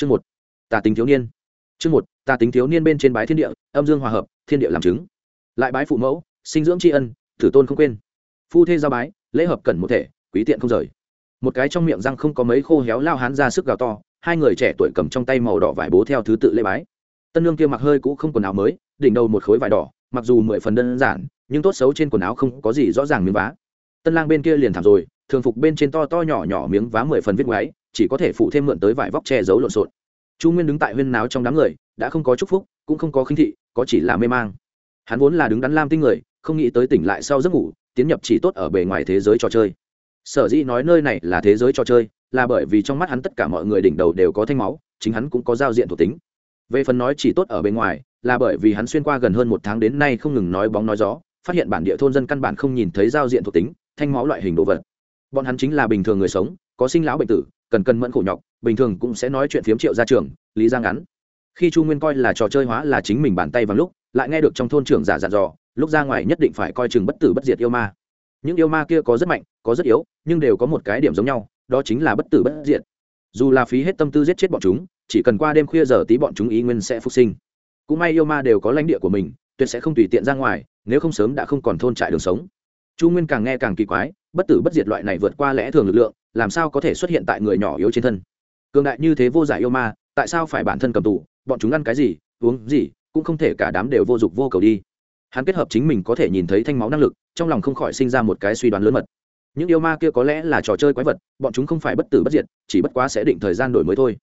chương một, tà tính thiếu niên. Chương một, tà tính thiếu niên bên trên bái thiên địa, âm dương hòa hợp, thiên địa làm chứng. Lại bái phụ mẫu, sinh dưỡng tri ân, thử tôn không quên. Phu thê giao bái, lễ hợp cần một thể, quý tiện không rời. Một cái trong miệng răng không có mấy khô héo lao hán ra sức gào to, hai người trẻ tuổi cầm trong tay màu đỏ vải bố theo thứ tự lễ bái. Tân lương kia mặc hơi cũ không quần áo mới, đỉnh đầu một khối vải đỏ, mặc dù mười phần đơn giản, nhưng tốt xấu trên quần áo không có gì rõ ràng miếng vá. Tân lang bên kia liền thảm rồi, thường phục bên trên to to nhỏ nhỏ miếng vá mười phần viết ngoáy chỉ có thể phụ thêm mượn tới vải vóc che giấu lộn xộn. Chu nguyên đứng tại huyên náo trong đám người, đã không có chúc phúc, cũng không có khinh thị, có chỉ là mê mang. Hắn vốn là đứng đắn lam tinh người, không nghĩ tới tỉnh lại sau giấc ngủ, tiến nhập chỉ tốt ở bề ngoài thế giới trò chơi. Sở dĩ nói nơi này là thế giới trò chơi, là bởi vì trong mắt hắn tất cả mọi người đỉnh đầu đều có thanh máu, chính hắn cũng có giao diện thuộc tính. Về phần nói chỉ tốt ở bên ngoài, là bởi vì hắn xuyên qua gần hơn một tháng đến nay không ngừng nói bóng nói gió, phát hiện bản địa thôn dân căn bản không nhìn thấy giao diện thuộc tính, thanh máu loại hình đồ vật. Bọn hắn chính là bình thường người sống, có sinh lão bệnh tử cần cần mẫn khổ nhọc, bình thường cũng sẽ nói chuyện phiếm triệu ra trường lý giang ngắn. Khi chu nguyên coi là trò chơi hóa là chính mình bàn tay vào lúc, lại nghe được trong thôn trưởng giả dặn dò, lúc ra ngoài nhất định phải coi chừng bất tử bất diệt yêu ma. Những yêu ma kia có rất mạnh, có rất yếu, nhưng đều có một cái điểm giống nhau, đó chính là bất tử bất diệt. Dù là phí hết tâm tư giết chết bọn chúng, chỉ cần qua đêm khuya giờ tí bọn chúng ý nguyên sẽ phục sinh. Cũng may yêu ma đều có lãnh địa của mình, tuyệt sẽ không tùy tiện ra ngoài, nếu không sớm đã không còn thôn trại đường sống. Chu nguyên càng nghe càng kỳ quái, bất tử bất diệt loại này vượt qua lẽ thường lực lượng làm sao có thể xuất hiện tại người nhỏ yếu trên thân? Cường đại như thế vô giải yêu ma, tại sao phải bản thân cầm tù? Bọn chúng ăn cái gì, uống gì, cũng không thể cả đám đều vô dụng vô cầu đi. Hắn kết hợp chính mình có thể nhìn thấy thanh máu năng lực, trong lòng không khỏi sinh ra một cái suy đoán lớn mật. Những yêu ma kia có lẽ là trò chơi quái vật, bọn chúng không phải bất tử bất diệt, chỉ bất quá sẽ định thời gian đổi mới thôi.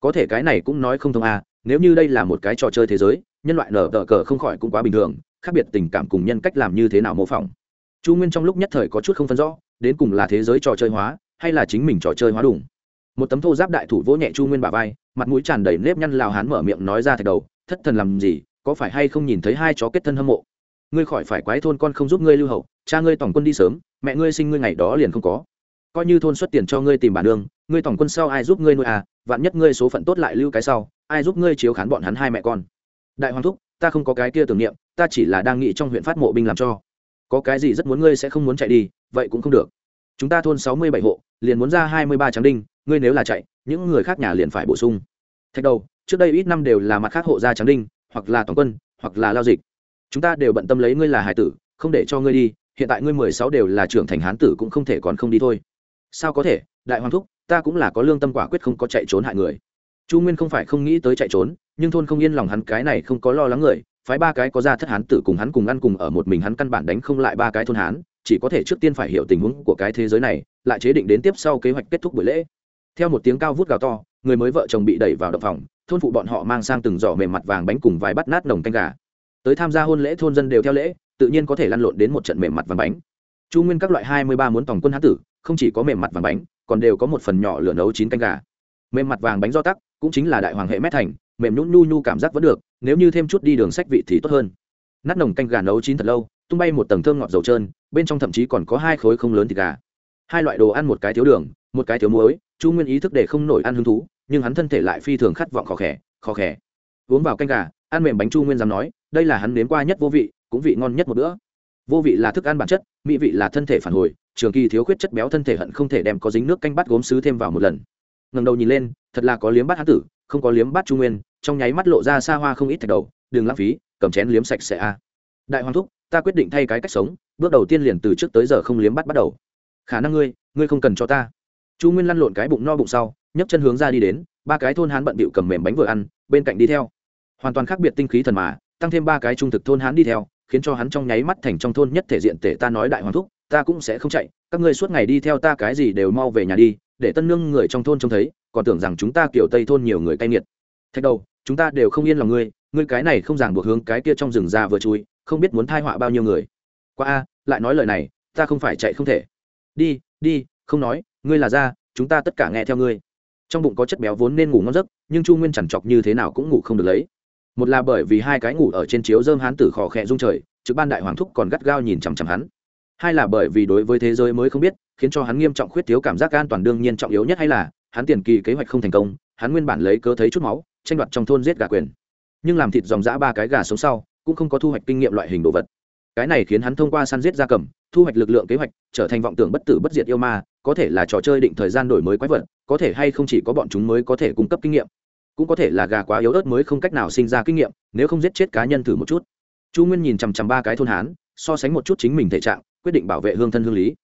Có thể cái này cũng nói không thông à nếu như đây là một cái trò chơi thế giới, nhân loại nở tờ cờ không khỏi cũng quá bình thường, khác biệt tình cảm cùng nhân cách làm như thế nào mô phỏng. Chu nguyên trong lúc nhất thời có chút không phân rõ, đến cùng là thế giới trò chơi hóa hay là chính mình trò chơi hóa đủng một tấm thô giáp đại thủ vỗ nhẹ chu nguyên bà vai, mặt mũi tràn đầy nếp nhăn lào hán mở miệng nói ra thạch đầu, thất thần làm gì, có phải hay không nhìn thấy hai chó kết thân hâm mộ? Ngươi khỏi phải quái thôn con không giúp ngươi lưu hậu, cha ngươi tổng quân đi sớm, mẹ ngươi sinh ngươi ngày đó liền không có. Coi như thôn xuất tiền cho ngươi tìm bản đường, ngươi tổng quân sau ai giúp ngươi nuôi à vạn nhất ngươi số phận tốt lại lưu cái sau, ai giúp ngươi chiếu khán bọn hắn hai mẹ con? Đại hoàng thúc, ta không có cái kia tưởng niệm, ta chỉ là đang nghĩ trong huyện phát mộ binh làm cho. Có cái gì rất muốn ngươi sẽ không muốn chạy đi, vậy cũng không được. Chúng ta thôn sáu mươi bảy hộ liền muốn ra hai mươi ba tráng đinh, ngươi nếu là chạy, những người khác nhà liền phải bổ sung. Thạch đầu, trước đây ít năm đều là mặt khác hộ gia trắng đinh, hoặc là toàn quân, hoặc là lao dịch. Chúng ta đều bận tâm lấy ngươi là hải tử, không để cho ngươi đi, hiện tại ngươi mười sáu đều là trưởng thành hán tử cũng không thể còn không đi thôi. Sao có thể? Đại hoàng thúc, ta cũng là có lương tâm quả quyết không có chạy trốn hại người. Chu nguyên không phải không nghĩ tới chạy trốn, nhưng thôn không yên lòng hắn cái này không có lo lắng người, phái ba cái có ra thất hán tử cùng hắn cùng ăn cùng ở một mình hắn căn bản đánh không lại ba cái thôn hán chỉ có thể trước tiên phải hiểu tình huống của cái thế giới này, lại chế định đến tiếp sau kế hoạch kết thúc buổi lễ. Theo một tiếng cao vút gào to, người mới vợ chồng bị đẩy vào động phòng, thôn phụ bọn họ mang sang từng giỏ mềm mặt vàng bánh cùng vài bát nát nồng canh gà. Tới tham gia hôn lễ, thôn dân đều theo lễ, tự nhiên có thể lăn lộn đến một trận mềm mặt vàng bánh. Chu nguyên các loại hai mươi ba muốn tổng quân hán tử, không chỉ có mềm mặt vàng bánh, còn đều có một phần nhỏ lửa nấu chín canh gà. Mềm mặt vàng bánh do tắc, cũng chính là đại hoàng hệ mét thành, mềm nhún nhu nhu cảm giác vẫn được, nếu như thêm chút đi đường sách vị thì tốt hơn. Nát nồng canh gà nấu chín thật lâu tung bay một tầng thơm ngọt dầu trơn, bên trong thậm chí còn có hai khối không lớn thịt gà. Hai loại đồ ăn một cái thiếu đường, một cái thiếu muối, chu nguyên ý thức để không nổi ăn hứng thú, nhưng hắn thân thể lại phi thường khát vọng khó khẽ khó khẽ uống vào canh gà, ăn mềm bánh chu nguyên dám nói, đây là hắn nếm qua nhất vô vị, cũng vị ngon nhất một bữa. Vô vị là thức ăn bản chất, mỹ vị là thân thể phản hồi, trường kỳ thiếu khuyết chất béo thân thể hận không thể đem có dính nước canh bát gốm sứ thêm vào một lần. Ngầm đầu nhìn lên, thật là có liếm bát hán tử, không có liếm bát chu nguyên, trong nháy mắt lộ ra xa hoa không ít thạch đầu, đừng lãng phí, cầm chén liếm sạch sẽ a đại hoàng thúc, ta quyết định thay cái cách sống, bước đầu tiên liền từ trước tới giờ không liếm bắt bắt đầu. Khả năng ngươi ngươi không cần cho ta. Chu nguyên lăn lộn cái bụng no bụng sau, nhấc chân hướng ra đi đến, ba cái thôn hán bận bịu cầm mềm bánh vừa ăn, bên cạnh đi theo. Hoàn toàn khác biệt tinh khí thần mà, tăng thêm ba cái trung thực thôn hán đi theo, khiến cho hắn trong nháy mắt thành trong thôn nhất thể diện tể ta nói đại hoàng thúc, ta cũng sẽ không chạy, các ngươi suốt ngày đi theo ta cái gì đều mau về nhà đi, để tân nương người trong thôn trông thấy, còn tưởng rằng chúng ta kiểu tây thôn nhiều người cay nghiệt. Thạch đầu, chúng ta đều không yên lòng ngươi ngươi cái này không ràng buộc hướng cái kia trong rừng ra vừa chui không biết muốn thai họa bao nhiêu người. Qua a, lại nói lời này, ta không phải chạy không thể. Đi đi, không nói, ngươi là ra, chúng ta tất cả nghe theo ngươi. Trong bụng có chất béo vốn nên ngủ ngon giấc, nhưng chu nguyên chẳng chọc như thế nào cũng ngủ không được lấy. Một là bởi vì hai cái ngủ ở trên chiếu dơm hán tử khò khẽ rung trời, trực ban đại hoàng thúc còn gắt gao nhìn chằm chằm hắn. Hai là bởi vì đối với thế giới mới không biết, khiến cho hắn nghiêm trọng khuyết thiếu cảm giác an toàn đương nhiên trọng yếu nhất hay là, hắn tiền kỳ kế hoạch không thành công, hắn nguyên bản lấy cớ thấy chút máu, tranh đoạt trong thôn giết gà quyền. Nhưng làm thịt dòng dã ba cái gà sống sau cũng không có thu hoạch kinh nghiệm loại hình đồ vật. Cái này khiến hắn thông qua săn giết gia cầm, thu hoạch lực lượng kế hoạch, trở thành vọng tưởng bất tử bất diệt yêu ma, có thể là trò chơi định thời gian đổi mới quái vật, có thể hay không chỉ có bọn chúng mới có thể cung cấp kinh nghiệm. Cũng có thể là gà quá yếu ớt mới không cách nào sinh ra kinh nghiệm, nếu không giết chết cá nhân thử một chút. Chu nguyên nhìn chằm chằm ba cái thôn hán, so sánh một chút chính mình thể trạng, quyết định bảo vệ hương thân hương lý.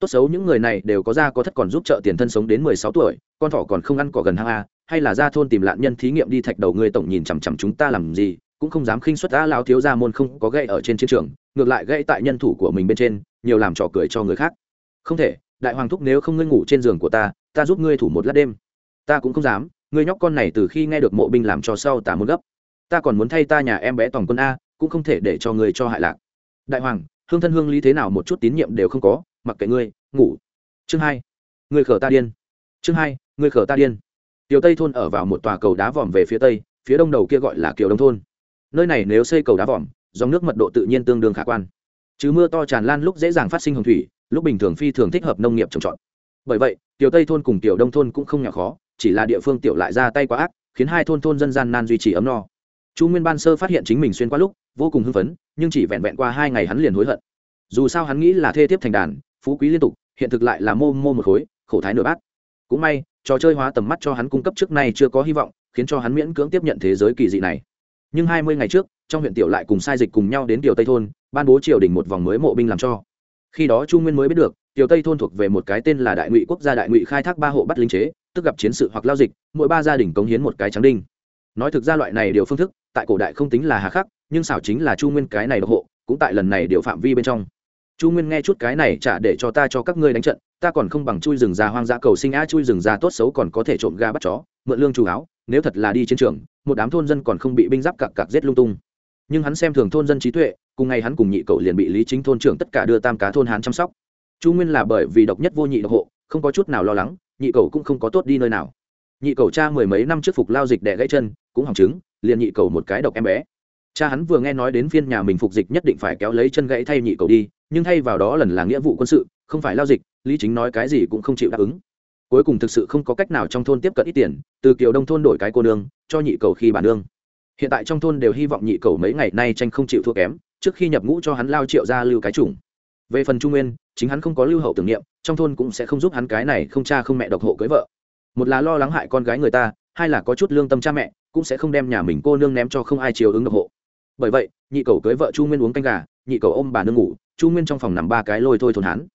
Tốt xấu những người này đều có ra có thất còn giúp trợ tiền thân sống đến mười sáu tuổi, con thỏ còn không ăn cỏ gần hang a, hay là ra thôn tìm lạn nhân thí nghiệm đi thạch đầu người tổng nhìn chằm chằm chúng ta làm gì cũng không dám khinh xuất đã lao thiếu gia môn không có gậy ở trên chiến trường, ngược lại gậy tại nhân thủ của mình bên trên, nhiều làm trò cười cho người khác. Không thể, đại hoàng thúc nếu không ngươi ngủ trên giường của ta ta giúp ngươi thủ một lát đêm. Ta cũng không dám, ngươi nhóc con này từ khi nghe được mộ binh làm cho sau ta muốn gấp. Ta còn muốn thay ta nhà em bé toàn quân a, cũng không thể để cho người cho hại lạc. Đại hoàng, hương thân hương lý thế nào một chút tín nhiệm đều không có, mặc kệ ngươi, ngủ. Chương hai người khở ta điên. Chương hai người khở ta điên. Tiểu tây thôn ở vào một tòa cầu đá vòm về phía tây, phía đông đầu kia gọi là kiều đông thôn nơi này nếu xây cầu đá vòm, dòng nước mật độ tự nhiên tương đương khả quan. Chứ mưa to tràn lan lúc dễ dàng phát sinh hồng thủy, lúc bình thường phi thường thích hợp nông nghiệp trồng trọt. Bởi vậy, tiểu tây thôn cùng tiểu đông thôn cũng không nhỏ khó, chỉ là địa phương tiểu lại ra tay quá ác, khiến hai thôn thôn dân gian nan duy trì ấm no. Chu nguyên ban sơ phát hiện chính mình xuyên qua lúc, vô cùng hưng phấn, nhưng chỉ vẹn vẹn qua hai ngày hắn liền hối hận. Dù sao hắn nghĩ là thê tiếp thành đàn, phú quý liên tục, hiện thực lại là mô mô một khối, khổ thái nửa bát. Cũng may, trò chơi hóa tầm mắt cho hắn cung cấp trước nay chưa có hy vọng, khiến cho hắn miễn cưỡng tiếp nhận thế giới kỳ dị này nhưng hai mươi ngày trước, trong huyện tiểu lại cùng sai dịch cùng nhau đến tiểu tây thôn, ban bố triều đình một vòng mới mộ binh làm cho. Khi đó chu nguyên mới biết được tiểu tây thôn thuộc về một cái tên là đại ngụy quốc gia đại ngụy khai thác ba hộ bắt linh chế, tức gặp chiến sự hoặc lao dịch, mỗi ba gia đình cống hiến một cái trắng đinh. Nói thực ra loại này điều phương thức, tại cổ đại không tính là hà khắc, nhưng xảo chính là chu nguyên cái này độc hộ, cũng tại lần này điều phạm vi bên trong. Chu nguyên nghe chút cái này trả để cho ta cho các ngươi đánh trận, ta còn không bằng chui rừng già hoang dã cầu sinh a chui rừng già tốt xấu còn có thể trộm ga bắt chó, mượn lương chu áo nếu thật là đi chiến trường, một đám thôn dân còn không bị binh giáp cặc cặc giết lung tung. Nhưng hắn xem thường thôn dân trí tuệ, cùng ngày hắn cùng nhị cậu liền bị lý chính thôn trưởng tất cả đưa tam cá thôn hắn chăm sóc. Chu nguyên là bởi vì độc nhất vô nhị độc hộ, không có chút nào lo lắng, nhị cậu cũng không có tốt đi nơi nào. Nhị cậu cha mười mấy năm trước phục lao dịch đẻ gãy chân, cũng hỏng chứng, liền nhị cậu một cái độc em bé. Cha hắn vừa nghe nói đến phiên nhà mình phục dịch nhất định phải kéo lấy chân gãy thay nhị cậu đi, nhưng thay vào đó lần là nghĩa vụ quân sự, không phải lao dịch, lý chính nói cái gì cũng không chịu đáp ứng cuối cùng thực sự không có cách nào trong thôn tiếp cận ít tiền, từ kiều đông thôn đổi cái cô nương, cho nhị cầu khi bản nương. Hiện tại trong thôn đều hy vọng nhị cầu mấy ngày nay tranh không chịu thua kém, trước khi nhập ngũ cho hắn lao triệu ra lưu cái chủng. Về phần trung nguyên, chính hắn không có lưu hậu tưởng niệm, trong thôn cũng sẽ không giúp hắn cái này không cha không mẹ độc hộ cưới vợ. Một là lo lắng hại con gái người ta, hai là có chút lương tâm cha mẹ, cũng sẽ không đem nhà mình cô nương ném cho không ai chiều ứng độc hộ. Bởi vậy, nhị cầu cưới vợ chu nguyên uống canh gà, nhị cầu ôm bà nương ngủ chu nguyên trong phòng nằm ba cái lôi thôi thôn hắn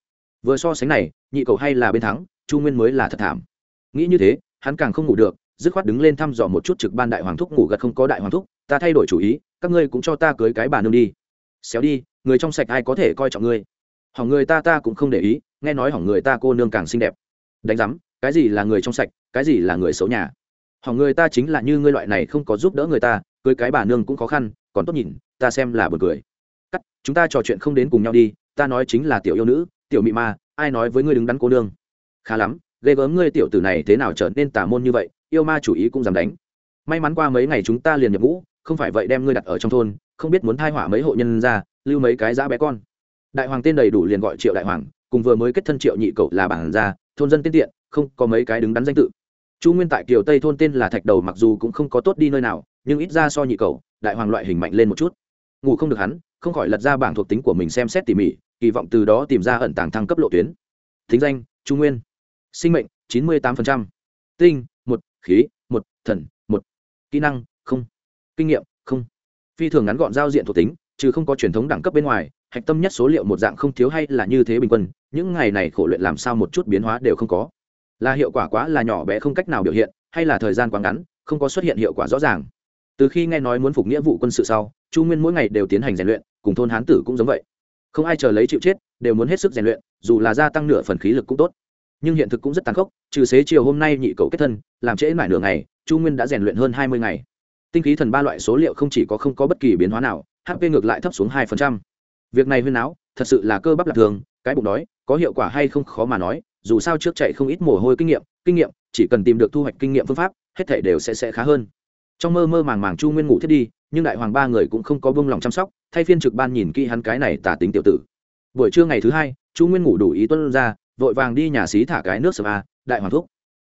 vừa so sánh này, nhị cầu hay là bên thắng chu nguyên mới là thật thảm. Nghĩ như thế, hắn càng không ngủ được, dứt khoát đứng lên thăm dò một chút trực ban đại hoàng thúc ngủ gật không có đại hoàng thúc, ta thay đổi chủ ý, các ngươi cũng cho ta cưới cái bà nương đi. Xéo đi, người trong sạch ai có thể coi trọng ngươi? Hỏng người ta ta cũng không để ý, nghe nói hỏng người ta cô nương càng xinh đẹp. Đánh giám, cái gì là người trong sạch, cái gì là người xấu nhà? Hỏng người ta chính là như ngươi loại này không có giúp đỡ người ta, cưới cái bà nương cũng khó khăn, còn tốt nhìn, ta xem là b u ồ n cười. Cắt, chúng ta trò chuyện không đến cùng nhau đi, ta nói chính là tiểu yêu nữ, tiểu mị ma, ai nói với ngươi đứng đắn cô nương? Khá lắm, ghê gớm ngươi tiểu tử này thế nào trở nên tà môn như vậy, yêu ma chủ ý cũng dám đánh. May mắn qua mấy ngày chúng ta liền nhập ngũ, không phải vậy đem ngươi đặt ở trong thôn, không biết muốn thai hỏa mấy hộ nhân ra, lưu mấy cái dã bé con. Đại hoàng tên đầy đủ liền gọi triệu đại hoàng, cùng vừa mới kết thân triệu nhị cậu là bản gia, thôn dân tiên tiện, không có mấy cái đứng đắn danh tự. Chu nguyên tại kiều tây thôn tên là thạch đầu mặc dù cũng không có tốt đi nơi nào, nhưng ít ra so nhị cậu, đại hoàng loại hình mạnh lên một chút. Ngủ không được hắn, không khỏi lật ra bảng thuộc tính của mình xem xét tỉ mỉ, kỳ vọng từ đó tìm ra ẩn tàng thăng cấp lộ tuyến. Thính danh, chu nguyên sinh mệnh, chín mươi tám tinh, một, khí, một, thần, một. Kỹ năng, không. Kinh nghiệm, không. Phi thường ngắn gọn giao diện thuộc tính chứ không có truyền thống đẳng cấp bên ngoài, hạch tâm nhất số liệu một dạng không thiếu hay là như thế bình quân, những ngày này khổ luyện làm sao một chút biến hóa đều không có. Là hiệu quả quá là nhỏ bé không cách nào biểu hiện, hay là thời gian quá ngắn, không có xuất hiện hiệu quả rõ ràng. Từ khi nghe nói muốn phục nghĩa vụ quân sự sau, chu nguyên mỗi ngày đều tiến hành rèn luyện, cùng thôn hán tử cũng giống vậy. Không ai chờ lấy chịu chết, đều muốn hết sức rèn luyện, dù là gia tăng nửa phần khí lực cũng tốt nhưng hiện thực cũng rất tàn khốc, trừ xế chiều hôm nay nhị cầu kết thân, làm trễ mãi nửa ngày, chu nguyên đã rèn luyện hơn hai mươi ngày. Tinh khí thần ba loại số liệu không chỉ có không có bất kỳ biến hóa nào hp ngược lại thấp xuống hai việc này huyên áo thật sự là cơ bắp lạc thường, cái bụng đói, có hiệu quả hay không khó mà nói, dù sao trước chạy không ít mồ hôi kinh nghiệm kinh nghiệm, chỉ cần tìm được thu hoạch kinh nghiệm phương pháp, hết thể đều sẽ sẽ khá hơn. Trong mơ mơ màng màng chu nguyên ngủ thiết đi, nhưng đại hoàng ba người cũng không có bông lòng chăm sóc, thay phiên trực ban nhìn kỹ hắn cái này tả tính tiểu tử. Buổi trưa ngày thứ hai, chu nguyên ngủ đủ ý tuân ra vội vàng đi nhà xí thả cái nước sầm a à, đại hoàng thuốc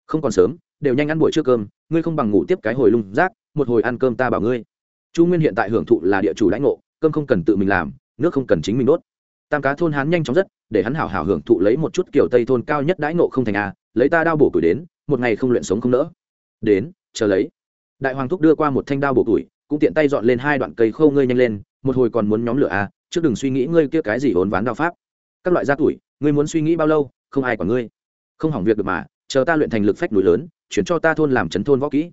không còn sớm, đều nhanh ăn buổi trưa cơm, ngươi không bằng ngủ tiếp cái hồi lung rác, một hồi ăn cơm ta bảo ngươi. Chu nguyên hiện tại hưởng thụ là địa chủ lãnh ngộ, cơm không cần tự mình làm, nước không cần chính mình đốt. Tam cá thôn hắn nhanh chóng rất, để hắn hảo hảo hưởng thụ lấy một chút kiểu tây thôn cao nhất đãi ngộ không thành a lấy ta đao bổ củi đến, một ngày không luyện sống không nỡ. Đến, chờ lấy. Đại hoàng thúc đưa qua một thanh đao bổ củi, cũng tiện tay dọn lên hai đoạn cây khô ngươi nhanh lên, một hồi còn muốn nhóm lửa à trước đừng suy nghĩ ngươi kia cái gì hốn ván đao pháp. Các loại gia tuổi, ngươi muốn suy nghĩ bao lâu không ai quản ngươi. Không hỏng việc được mà, chờ ta luyện thành lực phách núi lớn, chuyển cho ta thôn làm chấn thôn võ kỹ.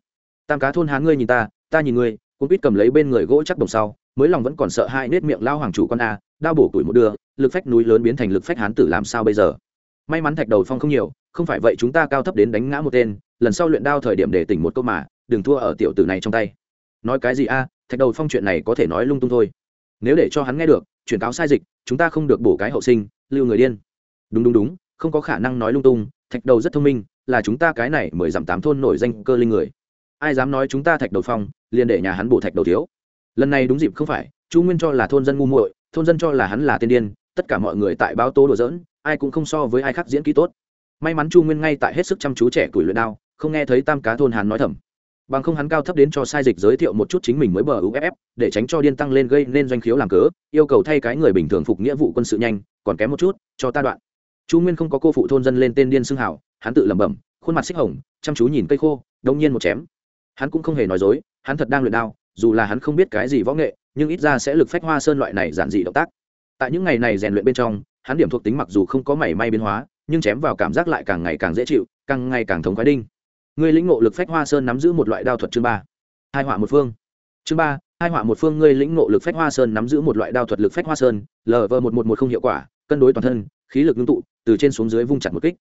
Tam cá thôn há ngươi nhìn ta ta nhìn ngươi cũng biết cầm lấy bên người gỗ chắc đồng sau, mới lòng vẫn còn sợ hai nết miệng lao hoàng chủ con a, đao bổ tuổi một đưa lực phách núi lớn biến thành lực phách hán tử làm sao bây giờ? May mắn thạch đầu phong không nhiều, không phải vậy chúng ta cao thấp đến đánh ngã một tên, lần sau luyện đao thời điểm để tỉnh một câu mà, đừng thua ở tiểu tử này trong tay. Nói cái gì a, thạch đầu phong chuyện này có thể nói lung tung thôi. Nếu để cho hắn nghe được, chuyển cáo sai dịch, chúng ta không được bổ cái hậu sinh, lưu người điên. Đúng đúng đúng không có khả năng nói lung tung, thạch đầu rất thông minh, là chúng ta cái này mười dặm tám thôn nổi danh cơ linh người. Ai dám nói chúng ta thạch đầu phong, liền để nhà hắn bổ thạch đầu thiếu. Lần này đúng dịp không phải, chu nguyên cho là thôn dân ngu muội, thôn dân cho là hắn là tiên điên, tất cả mọi người tại báo tố đùa dỡn ai cũng không so với ai khác diễn kỹ tốt. May mắn chu nguyên ngay tại hết sức chăm chú trẻ tuổi luyện đao, không nghe thấy tam cá thôn hắn nói thầm. Bằng không hắn cao thấp đến cho sai dịch giới thiệu một chút chính mình mới bờ uff để tránh cho điên tăng lên gây nên doanh khiếu làm cớ, yêu cầu thay cái người bình thường phục nghĩa vụ quân sự nhanh, còn kém một chút, cho ta đoạn chu nguyên không có cô phụ thôn dân lên tên điên xưng hảo hắn tự lẩm bẩm, khuôn mặt xích hồng, chăm chú nhìn cây khô, đông nhiên một chém. Hắn cũng không hề nói dối, hắn thật đang luyện đao, dù là hắn không biết cái gì võ nghệ, nhưng ít ra sẽ lực phách hoa sơn loại này giản dị động tác. Tại những ngày này rèn luyện bên trong, hắn điểm thuộc tính mặc dù không có mảy may biến hóa, nhưng chém vào cảm giác lại càng ngày càng dễ chịu, càng ngày càng thống khoái đinh. Người lĩnh ngộ lực phách hoa sơn nắm giữ một loại đao thuật chương ba. Hai họa một phương. Chương ba, hai họa một phương ngươi lĩnh ngộ lực phách hoa sơn nắm giữ một loại đao thuật lực phách hoa sơn lv một một một không hiệu quả, cân đối toàn thân, khí lực ngưng tụ từ trên xuống dưới vung chặt một kích.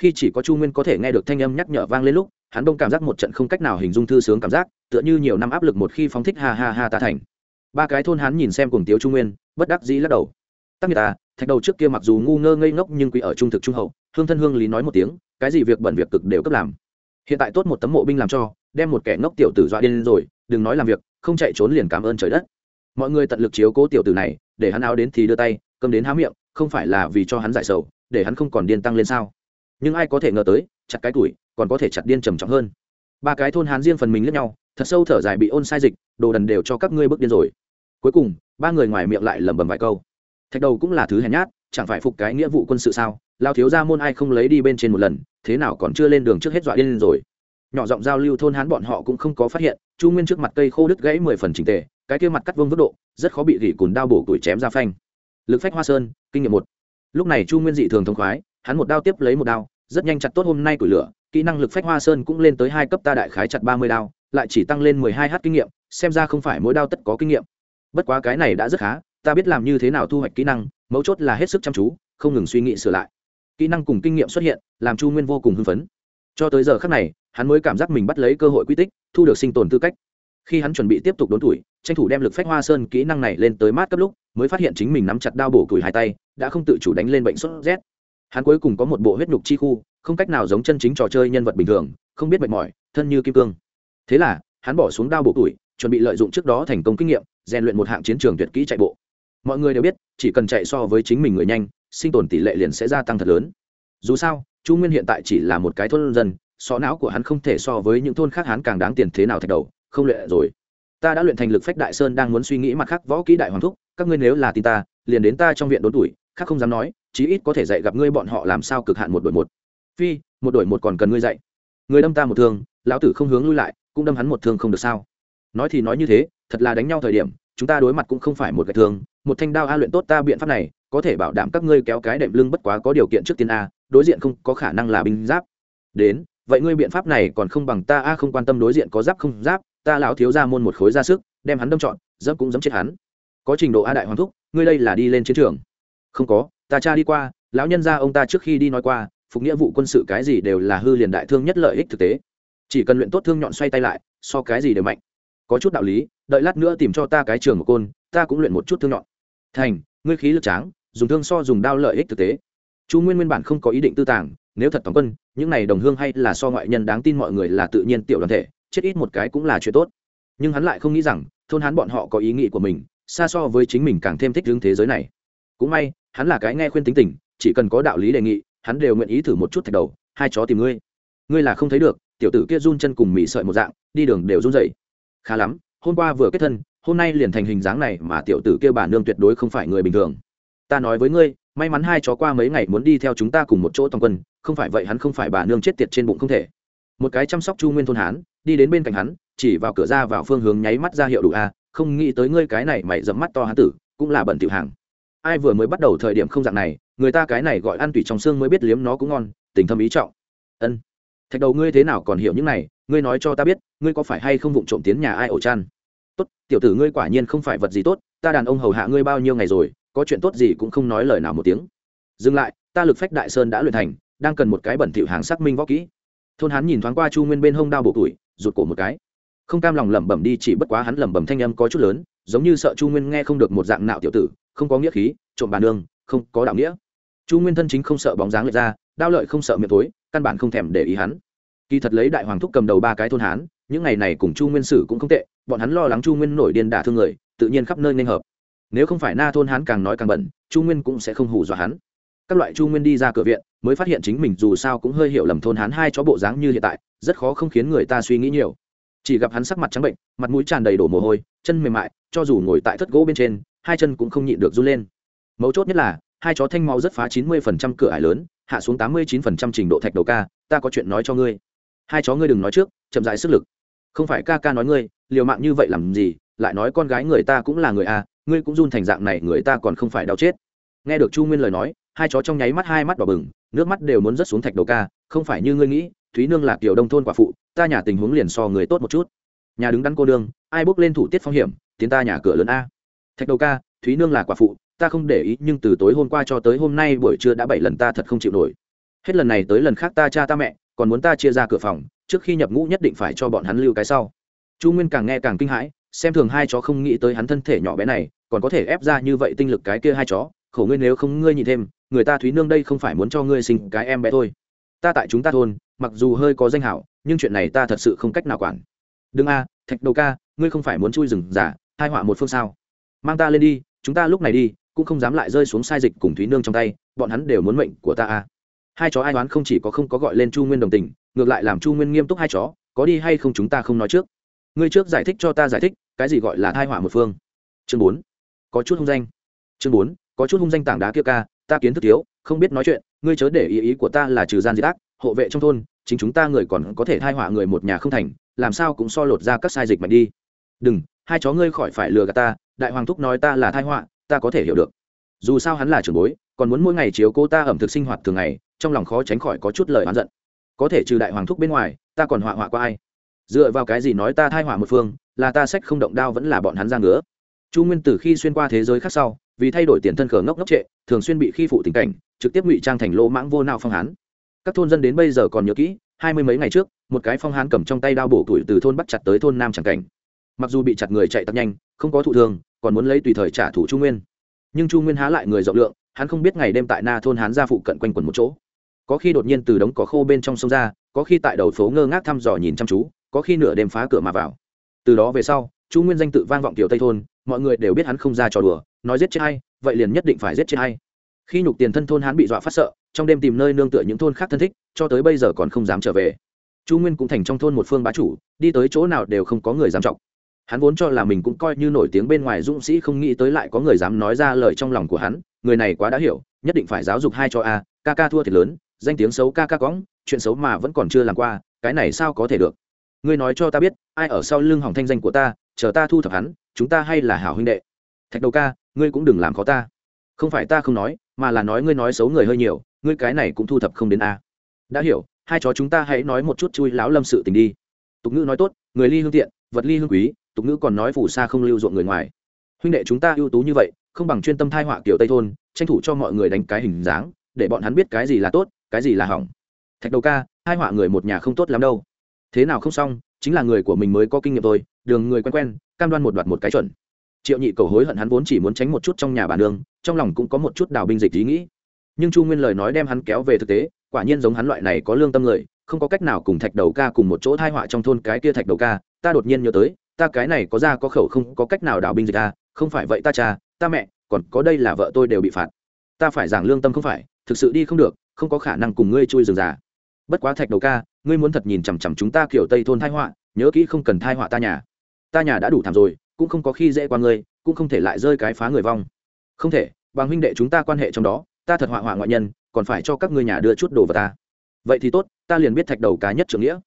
Khi chỉ có chu nguyên có thể nghe được thanh âm nhắc nhở vang lên lúc, hắn đông cảm giác một trận không cách nào hình dung thư sướng cảm giác, tựa như nhiều năm áp lực một khi phóng thích ha ha ha ta thành. Ba cái thôn hắn nhìn xem cùng tiếu trung nguyên, bất đắc dĩ lắc đầu. Tắc người ta à, thạch đầu trước kia mặc dù ngu ngơ ngây ngốc nhưng quý ở trung thực trung hậu, hương thân hương lý nói một tiếng, cái gì việc bẩn việc cực đều cấp làm. Hiện tại tốt một tấm mộ binh làm cho, đem một kẻ ngốc tiểu tử dọa điên rồi, đừng nói làm việc, không chạy trốn liền cảm ơn trời đất. Mọi người tận lực chiếu cố tiểu tử này, để hắn áo đến thì đưa tay, cơm đến há miệng, không phải là vì cho hắn giải sầu để hắn không còn điên tăng lên sao? Nhưng ai có thể ngờ tới, chặt cái tuổi, còn có thể chặt điên trầm trọng hơn. Ba cái thôn hán riêng phần mình lẫn nhau, thật sâu thở dài bị ôn sai dịch, đồ đần đều cho các ngươi bước điên rồi. Cuối cùng, ba người ngoài miệng lại lẩm bẩm vài câu. Thạch đầu cũng là thứ hèn nhát, chẳng phải phục cái nghĩa vụ quân sự sao? Lao thiếu ra môn ai không lấy đi bên trên một lần, thế nào còn chưa lên đường trước hết dọa điên rồi? Nhỏ giọng giao lưu thôn hán bọn họ cũng không có phát hiện, chu nguyên trước mặt cây khô đứt gãy mười phần trình tề, cái kia mặt cắt vương vứt độ, rất khó bị gỉ cùn đao bổ tuổi chém ra phanh. Lực phách hoa sơn, kinh nghiệm một lúc này chu nguyên dị thường thông khoái, hắn một đao tiếp lấy một đao, rất nhanh chặt tốt hôm nay củi lửa, kỹ năng lực phách hoa sơn cũng lên tới hai cấp ta đại khái chặt ba mươi đao, lại chỉ tăng lên mười hai h kinh nghiệm, xem ra không phải mỗi đao tất có kinh nghiệm. Bất quá cái này đã rất khá, ta biết làm như thế nào thu hoạch kỹ năng, mấu chốt là hết sức chăm chú, không ngừng suy nghĩ sửa lại. Kỹ năng cùng kinh nghiệm xuất hiện, làm chu nguyên vô cùng hưng phấn. Cho tới giờ khác này, hắn mới cảm giác mình bắt lấy cơ hội quy tích, thu được sinh tồn tư cách khi hắn chuẩn bị tiếp tục đốn tuổi, tranh thủ đem lực phách hoa sơn kỹ năng này lên tới mát cấp lúc, mới phát hiện chính mình nắm chặt đao bổ tuổi hai tay, đã không tự chủ đánh lên bệnh sốt rét. Hắn cuối cùng có một bộ huyết nhục chi khu, không cách nào giống chân chính trò chơi nhân vật bình thường, không biết mệt mỏi, thân như kim cương. Thế là, hắn bỏ xuống đao bổ tuổi, chuẩn bị lợi dụng trước đó thành công kinh nghiệm, rèn luyện một hạng chiến trường tuyệt kỹ chạy bộ. Mọi người đều biết, chỉ cần chạy so với chính mình người nhanh, sinh tồn tỷ lệ liền sẽ gia tăng thật lớn. Dù sao, chu nguyên hiện tại chỉ là một cái thôn dân, sọ não của hắn không thể so với những thôn khác hắn càng đáng tiền thế nào thạch đầu không luyện rồi. Ta đã luyện thành lực phách đại sơn đang muốn suy nghĩ mặt khác võ kỹ đại hoàng thúc, các ngươi nếu là tin ta, liền đến ta trong viện đốn tuổi, khác không dám nói, chí ít có thể dạy gặp ngươi bọn họ làm sao cực hạn một đội một. Phi, một đội một còn cần ngươi dạy. Người đâm ta một thương, lão tử không hướng lui lại, cũng đâm hắn một thương không được sao? Nói thì nói như thế, thật là đánh nhau thời điểm, chúng ta đối mặt cũng không phải một cái thương, một thanh đao a luyện tốt ta biện pháp này, có thể bảo đảm các ngươi kéo cái đệm lưng bất quá có điều kiện trước tiên a, đối diện không có khả năng là binh giáp. Đến, vậy ngươi biện pháp này còn không bằng ta a, không quan tâm đối diện có giáp không giáp ta lão thiếu ra môn một khối ra sức, đem hắn đâm trọn, dẫm cũng dẫm chết hắn. Có trình độ a đại hoàng thúc, ngươi đây là đi lên chiến trường. Không có, ta cha đi qua, lão nhân gia ông ta trước khi đi nói qua, phục nghĩa vụ quân sự cái gì đều là hư liền đại thương nhất lợi ích thực tế. Chỉ cần luyện tốt thương nhọn xoay tay lại, so cái gì đều mạnh. Có chút đạo lý, đợi lát nữa tìm cho ta cái trường một côn, ta cũng luyện một chút thương nhọn. Thành, ngươi khí lực tráng, dùng thương so dùng đao lợi ích thực tế. Chu nguyên nguyên bản không có ý định tư tàng, nếu thật toàn quân, những này đồng hương hay là so ngoại nhân đáng tin mọi người là tự nhiên tiểu đoàn thể chết ít một cái cũng là chuyện tốt. Nhưng hắn lại không nghĩ rằng, thôn hắn bọn họ có ý nghĩ của mình, xa so với chính mình càng thêm thích hướng thế giới này. Cũng may, hắn là cái nghe khuyên tính tình, chỉ cần có đạo lý đề nghị, hắn đều nguyện ý thử một chút thạch đầu, hai chó tìm ngươi. Ngươi là không thấy được, tiểu tử kia run chân cùng mị sợi một dạng, đi đường đều run dậy khá lắm, hôm qua vừa kết thân, hôm nay liền thành hình dáng này mà tiểu tử kia bà nương tuyệt đối không phải người bình thường. Ta nói với ngươi, may mắn hai chó qua mấy ngày muốn đi theo chúng ta cùng một chỗ toàn quân, không phải vậy hắn không phải bà nương chết tiệt trên bụng không thể. Một cái chăm sóc chu nguyên thôn hán đi đến bên cạnh hắn, chỉ vào cửa ra vào phương hướng nháy mắt ra hiệu đủ a, không nghĩ tới ngươi cái này mày dẫm mắt to hán tử, cũng là bẩn tiểu hàng. Ai vừa mới bắt đầu thời điểm không dạng này, người ta cái này gọi ăn tủy trong xương mới biết liếm nó cũng ngon, tình thâm ý trọng. Ân. Thạch đầu ngươi thế nào còn hiểu những này, ngươi nói cho ta biết, ngươi có phải hay không vụng trộm tiến nhà ai ổ chăn? Tốt, tiểu tử ngươi quả nhiên không phải vật gì tốt, ta đàn ông hầu hạ ngươi bao nhiêu ngày rồi, có chuyện tốt gì cũng không nói lời nào một tiếng. Dừng lại, ta lực phách đại sơn đã luyện thành, đang cần một cái bẩn thỉu hàng xác minh võ kỹ. Thôn hắn nhìn thoáng qua chu nguyên bên hông đao bổ tuổi rụt cổ một cái. Không cam lòng lẩm bẩm đi, chỉ bất quá hắn lẩm bẩm thanh âm có chút lớn, giống như sợ chu nguyên nghe không được một dạng nạo tiểu tử, không có nghĩa khí, trộm bàn đường, không có đạo nghĩa. Chu nguyên thân chính không sợ bóng dáng lệch ra đao lợi không sợ miệng tối căn bản không thèm để ý hắn. Kỳ thật lấy đại hoàng thúc cầm đầu ba cái thôn hán, những ngày này cùng chu nguyên sử cũng không tệ, bọn hắn lo lắng chu nguyên nổi điên đả thương người, tự nhiên khắp nơi nên hợp. Nếu không phải na thôn hán càng nói càng bẩn, chu nguyên cũng sẽ không hù dọa hắn các loại chu nguyên đi ra cửa viện, mới phát hiện chính mình dù sao cũng hơi hiểu lầm thôn hán hai chó bộ dáng như hiện tại, rất khó không khiến người ta suy nghĩ nhiều. Chỉ gặp hắn sắc mặt trắng bệnh, mặt mũi tràn đầy đổ mồ hôi, chân mềm mại, cho dù ngồi tại thất gỗ bên trên, hai chân cũng không nhịn được run lên. Mấu chốt nhất là, hai chó thanh máu rất phá chín mươi phần trăm cửa ải lớn, hạ xuống tám mươi chín phần trăm trình độ thạch đầu ca, ta có chuyện nói cho ngươi. Hai chó ngươi đừng nói trước, chậm dại sức lực. Không phải ca ca nói ngươi, liều mạng như vậy làm gì, lại nói con gái người ta cũng là người a, ngươi cũng run thành dạng này, người ta còn không phải đau chết. Nghe được chu nguyên lời nói hai chó trong nháy mắt hai mắt đỏ bừng, nước mắt đều muốn rớt xuống thạch đầu ca, không phải như ngươi nghĩ, thúy nương là kiểu đông thôn quả phụ, ta nhà tình huống liền so người tốt một chút. Nhà đứng đắn cô đương ai bước lên thủ tiết phong hiểm, tiến ta nhà cửa lớn a. Thạch đầu ca, thúy nương là quả phụ, ta không để ý, nhưng từ tối hôm qua cho tới hôm nay buổi trưa đã bảy lần ta thật không chịu nổi. Hết lần này tới lần khác ta cha ta mẹ, còn muốn ta chia ra cửa phòng, trước khi nhập ngũ nhất định phải cho bọn hắn lưu cái sau. Chu nguyên càng nghe càng kinh hãi, xem thường hai chó không nghĩ tới hắn thân thể nhỏ bé này, còn có thể ép ra như vậy tinh lực cái kia hai chó khổ ngươi nếu không ngươi nhìn thêm, người ta thúy nương đây không phải muốn cho ngươi sinh cái em bé thôi. Ta tại chúng ta thôn, mặc dù hơi có danh hảo, nhưng chuyện này ta thật sự không cách nào quản. Đừng a, thạch đầu ca, ngươi không phải muốn chui rừng giả, hai họa một phương sao? Mang ta lên đi, chúng ta lúc này đi, cũng không dám lại rơi xuống sai dịch cùng thúy nương trong tay, bọn hắn đều muốn mệnh của ta a. Hai chó ai đoán không chỉ có không có gọi lên chu nguyên đồng tình, ngược lại làm chu nguyên nghiêm túc hai chó, có đi hay không chúng ta không nói trước. Ngươi trước giải thích cho ta giải thích, cái gì gọi là thai họa một phương? Chương bốn. Có chút không danh. Chương bốn có chút hung danh tảng đá kia ca, ta kiến thức thiếu, không biết nói chuyện, ngươi chớ để ý ý của ta là trừ gian diệt ác, hộ vệ trong thôn, chính chúng ta người còn có thể thai họa người một nhà không thành, làm sao cũng so lột ra các sai dịch mạnh đi. Đừng, hai chó ngươi khỏi phải lừa gạt ta, đại hoàng thúc nói ta là thai họa, ta có thể hiểu được. Dù sao hắn là trưởng bối, còn muốn mỗi ngày chiếu cô ta ẩm thực sinh hoạt thường ngày, trong lòng khó tránh khỏi có chút lời oán giận. Có thể trừ đại hoàng thúc bên ngoài, ta còn họa họa qua ai? Dựa vào cái gì nói ta thai họa một phương, là ta sách không động đao vẫn là bọn hắn ra ngứa chu nguyên tử khi xuyên qua thế giới khác sau, vì thay đổi tiền thân khở ngốc ngốc trệ, thường xuyên bị khi phụ tình cảnh, trực tiếp ngụy trang thành lỗ mãng vô nao phong hán. Các thôn dân đến bây giờ còn nhớ kỹ, hai mươi mấy ngày trước, một cái phong hán cầm trong tay đao bổ tuổi từ thôn bắt chặt tới thôn nam tràng cảnh. Mặc dù bị chặt người chạy tắt nhanh, không có thụ thương, còn muốn lấy tùy thời trả thù chu nguyên. Nhưng chu nguyên há lại người rộng lượng, hắn không biết ngày đêm tại na thôn hán ra phụ cận quanh quần một chỗ. Có khi đột nhiên từ đống cỏ khô bên trong sông ra, có khi tại đầu phố ngơ ngác thăm dò nhìn chăm chú, có khi nửa đêm phá cửa mà vào. Từ đó về sau, chu nguyên danh tự vang vọng tiểu tây thôn mọi người đều biết hắn không ra trò đùa, nói giết chết hay vậy liền nhất định phải giết chết hay khi nhục tiền thân thôn hắn bị dọa phát sợ, trong đêm tìm nơi nương tựa những thôn khác thân thích, cho tới bây giờ còn không dám trở về. Chu nguyên cũng thành trong thôn một phương bá chủ, đi tới chỗ nào đều không có người dám trọng hắn vốn cho là mình cũng coi như nổi tiếng bên ngoài dũng sĩ không nghĩ tới lại có người dám nói ra lời trong lòng của hắn, người này quá đã hiểu, nhất định phải giáo dục hai cho a, ca ca thua thiệt lớn, danh tiếng xấu ca ca cóng chuyện xấu mà vẫn còn chưa làm qua, cái này sao có thể được? Ngươi nói cho ta biết, ai ở sau lưng hỏng thanh danh của ta, chờ ta thu thập hắn chúng ta hay là hảo huynh đệ. Thạch đầu ca, ngươi cũng đừng làm khó ta. Không phải ta không nói, mà là nói ngươi nói xấu người hơi nhiều, ngươi cái này cũng thu thập không đến a. Đã hiểu, hai chó chúng ta hãy nói một chút chui lão lâm sự tình đi. Tục ngữ nói tốt, người ly hương tiện, vật ly hương quý, tục ngữ còn nói phủ xa không lưu ruộng người ngoài. Huynh đệ chúng ta ưu tú như vậy, không bằng chuyên tâm thai họa kiểu tây thôn, tranh thủ cho mọi người đánh cái hình dáng, để bọn hắn biết cái gì là tốt, cái gì là hỏng. Thạch đầu ca hai họa người một nhà không tốt lắm đâu. Thế nào không xong, chính là người của mình mới có kinh nghiệm thôi đường người quen quen, cam đoan một đoạt một cái chuẩn. Triệu nhị cầu hối hận hắn vốn chỉ muốn tránh một chút trong nhà bà nương, trong lòng cũng có một chút đào binh dịch ý nghĩ. Nhưng chu nguyên lời nói đem hắn kéo về thực tế, quả nhiên giống hắn loại này có lương tâm người, không có cách nào cùng thạch đầu ca cùng một chỗ thai họa trong thôn cái kia thạch đầu ca, ta đột nhiên nhớ tới, ta cái này có ra có khẩu không có cách nào đào binh dịch ta không phải vậy ta cha, ta mẹ, còn có đây là vợ tôi đều bị phạt. Ta phải giảng lương tâm không phải, thực sự đi không được, không có khả năng cùng ngươi chui rừng già. Bất quá thạch đầu ca, ngươi muốn thật nhìn chằm chằm chúng ta kiểu tây thôn thai họa, nhớ kỹ không cần thai họa ta nhà ta nhà đã đủ thảm rồi, cũng không có khi dễ qua ngươi, cũng không thể lại rơi cái phá người vong. Không thể, bằng huynh đệ chúng ta quan hệ trong đó, ta thật họa họa ngoại nhân, còn phải cho các ngươi nhà đưa chút đồ vào ta. Vậy thì tốt, ta liền biết thạch đầu cá nhất trưởng nghĩa.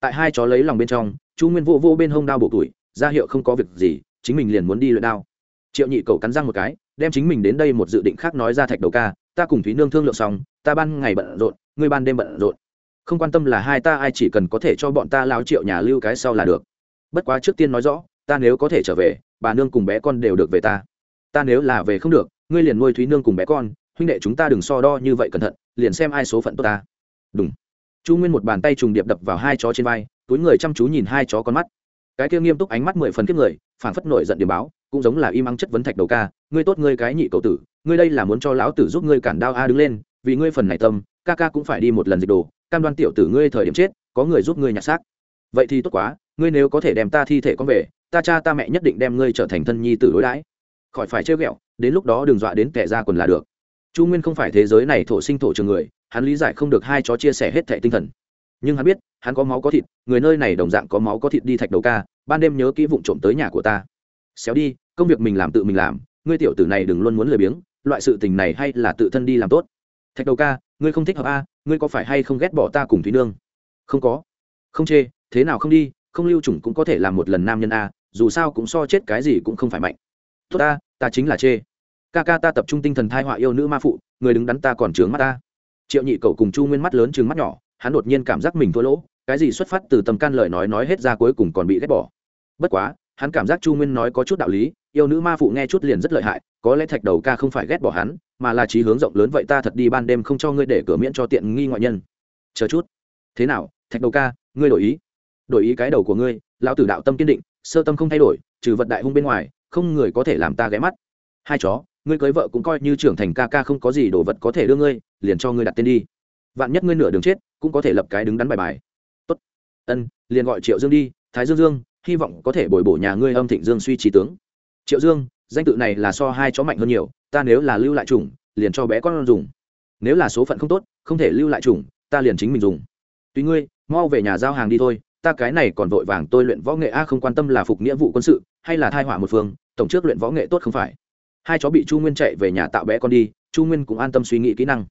Tại hai chó lấy lòng bên trong, chu nguyên vô vô bên hông đao bổ tuổi, ra hiệu không có việc gì, chính mình liền muốn đi luyện đao. Triệu nhị cầu cắn răng một cái, đem chính mình đến đây một dự định khác nói ra thạch đầu ca, ta cùng thúy nương thương lượng xong, ta ban ngày bận rộn, ngươi ban đêm bận rộn. Không quan tâm là hai ta, ai chỉ cần có thể cho bọn ta lao triệu nhà lưu cái sau là được bất quá trước tiên nói rõ, ta nếu có thể trở về, bà nương cùng bé con đều được về ta. Ta nếu là về không được, ngươi liền nuôi thúy nương cùng bé con, huynh đệ chúng ta đừng so đo như vậy cẩn thận, liền xem ai số phận tốt ta. Đúng chu nguyên một bàn tay trùng điệp đập vào hai chó trên vai, túi người chăm chú nhìn hai chó con mắt. Cái kia nghiêm túc ánh mắt mười phần kiếp người phản phất nổi giận điểm báo, cũng giống là im ắng chất vấn thạch đầu ca, ngươi tốt, ngươi cái nhị cậu tử, ngươi đây là muốn cho lão tử giúp ngươi cản đao a đứng lên, vì ngươi phần này tâm, ca ca cũng phải đi một lần dịch đồ, cam đoan tiểu tử ngươi thời điểm chết, có người giúp ngươi nhặt xác. Vậy thì tốt quá ngươi nếu có thể đem ta thi thể con về, ta cha ta mẹ nhất định đem ngươi trở thành thân nhi tử đối đãi. Khỏi phải chơi ghẹo, đến lúc đó đừng dọa đến kẻ ra quần là được. Chu nguyên không phải thế giới này thổ sinh thổ trường người, hắn lý giải không được hai chó chia sẻ hết thẻ tinh thần. Nhưng hắn biết, hắn có máu có thịt, người nơi này đồng dạng có máu có thịt đi thạch đầu ca, ban đêm nhớ kỹ vụ trộm tới nhà của ta. Xéo đi, công việc mình làm tự mình làm, ngươi tiểu tử này đừng luôn muốn lười biếng, loại sự tình này hay là tự thân đi làm tốt. Thạch đầu ca, ngươi không thích hợp a, ngươi có phải hay không ghét bỏ ta cùng thúy nương? Không có. Không chê, thế nào không đi không lưu chủng cũng có thể làm một lần nam nhân a, dù sao cũng so chết cái gì cũng không phải mạnh. Tốt ta ta chính là chê. Ca ca ta tập trung tinh thần thai họa yêu nữ ma phụ, người đứng đắn ta còn trướng mắt ta. Triệu nhị cậu cùng chu nguyên mắt lớn trướng mắt nhỏ, hắn đột nhiên cảm giác mình thua lỗ, cái gì xuất phát từ tầm can lời nói nói hết ra cuối cùng còn bị ghét bỏ. Bất quá, hắn cảm giác chu nguyên nói có chút đạo lý, yêu nữ ma phụ nghe chút liền rất lợi hại, có lẽ thạch đầu ca không phải ghét bỏ hắn, mà là trí hướng rộng lớn vậy ta thật đi ban đêm không cho ngươi để cửa miễn cho tiện nghi ngoại nhân. Chờ chút. Thế nào, thạch đầu ca, ngươi đổi ý? Đổi ý cái đầu của ngươi, lão tử đạo tâm kiên định, sơ tâm không thay đổi, trừ vật đại hung bên ngoài, không người có thể làm ta ghé mắt. Hai chó, ngươi cưới vợ cũng coi như trưởng thành ca ca không có gì đồ vật có thể đưa ngươi, liền cho ngươi đặt tên đi. Vạn nhất ngươi nửa đường chết, cũng có thể lập cái đứng đắn bài bài. Tốt. Ân, liền gọi triệu dương đi, thái dương dương, hy vọng có thể bồi bổ nhà ngươi âm thịnh dương suy trí tướng. Triệu dương, danh tự này là so hai chó mạnh hơn nhiều, ta nếu là lưu lại chủng, liền cho bé con dùng. Nếu là số phận không tốt, không thể lưu lại chủng, ta liền chính mình dùng. Tùy ngươi, mau về nhà giao hàng đi thôi ta cái này còn vội vàng tôi luyện võ nghệ a, không quan tâm là phục nghĩa vụ quân sự, hay là thai họa một phương, tổng trước luyện võ nghệ tốt không phải. Hai chó bị chu nguyên chạy về nhà tạo bé con đi, chu nguyên cũng an tâm suy nghĩ kỹ năng.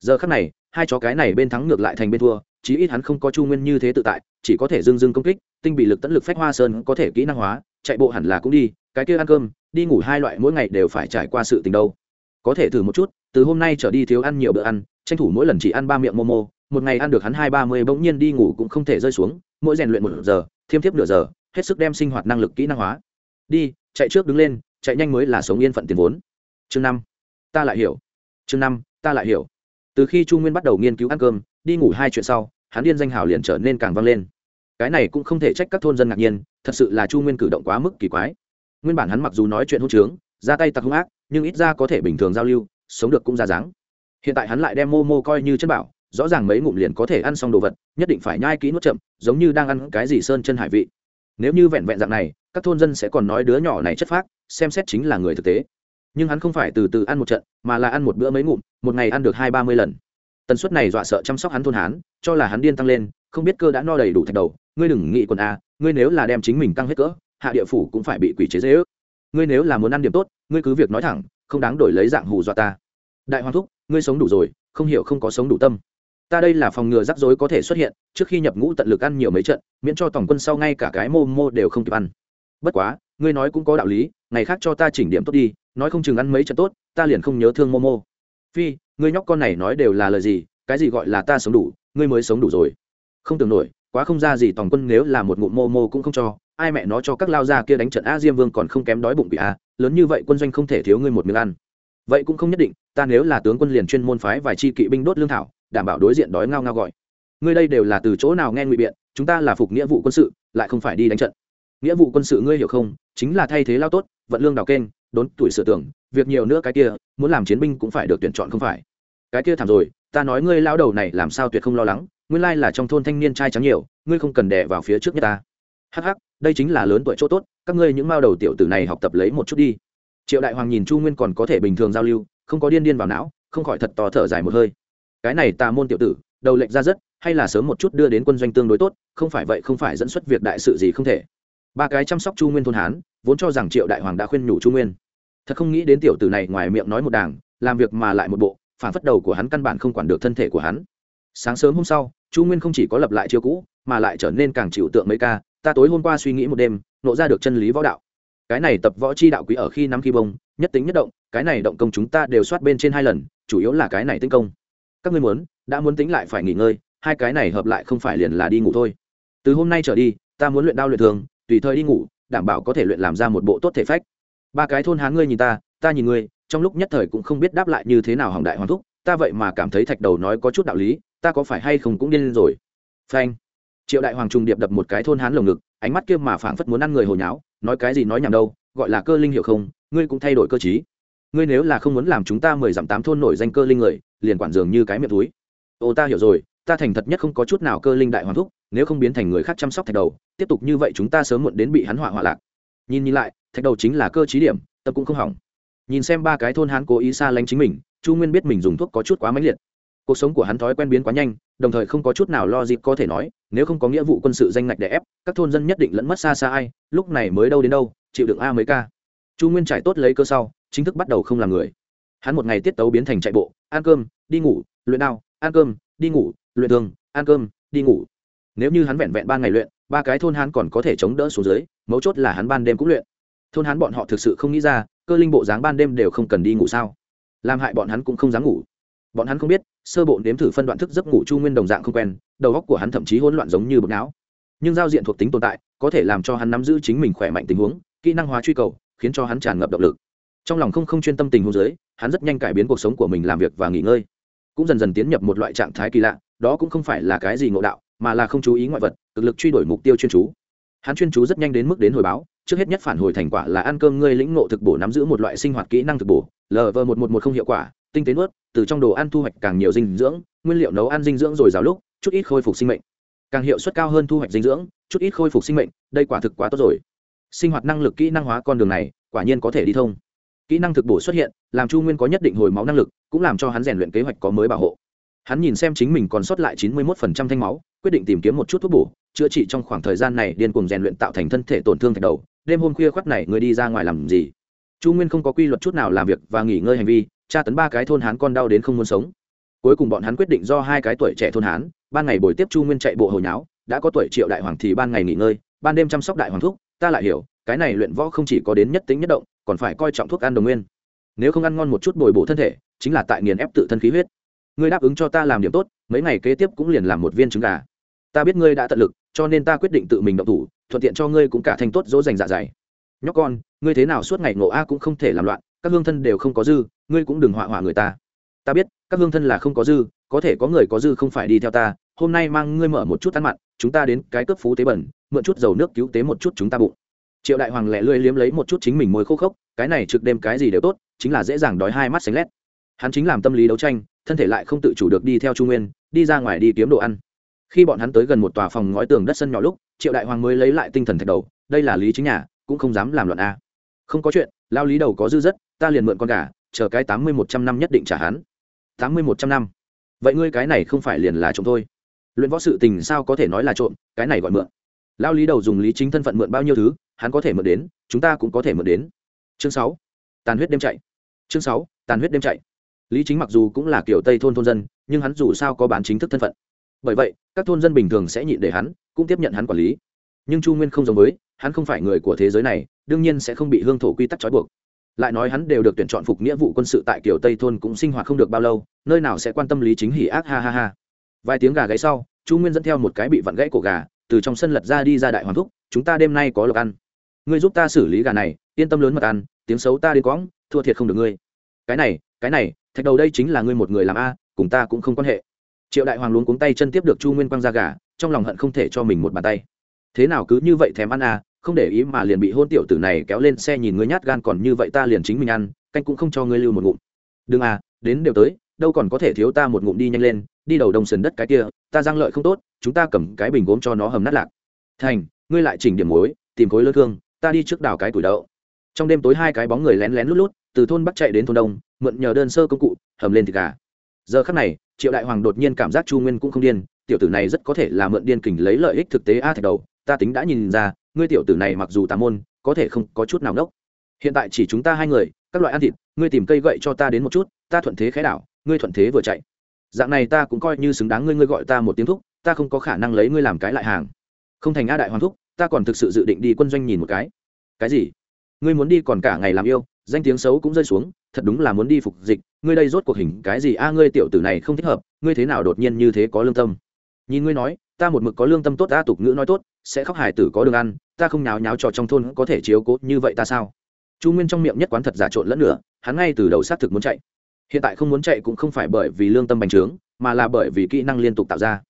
Giờ khắc này, hai chó cái này bên thắng ngược lại thành bên thua, chí ít hắn không có chu nguyên như thế tự tại, chỉ có thể dưng dưng công kích, tinh bị lực tẫn lực phách hoa sơn có thể kỹ năng hóa, chạy bộ hẳn là cũng đi, cái kia ăn cơm, đi ngủ hai loại mỗi ngày đều phải trải qua sự tình đâu. Có thể thử một chút, từ hôm nay trở đi thiếu ăn nhiều bữa ăn, tranh thủ mỗi lần chỉ ăn ba miệng momo, một ngày ăn được hắn hai ba mươi bỗng nhiên đi ngủ cũng không thể rơi xuống mỗi rèn luyện một giờ, thiêm thiếp nửa giờ, hết sức đem sinh hoạt năng lực kỹ năng hóa. Đi, chạy trước đứng lên, chạy nhanh mới là sống yên phận tiền vốn. Chương năm, ta lại hiểu. Chương năm, ta lại hiểu. Từ khi chu nguyên bắt đầu nghiên cứu ăn cơm, đi ngủ hai chuyện sau, hắn điên danh hào liền trở nên càng vang lên. Cái này cũng không thể trách các thôn dân ngạc nhiên, thật sự là chu nguyên cử động quá mức kỳ quái. Nguyên bản hắn mặc dù nói chuyện hôn trướng, ra tay tặc hung ác, nhưng ít ra có thể bình thường giao lưu, sống được cũng ra dáng. Hiện tại hắn lại đem mô mô coi như chân bảo rõ ràng mấy ngụm liền có thể ăn xong đồ vật, nhất định phải nhai kỹ nuốt chậm, giống như đang ăn cái gì sơn chân hải vị. Nếu như vẹn vẹn dạng này, các thôn dân sẽ còn nói đứa nhỏ này chất phác, xem xét chính là người thực tế. Nhưng hắn không phải từ từ ăn một trận, mà là ăn một bữa mấy ngụm, một ngày ăn được hai ba mươi lần. Tần suất này dọa sợ chăm sóc hắn thôn hán, cho là hắn điên tăng lên, không biết cơ đã no đầy đủ thạch đầu, ngươi đừng nghĩ quần a, ngươi nếu là đem chính mình tăng hết cỡ, hạ địa phủ cũng phải bị quỷ chế dễ ước. Ngươi nếu là muốn ăn điểm tốt, ngươi cứ việc nói thẳng, không đáng đổi lấy dạng hù dọa ta. Đại hoàng thúc, ngươi sống đủ rồi, không hiểu không có sống đủ tâm ta đây là phòng ngừa rắc rối có thể xuất hiện, trước khi nhập ngũ tận lực ăn nhiều mấy trận, miễn cho tổng quân sau ngay cả cái mô mô đều không kịp ăn. Bất quá, ngươi nói cũng có đạo lý, ngày khác cho ta chỉnh điểm tốt đi, nói không chừng ăn mấy trận tốt, ta liền không nhớ thương mô mô. Phi, ngươi nhóc con này nói đều là lời gì, cái gì gọi là ta sống đủ, ngươi mới sống đủ rồi. Không tưởng nổi, quá không ra gì tổng quân nếu là một ngụm mô mô cũng không cho, ai mẹ nó cho các lao gia kia đánh trận a diêm vương còn không kém đói bụng bị a, lớn như vậy quân doanh không thể thiếu ngươi một miếng ăn. Vậy cũng không nhất định, ta nếu là tướng quân liền chuyên môn phái vài chi kỵ binh đốt lương thảo đảm bảo đối diện đói ngao ngao gọi. Ngươi đây đều là từ chỗ nào nghe ngụy biện, chúng ta là phục nghĩa vụ quân sự, lại không phải đi đánh trận. Nghĩa vụ quân sự ngươi hiểu không? Chính là thay thế lao tốt, vận lương đào kênh, đốn tuổi sửa tưởng, việc nhiều nữa cái kia, muốn làm chiến binh cũng phải được tuyển chọn không phải. Cái kia thảm rồi, ta nói ngươi lao đầu này làm sao tuyệt không lo lắng, nguyên lai là trong thôn thanh niên trai trắng nhiều, ngươi không cần đè vào phía trước nhất ta. Hắc hắc, đây chính là lớn tuổi chỗ tốt, các ngươi những mao đầu tiểu tử này học tập lấy một chút đi. Triệu đại hoàng nhìn chu nguyên còn có thể bình thường giao lưu, không có điên điên vào não, không khỏi thật to thở dài một hơi cái này tà môn tiểu tử đầu lệnh ra rất hay là sớm một chút đưa đến quân doanh tương đối tốt không phải vậy không phải dẫn xuất việc đại sự gì không thể. Ba cái chăm sóc chu nguyên thôn hán vốn cho rằng triệu đại hoàng đã khuyên nhủ chu nguyên. Thật không nghĩ đến tiểu tử này ngoài miệng nói một đảng, làm việc mà lại một bộ phản phất đầu của hắn căn bản không quản được thân thể của hắn. Sáng sớm hôm sau chu nguyên không chỉ có lập lại chiêu cũ mà lại trở nên càng chịu tượng mấy ca ta tối hôm qua suy nghĩ một đêm nộ ra được chân lý võ đạo. Cái này tập võ chi đạo quý ở khi nắm khi bông nhất tính nhất động cái này động công chúng ta đều soát bên trên hai lần chủ yếu là cái này tấn công các ngươi muốn, đã muốn tính lại phải nghỉ ngơi, hai cái này hợp lại không phải liền là đi ngủ thôi. Từ hôm nay trở đi, ta muốn luyện đao luyện thường, tùy thời đi ngủ, đảm bảo có thể luyện làm ra một bộ tốt thể phách. Ba cái thôn hán ngươi nhìn ta ta nhìn ngươi, trong lúc nhất thời cũng không biết đáp lại như thế nào hỏng đại hoàng thúc, ta vậy mà cảm thấy thạch đầu nói có chút đạo lý, ta có phải hay không cũng điên lên rồi. Phanh. Triệu đại hoàng trung điệp đập một cái thôn hán lồng ngực, ánh mắt kia mà phảng phất muốn ăn người hồi nháo, nói cái gì nói nhầm đâu, gọi là cơ linh hiểu không, ngươi cũng thay đổi cơ chí ngươi nếu là không muốn làm chúng ta mười dặm tám thôn nổi danh cơ linh người liền quản dường như cái miệng túi. Ô, ta hiểu rồi, ta thành thật nhất không có chút nào cơ linh đại hoàng thúc, nếu không biến thành người khác chăm sóc thạch đầu, tiếp tục như vậy chúng ta sớm muộn đến bị hắn hỏa hỏa lạc. Nhìn nhìn lại, thạch đầu chính là cơ trí điểm, tâm cũng không hỏng. Nhìn xem ba cái thôn hắn cố ý xa lánh chính mình, chu nguyên biết mình dùng thuốc có chút quá mãnh liệt. Cuộc sống của hắn thói quen biến quá nhanh, đồng thời không có chút nào lo dịp có thể nói, nếu không có nghĩa vụ quân sự danh ngạch để ép, các thôn dân nhất định lẫn mất xa xa ai, lúc này mới đâu đến đâu, chịu đựng a mấy ca. Chu nguyên trải tốt lấy cơ sau, chính thức bắt đầu không làm người. Hắn một ngày tiết tấu biến thành chạy bộ ăn cơm, đi ngủ, luyện đao, ăn cơm, đi ngủ, luyện thường ăn cơm, đi ngủ. Nếu như hắn vẹn vẹn ba ngày luyện, ba cái thôn hắn còn có thể chống đỡ xuống dưới, mấu chốt là hắn ban đêm cũng luyện. Thôn hắn bọn họ thực sự không nghĩ ra, cơ linh bộ dáng ban đêm đều không cần đi ngủ sao? Làm hại bọn hắn cũng không dám ngủ. Bọn hắn không biết, sơ bộ nếm thử phân đoạn thức giấc ngủ chu nguyên đồng dạng không quen, đầu óc của hắn thậm chí hỗn loạn giống như bột não. Nhưng giao diện thuộc tính tồn tại, có thể làm cho hắn nắm giữ chính mình khỏe mạnh tình huống, kỹ năng hóa truy cầu, khiến cho hắn tràn ngập động lực trong lòng không không chuyên tâm tình huống giới, hắn rất nhanh cải biến cuộc sống của mình làm việc và nghỉ ngơi. Cũng dần dần tiến nhập một loại trạng thái kỳ lạ đó cũng không phải là cái gì ngộ đạo mà là không chú ý ngoại vật cực lực truy đuổi mục tiêu chuyên chú. Hắn chuyên chú rất nhanh đến mức đến hồi báo trước hết nhất phản hồi thành quả là ăn cơm ngươi lĩnh ngộ thực bổ nắm giữ một loại sinh hoạt kỹ năng thực bổ lv một một một không hiệu quả tinh tế nuốt từ trong đồ ăn thu hoạch càng nhiều dinh dưỡng nguyên liệu nấu ăn dinh dưỡng rồi rào lúc chút ít khôi phục sinh mệnh. Càng hiệu suất cao hơn thu hoạch dinh dưỡng chút ít khôi phục sinh mệnh đây quả thực quá tốt rồi. Sinh hoạt năng lực kỹ năng hóa con đường này quả nhiên có thể đi thông kỹ năng thực bổ xuất hiện, làm chu nguyên có nhất định hồi máu năng lực, cũng làm cho hắn rèn luyện kế hoạch có mới bảo hộ. Hắn nhìn xem chính mình còn sót lại chín mươi một phần trăm thanh máu, quyết định tìm kiếm một chút thuốc bổ, chữa trị trong khoảng thời gian này điên cuồng rèn luyện tạo thành thân thể tổn thương thạch đầu. Đêm hôm khuya khoắt này người đi ra ngoài làm gì? Chu nguyên không có quy luật chút nào làm việc và nghỉ ngơi hành vi, tra tấn ba cái thôn hán con đau đến không muốn sống. Cuối cùng bọn hắn quyết định do hai cái tuổi trẻ thôn hán, ban ngày buổi tiếp chu nguyên chạy bộ hồi nháo, đã có tuổi triệu đại hoàng thì ban ngày nghỉ ngơi, ban đêm chăm sóc đại hoàng thúc, ta lại hiểu, cái này luyện võ không chỉ có đến nhất tính nhất động còn phải coi trọng thuốc ăn đồng nguyên. Nếu không ăn ngon một chút bồi bổ thân thể, chính là tại nghiền ép tự thân khí huyết. Ngươi đáp ứng cho ta làm điểm tốt, mấy ngày kế tiếp cũng liền làm một viên trứng gà. Ta biết ngươi đã tận lực, cho nên ta quyết định tự mình động thủ, thuận tiện cho ngươi cũng cả thành tốt dỗ dành dạ dày. Nhóc con, ngươi thế nào suốt ngày ngộ a cũng không thể làm loạn, các hương thân đều không có dư, ngươi cũng đừng họa họa người ta. Ta biết, các hương thân là không có dư, có thể có người có dư không phải đi theo ta, hôm nay mang ngươi mở một chút ăn mặn, chúng ta đến cái cấp phú tế bẩn, mượn chút dầu nước cứu tế một chút chúng ta bụng triệu đại hoàng lẹ lưỡi liếm lấy một chút chính mình môi khô khốc, cái này trực đêm cái gì đều tốt, chính là dễ dàng đói hai mắt xanh lét. Hắn chính làm tâm lý đấu tranh, thân thể lại không tự chủ được đi theo trung nguyên, đi ra ngoài đi kiếm đồ ăn. Khi bọn hắn tới gần một tòa phòng ngói tường đất sân nhỏ lúc, triệu đại hoàng mới lấy lại tinh thần thạch đầu, đây là lý chính nhà, cũng không dám làm loạn a. Không có chuyện, lao lý đầu có dư dất ta liền mượn con gà, chờ cái tám mươi một trăm năm nhất định trả hắn. Tám mươi một trăm năm. Vậy ngươi cái này không phải liền là trộm thôi. Luyện võ sự tình sao có thể nói là trộm, cái này gọi mượn. Lao lý đầu dùng lý chính thân phận mượn bao nhiêu thứ hắn có thể mượn đến, chúng ta cũng có thể mượn đến. Chương sáu, tàn huyết đêm chạy. Chương sáu, tàn huyết đêm chạy. Lý chính mặc dù cũng là kiểu tây thôn thôn dân, nhưng hắn dù sao có bán chính thức thân phận. Bởi vậy, các thôn dân bình thường sẽ nhịn để hắn, cũng tiếp nhận hắn quản lý. Nhưng chu nguyên không giống với, hắn không phải người của thế giới này, đương nhiên sẽ không bị hương thổ quy tắc trói buộc. Lại nói hắn đều được tuyển chọn phục nghĩa vụ quân sự tại kiểu tây thôn cũng sinh hoạt không được bao lâu, nơi nào sẽ quan tâm lý chính hỉ ác, ha ha ha. Vài tiếng gà gáy sau, chu nguyên dẫn theo một cái bị vặn gãy cổ gà, từ trong sân lật ra đi ra đại hoàng thúc, chúng ta đêm nay có lộc ăn ngươi giúp ta xử lý gà này, yên tâm lớn mật ăn, tiếng xấu ta đến quõng, thua thiệt không được ngươi. Cái này cái này, thạch đầu đây chính là ngươi một người làm a, cùng ta cũng không quan hệ. Triệu đại hoàng luống cuống tay chân tiếp được chu nguyên quang ra gà, trong lòng hận không thể cho mình một bàn tay. Thế nào cứ như vậy thèm ăn à không để ý mà liền bị hôn tiểu tử này kéo lên xe nhìn ngươi nhát gan còn như vậy ta liền chính mình ăn, canh cũng không cho ngươi lưu một ngụm. Đừng à đến đều tới, đâu còn có thể thiếu ta một ngụm đi nhanh lên, đi đầu đồng sườn đất cái kia, ta giang lợi không tốt, chúng ta cầm cái bình gốm cho nó hầm nát lạc. Thành, ngươi lại chỉnh điểm muối, tìm khối lơ thương ta đi trước đào cái tuổi đậu. Trong đêm tối hai cái bóng người lén lén lút lút, từ thôn bắc chạy đến thôn đông, mượn nhờ đơn sơ công cụ, hầm lên thịt gà. Giờ khắc này, triệu đại hoàng đột nhiên cảm giác chu nguyên cũng không điên, tiểu tử này rất có thể là mượn điên kình lấy lợi ích thực tế a thạch đầu, ta tính đã nhìn ra, ngươi tiểu tử này mặc dù tà môn, có thể không có chút nào nốc hiện tại chỉ chúng ta hai người, các loại ăn thịt, ngươi tìm cây gậy cho ta đến một chút, ta thuận thế khẽ đảo, ngươi thuận thế vừa chạy. Dạng này ta cũng coi như xứng đáng ngươi ngươi gọi ta một tiếng thúc, ta không có khả năng lấy ngươi làm cái lại hàng. Không thành a đại hoàng thúc ta còn thực sự dự định đi quân doanh nhìn một cái. Cái gì? Ngươi muốn đi còn cả ngày làm yêu, danh tiếng xấu cũng rơi xuống, thật đúng là muốn đi phục dịch. Ngươi đây rốt cuộc hình cái gì? A, ngươi tiểu tử này không thích hợp, ngươi thế nào đột nhiên như thế có lương tâm? Nhìn ngươi nói, ta một mực có lương tâm tốt ta tục ngữ nói tốt, sẽ khóc hải tử có đường ăn, ta không nháo nháo trò trong thôn có thể chiếu cố như vậy ta sao? Chu nguyên trong miệng nhất quán thật giả trộn lẫn nữa, hắn ngay từ đầu xác thực muốn chạy. Hiện tại không muốn chạy cũng không phải bởi vì lương tâm bành trướng, mà là bởi vì kỹ năng liên tục tạo ra.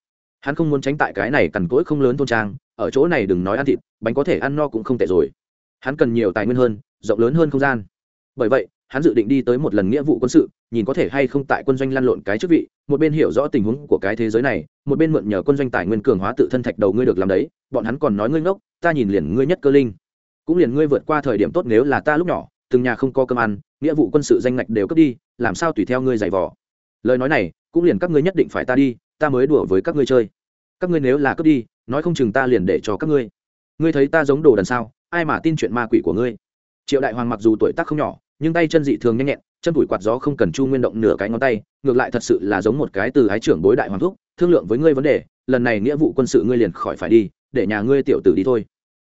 Hắn không muốn tránh tại cái này cằn cỗi không lớn thôn trang ở chỗ này đừng nói ăn thịt, bánh có thể ăn no cũng không tệ rồi. Hắn cần nhiều tài nguyên hơn, rộng lớn hơn không gian. Bởi vậy, hắn dự định đi tới một lần nghĩa vụ quân sự, nhìn có thể hay không tại quân doanh lăn lộn cái chức vị, một bên hiểu rõ tình huống của cái thế giới này, một bên mượn nhờ quân doanh tài nguyên cường hóa tự thân thạch đầu ngươi được làm đấy, bọn hắn còn nói ngươi ngốc, ta nhìn liền ngươi nhất cơ linh. Cũng liền ngươi vượt qua thời điểm tốt nếu là ta lúc nhỏ, từng nhà không có cơm ăn, nghĩa vụ quân sự danh ngạch đều cướp đi, làm sao tùy theo ngươi giày vò. Lời nói này, cũng liền các ngươi nhất định phải ta đi, ta mới đùa với các ngươi chơi. Các ngươi nếu là cướp đi nói không chừng ta liền để cho các ngươi. Ngươi thấy ta giống đồ đần sao? Ai mà tin chuyện ma quỷ của ngươi? Triệu đại hoàng mặc dù tuổi tác không nhỏ, nhưng tay chân dị thường nhanh nhẹn, chân tuổi quạt gió không cần chu nguyên động nửa cái ngón tay, ngược lại thật sự là giống một cái từ ái trưởng bối đại hoàng thúc, thương lượng với ngươi vấn đề, lần này nghĩa vụ quân sự ngươi liền khỏi phải đi, để nhà ngươi tiểu tử đi thôi.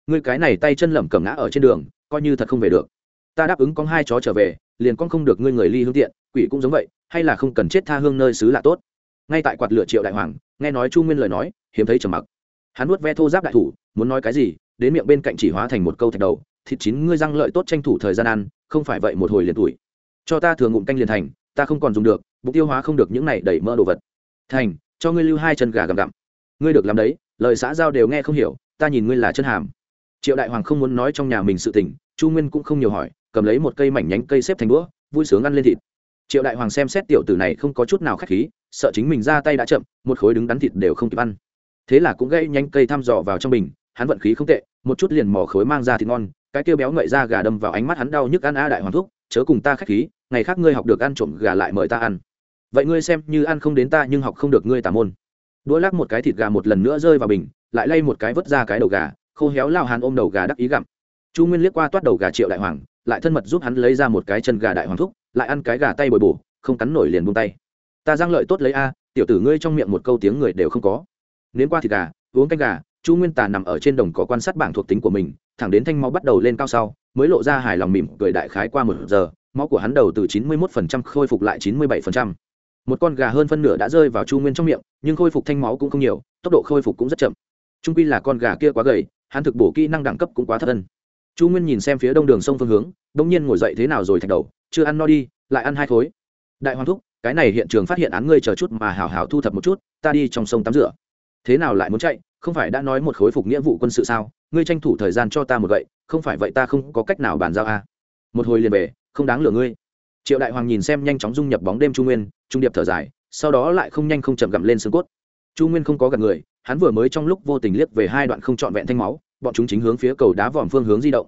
Ngươi cái này tay chân lẩm cẩm ngã ở trên đường, coi như thật không về được. Ta đáp ứng con hai chó trở về, liền con không được ngươi người ly hương tiện, quỷ cũng giống vậy, hay là không cần chết tha hương nơi xứ là tốt. Ngay tại quạt lửa triệu đại hoàng, nghe nói chu nguyên lời nói, hiếm thấy trầm mặc hắn nuốt ve thô giáp đại thủ, muốn nói cái gì, đến miệng bên cạnh chỉ hóa thành một câu thạch đầu, thịt chín ngươi răng lợi tốt tranh thủ thời gian ăn, không phải vậy một hồi liền tuổi cho ta thường ngụm canh liền thành, ta không còn dùng được bụng tiêu hóa không được những này đẩy mỡ đồ vật. Thành, cho ngươi lưu hai chân gà gặm gặm. Ngươi được làm đấy, lời xã giao đều nghe không hiểu, ta nhìn ngươi là chân hàm. Triệu đại hoàng không muốn nói trong nhà mình sự tình, chu nguyên cũng không nhiều hỏi, cầm lấy một cây mảnh nhánh cây xếp thành đũa, vui sướng ăn lên thịt. Triệu đại hoàng xem xét tiểu tử này không có chút nào k h á c h khí, sợ chính mình ra tay đã chậm, một khối đứng đắn thịt đều không kịp ăn thế là cũng gây nhanh cây thăm dò vào trong bình, hắn vận khí không tệ, một chút liền mỏ khối mang ra thì ngon, cái kêu béo ngậy ra gà đâm vào ánh mắt hắn đau nhức ăn a đại hoàng thúc, chớ cùng ta k h á c h khí, ngày khác ngươi học được ăn trộm gà lại mời ta ăn. Vậy ngươi xem như ăn không đến ta nhưng học không được ngươi tà môn. Đũa lắc một cái thịt gà một lần nữa rơi vào bình, lại lay một cái vớt ra cái đầu gà, khô héo lao hàn ôm đầu gà đắc ý gặm. Chu nguyên liếc qua toát đầu gà triệu đại hoàng, lại thân mật giúp hắn lấy ra một cái chân gà đại hoàng thúc, lại ăn cái gà tay bồi bổ, không cắn nổi liền buông tay. Ta giang lợi tốt lấy a, tiểu tử ngươi trong miệng một câu tiếng người đều không có nếm qua thịt gà, uống canh gà, chu nguyên tà nằm ở trên đồng có quan sát bảng thuộc tính của mình, thẳng đến thanh máu bắt đầu lên cao sau, mới lộ ra hài lòng mỉm cười đại khái qua một giờ, máu của hắn đầu từ chín mươi 91% khôi phục lại chín mươi 97%. một con gà hơn phân nửa đã rơi vào chu nguyên trong miệng, nhưng khôi phục thanh máu cũng không nhiều, tốc độ khôi phục cũng rất chậm. Trung quy là con gà kia quá gầy, hắn thực bổ kỹ năng đẳng cấp cũng quá thấp thân chu nguyên nhìn xem phía đông đường sông phương hướng đông nhiên ngồi dậy thế nào rồi thạch đầu, chưa ăn no đi, lại ăn hai khối. Đại hoàng thúc, cái này hiện trường phát hiện án ngươi chờ chút mà hảo hảo thu thập một chút, ta đi trong sông tắm rửa thế nào lại muốn chạy? Không phải đã nói một khối phục nghĩa vụ quân sự sao? Ngươi tranh thủ thời gian cho ta một gậy, không phải vậy ta không có cách nào bàn giao a. À. một hồi liền về, không đáng lừa ngươi. Triệu đại hoàng nhìn xem nhanh chóng dung nhập bóng đêm trung nguyên, trung điệp thở dài, sau đó lại không nhanh không chậm gặm lên xương cốt. Chu nguyên không có gặp người, hắn vừa mới trong lúc vô tình liếc về hai đoạn không trọn vẹn thanh máu, bọn chúng chính hướng phía cầu đá vòm phương hướng di động.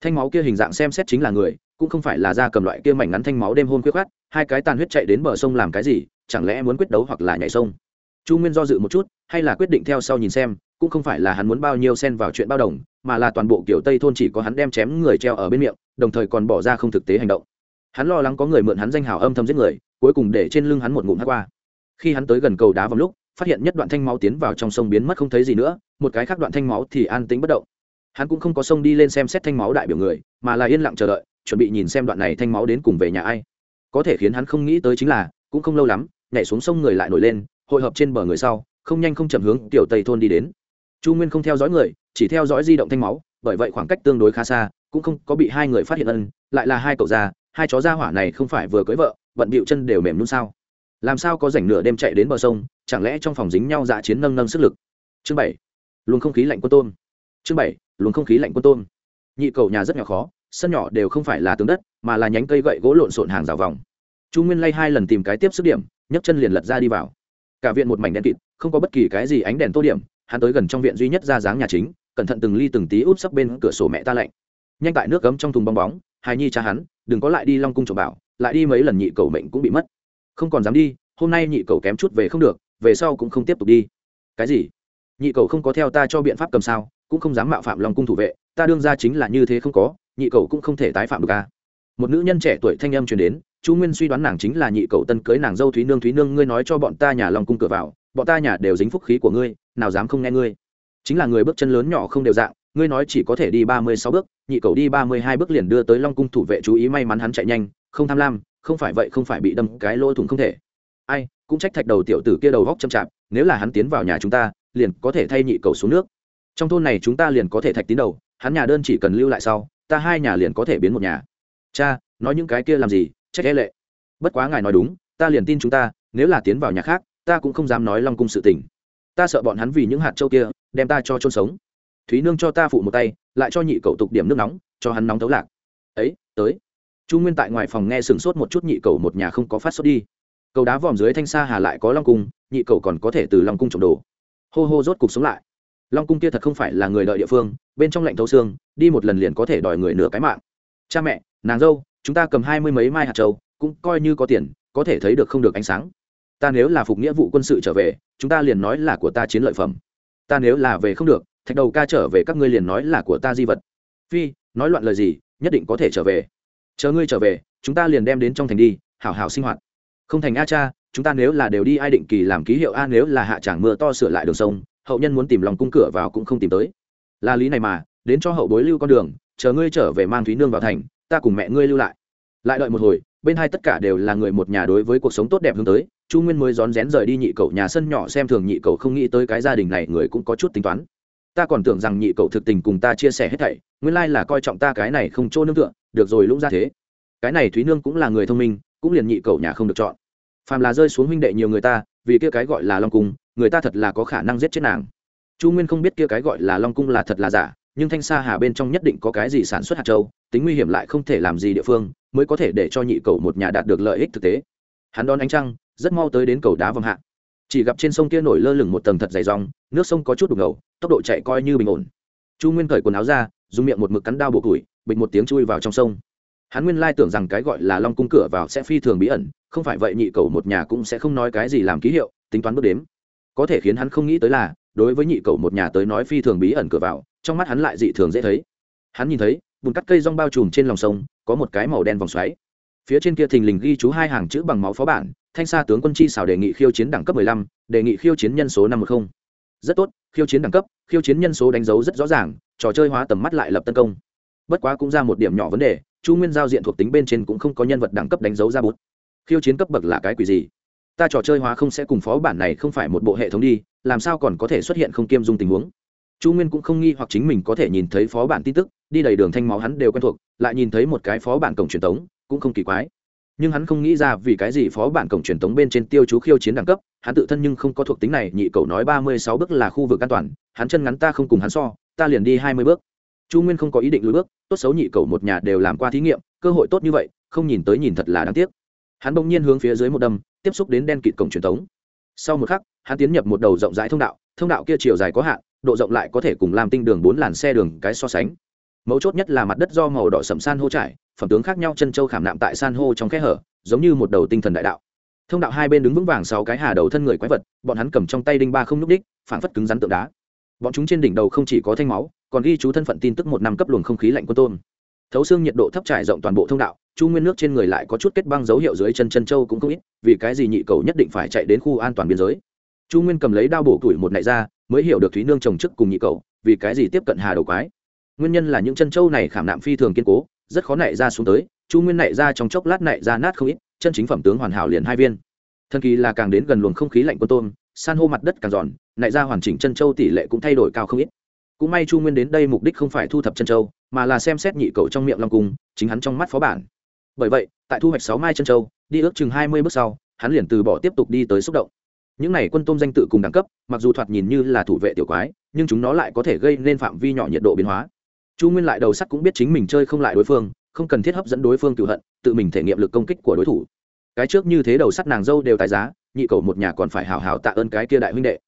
Thanh máu kia hình dạng xem xét chính là người, cũng không phải là da cầm loại kia mảnh ngắn thanh máu đêm hôn quyết khát hai cái tàn huyết chạy đến bờ sông làm cái gì, chẳng lẽ muốn quyết đấu hoặc là nhảy sông? Chu nguyên do dự một chút, hay là quyết định theo sau nhìn xem, cũng không phải là hắn muốn bao nhiêu xen vào chuyện bao đồng, mà là toàn bộ kiểu tây thôn chỉ có hắn đem chém người treo ở bên miệng, đồng thời còn bỏ ra không thực tế hành động. Hắn lo lắng có người mượn hắn danh hào âm thầm giết người, cuối cùng để trên lưng hắn một ngụm hát qua. Khi hắn tới gần cầu đá vào lúc, phát hiện nhất đoạn thanh máu tiến vào trong sông biến mất không thấy gì nữa, một cái khác đoạn thanh máu thì an tính bất động. Hắn cũng không có sông đi lên xem xét thanh máu đại biểu người, mà là yên lặng chờ đợi, chuẩn bị nhìn xem đoạn này thanh máu đến cùng về nhà ai. Có thể khiến hắn không nghĩ tới chính là, cũng không lâu lắm, nhảy xuống sông người lại nổi lên hội hợp trên bờ người sau, không nhanh không chậm hướng tiểu tây thôn đi đến. Chu nguyên không theo dõi người, chỉ theo dõi di động thanh máu, bởi vậy khoảng cách tương đối khá xa, cũng không có bị hai người phát hiện ân, lại là hai cậu già, hai chó gia hỏa này không phải vừa cưới vợ vận bịu chân đều mềm luôn sao. Làm sao có rảnh nửa đêm chạy đến bờ sông, chẳng lẽ trong phòng dính nhau dạ chiến nâng nâng sức lực? Chương bảy, luồng không khí lạnh quân tôm. Chương bảy, luồng không khí lạnh quân tôm. Nhị cầu nhà rất nhỏ khó, sân nhỏ đều không phải là tướng đất, mà là nhánh cây gậy gỗ lộn xộn hàng rào vòng. Chu nguyên lay hai lần tìm cái tiếp sức điểm, nhấc chân liền lật ra đi vào cả viện một mảnh đen kịt, không có bất kỳ cái gì ánh đèn tô điểm, hắn tới gần trong viện duy nhất ra dáng nhà chính, cẩn thận từng ly từng tí úp sấp bên cửa sổ mẹ ta lạnh. Nhanh tại nước cấm trong thùng bong bóng, hài nhi cha hắn, đừng có lại đi long cung trộm bảo, lại đi mấy lần nhị cầu mệnh cũng bị mất. Không còn dám đi, hôm nay nhị cầu kém chút về không được, về sau cũng không tiếp tục đi. Cái gì? Nhị cầu không có theo ta cho biện pháp cầm sao, cũng không dám mạo phạm long cung thủ vệ, ta đương ra chính là như thế không có, nhị cầu cũng không thể tái phạm được ca một nữ nhân trẻ tuổi thanh âm truyền đến chu nguyên suy đoán nàng chính là nhị cậu tân cưới nàng dâu thúy nương. Thúy nương, ngươi nói cho bọn ta nhà lòng cung cửa vào, bọn ta nhà đều dính phúc khí của ngươi, nào dám không nghe ngươi. Chính là người bước chân lớn nhỏ không đều dạng, ngươi nói chỉ có thể đi ba mươi sáu bước, nhị cậu đi ba mươi hai bước liền đưa tới long cung thủ vệ chú ý may mắn hắn chạy nhanh, không tham lam, không phải vậy không phải bị đâm cái lỗ thủng không thể. Ai, cũng trách thạch đầu tiểu tử kia đầu góc chậm chạp, nếu là hắn tiến vào nhà chúng ta, liền có thể thay nhị cầu xuống nước. Trong thôn này chúng ta liền có thể thạch tín đầu, hắn nhà đơn chỉ cần lưu lại sau, ta hai nhà liền có thể biến một nhà. Cha, nói những cái kia làm gì trách e lệ. Bất quá ngài nói đúng, ta liền tin chúng ta, nếu là tiến vào nhà khác, ta cũng không dám nói long cung sự tình. Ta sợ bọn hắn vì những hạt châu kia, đem ta cho chôn sống. Thúy nương cho ta phụ một tay, lại cho nhị cậu tục điểm nước nóng, cho hắn nóng tấu lạc. Ấy, tới. Chu nguyên tại ngoài phòng nghe sừng sốt một chút nhị cầu một nhà không có phát sốt đi. Cầu đá vòm dưới thanh xa hà lại có long cung, nhị cầu còn có thể từ long cung trồng đồ. Hô hô rốt cục sống lại. Long cung kia thật không phải là người đợi địa phương, bên trong lạnh thấu xương, đi một lần liền có thể đòi người nửa cái mạng. Cha mẹ, nàng dâu chúng ta cầm hai mươi mấy mai hạt châu, cũng coi như có tiền, có thể thấy được không được ánh sáng. Ta nếu là phục nghĩa vụ quân sự trở về, chúng ta liền nói là của ta chiến lợi phẩm. Ta nếu là về không được, thạch đầu ca trở về các ngươi liền nói là của ta di vật. Phi, nói loạn lời gì, nhất định có thể trở về. Chờ ngươi trở về, chúng ta liền đem đến trong thành đi, hảo hảo sinh hoạt. Không thành a cha, chúng ta nếu là đều đi ai định kỳ làm ký hiệu a, nếu là hạ tràng mưa to sửa lại đường sông, hậu nhân muốn tìm lòng cung cửa vào cũng không tìm tới. Là lý này mà, đến cho hậu bối lưu con đường, chờ ngươi trở về mang thúy nương vào thành ta cùng mẹ ngươi lưu lại. Lại đợi một hồi, bên hai tất cả đều là người một nhà đối với cuộc sống tốt đẹp hướng tới, chu nguyên mới rón rén rời đi nhị cậu nhà sân nhỏ xem thường nhị cậu không nghĩ tới cái gia đình này người cũng có chút tính toán. Ta còn tưởng rằng nhị cậu thực tình cùng ta chia sẻ hết thảy, nguyên lai là coi trọng ta cái này không chỗ nương tựa, được rồi lũng ra thế. Cái này thúy nương cũng là người thông minh, cũng liền nhị cậu nhà không được chọn. Phàm là rơi xuống huynh đệ nhiều người ta, vì kia cái gọi là long cung, người ta thật là có khả năng giết chết nàng. Chu nguyên không biết kia cái gọi là long cung là thật là giả, nhưng thanh sa hà bên trong nhất định có cái gì sản xuất hạt châu tính nguy hiểm lại không thể làm gì địa phương, mới có thể để cho nhị cầu một nhà đạt được lợi ích thực tế. Hắn đón ánh trăng, rất mau tới đến cầu đá vòng hạ. Chỉ gặp trên sông kia nổi lơ lửng một tầng thật dày dòng, nước sông có chút đục ngầu, tốc độ chạy coi như bình ổn. Chu nguyên cởi quần áo ra, dùng miệng một mực cắn đao buộc củi, bịch một tiếng chui vào trong sông. Hắn nguyên lai tưởng rằng cái gọi là long cung cửa vào sẽ phi thường bí ẩn, không phải vậy nhị cầu một nhà cũng sẽ không nói cái gì làm ký hiệu, tính toán bước đếm. Có thể khiến hắn không nghĩ tới là, đối với nhị cầu một nhà tới nói phi thường bí ẩn cửa vào, trong mắt hắn lại dị thường dễ thấy. Hắn nhìn thấy bùn cắt cây rong bao trùm trên lòng sông có một cái màu đen vòng xoáy. Phía trên kia thình lình ghi chú hai hàng chữ bằng máu phó bản thanh xa tướng quân chi xảo đề nghị khiêu chiến đẳng cấp 15, đề nghị khiêu chiến nhân số năm một không. Rất tốt khiêu chiến đẳng cấp khiêu chiến nhân số đánh dấu rất rõ ràng trò chơi hóa tầm mắt lại lập tấn công. Bất quá cũng ra một điểm nhỏ vấn đề chu nguyên giao diện thuộc tính bên trên cũng không có nhân vật đẳng cấp đánh dấu ra bút. Khiêu chiến cấp bậc là cái quỷ gì? Ta trò chơi hóa không sẽ cùng phó bản này không phải một bộ hệ thống đi làm sao còn có thể xuất hiện không kiêm dung tình huống? Chu nguyên cũng không nghi hoặc chính mình có thể nhìn thấy phó bản tin tức đi đầy đường thanh máu hắn đều quen thuộc, lại nhìn thấy một cái phó bản cổng truyền thống cũng không kỳ quái. Nhưng hắn không nghĩ ra vì cái gì phó bản cổng truyền thống bên trên tiêu chú khiêu chiến đẳng cấp, hắn tự thân nhưng không có thuộc tính này, nhị cậu nói ba mươi sáu bước là khu vực an toàn, hắn chân ngắn ta không cùng hắn so, ta liền đi hai mươi bước. Chu nguyên không có ý định lùi bước, tốt xấu nhị cậu một nhà đều làm qua thí nghiệm, cơ hội tốt như vậy, không nhìn tới nhìn thật là đáng tiếc. Hắn bỗng nhiên hướng phía dưới một đâm, tiếp xúc đến đen kịt cổng truyền thống sau một khắc, hắn tiến nhập một đầu rộng rãi thông đạo thông đạo kia chiều dài có hạn, độ rộng lại có thể cùng làm tinh đường bốn làn xe đường cái so sánh mấu chốt nhất là mặt đất do màu đỏ sầm san hô trải, phẩm tướng khác nhau chân châu khảm nạm tại san hô trong kẽ hở, giống như một đầu tinh thần đại đạo. Thông đạo hai bên đứng vững vàng sáu cái hà đầu thân người quái vật, bọn hắn cầm trong tay đinh ba không nhúc đích phản phất cứng rắn tượng đá. Bọn chúng trên đỉnh đầu không chỉ có thanh máu, còn ghi chú thân phận tin tức một năm cấp luồng không khí lạnh quân tôn. Thấu xương nhiệt độ thấp trải rộng toàn bộ thông đạo, chu nguyên nước trên người lại có chút kết băng dấu hiệu dưới chân chân châu cũng không ít, vì cái gì nhị cầu nhất định phải chạy đến khu an toàn biên giới. Chu nguyên cầm lấy đao bổ tuổi một nại ra, mới hiểu được thúy nương chồng chức cùng nhị cầu, vì cái gì tiếp cận hà đầu quái nguyên nhân là những chân châu này khảm nạm phi thường kiên cố, rất khó nảy ra xuống tới, chu nguyên nảy ra trong chốc lát nảy ra nát không ít, chân chính phẩm tướng hoàn hảo liền hai viên. Thần kỳ là càng đến gần luồng không khí lạnh quân tôm san hô mặt đất càng giòn, nảy ra hoàn chỉnh chân châu tỷ lệ cũng thay đổi cao không ít. Cũng may chu nguyên đến đây mục đích không phải thu thập chân châu mà là xem xét nhị cầu trong miệng long cung, chính hắn trong mắt phó bản. Bởi vậy, tại thu hoạch sáu mai chân châu đi ước chừng hai mươi bước sau, hắn liền từ bỏ tiếp tục đi tới xúc động. Những này quân tôm danh tự cùng đẳng cấp, mặc dù thoạt nhìn như là thủ vệ tiểu quái, nhưng chúng nó lại có thể gây nên phạm vi nhỏ nhiệt độ biến hóa chu nguyên lại đầu sắt cũng biết chính mình chơi không lại đối phương, không cần thiết hấp dẫn đối phương cựu hận, tự mình thể nghiệm lực công kích của đối thủ. Cái trước như thế đầu sắt nàng dâu đều tài giá, nhị cầu một nhà còn phải hào hào tạ ơn cái kia đại huynh đệ.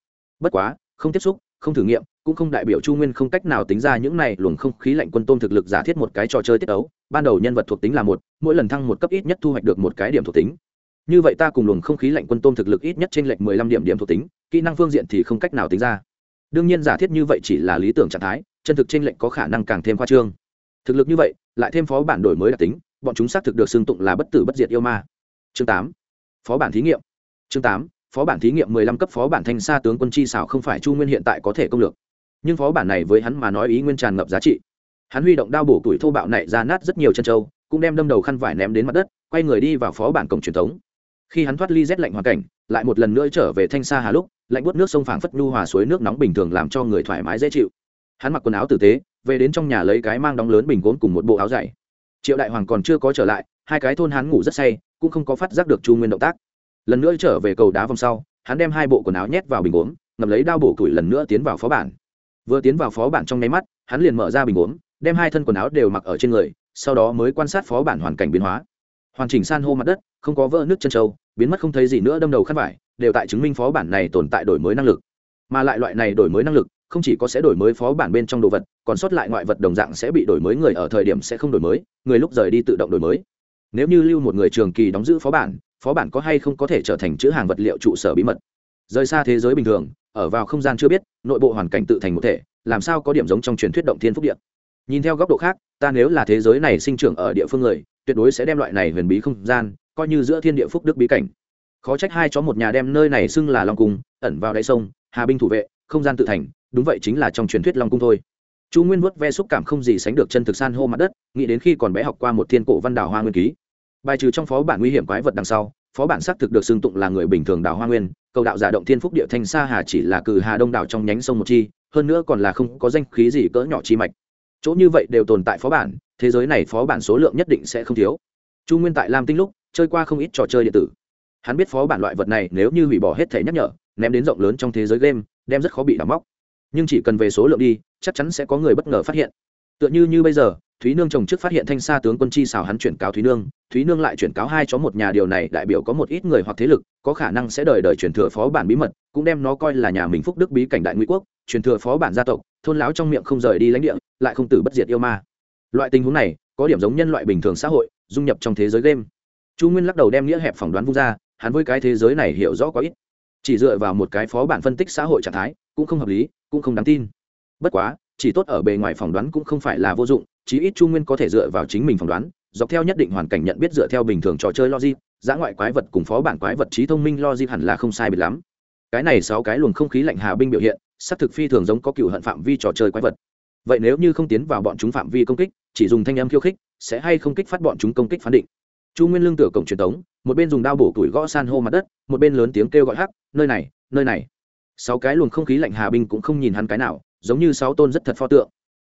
Bất quá, không tiếp xúc, không thử nghiệm, cũng không đại biểu chu nguyên không cách nào tính ra những này luồng không khí lạnh quân tôm thực lực giả thiết một cái trò chơi tiết ấu. Ban đầu nhân vật thuộc tính là một, mỗi lần thăng một cấp ít nhất thu hoạch được một cái điểm thuộc tính. Như vậy ta cùng luồng không khí lạnh quân tôm thực lực ít nhất trên lệnh mười lăm điểm điểm thuộc tính, kỹ năng phương diện thì không cách nào tính ra. Đương nhiên giả thiết như vậy chỉ là lý tưởng trạng thái chân thực trên lệnh có khả năng càng thêm khoa trương. Thực lực như vậy, lại thêm phó bản đổi mới đặc tính, bọn chúng xác thực được xưng tụng là bất tử bất diệt yêu ma. Chương tám, phó bản thí nghiệm. Chương tám, phó bản thí nghiệm mười lăm cấp phó bản thanh sa tướng quân chi xảo không phải chu nguyên hiện tại có thể công lược. Nhưng phó bản này với hắn mà nói ý nguyên tràn ngập giá trị. Hắn huy động đao bổ tuổi thô bạo này ra nát rất nhiều chân trâu cũng đem đâm đầu khăn vải ném đến mặt đất, quay người đi vào phó bản cổng truyền thống. Khi hắn thoát ly rét lạnh hoàn cảnh, lại một lần nữa trở về thanh sa hà lúc, lạnh bút nước sông phảng phất nhu hòa suối nước nóng bình thường làm cho người thoải mái dễ chịu hắn mặc quần áo tử tế, về đến trong nhà lấy cái mang đóng lớn bình gốm cùng một bộ áo dày. Triệu đại hoàng còn chưa có trở lại, hai cái thôn hắn ngủ rất say, cũng không có phát giác được chu nguyên động tác. Lần nữa trở về cầu đá vòng sau, hắn đem hai bộ quần áo nhét vào bình gốm ngầm lấy đao bổ củi lần nữa tiến vào phó bản. Vừa tiến vào phó bản trong nháy mắt, hắn liền mở ra bình gốm, đem hai thân quần áo đều mặc ở trên người, sau đó mới quan sát phó bản hoàn cảnh biến hóa. Hoàn chỉnh san hô mặt đất, không có vỡ nước chân trâu, biến mất không thấy gì nữa, đâm đầu khăn vải, đều tại chứng minh phó bản này tồn tại đổi mới năng lực. Mà lại loại này đổi mới năng lực không chỉ có sẽ đổi mới phó bản bên trong đồ vật, còn sót lại ngoại vật đồng dạng sẽ bị đổi mới, người ở thời điểm sẽ không đổi mới, người lúc rời đi tự động đổi mới. Nếu như lưu một người trường kỳ đóng giữ phó bản phó bản có hay không có thể trở thành chữ hàng vật liệu trụ sở bí mật? Rời xa thế giới bình thường, ở vào không gian chưa biết, nội bộ hoàn cảnh tự thành một thể, làm sao có điểm giống trong truyền thuyết động thiên phúc điện nhìn theo góc độ khác, ta nếu là thế giới này sinh trưởng ở địa phương người, tuyệt đối sẽ đem loại này huyền bí không gian, coi như giữa thiên địa phúc đức bí cảnh. Khó trách hai chó một nhà đem nơi này xưng là long cung, ẩn vào đáy sông, hà binh thủ vệ, không gian tự thành đúng vậy chính là trong truyền thuyết long cung thôi. Chu nguyên vuốt ve xúc cảm không gì sánh được chân thực san hô mặt đất, nghĩ đến khi còn bé học qua một thiên cổ văn đảo hoa nguyên ký. Bài trừ trong phó bản nguy hiểm quái vật đằng sau, phó bản xác thực được xưng tụng là người bình thường đảo hoa nguyên, cầu đạo giả động thiên phúc địa thanh sa hà chỉ là cử hà đông đảo trong nhánh sông một chi, hơn nữa còn là không có danh khí gì cỡ nhỏ chi mạch. Chỗ như vậy đều tồn tại phó bản, thế giới này phó bản số lượng nhất định sẽ không thiếu. Chu nguyên tại lam tinh lúc, chơi qua không ít trò chơi điện tử. Hắn biết phó bản loại vật này nếu như hủy bỏ hết thể nhắc nhở, ném đến rộng lớn trong thế giới game, đem rất khó bị đắm móc nhưng chỉ cần về số lượng đi, chắc chắn sẽ có người bất ngờ phát hiện. Tựa như như bây giờ, thúy nương chồng trước phát hiện thanh sa tướng quân chi xào hắn chuyển cáo thúy nương thúy nương lại chuyển cáo hai chó một nhà điều này đại biểu có một ít người hoặc thế lực, có khả năng sẽ đời đời chuyển thừa phó bản bí mật, cũng đem nó coi là nhà mình phúc đức bí cảnh đại ngụy quốc chuyển thừa phó bản gia tộc, thôn láo trong miệng không rời đi lãnh địa, lại không tử bất diệt yêu ma. Loại tình huống này, có điểm giống nhân loại bình thường xã hội, dung nhập trong thế giới game. Chu nguyên lắc đầu đem nghĩa hẹp phỏng đoán vung ra, hắn với cái thế giới này hiểu rõ có ít chỉ dựa vào một cái phó bản phân tích xã hội trạng thái, cũng không hợp lý, cũng không đáng tin. Bất quá, chỉ tốt ở bề ngoài phỏng đoán cũng không phải là vô dụng, chí ít chu nguyên có thể dựa vào chính mình phỏng đoán, dọc theo nhất định hoàn cảnh nhận biết dựa theo bình thường trò chơi logic giã ngoại quái vật cùng phó bản quái vật trí thông minh logic hẳn là không sai biệt lắm. Cái này sáu cái luồng không khí lạnh hà binh biểu hiện, xác thực phi thường giống có cựu hận phạm vi trò chơi quái vật. Vậy nếu như không tiến vào bọn chúng phạm vi công kích, chỉ dùng thanh âm khiêu khích, sẽ hay không kích phát bọn chúng công kích phán định? Chu nguyên lương tựa cổng truyền thống một bên dùng đao bổ tuổi gõ san hô mặt đất, một bên lớn tiếng kêu gọi hắc, nơi này nơi này. Sáu cái luồng không khí lạnh hà binh cũng không nhìn hắn cái nào, giống như sáu tôn rất thật pho tượng.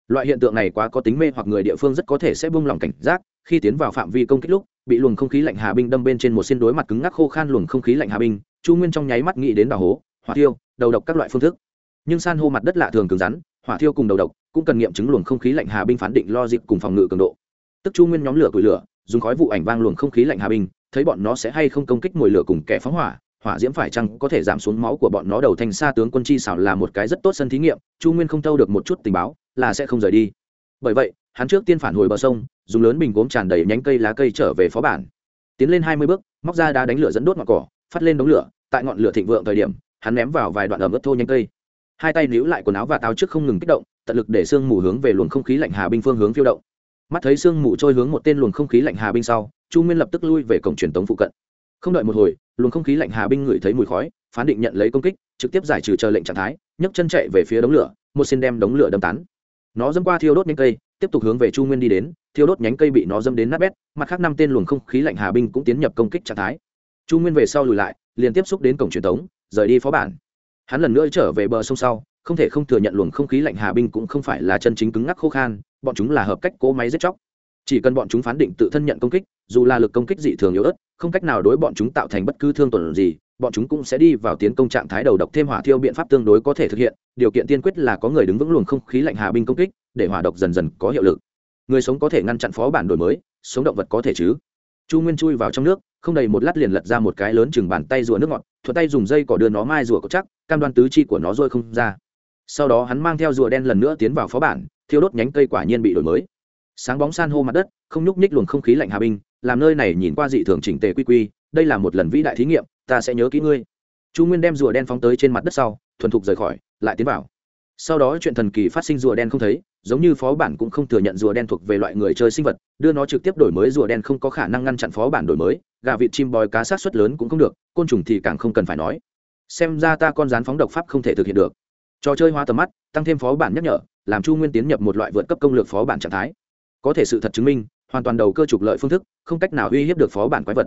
Loại hiện tượng này quá có tính mê hoặc người địa phương rất có thể sẽ buông lỏng cảnh giác, khi tiến vào phạm vi công kích lúc, bị luồng không khí lạnh hà binh đâm bên trên một xin đối mặt cứng ngắc khô khan luồng không khí lạnh hà binh chu nguyên trong nháy mắt nghĩ đến đào hố, hỏa tiêu đầu độc các loại phương thức. Nhưng san hô mặt đất lạ thường cứng rắn, hỏa thiêu cùng đầu độc cũng cần nghiệm chứng luồng không khí lạnh hà binh phán định lo dịp cùng phòng ngự cường độ. Tức chu nguyên nhóm lửa củi lửa, dùng khói vụ ảnh vang luồng không khí lạnh hà binh thấy bọn nó sẽ hay không công kích mồi lửa cùng kẻ phóng hỏa hỏa diễm phải chăng có thể giảm xuống máu của bọn nó đầu thành xa tướng quân chi xảo là một cái rất tốt sân thí nghiệm, chu nguyên không thâu được một chút tình báo, là sẽ không rời đi. Bởi vậy, hắn trước tiên phản hồi bờ sông, dùng lớn bình gốm tràn đầy nhánh cây lá cây trở về phó bản. Tiến lên hai mươi bước, móc ra đá đánh lửa dẫn đốt ngọn cỏ, phát lên đống lửa, tại ngọn lửa thịnh vượng thời điểm, hắn ném vào vài đoạn ẩm ướt thô nhánh cây. Hai tay níu lại quần áo và táo trước không ngừng kích động, tận lực để sương mù hướng về luồng không khí lạnh hà binh phương hướng phiêu động. Mắt thấy sương mù trôi hướng một tên luồng không khí lạnh hà binh sau chu nguyên lập tức lui về cổng truyền tống phụ cận. Không đợi một hồi, luồng không khí lạnh hà binh ngửi thấy mùi khói, phán định nhận lấy công kích, trực tiếp giải trừ chờ lệnh trạng thái, nhấc chân chạy về phía đống lửa, một xin đem đống lửa đâm tán. Nó dâm qua thiêu đốt nhánh cây, tiếp tục hướng về chu nguyên đi đến, thiêu đốt nhánh cây bị nó dâm đến nát bét, mặt khác năm tên luồng không khí lạnh hà binh cũng tiến nhập công kích trạng thái. Chu nguyên về sau lùi lại, liền tiếp xúc đến cổng truyền tống, rời đi phó bản. Hắn lần nữa trở về bờ sông sau, không thể không thừa nhận luồng không khí lạnh hà binh cũng không phải là chân chính cứng ngắc khô khan, bọn chúng là hợp cách cố máy giết chóc chỉ cần bọn chúng phán định tự thân nhận công kích, dù là lực công kích dị thường yếu ớt, không cách nào đối bọn chúng tạo thành bất cứ thương tổn gì, bọn chúng cũng sẽ đi vào tiến công trạng thái đầu độc thêm hỏa thiêu biện pháp tương đối có thể thực hiện. Điều kiện tiên quyết là có người đứng vững luồng không khí lạnh hà binh công kích, để hỏa độc dần dần có hiệu lực. Người sống có thể ngăn chặn phó bản đổi mới, sống động vật có thể chứ. Chu nguyên chui vào trong nước, không đầy một lát liền lật ra một cái lớn chừng bàn tay rùa nước ngọt, thuận tay dùng dây cỏ đưa nó mai rùa có chắc, cam đoan tứ chi của nó rôi không ra. Sau đó hắn mang theo rùa đen lần nữa tiến vào phó bản, thiêu đốt nhánh cây quả nhiên bị đổi mới sáng bóng san hô mặt đất, không nhúc nhích luồng không khí lạnh hà binh làm nơi này nhìn qua dị thường chỉnh tề quy quy, đây là một lần vĩ đại thí nghiệm, ta sẽ nhớ kỹ ngươi. Chu nguyên đem rùa đen phóng tới trên mặt đất sau, thuần thục rời khỏi, lại tiến vào. Sau đó chuyện thần kỳ phát sinh rùa đen không thấy, giống như phó bản cũng không thừa nhận rùa đen thuộc về loại người chơi sinh vật, đưa nó trực tiếp đổi mới rùa đen không có khả năng ngăn chặn phó bản đổi mới, gà vịt chim bòi cá sát xuất lớn cũng không được, côn trùng thì càng không cần phải nói. Xem ra ta con rán phóng độc pháp không thể thực hiện được. Trò chơi hóa tầm mắt, tăng thêm phó bản nhắc nhở, làm chu nguyên tiến nhập một loại vượt cấp công lược phó bản trạng thái có thể sự thật chứng minh, hoàn toàn đầu cơ trục lợi phương thức, không cách nào uy hiếp được phó bản quái vật.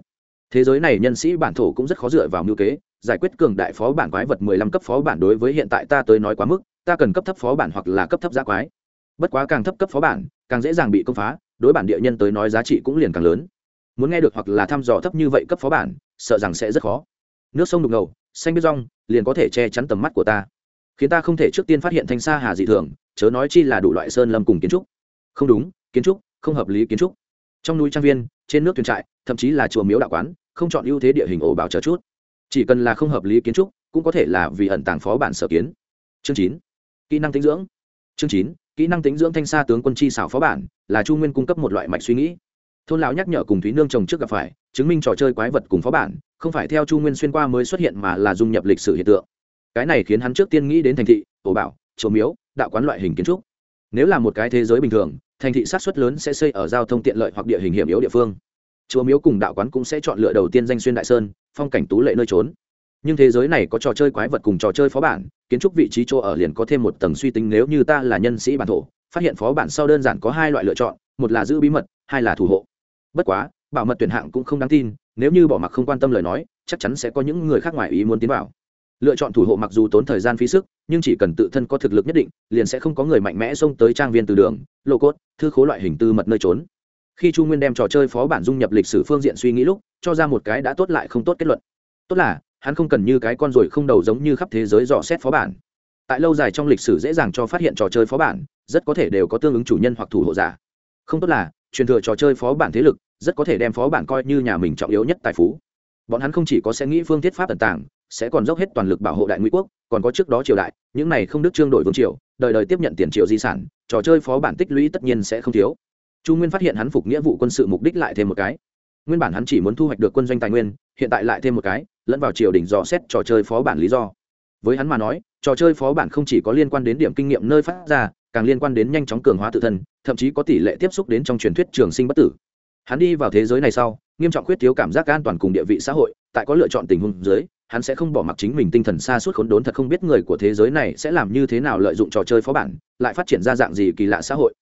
Thế giới này nhân sĩ bản thổ cũng rất khó dựa vào mưu kế, giải quyết cường đại phó bản quái vật mười lăm cấp phó bản đối với hiện tại ta tới nói quá mức, ta cần cấp thấp phó bản hoặc là cấp thấp giá quái. Bất quá càng thấp cấp phó bản, càng dễ dàng bị công phá, đối bản địa nhân tới nói giá trị cũng liền càng lớn. Muốn nghe được hoặc là thăm dò thấp như vậy cấp phó bản, sợ rằng sẽ rất khó. Nước sông đục ngầu, xanh biết rong, liền có thể che chắn tầm mắt của ta. Khiến ta không thể trước tiên phát hiện thanh sa hà dị thường, chớ nói chi là đủ loại sơn lâm cùng kiến trúc. Không đúng kiến trúc, không hợp lý kiến trúc. Trong núi trang viên, trên nước thuyền trại, thậm chí là chùa miếu đạo quán, không chọn ưu thế địa hình ổ bảo chờ chút. Chỉ cần là không hợp lý kiến trúc, cũng có thể là vì ẩn tàng phó bản sở kiến. Chương chín, kỹ năng tính dưỡng. Chương chín, kỹ năng tính dưỡng thanh sa tướng quân chi xảo phó bản, là chu nguyên cung cấp một loại mạch suy nghĩ. Thôn lão nhắc nhở cùng thúy nương chồng trước gặp phải, chứng minh trò chơi quái vật cùng phó bản, không phải theo chu nguyên xuyên qua mới xuất hiện mà là dung nhập lịch sử hiện tượng. Cái này khiến hắn trước tiên nghĩ đến thành thị, ổ bảo chùa miếu, đạo quán loại hình kiến trúc. Nếu là một cái thế giới bình thường thành thị sát xuất lớn sẽ xây ở giao thông tiện lợi hoặc địa hình hiểm yếu địa phương. Chùa miếu cùng đạo quán cũng sẽ chọn lựa đầu tiên danh xuyên đại sơn, phong cảnh tú lệ nơi trốn. Nhưng thế giới này có trò chơi quái vật cùng trò chơi phó bản, kiến trúc vị trí chỗ ở liền có thêm một tầng suy tính nếu như ta là nhân sĩ bản thổ, phát hiện phó bản sau đơn giản có hai loại lựa chọn, một là giữ bí mật, hai là thủ hộ. Bất quá, bảo mật tuyển hạng cũng không đáng tin, nếu như bỏ mặc không quan tâm lời nói, chắc chắn sẽ có những người khác ngoài ý muốn tiến vào lựa chọn thủ hộ mặc dù tốn thời gian phí sức, nhưng chỉ cần tự thân có thực lực nhất định, liền sẽ không có người mạnh mẽ xông tới trang viên từ đường, lô cốt, thư khố loại hình tư mật nơi trốn. Khi chu nguyên đem trò chơi phó bản dung nhập lịch sử phương diện suy nghĩ lúc, cho ra một cái đã tốt lại không tốt kết luận. Tốt là, hắn không cần như cái con ruồi không đầu giống như khắp thế giới dò xét phó bản. Tại lâu dài trong lịch sử dễ dàng cho phát hiện trò chơi phó bản, rất có thể đều có tương ứng chủ nhân hoặc thủ hộ giả. Không tốt là, truyền thừa trò chơi phó bản thế lực, rất có thể đem phó bản coi như nhà mình trọng yếu nhất tài phú. Bọn hắn không chỉ có sẽ nghĩ phương thiết pháp tận tảng sẽ còn dốc hết toàn lực bảo hộ đại ngụy quốc, còn có trước đó triều đại, những này không đức trương đổi vương triều, đời đời tiếp nhận tiền triệu di sản, trò chơi phó bản tích lũy tất nhiên sẽ không thiếu. Chu nguyên phát hiện hắn phục nghĩa vụ quân sự mục đích lại thêm một cái. Nguyên bản hắn chỉ muốn thu hoạch được quân doanh tài nguyên, hiện tại lại thêm một cái, lẫn vào triều đình dò xét trò chơi phó bản lý do. Với hắn mà nói, trò chơi phó bản không chỉ có liên quan đến điểm kinh nghiệm nơi phát ra, càng liên quan đến nhanh chóng cường hóa tự thân, thậm chí có tỷ lệ tiếp xúc đến trong truyền thuyết trường sinh bất tử. Hắn đi vào thế giới này sau, nghiêm trọng khuyết thiếu cảm giác an toàn cùng địa vị xã hội, tại có lựa chọn tình huống dưới hắn sẽ không bỏ mặc chính mình tinh thần xa suốt khốn đốn thật không biết người của thế giới này sẽ làm như thế nào lợi dụng trò chơi phó bản, lại phát triển ra dạng gì kỳ lạ xã hội.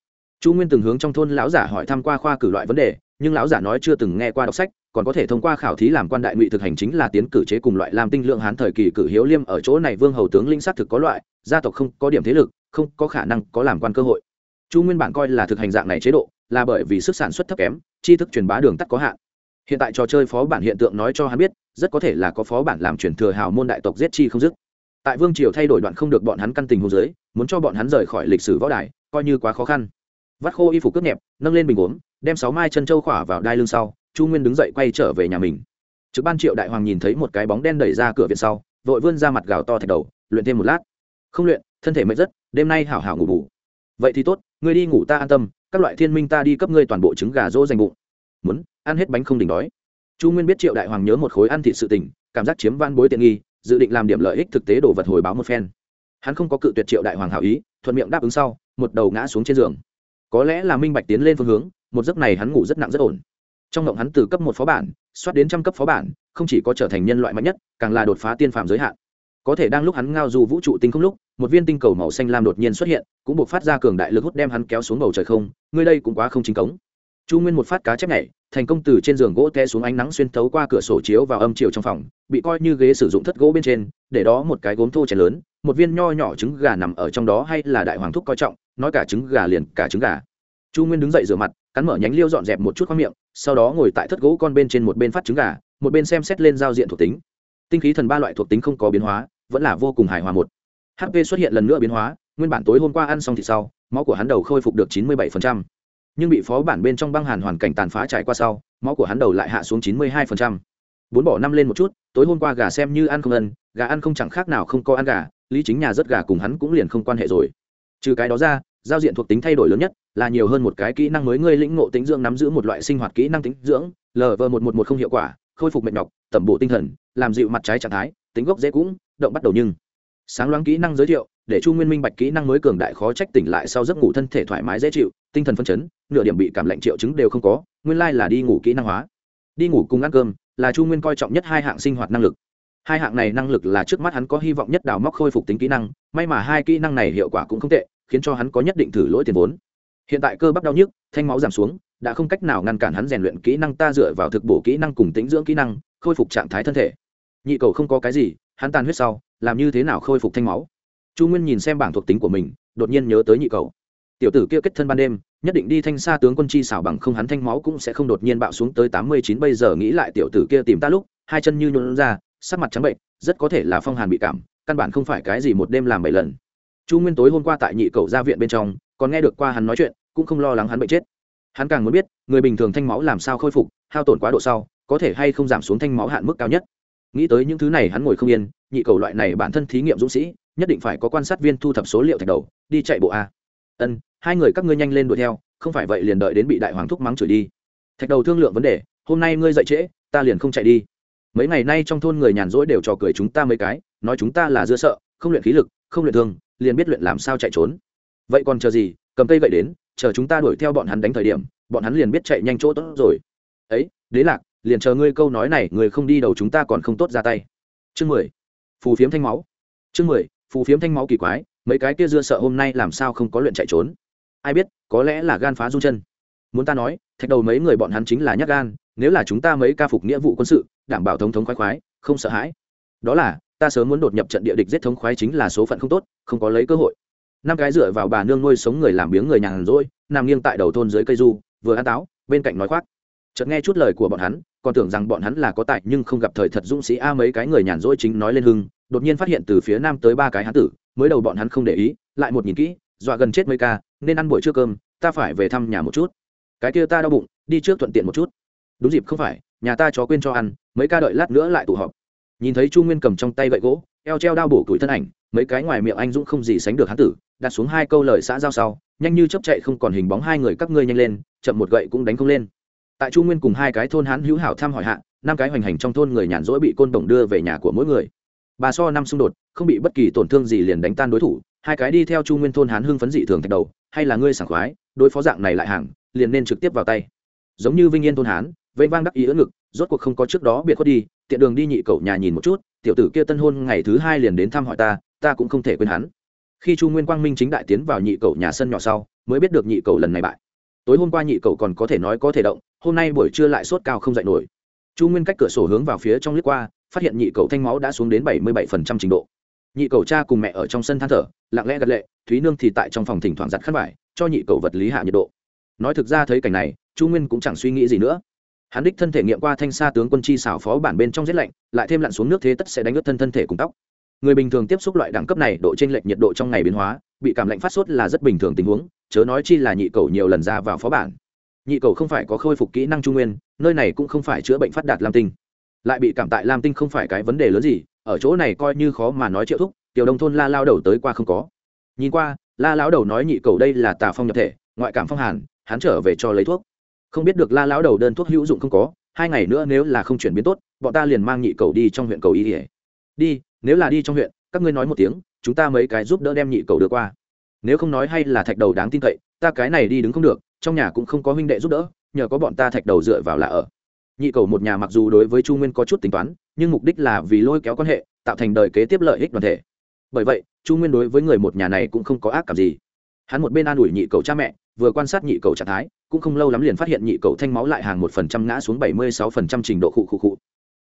Chu nguyên từng hướng trong thôn lão giả hỏi thăm qua khoa cử loại vấn đề, nhưng lão giả nói chưa từng nghe qua đọc sách, còn có thể thông qua khảo thí làm quan đại ngụy thực hành chính là tiến cử chế cùng loại làm tinh lượng hán thời kỳ cử hiếu liêm ở chỗ này vương hầu tướng linh xác thực có loại, gia tộc không có điểm thế lực, không có khả năng có làm quan cơ hội. Chu nguyên bản coi là thực hành dạng này chế độ, là bởi vì sức sản xuất thấp kém, tri thức truyền bá đường tắt có hạn hiện tại trò chơi phó bản hiện tượng nói cho hắn biết, rất có thể là có phó bản làm chuyển thừa hào môn đại tộc giết chi không dứt. Tại vương triều thay đổi đoạn không được bọn hắn căn tình hôn giới muốn cho bọn hắn rời khỏi lịch sử võ đài, coi như quá khó khăn. Vắt khô y phục cướp nhẹp, nâng lên bình uống đem sáu mai chân châu khỏa vào đai lưng sau, chu nguyên đứng dậy quay trở về nhà mình. Trực ban triệu đại hoàng nhìn thấy một cái bóng đen đẩy ra cửa viện sau, vội vươn ra mặt gào to thạch đầu, luyện thêm một lát. Không luyện, thân thể mệt rất, đêm nay hảo hảo ngủ bù. Vậy thì tốt, ngươi đi ngủ ta an tâm, các loại thiên minh ta đi cấp ngươi toàn bộ trứng gà rỗ dành bụng muốn ăn hết bánh không đỉnh đói. Chu nguyên biết triệu đại hoàng nhớ một khối ăn thịt sự tình, cảm giác chiếm van bối tiện nghi, dự định làm điểm lợi ích thực tế đồ vật hồi báo một phen. Hắn không có cự tuyệt triệu đại hoàng hảo ý, thuận miệng đáp ứng sau, một đầu ngã xuống trên giường. Có lẽ là minh bạch tiến lên phương hướng, một giấc này hắn ngủ rất nặng rất ổn. Trong động hắn từ cấp một phó bản soát đến trăm cấp phó bản, không chỉ có trở thành nhân loại mạnh nhất, càng là đột phá tiên phạm giới hạn. Có thể đang lúc hắn ngao du vũ trụ tinh không lúc, một viên tinh cầu màu xanh lam đột nhiên xuất hiện, cũng buộc phát ra cường đại lực hút đem hắn kéo xuống bầu trời không, ngươi đây cũng quá không chính cống chu nguyên một phát cá chép nhảy, thành công từ trên giường gỗ te xuống ánh nắng xuyên thấu qua cửa sổ chiếu vào âm chiều trong phòng, bị coi như ghế sử dụng thất gỗ bên trên, để đó một cái gốm thô chén lớn, một viên nho nhỏ trứng gà nằm ở trong đó hay là đại hoàng thúc coi trọng, nói cả trứng gà liền cả trứng gà. Chu nguyên đứng dậy rửa mặt, cắn mở nhánh liêu dọn dẹp một chút khoang miệng, sau đó ngồi tại thất gỗ con bên trên một bên phát trứng gà, một bên xem xét lên giao diện thuộc tính. Tinh khí thần ba loại thuộc tính không có biến hóa, vẫn là vô cùng hài hòa một. Hp xuất hiện lần nữa biến hóa, nguyên bản tối hôm qua ăn xong thì sau, máu của hắn đầu khôi phục được chín mươi 97% nhưng bị phó bản bên trong băng hàn hoàn cảnh tàn phá trải qua sau, máu của hắn đầu lại hạ xuống chín mươi 92%. bốn bỏ năm lên một chút, tối hôm qua gà xem như ăn không ân, gà ăn không chẳng khác nào không có ăn gà, lý chính nhà rất gà cùng hắn cũng liền không quan hệ rồi trừ cái đó ra, giao diện thuộc tính thay đổi lớn nhất là nhiều hơn một cái kỹ năng mới ngươi lĩnh ngộ tính dưỡng nắm giữ một loại sinh hoạt kỹ năng tính dưỡng lv một một một không hiệu quả, khôi phục mệt nhọc, tẩm bổ tinh thần, làm dịu mặt trái trạng thái, tính gốc dễ cũng, động bắt đầu nhưng sáng loáng kỹ năng giới thiệu để chu nguyên minh bạch kỹ năng mới cường đại khó trách tỉnh lại sau giấc ngủ thân thể thoải mái dễ chịu, tinh thần phân chấn, nửa điểm bị cảm lạnh triệu chứng đều không có, nguyên lai là đi ngủ kỹ năng hóa. Đi ngủ cùng ăn cơm là chu nguyên coi trọng nhất hai hạng sinh hoạt năng lực. Hai hạng này năng lực là trước mắt hắn có hy vọng nhất đào móc khôi phục tính kỹ năng, may mà hai kỹ năng này hiệu quả cũng không tệ, khiến cho hắn có nhất định thử lỗi tiền vốn. Hiện tại cơ bắp đau nhức, thanh máu giảm xuống, đã không cách nào ngăn cản hắn rèn luyện kỹ năng ta dựa vào thực bổ kỹ năng cùng tính dưỡng kỹ năng, khôi phục trạng thái thân thể. Nhị cầu không có cái gì, hắn tàn huyết sau, làm như thế nào khôi phục thanh máu? Chu nguyên nhìn xem bảng thuộc tính của mình, đột nhiên nhớ tới nhị cầu. Tiểu tử kia kết thân ban đêm, nhất định đi thanh xa tướng quân chi xảo bằng không hắn thanh máu cũng sẽ không đột nhiên bạo xuống tới tám mươi chín, bây giờ nghĩ lại tiểu tử kia tìm ta lúc, hai chân như nhuộn ra, sắc mặt trắng bệnh, rất có thể là phong hàn bị cảm, căn bản không phải cái gì một đêm làm bảy lần. Chu nguyên tối hôm qua tại nhị cầu ra viện bên trong, còn nghe được qua hắn nói chuyện, cũng không lo lắng hắn bệnh chết. Hắn càng muốn biết, người bình thường thanh máu làm sao khôi phục, hao tổn quá độ sau, có thể hay không giảm xuống thanh máu hạn mức cao nhất. Nghĩ tới những thứ này hắn ngồi không yên, nhị cầu loại này bản thân thí nghiệm dũng sĩ nhất định phải có quan sát viên thu thập số liệu thạch đầu, đi chạy bộ a. Ân, hai người các ngươi nhanh lên đuổi theo, không phải vậy liền đợi đến bị đại hoàng thúc mắng chửi đi. Thạch đầu thương lượng vấn đề, hôm nay ngươi dậy trễ, ta liền không chạy đi. Mấy ngày nay trong thôn người nhàn rỗi đều trò cười chúng ta mấy cái, nói chúng ta là dưa sợ, không luyện khí lực, không luyện thương, liền biết luyện làm sao chạy trốn. Vậy còn chờ gì, cầm cây gậy đến, chờ chúng ta đuổi theo bọn hắn đánh thời điểm, bọn hắn liền biết chạy nhanh chỗ tốt rồi. Ấy, đế lạc, liền chờ ngươi câu nói này, người không đi đầu chúng ta còn không tốt ra tay. Chương mười, phù phiếm thanh máu. Chương mười phù phiếm thanh máu kỳ quái, mấy cái kia dưa sợ hôm nay làm sao không có luyện chạy trốn? Ai biết, có lẽ là gan phá run chân. Muốn ta nói, thạch đầu mấy người bọn hắn chính là nhát gan, nếu là chúng ta mấy ca phục nghĩa vụ quân sự, đảm bảo thống thống khoái khoái, không sợ hãi. Đó là, ta sớm muốn đột nhập trận địa địch giết thống khoái chính là số phận không tốt, không có lấy cơ hội. Năm cái dựa vào bà nương nuôi sống người làm biếng người nhàn rỗi, nằm nghiêng tại đầu thôn dưới cây du, vừa ăn táo, bên cạnh nói khoác. Chợt nghe chút lời của bọn hắn, còn tưởng rằng bọn hắn là có tài nhưng không gặp thời thật dũng sĩ a mấy cái người nhàn rỗi chính nói lên hưng đột nhiên phát hiện từ phía nam tới ba cái hán tử, mới đầu bọn hắn không để ý, lại một nhìn kỹ, dọa gần chết mấy ca, nên ăn buổi trưa cơm, ta phải về thăm nhà một chút. Cái kia ta đau bụng, đi trước thuận tiện một chút. Đúng dịp không phải, nhà ta chó quên cho ăn, mấy ca đợi lát nữa lại tụ họp. Nhìn thấy chu nguyên cầm trong tay gậy gỗ, eo treo đao bổ tuổi thân ảnh, mấy cái ngoài miệng anh dũng không gì sánh được hán tử, đặt xuống hai câu lời xã giao sau, nhanh như chấp chạy không còn hình bóng hai người các ngươi nhanh lên, chậm một gậy cũng đánh không lên. Tại chu nguyên cùng hai cái thôn hán hữu hảo thăm hỏi hạ, năm cái hoành hành trong thôn người nhàn rỗi bị côn đồng đưa về nhà của mỗi người bà so năm xung đột, không bị bất kỳ tổn thương gì liền đánh tan đối thủ, hai cái đi theo chu nguyên thôn hán hưng phấn dị thường thạch đầu, hay là ngươi sảng khoái, đối phó dạng này lại hàng, liền nên trực tiếp vào tay. Giống như vinh yên thôn hán vây vang đắc ý ưỡn ngực, rốt cuộc không có trước đó biệt khuất đi, tiện đường đi nhị cậu nhà nhìn một chút, tiểu tử kia tân hôn ngày thứ hai liền đến thăm hỏi ta ta cũng không thể quên hắn. Khi chu nguyên quang minh chính đại tiến vào nhị cậu nhà sân nhỏ sau, mới biết được nhị cậu lần này bại. Tối hôm qua nhị cậu còn có thể nói có thể động, hôm nay buổi trưa lại sốt cao không dậy nổi. Chu nguyên cách cửa sổ hướng vào phía trong liếc qua phát hiện nhị cầu thanh máu đã xuống đến bảy mươi bảy phần trăm trình độ. Nhị cầu cha cùng mẹ ở trong sân than thở, lặng lẽ gật lệ, thúy nương thì tại trong phòng thỉnh thoảng giặt khăn vải, cho nhị cầu vật lý hạ nhiệt độ. Nói thực ra thấy cảnh này, chu nguyên cũng chẳng suy nghĩ gì nữa. Hắn đích thân thể nghiệm qua thanh xa tướng quân chi xảo phó bản bên trong rét lạnh, lại thêm lặn xuống nước thế tất sẽ đánh ướt thân thân thể cùng tóc. Người bình thường tiếp xúc loại đẳng cấp này, độ t r ê n lệch nhiệt độ trong ngày biến hóa, bị cảm lạnh phát sốt là rất bình thường tình huống, chớ nói chi là nhị cầu nhiều lần ra vào phó bản. Nhị cầu không phải có khôi phục kỹ năng trung nguyên, nơi này cũng không phải chữa bệnh phát đạt lam tinh lại bị cảm tại lam tinh không phải cái vấn đề lớn gì, ở chỗ này coi như khó mà nói triệu thúc, tiểu đông thôn la lao đầu tới qua không có. Nhìn qua, la lão đầu nói nhị cầu đây là tà phong nhập thể, ngoại cảm phong hàn, hắn trở về cho lấy thuốc. Không biết được la lão đầu đơn thuốc hữu dụng không có, hai ngày nữa nếu là không chuyển biến tốt, bọn ta liền mang nhị cầu đi trong huyện cầu y ỉa đi, nếu là đi trong huyện, các ngươi nói một tiếng, chúng ta mấy cái giúp đỡ đem nhị cầu đưa qua. Nếu không nói hay là thạch đầu đáng tin cậy, ta cái này đi đứng không được, trong nhà cũng không có huynh đệ giúp đỡ, nhờ có bọn ta thạch đầu dựa vào là ở nhị cầu một nhà mặc dù đối với chu nguyên có chút tính toán, nhưng mục đích là vì lôi kéo quan hệ, tạo thành đời kế tiếp lợi ích đoàn thể. Bởi vậy, chu nguyên đối với người một nhà này cũng không có ác cảm gì. Hắn một bên an ủi nhị cầu cha mẹ, vừa quan sát nhị cầu trạng thái, cũng không lâu lắm liền phát hiện nhị cầu thanh máu lại hàng một phần trăm ngã xuống bảy mươi sáu phần trăm trình độ khụ khụ khụ.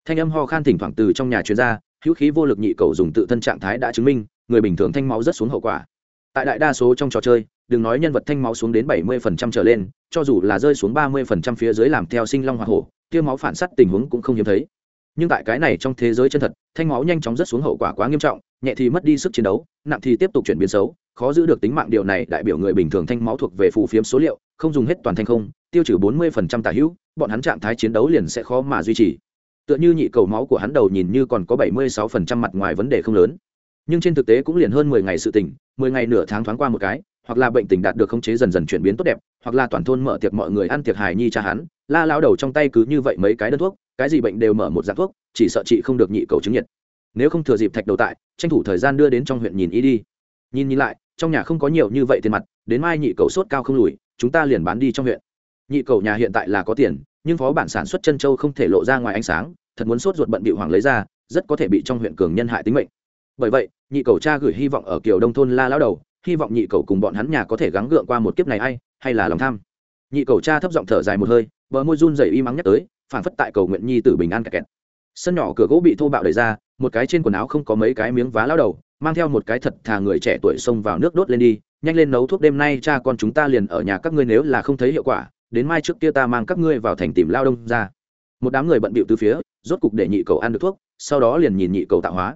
Thanh âm ho khan thỉnh thoảng từ trong nhà chuyên gia hữu khí vô lực nhị cầu dùng tự thân trạng thái đã chứng minh, người bình thường thanh máu rất xuống hậu quả. Tại đại đa số trong trò chơi, đừng nói nhân vật thanh máu xuống đến bảy mươi phần trăm trở lên, cho dù là rơi xuống ba mươi phần trăm phía dưới làm theo sinh long hoa hổ tiêu máu phản sắt tình huống cũng không hiếm thấy. Nhưng tại cái này trong thế giới chân thật, thanh máu nhanh chóng rất xuống hậu quả quá nghiêm trọng, nhẹ thì mất đi sức chiến đấu, nặng thì tiếp tục chuyển biến xấu, khó giữ được tính mạng điều này đại biểu người bình thường thanh máu thuộc về phù phiếm số liệu, không dùng hết toàn thanh không, tiêu trừ bốn mươi phần trăm tả hữu, bọn hắn trạng thái chiến đấu liền sẽ khó mà duy trì. Tựa như nhị cầu máu của hắn đầu nhìn như còn có bảy mươi sáu phần trăm mặt ngoài vấn đề không lớn. Nhưng trên thực tế cũng liền hơn mười ngày sự tỉnh mười ngày nửa tháng thoáng qua một cái hoặc là bệnh tình đạt được khống chế dần dần chuyển biến tốt đẹp, hoặc là toàn thôn mở tiệc mọi người ăn tiệc hài nhi cha hắn, la lao đầu trong tay cứ như vậy mấy cái đơn thuốc, cái gì bệnh đều mở một dạng thuốc, chỉ sợ chị không được nhị cầu chứng nhiệt. Nếu không thừa dịp thạch đầu tại, tranh thủ thời gian đưa đến trong huyện nhìn y đi. Nhìn nhìn lại, trong nhà không có nhiều như vậy tiền mặt, đến mai nhị cầu sốt cao không lùi, chúng ta liền bán đi trong huyện. Nhị cầu nhà hiện tại là có tiền, nhưng phó bản sản xuất chân châu không thể lộ ra ngoài ánh sáng, thật muốn sốt ruột bận bị hoàng lấy ra, rất có thể bị trong huyện cường nhân hại tính mệnh. Bởi vậy, nhị cầu cha gửi hy vọng ở kiều đông thôn la lão đầu hy vọng nhị cầu cùng bọn hắn nhà có thể gắng gượng qua một kiếp này hay hay là lòng tham. Nhị cầu cha thấp giọng thở dài một hơi, bờ môi run rẩy y mắng nhắc tới phản phất tại cầu nguyện nhi tử bình an kẹt kẹt. Sân nhỏ cửa gỗ bị thô bạo đẩy ra, một cái trên quần áo không có mấy cái miếng vá lao đầu, mang theo một cái thật thà người trẻ tuổi xông vào nước đốt lên đi, nhanh lên nấu thuốc đêm nay cha con chúng ta liền ở nhà các ngươi nếu là không thấy hiệu quả, đến mai trước kia ta mang các ngươi vào thành tìm lao đông ra. Một đám người bận bịu từ phía, rốt cục để nhị cầu ăn được thuốc, sau đó liền nhìn nhị cầu tạo hóa.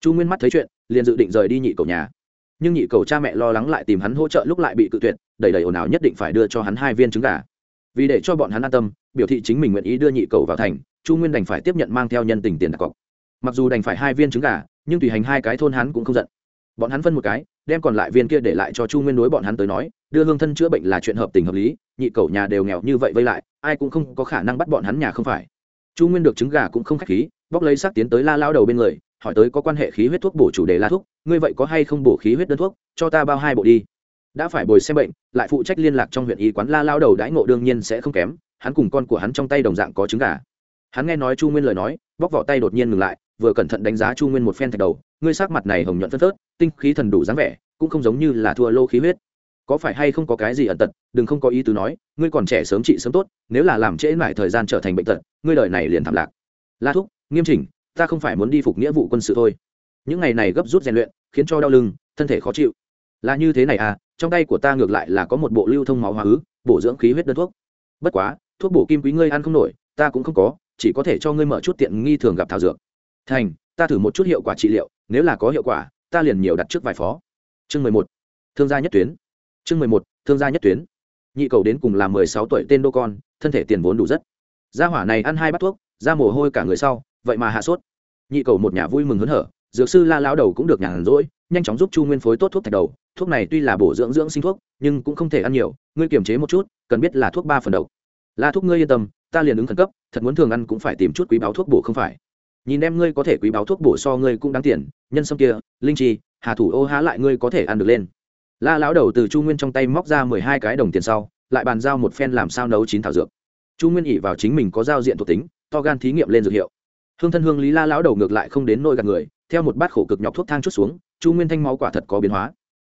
Chu nguyên mắt thấy chuyện, liền dự định rời đi nhị cầu nhà nhưng nhị cầu cha mẹ lo lắng lại tìm hắn hỗ trợ lúc lại bị cự tuyệt, đầy đầy ồn ào nhất định phải đưa cho hắn hai viên trứng gà. Vì để cho bọn hắn an tâm, biểu thị chính mình nguyện ý đưa nhị cầu vào thành, chu nguyên đành phải tiếp nhận mang theo nhân tình tiền đặt cọc. Mặc dù đành phải hai viên trứng gà, nhưng tùy hành hai cái thôn hắn cũng không giận. Bọn hắn phân một cái, đem còn lại viên kia để lại cho chu nguyên đối bọn hắn tới nói, đưa hương thân chữa bệnh là chuyện hợp tình hợp lý, nhị cầu nhà đều nghèo như vậy vây lại, ai cũng không có khả năng bắt bọn hắn nhà không phải. Chu nguyên được trứng gà cũng không k h á c h khí, bóc lấy xác tiến tới la lao đầu bên người hỏi tới có quan hệ khí huyết thuốc bổ chủ đề là thuốc, ngươi vậy có hay không bổ khí huyết đơn thuốc, cho ta bao hai bộ đi. Đã phải bồi xem bệnh, lại phụ trách liên lạc trong huyện y quán la lao đầu đãi ngộ đương nhiên sẽ không kém, hắn cùng con của hắn trong tay đồng dạng có trứng gà. Hắn nghe nói chu nguyên lời nói, bóc vỏ tay đột nhiên ngừng lại, vừa cẩn thận đánh giá chu nguyên một phen thạch đầu, ngươi sắc mặt này hồng nhuận phân phớt, tinh khí thần đủ dáng vẻ, cũng không giống như là thua lô khí huyết. Có phải hay không có cái gì ẩn tật, đừng không có ý tứ nói, ngươi còn trẻ sớm trị sớm tốt, nếu là làm trễ mãi thời gian trở thành bệnh tật, ngươi đời này liền thảm lạc. La thúc, nghiêm chỉnh ta không phải muốn đi phục nghĩa vụ quân sự thôi. Những ngày này gấp rút rèn luyện, khiến cho đau lưng, thân thể khó chịu. Là như thế này à trong tay của ta ngược lại là có một bộ lưu thông máu hóa ứ, bổ dưỡng khí huyết đơn thuốc. Bất quá, thuốc bổ kim quý ngươi ăn không nổi, ta cũng không có, chỉ có thể cho ngươi mở chút tiện nghi thường gặp thảo dược. Thành, ta thử một chút hiệu quả trị liệu, nếu là có hiệu quả, ta liền nhiều đặt trước vài phó. Chương mười một. Thương gia nhất tuyến. Chương mười một, thương gia nhất tuyến. Nhị cầu đến cùng là mười sáu tuổi tên đô con, thân thể tiền vốn đủ rất. Gia hỏa này ăn hai bát thuốc, ra mồ hôi cả người sau vậy mà hạ sốt. Nhị cầu một nhà vui mừng hớn hở, dược sư la lão đầu cũng được nhàn rỗi, nhanh chóng giúp chu nguyên phối tốt thuốc thạch đầu. Thuốc này tuy là bổ dưỡng dưỡng sinh thuốc, nhưng cũng không thể ăn nhiều. Ngươi kiềm chế một chút, cần biết là thuốc ba phần độc la thuốc ngươi yên tâm, ta liền ứng khẩn cấp, thật muốn thường ăn cũng phải tìm chút quý báo thuốc bổ không phải. Nhìn em ngươi có thể quý báo thuốc bổ so ngươi cũng đáng tiền, nhân sâm kia, linh chi, hà thủ ô há lại ngươi có thể ăn được lên. La lão đầu từ chu nguyên trong tay móc ra mười hai cái đồng tiền sau, lại bàn giao một phen làm sao nấu chín thảo dược. Chu nguyên ỉ vào chính mình có giao diện thuộc tính, to gan thí nghiệm lên dược hiệu hương thân hương lý la lão đầu ngược lại không đến nôi gạt người, theo một bát khổ cực nhọc thuốc thang chút xuống, chu nguyên thanh máu quả thật có biến hóa.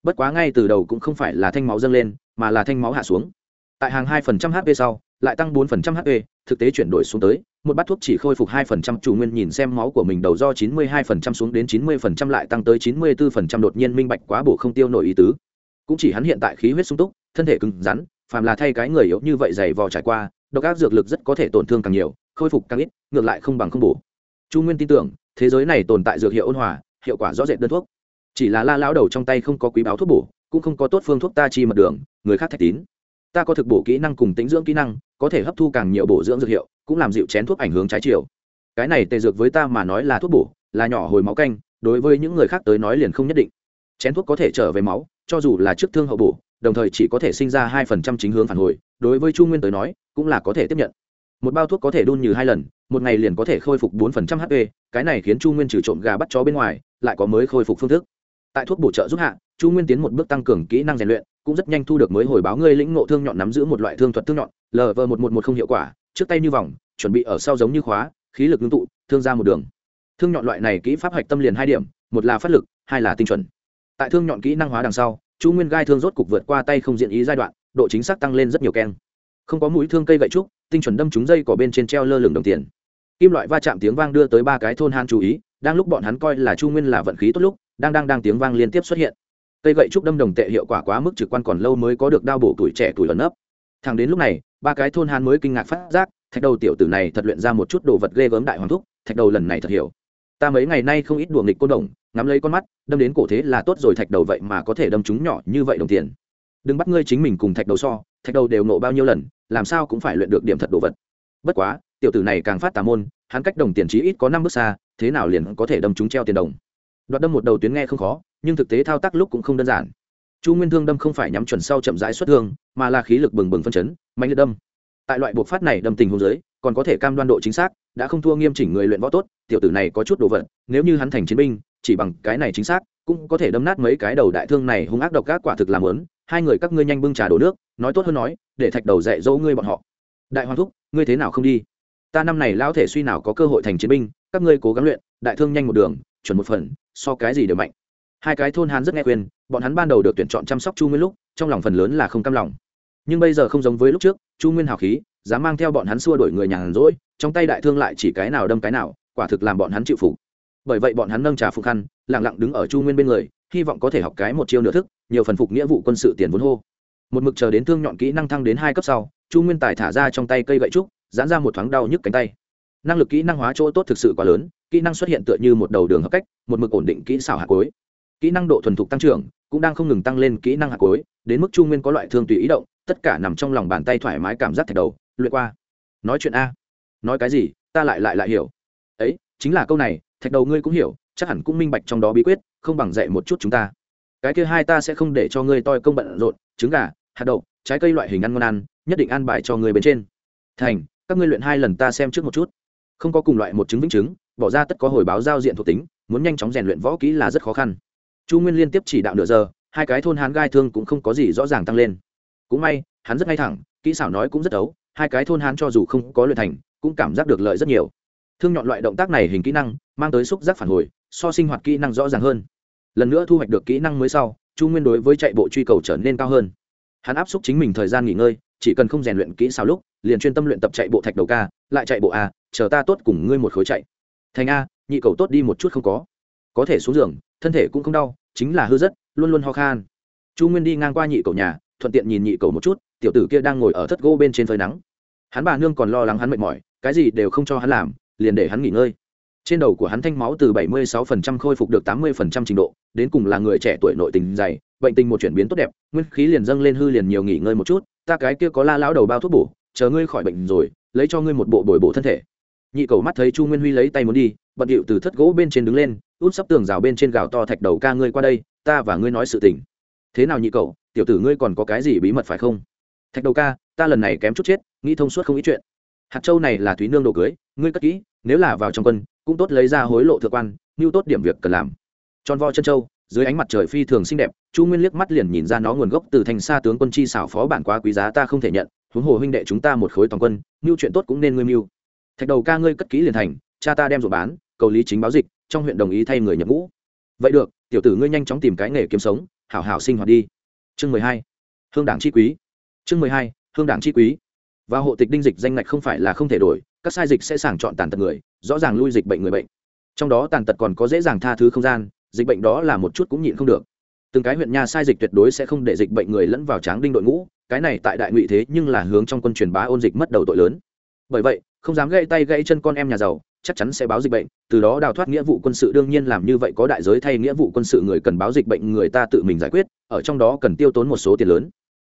Bất quá ngay từ đầu cũng không phải là thanh máu dâng lên, mà là thanh máu hạ xuống. Tại hàng hai phần trăm hp sau, lại tăng bốn phần trăm hp thực tế chuyển đổi xuống tới, một bát thuốc chỉ khôi phục hai phần trăm chủ nguyên nhìn xem máu của mình đầu do chín mươi hai phần trăm xuống đến chín mươi phần trăm lại tăng tới chín mươi bốn phần trăm, đột nhiên minh bạch quá bổ không tiêu nổi ý tứ. Cũng chỉ hắn hiện tại khí huyết sung túc, thân thể cứng rắn, phàm là thay cái người yếu như vậy dày vò trải qua, độc ác dược lực rất có thể tổn thương càng nhiều khôi phục càng ít, ngược lại không bằng không bổ. Chu nguyên tin tưởng, thế giới này tồn tại dược hiệu ôn hòa, hiệu quả rõ rệt đơn thuốc. Chỉ là la lão đầu trong tay không có quý báo thuốc bổ, cũng không có tốt phương thuốc ta chi mật đường, người khác thạch tín. Ta có thực bổ kỹ năng cùng tính dưỡng kỹ năng, có thể hấp thu càng nhiều bổ dưỡng dược hiệu, cũng làm dịu chén thuốc ảnh hưởng trái chiều. Cái này tề dược với ta mà nói là thuốc bổ, là nhỏ hồi máu canh, đối với những người khác tới nói liền không nhất định. Chén thuốc có thể trở về máu, cho dù là trước thương hậu bổ, đồng thời chỉ có thể sinh ra hai phần trăm chính hướng phản hồi, đối với chu nguyên tới nói, cũng là có thể tiếp nhận một bao thuốc có thể đun như hai lần, một ngày liền có thể khôi phục bốn phần trăm hp cái này khiến chu nguyên trừ trộm gà bắt chó bên ngoài, lại có mới khôi phục phương thức. Tại thuốc bổ trợ giúp hạ, chu nguyên tiến một bước tăng cường kỹ năng rèn luyện, cũng rất nhanh thu được mới hồi báo ngươi lĩnh ngộ thương nhọn nắm giữ một loại thương thuật thương nhọn lv một một một không hiệu quả, trước tay như vòng, chuẩn bị ở sau giống như khóa, khí lực ngưng tụ, thương ra một đường. Thương nhọn loại này kỹ pháp hạch tâm liền hai điểm, một là phát lực, hai là tinh chuẩn. Tại thương nhọn kỹ năng hóa đằng sau, chu nguyên gai thương rốt cục vượt qua tay không diện ý giai đoạn, độ chính xác tăng lên rất nhiều keng. Không có mũi thương cây gậy trúc tinh chuẩn đâm trúng dây cỏ bên trên treo lơ lửng đồng tiền. Kim loại va chạm tiếng vang đưa tới ba cái thôn han chú ý, đang lúc bọn hắn coi là chu nguyên là vận khí tốt lúc, đang đang đang tiếng vang liên tiếp xuất hiện. Cây gậy trúc đâm đồng tệ hiệu quả quá mức trực quan còn lâu mới có được đao bổ tuổi trẻ tuổi ẩn ấp. thằng đến lúc này, ba cái thôn han mới kinh ngạc phát giác, thạch đầu tiểu tử này thật luyện ra một chút đồ vật ghê gớm đại hoàng thúc, thạch đầu lần này thật hiểu. Ta mấy ngày nay không ít đùa nghịch côn đồng, ngắm lấy con mắt, đâm đến cổ thế là tốt rồi thạch đầu vậy mà có thể đâm chúng nhỏ như vậy đồng tiền. Đừng bắt ngươi chính mình cùng thạch đầu so, thạch đầu đều nộ bao nhiêu lần làm sao cũng phải luyện được điểm thật đồ vật. Bất quá, tiểu tử này càng phát tà môn, hắn cách đồng tiền chí ít có năm bước xa, thế nào liền có thể đâm chúng treo tiền đồng. Đoạt đâm một đầu tuyến nghe không khó, nhưng thực tế thao tác lúc cũng không đơn giản. Chu nguyên thương đâm không phải nhắm chuẩn sau chậm rãi xuất thương, mà là khí lực bừng bừng phân chấn, mạnh liệt đâm. Tại loại buộc phát này đâm tình hôn giới còn có thể cam đoan độ chính xác, đã không thua nghiêm chỉnh người luyện võ tốt, tiểu tử này có chút đồ vật, nếu như hắn thành chiến binh, chỉ bằng cái này chính xác, cũng có thể đâm nát mấy cái đầu đại thương này, hung ác độc các quả thực làm lớn hai người các ngươi nhanh bưng trà đổ nước, nói tốt hơn nói, để thạch đầu dạy dỗ ngươi bọn họ. Đại hoàng thúc, ngươi thế nào không đi? Ta năm này lão thể suy nào có cơ hội thành chiến binh, các ngươi cố gắng luyện, đại thương nhanh một đường, chuẩn một phần, so cái gì đều mạnh. Hai cái thôn hán rất nghe khuyên, bọn hắn ban đầu được tuyển chọn chăm sóc chu nguyên lúc, trong lòng phần lớn là không cam lòng. Nhưng bây giờ không giống với lúc trước, chu nguyên hào khí, dám mang theo bọn hắn xua đổi người nhàn rỗi, trong tay đại thương lại chỉ cái nào đâm cái nào, quả thực làm bọn hắn chịu phục. Bởi vậy bọn hắn nâng trà phục khăn lẳng lặng đứng ở chu nguyên bên người hy vọng có thể học cái một chiêu nửa thức, nhiều phần phục nghĩa vụ quân sự tiền vốn hô. Một mực chờ đến thương nhọn kỹ năng thăng đến hai cấp sau, chu nguyên tài thả ra trong tay cây gậy trúc, giãn ra một thoáng đau nhức cánh tay. Năng lực kỹ năng hóa chỗ tốt thực sự quá lớn, kỹ năng xuất hiện tựa như một đầu đường hợp cách, một mực ổn định kỹ xảo hạt cối kỹ năng độ thuần thục tăng trưởng, cũng đang không ngừng tăng lên kỹ năng hạt cối đến mức chu nguyên có loại thương tùy ý động, tất cả nằm trong lòng bàn tay thoải mái cảm giác thạch đầu, luyện qua. Nói chuyện a. Nói cái gì, ta lại lại lại hiểu. Ấy, chính là câu này, thạch đầu ngươi cũng hiểu chắc hẳn cũng minh bạch trong đó bí quyết, không bằng dạy một chút chúng ta. Cái kia hai ta sẽ không để cho ngươi toi công bận rộn, trứng gà, hạt đậu, trái cây loại hình ăn ngon ăn, nhất định ăn bài cho ngươi bên trên. Thành, các ngươi luyện hai lần ta xem trước một chút. Không có cùng loại một chứng vĩnh chứng bỏ ra tất có hồi báo giao diện thuộc tính, muốn nhanh chóng rèn luyện võ kỹ là rất khó khăn. Chu nguyên liên tiếp chỉ đạo nửa giờ, hai cái thôn hán gai thương cũng không có gì rõ ràng tăng lên. Cũng may, hắn rất ngay thẳng, kỹ xảo nói cũng rất ấu, hai cái thôn hán cho dù không có luyện thành, cũng cảm giác được lợi rất nhiều thương nhọn loại động tác này hình kỹ năng, mang tới xúc giác phản hồi, so sinh hoạt kỹ năng rõ ràng hơn. Lần nữa thu hoạch được kỹ năng mới sau, chu nguyên đối với chạy bộ truy cầu trở nên cao hơn. Hắn áp xúc chính mình thời gian nghỉ ngơi, chỉ cần không rèn luyện kỹ sau lúc, liền chuyên tâm luyện tập chạy bộ thạch đầu ca, lại chạy bộ a, chờ ta tốt cùng ngươi một khối chạy. Thành a, nhị cầu tốt đi một chút không có. Có thể xuống giường, thân thể cũng không đau, chính là hư rất, luôn luôn ho khan. Chu nguyên đi ngang qua nhị cầu nhà, thuận tiện nhìn nhị cầu một chút, tiểu tử kia đang ngồi ở thất gỗ bên trên phơi nắng. Hắn bà nương còn lo lắng hắn mệt mỏi, cái gì đều không cho hắn làm liền để hắn nghỉ ngơi. Trên đầu của hắn thanh máu từ 76% khôi phục được 80% trình độ, đến cùng là người trẻ tuổi nội tình dày, bệnh tình một chuyển biến tốt đẹp, nguyên khí liền dâng lên hư liền nhiều nghỉ ngơi một chút, ta cái kia có la lão đầu bao thuốc bổ, chờ ngươi khỏi bệnh rồi, lấy cho ngươi một bộ bồi bổ thân thể. Nhị cầu mắt thấy chu nguyên huy lấy tay muốn đi, bận điệu từ thất gỗ bên trên đứng lên, út sắp tường rào bên trên gào to thạch đầu ca ngươi qua đây, ta và ngươi nói sự tình. Thế nào nhị cầu tiểu tử ngươi còn có cái gì bí mật phải không? Thạch đầu ca, ta lần này kém chút chết, nghĩ thông suốt không ít chuyện hạt châu này là thúy nương đồ cưới, ngươi cất kỹ, nếu là vào trong quân, cũng tốt lấy ra hối lộ thượng quan, như tốt điểm việc cần làm. Tròn vo chân châu, dưới ánh mặt trời phi thường xinh đẹp, chu nguyên liếc mắt liền nhìn ra nó nguồn gốc từ thành xa tướng quân chi xảo phó bản quá quý giá ta không thể nhận, huống hồ huynh đệ chúng ta một khối toàn quân, mưu chuyện tốt cũng nên ngươi mưu. Thạch đầu ca ngươi cất kỹ liền thành, cha ta đem rồi bán, cầu lý chính báo dịch, trong huyện đồng ý thay người nhập ngũ. Vậy được, tiểu tử ngươi nhanh chóng tìm cái nghề kiếm sống, hảo hảo sinh hoạt đi. Chương mười hai, hương đảng chi quý. Chương mười hai, hương đảng chi quý và hộ tịch đinh dịch danh ngạch không phải là không thể đổi, các sai dịch sẽ sàng chọn tàn tật người, rõ ràng lui dịch bệnh người bệnh. Trong đó tàn tật còn có dễ dàng tha thứ không gian, dịch bệnh đó là một chút cũng nhịn không được. Từng cái huyện nha sai dịch tuyệt đối sẽ không để dịch bệnh người lẫn vào tráng đinh đội ngũ, cái này tại đại ngụy thế nhưng là hướng trong quân truyền bá ôn dịch mất đầu tội lớn. Bởi vậy, không dám gãy tay gãy chân con em nhà giàu, chắc chắn sẽ báo dịch bệnh, từ đó đào thoát nghĩa vụ quân sự đương nhiên làm như vậy có đại giới thay nghĩa vụ quân sự người cần báo dịch bệnh người ta tự mình giải quyết, ở trong đó cần tiêu tốn một số tiền lớn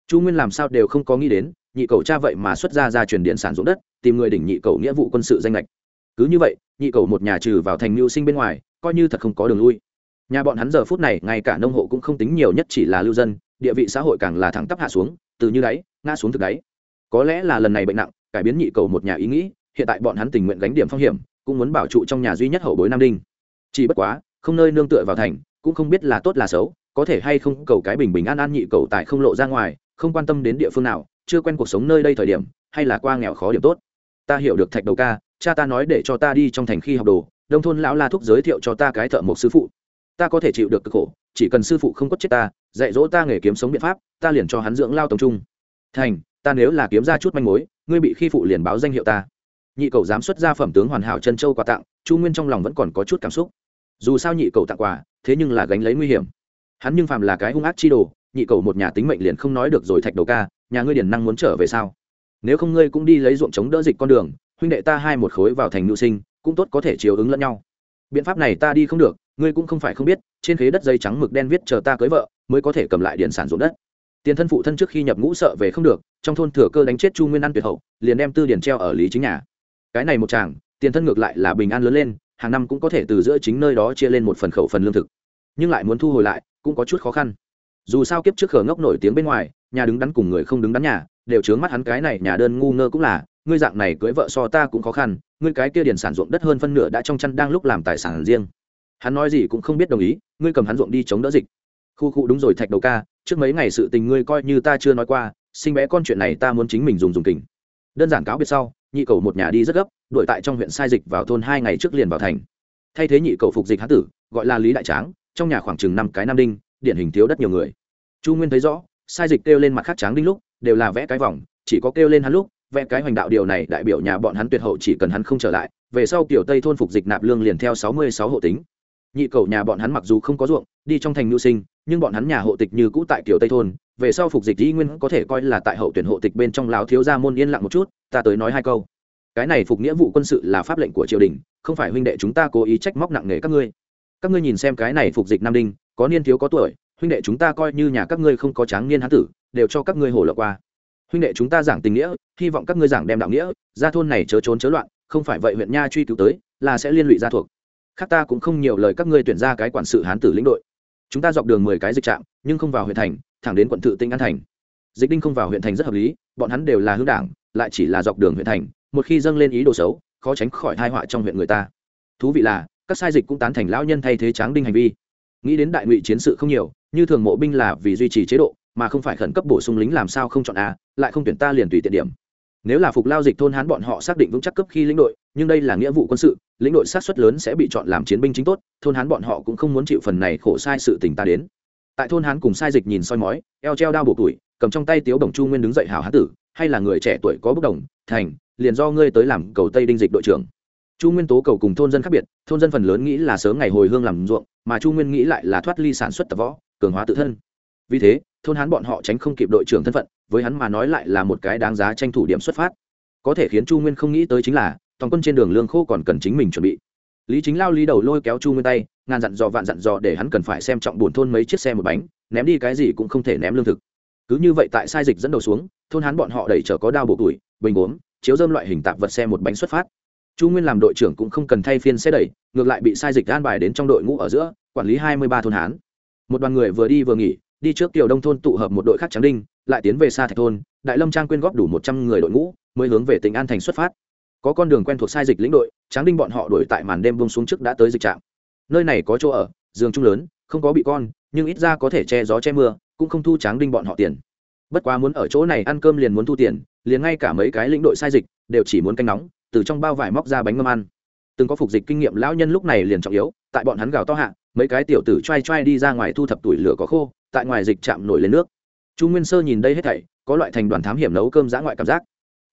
chu nguyên làm sao đều không có nghĩ đến, nhị cầu cha vậy mà xuất ra ra truyền điện sản dụng đất, tìm người đỉnh nhị cầu nghĩa vụ quân sự danh lệch cứ như vậy, nhị cầu một nhà trừ vào thành mưu sinh bên ngoài, coi như thật không có đường lui. Nhà bọn hắn giờ phút này, ngay cả nông hộ cũng không tính nhiều nhất chỉ là lưu dân, địa vị xã hội càng là thẳng tắp hạ xuống, từ như đáy, ngã xuống thực đáy. Có lẽ là lần này bệnh nặng, cải biến nhị cầu một nhà ý nghĩ, hiện tại bọn hắn tình nguyện gánh điểm phong hiểm, cũng muốn bảo trụ trong nhà duy nhất hậu bối nam đinh. Chỉ bất quá, không nơi nương tựa vào thành, cũng không biết là tốt là xấu, có thể hay không cầu cái bình bình an an nhị cầu tại không lộ ra ngoài không quan tâm đến địa phương nào, chưa quen cuộc sống nơi đây thời điểm, hay là qua nghèo khó điểm tốt. Ta hiểu được thạch đầu ca, cha ta nói để cho ta đi trong thành khi học đồ, đông thôn lão la thúc giới thiệu cho ta cái thợ một sư phụ. Ta có thể chịu được cực khổ, chỉ cần sư phụ không có chết ta, dạy dỗ ta nghề kiếm sống biện pháp, ta liền cho hắn dưỡng lao tổng trung. Thành, ta nếu là kiếm ra chút manh mối, ngươi bị khi phụ liền báo danh hiệu ta. Nhị cầu dám xuất ra phẩm tướng hoàn hảo chân châu quà tặng, chu nguyên trong lòng vẫn còn có chút cảm xúc. Dù sao nhị cầu tặng quà, thế nhưng là gánh lấy nguy hiểm. Hắn nhưng phàm là cái hung ác chi đồ nhị cầu một nhà tính mệnh liền không nói được rồi thạch đầu ca, nhà ngươi điển năng muốn trở về sao? Nếu không ngươi cũng đi lấy ruộng chống đỡ dịch con đường, huynh đệ ta hai một khối vào thành nữ sinh, cũng tốt có thể chiều ứng lẫn nhau. Biện pháp này ta đi không được, ngươi cũng không phải không biết, trên khế đất dây trắng mực đen viết chờ ta cưới vợ, mới có thể cầm lại điển sản ruộng đất. Tiền thân phụ thân trước khi nhập ngũ sợ về không được, trong thôn thừa cơ đánh chết chu nguyên ăn tuyệt hậu, liền đem tư điển treo ở lý chính nhà. Cái này một chàng tiền thân ngược lại là bình an lớn lên, hàng năm cũng có thể từ giữa chính nơi đó chia lên một phần khẩu phần lương thực. Nhưng lại muốn thu hồi lại, cũng có chút khó khăn dù sao kiếp trước khờ ngốc nổi tiếng bên ngoài, nhà đứng đắn cùng người không đứng đắn nhà, đều chướng mắt hắn cái này nhà đơn ngu ngơ cũng là, ngươi dạng này cưới vợ so ta cũng khó khăn, ngươi cái kia điền sản ruộng đất hơn phân nửa đã trong chăn đang lúc làm tài sản riêng. Hắn nói gì cũng không biết đồng ý, ngươi cầm hắn ruộng đi chống đỡ dịch. Khu khu đúng rồi thạch đầu ca, trước mấy ngày sự tình ngươi coi như ta chưa nói qua, sinh bé con chuyện này ta muốn chính mình dùng dùng kình. Đơn giản cáo biệt sau, nhị cầu một nhà đi rất gấp, đuổi tại trong huyện sai dịch vào thôn hai ngày trước liền vào thành. Thay thế nhị cầu phục dịch hán tử, gọi là lý đại tráng, trong nhà khoảng chừng năm cái nam đinh điển hình thiếu đất nhiều người. Chu nguyên thấy rõ, sai dịch kêu lên mặt khác tráng đinh lúc, đều là vẽ cái vòng, chỉ có kêu lên hắn lúc, vẽ cái hoành đạo điều này đại biểu nhà bọn hắn tuyệt hậu chỉ cần hắn không trở lại, về sau kiểu tây thôn phục dịch nạp lương liền theo sáu mươi sáu hộ tính. Nhị cầu nhà bọn hắn mặc dù không có ruộng, đi trong thành mưu sinh, nhưng bọn hắn nhà hộ tịch như cũ tại kiểu tây thôn, về sau phục dịch dĩ nguyên có thể coi là tại hậu tuyển hộ tịch bên trong láo thiếu gia môn yên lặng một chút, ta tới nói hai câu. Cái này phục nghĩa vụ quân sự là pháp lệnh của triều đình, không phải huynh đệ chúng ta cố ý trách móc nặng nề các ngươi các ngươi nhìn xem cái này phục dịch nam đinh, có niên thiếu có tuổi, huynh đệ chúng ta coi như nhà các ngươi không có tráng niên hán tử, đều cho các ngươi hổ lộ qua. Huynh đệ chúng ta giảng tình nghĩa, hy vọng các ngươi giảng đem đạo nghĩa, ra thôn này chớ trốn chớ loạn, không phải vậy huyện nha truy cứu tới, là sẽ liên lụy ra thuộc. Khác ta cũng không nhiều lời các ngươi tuyển ra cái quản sự hán tử lĩnh đội. Chúng ta dọc đường mười cái dịch trạm, nhưng không vào huyện thành, thẳng đến quận tự tinh an thành. Dịch đinh không vào huyện thành rất hợp lý, bọn hắn đều là hương đảng, lại chỉ là dọc đường huyện thành, một khi dâng lên ý đồ xấu, khó tránh khỏi thai họa trong huyện người ta. Thú vị là các sai dịch cũng tán thành lão nhân thay thế tráng đinh hành vi. Nghĩ đến đại ngụy chiến sự không nhiều, như thường mộ binh là vì duy trì chế độ, mà không phải khẩn cấp bổ sung lính làm sao không chọn a, lại không tuyển ta liền tùy tiện điểm. Nếu là phục lao dịch thôn hán bọn họ xác định vững chắc cấp khi lĩnh đội, nhưng đây là nghĩa vụ quân sự, lĩnh đội sát xuất lớn sẽ bị chọn làm chiến binh chính tốt, thôn hán bọn họ cũng không muốn chịu phần này khổ sai sự tình ta đến. Tại thôn hán cùng sai dịch nhìn soi mói, eo treo đao buộc tuổi, cầm trong tay tiếu đồng chu nguyên đứng dậy hào hán tử, hay là người trẻ tuổi có bốc đồng, thành, liền do ngươi tới làm cầu tây đinh dịch đội trưởng chu nguyên tố cầu cùng thôn dân khác biệt, thôn dân phần lớn nghĩ là sớm ngày hồi hương làm ruộng, mà chu nguyên nghĩ lại là thoát ly sản xuất tập võ, cường hóa tự thân. Vì thế, thôn hán bọn họ tránh không kịp đội trưởng thân phận, với hắn mà nói lại là một cái đáng giá tranh thủ điểm xuất phát. Có thể khiến chu nguyên không nghĩ tới chính là, toàn quân trên đường lương khô còn cần chính mình chuẩn bị. Lý chính lao lý đầu lôi kéo chu nguyên tay, ngàn dặn dò vạn dặn dò để hắn cần phải xem trọng buồn thôn mấy chiếc xe một bánh, ném đi cái gì cũng không thể ném lương thực. Cứ như vậy tại sai dịch dẫn đầu xuống, thôn hán bọn họ đẩy chở có đao bộ tuổi, bình gốm chiếu dơm loại hình tạp vật xe một bánh xuất phát chu nguyên làm đội trưởng cũng không cần thay phiên xe đẩy, ngược lại bị sai dịch an bài đến trong đội ngũ ở giữa, quản lý hai mươi ba thôn hán. Một đoàn người vừa đi vừa nghỉ, đi trước tiểu đông thôn tụ hợp một đội khác tráng đinh, lại tiến về xa thạch thôn, đại lâm trang quyên góp đủ một trăm người đội ngũ, mới hướng về tỉnh an thành xuất phát. Có con đường quen thuộc sai dịch lĩnh đội, tráng đinh bọn họ đuổi tại màn đêm bông xuống trước đã tới dịch trạm. Nơi này có chỗ ở, giường chung lớn, không có bị con, nhưng ít ra có thể che gió che mưa, cũng không thu tráng đinh bọn họ tiền. Bất quá muốn ở chỗ này ăn cơm liền muốn thu tiền, liền ngay cả mấy cái lĩnh đội sai dịch đều chỉ muốn canh nóng từ trong bao vải móc ra bánh ngâm ăn. Từng có phục dịch kinh nghiệm, lão nhân lúc này liền trọng yếu, tại bọn hắn gào to hạ, mấy cái tiểu tử choai choai đi ra ngoài thu thập tuổi lửa có khô, tại ngoài dịch chạm nổi lên nước. Chu nguyên sơ nhìn đây hết thảy, có loại thành đoàn thám hiểm nấu cơm giã ngoại cảm giác.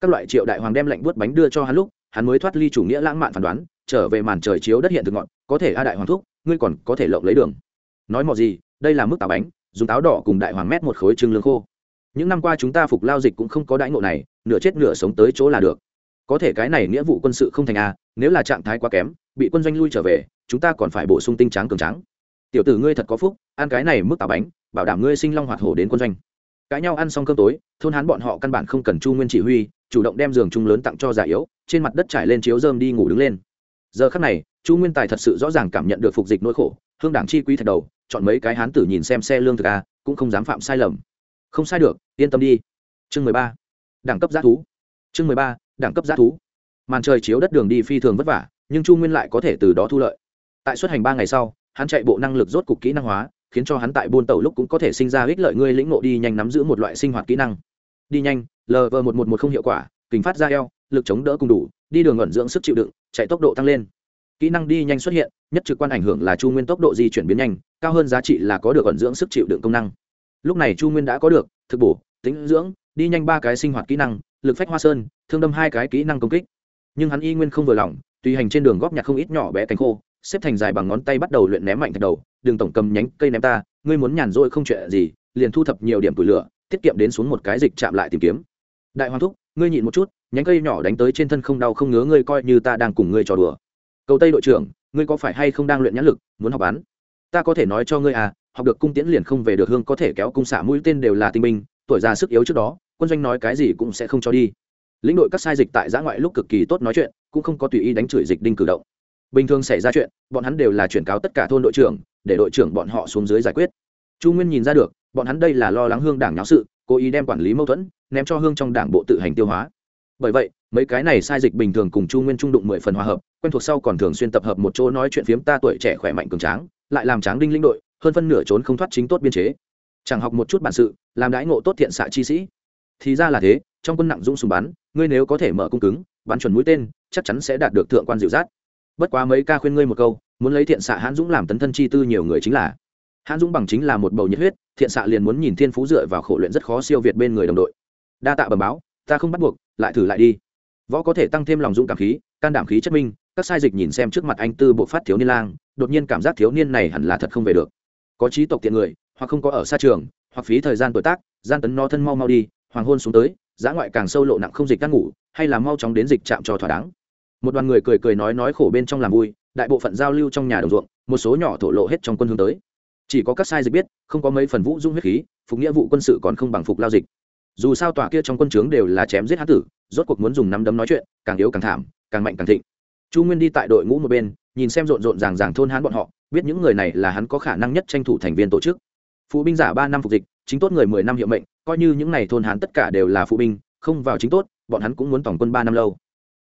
Các loại triệu đại hoàng đem lạnh buốt bánh đưa cho hắn lúc, hắn mới thoát ly chủ nghĩa lãng mạn phán đoán, trở về màn trời chiếu đất hiện thực ngọn, có thể a đại hoàng thúc, ngươi còn có thể lộng lấy đường. Nói mò gì, đây là mức táo bánh, dùng táo đỏ cùng đại hoàng mét một khối trưng lương khô. Những năm qua chúng ta phục lao dịch cũng không có đãi ngộ này, nửa chết nửa sống tới chỗ là được có thể cái này nghĩa vụ quân sự không thành a, nếu là trạng thái quá kém, bị quân doanh lui trở về, chúng ta còn phải bổ sung tinh trắng cường trắng tiểu tử ngươi thật có phúc, ăn cái này mức táo bánh, bảo đảm ngươi sinh long hoạt hổ đến quân doanh. Cãi nhau ăn xong cơm tối, thôn hán bọn họ căn bản không cần chu nguyên chỉ huy, chủ động đem giường chung lớn tặng cho già yếu, trên mặt đất trải lên chiếu dơm đi ngủ đứng lên. Giờ khắc này, chu nguyên tài thật sự rõ ràng cảm nhận được phục dịch nỗi khổ, hương đảng chi quý thật đầu, chọn mấy cái hán tử nhìn xem xe lương thực a, cũng không dám phạm sai lầm. Không sai được, yên tâm đi. Chương mười ba. Đẳng cấp g thú. Chương mười ba đẳng cấp g thú. Màn trời chiếu đất đường đi phi thường vất vả, nhưng chu nguyên lại có thể từ đó thu lợi. Tại xuất hành ba ngày sau, hắn chạy bộ năng lực rốt cục kỹ năng hóa, khiến cho hắn tại buôn tàu lúc cũng có thể sinh ra ích lợi ngươi lĩnh ngộ đi nhanh nắm giữ một loại sinh hoạt kỹ năng. Đi nhanh lv một một một không hiệu quả kính phát ra eo, lực chống đỡ cùng đủ, đi đường ẩn dưỡng sức chịu đựng, chạy tốc độ tăng lên. Kỹ năng đi nhanh xuất hiện, nhất trực quan ảnh hưởng là chu nguyên tốc độ di chuyển biến nhanh, cao hơn giá trị là có được ẩn dưỡng sức chịu đựng công năng. Lúc này chu nguyên đã có được, thực bổ, tính dưỡng, đi nhanh ba cái sinh hoạt kỹ năng lực phách hoa sơn, thương đâm hai cái kỹ năng công kích. Nhưng hắn y nguyên không vừa lòng, tùy hành trên đường góp nhặt không ít nhỏ bé cánh khô, xếp thành dài bằng ngón tay bắt đầu luyện ném mạnh thạch đầu đường tổng cầm nhánh cây ném ta, ngươi muốn nhàn rỗi không chuyện gì, liền thu thập nhiều điểm tủi lửa, tiết kiệm đến xuống một cái dịch chạm lại tìm kiếm. Đại hoàng thúc, ngươi nhịn một chút, nhánh cây nhỏ đánh tới trên thân không đau không ngứa, ngươi coi như ta đang cùng ngươi trò đùa. Cầu tây đội trưởng, ngươi có phải hay không đang luyện nhãn lực, muốn học bắn? Ta có thể nói cho ngươi à học được cung tiễn liền không về được, hương có thể kéo cung xả mũi tên đều là tinh minh tuổi già sức yếu trước đó quân doanh nói cái gì cũng sẽ không cho đi. Lĩnh đội các sai dịch tại giã ngoại lúc cực kỳ tốt nói chuyện, cũng không có tùy ý đánh chửi dịch đinh cử động. Bình thường xảy ra chuyện, bọn hắn đều là chuyển cáo tất cả thôn đội trưởng, để đội trưởng bọn họ xuống dưới giải quyết. Chu nguyên nhìn ra được, bọn hắn đây là lo lắng hương đảng náo sự, cố ý đem quản lý mâu thuẫn, ném cho hương trong đảng bộ tự hành tiêu hóa. Bởi vậy, mấy cái này sai dịch bình thường cùng chu nguyên trung đụng mười phần hòa hợp, quen thuộc sau còn thường xuyên tập hợp một chỗ nói chuyện phiếm ta tuổi trẻ khỏe mạnh cường tráng, lại làm tráng đinh Lĩnh đội, hơn phân nửa trốn không thoát chính tốt biên chế. Chẳng học một chút bản sự, làm đãi ngộ tốt thiện xạ chi sĩ thì ra là thế, trong quân nặng dũng súng bắn, ngươi nếu có thể mở cung cứng, bắn chuẩn mũi tên, chắc chắn sẽ đạt được thượng quan dịu dắt. Bất quá mấy ca khuyên ngươi một câu, muốn lấy thiện xạ hãn dũng làm tấn thân chi tư nhiều người chính là. Hãn dũng bằng chính là một bầu nhiệt huyết, thiện xạ liền muốn nhìn thiên phú dựa vào khổ luyện rất khó siêu việt bên người đồng đội. Đa tạ bẩm báo, ta không bắt buộc, lại thử lại đi. Võ có thể tăng thêm lòng dũng cảm khí, can đảm khí chất minh, các sai dịch nhìn xem trước mặt anh tư bộ phát thiếu niên lang, đột nhiên cảm giác thiếu niên này hẳn là thật không về được. Có trí tộc tiện người, hoặc không có ở xa trường, hoặc phí thời gian tuổi tác, gian tấn no thân mau mau đi hoàng hôn xuống tới giã ngoại càng sâu lộ nặng không dịch đang ngủ, hay là mau chóng đến dịch chạm cho thỏa đáng. Một đoàn người cười cười nói nói khổ bên trong làm vui, đại bộ phận giao lưu trong nhà đồng ruộng, một số nhỏ thổ lộ hết trong quân hướng tới. Chỉ có các sai dịch biết, không có mấy phần vũ dung huyết khí, phục nghĩa vụ quân sự còn không bằng phục lao dịch. Dù sao tòa kia trong quân trướng đều là chém giết hán tử, rốt cuộc muốn dùng năm đấm nói chuyện, càng yếu càng thảm, càng mạnh càng thịnh. Chu nguyên đi tại đội ngũ một bên, nhìn xem rộn rộn ràng ràng thôn hán bọn họ, biết những người này là hắn có khả năng nhất tranh thủ thành viên tổ chức. Phụ binh giả ba năm phục dịch, chính tốt người mười năm hiệu mệnh coi như những n à y thôn hán tất cả đều là phụ binh, không vào chính tốt, bọn hắn cũng muốn tổng quân ba năm lâu.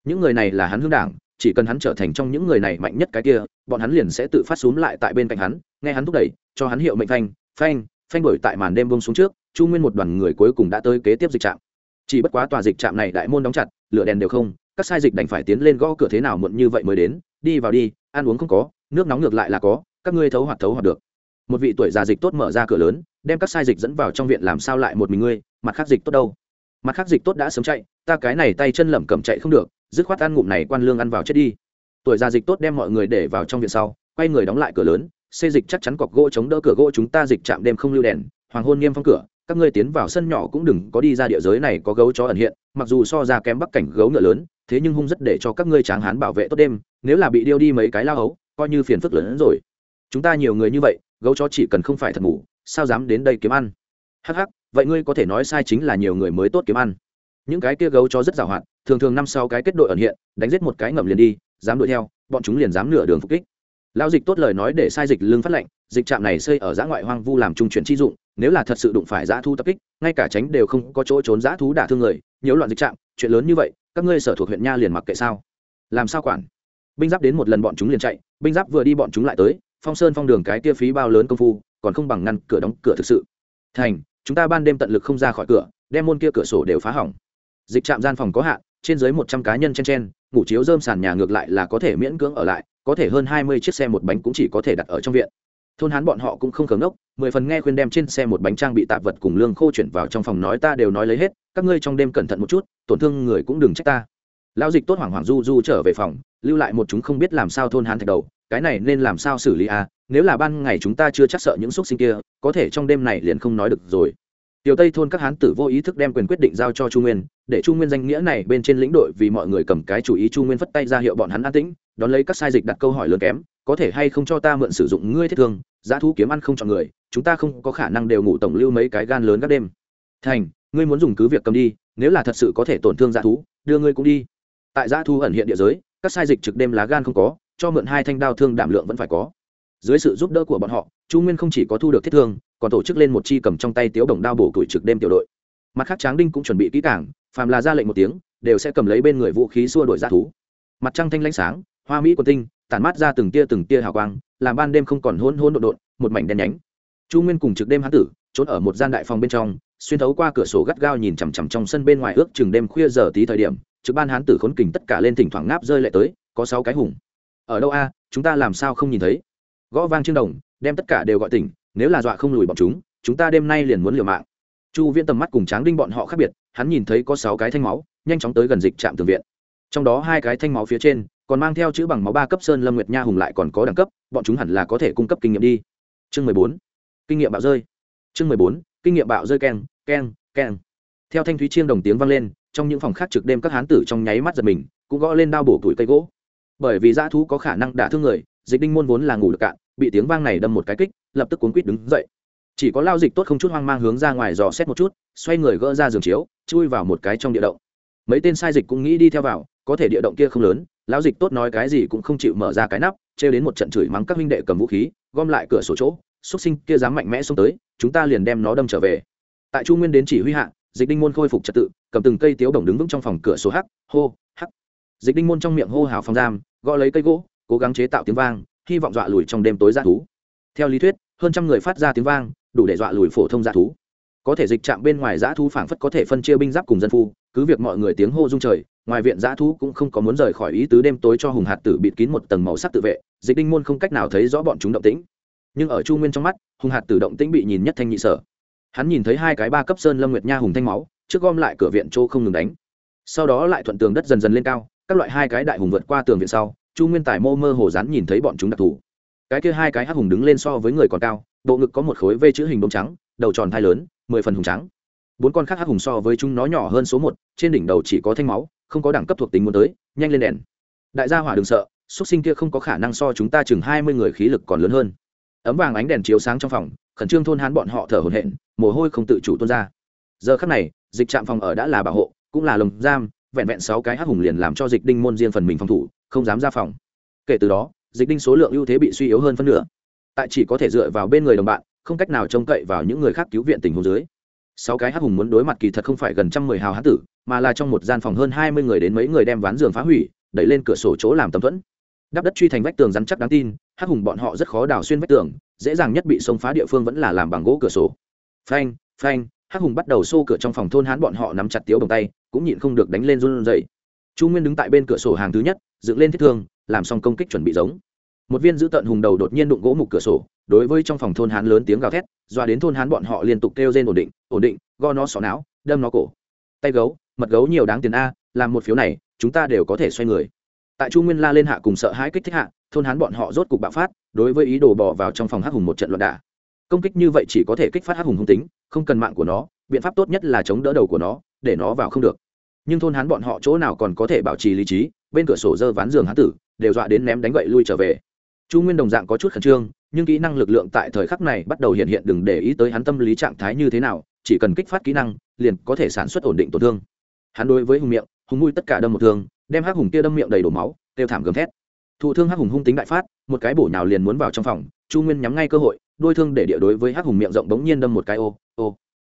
Những người này là hắn hương đảng, chỉ cần hắn trở thành trong những người này mạnh nhất cái kia, bọn hắn liền sẽ tự phát x u ố n g lại tại bên cạnh hắn, nghe hắn thúc đẩy, cho hắn hiệu mệnh phanh phanh phanh đổi tại màn đêm bông xuống trước, chu nguyên một đoàn người cuối cùng đã tới kế tiếp dịch trạm. Chỉ bất quá tòa dịch trạm này đại môn đóng chặt, lửa đèn đều không, các sai dịch đành phải tiến lên gõ cửa thế nào muộn như vậy mới đến, đi vào đi, ăn uống không có, nước nóng ngược lại là có, các ngươi thấu hoạt thấu hoạt được một vị tuổi già dịch tốt mở ra cửa lớn, đem các sai dịch dẫn vào trong viện làm sao lại một mình ngươi, mặt khác dịch tốt đâu? Mặt khác dịch tốt đã sớm chạy, ta cái này tay chân lẩm cẩm chạy không được, dứt khoát ăn ngụm này quan lương ăn vào chết đi. Tuổi già dịch tốt đem mọi người để vào trong viện sau, quay người đóng lại cửa lớn, xê dịch chắc chắn cọc gỗ chống đỡ cửa gỗ chúng ta dịch chạm đêm không lưu đèn, hoàng hôn niêm phong cửa, các ngươi tiến vào sân nhỏ cũng đừng có đi ra địa giới này có gấu chó ẩn hiện, mặc dù so ra kém bắc cảnh gấu ngựa lớn, thế nhưng hung rất để cho các ngươi tráng hán bảo vệ tốt đêm, nếu là bị điêu đi mấy cái lao ấu coi như phiền phức lớn hơn rồi. Chúng ta nhiều người như vậy gấu chó chỉ cần không phải thật ngủ, sao dám đến đây kiếm ăn? Hắc hắc, vậy ngươi có thể nói sai chính là nhiều người mới tốt kiếm ăn. Những cái kia gấu chó rất giàu hạn, thường thường năm sau cái kết đội ẩn hiện, đánh giết một cái ngầm liền đi, dám đuổi theo, bọn chúng liền dám nửa đường phục kích. Lão dịch tốt lời nói để sai dịch lương phát lệnh, dịch trạm này xây ở giã ngoại hoang vu làm trung chuyển chi dụng, nếu là thật sự đụng phải giã thu tập kích, ngay cả tránh đều không có chỗ trốn giã thú đả thương người, nhiễu loạn dịch trạm, chuyện lớn như vậy, các ngươi sở thuộc huyện nha liền mặc kệ sao? Làm sao quản? Binh giáp đến một lần bọn chúng liền chạy, binh giáp vừa đi bọn chúng lại tới phong sơn phong đường cái kia phí bao lớn công phu, còn không bằng ngăn cửa đóng cửa thực sự. Thành, chúng ta ban đêm tận lực không ra khỏi cửa, đem môn kia cửa sổ đều phá hỏng. Dịch trạm gian phòng có hạn, trên dưới một trăm cá nhân chen chen, ngủ chiếu dơm sàn nhà ngược lại là có thể miễn cưỡng ở lại, có thể hơn hai mươi chiếc xe một bánh cũng chỉ có thể đặt ở trong viện. Thôn hán bọn họ cũng không khớm ngốc, mười phần nghe khuyên đem trên xe một bánh trang bị tạp vật cùng lương khô chuyển vào trong phòng nói ta đều nói lấy hết, các ngươi trong đêm cẩn thận một chút, tổn thương người cũng đừng trách ta. Lão dịch tốt hoảng hoảng du du trở về phòng, lưu lại một chúng không biết làm sao thôn hán thạch đầu cái này nên làm sao xử lý à? Nếu là ban ngày chúng ta chưa chắc sợ những xúc sinh kia, có thể trong đêm này liền không nói được rồi. Tiểu tây thôn các hán tử vô ý thức đem quyền quyết định giao cho chu nguyên, để chu nguyên danh nghĩa này bên trên lĩnh đội vì mọi người cầm cái chủ ý chu nguyên phất tay ra hiệu bọn hắn an tĩnh, đón lấy các sai dịch đặt câu hỏi lớn kém, có thể hay không cho ta mượn sử dụng ngươi thiết thương? Giá thú kiếm ăn không chọn người, chúng ta không có khả năng đều ngủ tổng lưu mấy cái gan lớn các đêm. Thành, ngươi muốn dùng cứ việc cầm đi, nếu là thật sự có thể tổn thương giá thú, đưa ngươi cũng đi. Tại giá thú ẩn hiện địa giới, các sai dịch trực đêm lá gan không có cho mượn hai thanh đao thương đảm lượng vẫn phải có. Dưới sự giúp đỡ của bọn họ, chu nguyên không chỉ có thu được thiết thương, còn tổ chức lên một chi cầm trong tay tiếu đồng đao bổ tuổi trực đêm tiểu đội. Mặt khác tráng đinh cũng chuẩn bị kỹ cảng phàm là ra lệnh một tiếng, đều sẽ cầm lấy bên người vũ khí xua đổi ra thú. Mặt trăng thanh lãnh sáng, hoa mỹ quần tinh, tản mát ra từng tia từng tia hào quang, làm ban đêm không còn hôn hôn đột đột một mảnh đen nhánh. Chu nguyên cùng trực đêm hán tử, trốn ở một gian đại phòng bên trong, xuyên thấu qua cửa sổ gắt gao nhìn chằm chằm trong sân bên ngoài ước chừng đêm khuya giờ tí thời điểm, trực ban hán tử khốn kình tất cả lên thỉnh thoảng ngáp rơi lại tới, có sáu cái hùng ở đâu a, chúng ta làm sao không nhìn thấy? Gõ vang chương đồng, đem tất cả đều gọi tỉnh, nếu là dọa không lùi bọn chúng chúng ta đêm nay liền muốn liều mạng. Chu viễn tầm mắt cùng tráng đinh bọn họ khác biệt, hắn nhìn thấy có sáu cái thanh máu, nhanh chóng tới gần dịch trạm tường viện. Trong đó hai cái thanh máu phía trên, còn mang theo chữ bằng máu ba cấp sơn lâm nguyệt nha hùng lại còn có đẳng cấp, bọn chúng hẳn là có thể cung cấp kinh nghiệm đi. Chương mười bốn, kinh nghiệm bạo rơi. Chương mười bốn, kinh nghiệm bạo rơi keng keng keng. Theo thanh thúy chiêng đồng tiếng vang lên, trong những phòng khác trực đêm các hán tử trong nháy mắt giật mình, cũng gõ lên đao bổ tuổi cây gỗ bởi vì dã thú có khả năng đả thương người, dịch đinh môn vốn là ngủ được cạn, bị tiếng vang này đâm một cái kích, lập tức cuốn quýt đứng dậy. Chỉ có lao dịch tốt không chút hoang mang hướng ra ngoài dò xét một chút, xoay người gỡ ra giường chiếu, chui vào một cái trong địa động. Mấy tên sai dịch cũng nghĩ đi theo vào, có thể địa động kia không lớn, lão dịch tốt nói cái gì cũng không chịu mở ra cái nắp, trêu đến một trận chửi mắng các huynh đệ cầm vũ khí, gom lại cửa sổ chỗ xuất sinh kia dám mạnh mẽ xông tới, chúng ta liền đem nó đâm trở về. Tại chu nguyên đến chỉ huy hạ, dịch đinh môn khôi phục trật tự, cầm từng cây tiếu đồng đứng vững trong phòng cửa sổ hắc, hô, hắc dịch đinh môn trong miệng hô hào phòng giam, gõ lấy cây gỗ, cố gắng chế tạo tiếng vang, hy vọng dọa lùi trong đêm tối g thú. Theo lý thuyết, hơn trăm người phát ra tiếng vang, đủ để dọa lùi phổ thông g thú. Có thể dịch chạm bên ngoài g thú phảng phất có thể phân chia binh giáp cùng dân phu, cứ việc mọi người tiếng hô rung trời, ngoài viện g thú cũng không có muốn rời khỏi ý tứ đêm tối cho hùng hạt tử bịt kín một tầng màu sắc tự vệ, dịch đinh môn không cách nào thấy rõ bọn chúng động tĩnh. Nhưng ở chu nguyên trong mắt, hùng hạt tử động tĩnh bị nhìn nhất thanh nhị sở. Hắn nhìn thấy hai cái ba cấp sơn lâm nguyệt nha hùng thanh máu, trước gom lại cửa viện chỗ không ngừng đánh. Sau đó lại thuận tường đất dần dần lên cao các loại hai cái đại hùng vượt qua tường viện sau, chu nguyên tài mô mơ hồ rán nhìn thấy bọn chúng đặc thù. Cái kia hai cái hắc hùng đứng lên so với người còn cao, bộ ngực có một khối vê chữ hình bông trắng, đầu tròn thai lớn, mười phần hùng trắng. Bốn con khác hắc hùng so với chúng nó nhỏ hơn số một, trên đỉnh đầu chỉ có thanh máu, không có đẳng cấp thuộc tính muốn tới, nhanh lên đèn. Đại gia hỏa đừng sợ xuất sinh kia không có khả năng so chúng ta chừng hai mươi người khí lực còn lớn hơn. Ấm vàng ánh đèn chiếu sáng trong phòng, khẩn trương thôn hán bọn họ thở hổn hển, mồ hôi không tự chủ tuôn ra. Giờ khắc này, dịch trạm phòng ở đã là bảo hộ, cũng là lồng giam vẹn vẹn sáu cái hắc hùng liền làm cho dịch đinh môn riêng phần mình phòng thủ, không dám ra phòng. Kể từ đó, dịch đinh số lượng ưu thế bị suy yếu hơn phân nửa. Tại chỉ có thể dựa vào bên người đồng bạn, không cách nào trông cậy vào những người khác cứu viện tình huống dưới. Sáu cái hắc hùng muốn đối mặt kỳ thật không phải gần trăm mười hào hán tử, mà là trong một gian phòng hơn hai mươi người đến mấy người đem ván giường phá hủy, đẩy lên cửa sổ chỗ làm tấm thuẫn. Đắp đất truy thành vách tường rắn chắc đáng tin, hắc hùng bọn họ rất khó đào xuyên vách tường, dễ dàng nhất bị sông phá địa phương vẫn là làm bằng gỗ cửa sổ. Phanh phanh hắc hùng bắt đầu xô cửa trong phòng thôn hán bọn họ nắm chặt tiếu đồng tay, cũng nhịn không được đánh lên run dậy chu nguyên đứng tại bên cửa sổ hàng thứ nhất, dựng lên thiết thương, làm xong công kích chuẩn bị giống. Một viên giữ tận hùng đầu đột nhiên đụng gỗ mục cửa sổ, đối với trong phòng thôn hán lớn tiếng gào thét, doa đến thôn hán bọn họ liên tục kêu rên ổn định ổn định go nó xỏ não, đâm nó cổ. Tay gấu, mật gấu nhiều đáng tiền a, làm một phiếu này, chúng ta đều có thể xoay người. Tại chu nguyên la lên hạ cùng sợ hãi kích thích hạ, thôn hán bọn họ rốt cục bạo phát, đối với ý đồ bỏ vào trong phòng hắc hùng một trận loạn đả. Công kích như vậy chỉ có thể kích phát hắc hùng hung tính không cần mạng của nó, biện pháp tốt nhất là chống đỡ đầu của nó, để nó vào không được. Nhưng thôn hán bọn họ chỗ nào còn có thể bảo trì lý trí, bên cửa sổ dơ ván giường hán tử, đều dọa đến ném đánh gậy lui trở về. Chu nguyên đồng dạng có chút khẩn trương, nhưng kỹ năng lực lượng tại thời khắc này bắt đầu hiện hiện, đừng để ý tới hắn tâm lý trạng thái như thế nào, chỉ cần kích phát kỹ năng, liền có thể sản xuất ổn định tổn thương. Hắn đối với hùng miệng hùng mũi tất cả đâm một thương, đem hắc hùng kia đâm miệng đầy đổ máu, kêu thảm gầm thét. Thụ thương hắc hùng hung tính đại phát, một cái bổ nhào liền muốn vào trong phòng, chu nguyên nhắm ngay cơ hội, đôi thương để địa đối với hắc hùng miệng rộng bỗng nhiên đâm một cái ô ô.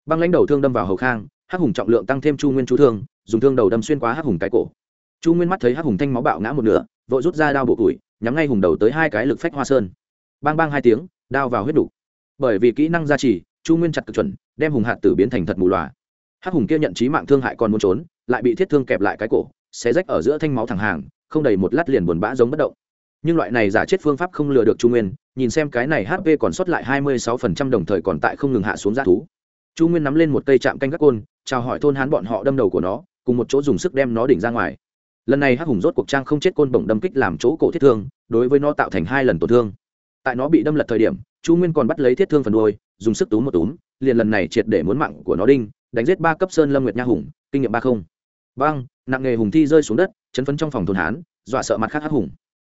Băng lãnh đầu thương đâm vào hầu khang, hắc hùng trọng lượng tăng thêm chu nguyên chú thương, dùng thương đầu đâm xuyên qua hắc hùng cái cổ. Chu nguyên mắt thấy hắc hùng thanh máu bạo ngã một nửa, vội rút ra đao bổ củi, nhắm ngay hùng đầu tới hai cái lực phách hoa sơn. Bang bang hai tiếng, đao vào huyết đủ bởi vì kỹ năng gia trì, chu nguyên chặt cực chuẩn, đem hùng hạt tử biến thành thật mù loà. Hắc hùng kia nhận trí mạng thương hại còn muốn trốn, lại bị thiết thương kẹp lại cái cổ, xé rách ở giữa thanh máu thẳng hàng, không đầy một lát liền buồn bã giống bất động. Nhưng loại này giả chết phương pháp không lừa được chu nguyên nhìn xem cái này hp còn sót lại hai mươi sáu phần trăm đồng thời còn tại không ngừng hạ xuống g thú. Chu nguyên nắm lên một cây chạm canh các côn, chào hỏi thôn hán bọn họ đâm đầu của nó, cùng một chỗ dùng sức đem nó đỉnh ra ngoài. Lần này hắc hùng rốt cuộc trang không chết côn bổng đâm kích làm chỗ cổ thiết thương, đối với nó tạo thành hai lần tổn thương. Tại nó bị đâm lật thời điểm, chu nguyên còn bắt lấy thiết thương phần đôi dùng sức túm một túm, liền lần này triệt để muốn mạng của nó đinh, đánh giết ba cấp sơn lâm nguyệt nha hùng, kinh nghiệm ba không. Băng, nặng nghề hùng thi rơi xuống đất, chấn phấn trong phòng thôn hán, dọa sợ mặt khác hắc hùng.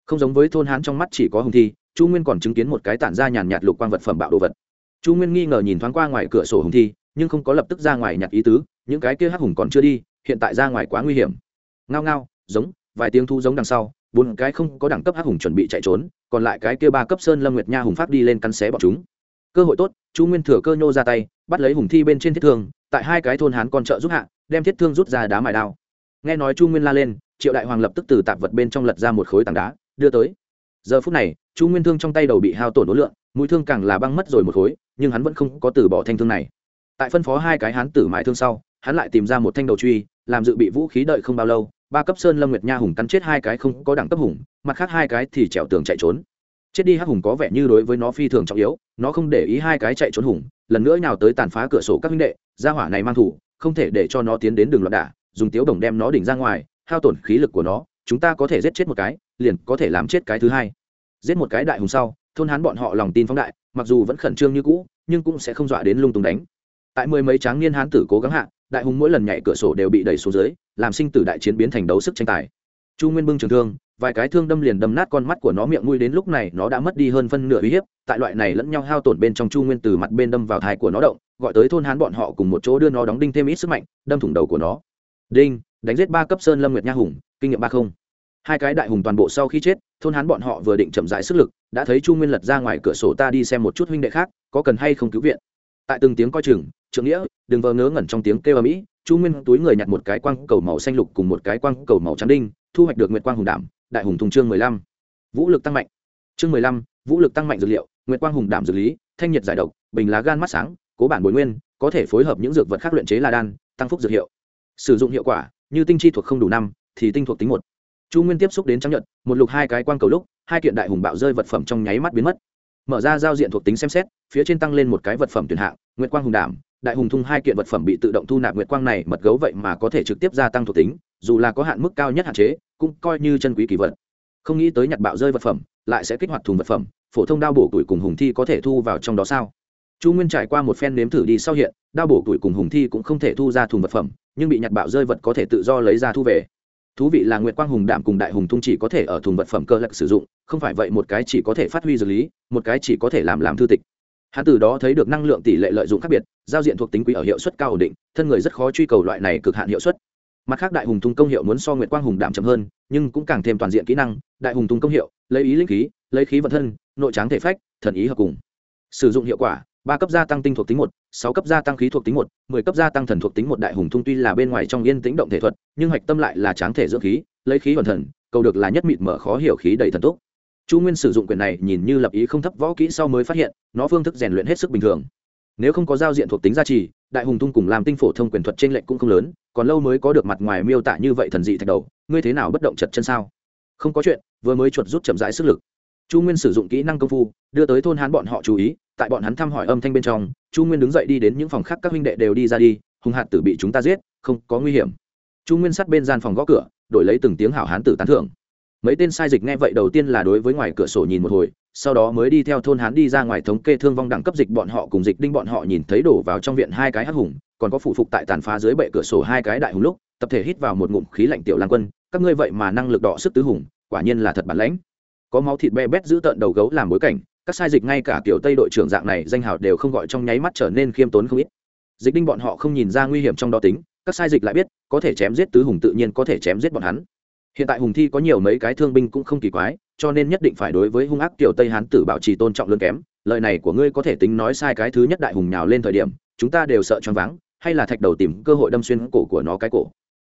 Không giống với thôn hán trong mắt chỉ có hùng thi chu nguyên còn chứng kiến một cái tản ra nhàn nhạt lục quang vật phẩm bạo đồ vật. Chu nguyên nghi ngờ nhìn thoáng qua ngoài cửa sổ hùng thi, nhưng không có lập tức ra ngoài nhặt ý tứ, những cái kia hắc hùng còn chưa đi, hiện tại ra ngoài quá nguy hiểm. Ngao ngao, giống, vài tiếng thu giống đằng sau, bốn cái không có đẳng cấp hắc hùng chuẩn bị chạy trốn, còn lại cái kia ba cấp sơn lâm nguyệt nha hùng pháp đi lên căn xé bọn chúng. Cơ hội tốt, chu nguyên thừa cơ nhô ra tay, bắt lấy hùng thi bên trên thiết thương, tại hai cái thôn hán con trợ giúp hạ, đem thiết thương rút ra đá mài đao. Nghe nói chu nguyên la lên, triệu đại hoàng lập tức từ tạp vật bên trong lật ra một khối tảng đá, đưa tới giờ phút này, chu nguyên thương trong tay đầu bị hao tổn đối lượng, mũi thương càng là băng mất rồi một khối, nhưng hắn vẫn không có từ bỏ thanh thương này. Tại phân phó hai cái hán tử mại thương sau, hắn lại tìm ra một thanh đầu truy, làm dự bị vũ khí đợi không bao lâu, ba cấp sơn lâm nguyệt nha hùng cắn chết hai cái không có đẳng cấp hùng, mặt khác hai cái thì trèo tường chạy trốn. Chết đi hắc hùng có vẻ như đối với nó phi thường trọng yếu, nó không để ý hai cái chạy trốn hùng, lần nữa nào tới tàn phá cửa sổ các huynh đệ, gia hỏa này mang thủ, không thể để cho nó tiến đến đường loạn đả, dùng tiếu đồng đem nó đỉnh ra ngoài, hao tổn khí lực của nó chúng ta có thể giết chết một cái, liền có thể làm chết cái thứ hai. Giết một cái đại hùng sau, thôn hán bọn họ lòng tin phóng đại, mặc dù vẫn khẩn trương như cũ, nhưng cũng sẽ không dọa đến lung tung đánh. Tại mười mấy tráng niên hán tử cố gắng hạ, đại hùng mỗi lần nhảy cửa sổ đều bị đẩy xuống dưới, làm sinh tử đại chiến biến thành đấu sức tranh tài. Chu nguyên bưng trường thương, vài cái thương đâm liền đâm nát con mắt của nó miệng mũi đến lúc này nó đã mất đi hơn phân nửa uy hiếp, tại loại này lẫn nhau hao tổn bên trong chu nguyên từ mặt bên đâm vào thai của nó động, gọi tới thôn hán bọn họ cùng một chỗ đưa nó đóng đinh thêm ít sức mạnh, đâm thủng đầu của nó. Đinh! Đánh giết ba cấp sơn lâm nguyệt nha hùng, kinh nghiệm ba không. Hai cái đại hùng toàn bộ sau khi chết, thôn hán bọn họ vừa định chậm rãi sức lực, đã thấy chu nguyên lật ra ngoài cửa sổ ta đi xem một chút huynh đệ khác, có cần hay không cứu viện. Tại từng tiếng coi chừng trượng nghĩa, đừng vờ ngớ ngẩn trong tiếng kêu ở mỹ chu nguyên túi người nhặt một cái quang cầu màu xanh lục cùng một cái quang cầu màu trắng đinh, thu hoạch được nguyệt quang hùng đảm, đại hùng thùng chương mười lăm. Vũ lực tăng mạnh. Chương mười lăm, vũ lực tăng mạnh dược liệu, nguyệt quang hùng đảm dược lý, thanh nhiệt giải độc, bình lá gan mắt sáng, cố bản bồi nguyên, có thể phối hợp những dược vật khác luyện chế la đan, tăng phúc dược hiệu. Sử dụng hiệu quả như tinh chi thuộc không đủ năm, thì tinh thuộc tính một. Chu nguyên tiếp xúc đến trắng nhận một lục hai cái quang cầu lúc, hai kiện đại hùng bạo rơi vật phẩm trong nháy mắt biến mất. Mở ra giao diện thuộc tính xem xét, phía trên tăng lên một cái vật phẩm tuyển hạng, nguyệt quang hùng đảm, đại hùng thung hai kiện vật phẩm bị tự động thu nạp nguyệt quang này mật gấu vậy mà có thể trực tiếp gia tăng thuộc tính, dù là có hạn mức cao nhất hạn chế, cũng coi như chân quý kỳ vật. Không nghĩ tới nhặt bạo rơi vật phẩm, lại sẽ kích hoạt thùng vật phẩm, phổ thông đao bổ tuổi cùng hùng thi có thể thu vào trong đó sao? Chu nguyên trải qua một phen nếm thử đi sau hiện, đao bổ tuổi cùng hùng thi cũng không thể thu ra thùng vật phẩm nhưng bị nhặt bạo rơi vật có thể tự do lấy ra thu về. Thú vị là nguyệt quang hùng đạm cùng đại hùng thung chỉ có thể ở thùng vật phẩm cơ lạc sử dụng, không phải vậy một cái chỉ có thể phát huy dược lý, một cái chỉ có thể làm làm thư tịch. Hắn từ đó thấy được năng lượng tỷ lệ lợi dụng khác biệt, giao diện thuộc tính quý ở hiệu suất cao ổn định, thân người rất khó truy cầu loại này cực hạn hiệu suất. Mặt khác đại hùng thung công hiệu muốn so nguyệt quang hùng đạm chậm hơn, nhưng cũng càng thêm toàn diện kỹ năng, đại hùng thung công hiệu, lấy ý linh khí, lấy khí vận thân, nội tráng thể phách, thần ý hợp cùng. Sử dụng hiệu quả ba cấp gia tăng tinh thuộc tính một, sáu cấp gia tăng khí thuộc tính một, mười cấp gia tăng thần thuộc tính một đại hùng thung tuy là bên ngoài trong yên tĩnh động thể thuật, nhưng hạch tâm lại là tráng thể dưỡng khí, lấy khí hoàn thần, cầu được là nhất mịt mở khó hiểu khí đầy thần túc chu nguyên sử dụng quyền này nhìn như lập ý không thấp võ kỹ sau mới phát hiện, nó phương thức rèn luyện hết sức bình thường. Nếu không có giao diện thuộc tính gia trì, đại hùng thung cùng làm tinh phổ thông quyền thuật trên lệnh cũng không lớn, còn lâu mới có được mặt ngoài miêu tả như vậy thần dị thạch đầu, ngươi thế nào bất động chật chân sao? Không có chuyện, vừa mới chuột rút chậm rãi sức lực. Chu nguyên sử dụng kỹ năng công phu, đưa tới thôn hán bọn họ chú ý tại bọn hắn thăm hỏi âm thanh bên trong, chu nguyên đứng dậy đi đến những phòng khác, các huynh đệ đều đi ra đi hùng hạt tử bị chúng ta giết, không có nguy hiểm. Chu nguyên sát bên gian phòng gõ cửa, đổi lấy từng tiếng hảo hán tử tán thưởng. Mấy tên sai dịch nghe vậy đầu tiên là đối với ngoài cửa sổ nhìn một hồi, sau đó mới đi theo thôn hán đi ra ngoài thống kê thương vong đẳng cấp dịch bọn họ cùng dịch đinh bọn họ nhìn thấy đổ vào trong viện hai cái hắc hùng, còn có phụ phục tại tàn phá dưới bệ cửa sổ hai cái đại hùng lúc, tập thể hít vào một ngụm khí lạnh tiểu lan quân, các ngươi vậy mà năng lực đọ sức tứ hùng, quả nhiên là thật bản lãnh. Có máu thịt be bét giữ tợn đầu gấu làm bối cảnh các sai dịch ngay cả kiểu tây đội trưởng dạng này danh hào đều không gọi trong nháy mắt trở nên khiêm tốn không ít. Dịch đinh bọn họ không nhìn ra nguy hiểm trong đó tính, các sai dịch lại biết, có thể chém giết tứ hùng tự nhiên có thể chém giết bọn hắn. Hiện tại hùng thi có nhiều mấy cái thương binh cũng không kỳ quái, cho nên nhất định phải đối với hung ác kiểu tây hán tử bảo trì tôn trọng lớn kém. Lời này của ngươi có thể tính nói sai cái thứ nhất đại hùng nhào lên thời điểm, chúng ta đều sợ choáng váng, hay là thạch đầu tìm cơ hội đâm xuyên cổ của nó cái cổ.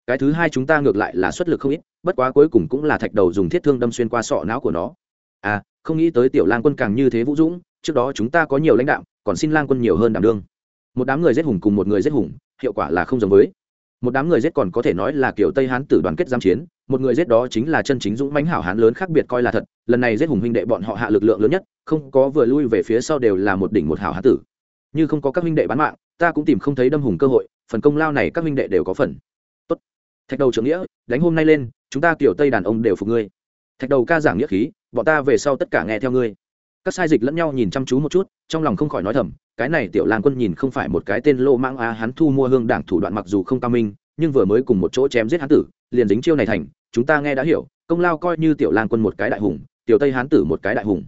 Cái thứ hai chúng ta ngược lại là xuất lực không ít, bất quá cuối cùng cũng là thạch đầu dùng thiết thương đâm xuyên qua sọ não của nó. À không nghĩ tới tiểu lang quân càng như thế vũ dũng, trước đó chúng ta có nhiều lãnh đạo, còn xin lang quân nhiều hơn đảm đương. Một đám người giết hùng cùng một người giết hùng, hiệu quả là không giống với. Một đám người giết còn có thể nói là kiểu tây hán tử đoàn kết giam chiến, một người giết đó chính là chân chính dũng mãnh hảo hán lớn khác biệt coi là thật, lần này giết hùng huynh đệ bọn họ hạ lực lượng lớn nhất, không có vừa lui về phía sau đều là một đỉnh một hảo hán tử. Như không có các huynh đệ bán mạng, ta cũng tìm không thấy đâm hùng cơ hội, phần công lao này các huynh đệ đều có phần. Tốt. Thạch đầu trưởng nghĩa, đánh hôm nay lên, chúng ta kiểu tây đàn ông đều phục ngươi. Thạch đầu ca giảng nghĩa khí bọn ta về sau tất cả nghe theo ngươi. Các sai dịch lẫn nhau nhìn chăm chú một chút, trong lòng không khỏi nói thầm, cái này tiểu lan quân nhìn không phải một cái tên lô mang a hắn thu mua hương đảng thủ đoạn mặc dù không cao minh, nhưng vừa mới cùng một chỗ chém giết hán tử, liền dính chiêu này thành, chúng ta nghe đã hiểu, công lao coi như tiểu lan quân một cái đại hùng, tiểu tây hán tử một cái đại hùng.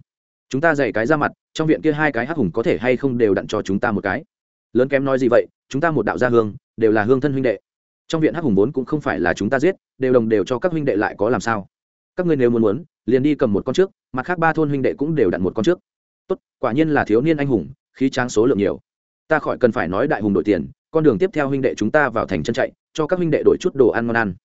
Chúng ta dạy cái ra mặt, trong viện kia hai cái hắc hùng có thể hay không đều đặn cho chúng ta một cái. Lớn kém nói gì vậy, chúng ta một đạo gia hương, đều là hương thân huynh đệ. Trong viện hắc hùng vốn cũng không phải là chúng ta giết, đều đồng đều cho các huynh đệ lại có làm sao. Các ngươi nếu muốn muốn liền đi cầm một con trước, mặt khác ba thôn huynh đệ cũng đều đặn một con trước. Tốt, quả nhiên là thiếu niên anh hùng, khí tráng số lượng nhiều. Ta khỏi cần phải nói đại hùng đội tiền, con đường tiếp theo huynh đệ chúng ta vào thành chân chạy, cho các huynh đệ đổi chút đồ ăn ngon ăn.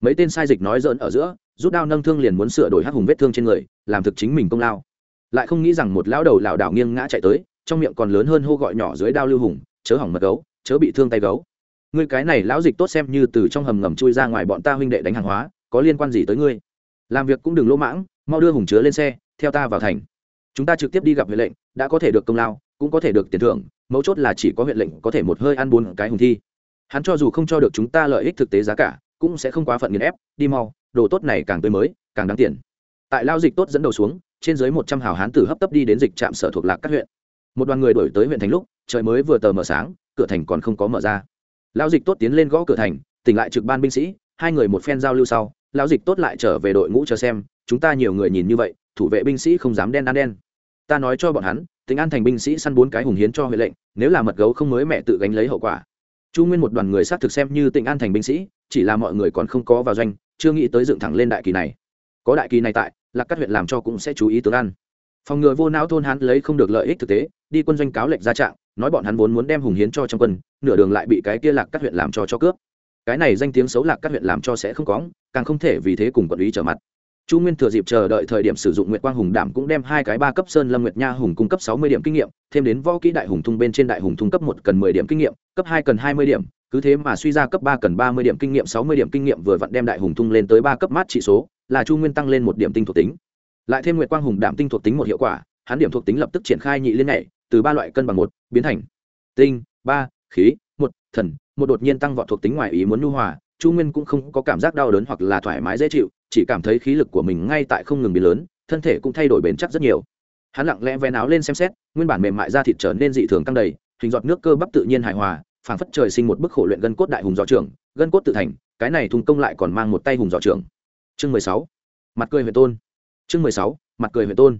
Mấy tên sai dịch nói dỡn ở giữa, rút đao nâng thương liền muốn sửa đổi hắc hùng vết thương trên người, làm thực chính mình công lao. Lại không nghĩ rằng một lão đầu lảo đảo nghiêng ngã chạy tới, trong miệng còn lớn hơn hô gọi nhỏ dưới đao lưu hùng, chớ hỏng mật gấu, chớ bị thương tay gấu. Ngươi cái này lão dịch tốt xem như từ trong hầm ngầm chui ra ngoài bọn ta huynh đệ đánh hàng hóa, có liên quan gì tới ngươi? Làm việc cũng đừng lỗ mãng mau đưa hùng chứa lên xe, theo ta vào thành. Chúng ta trực tiếp đi gặp huyện lệnh, đã có thể được công lao, cũng có thể được tiền thưởng, mấu chốt là chỉ có huyện lệnh có thể một hơi ăn bốn cái hùng thi. Hắn cho dù không cho được chúng ta lợi ích thực tế giá cả, cũng sẽ không quá phận nghiền ép, đi mau, đồ tốt này càng tươi mới, càng đáng tiền. Tại lao dịch tốt dẫn đầu xuống, trên dưới một trăm hào hán tử hấp tấp đi đến dịch trạm sở thuộc lạc các huyện. Một đoàn người đổi tới huyện thành lúc, trời mới vừa tờ mở sáng, cửa thành còn không có mở ra. Lao dịch tốt tiến lên gõ cửa thành, tỉnh lại trực ban binh sĩ, hai người một phen giao lưu sau lão dịch tốt lại trở về đội ngũ chờ xem chúng ta nhiều người nhìn như vậy, thủ vệ binh sĩ không dám đen ăn đen. Ta nói cho bọn hắn, tính an thành binh sĩ săn bốn cái hùng hiến cho huệ lệnh, nếu là mật gấu không mới mẹ tự gánh lấy hậu quả. Chu nguyên một đoàn người xác thực xem như tỉnh an thành binh sĩ, chỉ là mọi người còn không có vào doanh, chưa nghĩ tới dựng thẳng lên đại kỳ này. Có đại kỳ này tại là các huyện làm cho cũng sẽ chú ý tướng ăn. Phòng ngừa vô não thôn hắn lấy không được lợi ích thực tế, đi quân doanh cáo lệnh ra trạng, nói bọn hắn vốn muốn đem hùng hiến cho trong quân, nửa đường lại bị cái kia lạc các huyện làm cho cho cướp. Cái này danh tiếng xấu lạc các huyện làm cho sẽ không có, càng không thể vì thế cùng quản lý trở mặt chu nguyên thừa dịp chờ đợi thời điểm sử dụng nguyệt quang hùng đảm cũng đem hai cái ba cấp sơn lâm nguyệt nha hùng cung cấp sáu mươi điểm kinh nghiệm, thêm đến võ kỹ đại hùng thung bên trên đại hùng thung cấp một cần mười điểm kinh nghiệm, cấp hai cần hai mươi điểm, cứ thế mà suy ra cấp ba cần ba mươi điểm kinh nghiệm, sáu mươi điểm kinh nghiệm vừa vặn đem đại hùng thung lên tới ba cấp mát trị số, là chu nguyên tăng lên một điểm tinh thuộc tính. Lại thêm nguyệt quang hùng đảm tinh thuộc tính một hiệu quả, hắn điểm thuộc tính lập tức triển khai nhị liên nhảy, từ ba loại cân bằng một biến thành tinh, ba, khí, một, thần, một đột nhiên tăng vọt thuộc tính ngoài ý muốn nhu hòa chu nguyên cũng không có cảm giác đau đớn hoặc là thoải mái dễ chịu, chỉ cảm thấy khí lực của mình ngay tại không ngừng biến lớn, thân thể cũng thay đổi bền chắc rất nhiều. Hắn lặng lẽ vén áo lên xem xét, nguyên bản mềm mại da thịt trở nên dị thường căng đầy, hình giọt nước cơ bắp tự nhiên hài hòa, phảng phất trời sinh một bức khổ luyện gân cốt đại hùng dò trưởng, gân cốt tự thành, cái này thùng công lại còn mang một tay hùng dò trưởng. Chương mười sáu, mặt cười huyền tôn. Chương mười sáu, mặt cười huyền tôn.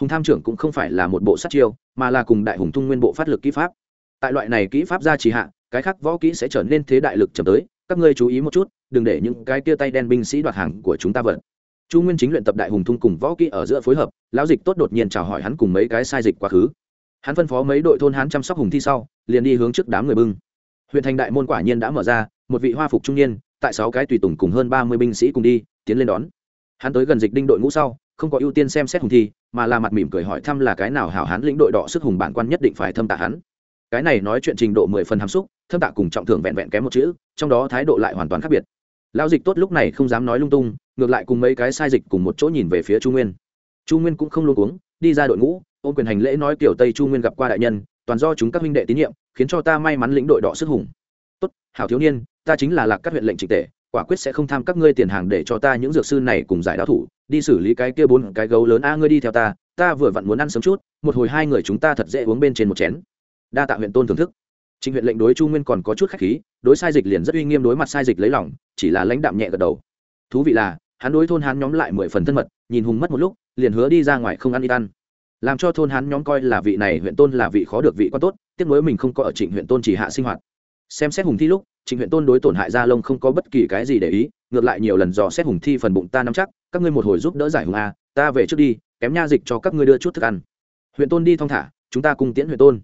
Hùng tham trưởng cũng không phải là một bộ sát chiêu, mà là cùng đại hùng thung nguyên bộ phát lực kỹ pháp. Tại loại này kỹ pháp ra trì hạ, cái khác võ kỹ sẽ trở nên thế đại lực chậm tới các ngươi chú ý một chút, đừng để những cái tia tay đen binh sĩ đoạt hàng của chúng ta vận chu nguyên chính luyện tập đại hùng thung cùng võ kỹ ở giữa phối hợp, lão dịch tốt đột nhiên chào hỏi hắn cùng mấy cái sai dịch quá khứ. Hắn phân phó mấy đội thôn hắn chăm sóc hùng thi sau, liền đi hướng trước đám người bưng. Huyện thành đại môn quả nhiên đã mở ra, một vị hoa phục trung niên, tại sáu cái tùy tùng cùng hơn ba mươi binh sĩ cùng đi, tiến lên đón. Hắn tới gần dịch đinh đội ngũ sau, không có ưu tiên xem xét hùng thi, mà là mặt mỉm cười hỏi thăm là cái nào hảo hán lĩnh đội đỏ sức hùng bản quan nhất định phải thâm tạ hắn cái này nói chuyện trình độ mười phần hàm xúc, thâm tạ cùng trọng thưởng vẹn vẹn kém một chữ, trong đó thái độ lại hoàn toàn khác biệt. Lão dịch tốt lúc này không dám nói lung tung, ngược lại cùng mấy cái sai dịch cùng một chỗ nhìn về phía chu nguyên. Chu nguyên cũng không luôn uống đi ra đội ngũ, ôm quyền hành lễ nói kiểu tây chu nguyên gặp qua đại nhân, toàn do chúng các huynh đệ tín nhiệm, khiến cho ta may mắn lĩnh đội đỏ sức hùng. Tốt, hảo thiếu niên, ta chính là lạc các huyện lệnh trịnh tể, quả quyết sẽ không tham các ngươi tiền hàng để cho ta những dược sư này cùng giải đáo thủ, đi xử lý cái kia bốn cái gấu lớn a, ngươi đi theo ta ta vừa vặn muốn ăn sớm chút, một hồi hai người chúng ta thật dễ uống bên trên một chén đa tạ huyện tôn thưởng thức. Trịnh huyện lệnh đối chu nguyên còn có chút khách khí, đối sai dịch liền rất uy nghiêm đối mặt sai dịch lấy lòng, chỉ là lãnh đạm nhẹ gật đầu. Thú vị là, hắn đối thôn hắn nhóm lại mười phần thân mật, nhìn hùng mất một lúc, liền hứa đi ra ngoài không ăn ít ăn. Làm cho thôn hắn nhóm coi là vị này huyện tôn là vị khó được vị quan tốt, tiếc nuối mình không có ở trịnh huyện tôn chỉ hạ sinh hoạt. Xem xét hùng thi lúc, trịnh huyện tôn đối tổn hại gia lông không có bất kỳ cái gì để ý, ngược lại nhiều lần dò xét hùng thi phần bụng ta nắm chắc, các ngươi một hồi giúp đỡ giải hùng a, ta về trước đi, kém nha dịch cho các ngươi đưa chút thức ăn. Huyện tôn đi thong thả, chúng ta cùng tiễn huyện tôn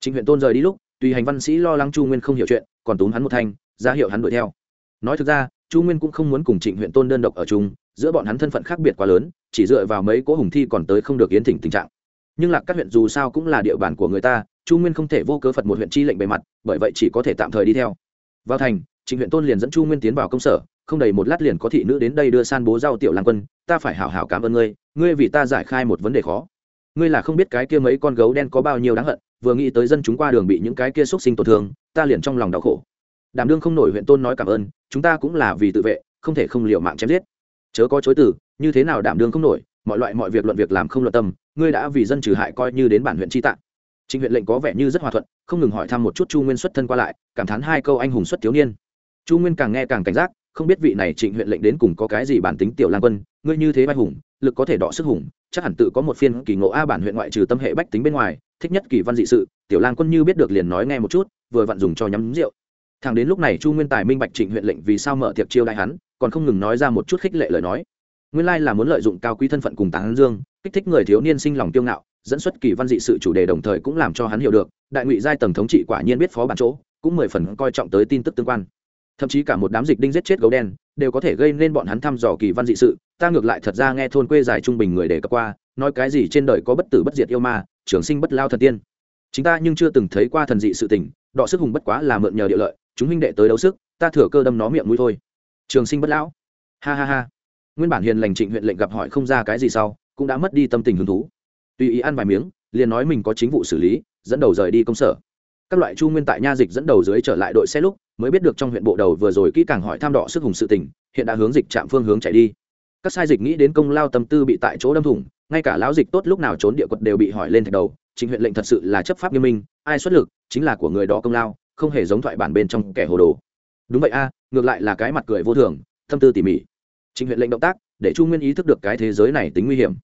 trịnh huyện tôn rời đi lúc, tùy hành văn sĩ lo lắng chu nguyên không hiểu chuyện, còn tốn hắn một thanh, ra hiệu hắn đuổi theo. Nói thực ra, chu nguyên cũng không muốn cùng trịnh huyện tôn đơn độc ở chung, giữa bọn hắn thân phận khác biệt quá lớn, chỉ dựa vào mấy cỗ hùng thi còn tới không được yến thỉnh tình trạng. Nhưng lạc các huyện dù sao cũng là địa bàn của người ta, chu nguyên không thể vô cớ phật một huyện chi lệnh bề mặt, bởi vậy chỉ có thể tạm thời đi theo. Vào thành, trịnh huyện tôn liền dẫn chu nguyên tiến vào công sở, không đầy một lát liền có thị nữ đến đây đưa san bố rau tiểu lang quân, ta phải hảo hảo cảm ơn ngươi ngươi vì ta giải khai một vấn đề khó. Ngươi là không biết cái kia mấy con gấu đen có bao nhiêu đáng hận vừa nghĩ tới dân chúng qua đường bị những cái kia xúc sinh tổn thương, ta liền trong lòng đau khổ. Đảm đương không nổi huyện tôn nói cảm ơn, chúng ta cũng là vì tự vệ, không thể không liều mạng chém giết. Chớ có chối từ, như thế nào đảm đương không nổi, mọi loại mọi việc luận việc làm không luận tâm, ngươi đã vì dân trừ hại coi như đến bản huyện chi tạng. Trịnh huyện lệnh có vẻ như rất hòa thuận, không ngừng hỏi thăm một chút chu nguyên xuất thân qua lại, cảm thán hai câu anh hùng xuất thiếu niên. Chu nguyên càng nghe càng cảnh giác, không biết vị này trịnh huyện lệnh đến cùng có cái gì bản tính tiểu lang quân, ngươi như thế vai hùng, lực có thể đọ sức hùng, chắc hẳn tự có một phiên kỳ ngộ a bản huyện ngoại trừ tâm hệ bách tính bên ngoài thích nhất kỳ văn dị sự, tiểu lang quân như biết được liền nói nghe một chút, vừa vặn dùng cho nhắm rượu. Thằng đến lúc này chu nguyên tài minh bạch trịnh huyện lệnh vì sao mở tiệc chiêu đại hắn, còn không ngừng nói ra một chút khích lệ lời nói. Nguyên lai là muốn lợi dụng cao quý thân phận cùng tán dương, kích thích người thiếu niên sinh lòng kiêu ngạo, dẫn xuất kỳ văn dị sự chủ đề đồng thời cũng làm cho hắn hiểu được, đại ngụy giai tầng thống trị quả nhiên biết phó bản chỗ, cũng mười phần coi trọng tới tin tức tương quan. Thậm chí cả một đám dịch đinh giết chết gấu đen, đều có thể gây nên bọn hắn thăm dò kỳ văn dị sự, ta ngược lại thật ra nghe thôn quê dài trung bình người đề cập qua, nói cái gì trên đời có bất tử bất diệt yêu ma trường sinh bất lao thần tiên. Chúng ta nhưng chưa từng thấy qua thần dị sự tình, đọ sức hùng bất quá là mượn nhờ địa lợi, chúng huynh đệ tới đấu sức, ta thừa cơ đâm nó miệng mũi thôi. Trường sinh bất lão. Ha ha ha. Nguyên bản hiền lành trịnh huyện lệnh gặp hỏi không ra cái gì sau, cũng đã mất đi tâm tình hứng thú. Tùy ý ăn vài miếng, liền nói mình có chính vụ xử lý, dẫn đầu rời đi công sở. Các loại chu nguyên tại nha dịch dẫn đầu dưới trở lại đội xe lúc, mới biết được trong huyện bộ đầu vừa rồi kỹ càng hỏi tham đỏ sức hùng sự tình, hiện đã hướng dịch trạm phương hướng chạy đi. Các sai dịch nghĩ đến công lao tâm tư bị tại chỗ đâm thủng ngay cả lão dịch tốt lúc nào trốn địa quật đều bị hỏi lên thạch đầu, chính huyện lệnh thật sự là chấp pháp nghiêm minh, ai xuất lực, chính là của người đó công lao, không hề giống thoại bản bên trong kẻ hồ đồ. Đúng vậy a, ngược lại là cái mặt cười vô thường tâm tư tỉ mỉ. Chính huyện lệnh động tác, để chu nguyên ý thức được cái thế giới này tính nguy hiểm.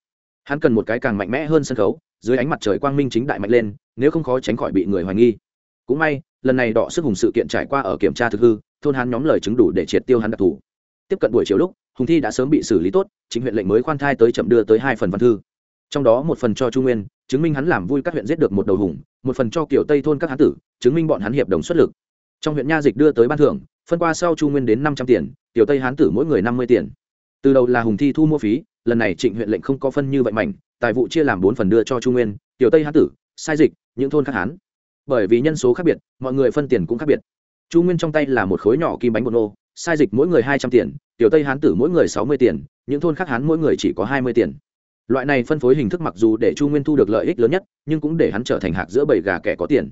Hắn cần một cái càng mạnh mẽ hơn sân khấu, dưới ánh mặt trời quang minh chính đại mạnh lên, nếu không khó tránh khỏi bị người hoài nghi. Cũng may, lần này đọ sức hùng sự kiện trải qua ở kiểm tra thực hư, thôn hắn nhóm lời chứng đủ để triệt tiêu hắn đặc thù. Tiếp cận buổi chiều lúc hùng thi đã sớm bị xử lý tốt, chính huyện lệnh mới khoan thai tới chậm đưa tới hai phần văn thư. Trong đó một phần cho Trung nguyên, chứng minh hắn làm vui các huyện giết được một đầu hùng, một phần cho kiểu tây thôn các hán tử, chứng minh bọn hắn hiệp đồng xuất lực. Trong huyện nha dịch đưa tới ban thưởng, phân qua sau chu nguyên đến năm trăm tiền Tiểu tây hán tử mỗi người năm mươi tiền. Từ đầu là hùng thi thu mua phí, lần này trịnh huyện lệnh không có phân như vậy mảnh, tài vụ chia làm bốn phần đưa cho Trung nguyên tiểu tây hán tử, sai dịch, những thôn khác hán. Bởi vì nhân số khác biệt, mọi người phân tiền cũng khác biệt. Chu nguyên trong tay là một khối nhỏ kim bánh bột nô, sai dịch mỗi người hai trăm tiền tiểu tây hán tử mỗi người sáu mươi tiền, những thôn khác hán mỗi người chỉ có hai mươi tiền. Loại này phân phối hình thức mặc dù để chu nguyên thu được lợi ích lớn nhất, nhưng cũng để hắn trở thành hạt giữa bầy gà kẻ có tiền.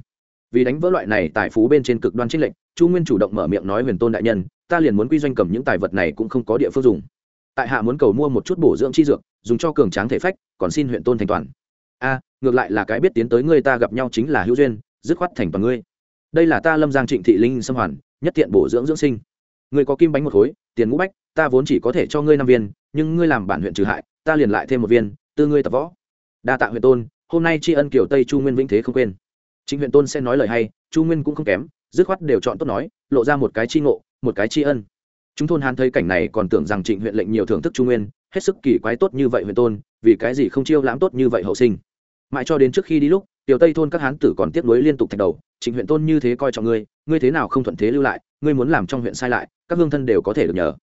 Vì đánh vỡ loại này tài phú bên trên cực đoan trích lệnh chu nguyên chủ động mở miệng nói huyền tôn đại nhân, ta liền muốn quy doanh cầm những tài vật này cũng không có địa phương dùng. Tại hạ muốn cầu mua một chút bổ dưỡng chi dược, dùng cho cường tráng thể phách, còn xin huyện tôn thành toàn. A, ngược lại là cái biết tiến tới ngươi ta gặp nhau chính là hữu duyên, dứt khoát thành toàn ngươi. Đây là ta lâm giang trịnh thị linh xâm hoàn, nhất thiện bổ dưỡng dưỡng sinh. Ngươi có kim bánh một khối, tiền ngũ bách ta vốn chỉ có thể cho ngươi năm viên, nhưng ngươi làm bản huyện trừ hại, ta liền lại thêm một viên, tư ngươi tập võ. Đa tạ huyện tôn, hôm nay tri ân kiểu tây chu nguyên vĩnh thế không quên. Chính huyện tôn sẽ nói lời hay, chu nguyên cũng không kém, dứt khoát đều chọn tốt nói, lộ ra một cái tri ngộ, một cái tri ân. Chúng thôn hán thấy cảnh này còn tưởng rằng trịnh huyện lệnh nhiều thưởng thức chu nguyên, hết sức kỳ quái tốt như vậy huyện tôn, vì cái gì không chiêu lãm tốt như vậy hậu sinh. Mãi cho đến trước khi đi lúc, tiểu tây thôn các hán tử còn tiếp nối liên tục thạch đầu, trịnh huyện tôn như thế coi trọng ngươi ngươi thế nào không thuận thế lưu lại, ngươi muốn làm trong huyện sai lại, các hương thân đều có thể được nhờ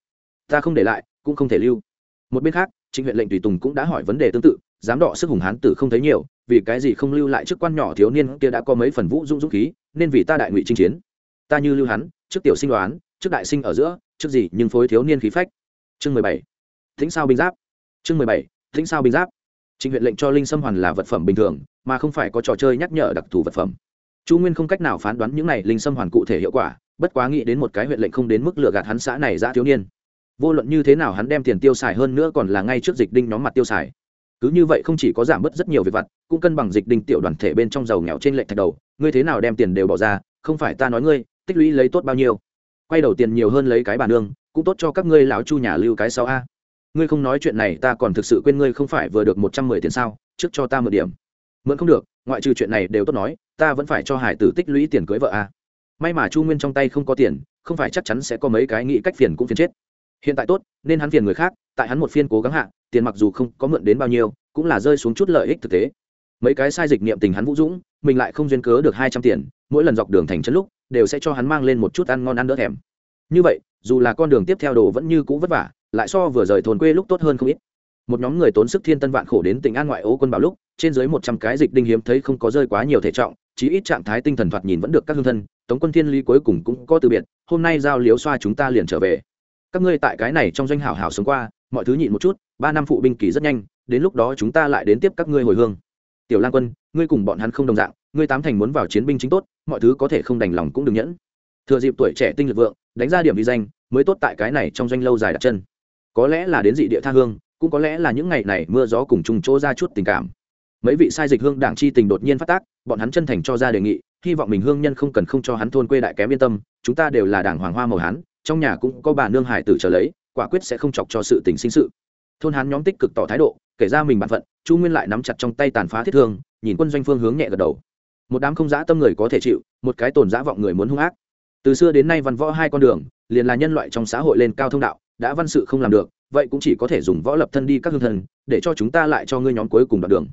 ta không để lại, cũng không thể lưu. Một bên khác, trịnh huyện lệnh tùy tùng cũng đã hỏi vấn đề tương tự, giám đọ sức hùng hán tử không thấy nhiều, vì cái gì không lưu lại chức quan nhỏ thiếu niên kia đã có mấy phần vũ dũng dũng khí, nên vì ta đại ngụy chinh chiến. Ta như lưu hắn, trước tiểu sinh đoán, trước đại sinh ở giữa, trước gì nhưng phối thiếu niên khí phách. Chương mười bảy. Thính sao binh giáp. Chương mười bảy. Thính sao binh giáp. Trịnh huyện lệnh cho linh sâm hoàn là vật phẩm bình thường, mà không phải có trò chơi nhắc nhở đặc thù vật phẩm. Chu nguyên không cách nào phán đoán những này linh sâm hoàn cụ thể hiệu quả, bất quá nghĩ đến một cái huyện lệnh không đến mức lừa gạt hắn xã này ra thiếu niên vô luận như thế nào hắn đem tiền tiêu xài hơn nữa còn là ngay trước dịch đinh nhóm mặt tiêu xài. Cứ như vậy không chỉ có giảm bớt rất nhiều việc vặt, cũng cân bằng dịch đinh tiểu đoàn thể bên trong giàu nghèo trên lệnh thạch đầu. Ngươi thế nào đem tiền đều bỏ ra, không phải ta nói ngươi, tích lũy lấy tốt bao nhiêu. Quay đầu tiền nhiều hơn lấy cái bàn nương cũng tốt cho các ngươi lão chu nhà lưu cái sau a. Ngươi không nói chuyện này, ta còn thực sự quên ngươi không phải vừa được một trăm mười tiền sao, trước cho ta mượn điểm. Mượn không được, ngoại trừ chuyện này đều tốt nói, ta vẫn phải cho hải tử tích lũy tiền cưới vợ a. May mà chu nguyên trong tay không có tiền, không phải chắc chắn sẽ có mấy cái nghĩ cách phiền cũng phiền chết hiện tại tốt, nên hắn phiền người khác, tại hắn một phiên cố gắng hạ, tiền mặc dù không có mượn đến bao nhiêu, cũng là rơi xuống chút lợi ích thực tế. Mấy cái sai dịch niệm tình hắn vũ dũng, mình lại không duyên cớ được hai trăm tiền, mỗi lần dọc đường thành chân lúc, đều sẽ cho hắn mang lên một chút ăn ngon ăn đỡ thèm. Như vậy, dù là con đường tiếp theo đồ vẫn như cũ vất vả, lại so vừa rời thôn quê lúc tốt hơn không ít. Một nhóm người tốn sức thiên tân vạn khổ đến tỉnh an ngoại ô quân bảo lúc, trên dưới một trăm cái dịch đinh hiếm thấy không có rơi quá nhiều thể trọng, chí ít trạng thái tinh thần thoạt nhìn vẫn được các hương thân, tống quân thiên lý cuối cùng cũng có từ biệt, hôm nay giao liếu xoa chúng ta liền trở về các ngươi tại cái này trong doanh hảo hảo sống qua, mọi thứ nhịn một chút, ba năm phụ binh kỳ rất nhanh, đến lúc đó chúng ta lại đến tiếp các ngươi hồi hương. Tiểu lang quân, ngươi cùng bọn hắn không đồng dạng, ngươi tám thành muốn vào chiến binh chính tốt, mọi thứ có thể không đành lòng cũng đừng nhẫn. Thừa dịp tuổi trẻ tinh lực vượng, đánh ra điểm vi danh, mới tốt tại cái này trong doanh lâu dài đặt chân. Có lẽ là đến dị địa tha hương, cũng có lẽ là những ngày này mưa gió cùng chung chỗ ra chút tình cảm. Mấy vị sai dịch hương đảng chi tình đột nhiên phát tác, bọn hắn chân thành cho ra đề nghị, hy vọng mình hương nhân không cần không cho hắn thôn quê đại kém yên tâm, chúng ta đều là đảng hoàng hoa màu hắn trong nhà cũng có bà nương hải tử trở lấy, quả quyết sẽ không chọc cho sự tình sinh sự. Thôn hán nhóm tích cực tỏ thái độ, kể ra mình bản phận, chu nguyên lại nắm chặt trong tay tàn phá thiết thương, nhìn quân doanh phương hướng nhẹ gật đầu. Một đám không dã tâm người có thể chịu, một cái tồn dã vọng người muốn hung ác. Từ xưa đến nay văn võ hai con đường, liền là nhân loại trong xã hội lên cao thông đạo, đã văn sự không làm được, vậy cũng chỉ có thể dùng võ lập thân đi các hương thần, để cho chúng ta lại cho ngươi nhóm cuối cùng đoạn đường.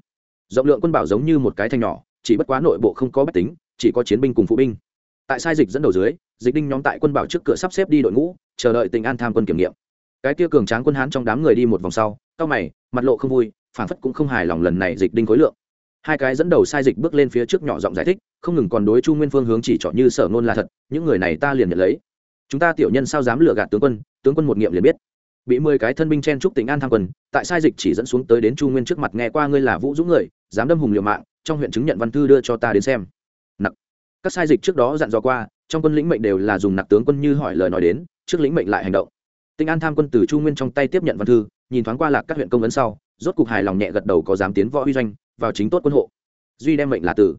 Rộng lượng quân bảo giống như một cái thanh nhỏ, chỉ bất quá nội bộ không có bách tính, chỉ có chiến binh cùng phụ binh tại sai dịch dẫn đầu dưới, dịch đinh nhóm tại quân bảo trước cửa sắp xếp đi đội ngũ, chờ đợi tình an tham quân kiểm nghiệm. Cái kia cường tráng quân hán trong đám người đi một vòng sau, cao mày, mặt lộ không vui phản phất cũng không hài lòng lần này dịch đinh khối lượng. Hai cái dẫn đầu sai dịch bước lên phía trước nhỏ giọng giải thích, không ngừng còn đối chu nguyên phương hướng chỉ trỏ như sở ngôn là thật, những người này ta liền nhận lấy. Chúng ta tiểu nhân sao dám lừa gạt tướng quân tướng quân một nghiệm liền biết. Bị mười cái thân binh chen trúc tỉnh an tham quân, tại sai dịch chỉ dẫn xuống tới đến chu nguyên trước mặt nghe qua ngươi là vũ dũng người, dám đâm hùng liều mạng, trong huyện chứng nhận văn thư đưa cho ta đến xem các sai dịch trước đó dặn dò qua, trong quân lĩnh mệnh đều là dùng nặc tướng quân như hỏi lời nói đến, trước lĩnh mệnh lại hành động. Tinh an tham quân từ chu nguyên trong tay tiếp nhận văn thư, nhìn thoáng qua lạc các huyện công ấn sau, rốt cục hài lòng nhẹ gật đầu có dám tiến võ huy doanh, vào chính tốt quân hộ. Duy đem mệnh là tử.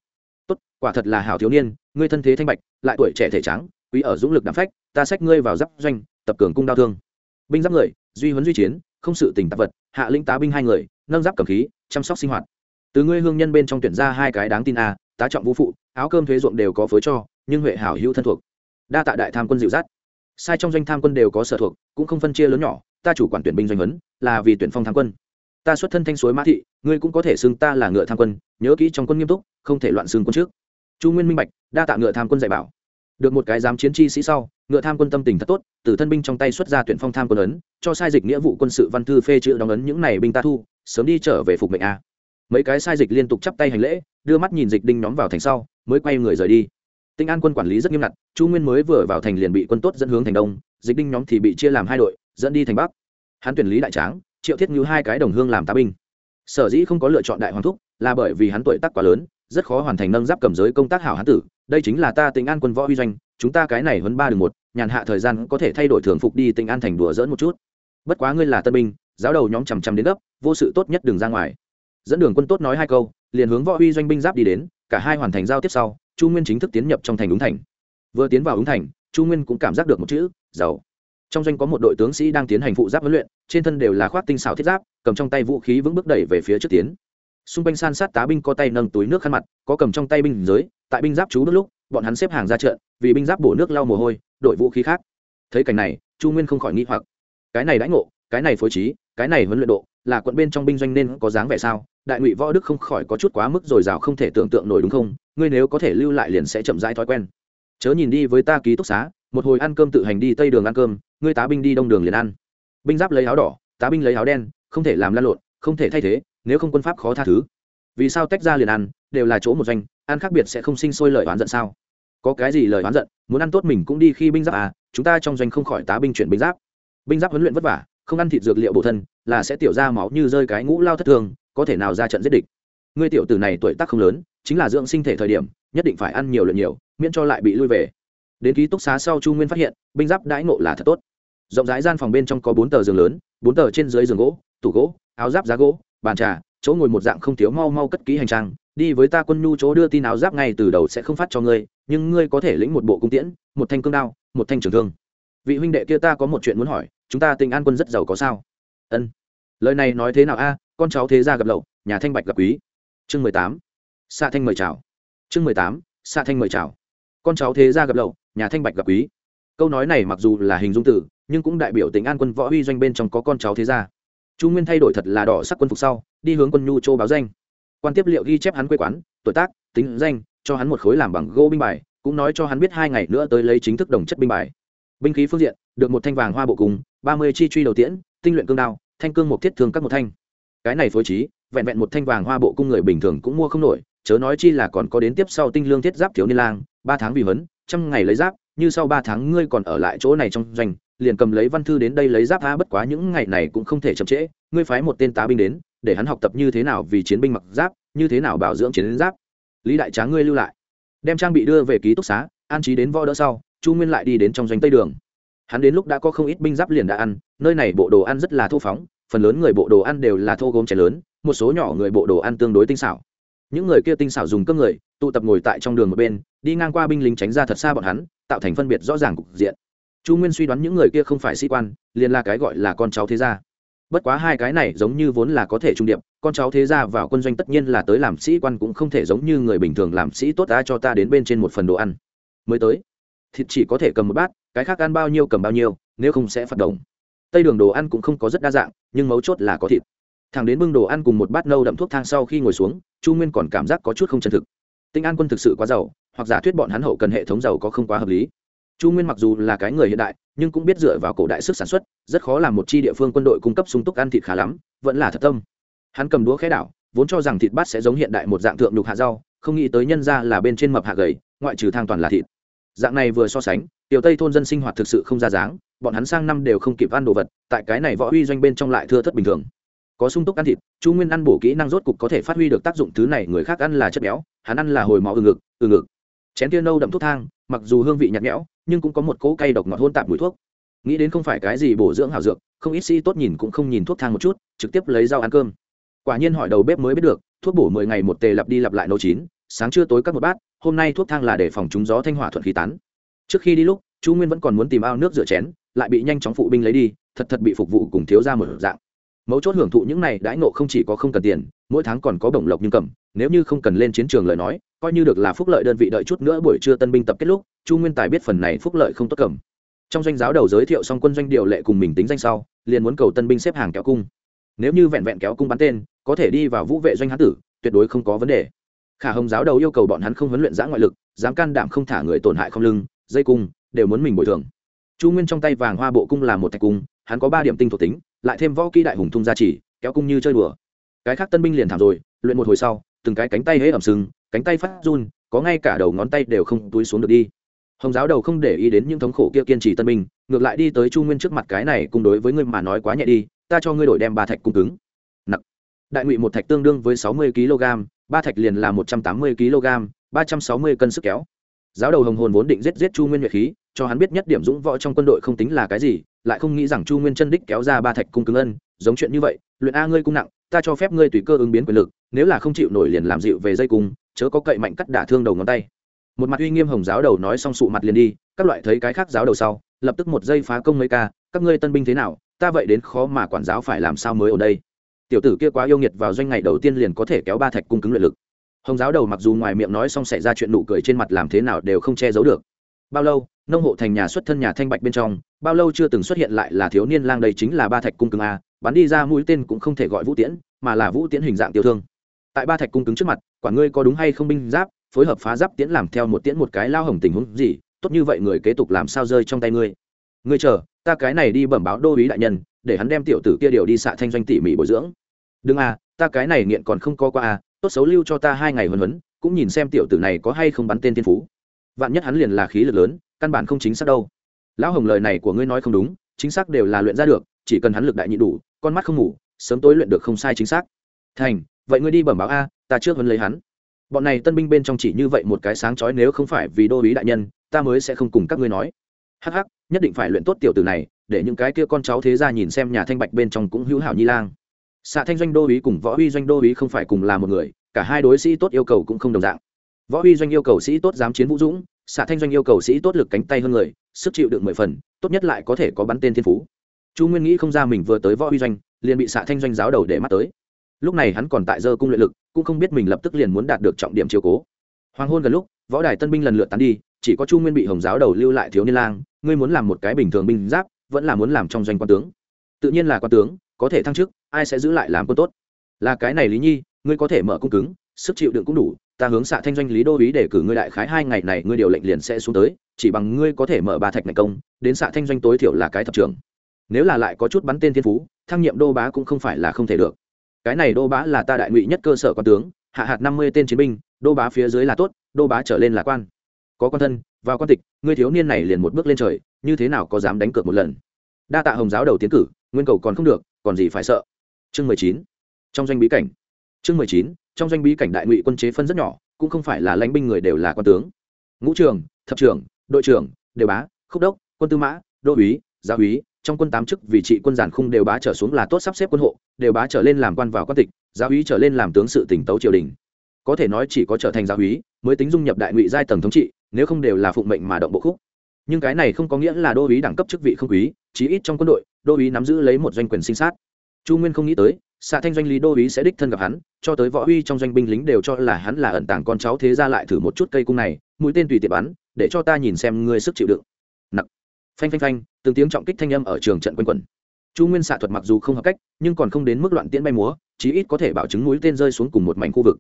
Tốt, quả thật là hảo thiếu niên, ngươi thân thế thanh bạch, lại tuổi trẻ thể trắng quý ở dũng lực đạm phách, ta xách ngươi vào giáp doanh, tập cường cung đao thương. Binh giáp người, duy huấn duy chiến, không sự tình tạp vật, hạ lĩnh tá binh hai người, nâng giáp cầm khí, chăm sóc sinh hoạt. Từ ngươi hương nhân bên trong tuyển ra hai cái đáng tin a tá trọng vũ phụ, áo cơm thuế ruộng đều có phối cho, nhưng huệ hảo hữu thân thuộc. Đa tạ đại tham quân dịu dắt. Sai trong doanh tham quân đều có sở thuộc, cũng không phân chia lớn nhỏ, ta chủ quản tuyển binh doanh huấn, là vì tuyển phong tham quân. Ta xuất thân thanh suối mã thị, ngươi cũng có thể xưng ta là ngựa tham quân, nhớ kỹ trong quân nghiêm túc, không thể loạn xưng quân trước. Chu nguyên minh bạch, đa tạ ngựa tham quân dạy bảo. Được một cái giám chiến chi sĩ sau, ngựa tham quân tâm tình thật tốt, từ thân binh trong tay xuất ra tuyển phong tham quân ấn cho sai dịch nghĩa vụ quân sự văn thư phê chữ đóng ấn những này binh ta thu, sớm đi trở về phục mệnh a mấy cái sai dịch liên tục chắp tay hành lễ, đưa mắt nhìn dịch đinh nhóm vào thành sau, mới quay người rời đi. Tinh an quân quản lý rất nghiêm ngặt, chu nguyên mới vừa vào thành liền bị quân tốt dẫn hướng thành đông, dịch đinh nhóm thì bị chia làm hai đội, dẫn đi thành bắc. Hắn tuyển lý đại tráng, triệu thiết như hai cái đồng hương làm tá binh. Sở dĩ không có lựa chọn đại hoàng thúc, là bởi vì hắn tuổi tác quá lớn, rất khó hoàn thành nâng giáp cầm giới công tác hảo hán tử. Đây chính là ta tỉnh an quân võ huy doanh, chúng ta cái này hơn ba đường một, nhàn hạ thời gian có thể thay đổi thường phục đi tỉnh an thành đùa dỡn một chút. Bất quá ngươi là tân binh, giáo đầu nhóm chằm chằm đến gấp, vô sự tốt nhất đường ra ngoài dẫn đường quân tốt nói hai câu, liền hướng võ huy doanh binh giáp đi đến, cả hai hoàn thành giao tiếp sau, chu nguyên chính thức tiến nhập trong thành ứng thành. Vừa tiến vào ứng thành, chu nguyên cũng cảm giác được một chữ, giàu. Trong doanh có một đội tướng sĩ đang tiến hành phụ giáp huấn luyện, trên thân đều là khoác tinh xảo thiết giáp, cầm trong tay vũ khí vững bước đẩy về phía trước tiến. Xung quanh san sát tá binh có tay nâng túi nước khăn mặt, có cầm trong tay binh giới, tại binh giáp chú đ lúc, bọn hắn xếp hàng ra trận, vì binh giáp bổ nước lau mồ hôi đội vũ khí khác. Thấy cảnh này, chu nguyên không khỏi nghĩ hoặc. Cái này đãi ngộ, cái này phối trí, cái này huấn luyện độ là quận bên trong binh doanh nên có dáng vẻ sao? Đại ngụy võ đức không khỏi có chút quá mức dồi dào không thể tưởng tượng nổi đúng không? Ngươi nếu có thể lưu lại liền sẽ chậm rãi thói quen. Chớ nhìn đi với ta ký túc xá, một hồi ăn cơm tự hành đi tây đường ăn cơm, ngươi tá binh đi đông đường liền ăn. Binh giáp lấy áo đỏ, tá binh lấy áo đen, không thể làm lan lộn, không thể thay thế, nếu không quân pháp khó tha thứ. Vì sao tách ra liền ăn, đều là chỗ một doanh, ăn khác biệt sẽ không sinh sôi lời oán giận sao? Có cái gì lời oán giận, muốn ăn tốt mình cũng đi khi binh giáp à chúng ta trong doanh không khỏi tá binh chuyển binh giáp. Binh giáp huấn luyện vất vả, không ăn thịt dược liệu bổ thân là sẽ tiểu ra máu như rơi cái ngũ lao thất thường, có thể nào ra trận giết địch. Ngươi tiểu tử này tuổi tác không lớn, chính là dưỡng sinh thể thời điểm, nhất định phải ăn nhiều luyện nhiều, miễn cho lại bị lui về. Đến ký túc xá sau chu nguyên phát hiện, binh giáp đãi ngộ là thật tốt. Rộng rãi gian phòng bên trong có bốn tờ giường lớn, bốn tờ trên dưới giường gỗ, tủ gỗ, áo giáp giá gỗ, bàn trà, chỗ ngồi một dạng không thiếu mau mau cất kỹ hành trang. Đi với ta quân nhu chỗ đưa tin áo giáp ngay từ đầu sẽ không phát cho ngươi, nhưng ngươi có thể lĩnh một bộ cung tiễn, một thanh cương đao, một thanh trường thương. Vị huynh đệ kia ta có một chuyện muốn hỏi, chúng ta tình an quân rất giàu có sao? Ân. Lời này nói thế nào a? Con cháu thế gia gặp lậu, nhà thanh bạch gặp quý. Chương mười tám. Xạ thanh mời chào. Chương mười tám. Xạ thanh mời chào. Con cháu thế gia gặp lậu, nhà thanh bạch gặp quý. Câu nói này mặc dù là hình dung tử, nhưng cũng đại biểu tính an quân võ huy doanh bên trong có con cháu thế gia. Chu nguyên thay đổi thật là đỏ sắc quân phục sau, đi hướng quân nhu châu báo danh. Quan tiếp liệu ghi chép hắn quê quán, tuổi tác, tính danh, cho hắn một khối làm bằng gỗ binh bài, cũng nói cho hắn biết hai ngày nữa tới lấy chính thức đồng chất binh bài. Binh khí phương diện, được một thanh vàng hoa bộ cùng, ba mươi chi truy đầu tiễn tinh luyện cương đao, thanh cương một thiết thương các một thanh. Cái này phối trí, vẹn vẹn một thanh vàng hoa bộ cung người bình thường cũng mua không nổi, chớ nói chi là còn có đến tiếp sau tinh lương thiết giáp thiếu niên lang, ba tháng vì huấn, trăm ngày lấy giáp, như sau ba tháng ngươi còn ở lại chỗ này trong doanh, liền cầm lấy văn thư đến đây lấy giáp tha bất quá những ngày này cũng không thể chậm trễ, ngươi phái một tên tá binh đến, để hắn học tập như thế nào vì chiến binh mặc giáp, như thế nào bảo dưỡng chiến giáp. Lý đại tráng ngươi lưu lại. Đem trang bị đưa về ký túc xá, an trí đến võ đỡ sau, chu nguyên lại đi đến trong doanh tây đường hắn đến lúc đã có không ít binh giáp liền đã ăn, nơi này bộ đồ ăn rất là thô phóng, phần lớn người bộ đồ ăn đều là thô gốm chén lớn, một số nhỏ người bộ đồ ăn tương đối tinh xảo. Những người kia tinh xảo dùng cơm người, tụ tập ngồi tại trong đường một bên, đi ngang qua binh lính tránh ra thật xa bọn hắn, tạo thành phân biệt rõ ràng cục diện. Chu nguyên suy đoán những người kia không phải sĩ quan, liền là cái gọi là con cháu thế gia. Bất quá hai cái này giống như vốn là có thể trung điệp, con cháu thế gia vào quân doanh tất nhiên là tới làm sĩ quan cũng không thể giống như người bình thường làm sĩ tốt đã cho ta đến bên trên một phần đồ ăn. Mới tới, thịt chỉ có thể cầm một bát cái khác ăn bao nhiêu cầm bao nhiêu, nếu không sẽ phạt đồng. Tây đường đồ ăn cũng không có rất đa dạng, nhưng mấu chốt là có thịt. Thằng đến bưng đồ ăn cùng một bát nâu đậm thuốc thang sau khi ngồi xuống, chu nguyên còn cảm giác có chút không chân thực. Tinh an quân thực sự quá giàu, hoặc giả thuyết bọn hắn hậu cần hệ thống giàu có không quá hợp lý. Chu nguyên mặc dù là cái người hiện đại, nhưng cũng biết dựa vào cổ đại sức sản xuất, rất khó làm một chi địa phương quân đội cung cấp sung túc ăn thịt khá lắm, vẫn là thật tâm. Hắn cầm đũa khẽ đảo, vốn cho rằng thịt bát sẽ giống hiện đại một dạng thượng đục hạ rau, không nghĩ tới nhân ra là bên trên mập hạ gầy, ngoại trừ thang toàn là thịt. Dạng này vừa so sánh tiểu tây thôn dân sinh hoạt thực sự không ra dáng, bọn hắn sang năm đều không kịp ăn đồ vật, tại cái này võ uy doanh bên trong lại thưa thất bình thường. Có sung túc ăn thịt, chu nguyên ăn bổ kỹ năng rốt cục có thể phát huy được tác dụng thứ này, người khác ăn là chất béo, hắn ăn là hồi máu ừ ngực ừ ngực. Chén tiên nâu đậm thuốc thang, mặc dù hương vị nhạt nhẽo, nhưng cũng có một cỗ cay độc ngọt hôn tạp mùi thuốc. Nghĩ đến không phải cái gì bổ dưỡng hảo dược, không ít sĩ tốt nhìn cũng không nhìn thuốc thang một chút, trực tiếp lấy rau ăn cơm. Quả nhiên hỏi đầu bếp mới biết được, thuốc bổ mười ngày một tề lặp đi lặp lại nấu chín, sáng trưa tối các một bát, hôm nay thuốc thang là để phòng trúng gió thanh hỏa thuận khí tán trước khi đi lúc, chu nguyên vẫn còn muốn tìm ao nước rửa chén, lại bị nhanh chóng phụ binh lấy đi, thật thật bị phục vụ cùng thiếu ra một dạng. Mấu chốt hưởng thụ những này đãi nộ không chỉ có không cần tiền, mỗi tháng còn có bổng lộc nhưng cầm, nếu như không cần lên chiến trường lời nói, coi như được là phúc lợi đơn vị đợi chút nữa buổi trưa tân binh tập kết lúc, chu nguyên tài biết phần này phúc lợi không tốt cầm. Trong doanh giáo đầu giới thiệu xong quân doanh điều lệ cùng mình tính danh sau, liền muốn cầu tân binh xếp hàng kéo cung. Nếu như vẹn vẹn kéo cung bắn tên, có thể đi vào vũ vệ doanh hán tử, tuyệt đối không có vấn đề. Khả hồng giáo đầu yêu cầu bọn hắn không huấn luyện giã ngoại lực, dám can đảm không thả người tổn hại không lưng dây cung, đều muốn mình bồi thường. Chu nguyên trong tay vàng hoa bộ cung là một thạch cung, hắn có ba điểm tinh thuộc tính, lại thêm võ kỹ đại hùng thung gia chỉ kéo cung như chơi đùa. Cái khác tân binh liền thảm rồi, luyện một hồi sau, từng cái cánh tay hễ ẩm sừng, cánh tay phát run, có ngay cả đầu ngón tay đều không túi xuống được đi. Hồng giáo đầu không để ý đến những thống khổ kia kiên trì tân binh, ngược lại đi tới chu nguyên trước mặt cái này cùng đối với ngươi mà nói quá nhẹ đi, ta cho ngươi đổi đem ba thạch cung cứng. Nặng. Đại ngụy một thạch tương đương với sáu mươi kg ba thạch liền là một trăm tám mươi kg ba trăm sáu mươi cân sức kéo giáo đầu hồng hồn vốn định giết giết chu nguyên nhuệ khí, cho hắn biết nhất điểm dũng võ trong quân đội không tính là cái gì, lại không nghĩ rằng chu nguyên chân đích kéo ra ba thạch cung cứng ân, giống chuyện như vậy, luyện a ngươi cung nặng, ta cho phép ngươi tùy cơ ứng biến quyền lực, nếu là không chịu nổi liền làm dịu về dây cung, chớ có cậy mạnh cắt đả thương đầu ngón tay. Một mặt uy nghiêm hồng giáo đầu nói xong sụ mặt liền đi, các loại thấy cái khác giáo đầu sau, lập tức một giây phá công mấy ca, các ngươi tân binh thế nào, ta vậy đến khó mà quản giáo phải làm sao mới ở đây. Tiểu tử kia quá yêu nghiệt vào doanh ngày đầu tiên liền có thể kéo ba thạch cung cứng luyện lực hồng giáo đầu mặc dù ngoài miệng nói xong xảy ra chuyện nụ cười trên mặt làm thế nào đều không che giấu được. Bao lâu, nông hộ thành nhà xuất thân nhà thanh bạch bên trong, bao lâu chưa từng xuất hiện lại là thiếu niên lang đây chính là ba thạch cung cứng a, bắn đi ra mũi tên cũng không thể gọi vũ tiễn, mà là vũ tiễn hình dạng tiêu thương. Tại ba thạch cung cứng trước mặt, quả ngươi có đúng hay không binh giáp, phối hợp phá giáp tiễn làm theo một tiễn một cái lao hồng tình huống gì, tốt như vậy người kế tục làm sao rơi trong tay ngươi. Ngươi chờ, ta cái này đi bẩm báo đô ý đại nhân, để hắn đem tiểu tử kia điều đi xạ thanh doanh tỉ mỉ bồi dưỡng. Đừng à ta cái này nghiện còn không có qua à tốt xấu lưu cho ta hai ngày huấn huấn, cũng nhìn xem tiểu tử này có hay không bắn tên thiên phú. Vạn nhất hắn liền là khí lực lớn, căn bản không chính xác đâu. Lão hồng lời này của ngươi nói không đúng, chính xác đều là luyện ra được, chỉ cần hắn lực đại nhị đủ, con mắt không ngủ, sớm tối luyện được không sai chính xác. Thành, vậy ngươi đi bẩm báo a, ta trước vẫn lấy hắn. Bọn này tân binh bên trong chỉ như vậy một cái sáng chói nếu không phải vì đô ý đại nhân, ta mới sẽ không cùng các ngươi nói. Hắc hắc, nhất định phải luyện tốt tiểu tử này, để những cái kia con cháu thế ra nhìn xem nhà thanh bạch bên trong cũng hữu hảo nhi lang xạ thanh doanh đô uý cùng võ uy doanh đô uý không phải cùng là một người, cả hai đối sĩ tốt yêu cầu cũng không đồng dạng. Võ uy doanh yêu cầu sĩ tốt dám chiến vũ dũng, xạ thanh doanh yêu cầu sĩ tốt lực cánh tay hơn người, sức chịu được mười phần, tốt nhất lại có thể có bắn tên thiên phú. Chu nguyên nghĩ không ra mình vừa tới võ uy doanh, liền bị xạ thanh doanh giáo đầu để mắt tới. Lúc này hắn còn tại dơ cung luyện lực, cũng không biết mình lập tức liền muốn đạt được trọng điểm chiều cố. Hoàng hôn gần lúc, võ đài tân binh lần lượt tán đi, chỉ có chu nguyên bị hồng giáo đầu lưu lại thiếu niên lang, ngươi muốn làm một cái bình thường binh giáp, vẫn là muốn làm trong doanh quan tướng. Tự nhiên là quan tướng, có thể thăng chức ai sẽ giữ lại làm quân tốt? Là cái này lý nhi, ngươi có thể mở cung cứng, sức chịu đựng cũng đủ, ta hướng xạ thanh doanh lý đô ý để cử ngươi đại khái hai ngày này ngươi điều lệnh liền sẽ xuống tới, chỉ bằng ngươi có thể mở ba thạch này công, đến xạ thanh doanh tối thiểu là cái thập trường nếu là lại có chút bắn tên thiên phú, thăng nhiệm đô bá cũng không phải là không thể được. Cái này đô bá là ta đại ngụy nhất cơ sở quan tướng, hạ hạt năm mươi tên chiến binh, đô bá phía dưới là tốt, đô bá trở lên là quan. Có quan thân, vào quan tịch, ngươi thiếu niên này liền một bước lên trời, như thế nào có dám đánh cược một lần? Đa tạ hồng giáo đầu tiến cử, nguyên cầu còn không được, còn gì phải sợ? Chương mười chín. Trong doanh bí cảnh. Chương mười chín, trong doanh bí cảnh đại ngụy quân chế phân rất nhỏ, cũng không phải là lãnh binh người đều là quan tướng. Ngũ trường thập trưởng, đội trưởng, đều bá, khúc đốc, quân tư mã, đô úy gia úy, trong quân tám chức vị trị quân giản khung đều bá trở xuống là tốt sắp xếp quân hộ, đều bá trở lên làm quan vào quan tịch gia úy trở lên làm tướng sự tỉnh tấu triều đình. Có thể nói chỉ có trở thành gia úy mới tính dung nhập đại ngụy giai tầng thống trị, nếu không đều là phụng mệnh mà động bộ khúc. Nhưng cái này không có nghĩa là đô úy đẳng cấp chức vị không quý, chí ít trong quân đội, đô úy nắm giữ lấy một doanh quyền sinh sát chu nguyên không nghĩ tới xạ thanh doanh lý đô úy sẽ đích thân gặp hắn, cho tới võ uy trong doanh binh lính đều cho là hắn là ẩn tàng con cháu thế ra lại thử một chút cây cung này, mũi tên tùy tiện bắn, để cho ta nhìn xem ngươi sức chịu đựng. Nặc. Phanh phanh phanh, từng tiếng trọng kích thanh âm ở trường trận quanh quẩn. Chu nguyên xạ thuật mặc dù không hợp cách, nhưng còn không đến mức loạn tiễn bay múa, chí ít có thể bảo chứng mũi tên rơi xuống cùng một mảnh khu vực.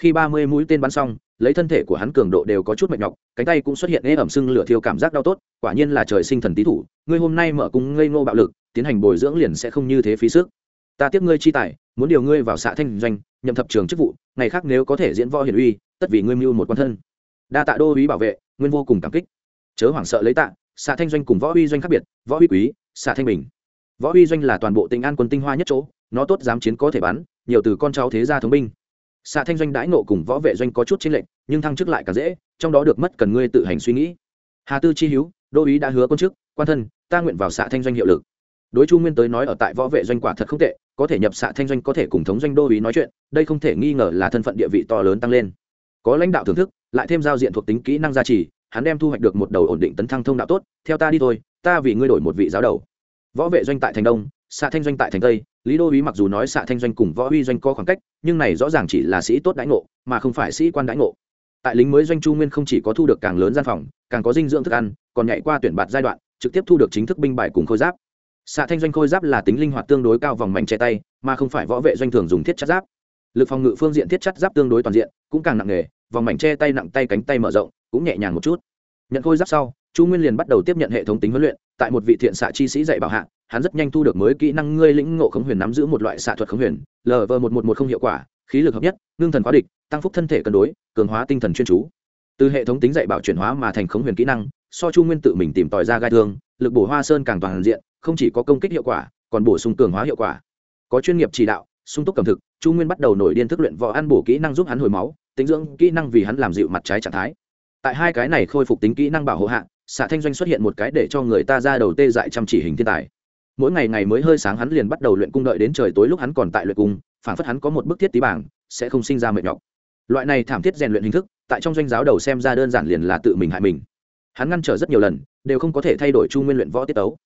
Khi ba mươi mũi tên bắn xong, lấy thân thể của hắn cường độ đều có chút mệt nhọc, cánh tay cũng xuất hiện ế ẩm sưng lửa thiêu cảm giác đau tốt, quả nhiên là trời sinh thần tý thủ, ngươi hôm nay mở cung ngây ngô bạo lực, tiến hành bồi dưỡng liền sẽ không như thế phí sức ta tiếp ngươi chi tài, muốn điều ngươi vào xã thanh doanh, nhậm thập trường chức vụ, ngày khác nếu có thể diễn võ hiển uy, tất vì ngươi mưu một quan thân. Đa tạ đô uý bảo vệ, nguyên vô cùng cảm kích. Chớ hoảng sợ lấy tạ xã thanh doanh cùng võ uy doanh khác biệt, võ uy quý xã thanh bình. Võ uy doanh là toàn bộ tỉnh an quân tinh hoa nhất chỗ, nó tốt dám chiến có thể bắn, nhiều từ con cháu thế gia thống binh. Xã thanh doanh đãi nộ cùng võ vệ doanh có chút chênh lệch, nhưng thăng chức lại càng dễ, trong đó được mất cần ngươi tự hành suy nghĩ. Hà tư chi hiếu, đô uý đã hứa quân chức, quan thân, ta nguyện vào xã thanh doanh hiệu lực đối chu nguyên tới nói ở tại võ vệ doanh quả thật không tệ, có thể nhập xạ thanh doanh có thể cùng thống doanh đô ý nói chuyện, đây không thể nghi ngờ là thân phận địa vị to lớn tăng lên. Có lãnh đạo thưởng thức, lại thêm giao diện thuộc tính kỹ năng gia trì, hắn đem thu hoạch được một đầu ổn định tấn thăng thông đạo tốt, theo ta đi thôi, ta vì ngươi đổi một vị giáo đầu. Võ vệ doanh tại thành đông, xạ thanh doanh tại thành tây, lý đô uý mặc dù nói xạ thanh doanh cùng võ uy doanh có khoảng cách, nhưng này rõ ràng chỉ là sĩ tốt đãi ngộ, mà không phải sĩ quan đãi ngộ. Tại lính mới doanh chu nguyên không chỉ có thu được càng lớn gian phòng, càng có dinh dưỡng thức ăn, còn nhảy qua tuyển bạt giai đoạn, trực tiếp thu được chính thức binh bài cùng khôi giáp xạ thanh doanh khôi giáp là tính linh hoạt tương đối cao vòng mảnh che tay, mà không phải võ vệ doanh thường dùng thiết chất giáp. Lực phòng ngự phương diện thiết chất giáp tương đối toàn diện, cũng càng nặng nghề vòng mảnh che tay nặng tay cánh tay mở rộng, cũng nhẹ nhàng một chút. Nhận khôi giáp sau, chu nguyên liền bắt đầu tiếp nhận hệ thống tính huấn luyện, tại một vị thiện xạ chi sĩ dạy bảo hạ, hắn rất nhanh thu được mới kỹ năng ngươi lĩnh ngộ khống huyền nắm giữ một loại xạ thuật khống huyền lv một một một không hiệu quả, khí lực hợp nhất, ngưng thần hóa địch, tăng phúc thân thể cân đối, cường hóa tinh thần chuyên chú. Từ hệ thống tính dạy bảo chuyển hóa mà thành khống huyền kỹ năng, so chu nguyên tự mình tìm tòi ra gai thương, lực bổ hoa sơn càng toàn diện không chỉ có công kích hiệu quả, còn bổ sung cường hóa hiệu quả. Có chuyên nghiệp chỉ đạo, sung túc cầm thực, chu nguyên bắt đầu nổi điên thức luyện võ ăn bổ kỹ năng giúp hắn hồi máu, tính dưỡng kỹ năng vì hắn làm dịu mặt trái trạng thái. Tại hai cái này khôi phục tính kỹ năng bảo hộ hạ xạ thanh doanh xuất hiện một cái để cho người ta ra đầu tê dại chăm chỉ hình thiên tài. Mỗi ngày ngày mới hơi sáng hắn liền bắt đầu luyện cung đợi đến trời tối lúc hắn còn tại luyện cung, phản phất hắn có một bức thiết tí bảng, sẽ không sinh ra mệt nhọc. Loại này thảm thiết rèn luyện hình thức, tại trong doanh giáo đầu xem ra đơn giản liền là tự mình hại mình. Hắn ngăn trở rất nhiều lần, đều không có thể thay đổi chu nguyên luyện võ tiết tấu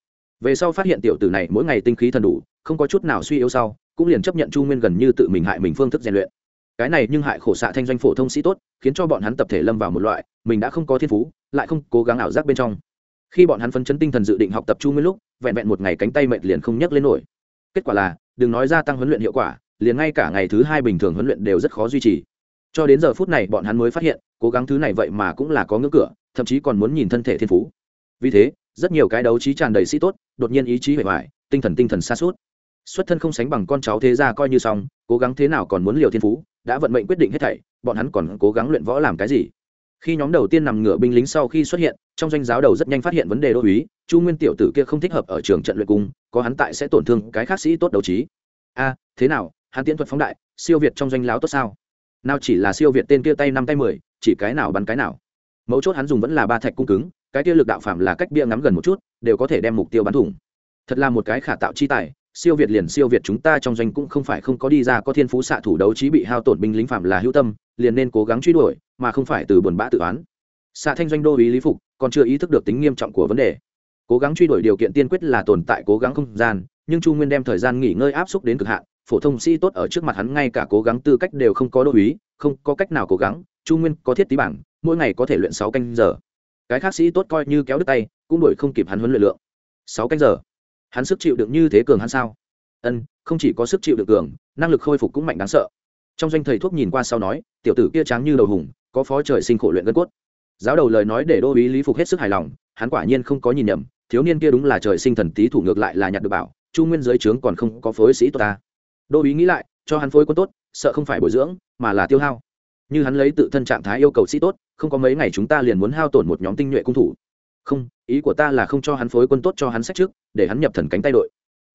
về sau phát hiện tiểu tử này mỗi ngày tinh khí thần đủ, không có chút nào suy yếu sau, cũng liền chấp nhận chu nguyên gần như tự mình hại mình phương thức rèn luyện. Cái này nhưng hại khổ xạ thanh doanh phổ thông sĩ tốt, khiến cho bọn hắn tập thể lâm vào một loại, mình đã không có thiên phú, lại không cố gắng ảo giác bên trong. Khi bọn hắn phấn chấn tinh thần dự định học tập chu nguyên lúc, vẹn vẹn một ngày cánh tay mệt liền không nhấc lên nổi. Kết quả là, đừng nói gia tăng huấn luyện hiệu quả, liền ngay cả ngày thứ hai bình thường huấn luyện đều rất khó duy trì. Cho đến giờ phút này bọn hắn mới phát hiện, cố gắng thứ này vậy mà cũng là có ngưỡng cửa, thậm chí còn muốn nhìn thân thể thiên phú. Vì thế rất nhiều cái đấu trí tràn đầy sĩ tốt, đột nhiên ý chí hề hoài tinh thần tinh thần xa suốt xuất thân không sánh bằng con cháu thế ra coi như xong, cố gắng thế nào còn muốn liều thiên phú, đã vận mệnh quyết định hết thảy, bọn hắn còn cố gắng luyện võ làm cái gì? Khi nhóm đầu tiên nằm ngửa binh lính sau khi xuất hiện, trong doanh giáo đầu rất nhanh phát hiện vấn đề đô uý, chu nguyên tiểu tử kia không thích hợp ở trường trận luyện cung, có hắn tại sẽ tổn thương cái khác sĩ tốt đấu trí. A, thế nào, hắn tiễn thuật phóng đại, siêu việt trong doanh láo tốt sao? Nào chỉ là siêu việt tên kia tay năm tay mười, chỉ cái nào bắn cái nào? Mấu chốt hắn dùng vẫn là ba thạch cung cứng cái kia lực đạo phạm là cách bia ngắm gần một chút, đều có thể đem mục tiêu bắn thủng. Thật là một cái khả tạo chi tài, siêu việt liền siêu việt chúng ta trong doanh cũng không phải không có đi ra có thiên phú xạ thủ đấu trí bị hao tổn binh lính phạm là hữu tâm, liền nên cố gắng truy đuổi, mà không phải từ buồn bã tự oán. Xạ thanh doanh đô ý lý phục, còn chưa ý thức được tính nghiêm trọng của vấn đề. Cố gắng truy đuổi điều kiện tiên quyết là tồn tại cố gắng không gian, nhưng chu nguyên đem thời gian nghỉ ngơi áp xúc đến cực hạn, phổ thông sĩ tốt ở trước mặt hắn ngay cả cố gắng tư cách đều không có đô ý, không có cách nào cố gắng. Chu nguyên có thiết tí bảng, mỗi ngày có thể luyện sáu canh giờ cái khác sĩ tốt coi như kéo đứt tay, cũng đuổi không kịp hắn huấn luyện lượng. Sáu canh giờ. Hắn sức chịu đựng như thế cường hắn sao? Ân, không chỉ có sức chịu đựng cường, năng lực khôi phục cũng mạnh đáng sợ. Trong doanh thầy thuốc nhìn qua sau nói, tiểu tử kia tráng như đầu hùng, có phó trời sinh khổ luyện gân cốt. Giáo đầu lời nói để đô ý lý phục hết sức hài lòng, hắn quả nhiên không có nhìn nhầm, thiếu niên kia đúng là trời sinh thần tý thủ ngược lại là nhặt được bảo, chu nguyên giới trướng còn không có phối sĩ tốt ta. Đô ý nghĩ lại, cho hắn phối quân tốt, sợ không phải bồi dưỡng, mà là tiêu hao. Như hắn lấy tự thân trạng thái yêu cầu sĩ tốt không có mấy ngày chúng ta liền muốn hao tổn một nhóm tinh nhuệ cung thủ. Không, ý của ta là không cho hắn phối quân tốt cho hắn sách trước, để hắn nhập thần cánh tay đội.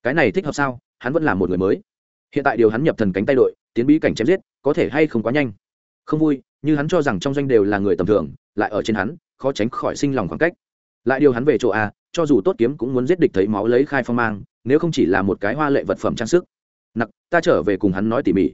Cái này thích hợp sao? Hắn vẫn là một người mới. Hiện tại điều hắn nhập thần cánh tay đội, tiến bí cảnh chém giết, có thể hay không quá nhanh? Không vui, như hắn cho rằng trong doanh đều là người tầm thường, lại ở trên hắn, khó tránh khỏi sinh lòng khoảng cách. Lại điều hắn về chỗ a, cho dù tốt kiếm cũng muốn giết địch thấy máu lấy khai phong mang, nếu không chỉ là một cái hoa lệ vật phẩm trang sức. Nặc, ta trở về cùng hắn nói tỉ mỉ.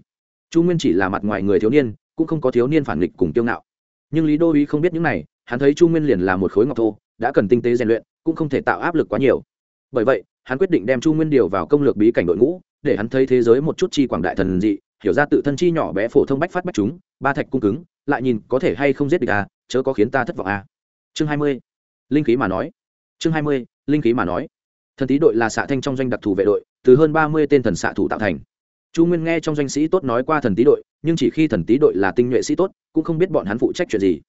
Chu nguyên chỉ là mặt ngoài người thiếu niên, cũng không có thiếu niên phản nghịch cùng kiêu ngạo nhưng lý đô uý không biết những này, hắn thấy chu nguyên liền là một khối ngọc thô, đã cần tinh tế rèn luyện, cũng không thể tạo áp lực quá nhiều. Bởi vậy, hắn quyết định đem chu nguyên điều vào công lược bí cảnh đội ngũ, để hắn thấy thế giới một chút chi quảng đại thần dị, hiểu ra tự thân chi nhỏ bé phổ thông bách phát bách chúng, ba thạch cung cứng, lại nhìn có thể hay không giết địch à chớ có khiến ta thất vọng à. Chương hai mươi, linh khí mà nói. Chương hai mươi, linh khí mà nói. Thần tý đội là xạ thanh trong doanh đặc thù vệ đội, từ hơn ba mươi tên thần xạ thủ tạo thành chu nguyên nghe trong doanh sĩ tốt nói qua thần tý đội, nhưng chỉ khi thần tý đội là tinh nhuệ sĩ tốt, cũng không biết bọn hắn phụ trách chuyện gì.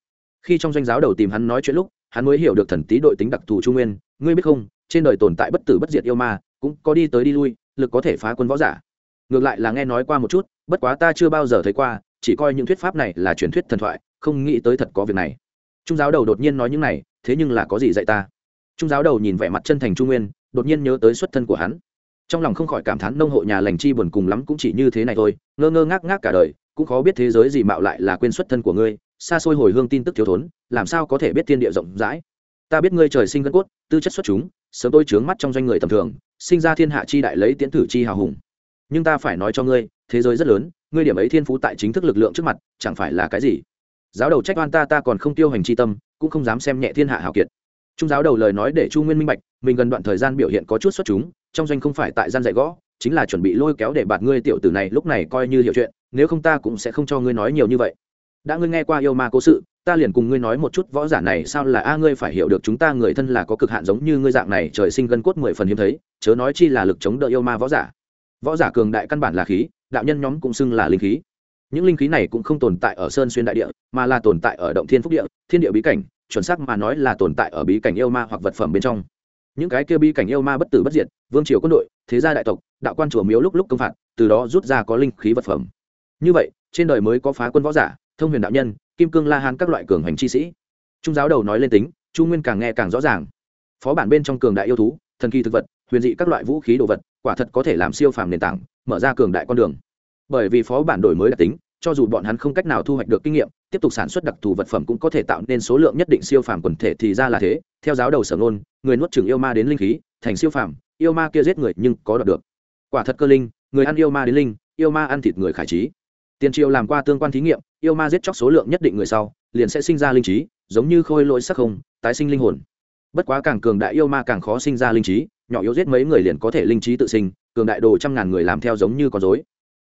Khi trong doanh giáo đầu tìm hắn nói chuyện lúc, hắn mới hiểu được thần tý đội tính đặc thù chu nguyên. Ngươi biết không, trên đời tồn tại bất tử bất diệt yêu ma, cũng có đi tới đi lui, lực có thể phá quân võ giả. Ngược lại là nghe nói qua một chút, bất quá ta chưa bao giờ thấy qua, chỉ coi những thuyết pháp này là truyền thuyết thần thoại, không nghĩ tới thật có việc này. Trung giáo đầu đột nhiên nói những này, thế nhưng là có gì dạy ta? Trung giáo đầu nhìn vẻ mặt chân thành trung nguyên, đột nhiên nhớ tới xuất thân của hắn trong lòng không khỏi cảm thán nông hộ nhà lành chi buồn cùng lắm cũng chỉ như thế này thôi, ngơ ngơ ngác ngác cả đời, cũng khó biết thế giới gì mạo lại là quên xuất thân của ngươi, xa xôi hồi hương tin tức thiếu thốn, làm sao có thể biết thiên địa rộng rãi. Ta biết ngươi trời sinh gân cốt, tư chất xuất chúng, sớm tôi trướng mắt trong doanh người tầm thường, sinh ra thiên hạ chi đại lấy tiễn thử chi hào hùng. Nhưng ta phải nói cho ngươi, thế giới rất lớn, ngươi điểm ấy thiên phú tại chính thức lực lượng trước mặt, chẳng phải là cái gì? Giáo đầu trách oan ta ta còn không tiêu hành chi tâm, cũng không dám xem nhẹ thiên hạ hào kiệt. Trung giáo đầu lời nói để chu nguyên minh bạch, mình gần đoạn thời gian biểu hiện có chút xuất chúng trong doanh không phải tại gian dạy gõ, chính là chuẩn bị lôi kéo để bạt ngươi tiểu tử này lúc này coi như hiểu chuyện, nếu không ta cũng sẽ không cho ngươi nói nhiều như vậy. Đã ngươi nghe qua yêu ma cố sự, ta liền cùng ngươi nói một chút võ giả này sao là a, ngươi phải hiểu được chúng ta người thân là có cực hạn giống như ngươi dạng này, trời sinh gân cốt mười phần hiếm thấy, chớ nói chi là lực chống đỡ yêu ma võ giả. Võ giả cường đại căn bản là khí, đạo nhân nhóm cũng xưng là linh khí. Những linh khí này cũng không tồn tại ở sơn xuyên đại địa, mà là tồn tại ở động thiên phúc địa, thiên địa bí cảnh, chuẩn xác mà nói là tồn tại ở bí cảnh yêu ma hoặc vật phẩm bên trong những cái kia bi cảnh yêu ma bất tử bất diệt, vương triều quân đội, thế gia đại tộc, đạo quan chùa miếu lúc lúc công phạt, từ đó rút ra có linh khí vật phẩm. Như vậy, trên đời mới có phá quân võ giả, thông huyền đạo nhân, kim cương la hán các loại cường hành chi sĩ. Trung giáo đầu nói lên tính, chu nguyên càng nghe càng rõ ràng. Phó bản bên trong cường đại yêu thú, thần kỳ thực vật, huyền dị các loại vũ khí đồ vật, quả thật có thể làm siêu phàm nền tảng, mở ra cường đại con đường. Bởi vì phó bản đổi mới đặc tính, cho dù bọn hắn không cách nào thu hoạch được kinh nghiệm tiếp tục sản xuất đặc thù vật phẩm cũng có thể tạo nên số lượng nhất định siêu phàm quần thể thì ra là thế. Theo giáo đầu sở ngôn, người nuốt chừng yêu ma đến linh khí, thành siêu phàm, yêu ma kia giết người nhưng có đoạt được. Quả thật cơ linh, người ăn yêu ma đến linh, yêu ma ăn thịt người khải trí. Tiền triều làm qua tương quan thí nghiệm, yêu ma giết chóc số lượng nhất định người sau, liền sẽ sinh ra linh trí, giống như khôi lỗi sắc không, tái sinh linh hồn. Bất quá càng cường đại yêu ma càng khó sinh ra linh trí, nhỏ yếu giết mấy người liền có thể linh trí tự sinh, cường đại đồ trăm ngàn người làm theo giống như con dối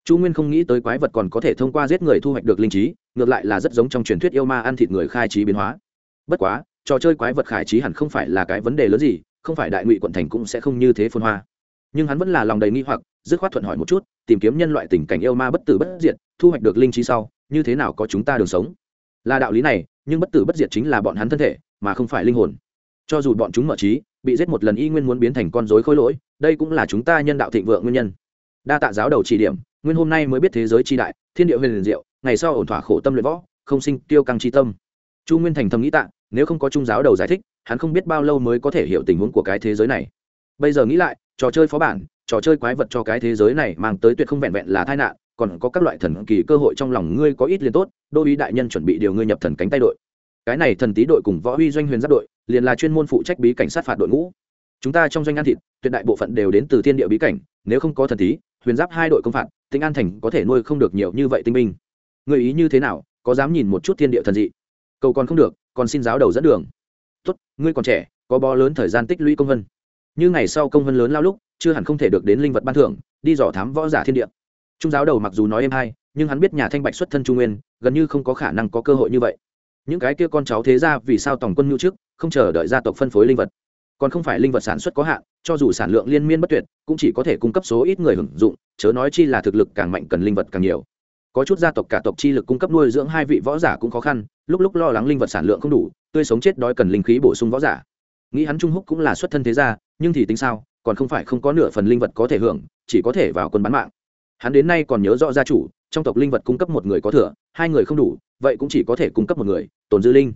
chu nguyên không nghĩ tới quái vật còn có thể thông qua giết người thu hoạch được linh trí ngược lại là rất giống trong truyền thuyết yêu ma ăn thịt người khai trí biến hóa. Bất quá, trò chơi quái vật khải trí hẳn không phải là cái vấn đề lớn gì, không phải đại ngụy quận thành cũng sẽ không như thế phôn hoa. Nhưng hắn vẫn là lòng đầy nghi hoặc, dứt khoát thuận hỏi một chút, tìm kiếm nhân loại tình cảnh yêu ma bất tử bất diệt, thu hoạch được linh trí sau, như thế nào có chúng ta đường sống? Là đạo lý này, nhưng bất tử bất diệt chính là bọn hắn thân thể, mà không phải linh hồn. Cho dù bọn chúng mở trí, bị giết một lần y nguyên muốn biến thành con dối khôi lỗi, đây cũng là chúng ta nhân đạo thịnh vượng nguyên nhân. Đa tạ giáo đầu chỉ điểm nguyên hôm nay mới biết thế giới tri đại, thiên địa huyền liền diệu, ngày sau ổn thỏa khổ tâm luyện võ, không sinh tiêu căng tri tâm. Chu nguyên thành thầm nghĩ tạ, nếu không có trung giáo đầu giải thích, hắn không biết bao lâu mới có thể hiểu tình huống của cái thế giới này. Bây giờ nghĩ lại, trò chơi phó bản, trò chơi quái vật cho cái thế giới này mang tới tuyệt không vẹn vẹn là tai nạn, còn có các loại thần kỳ cơ hội trong lòng ngươi có ít liền tốt, đô ý đại nhân chuẩn bị điều ngươi nhập thần cánh tay đội. Cái này thần tý đội cùng võ uy doanh huyền giáp đội, liền là chuyên môn phụ trách bí cảnh sát phạt đội ngũ. Chúng ta trong doanh ăn thịt, tuyệt đại bộ phận đều đến từ thiên địa bí cảnh, nếu không có thần tý, huyền giáp hai đội công phạt tinh an thành có thể nuôi không được nhiều như vậy tinh binh. Người ý như thế nào, có dám nhìn một chút thiên địa thần dị? Cầu còn không được, còn xin giáo đầu dẫn đường. Tốt, ngươi còn trẻ, có bó lớn thời gian tích lũy công vân. Như ngày sau công vân lớn lao lúc, chưa hẳn không thể được đến linh vật ban thưởng, đi dò thám võ giả thiên địa. Trung giáo đầu mặc dù nói em hay, nhưng hắn biết nhà thanh bạch xuất thân trung nguyên, gần như không có khả năng có cơ hội như vậy. Những cái kia con cháu thế ra vì sao tổng quân nhu trước, không chờ đợi gia tộc phân phối linh vật còn không phải linh vật sản xuất có hạn, cho dù sản lượng liên miên bất tuyệt, cũng chỉ có thể cung cấp số ít người hưởng dụng, chớ nói chi là thực lực càng mạnh cần linh vật càng nhiều. Có chút gia tộc cả tộc chi lực cung cấp nuôi dưỡng hai vị võ giả cũng khó khăn, lúc lúc lo lắng linh vật sản lượng không đủ, tươi sống chết đói cần linh khí bổ sung võ giả. Nghĩ hắn trung húc cũng là xuất thân thế gia, nhưng thì tính sao, còn không phải không có nửa phần linh vật có thể hưởng, chỉ có thể vào quân bán mạng. Hắn đến nay còn nhớ rõ gia chủ, trong tộc linh vật cung cấp một người có thừa, hai người không đủ, vậy cũng chỉ có thể cung cấp một người, tồn dư linh.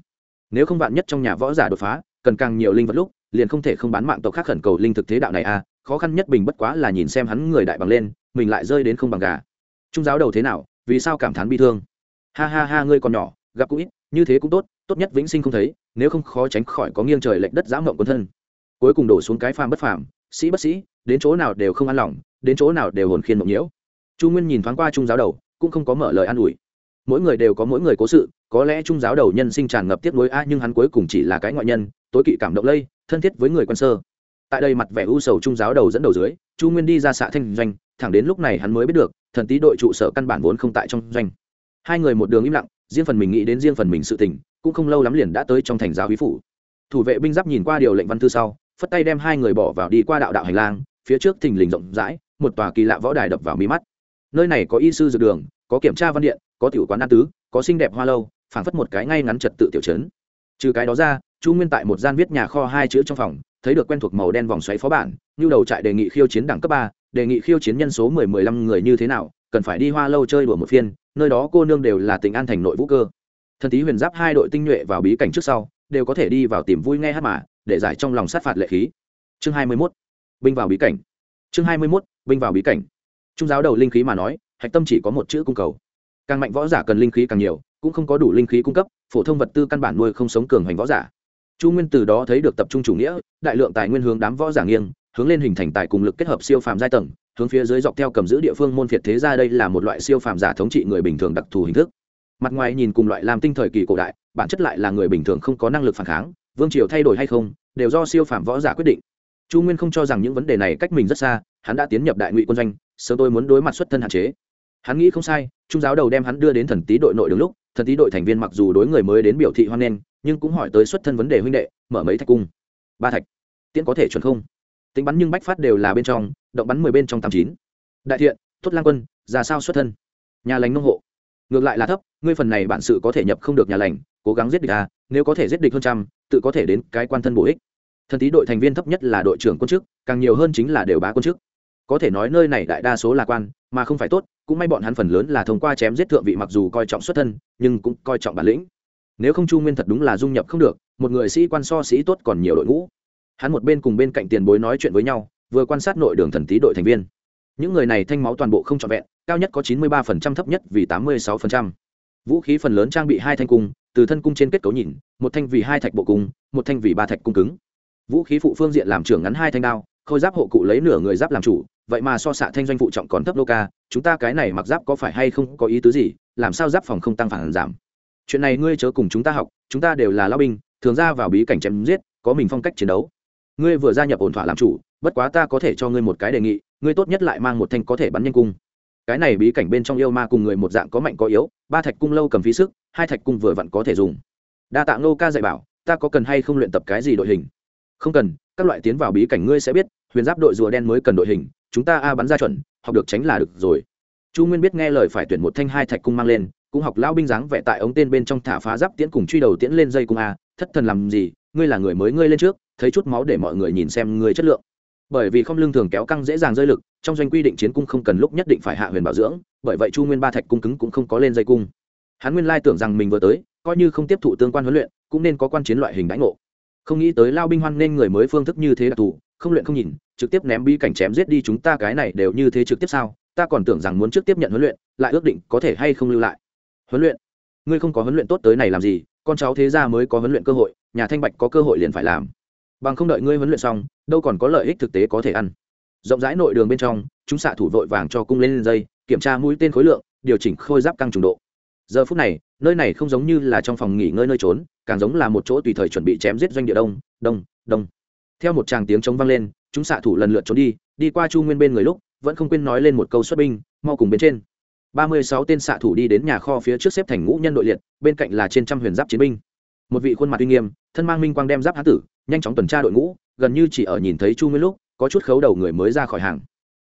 Nếu không vạn nhất trong nhà võ giả đột phá, cần càng nhiều linh vật lúc liền không thể không bán mạng tộc khác khẩn cầu linh thực thế đạo này à khó khăn nhất bình bất quá là nhìn xem hắn người đại bằng lên, mình lại rơi đến không bằng gà. Trung giáo đầu thế nào, vì sao cảm thán bi thương? Ha ha ha, ngươi còn nhỏ, gặp cũng ít, như thế cũng tốt tốt nhất vĩnh sinh không thấy, nếu không khó tránh khỏi có nghiêng trời lệch đất giã mộng quân thân. Cuối cùng đổ xuống cái phàm bất phàm, sĩ bất sĩ, đến chỗ nào đều không an lòng, đến chỗ nào đều hồn khiên mộng nhiễu. Chu nguyên nhìn thoáng qua trung giáo đầu, cũng không có mở lời an ủi. Mỗi người đều có mỗi người cố sự, có lẽ trung giáo đầu nhân sinh tràn ngập tiếc nối a, nhưng hắn cuối cùng chỉ là cái ngoại nhân, tối kỵ cảm động lây thân thiết với người quân sơ. Tại đây mặt vẻ u sầu trung giáo đầu dẫn đầu dưới, chu nguyên đi ra xạ thanh doanh, thẳng đến lúc này hắn mới biết được, thần tý đội trụ sở căn bản vốn không tại trong doanh. Hai người một đường im lặng, riêng phần mình nghĩ đến riêng phần mình sự tình, cũng không lâu lắm liền đã tới trong thành giáo hí phủ. Thủ vệ binh giáp nhìn qua điều lệnh văn thư sau, phất tay đem hai người bỏ vào đi qua đạo đạo hành lang, phía trước thình lình rộng rãi, một tòa kỳ lạ võ đài đập vào mí mắt. Nơi này có y sư dược đường, có kiểm tra văn điện, có tiểu quán ăn tứ, có xinh đẹp hoa lâu, phảng phất một cái ngay ngắn trật tự tiểu chấn trừ cái đó ra chu nguyên tại một gian viết nhà kho hai chữ trong phòng, thấy được quen thuộc màu đen vòng xoáy phó bản, như đầu trại đề nghị khiêu chiến đẳng cấp ba, đề nghị khiêu chiến nhân số mười mười lăm người như thế nào, cần phải đi hoa lâu chơi đùa một phiên, nơi đó cô nương đều là tỉnh an thành nội vũ cơ. Thần tý huyền giáp hai đội tinh nhuệ vào bí cảnh trước sau, đều có thể đi vào tìm vui nghe hát mà, để giải trong lòng sát phạt lệ khí. Chương hai mươi mốt, binh vào bí cảnh. Chương hai mươi mốt, binh vào bí cảnh. Trung giáo đầu linh khí mà nói, hạch tâm chỉ có một chữ cung cầu. Càng mạnh võ giả cần linh khí càng nhiều, cũng không có đủ linh khí cung cấp, phổ thông vật tư căn bản nuôi không sống cường hoành võ giả chu nguyên từ đó thấy được tập trung chủ nghĩa, đại lượng tài nguyên hướng đám võ giả nghiêng, hướng lên hình thành tài cùng lực kết hợp siêu phàm giai tầng, hướng phía dưới dọc theo cầm giữ địa phương môn phiệt thế ra đây là một loại siêu phàm giả thống trị người bình thường đặc thù hình thức. Mặt ngoài nhìn cùng loại làm tinh thời kỳ cổ đại, bản chất lại là người bình thường không có năng lực phản kháng, vương triều thay đổi hay không, đều do siêu phàm võ giả quyết định. Chu nguyên không cho rằng những vấn đề này cách mình rất xa, hắn đã tiến nhập đại ngụy quân doanh, sớm tôi muốn đối mặt xuất thân hạn chế. Hắn nghĩ không sai, trung giáo đầu đem hắn đưa đến thần tý đội nội đường lúc thần tý đội thành viên mặc dù đối người mới đến biểu thị hoan nghênh, nhưng cũng hỏi tới xuất thân vấn đề huynh đệ, mở mấy thạch cung. Ba thạch. Tiễn có thể chuẩn không? Tính bắn nhưng bách phát đều là bên trong, động bắn mười bên trong tám chín. Đại thiện tốt lang quân, ra sao xuất thân? Nhà lành nông hộ. Ngược lại là thấp, ngươi phần này bản sự có thể nhập không được nhà lành, cố gắng giết địch à nếu có thể giết địch hơn trăm, tự có thể đến cái quan thân bổ ích. Thần tý đội thành viên thấp nhất là đội trưởng quân chức, càng nhiều hơn chính là đều bá quân chức. Có thể nói nơi này đại đa số là quan, mà không phải tốt cũng may bọn hắn phần lớn là thông qua chém giết thượng vị mặc dù coi trọng xuất thân, nhưng cũng coi trọng bản lĩnh. Nếu không chu nguyên thật đúng là dung nhập không được, một người sĩ quan so sĩ tốt còn nhiều đội ngũ. Hắn một bên cùng bên cạnh tiền bối nói chuyện với nhau, vừa quan sát nội đường thần tý đội thành viên. Những người này thanh máu toàn bộ không trọn vẹn, cao nhất có chín mươi ba thấp nhất vì tám mươi sáu vũ khí phần lớn trang bị hai thanh cung, từ thân cung trên kết cấu nhìn, một thanh vì hai thạch bộ cung, một thanh vì ba thạch cung cứng vũ khí phụ phương diện làm trưởng ngắn hai thanh đao, khôi giáp hộ cụ lấy nửa người giáp làm chủ, vậy mà so xạ thanh doanh phụ trọng còn thấp lô ca chúng ta cái này mặc giáp có phải hay không có ý tứ gì, làm sao giáp phòng không tăng phản giảm? Chuyện này ngươi chớ cùng chúng ta học, chúng ta đều là lao binh, thường ra vào bí cảnh chém giết, có mình phong cách chiến đấu. Ngươi vừa gia nhập ổn thỏa làm chủ, bất quá ta có thể cho ngươi một cái đề nghị, ngươi tốt nhất lại mang một thanh có thể bắn nhanh cung. Cái này bí cảnh bên trong yêu ma cùng người một dạng có mạnh có yếu, ba thạch cung lâu cầm phí sức, hai thạch cung vừa vặn có thể dùng. Đa tạ ngô ca dạy bảo, ta có cần hay không luyện tập cái gì đội hình? Không cần, các loại tiến vào bí cảnh ngươi sẽ biết, huyền giáp đội rùa đen mới cần đội hình, chúng ta a bắn ra chuẩn, học được tránh là được rồi. Chu nguyên biết nghe lời phải tuyển một thanh hai thạch cung mang lên, cũng học lão binh dáng vẽ tại ống tên bên trong thả phá giáp tiễn cùng truy đầu tiễn lên dây cung a, thất thần làm gì, ngươi là người mới ngươi lên trước, thấy chút máu để mọi người nhìn xem ngươi chất lượng. Bởi vì không lương thường kéo căng dễ dàng rơi lực, trong doanh quy định chiến cung không cần lúc nhất định phải hạ huyền bảo dưỡng, bởi vậy chu nguyên ba thạch cung cứng cũng không có lên dây cung. Hắn nguyên lai tưởng rằng mình vừa tới, coi như không tiếp thụ tương quan huấn luyện, cũng nên có quan chiến loại hình đánh ngộ không nghĩ tới lao binh hoan nên người mới phương thức như thế đặc thù, không luyện không nhìn, trực tiếp ném bi cảnh chém giết đi chúng ta cái này đều như thế trực tiếp sao? Ta còn tưởng rằng muốn trước tiếp nhận huấn luyện, lại ước định có thể hay không lưu lại. Huấn luyện? Ngươi không có huấn luyện tốt tới này làm gì? Con cháu thế gia mới có huấn luyện cơ hội, nhà thanh bạch có cơ hội liền phải làm. Bằng không đợi ngươi huấn luyện xong, đâu còn có lợi ích thực tế có thể ăn. Rộng rãi nội đường bên trong, chúng xạ thủ vội vàng cho cung lên dây, kiểm tra mũi tên khối lượng, điều chỉnh khôi giáp căng trùng độ. Giờ phút này, nơi này không giống như là trong phòng nghỉ ngơi nơi trốn càng giống là một chỗ tùy thời chuẩn bị chém giết doanh địa đông đông đông. Theo một tràng tiếng chống vang lên, chúng xạ thủ lần lượt trốn đi đi qua chu nguyên bên người lúc, vẫn không quên nói lên một câu xuất binh, mau cùng bên trên. Ba mươi sáu tên xạ thủ đi đến nhà kho phía trước xếp thành ngũ nhân đội liệt, bên cạnh là trên trăm huyền giáp chiến binh. Một vị khuôn mặt uy nghiêm, thân mang minh quang đem giáp hán tử, nhanh chóng tuần tra đội ngũ, gần như chỉ ở nhìn thấy chu nguyên lúc, có chút khấu đầu người mới ra khỏi hàng.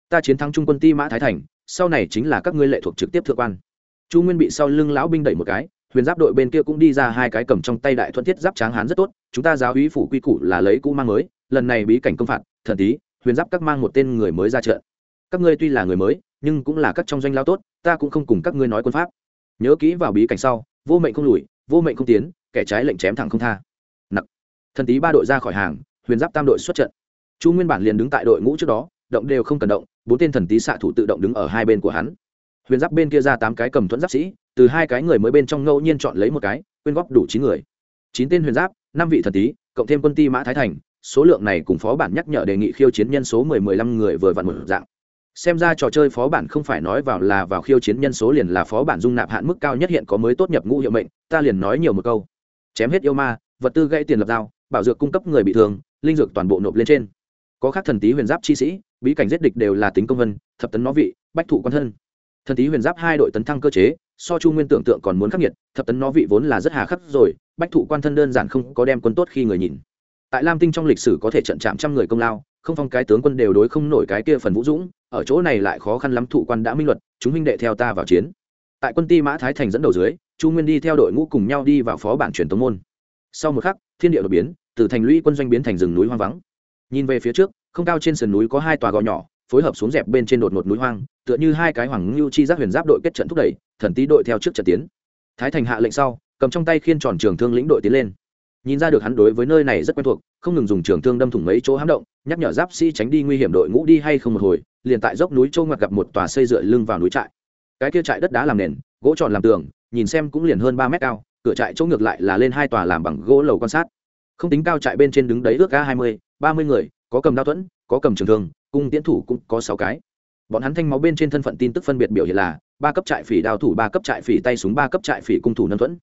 Ta chiến thắng trung quân ti mã thái thành, sau này chính là các ngươi lệ thuộc trực tiếp thượng quan. Chu nguyên bị sau lưng lão binh đẩy một cái huyền giáp đội bên kia cũng đi ra hai cái cầm trong tay đại thuận thiết giáp tráng hán rất tốt, chúng ta giáo úy phủ quy củ là lấy cũ mang mới, lần này bí cảnh công phạt, thần tí, huyền giáp các mang một tên người mới ra trận. Các ngươi tuy là người mới, nhưng cũng là các trong doanh lao tốt, ta cũng không cùng các ngươi nói quân pháp. Nhớ kỹ vào bí cảnh sau, vô mệnh không lùi, vô mệnh không tiến, kẻ trái lệnh chém thẳng không tha. Nặc. Thần tí ba đội ra khỏi hàng, huyền giáp tam đội xuất trận. Chu nguyên bản liền đứng tại đội ngũ trước đó, động đều không cần động, bốn tên thần tí xạ thủ tự động đứng ở hai bên của hắn huyền giáp bên kia ra tám cái cầm thuẫn giáp sĩ, từ hai cái người mới bên trong ngẫu nhiên chọn lấy một cái, quyên góp đủ chín người. Chín tên huyền giáp, năm vị thần tí, cộng thêm quân ti mã thái thành, số lượng này cùng phó bản nhắc nhở đề nghị khiêu chiến nhân số mười mười lăm người vừa vặn một dạng. Xem ra trò chơi phó bản không phải nói vào là vào khiêu chiến nhân số liền là phó bản dung nạp hạn mức cao nhất hiện có mới tốt nhập ngũ hiệu mệnh, ta liền nói nhiều một câu. Chém hết yêu ma, vật tư gãy tiền lập dao, bảo dược cung cấp người bị thương, linh dược toàn bộ nộp lên trên. Có khác thần tí huyền giáp chi sĩ, bí cảnh giết địch đều là tính công vân, thập tấn nó vị, bách thụ quan thân thần tí huyền giáp hai đội tấn thăng cơ chế, so chu nguyên tưởng tượng còn muốn khắc nghiệt, thập tấn nó vị vốn là rất hà khắc rồi, bách thụ quan thân đơn giản không có đem quân tốt khi người nhìn. Tại lam tinh trong lịch sử có thể trận chạm trăm người công lao, không phong cái tướng quân đều đối không nổi cái kia phần vũ dũng, ở chỗ này lại khó khăn lắm, thụ quan đã minh luật, chúng minh đệ theo ta vào chiến. Tại quân ti mã thái thành dẫn đầu dưới, chu nguyên đi theo đội ngũ cùng nhau đi vào phó bản truyền tống môn. Sau một khắc, thiên địa đột biến, từ thành lũy quân doanh biến thành rừng núi hoang vắng. Nhìn về phía trước, không cao trên sườn núi có hai tòa gò nhỏ phối hợp xuống dẹp bên trên đột ngột núi hoang, tựa như hai cái hoàng ngưu chi giác huyền giáp đội kết trận thúc đẩy, thần tý đội theo trước trận tiến. Thái thành hạ lệnh sau, cầm trong tay khiên tròn trường thương lĩnh đội tiến lên. Nhìn ra được hắn đối với nơi này rất quen thuộc, không ngừng dùng trường thương đâm thủng mấy chỗ hám động, nhắc nhở giáp sĩ tránh đi nguy hiểm đội ngũ đi hay không một hồi, liền tại dốc núi châu ngoặt gặp một tòa xây dựa lưng vào núi trại. Cái kia trại đất đá làm nền, gỗ tròn làm tường, nhìn xem cũng liền hơn ba mét cao, cửa trại chỗ ngược lại là lên hai tòa làm bằng gỗ lầu quan sát. Không tính cao trại bên trên đứng đấy ước ga hai mươi, ba mươi người có cầm đao thuẫn, có cầm trường thương, cung tiến thủ cũng có sáu cái. Bọn hắn thanh máu bên trên thân phận tin tức phân biệt biểu hiện là ba cấp trại phỉ đao thủ, ba cấp trại phỉ tay súng, ba cấp trại phỉ cung thủ nâng thuẫn.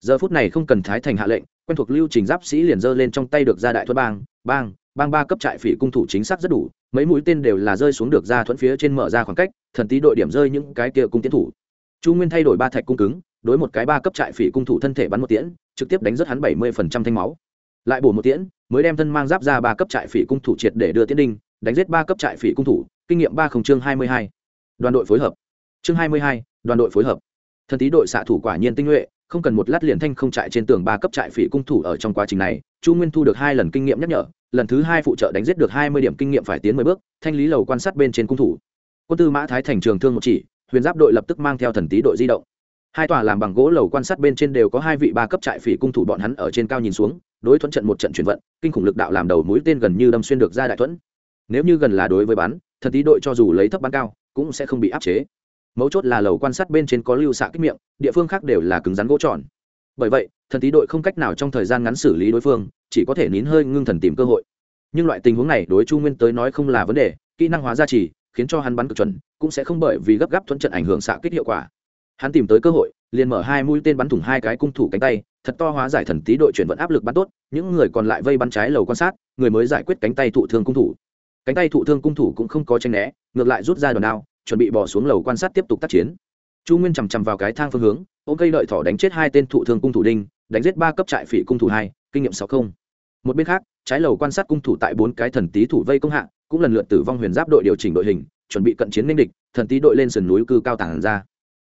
Giờ phút này không cần thái thành hạ lệnh, quen thuộc lưu trình giáp sĩ liền giơ lên trong tay được ra đại thuẫn bang bang bang ba cấp trại phỉ cung thủ chính xác rất đủ, mấy mũi tên đều là rơi xuống được ra thuẫn phía trên mở ra khoảng cách, thần tí đội điểm rơi những cái kia cung tiến thủ. Chu nguyên thay đổi ba thạch cung cứng, đối một cái ba cấp trại phỉ cung thủ thân thể bắn một tiễn, trực tiếp đánh rất hắn bảy mươi phần trăm thanh máu lại bổ một tiễn, mới đem thân mang giáp ra ba cấp trại phỉ cung thủ triệt để đưa tiễn đinh, đánh giết ba cấp trại phỉ cung thủ, kinh nghiệm ba không chương hai mươi hai. Đoàn đội phối hợp. Chương hai mươi hai, đoàn đội phối hợp. Thần tí đội xạ thủ quả nhiên tinh nhuệ, không cần một lát liền thanh không trại trên tường ba cấp trại phỉ cung thủ ở trong quá trình này, chu nguyên thu được hai lần kinh nghiệm nhắc nhở, lần thứ hai phụ trợ đánh giết được hai mươi điểm kinh nghiệm phải tiến mười bước, thanh lý lầu quan sát bên trên cung thủ. Quân tư mã thái thành trường thương một chỉ, huyền giáp đội lập tức mang theo thần tí đội di động. Hai tòa làm bằng gỗ lầu quan sát bên trên đều có hai vị ba cấp trại phỉ cung thủ bọn hắn ở trên cao nhìn xuống đối thuẫn trận một trận chuyển vận, kinh khủng lực đạo làm đầu mũi tên gần như đâm xuyên được ra đại thuẫn. Nếu như gần là đối với bắn, thần tý đội cho dù lấy thấp bắn cao, cũng sẽ không bị áp chế. Mấu chốt là lầu quan sát bên trên có lưu xạ kích miệng, địa phương khác đều là cứng rắn gỗ tròn. Bởi vậy, thần tý đội không cách nào trong thời gian ngắn xử lý đối phương, chỉ có thể nín hơi ngưng thần tìm cơ hội. Nhưng loại tình huống này đối chu nguyên tới nói không là vấn đề, kỹ năng hóa gia trì khiến cho hắn bắn cực chuẩn, cũng sẽ không bởi vì gấp gáp thuận trận ảnh hưởng xạ kích hiệu quả. Hắn tìm tới cơ hội liền mở hai mũi tên bắn thủng hai cái cung thủ cánh tay, thật to hóa giải thần tý đội chuyển vận áp lực bắn tốt, những người còn lại vây bắn trái lầu quan sát, người mới giải quyết cánh tay thụ thương cung thủ. Cánh tay thụ thương cung thủ cũng không có tranh né, ngược lại rút ra đòn đao, chuẩn bị bỏ xuống lầu quan sát tiếp tục tác chiến. Chu nguyên chằm chằm vào cái thang phương hướng, ôm cây đợi thỏ đánh chết hai tên thụ thương cung thủ đinh, đánh giết ba cấp trại phỉ cung thủ hai, kinh nghiệm sáu không. Một bên khác, trái lầu quan sát cung thủ tại bốn cái thần tý thủ vây công hạ, cũng lần lượt tử vong huyền giáp đội điều chỉnh đội hình, chuẩn bị cận chiến ninh địch, thần tý đội lên sườn núi cư cao tảng ra.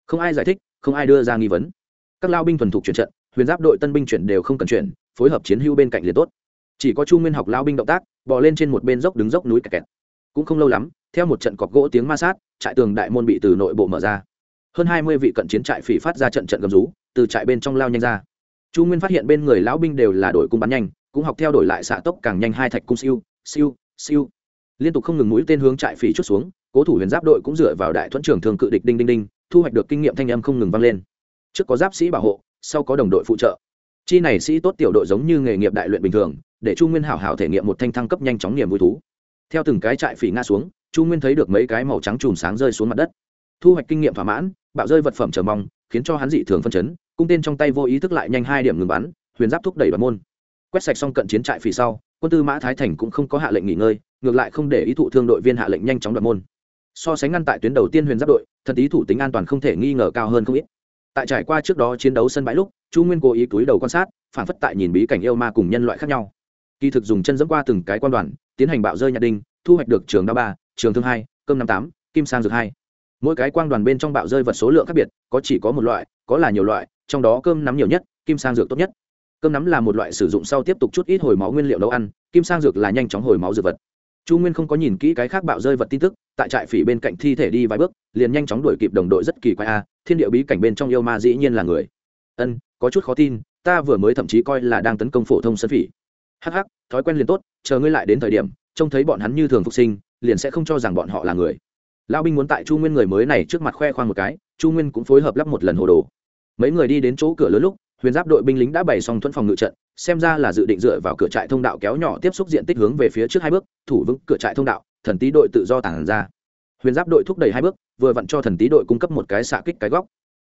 Không ai giải thích không ai đưa ra nghi vấn. Các lao binh thuần thục chuyển trận, huyền giáp đội tân binh chuyển đều không cần chuyển, phối hợp chiến hưu bên cạnh liền tốt. Chỉ có chu nguyên học lao binh động tác, bò lên trên một bên dốc đứng dốc núi kẹt kẹt. Cũng không lâu lắm, theo một trận cọc gỗ tiếng ma sát, trại tường đại môn bị từ nội bộ mở ra. Hơn hai mươi vị cận chiến trại phỉ phát ra trận trận gầm rú, từ trại bên trong lao nhanh ra. Chu nguyên phát hiện bên người lão binh đều là đội cung bắn nhanh, cũng học theo đổi lại xạ tốc càng nhanh hai thạch cung siêu siêu siêu. Liên tục không ngừng mũi tên hướng trại phỉ chút xuống, cố thủ huyền giáp đội cũng dựa vào đại thuẫn trưởng thường cự địch đinh đinh đinh thu hoạch được kinh nghiệm thanh âm không ngừng vang lên. Trước có giáp sĩ bảo hộ, sau có đồng đội phụ trợ. Chi này sĩ tốt tiểu đội giống như nghề nghiệp đại luyện bình thường, để chu nguyên hảo hảo thể nghiệm một thanh thăng cấp nhanh chóng niềm vui thú. Theo từng cái trại phỉ nga xuống, chu nguyên thấy được mấy cái màu trắng chùm sáng rơi xuống mặt đất. Thu hoạch kinh nghiệm thỏa mãn, bạo rơi vật phẩm chờ mong, khiến cho hắn dị thường phân chấn, cung tên trong tay vô ý thức lại nhanh hai điểm ngừng bắn, huyền giáp thúc đẩy đoàn môn. Quét sạch xong cận chiến trại phỉ sau, quân tư mã thái thành cũng không có hạ lệnh nghỉ ngơi, ngược lại không để ý thụ thương đội viên hạ lệnh nhanh chóng đoạt môn. So sánh ngăn tại tuyến đầu tiên huyền giáp đội thần ý thủ tính an toàn không thể nghi ngờ cao hơn không ít. Tại trải qua trước đó chiến đấu sân bãi lúc, chu nguyên cố ý túi đầu quan sát, phản phất tại nhìn bí cảnh yêu ma cùng nhân loại khác nhau. Kỳ thực dùng chân dẫm qua từng cái quan đoàn, tiến hành bạo rơi nhạt đinh, thu hoạch được trường đa ba, trường thương hai, cơm năm tám, kim sang dược hai. Mỗi cái quang đoàn bên trong bạo rơi vật số lượng khác biệt, có chỉ có một loại, có là nhiều loại, trong đó cơm nắm nhiều nhất, kim sang dược tốt nhất. Cơm nắm là một loại sử dụng sau tiếp tục chút ít hồi máu nguyên liệu nấu ăn, kim sang dược là nhanh chóng hồi máu dược vật chu nguyên không có nhìn kỹ cái khác bạo rơi vật tin tức, tại trại phỉ bên cạnh thi thể đi vài bước, liền nhanh chóng đuổi kịp đồng đội rất kỳ quái a, thiên địa bí cảnh bên trong yêu ma dĩ nhiên là người. Ân, có chút khó tin, ta vừa mới thậm chí coi là đang tấn công phổ thông sân phỉ. Hắc hắc, thói quen liền tốt, chờ ngươi lại đến thời điểm, trông thấy bọn hắn như thường phục sinh, liền sẽ không cho rằng bọn họ là người. Lão binh muốn tại chu nguyên người mới này trước mặt khoe khoang một cái, chu nguyên cũng phối hợp lắp một lần hồ đồ. Mấy người đi đến chỗ cửa lớn lúc huyền giáp đội binh lính đã bày xong thuẫn phòng ngự trận, xem ra là dự định dựa vào cửa trại thông đạo kéo nhỏ tiếp xúc diện tích hướng về phía trước hai bước, thủ vững cửa trại thông đạo, thần tý đội tự do tản ra. Huyền giáp đội thúc đẩy hai bước, vừa vặn cho thần tý đội cung cấp một cái xạ kích cái góc.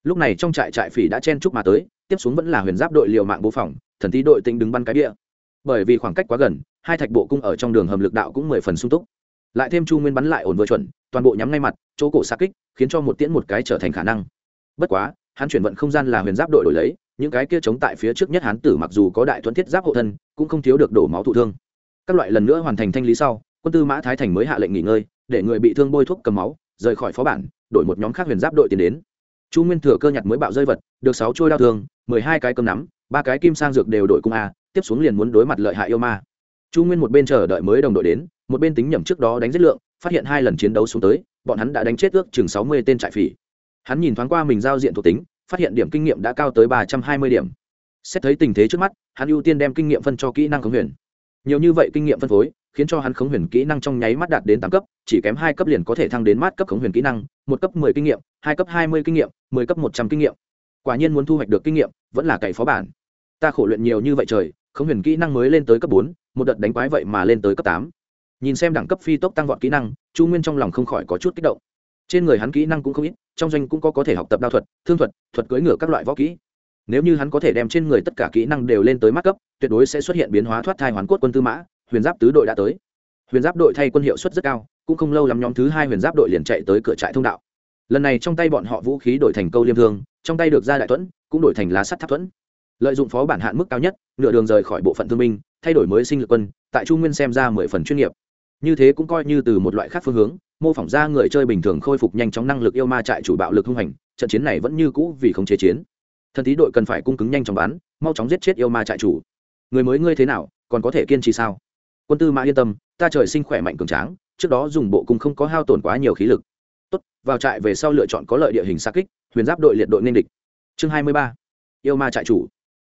Lúc này trong trại trại phỉ đã chen chúc mà tới, tiếp xuống vẫn là huyền giáp đội liều mạng bố phòng, thần tý đội tính đứng bắn cái địa bởi vì khoảng cách quá gần, hai thạch bộ cung ở trong đường hầm lực đạo cũng mười phần sung túc. Lại thêm chu nguyên bắn lại ổn vừa chuẩn, toàn bộ nhắm ngay mặt, chỗ cổ xa kích, khiến cho một tiễn một cái trở thành khả năng. Bất quá, hắn chuyển vận không gian là huyền giáp đội đổi lấy những cái kia chống tại phía trước nhất hán tử mặc dù có đại thuẫn thiết giáp hộ thân, cũng không thiếu được đổ máu thụ thương. Các loại lần nữa hoàn thành thanh lý sau, quân tư mã thái thành mới hạ lệnh nghỉ ngơi, để người bị thương bôi thuốc cầm máu, rời khỏi phó bản, đổi một nhóm khác huyền giáp đội tiến đến. Chu nguyên thừa cơ nhặt mới bạo rơi vật, được sáu trôi đao thương, mười hai cái cơm nắm, ba cái kim sang dược đều đội cung a, tiếp xuống liền muốn đối mặt lợi hại yêu ma. Chu nguyên một bên chờ đợi mới đồng đội đến, một bên tính nhầm trước đó đánh giết lượng, phát hiện hai lần chiến đấu xuống tới, bọn hắn đã đánh chết ước chừng sáu mươi tên trại phỉ. Hắn nhìn thoáng qua mình giao diện thuộc tính phát hiện điểm kinh nghiệm đã cao tới ba trăm hai mươi điểm. Xét thấy tình thế trước mắt, hắn ưu tiên đem kinh nghiệm phân cho kỹ năng khống huyền. Nhiều như vậy kinh nghiệm phân phối, khiến cho hắn khống huyền kỹ năng trong nháy mắt đạt đến tám cấp, chỉ kém hai cấp liền có thể thăng đến mát cấp khống huyền kỹ năng, một cấp mười kinh nghiệm, hai cấp hai mươi kinh nghiệm, mười cấp một trăm kinh nghiệm. Quả nhiên muốn thu hoạch được kinh nghiệm, vẫn là cày phó bản. Ta khổ luyện nhiều như vậy trời, khống huyền kỹ năng mới lên tới cấp bốn, một đợt đánh quái vậy mà lên tới cấp tám. Nhìn xem đẳng cấp phi tốc tăng vọt kỹ năng, chu nguyên trong lòng không khỏi có chút kích động. Trên người hắn kỹ năng cũng không ít trong doanh cũng có có thể học tập đao thuật, thương thuật thuật cưỡi ngựa các loại võ kỹ. Nếu như hắn có thể đem trên người tất cả kỹ năng đều lên tới mắt cấp, tuyệt đối sẽ xuất hiện biến hóa thoát thai hoàn cốt quân tư mã, huyền giáp tứ đội đã tới. Huyền giáp đội thay quân hiệu suất rất cao, cũng không lâu lắm nhóm thứ hai huyền giáp đội liền chạy tới cửa trại thông đạo. Lần này trong tay bọn họ vũ khí đổi thành câu liêm thương, trong tay được ra đại thuẫn, cũng đổi thành lá sắt tháp thuẫn. Lợi dụng phó bản hạn mức cao nhất, nửa đường rời khỏi bộ phận thương binh, thay đổi mới sinh lực quân, tại trung nguyên xem ra mười phần chuyên nghiệp. Như thế cũng coi như từ một loại khác phương hướng mô phỏng ra người chơi bình thường khôi phục nhanh chóng năng lực yêu ma trại chủ bạo lực hung hành, trận chiến này vẫn như cũ vì không chế chiến. Thần tí đội cần phải cung cứng nhanh chóng bắn, mau chóng giết chết yêu ma trại chủ. Người mới ngươi thế nào, còn có thể kiên trì sao? Quân tư mã yên tâm, ta trời sinh khỏe mạnh cường tráng, trước đó dùng bộ cung không có hao tổn quá nhiều khí lực. Tốt, vào trại về sau lựa chọn có lợi địa hình xa kích, huyền giáp đội liệt đội nên địch. Chương hai mươi ba, yêu ma trại chủ.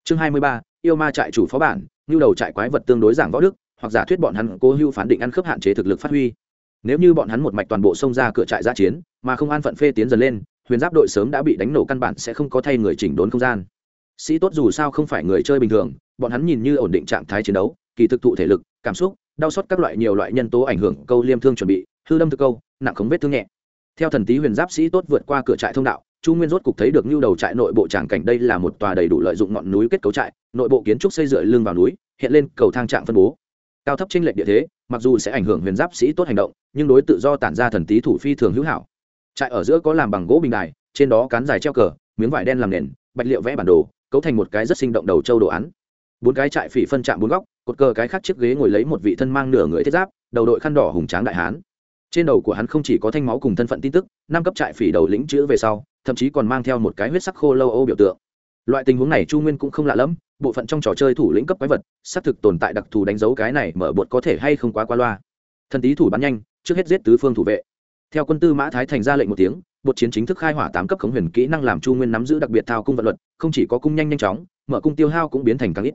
Chương hai mươi ba, yêu ma trại chủ phó bản, nhu đầu trại quái vật tương đối giảng võ đức, hoặc giả thuyết bọn hắn cố hưu phán định ăn khớp hạn chế thực lực phát huy nếu như bọn hắn một mạch toàn bộ xông ra cửa trại giã chiến, mà không an phận phê tiến dần lên, huyền giáp đội sớm đã bị đánh nổ căn bản sẽ không có thay người chỉnh đốn không gian. Sĩ tốt dù sao không phải người chơi bình thường, bọn hắn nhìn như ổn định trạng thái chiến đấu, kỳ thực thụ thể lực, cảm xúc, đau xót các loại nhiều loại nhân tố ảnh hưởng, câu liêm thương chuẩn bị, hư đâm thực câu, nặng khống vết thương nhẹ. Theo thần tý huyền giáp sĩ tốt vượt qua cửa trại thông đạo, chu nguyên rốt cục thấy được nhu đầu trại nội bộ tràng cảnh đây là một tòa đầy đủ lợi dụng ngọn núi kết cấu trại, nội bộ kiến trúc xây dựa lưng vào núi, hiện lên cầu thang trạng phân bố cao thấp trên lệnh địa thế, mặc dù sẽ ảnh hưởng huyền giáp sĩ tốt hành động, nhưng đối tự do tản ra thần tí thủ phi thường hữu hảo. Trại ở giữa có làm bằng gỗ bình đài, trên đó cán dài treo cờ, miếng vải đen làm nền, bạch liệu vẽ bản đồ, cấu thành một cái rất sinh động đầu châu đồ án. Bốn cái trại phỉ phân chạm bốn góc, cột cờ cái khác chiếc ghế ngồi lấy một vị thân mang nửa người thiết giáp, đầu đội khăn đỏ hùng tráng đại hán. Trên đầu của hắn không chỉ có thanh máu cùng thân phận tin tức, năm cấp trại phỉ đầu lĩnh chữ về sau, thậm chí còn mang theo một cái huyết sắc khô lâu âu biểu tượng loại tình huống này chu nguyên cũng không lạ lẫm, bộ phận trong trò chơi thủ lĩnh cấp quái vật, xác thực tồn tại đặc thù đánh dấu cái này mở bột có thể hay không quá qua loa. Thần tý thủ bắn nhanh, trước hết giết tứ phương thủ vệ. Theo quân tư mã thái thành ra lệnh một tiếng, bột chiến chính thức khai hỏa tám cấp khống huyền kỹ năng làm chu nguyên nắm giữ đặc biệt thao cung vận luật, không chỉ có cung nhanh nhanh chóng, mở cung tiêu hao cũng biến thành càng ít.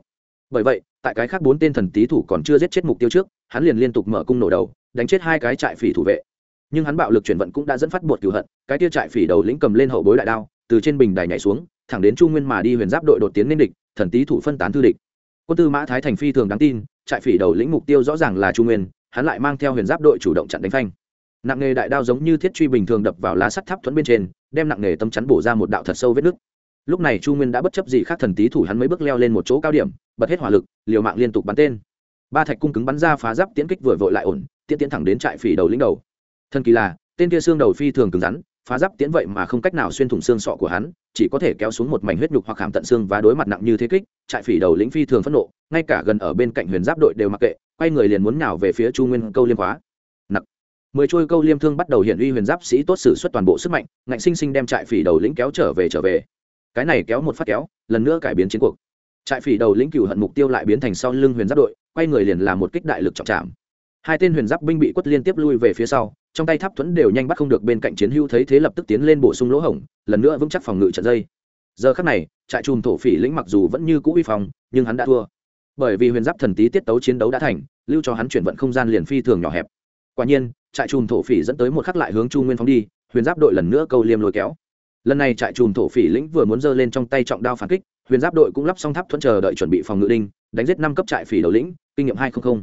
Bởi vậy, tại cái khác bốn tên thần tý thủ còn chưa giết chết mục tiêu trước, hắn liền liên tục mở cung nổ đầu, đánh chết hai cái trại phỉ thủ vệ. Nhưng hắn bạo lực chuyển vận cũng đã dẫn phát bột cửu hận, cái tiêu trại phỉ đầu lĩnh cầm lên hậu bối đại đao, từ trên bình đài nhảy xuống thẳng đến chu nguyên mà đi huyền giáp đội đột tiến lên địch, thần tý thủ phân tán thư địch. Quân tư mã thái thành phi thường đáng tin, trại phỉ đầu lĩnh mục tiêu rõ ràng là chu nguyên, hắn lại mang theo huyền giáp đội chủ động chặn đánh phanh. Nặng nghề đại đao giống như thiết truy bình thường đập vào lá sắt tháp thuẫn bên trên, đem nặng nghề tâm chắn bổ ra một đạo thật sâu vết nứt. Lúc này chu nguyên đã bất chấp gì khác thần tý thủ hắn mới bước leo lên một chỗ cao điểm, bật hết hỏa lực, liều mạng liên tục bắn tên. Ba thạch cung cứng bắn ra phá giáp tiễn kích vừa vội lại ổn, tiễn tiễn thẳng đến trại phỉ đầu lĩnh đầu. Thần kỳ là, tên kia xương đầu phi thường cứng rắn, phá giáp tiễn vậy mà không cách nào xuyên thủng xương sọ của hắn chỉ có thể kéo xuống một mảnh huyết nhục hoặc hàm tận xương và đối mặt nặng như thế kích trại phỉ đầu lĩnh phi thường phẫn nộ ngay cả gần ở bên cạnh huyền giáp đội đều mặc kệ quay người liền muốn nhào về phía chu nguyên câu liêm khóa nặng mười trôi câu liêm thương bắt đầu hiện uy huyền giáp sĩ tốt sử xuất toàn bộ sức mạnh ngạnh sinh sinh đem trại phỉ đầu lĩnh kéo trở về trở về. Cái này kéo một phát kéo lần nữa cải biến chiến cuộc. Trại phỉ đầu lĩnh cửu hận mục tiêu lại biến thành sau lưng huyền giáp đội quay người liền làm một kích đại lực trọng chạm, hai tên huyền giáp binh bị quất liên tiếp lui về phía sau trong tay tháp thuẫn đều nhanh bắt không được bên cạnh chiến hưu thấy thế lập tức tiến lên bổ sung lỗ hổng, lần nữa vững chắc phòng ngự trận dây. Giờ khắc này, trại chùm thổ phỉ lĩnh mặc dù vẫn như cũ uy phòng nhưng hắn đã thua. Bởi vì huyền giáp thần tý tiết tấu chiến đấu đã thành, lưu cho hắn chuyển vận không gian liền phi thường nhỏ hẹp. Quả nhiên, trại chùm thổ phỉ dẫn tới một khắc lại hướng chu nguyên phóng đi, huyền giáp đội lần nữa câu liêm lôi kéo. Lần này trại chùm thổ phỉ lĩnh vừa muốn giơ lên trong tay trọng đao phản kích, huyền giáp đội cũng lắp xong tháp thuẫn chờ đợi chuẩn bị phòng ngự đinh, đánh giết năm cấp trại phỉ đầu lĩnh, kinh nghiệm hai trăm linh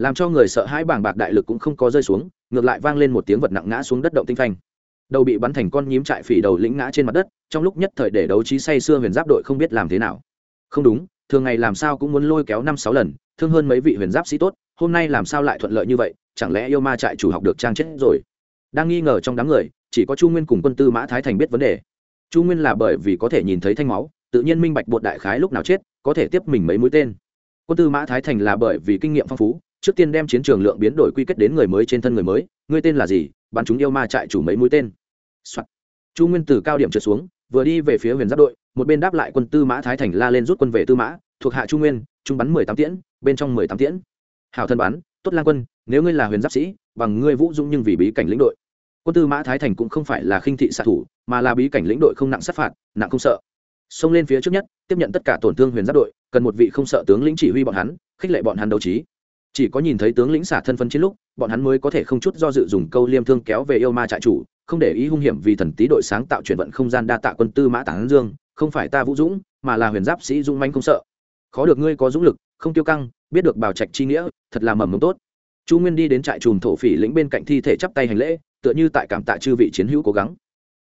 làm cho người sợ hãi bảng bạc đại lực cũng không có rơi xuống, ngược lại vang lên một tiếng vật nặng ngã xuống đất động tinh phanh. Đầu bị bắn thành con nhím trại phỉ đầu lĩnh ngã trên mặt đất, trong lúc nhất thời để đấu trí say xưa huyền giáp đội không biết làm thế nào. Không đúng, thường ngày làm sao cũng muốn lôi kéo năm sáu lần, thương hơn mấy vị huyền giáp sĩ tốt, hôm nay làm sao lại thuận lợi như vậy, chẳng lẽ yêu ma trại chủ học được trang chết rồi? Đang nghi ngờ trong đám người, chỉ có chu nguyên cùng quân tư mã thái thành biết vấn đề. Chu nguyên là bởi vì có thể nhìn thấy thanh máu, tự nhiên minh bạch bột đại khái lúc nào chết, có thể tiếp mình mấy mũi tên. Quân tư mã thái thành là bởi vì kinh nghiệm phong phú trước tiên đem chiến trường lượng biến đổi quy kết đến người mới trên thân người mới, ngươi tên là gì? Bắn chúng yêu ma trại chủ mấy mũi tên、Soạn. chu nguyên từ cao điểm trượt xuống, vừa đi về phía huyền giáp đội, một bên đáp lại quân tư mã thái thành la lên rút quân về tư mã, thuộc hạ chu nguyên, trung bắn mười tám tiễn, bên trong mười tám tiễn. Hào thân bắn, tốt lang quân, nếu ngươi là huyền giáp sĩ, bằng ngươi vũ dũng nhưng vì bí cảnh lĩnh đội. Quân tư mã thái thành cũng không phải là khinh thị xạ thủ, mà là bí cảnh lĩnh đội không nặng sát phạt, nặng không sợ. Xông lên phía trước nhất, tiếp nhận tất cả tổn thương huyền giáp đội, cần một vị không sợ tướng lĩnh chỉ huy bọn hắn, khích lệ bọn hắn đấu trí chỉ có nhìn thấy tướng lĩnh xả thân phân chiến lúc, bọn hắn mới có thể không chút do dự dùng câu liêm thương kéo về yêu ma trại chủ, không để ý hung hiểm vì thần tý đội sáng tạo chuyển vận không gian đa tạ quân tư mã tản dương, không phải ta vũ dũng, mà là huyền giáp sĩ dung manh không sợ. Khó được ngươi có dũng lực, không tiêu căng, biết được bào trạch chi nghĩa, thật là mầm mống tốt. Chu nguyên đi đến trại chùm thổ phỉ lĩnh bên cạnh thi thể chắp tay hành lễ, tựa như tại cảm tạ chư vị chiến hữu cố gắng.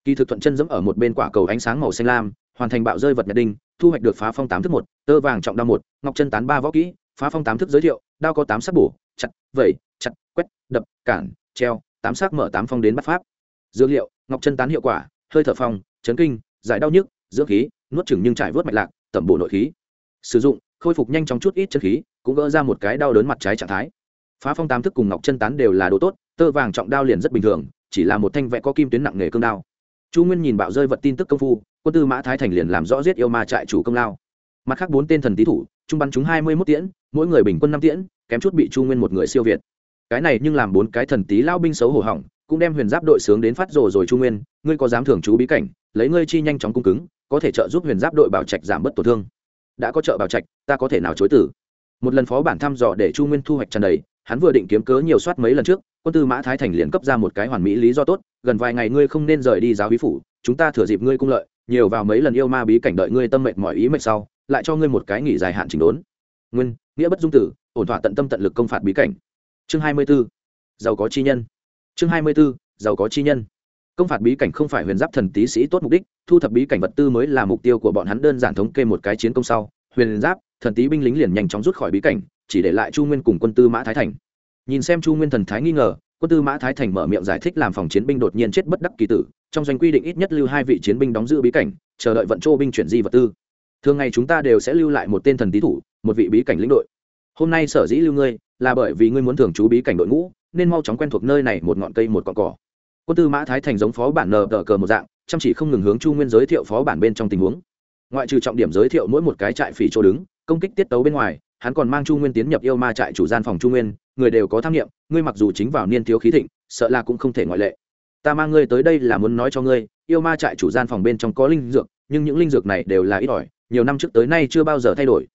Kỳ thực thuận chân dẫm ở một bên quả cầu ánh sáng màu xanh lam, hoàn thành bạo rơi vật nhật đinh, thu hoạch được phá phong tám thức một, tơ vàng trọng đao một, ngọc chân tán ba võ kỹ, phá phong tám thức giới thiệu đao có tám sắc bổ, chặt, vẩy, chặt, quét, đập, cản, treo, tám sắc mở tám phong đến bắt pháp. Dược liệu, ngọc chân tán hiệu quả, hơi thở phong, chấn kinh, giải đau nhức, dưỡng khí, nuốt chừng nhưng trải vớt mạch lạc, tẩm bổ nội khí. Sử dụng, khôi phục nhanh chóng chút ít chân khí, cũng gỡ ra một cái đau đớn mặt trái trạng thái. Phá phong tám thức cùng ngọc chân tán đều là đồ tốt, tơ vàng trọng đao liền rất bình thường, chỉ là một thanh vẽ có kim tuyến nặng nghề cương đao. Chu nguyên nhìn bạo rơi vật tin tức công phu, quân tư mã thái thành liền làm rõ giết yêu ma trại chủ công lao. Mặt khác bốn tên thần tý thủ trung bắn chúng hai mươi mốt tiễn, mỗi người bình quân năm tiễn, kém chút bị chu nguyên một người siêu việt. Cái này nhưng làm bốn cái thần tí lao binh xấu hổ hỏng, cũng đem huyền giáp đội sướng đến phát rồ rồi chu nguyên, ngươi có dám thưởng chú bí cảnh, lấy ngươi chi nhanh chóng cung cứng, có thể trợ giúp huyền giáp đội bảo trạch giảm bớt tổn thương. Đã có trợ bảo trạch, ta có thể nào chối tử một lần phó bản thăm dò để chu nguyên thu hoạch tràn đầy, hắn vừa định kiếm cớ nhiều soát mấy lần trước, quân tư mã thái thành liền cấp ra một cái hoàn mỹ lý do tốt, gần vài ngày ngươi không nên rời đi giáo úy phủ, chúng ta thừa dịp ngươi cung lợi, nhiều vào mấy lần yêu ma bí cảnh đợi ngươi tâm mệt mỏi ý mệt sau lại cho ngươi một cái nghỉ dài hạn chỉnh đốn nguyên, nghĩa bất dung tử, ổn thỏa tận tâm tận lực công phạt bí cảnh chương hai mươi 24. giàu có chi nhân chương hai mươi 24. giàu có chi nhân công phạt bí cảnh không phải huyền giáp thần tý sĩ tốt mục đích, thu thập bí cảnh vật tư mới là mục tiêu của bọn hắn đơn giản thống kê một cái chiến công sau, huyền giáp, thần tý binh lính liền nhanh chóng rút khỏi bí cảnh, chỉ để lại chu nguyên cùng quân tư mã thái thành nhìn xem chu nguyên thần thái nghi ngờ, quân tư mã thái thành mở miệng giải thích làm phòng chiến binh đột nhiên chết bất đắc kỳ tử, trong doanh quy định ít nhất lưu hai vị chiến binh đóng giữ bí cảnh, chờ đợi vận châu binh chuyển di vật tư thường ngày chúng ta đều sẽ lưu lại một tên thần tý thủ, một vị bí cảnh lĩnh đội. Hôm nay sở dĩ lưu ngươi, là bởi vì ngươi muốn thường trú bí cảnh đội ngũ, nên mau chóng quen thuộc nơi này một ngọn cây một cọn cỏ. Quân tư mã thái thành giống phó bản nờ tờ cờ một dạng, chăm chỉ không ngừng hướng chu nguyên giới thiệu phó bản bên trong tình huống. Ngoại trừ trọng điểm giới thiệu mỗi một cái trại phỉ chỗ đứng, công kích tiết tấu bên ngoài, hắn còn mang chu nguyên tiến nhập yêu ma trại chủ gian phòng chu nguyên, người đều có tham nghiệm, ngươi mặc dù chính vào niên thiếu khí thịnh, sợ là cũng không thể ngoại lệ. Ta mang ngươi tới đây là muốn nói cho ngươi, yêu ma trại chủ gian phòng bên trong có linh dược, nhưng những linh dược này đều là ít ỏi nhiều năm trước tới nay chưa bao giờ thay đổi.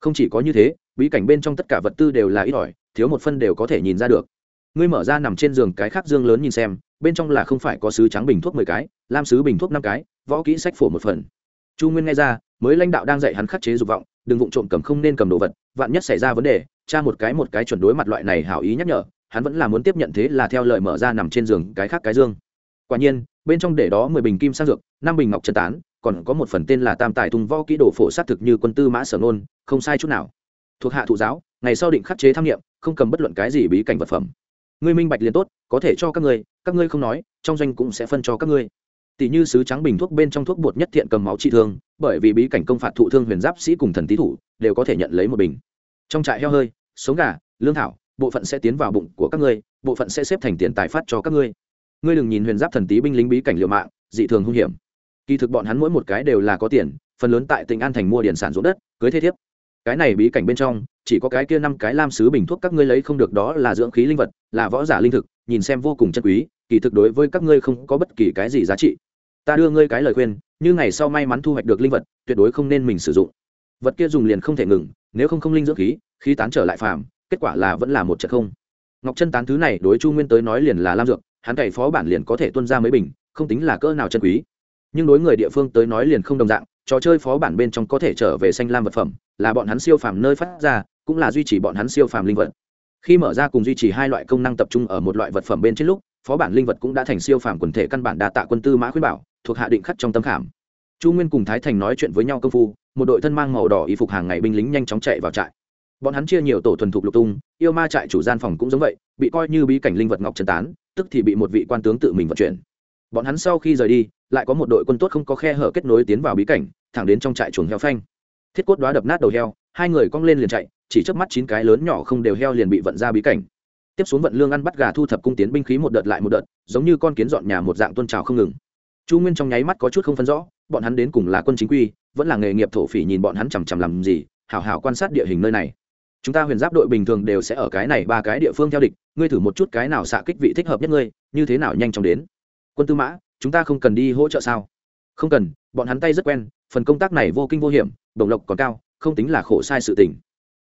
Không chỉ có như thế, bí cảnh bên trong tất cả vật tư đều là ít ỏi, thiếu một phân đều có thể nhìn ra được. Ngươi mở ra nằm trên giường cái khác dương lớn nhìn xem, bên trong là không phải có sứ trắng bình thuốc mười cái, lam sứ bình thuốc năm cái, võ kỹ sách phổ một phần. Chu nguyên nghe ra, mới lãnh đạo đang dạy hắn khắc chế dục vọng, đừng vụng trộm cầm không nên cầm đồ vật, vạn nhất xảy ra vấn đề, cha một cái một cái chuẩn đối mặt loại này hảo ý nhắc nhở, hắn vẫn là muốn tiếp nhận thế là theo lời mở ra nằm trên giường cái khác cái dương. Quả nhiên, bên trong để đó mười bình kim sang dược, năm bình ngọc chân tán còn có một phần tên là tam tài thùng võ kỹ đồ phổ sát thực như quân tư mã sở nôn không sai chút nào. Thuộc hạ thụ giáo, ngày sau định khắc chế tham nghiệm không cầm bất luận cái gì bí cảnh vật phẩm. Ngươi minh bạch liền tốt, có thể cho các ngươi các ngươi không nói, trong doanh cũng sẽ phân cho các ngươi. Tỷ như sứ trắng bình thuốc bên trong thuốc bột nhất thiện cầm máu trị thương, bởi vì bí cảnh công phạt thụ thương huyền giáp sĩ cùng thần tý thủ, đều có thể nhận lấy một bình. Trong trại heo hơi, sống gà, lương thảo, bộ phận sẽ tiến vào bụng của các ngươi, bộ phận sẽ xếp thành tiền tài phát cho các ngươi. Ngươi đừng nhìn huyền giáp thần tý binh lính bí cảnh liệu mạng, dị thường hung hiểm kỳ thực bọn hắn mỗi một cái đều là có tiền, phần lớn tại tỉnh an thành mua điển sản ruộng đất, cưới thế thiếp. Cái này bí cảnh bên trong, chỉ có cái kia năm cái lam sứ bình thuốc các ngươi lấy không được đó là dưỡng khí linh vật, là võ giả linh thực, nhìn xem vô cùng chân quý, kỳ thực đối với các ngươi không có bất kỳ cái gì giá trị. Ta đưa ngươi cái lời khuyên, như ngày sau may mắn thu hoạch được linh vật, tuyệt đối không nên mình sử dụng. Vật kia dùng liền không thể ngừng, nếu không không linh dưỡng khí khí tán trở lại phàm, kết quả là vẫn là một trận không. Ngọc chân tán thứ này đối chu nguyên tới nói liền là lam dược, hắn cày phó bản liền có thể tuân ra mấy bình, không tính là cỡ nào chân quý nhưng đối người địa phương tới nói liền không đồng dạng, trò chơi phó bản bên trong có thể trở về xanh lam vật phẩm, là bọn hắn siêu phàm nơi phát ra, cũng là duy trì bọn hắn siêu phàm linh vật. Khi mở ra cùng duy trì hai loại công năng tập trung ở một loại vật phẩm bên trên lúc, phó bản linh vật cũng đã thành siêu phàm quần thể căn bản đa tạ quân tư mã khuyên bảo, thuộc hạ định khắc trong tâm khảm. Chu nguyên cùng thái thành nói chuyện với nhau công phu, một đội thân mang màu đỏ y phục hàng ngày binh lính nhanh chóng chạy vào trại. Bọn hắn chia nhiều tổ thuần thục lục tung, yêu ma trại chủ gian phòng cũng giống vậy, bị coi như bí cảnh linh vật ngọc trần tán, tức thì bị một vị quan tướng tự mình vận chuyển bọn hắn sau khi rời đi, lại có một đội quân tốt không có khe hở kết nối tiến vào bí cảnh, thẳng đến trong trại chuồng heo phanh. Thiết cốt đoá đập nát đầu heo, hai người cong lên liền chạy, chỉ chớp mắt chín cái lớn nhỏ không đều heo liền bị vận ra bí cảnh. Tiếp xuống vận lương ăn bắt gà thu thập cung tiến binh khí một đợt lại một đợt, giống như con kiến dọn nhà một dạng tôn trào không ngừng. Chu nguyên trong nháy mắt có chút không phân rõ, bọn hắn đến cùng là quân chính quy, vẫn là nghề nghiệp thổ phỉ nhìn bọn hắn chằm chằm làm gì, hảo hảo quan sát địa hình nơi này. Chúng ta huyền giáp đội bình thường đều sẽ ở cái này ba cái địa phương theo địch, ngươi thử một chút cái nào xạ kích vị thích hợp nhất ngươi, như thế nào nhanh chóng đến quân tư mã, chúng ta không cần đi hỗ trợ sao? Không cần, bọn hắn tay rất quen, phần công tác này vô kinh vô hiểm bổng lộc còn cao, không tính là khổ sai sự tình.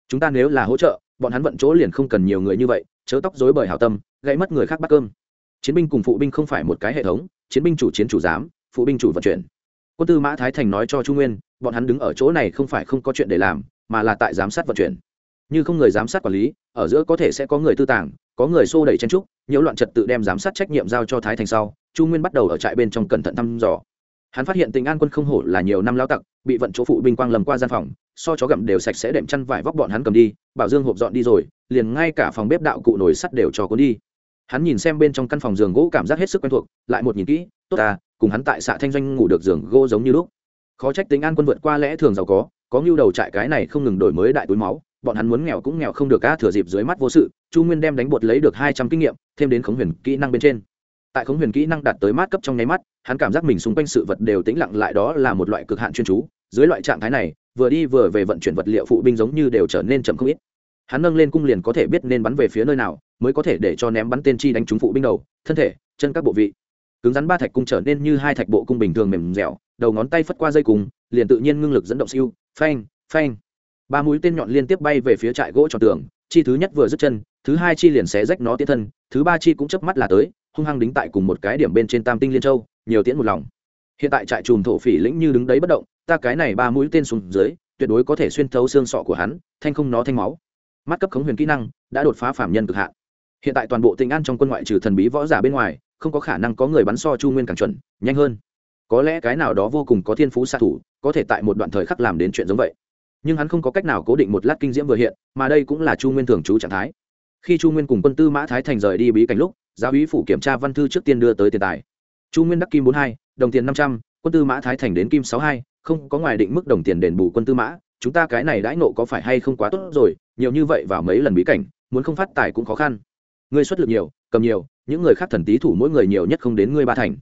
Chúng ta nếu là hỗ trợ, bọn hắn vận chỗ liền không cần nhiều người như vậy, chớ tóc dối bởi hảo tâm, gãy mất người khác bắt cơm. Chiến binh cùng phụ binh không phải một cái hệ thống, chiến binh chủ chiến chủ giám, phụ binh chủ vận chuyển. Quân tư mã thái thành nói cho trung nguyên, bọn hắn đứng ở chỗ này không phải không có chuyện để làm, mà là tại giám sát vận chuyển. Như không người giám sát quản lý, ở giữa có thể sẽ có người tư tàng, có người xô đẩy chen trúc, nhiễu loạn trật tự đem giám sát trách nhiệm giao cho thái thành sau chu nguyên bắt đầu ở trại bên trong cẩn thận thăm dò. Hắn phát hiện tình an quân không hổ là nhiều năm lao tặc, bị vận chỗ phụ binh quang lầm qua gian phòng, so chó gặm đều sạch sẽ đệm chăn vải vóc bọn hắn cầm đi, bảo dương hộp dọn đi rồi, liền ngay cả phòng bếp đạo cụ nồi sắt đều cho cuốn đi. Hắn nhìn xem bên trong căn phòng giường gỗ cảm giác hết sức quen thuộc, lại một nhìn kỹ, tốt ta, cùng hắn tại xạ thanh doanh ngủ được giường gỗ giống như lúc. Khó trách tính an quân vượt qua lẽ thường giàu có có ngưu đầu trại cái này không ngừng đổi mới đại túi máu, bọn hắn muốn nghèo cũng nghèo không được cá thừa dịp dưới mắt vô sự, chu nguyên đem đánh bột lấy được hai trăm kinh nghiệm, thêm đến khống huyền kỹ năng bên trên tại khống huyền kỹ năng đạt tới mát cấp trong nháy mắt, hắn cảm giác mình xung quanh sự vật đều tĩnh lặng lại đó là một loại cực hạn chuyên chú, dưới loại trạng thái này, vừa đi vừa về vận chuyển vật liệu phụ binh giống như đều trở nên chậm không ít. Hắn nâng lên cung liền có thể biết nên bắn về phía nơi nào, mới có thể để cho ném bắn tên chi đánh trúng phụ binh đầu, thân thể, chân các bộ vị. Cứng rắn ba thạch cung trở nên như hai thạch bộ cung bình thường mềm dẻo, đầu ngón tay phất qua dây cung, liền tự nhiên ngưng lực dẫn động siêu, phanh phanh. Ba mũi tên nhọn liên tiếp bay về phía trại gỗ tròn tường, chi thứ nhất vừa dứt chân thứ hai chi liền xé rách nó tiến thân, thứ ba chi cũng chớp mắt là tới, hung hăng đính tại cùng một cái điểm bên trên tam tinh liên châu, nhiều tiễn một lòng. Hiện tại trại chùm thổ phỉ lĩnh như đứng đấy bất động, ta cái này ba mũi tên xuống dưới, tuyệt đối có thể xuyên thấu xương sọ của hắn, thanh không nó thanh máu. Mắt cấp khống huyền kỹ năng, đã đột phá phạm nhân cực hạn. Hiện tại toàn bộ tình an trong quân ngoại trừ thần bí võ giả bên ngoài, không có khả năng có người bắn so chu nguyên càng chuẩn, nhanh hơn. Có lẽ cái nào đó vô cùng có thiên phú xạ thủ, có thể tại một đoạn thời khắc làm đến chuyện giống vậy. Nhưng hắn không có cách nào cố định một lát kinh diễm vừa hiện, mà đây cũng là chu nguyên thường trú trạng thái khi chu nguyên cùng quân tư mã thái thành rời đi bí cảnh lúc, giáo úy phủ kiểm tra văn thư trước tiên đưa tới tiền tài. Chu nguyên đắc kim bốn hai, đồng tiền năm trăm, quân tư mã thái thành đến kim sáu hai, không có ngoài định mức đồng tiền đền bù quân tư mã. Chúng ta cái này đãi nộ có phải hay không quá tốt rồi, nhiều như vậy vào mấy lần bí cảnh, muốn không phát tài cũng khó khăn. Ngươi xuất lực nhiều, cầm nhiều, những người khác thần tý thủ mỗi người nhiều nhất không đến ngươi ba thành.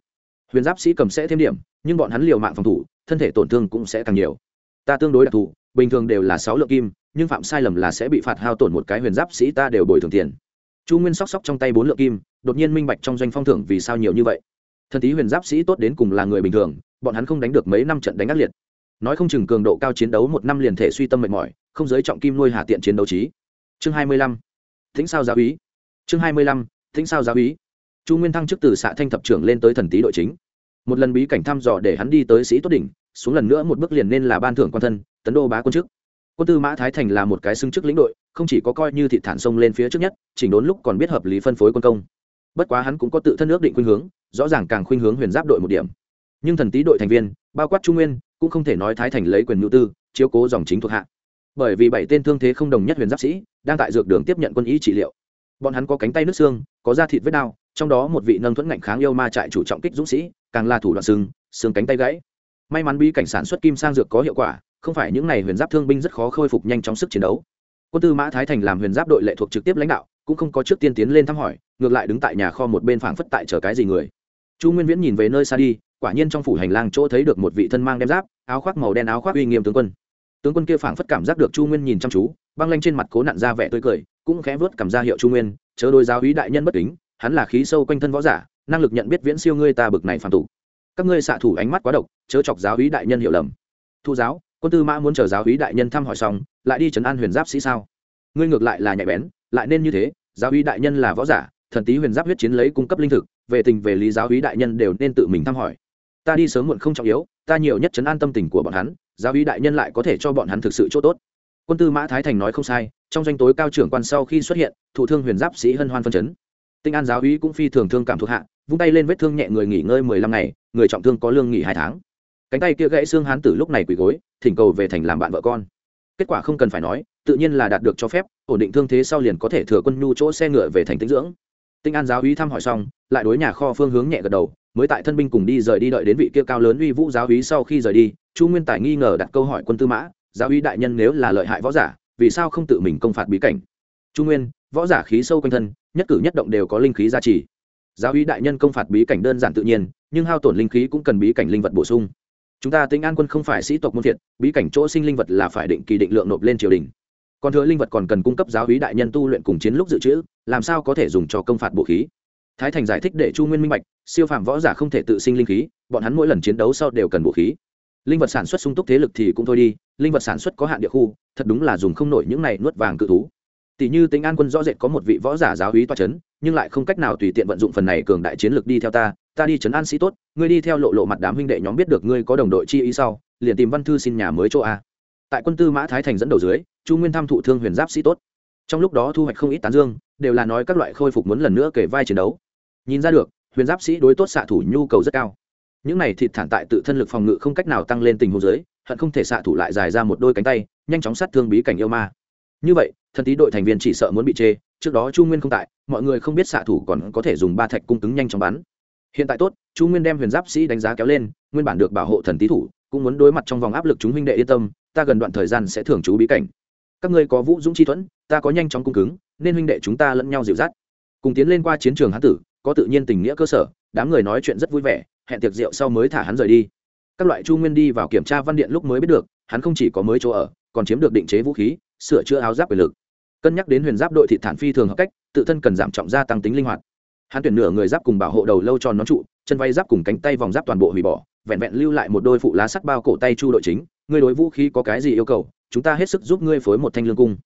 Huyền giáp sĩ cầm sẽ thêm điểm, nhưng bọn hắn liều mạng phòng thủ, thân thể tổn thương cũng sẽ càng nhiều. Ta tương đối đặc thù, bình thường đều là sáu lượng kim nhưng phạm sai lầm là sẽ bị phạt hao tổn một cái huyền giáp sĩ ta đều bồi thường tiền. Chu nguyên sóc sóc trong tay bốn lượng kim, đột nhiên minh bạch trong doanh phong thưởng vì sao nhiều như vậy. Thần tý huyền giáp sĩ tốt đến cùng là người bình thường, bọn hắn không đánh được mấy năm trận đánh ác liệt. Nói không chừng cường độ cao chiến đấu một năm liền thể suy tâm mệt mỏi, không giới trọng kim nuôi hạ tiện chiến đấu trí. Chương hai mươi lăm. Thính sao giáo ý chương hai mươi lăm, thính sao giáo ý chu nguyên thăng chức từ xạ thanh thập trưởng lên tới thần tý đội chính. Một lần bí cảnh thăm dò để hắn đi tới sĩ tốt đỉnh, xuống lần nữa một bước liền nên là ban thưởng quan thân, tấn đô bá quân chức quân tư mã thái thành là một cái xưng chức lĩnh đội không chỉ có coi như thị thản sông lên phía trước nhất chỉnh đốn lúc còn biết hợp lý phân phối quân công. Bất quá hắn cũng có tự thân ước định khuynh hướng rõ ràng càng khuynh hướng huyền giáp đội một điểm. Nhưng thần tý đội thành viên bao quát trung nguyên cũng không thể nói thái thành lấy quyền nhu tư chiếu cố dòng chính thuộc hạ. Bởi vì bảy tên thương thế không đồng nhất huyền giáp sĩ đang tại dược đường tiếp nhận quân y trị liệu. Bọn hắn có cánh tay nước xương có da thịt vết đau trong đó một vị nâng thuẫn ngạnh kháng yêu ma trại chủ trọng kích dũng sĩ càng là thủ đoạn xương, xương cánh tay gãy. May mắn bí cảnh sản xuất kim sang dược có hiệu quả không phải những này huyền giáp thương binh rất khó khôi phục nhanh trong sức chiến đấu. Quân tư mã thái thành làm huyền giáp đội lệ thuộc trực tiếp lãnh đạo, cũng không có trước tiên tiến lên thăm hỏi, ngược lại đứng tại nhà kho một bên phảng phất tại chờ cái gì người. Chu nguyên viễn nhìn về nơi xa đi, quả nhiên trong phủ hành lang chỗ thấy được một vị thân mang đem giáp, áo khoác màu đen áo khoác uy nghiêm tướng quân. Tướng quân kia phảng phất cảm giác được chu nguyên nhìn chăm chú, băng lanh trên mặt cố nặn ra vẻ tươi cười, cũng khẽ vớt cảm ra hiệu chu nguyên, chớ đôi giáo hí đại nhân bất kính, hắn là khí sâu quanh thân võ giả, năng lực nhận biết viễn siêu ngươi ta bực này phản tụ các ngươi xạ thủ ánh mắt quá độc, chớ chọc giáo hí đại nhân hiểu lầm. Thu giáo quân tư mã muốn chờ giáo hí đại nhân thăm hỏi xong, lại đi trấn an huyền giáp sĩ sao? Ngươi ngược lại là nhạy bén, lại nên như thế, giáo hí đại nhân là võ giả, thần tý huyền giáp huyết chiến lấy cung cấp linh thực, về tình về lý giáo hí đại nhân đều nên tự mình thăm hỏi. Ta đi sớm muộn không trọng yếu, ta nhiều nhất chấn an tâm tình của bọn hắn, giáo hí đại nhân lại có thể cho bọn hắn thực sự chỗ tốt. Quân tư mã thái thành nói không sai, trong doanh tối cao trưởng quan sau khi xuất hiện, thủ thương huyền giáp sĩ hân hoan phân chấn. Tinh an giáo hí cũng phi thường thương cảm thuộc hạ, vung tay lên vết thương nhẹ người nghỉ ngơi mười lăm ngày, người trọng thương có lương nghỉ hai tháng cánh tay kia gãy xương hán tử lúc này quỳ gối, thỉnh cầu về thành làm bạn vợ con. Kết quả không cần phải nói, tự nhiên là đạt được cho phép, ổn định thương thế sau liền có thể thừa quân nhu chỗ xe ngựa về thành tĩnh dưỡng. Tinh an giáo uy thăm hỏi xong, lại đối nhà kho phương hướng nhẹ gật đầu, mới tại thân binh cùng đi rời đi đợi đến vị kia cao lớn uy vũ giáo uy sau khi rời đi, chu nguyên tài nghi ngờ đặt câu hỏi quân tư mã, giáo uy đại nhân nếu là lợi hại võ giả, vì sao không tự mình công phạt bí cảnh? Chu nguyên, võ giả khí sâu quanh thân, nhất cử nhất động đều có linh khí gia trì. Giáo uy đại nhân công phạt bí cảnh đơn giản tự nhiên, nhưng hao tổn linh khí cũng cần bí cảnh linh vật bổ sung chúng ta tính an quân không phải sĩ tộc môn thiện bí cảnh chỗ sinh linh vật là phải định kỳ định lượng nộp lên triều đình. Còn thừa linh vật còn cần cung cấp giáo hí đại nhân tu luyện cùng chiến lúc dự trữ, làm sao có thể dùng cho công phạt bộ khí? Thái thành giải thích để chu nguyên minh bạch, siêu phàm võ giả không thể tự sinh linh khí, bọn hắn mỗi lần chiến đấu sau đều cần bộ khí. Linh vật sản xuất sung túc thế lực thì cũng thôi đi, linh vật sản xuất có hạn địa khu, thật đúng là dùng không nổi những này nuốt vàng cự thú tỷ như tính an quân rõ rệt có một vị võ giả giáo hí toa c h ấ n nhưng lại không cách nào tùy tiện vận dụng phần này cường đại chiến lược đi theo ta ta đi chấn an sĩ tốt, ngươi đi theo lộ lộ mặt đám huynh đệ nhóm biết được ngươi có đồng đội chi ý sau, liền tìm văn thư xin nhà mới chỗ a. Tại quân tư mã thái thành dẫn đầu dưới, chu nguyên tham thụ thương huyền giáp sĩ tốt. Trong lúc đó thu hoạch không ít tán dương, đều là nói các loại khôi phục muốn lần nữa kể vai chiến đấu. Nhìn ra được, huyền giáp sĩ đối tốt xạ thủ nhu cầu rất cao. Những này thịt thản tại tự thân lực phòng ngự không cách nào tăng lên tình huống dưới, hận không thể xạ thủ lại dài ra một đôi cánh tay, nhanh chóng sát thương bí cảnh yêu ma. Như vậy thần tí đội thành viên chỉ sợ muốn bị chê, trước đó chu nguyên không tại, mọi người không biết xạ thủ còn có thể dùng ba thạch cung cứng nhanh chóng bắn. Hiện tại tốt, chu nguyên đem huyền giáp sĩ đánh giá kéo lên, nguyên bản được bảo hộ thần tí thủ, cũng muốn đối mặt trong vòng áp lực chúng huynh đệ yên tâm, ta gần đoạn thời gian sẽ thường trú bí cảnh. Các ngươi có vũ dũng chi thuẫn, ta có nhanh chóng cung cứng, nên huynh đệ chúng ta lẫn nhau dịu dắt. Cùng tiến lên qua chiến trường hán tử, có tự nhiên tình nghĩa cơ sở, đám người nói chuyện rất vui vẻ, hẹn tiệc rượu sau mới thả hắn rời đi. Các loại chu nguyên đi vào kiểm tra văn điện lúc mới biết được, hắn không chỉ có mới chỗ ở, còn chiếm được định chế vũ khí sửa chữa áo giáp quyền lực. Cân nhắc đến huyền giáp đội thị thản phi thường hợp cách, tự thân cần giảm trọng gia tăng tính linh hoạt. Hắn tuyển nửa người giáp cùng bảo hộ đầu lâu tròn nón trụ, chân vay giáp cùng cánh tay vòng giáp toàn bộ hủy bỏ, vẹn vẹn lưu lại một đôi phụ lá sắt bao cổ tay chu đội chính. Ngươi đối vũ khí có cái gì yêu cầu, chúng ta hết sức giúp ngươi phối một thanh lương cung.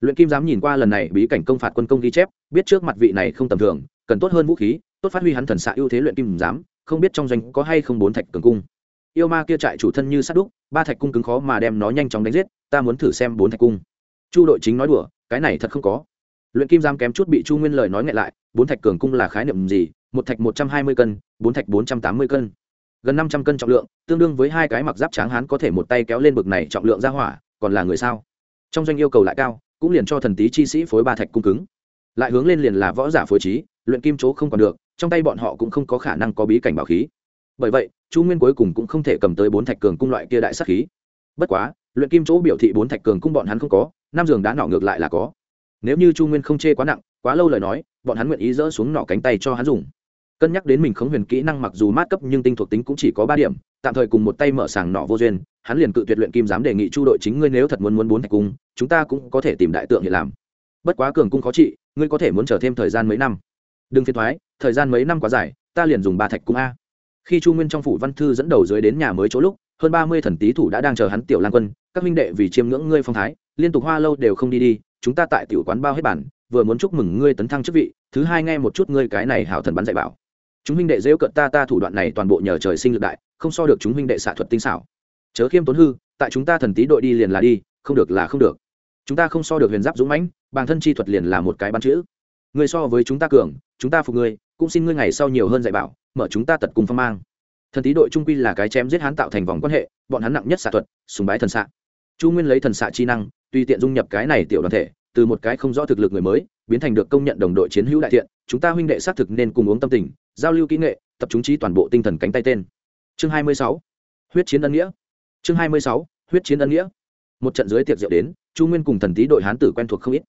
Luyện kim dám nhìn qua lần này bí cảnh công phạt quân công ghi chép, biết trước mặt vị này không tầm thường, cần tốt hơn vũ khí, tốt phát huy hắn thần xạ ưu thế luyện kim dám không biết trong doanh có hay không bốn thạch cường cung. Yêu ma kia trại chủ thân như sát đúc, ba thạch cung cứng khó mà đem nó nhanh chóng đánh giết, ta muốn thử xem bốn thạch cung chu đội chính nói đùa, cái này thật không có. Luyện kim giam kém chút bị chu nguyên lời nói ngại lại, bốn thạch cường cung là khái niệm gì? Một thạch một trăm hai mươi cân, bốn thạch bốn trăm tám mươi cân. Gần năm trăm cân trọng lượng, tương đương với hai cái mặc giáp tráng hán có thể một tay kéo lên bực này trọng lượng ra hỏa, còn là người sao? Trong doanh yêu cầu lại cao, cũng liền cho thần tý chi sĩ phối ba thạch cung cứng. Lại hướng lên liền là võ giả phối trí, luyện kim chỗ không còn được, trong tay bọn họ cũng không có khả năng có bí cảnh bảo khí. Bởi vậy, chu nguyên cuối cùng cũng không thể cầm tới bốn thạch cường cung loại kia đại sắc khí. Bất quá, luyện kim chỗ biểu thị bốn thạch cường cung bọn hắn không có năm giường đá nọ ngược lại là có. Nếu như chu nguyên không chê quá nặng, quá lâu lời nói, bọn hắn nguyện ý dỡ xuống nọ cánh tay cho hắn dùng. Cân nhắc đến mình khống huyền kỹ năng mặc dù mát cấp nhưng tinh thuộc tính cũng chỉ có ba điểm, tạm thời cùng một tay mở sàng nọ vô duyên, hắn liền cự tuyệt luyện kim dám đề nghị chu đội chính ngươi nếu thật muốn muốn bốn thạch cung, chúng ta cũng có thể tìm đại tượng hiện làm. Bất quá cường cung khó trị, ngươi có thể muốn chờ thêm thời gian mấy năm. Đừng phiền thoái, thời gian mấy năm quá dài, ta liền dùng ba thạch cung a. Khi chu nguyên trong phủ văn thư dẫn đầu dưới đến nhà mới chỗ lúc, hơn ba mươi thần tý thủ đã đang chờ hắn tiểu lan quân, các minh đệ vì chiêm ngưỡng ngươi phong thái liên tục hoa lâu đều không đi đi, chúng ta tại tiểu quán bao hết bản, vừa muốn chúc mừng ngươi tấn thăng chức vị, thứ hai nghe một chút ngươi cái này hảo thần bắn dạy bảo. Chúng minh đệ dễu cận ta ta thủ đoạn này toàn bộ nhờ trời sinh lực đại, không so được chúng minh đệ xạ thuật tinh xảo. Chớ khiêm tốn hư, tại chúng ta thần tý đội đi liền là đi, không được là không được. Chúng ta không so được huyền giáp dũng mãnh bản thân chi thuật liền là một cái bắn chữ. Người so với chúng ta cường, chúng ta phục ngươi, cũng xin ngươi ngày sau nhiều hơn dạy bảo, mở chúng ta tật cùng phong mang. Thần tý đội trung quy là cái chém giết hắn tạo thành vòng quan hệ, bọn hắn nặng nhất xạ thuật, sùng bái thần xạ. Chu nguyên lấy thần xạ chi năng tùy tiện dung nhập cái này tiểu đoàn thể, từ một cái không rõ thực lực người mới, biến thành được công nhận đồng đội chiến hữu đại thiện, chúng ta huynh đệ xác thực nên cùng uống tâm tình, giao lưu kỹ nghệ, tập trung trí toàn bộ tinh thần cánh tay tên. Chương 26. huyết chiến ân nghĩa. Chương 26. huyết chiến ân nghĩa. Một trận dưới tiệc rượu đến, chu nguyên cùng thần tý đội hán tử quen thuộc không ít.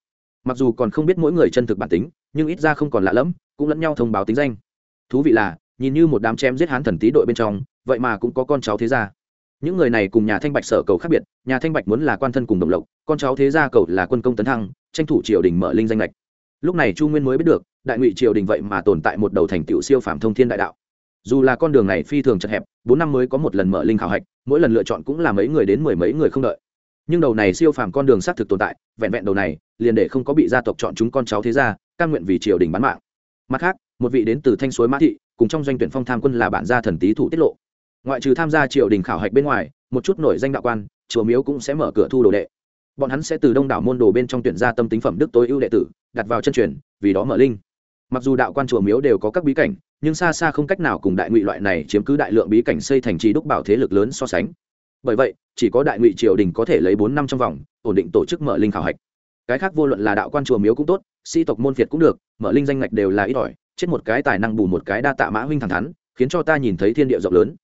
Mặc dù còn không biết mỗi người chân thực bản tính, nhưng ít ra không còn lạ lẫm, cũng lẫn nhau thông báo tính danh. Thú vị là, nhìn như một đám chém giết hán thần tý đội bên trong, vậy mà cũng có con cháu thế gia những người này cùng nhà thanh bạch sở cầu khác biệt, nhà thanh bạch muốn là quan thân cùng đồng lộc, con cháu thế gia cầu là quân công tấn thăng, tranh thủ triều đình mở linh danh lệch. Lúc này chu nguyên mới biết được, đại ngụy triều đình vậy mà tồn tại một đầu thành tựu siêu phàm thông thiên đại đạo. Dù là con đường này phi thường chật hẹp, bốn năm mới có một lần mở linh khảo hạch, mỗi lần lựa chọn cũng là mấy người đến mười mấy người không đợi. Nhưng đầu này siêu phàm con đường xác thực tồn tại, vẹn vẹn đầu này, liền để không có bị gia tộc chọn chúng con cháu thế gia căn nguyện vì triều đình bán mạng. Mặt khác, một vị đến từ thanh suối mã thị, cùng trong doanh tuyển phong tham quân là bản gia thần tý thủ tiết lộ ngoại trừ tham gia triều đình khảo hạch bên ngoài, một chút nổi danh đạo quan, chùa miếu cũng sẽ mở cửa thu đồ đệ. Bọn hắn sẽ từ đông đảo môn đồ bên trong tuyển ra tâm tính phẩm đức tối ưu đệ tử, đặt vào chân truyền, vì đó mở linh. Mặc dù đạo quan chùa miếu đều có các bí cảnh, nhưng xa xa không cách nào cùng đại ngụy loại này chiếm cứ đại lượng bí cảnh xây thành trì đúc bảo thế lực lớn so sánh. Bởi vậy, chỉ có đại ngụy triều đình có thể lấy bốn năm trong vòng, ổn định tổ chức mở linh khảo hạch. Cái khác vô luận là đạo quan chùa miếu cũng tốt sĩ tộc môn việt cũng được, mở linh danh ngạch đều là ít ỏi, chết một cái tài năng bù một cái đa tạ mã huynh thẳng thắn, khiến cho ta nhìn thấy thiên địa rộng lớn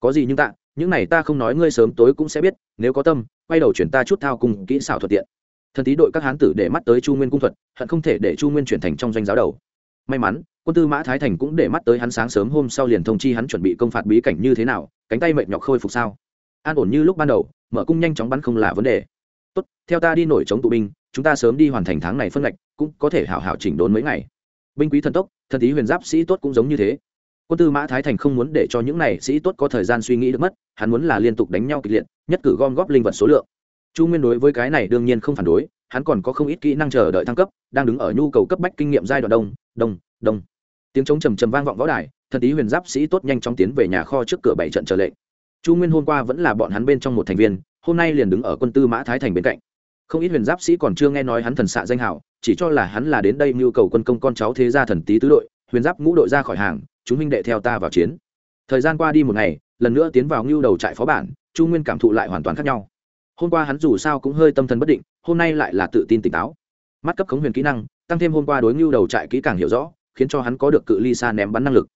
có gì nhưng tạ, những này ta không nói ngươi sớm tối cũng sẽ biết, nếu có tâm, quay đầu chuyển ta chút thao cùng kỹ xảo thuận tiện. Thần tý đội các hán tử để mắt tới chu nguyên cung thuật, hận không thể để chu nguyên chuyển thành trong doanh giáo đầu. May mắn, quân tư mã thái thành cũng để mắt tới hắn sáng sớm hôm sau liền thông chi hắn chuẩn bị công phạt bí cảnh như thế nào, cánh tay mệt nhọc khôi phục sao. An ổn như lúc ban đầu, mở cung nhanh chóng bắn không là vấn đề. Tốt, theo ta đi nổi chống tụ binh, chúng ta sớm đi hoàn thành tháng này phân ngạch, cũng có thể hảo hảo chỉnh đốn mấy ngày. Binh quý thần tốc, thần tý huyền giáp sĩ tốt cũng giống như thế quân tư mã thái thành không muốn để cho những này sĩ tốt có thời gian suy nghĩ được mất, hắn muốn là liên tục đánh nhau kịch liệt, nhất cử gom góp linh vật số lượng. Chu nguyên đối với cái này đương nhiên không phản đối, hắn còn có không ít kỹ năng chờ đợi thăng cấp, đang đứng ở nhu cầu cấp bách kinh nghiệm giai đoạn đông đông đông. Tiếng trống trầm trầm vang vọng võ đài, thần tý huyền giáp sĩ tốt nhanh chóng tiến về nhà kho trước cửa bảy trận chờ lệnh. Chu nguyên hôm qua vẫn là bọn hắn bên trong một thành viên, hôm nay liền đứng ở quân tư mã thái thành bên cạnh. Không ít huyền giáp sĩ còn chưa nghe nói hắn thần xạ danh hảo chỉ cho là hắn là đến đây nhu cầu quân công con cháu thế gia thần tý tứ đội, huyền giáp ngũ đội ra khỏi hàng chúng minh đệ theo ta vào chiến. Thời gian qua đi một ngày, lần nữa tiến vào ngưu đầu trại phó bản, chu nguyên cảm thụ lại hoàn toàn khác nhau. Hôm qua hắn dù sao cũng hơi tâm thần bất định, hôm nay lại là tự tin tỉnh táo. Mắt cấp khống huyền kỹ năng, tăng thêm hôm qua đối ngưu đầu trại kỹ càng hiểu rõ, khiến cho hắn có được cự ly xa ném bắn năng lực.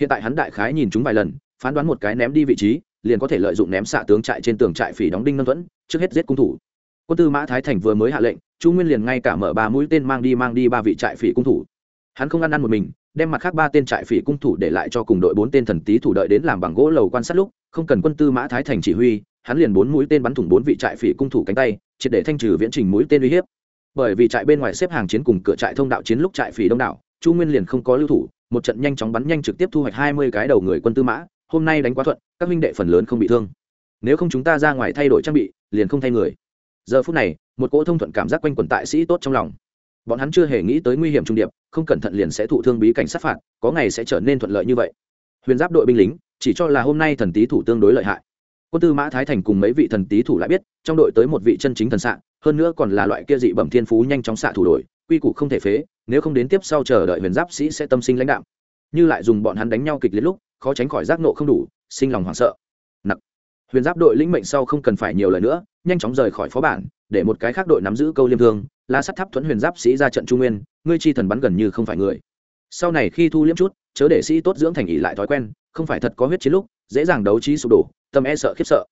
Hiện tại hắn đại khái nhìn chúng vài lần, phán đoán một cái ném đi vị trí, liền có thể lợi dụng ném xạ tướng trại trên tường trại phỉ đóng đinh nâng thuẫn, trước hết giết cung thủ. Quân tư mã thái thành vừa mới hạ lệnh, chu nguyên liền ngay cả mở ba mũi tên mang đi mang đi ba vị trại phỉ cung thủ. Hắn không ăn ăn một mình đem mặt khác ba tên trại phỉ cung thủ để lại cho cùng đội bốn tên thần tý thủ đợi đến làm bằng gỗ lầu quan sát lúc, không cần quân tư mã thái thành chỉ huy, hắn liền bốn mũi tên bắn thủng bốn vị trại phỉ cung thủ cánh tay, triệt để thanh trừ viễn trình mũi tên uy hiếp. Bởi vì trại bên ngoài xếp hàng chiến cùng cửa trại thông đạo chiến lúc trại phỉ đông đảo, chu nguyên liền không có lưu thủ, một trận nhanh chóng bắn nhanh trực tiếp thu hoạch hai mươi cái đầu người quân tư mã, hôm nay đánh quá thuận, các huynh đệ phần lớn không bị thương. Nếu không chúng ta ra ngoài thay đổi trang bị, liền không thay người. Giờ phút này, một cỗ thông thuận cảm giác quanh quần tại sĩ tốt trong lòng bọn hắn chưa hề nghĩ tới nguy hiểm trung điệp, không cẩn thận liền sẽ thụ thương bí cảnh sát phạt, có ngày sẽ trở nên thuận lợi như vậy. Huyền giáp đội binh lính, chỉ cho là hôm nay thần tý thủ tương đối lợi hại. Quân tư mã thái thành cùng mấy vị thần tý thủ lại biết, trong đội tới một vị chân chính thần xạ, hơn nữa còn là loại kia dị bẩm thiên phú nhanh chóng xạ thủ đội, quy củ không thể phế, nếu không đến tiếp sau chờ đợi huyền giáp sĩ sẽ tâm sinh lãnh đạo. Như lại dùng bọn hắn đánh nhau kịch liệt lúc, khó tránh khỏi giác nộ không đủ, sinh lòng hoảng sợ. Nặc. Huyền giáp đội lĩnh mệnh sau không cần phải nhiều lời nữa, nhanh chóng rời khỏi phó bản, để một cái khác đội nắm giữ câu liêm thương lá sắt tháp thuẫn huyền giáp sĩ ra trận trung nguyên, ngươi chi thần bắn gần như không phải người. Sau này khi thu liếm chút, chớ để sĩ tốt dưỡng thành ý lại thói quen, không phải thật có huyết chiến lúc, dễ dàng đấu trí sụp đổ, tâm e sợ khiếp sợ.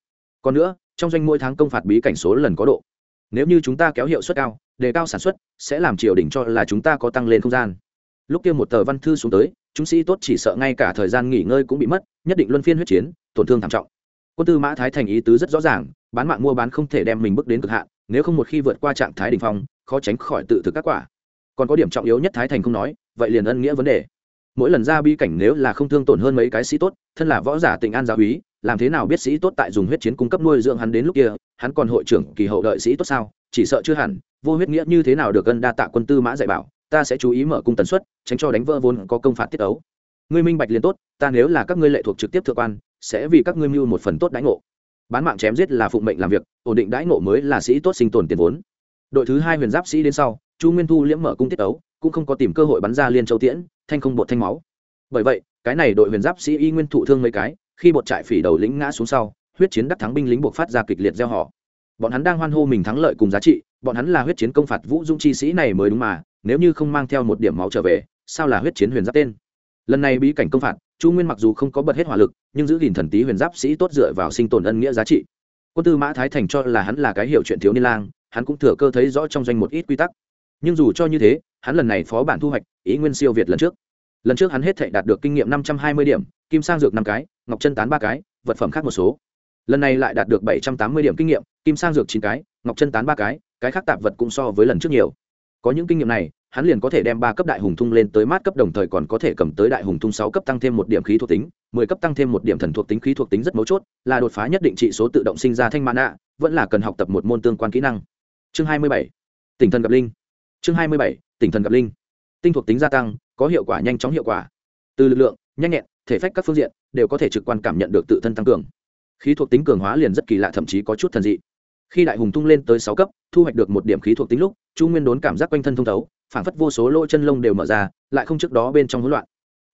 Còn nữa, trong doanh mỗi tháng công phạt bí cảnh số lần có độ. Nếu như chúng ta kéo hiệu suất cao, đề cao sản xuất, sẽ làm triều đình cho là chúng ta có tăng lên không gian. Lúc kia một tờ văn thư xuống tới, chúng sĩ tốt chỉ sợ ngay cả thời gian nghỉ ngơi cũng bị mất, nhất định luân phiên huyết chiến, tổn thương thảm trọng. Quân tư mã thái thành ý tứ rất rõ ràng, bán mạng mua bán không thể đem mình bước đến cực hạn, nếu không một khi vượt qua trạng thái đ ỉ n h phong khó tránh khỏi tự thực các quả. Còn có điểm trọng yếu nhất thái thành không nói, vậy liền ân nghĩa vấn đề. Mỗi lần ra bi cảnh nếu là không thương tổn hơn mấy cái sĩ tốt, thân là võ giả tình an giáo úy, làm thế nào biết sĩ tốt tại dùng huyết chiến cung cấp nuôi dưỡng hắn đến lúc kia, hắn còn hội trưởng kỳ hậu đợi sĩ tốt sao? Chỉ sợ chưa hẳn, vô huyết nghĩa như thế nào được gân đa tạ quân tư mã dạy bảo, ta sẽ chú ý mở cung tần suất, tránh cho đánh vỡ vốn có công phạt tiết ấu. Ngươi minh bạch liền tốt, ta nếu là các ngươi lệ thuộc trực tiếp thượng quan, sẽ vì các ngươi mưu một phần tốt đãi ngộ. Bán mạng chém giết là phụng mệnh làm việc, ổn định đãi ngộ mới là sĩ tốt sinh tồn tiền vốn đội thứ hai huyền giáp sĩ đến sau, chu nguyên thu liễm mở cung tiết ấu cũng không có tìm cơ hội bắn ra liên châu tiễn, thanh không bột thanh máu. Bởi vậy, cái này đội huyền giáp sĩ y nguyên thụ thương mấy cái, khi bột trại phỉ đầu lĩnh ngã xuống sau, huyết chiến đắc thắng binh lính buộc phát ra kịch liệt gieo họ. Bọn hắn đang hoan hô mình thắng lợi cùng giá trị, bọn hắn là huyết chiến công phạt vũ dung chi sĩ này mới đúng mà, nếu như không mang theo một điểm máu trở về, sao là huyết chiến huyền giáp tên? Lần này bí cảnh công phạt, chu nguyên mặc dù không có bật hết hỏa lực, nhưng giữ gìn thần tý huyền giáp sĩ tốt dựa vào sinh tồn ân nghĩa giá trị. Quân tư mã thái thành cho là hắn là cái hiểu chuyện thiếu niên lang hắn cũng thừa cơ thấy rõ trong doanh một ít quy tắc. Nhưng dù cho như thế, hắn lần này phó bản thu hoạch, ý nguyên siêu việt lần trước. Lần trước hắn hết thể đạt được kinh nghiệm năm trăm hai mươi điểm, kim sang dược năm cái, ngọc chân tán ba cái, vật phẩm khác một số. Lần này lại đạt được bảy trăm tám mươi điểm kinh nghiệm, kim sang dược chín cái, ngọc chân tán ba cái cái khác tạp vật cũng so với lần trước nhiều. Có những kinh nghiệm này, hắn liền có thể đem ba cấp đại hùng thung lên tới mát cấp đồng thời còn có thể cầm tới đại hùng thung sáu cấp tăng thêm một điểm khí thuộc tính, mười cấp tăng thêm một điểm thần thuộc tính khí thuộc tính rất mấu chốt, là đột phá nhất định trị số tự động sinh ra thanh mãn ạ vẫn là cần học tập một môn tương quan kỹ năng chương hai mươi bảy, tỉnh thần gặp linh. Chương hai mươi bảy, tỉnh thần gặp linh. Tinh thuộc tính gia tăng, có hiệu quả nhanh chóng hiệu quả. Từ lực lượng, nhanh nhẹn, thể phách các phương diện đều có thể trực quan cảm nhận được tự thân tăng cường. Khí thuộc tính cường hóa liền rất kỳ lạ, thậm chí có chút thần dị. Khi đại hùng tung lên tới sáu cấp, thu hoạch được một điểm khí thuộc tính lúc, chu nguyên đốn cảm giác quanh thân thông thấu, phảng phất vô số lỗ chân lông đều mở ra, lại không trước đó bên trong hỗn loạn.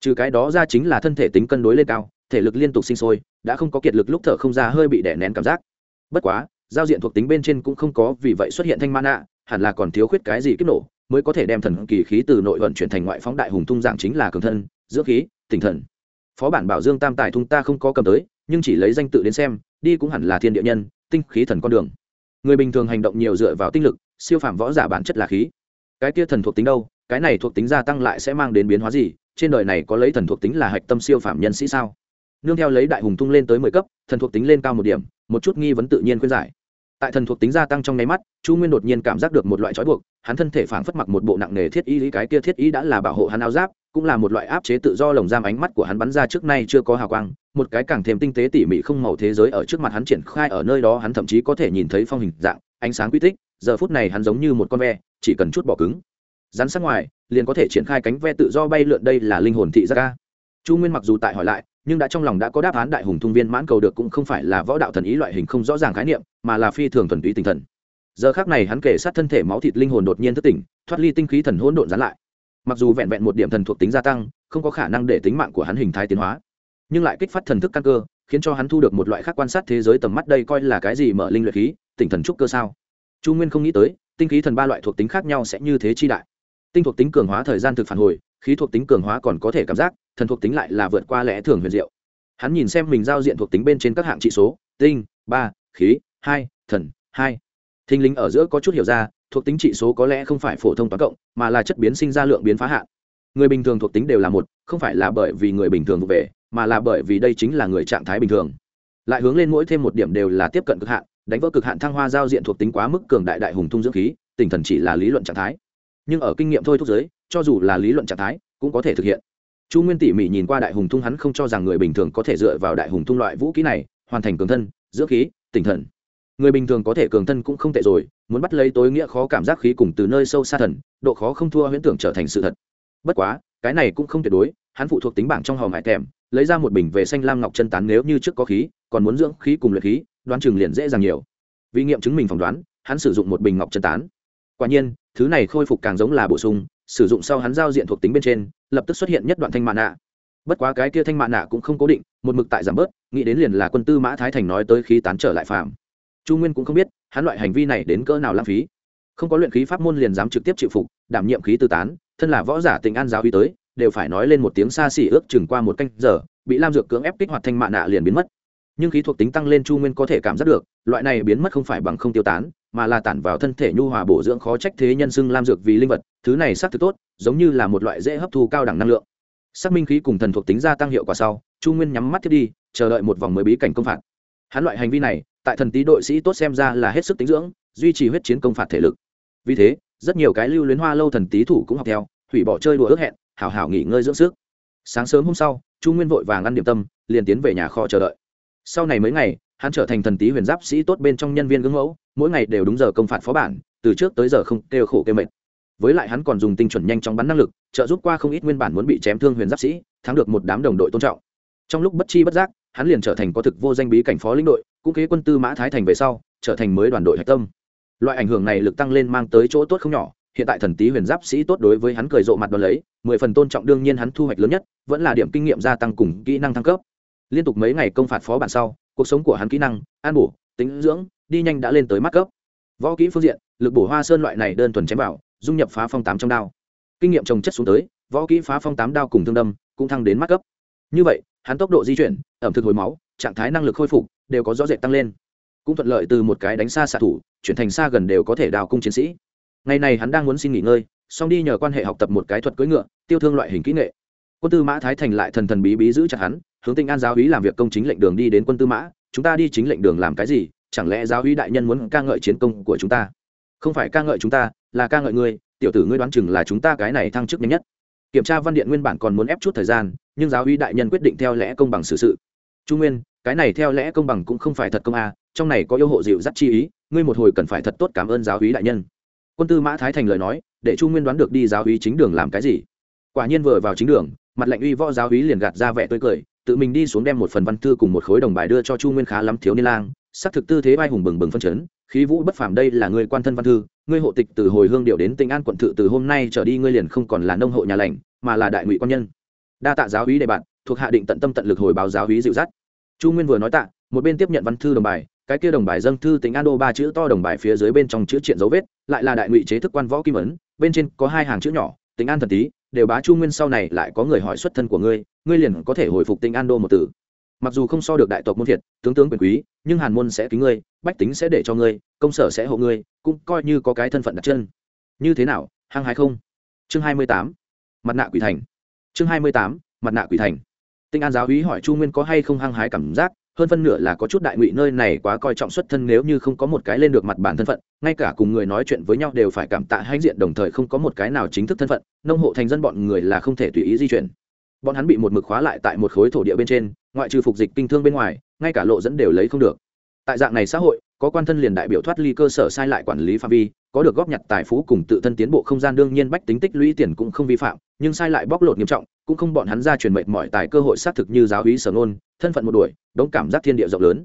Trừ cái đó ra chính là thân thể tính cân đối lên cao, thể lực liên tục sinh sôi, đã không có kiệt lực lúc thở không ra hơi bị đè nén cảm giác. Bất quá giao diện thuộc tính bên trên cũng không có, vì vậy xuất hiện thanh mana, hẳn là còn thiếu khuyết cái gì kích nổ, mới có thể đem thần kỳ khí từ nội vận chuyển thành ngoại phóng đại hùng tung dạng chính là cường thân, dưỡng khí tinh thần. Phó bản bảo dương tam tài thung ta không có cầm tới, nhưng chỉ lấy danh tự đến xem, đi cũng hẳn là thiên địa nhân, tinh khí thần con đường. Người bình thường hành động nhiều dựa vào tinh lực, siêu phàm võ giả bản chất là khí. Cái kia thần thuộc tính đâu? Cái này thuộc tính gia tăng lại sẽ mang đến biến hóa gì? Trên đời này có lấy thần thuộc tính là hạch tâm siêu phàm nhân sĩ sao? Nương theo lấy đại hùng tung lên tới mười cấp, thần thuộc tính lên cao một điểm, một chút nghi vấn tự nhiên khuyên giải tại thần thuộc tính gia tăng trong nháy mắt, chu nguyên đột nhiên cảm giác được một loại trói buộc, hắn thân thể phảng phất mặc một bộ nặng nề thiết y cái kia thiết y đã là bảo hộ hắn áo giáp, cũng là một loại áp chế tự do lồng giam ánh mắt của hắn bắn ra trước nay chưa có hào quang, một cái càng thêm tinh tế tỉ mỉ không màu thế giới ở trước mặt hắn triển khai ở nơi đó hắn thậm chí có thể nhìn thấy phong hình dạng, ánh sáng quy tích, giờ phút này hắn giống như một con ve, chỉ cần chút bỏ cứng. Rắn sắc ngoài, liền có thể triển khai cánh ve tự do bay lượn đây là linh hồn thị giác ca chu nguyên mặc dù tại hỏi lại nhưng đã trong lòng đã có đáp án đại hùng thung viên mãn cầu được cũng không phải là võ đạo thần ý loại hình không rõ ràng khái niệm, mà là phi thường thuần túy tinh thần. Giờ khác này hắn kể sát thân thể máu thịt linh hồn đột nhiên thức tỉnh, thoát ly tinh khí thần hỗn độn gián lại. Mặc dù vẹn vẹn một điểm thần thuộc tính gia tăng, không có khả năng để tính mạng của hắn hình thái tiến hóa, nhưng lại kích phát thần thức căn cơ, khiến cho hắn thu được một loại khác quan sát thế giới tầm mắt đây coi là cái gì mở linh luyện khí tỉnh thần trúc cơ sao? Chu nguyên không nghĩ tới, tinh khí thần ba loại thuộc tính khác nhau sẽ như thế chi đại. Tinh thuộc tính cường hóa thời gian thực phản hồi khí thuộc tính cường hóa còn có thể cảm giác, thần thuộc tính lại là vượt qua lẽ thường huyền diệu. Hắn nhìn xem mình giao diện thuộc tính bên trên các hạng trị số, tinh, ba, khí, hai, thần, hai. Thinh lính ở giữa có chút hiểu ra, thuộc tính trị số có lẽ không phải phổ thông toán cộng, mà là chất biến sinh ra lượng biến phá hạn. Người bình thường thuộc tính đều là một, không phải là bởi vì người bình thường vụ về, mà là bởi vì đây chính là người trạng thái bình thường. Lại hướng lên mỗi thêm một điểm đều là tiếp cận cực hạn, đánh vỡ cực hạn thăng hoa giao diện thuộc tính quá mức cường đại đại hùng thung dưỡng khí, tinh thần chỉ là lý luận trạng thái. Nhưng ở kinh nghiệm thôi thúc giới cho dù là lý luận trạng thái, cũng có thể thực hiện. Chu nguyên tỉ mỉ nhìn qua đại hùng thung hắn không cho rằng người bình thường có thể dựa vào đại hùng thung loại vũ khí này, hoàn thành cường thân, dưỡng khí, tinh thần. Người bình thường có thể cường thân cũng không tệ rồi, muốn bắt lấy tối nghĩa khó cảm giác khí cùng từ nơi sâu xa thần, độ khó không thua huyễn tưởng trở thành sự thật. Bất quá, cái này cũng không tuyệt đối, hắn phụ thuộc tính bảng trong hòm hải thèm lấy ra một bình về xanh lam ngọc chân tán nếu như trước có khí, còn muốn dưỡng khí cùng luyện khí, đoán chừng liền dễ dàng nhiều. Vì nghiệm chứng mình phỏng đoán, hắn sử dụng một bình ngọc chân tán. Quả nhiên, thứ này khôi phục càng giống là bổ sung sử dụng sau hắn giao diện thuộc tính bên trên, lập tức xuất hiện nhất đoạn thanh mạ nạ. Bất quá cái kia thanh mạ nạ cũng không cố định, một mực tại giảm bớt, nghĩ đến liền là quân tư mã thái thành nói tới khí tán trở lại phạm chu nguyên cũng không biết, hắn loại hành vi này đến cỡ nào lãng phí. Không có luyện khí pháp môn liền dám trực tiếp chịu phục, đảm nhiệm khí tư tán, thân là võ giả tình an giáo uy tới, đều phải nói lên một tiếng xa xỉ ước chừng qua một canh giờ, bị lam dược cưỡng ép kích hoạt thanh mạ nạ liền biến mất. Nhưng khí thuộc tính tăng lên chu nguyên có thể cảm giác được, loại này biến mất không phải bằng không tiêu tán mà là tản vào thân thể nhu hòa bổ dưỡng khó trách thế nhân xưng lam dược vì linh vật, thứ này xác thực tốt, giống như là một loại dễ hấp thu cao đẳng năng lượng. Xác minh khí cùng thần thuộc tính gia tăng hiệu quả sau, chu nguyên nhắm mắt thiết đi, chờ đợi một vòng mới bí cảnh công phạt. Hắn loại hành vi này, tại thần tý đội sĩ tốt xem ra là hết sức tính dưỡng, duy trì huyết chiến công phạt thể lực. Vì thế, rất nhiều cái lưu luyến hoa lâu thần tý thủ cũng học theo, hủy bỏ chơi đùa ước hẹn, hảo hảo nghỉ ngơi dưỡng sức. Sáng sớm hôm sau, chu nguyên vội vàng ăn điểm tâm, liền tiến về nhà kho chờ đợi. Sau này mấy ngày hắn trở thành thần tý huyền giáp sĩ tốt bên trong nhân viên gương mẫu, mỗi ngày đều đúng giờ công phạt phó bản, từ trước tới giờ không kêu khổ kêu mệt. Với lại hắn còn dùng tinh chuẩn nhanh chóng bắn năng lực, trợ giúp qua không ít nguyên bản muốn bị chém thương huyền giáp sĩ, thắng được một đám đồng đội tôn trọng. Trong lúc bất chi bất giác, hắn liền trở thành có thực vô danh bí cảnh phó lĩnh đội, cũng kế quân tư mã thái thành về sau, trở thành mới đoàn đội hạch tâm. Loại ảnh hưởng này lực tăng lên mang tới chỗ tốt không nhỏ, hiện tại thần tý huyền giáp sĩ tốt đối với hắn cười rộ mặt đ o lấy, mười phần tôn trọng đương nhiên hắn thu hoạch lớn nhất, vẫn là điểm kinh nghiệm gia tăng cùng kỹ năng thăng cấp. Liên tục mấy ngày công phạt phó bản sau cuộc sống của hắn kỹ năng, an bổ tính dưỡng, đi nhanh đã lên tới mắt cấp. Võ kỹ phương diện, lực bổ hoa sơn loại này đơn thuần chém vào dung nhập phá phong tám trong đao. Kinh nghiệm trồng chất xuống tới, võ kỹ phá phong tám đao cùng thương đâm cũng thăng đến mắt cấp. Như vậy, hắn tốc độ di chuyển, ẩm thực hồi máu, trạng thái năng lực khôi phục đều có rõ rệt tăng lên. Cũng thuận lợi từ một cái đánh xa xạ thủ, chuyển thành xa gần đều có thể đào cung chiến sĩ. Ngày này hắn đang muốn xin nghỉ ngơi, xong đi nhờ quan hệ học tập một cái thuật cưỡi ngựa, tiêu thương loại hình kỹ nghệ quân tư mã thái thành lại thần thần bí bí giữ chặt hắn, hướng tinh an giáo hí làm việc công chính lệnh đường đi đến quân tư mã, chúng ta đi chính lệnh đường làm cái gì? Chẳng lẽ giáo hí đại nhân muốn ca ngợi chiến công của chúng ta? Không phải ca ngợi chúng ta, là ca ngợi ngươi, tiểu tử ngươi đoán chừng là chúng ta cái này thăng chức nhanh nhất. Kiểm tra văn điện nguyên bản còn muốn ép chút thời gian, nhưng giáo hí đại nhân quyết định theo lẽ công bằng xử sự. Trung nguyên, cái này theo lẽ công bằng cũng không phải thật công a, trong này có yêu hộ dịu dắt chi ý, ngươi một hồi cần phải thật tốt cảm ơn giáo hí đại nhân. Quân tư mã thái thành lời nói, để chu nguyên đoán được đi giáo hí chính đường làm cái gì. Quả nhiên vừa vào chính đường mặt lệnh uy võ giáo úy liền gạt ra vẻ tươi cười, tự mình đi xuống đem một phần văn thư cùng một khối đồng bài đưa cho chu nguyên khá lắm thiếu niên lang xác thực tư thế vai hùng bừng bừng phân chấn, khí vũ bất phàm đây là người quan thân văn thư ngươi hộ tịch từ hồi hương điệu đến tỉnh an quận thự từ hôm nay trở đi ngươi liền không còn là nông hộ nhà lành, mà là đại ngụy quan nhân. Đa tạ giáo úy đề bạn, thuộc hạ định tận tâm tận lực hồi báo giáo úy dịu dắt. Chu nguyên vừa nói tạ, một bên tiếp nhận văn thư đồng bài, cái kia đồng bài dâng thư tính an đô ba chữ to đồng bài phía dưới bên trong chữ triện dấu vết, lại là đại ngụy chế thức quan võ kim ấn, bên trên có hai hàng chữ nhỏ tính an thần tí, đều bá chu nguyên sau này lại có người hỏi xuất thân của ngươi ngươi liền có thể hồi phục tinh an đô một tử mặc dù không so được đại tộc môn thiệt, tướng tướng quyền quý, nhưng hàn môn sẽ kính ngươi, bách tính sẽ để cho ngươi, công sở sẽ hộ ngươi, cũng coi như có cái thân phận đặt chân. Như thế nào, hăng hay không? Chương hai mươi tám, mặt nạ quỷ thành. Chương hai mươi tám, mặt nạ quỷ thành. Tinh an giáo úy hỏi chu nguyên có hay không hăng hái cảm giác hơn phân nửa là có chút đại ngụy, nơi này quá coi trọng xuất thân, nếu như không có một cái lên được mặt bản thân phận, ngay cả cùng người nói chuyện với nhau đều phải cảm tạ hãnh diện, đồng thời không có một cái nào chính thức thân phận, nông hộ thành dân bọn người là không thể tùy ý di chuyển. Bọn hắn bị một mực khóa lại tại một khối thổ địa bên trên, ngoại trừ phục dịch kinh thương bên ngoài, ngay cả lộ dẫn đều lấy không được. Tại dạng này xã hội, có quan thân liền đại biểu thoát ly cơ sở sai lại quản lý phạm vi, có được góp nhặt tài phú cùng tự thân tiến bộ không gian, đương nhiên bách tính tích lũy tiền cũng không vi phạm nhưng sai lại bóc lột nghiêm trọng, cũng không bọn hắn ra truyền mệnh mọi tài cơ hội xác thực như giáo hí sở ngôn, thân phận một đuổi, đống cảm giác thiên địa rộng lớn.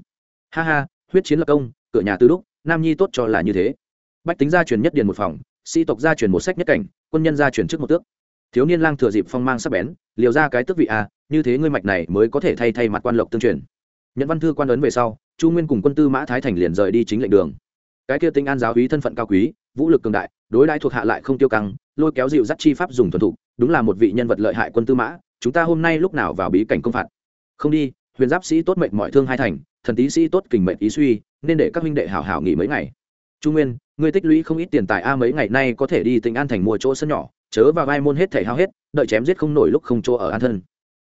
Ha ha, huyết chiến lập công, cửa nhà tư đúc, nam nhi tốt cho là như thế. Bách tính gia truyền nhất điền một phòng, sĩ tộc gia truyền một sách nhất cảnh, quân nhân gia truyền trước một tước. Thiếu niên lang thừa dịp phong mang sắp bén, liều ra cái tước vị a như thế ngươi mạch này mới có thể thay thay mặt quan lộc tương truyền. Nhận văn thư quan ấn về sau, chu nguyên cùng quân tư mã thái thành liền rời đi chính lệnh đường. Cái kia tinh an giáo hí thân phận cao quý, vũ lực cường đại, đối đãi thuộc hạ lại không tiêu căng lôi kéo dịu dắt chi pháp dùng thuần thục, đúng là một vị nhân vật lợi hại quân tư mã, chúng ta hôm nay lúc nào vào bí cảnh công phạt? Không đi, huyền giáp sĩ tốt mệnh mọi thương hai thành, thần tý sĩ tốt kình mệnh ý suy, nên để các huynh đệ hảo hảo nghỉ mấy ngày. Trung nguyên, ngươi tích lũy không ít tiền tài a, mấy ngày nay có thể đi tỉnh an thành mua chỗ sân nhỏ, chớ và vai môn hết thể hao hết, đợi chém giết không nổi lúc không chỗ ở an thân.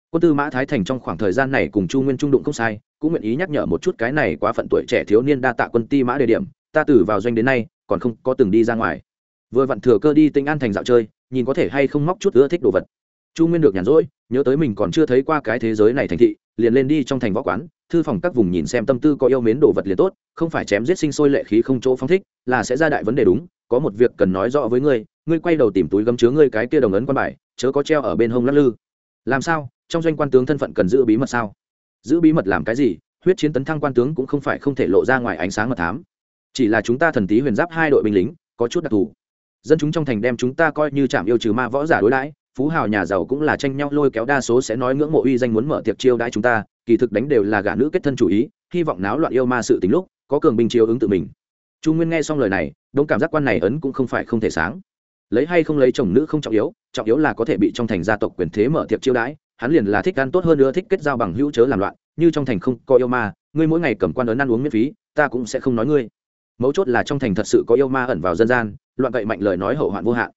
Quân tư mã thái thành trong khoảng thời gian này cùng chu nguyên trung đụng không sai, cũng nguyện ý nhắc nhở một chút cái này quá phận tuổi trẻ thiếu niên đa tạ quân ti mã đề điểm, ta từ vào doanh đến nay, còn không có từng đi ra ngoài vừa vặn thừa cơ đi tinh an thành dạo chơi, nhìn có thể hay không móc chút ưa thích đồ vật. Chu nguyên được nhàn rỗi, nhớ tới mình còn chưa thấy qua cái thế giới này thành thị, liền lên đi trong thành võ quán, thư phòng các vùng nhìn xem tâm tư có yêu mến đồ vật liền tốt, không phải chém giết sinh sôi lệ khí không chỗ phong thích, là sẽ ra đại vấn đề đúng, có một việc cần nói rõ với ngươi ngươi quay đầu tìm túi gấm chứa ngươi cái kia đồng ấn quan bài, chớ có treo ở bên hông lắc lư. Làm sao? Trong doanh quan tướng thân phận cần giữ bí mật sao? Giữ bí mật làm cái gì? Huyết chiến tấn thăng quan tướng cũng không phải không thể lộ ra ngoài ánh sáng mật thám. Chỉ là chúng ta thần tí huyền giáp hai đội binh lính, có chút đặc thù dân chúng trong thành đem chúng ta coi như chạm yêu trừ ma võ giả đối đãi, phú hào nhà giàu cũng là tranh nhau lôi kéo đa số sẽ nói ngưỡng mộ uy danh muốn mở tiệc chiêu đãi chúng ta, kỳ thực đánh đều là gả nữ kết thân chủ ý, hy vọng náo loạn yêu ma sự tính lúc, có cường binh chiếu ứng tự mình. Chu nguyên nghe xong lời này đông cảm giác quan này ấn cũng không phải không thể sáng. Lấy hay không lấy chồng nữ không trọng yếu trọng yếu là có thể bị trong thành gia tộc quyền thế mở tiệc chiêu đãi, hắn liền là thích ăn tốt hơn nữa thích kết giao bằng hữu chớ làm loạn, như trong thành không có yêu ma, ngươi mỗi ngày cầm quan ấn ăn uống miễn phí, ta cũng sẽ không nói ngươi. Mấu chốt là trong thành thật sự có yêu ma ẩn vào dân gian loạn cậy mạnh lời nói hậu hoạn vô hạn.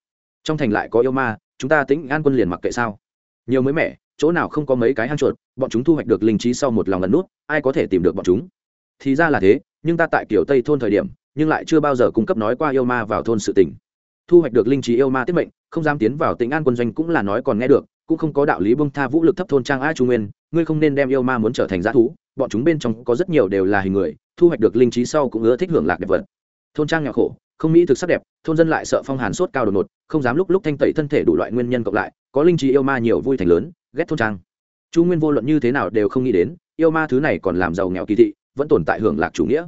Trong thành lại có yêu ma, chúng ta tính an quân liền mặc kệ sao? Nhiều mới mẻ, chỗ nào không có mấy cái hang chuột, bọn chúng thu hoạch được linh trí sau một lòng lần nút, ai có thể tìm được bọn chúng? Thì ra là thế, nhưng ta tại kiểu tây thôn thời điểm, nhưng lại chưa bao giờ cung cấp nói qua yêu ma vào thôn sự tỉnh thu hoạch được linh trí yêu ma tiết mệnh, không dám tiến vào tỉnh an quân doanh cũng là nói còn nghe được, cũng không có đạo lý bông tha vũ lực thấp thôn trang a trung nguyên, ngươi không nên đem yêu ma muốn trở thành g thú, bọn chúng bên trong có rất nhiều đều là hình người, thu hoạch được linh trí sau cũng ưa thích hưởng lạc đẹp vật. Thôn trang nhỏ khổ không mỹ thực sắc đẹp, thôn dân lại sợ phong hàn sốt cao đột ngột, không dám lúc lúc thanh tẩy thân thể đủ loại nguyên nhân cộng lại, có linh trí yêu ma nhiều vui thành lớn, ghét thôn trang. Chu nguyên vô luận như thế nào đều không nghĩ đến, yêu ma thứ này còn làm giàu nghèo kỳ thị, vẫn tồn tại hưởng lạc chủ nghĩa.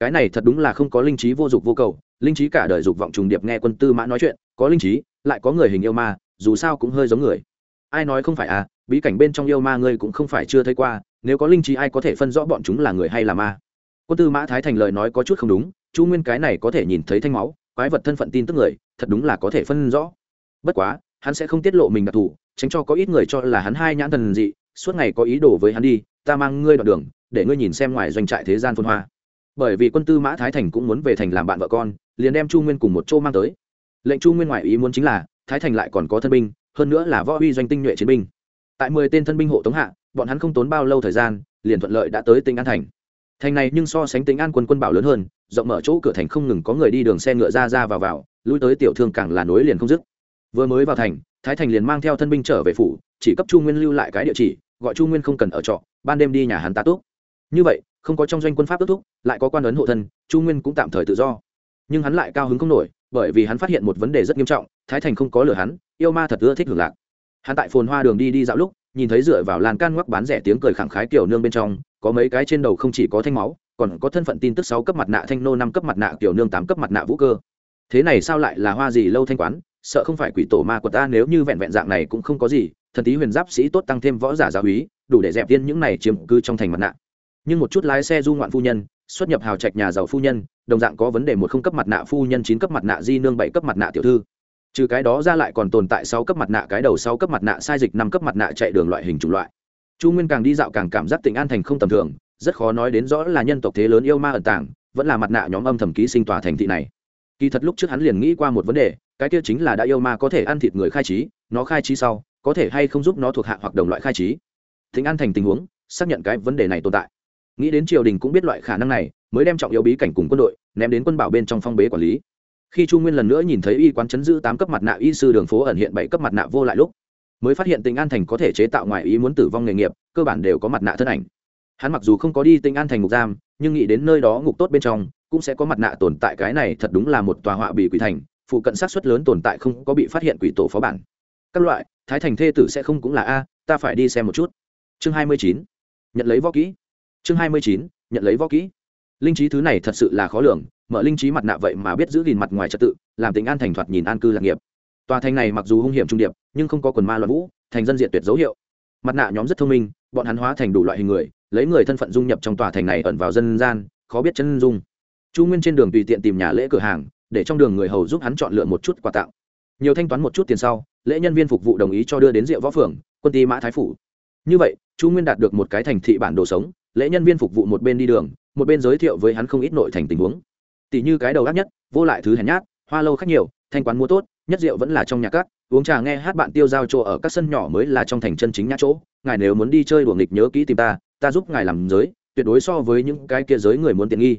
Cái này thật đúng là không có linh trí vô dụng vô cầu, linh trí cả đời dục vọng trùng điệp nghe quân tư mã nói chuyện, có linh trí, lại có người hình yêu ma, dù sao cũng hơi giống người. Ai nói không phải à bí cảnh bên trong yêu ma ngươi cũng không phải chưa thấy qua, nếu có linh trí ai có thể phân rõ bọn chúng là người hay là ma? Quân tư mã thái thành lời nói có chút không đúng chu nguyên cái này có thể nhìn thấy thanh máu, quái vật thân phận tin tức người, thật đúng là có thể phân rõ. Bất quá, hắn sẽ không tiết lộ mình đặc thù, tránh cho có ít người cho là hắn hai nhãn thần dị, suốt ngày có ý đồ với hắn đi, ta mang ngươi đoạn đường, để ngươi nhìn xem ngoài doanh trại thế gian phân hoa. Bởi vì quân tư mã thái thành cũng muốn về thành làm bạn vợ con, liền đem chu nguyên cùng một chỗ mang tới. Lệnh chu nguyên ngoại ý muốn chính là, thái thành lại còn có thân binh, hơn nữa là võ uy doanh tinh nhuệ chiến binh. Tại mười tên thân binh hộ tống hạ, bọn hắn không tốn bao lâu thời gian, liền thuận lợi đã tới tỉnh an thành thành này nhưng so sánh tính an quân quân bảo lớn hơn, rộng mở chỗ cửa thành không ngừng có người đi đường xe ngựa ra ra vào vào, lui tới tiểu thương càng là nối liền không dứt. Vừa mới vào thành, thái thành liền mang theo thân binh trở về phủ, chỉ cấp chu nguyên lưu lại cái địa chỉ, gọi chu nguyên không cần ở trọ, ban đêm đi nhà hắn ta túc. Như vậy, không có trong doanh quân pháp ước thúc, lại có quan ấn hộ thân, chu nguyên cũng tạm thời tự do. Nhưng hắn lại cao hứng không nổi, bởi vì hắn phát hiện một vấn đề rất nghiêm trọng, thái thành không có lừa hắn, yêu ma thật ưa thích hưởng lạc. Hắn tại phồn hoa đường đi đi dạo lúc nhìn thấy dựa vào lan can ngoắc bán rẻ tiếng cười khẳng khái kiểu nương bên trong, có mấy cái trên đầu không chỉ có thanh máu, còn có thân phận tin tức sáu cấp mặt nạ thanh nô, năm cấp mặt nạ kiểu nương, tám cấp mặt nạ vũ cơ. Thế này sao lại là hoa gì lâu thanh quán, sợ không phải quỷ tổ ma của ta, nếu như vẹn vẹn dạng này cũng không có gì, thần tí huyền giáp sĩ tốt tăng thêm võ giả giáo úy, đủ để dẹp tiên những này chiếm cư trong thành mặt nạ. Nhưng một chút lái xe du ngoạn phu nhân, xuất nhập hào trạch nhà giàu phu nhân, đồng dạng có vấn đề một không cấp mặt nạ phu nhân, chín cấp mặt nạ di nương, bảy cấp mặt nạ tiểu thư trừ cái đó ra lại còn tồn tại sáu cấp mặt nạ, cái đầu sáu cấp mặt nạ sai dịch năm cấp mặt nạ chạy đường loại hình chủng loại. Chu nguyên càng đi dạo càng cảm giác tỉnh an thành không tầm thường, rất khó nói đến rõ là nhân tộc thế lớn yêu ma ẩn tàng, vẫn là mặt nạ nhóm âm thầm ký sinh tòa thành thị này. Kỳ thật lúc trước hắn liền nghĩ qua một vấn đề, cái kia chính là đã yêu ma có thể ăn thịt người khai trí, nó khai trí sau, có thể hay không giúp nó thuộc hạ hoặc đồng loại khai trí. Thịnh an thành tình huống, xác nhận cái vấn đề này tồn tại. Nghĩ đến triều đình cũng biết loại khả năng này, mới đem trọng yếu bí cảnh cùng quân đội ném đến quân bảo bên trong phong bế quản lý khi chu nguyên lần nữa nhìn thấy y quán chấn giữ tám cấp mặt nạ y sư đường phố ẩn hiện bảy cấp mặt nạ vô lại lúc, mới phát hiện tình an thành có thể chế tạo ngoài ý muốn tử vong nghề nghiệp, cơ bản đều có mặt nạ thân ảnh. Hắn mặc dù không có đi tình an thành ngục giam, nhưng nghĩ đến nơi đó ngục tốt bên trong, cũng sẽ có mặt nạ tồn tại cái này thật đúng là một tòa họa bị quỷ thành, phụ cận sát xuất lớn tồn tại không có bị phát hiện quỷ tổ phó bản. Các loại, thái thành thê tử sẽ không cũng là a, ta phải đi xem một chút. Chương hai mươi chín, nhận lấy võ kỹ. Chương hai mươi chín, nhận lấy võ kỹ. Linh trí thứ này thật sự là khó lường mở linh trí mặt nạ vậy mà biết giữ gìn mặt ngoài trật tự, làm tính an thành thoạt nhìn an cư lạc nghiệp. Tòa thành này mặc dù hung hiểm trung điệp, nhưng không có quần ma loạn vũ, thành dân diện tuyệt dấu hiệu. Mặt nạ nhóm rất thông minh, bọn hắn hóa thành đủ loại hình người, lấy người thân phận dung nhập trong tòa thành này ẩn vào dân gian, khó biết chân dung. Chu nguyên trên đường tùy tiện tìm nhà lễ cửa hàng, để trong đường người hầu giúp hắn chọn lựa một chút quà tặng. Nhiều thanh toán một chút tiền sau, lễ nhân viên phục vụ đồng ý cho đưa đến rượu võ phường, quân ty mã thái phủ. Như vậy, chu nguyên đạt được một cái thành thị bản đồ sống, lễ nhân viên phục vụ một bên đi đường, một bên giới thiệu với hắn không ít nội thành tình huống tỷ như cái đầu ác nhất, vô lại thứ hèn nhát, hoa lâu khách nhiều, thanh quán mua tốt, nhất rượu vẫn là trong nhà cát uống trà nghe hát bạn tiêu giao chỗ ở các sân nhỏ mới là trong thành chân chính nhã chỗ. Ngài nếu muốn đi chơi đùa nghịch nhớ kỹ tìm ta ta giúp ngài làm giới, tuyệt đối so với những cái kia giới người muốn tiện nghi.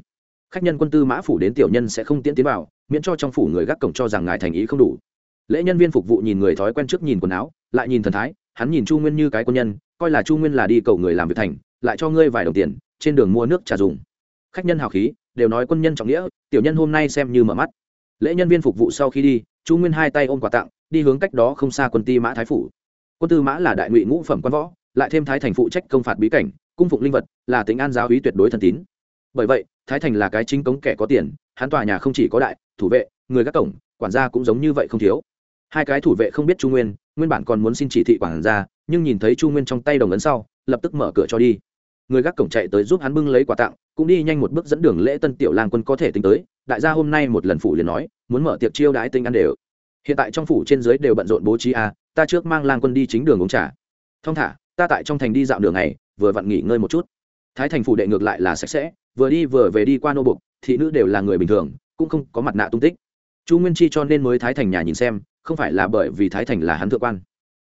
Khách nhân quân tư mã phủ đến tiểu nhân sẽ không tiễn tiến vào, miễn cho trong phủ người gác cổng cho rằng ngài thành ý không đủ. Lễ nhân viên phục vụ nhìn người thói quen trước nhìn quần áo, lại nhìn thần thái, hắn nhìn chu nguyên như cái quân nhân, coi là chu nguyên là đi cầu người làm việc thành, lại cho ngươi vài đồng tiền, trên đường mua nước trà dùng. Khách nhân hào khí đều nói quân nhân trọng nghĩa, tiểu nhân hôm nay xem như mở mắt. Lễ nhân viên phục vụ sau khi đi, chu nguyên hai tay ôm quà tặng, đi hướng cách đó không xa quân ti mã thái phủ. Quân tư mã là đại ngụy ngũ phẩm quan võ, lại thêm thái thành phụ trách công phạt bí cảnh, cung phụng linh vật, là tính an giáo hí tuyệt đối thần tín. Bởi vậy, thái thành là cái chính cống kẻ có tiền, hắn tòa nhà không chỉ có đại, thủ vệ, người các cổng quản gia cũng giống như vậy không thiếu. Hai cái thủ vệ không biết chu nguyên nguyên bản còn muốn xin chỉ thị quản gia, nhưng nhìn thấy chu nguyên trong tay đồng ấn sau, lập tức mở cửa cho đi người gác cổng chạy tới giúp hắn bưng lấy quà tặng cũng đi nhanh một bước dẫn đường lễ tân tiểu lang quân có thể tính tới đại gia hôm nay một lần phủ liền nói muốn mở tiệc chiêu đãi tinh ăn đều. Hiện tại trong phủ trên dưới đều bận rộn bố trí a à, ta trước mang lang quân đi chính đường uống trà. Thong thả ta tại trong thành đi dạo đường này vừa vặn nghỉ ngơi một chút. Thái thành phủ đệ ngược lại là sạch sẽ vừa đi vừa về đi qua nô bục thị nữ đều là người bình thường cũng không có mặt nạ tung tích. Chu nguyên chi cho nên mới thái thành nhà nhìn xem không phải là bởi vì thái thành là hắn thượng quan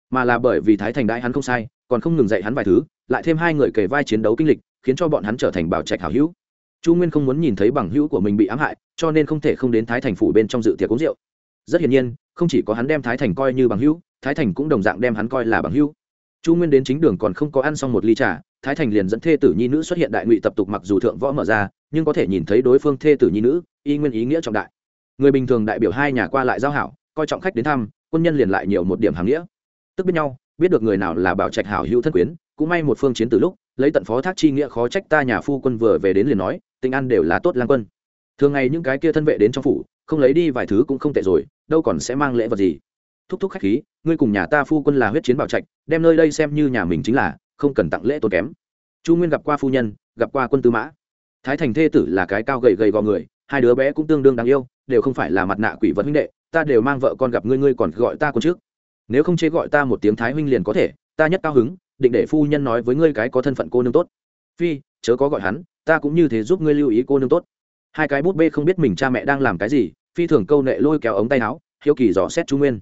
mà là bởi vì thái thành đãi hắn không sai còn không ngừng dạy hắn vài thứ, lại thêm hai người kề vai chiến đấu kinh lịch, khiến cho bọn hắn trở thành bảo trạch hảo hữu. Chu nguyên không muốn nhìn thấy bằng hữu của mình bị ám hại, cho nên không thể không đến thái thành phủ bên trong dự tiệc uống rượu. Rất hiển nhiên, không chỉ có hắn đem thái thành coi như bằng hữu, thái thành cũng đồng dạng đem hắn coi là bằng hữu. Chu nguyên đến chính đường còn không có ăn xong một ly trà, thái thành liền dẫn thê tử nhi nữ xuất hiện đại ngụy tập tục mặc dù thượng võ mở ra, nhưng có thể nhìn thấy đối phương thê tử nhi nữ, y nguyên ý nghĩa trọng đại. Người bình thường đại biểu hai nhà qua lại giao hảo, coi trọng khách đến thăm, quân nhân liền lại nhiều một điểm hàng nghĩa. Tức biết nhau biết được người nào là bảo trạch hảo hữu thân quyến, cũng may một phương chiến từ lúc, lấy tận phó thác chi nghĩa khó trách ta nhà phu quân vừa về đến liền nói, tình ăn đều là tốt lang quân. Thường ngày những cái kia thân vệ đến trong phủ, không lấy đi vài thứ cũng không tệ rồi, đâu còn sẽ mang lễ vật gì. Thúc thúc khách khí, ngươi cùng nhà ta phu quân là huyết chiến bảo trạch, đem nơi đây xem như nhà mình chính là, không cần tặng lễ tốn kém. Chu nguyên gặp qua phu nhân, gặp qua quân tư mã. Thái thành thê tử là cái cao gầy gầy gò người, hai đứa bé cũng tương đương đáng yêu, đều không phải là mặt nạ quỷ vật huynh đệ, ta đều mang vợ con gặp ngươi ngươi còn gọi ta con trước nếu không chế gọi ta một tiếng thái huynh liền có thể, ta nhất cao hứng, định để phu nhân nói với ngươi cái có thân phận cô nương tốt. Phi, chớ có gọi hắn, ta cũng như thế giúp ngươi lưu ý cô nương tốt. Hai cái bút bê không biết mình cha mẹ đang làm cái gì, phi thường câu nệ lôi kéo ống tay áo, hiếu kỳ dò xét chu nguyên.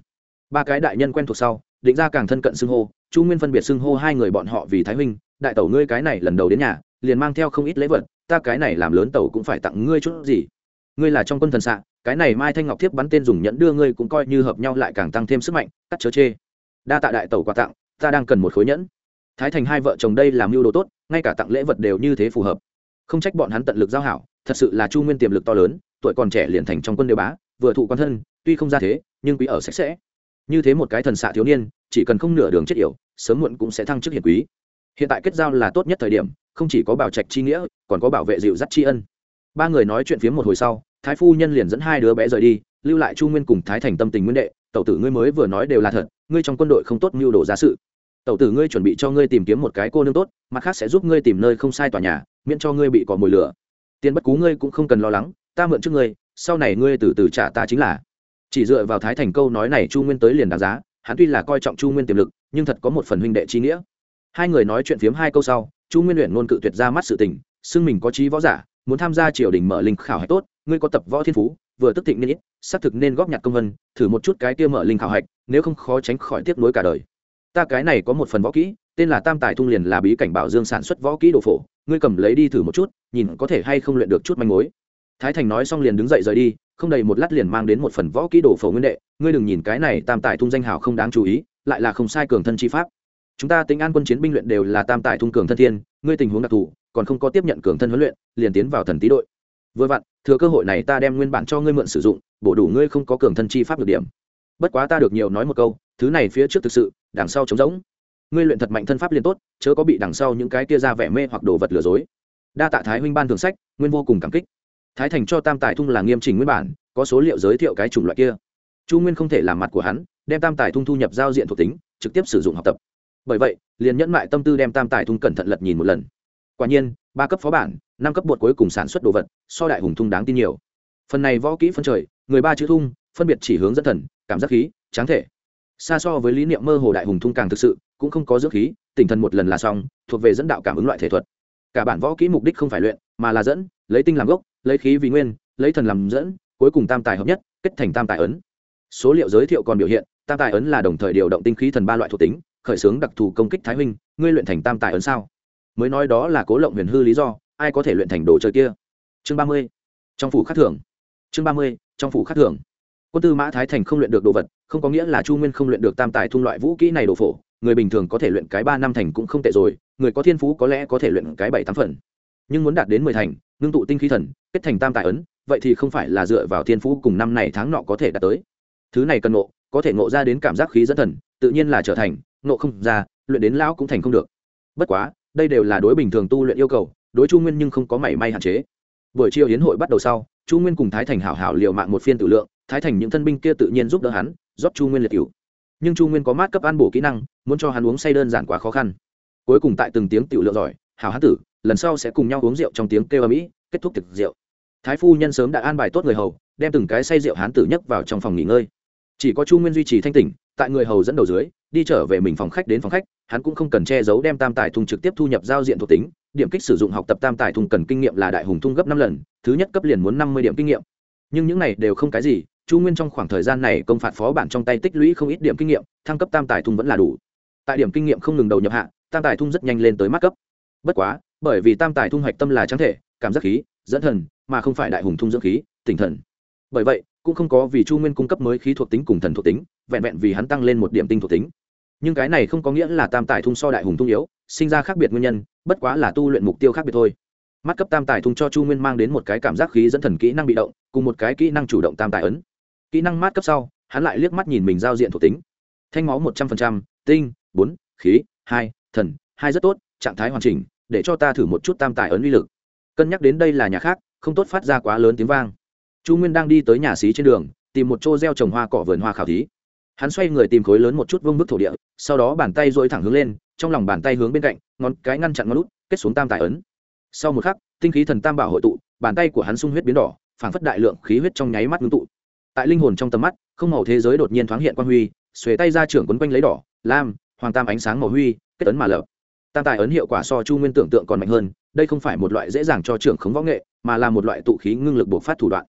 Ba cái đại nhân quen thuộc sau, định ra càng thân cận xưng hô, chu nguyên phân biệt xưng hô hai người bọn họ vì thái huynh, đại tẩu ngươi cái này lần đầu đến nhà, liền mang theo không ít lễ vật, ta cái này làm lớn tẩu cũng phải tặng ngươi chút gì ngươi là trong quân thần xạ, cái này mai thanh ngọc thiếp bắn tên dùng nhẫn đưa ngươi cũng coi như hợp nhau lại càng tăng thêm sức mạnh, cắt chớ chê. Đa tạ đại tẩu quà tặng, ta đang cần một khối nhẫn. Thái thành hai vợ chồng đây làm mưu đồ tốt, ngay cả tặng lễ vật đều như thế phù hợp. Không trách bọn hắn tận lực giao hảo, thật sự là chu nguyên tiềm lực to lớn, tuổi còn trẻ liền thành trong quân đều bá, vừa thụ quan thân, tuy không ra thế, nhưng quý ở sạch sẽ. Như thế một cái thần xạ thiếu niên, chỉ cần không nửa đường chết yểu, sớm muộn cũng sẽ thăng chức hiển quý. Hiện tại kết giao là tốt nhất thời điểm, không chỉ có bảo trạch chi nghĩa, còn có bảo vệ dịu dắt tri ân ba người nói chuyện phiếm một hồi sau, thái phu nhân liền dẫn hai đứa bé rời đi, lưu lại chu nguyên cùng thái thành tâm tình nguyên đệ. Tẩu tử ngươi mới vừa nói đều là thật, ngươi trong quân đội không tốt mưu đồ ra sự. Tẩu tử ngươi chuẩn bị cho ngươi tìm kiếm một cái cô nương tốt, mặt khác sẽ giúp ngươi tìm nơi không sai tòa nhà, miễn cho ngươi bị cỏ mồi lửa. Tiền bất cú ngươi cũng không cần lo lắng, ta mượn trước ngươi, sau này ngươi từ từ trả ta chính là. Chỉ dựa vào thái thành câu nói này chu nguyên tới liền đáng giá, hắn tuy là coi trọng chu nguyên tiềm lực, nhưng thật có một phần huynh đệ trí nghĩa. Hai người nói chuyện phiếm hai câu sau, chu nguyên luyện ngôn cự tuyệt ra mắt sự tình, xưng mình có trí võ giả muốn tham gia triều đình mở linh khảo hạch tốt, ngươi có tập võ thiên phú, vừa tức thịnh nên ít, xác thực nên góp nhặt công vân thử một chút cái kia mở linh khảo hạch, nếu không khó tránh khỏi tiếp nối cả đời. Ta cái này có một phần võ kỹ, tên là tam tài thung liền là bí cảnh bảo dương sản xuất võ kỹ đồ phổ, ngươi cầm lấy đi thử một chút, nhìn có thể hay không luyện được chút manh mối. Thái thành nói xong liền đứng dậy rời đi, không đầy một lát liền mang đến một phần võ kỹ đồ phổ nguyên đệ. Ngươi đừng nhìn cái này tam tài thung danh hào không đáng chú ý, lại là không sai cường thân chi pháp. Chúng ta tính an quân chiến binh luyện đều là tam tài thung cường thân thiên, ngươi tình huống đặc thù còn không có tiếp nhận cường thân huấn luyện, liền tiến vào thần tý đội. Vừa vặn, thừa cơ hội này ta đem nguyên bản cho ngươi mượn sử dụng, bổ đủ ngươi không có cường thân chi pháp được điểm. Bất quá ta được nhiều nói một câu, thứ này phía trước thực sự, đằng sau trống rỗng. Ngươi luyện thật mạnh thân pháp liền tốt, chớ có bị đằng sau những cái kia ra vẻ mê hoặc đồ vật lừa dối. Đa tạ thái huynh ban thường sách, nguyên vô cùng cảm kích. Thái thành cho tam tài thung là nghiêm chỉnh nguyên bản, có số liệu giới thiệu cái chủng loại kia. Chu nguyên không thể làm mặt của hắn, đem tam tài thung thu nhập giao diện thuộc tính, trực tiếp sử dụng học tập. Bởi vậy, liền nhẫn mại tâm tư đem tam tài thung cẩn thận lật nhìn một lần quả nhiên, ba cấp phó bản, năm cấp bột cuối cùng sản xuất đồ vật, so đại hùng thung đáng tin nhiều. Phần này võ kỹ phân trời, người ba chữ thung, phân biệt chỉ hướng dẫn thần, cảm giác khí, tráng thể. Xa so với lý niệm mơ hồ đại hùng thung càng thực sự, cũng không có dưỡng khí, tỉnh thần một lần là xong, thuộc về dẫn đạo cảm ứng loại thể thuật. Cả bản võ kỹ mục đích không phải luyện, mà là dẫn, lấy tinh làm gốc, lấy khí vì nguyên, lấy thần làm dẫn, cuối cùng tam tài hợp nhất, kết thành tam tài ấn. Số liệu giới thiệu còn biểu hiện, tam tài ấn là đồng thời điều động tinh khí thần ba loại thuộc tính, khởi xướng đặc thù công kích thái huynh, ngươi luyện thành tam tài ấn sao? Mới nói đó là cố lộng huyền hư lý do, ai có thể luyện thành đồ chơi kia? Chương ba mươi, trong phủ khắc thưởng chương ba mươi, trong phủ khắc thưởng quân tư mã thái thành không luyện được đồ vật, không có nghĩa là chu nguyên không luyện được tam tài thung loại vũ kỹ này đồ phổ. Người bình thường có thể luyện cái ba năm thành cũng không tệ rồi, người có thiên phú có lẽ có thể luyện cái bảy tám phần. Nhưng muốn đạt đến mười thành, ngưng tụ tinh khí thần, kết thành tam tài ấn, vậy thì không phải là dựa vào thiên phú cùng năm này tháng nọ có thể đạt tới. Thứ này cần ngộ, có thể ngộ ra đến cảm giác khí dẫn thần, tự nhiên là trở thành, ngộ không ra, luyện đến lão cũng thành không được. Bất quá đây đều là đối bình thường tu luyện yêu cầu, đối chu nguyên nhưng không có mảy may hạn chế. Buổi chiều hiến hội bắt đầu sau, chu nguyên cùng thái thành hảo hảo liều mạng một phiên tự lượng, thái thành những thân binh kia tự nhiên giúp đỡ hắn, rót chu nguyên liệt cựu nhưng chu nguyên có mát cấp ăn bổ kỹ năng, muốn cho hắn uống say đơn giản quá khó khăn. Cuối cùng tại từng tiếng tiểu lượng giỏi, hảo hán tử, lần sau sẽ cùng nhau uống rượu trong tiếng kêu âm ĩ, kết thúc thực rượu. Thái phu nhân sớm đã an bài tốt người hầu, đem từng cái say rượu hán tử nhấc vào trong phòng nghỉ ngơi. Chỉ có chu nguyên duy trì thanh tỉnh, tại người hầu dẫn đầu dưới đi trở về mình phòng khách đến phòng khách, hắn cũng không cần che giấu đem tam tài thung trực tiếp thu nhập giao diện thuộc tính, điểm kích sử dụng học tập tam tài thung cần kinh nghiệm là đại hùng thung gấp năm lần, thứ nhất cấp liền muốn năm mươi điểm kinh nghiệm. Nhưng những này đều không cái gì, chu nguyên trong khoảng thời gian này công phạt phó bản trong tay tích lũy không ít điểm kinh nghiệm, thăng cấp tam tài thung vẫn là đủ. Tại điểm kinh nghiệm không ngừng đầu nhập hạ, tam tài thung rất nhanh lên tới mắt cấp. Bất quá, bởi vì tam tài thung hoạch tâm là trắng thể, cảm giác khí, dẫn thần, mà không phải đại hùng thung dưỡng khí, tỉnh thần. Bởi vậy, cũng không có vì chu nguyên cung cấp mới khí thuộc tính cùng thần thuộc tính, vẹn vẹn vì hắn tăng lên một điểm tinh thuộc tính nhưng cái này không có nghĩa là tam tài thung so đại hùng thung yếu, sinh ra khác biệt nguyên nhân, bất quá là tu luyện mục tiêu khác biệt thôi. Mắt cấp tam tài thung cho chu nguyên mang đến một cái cảm giác khí dẫn thần kỹ năng bị động, cùng một cái kỹ năng chủ động tam tài ấn. Kỹ năng mát cấp sau, hắn lại liếc mắt nhìn mình giao diện thuộc tính. Thanh máu một trăm linh tinh, bốn, khí, hai, thần, hai rất tốt, trạng thái hoàn chỉnh, để cho ta thử một chút tam tài ấn uy lực. Cân nhắc đến đây là nhà khác, không tốt phát ra quá lớn tiếng vang. Chu nguyên đang đi tới nhà xí trên đường, tìm một chỗ gieo trồng hoa cỏ vườn hoa khảo thí hắn xoay người tìm khối lớn một chút vương bức thổ địa, sau đó bàn tay dội thẳng hướng lên, trong lòng bàn tay hướng bên cạnh, ngón cái ngăn chặn ngón lút kết xuống tam tài ấn. Sau một khắc, tinh khí thần tam bảo hội tụ, bàn tay của hắn sung huyết biến đỏ, phảng phất đại lượng khí huyết trong nháy mắt ngưng tụ. Tại linh hồn trong tầm mắt, không màu thế giới đột nhiên thoáng hiện quan huy, xuề tay ra trưởng quấn quanh lấy đỏ, lam, hoàng tam ánh sáng màu huy, kết ấn mà lợp tam tài ấn hiệu quả so chu nguyên tưởng tượng còn mạnh hơn, đây không phải một loại dễ dàng cho trưởng khống võ nghệ, mà là một loại tụ khí ngưng lực bộc phát thủ đoạn.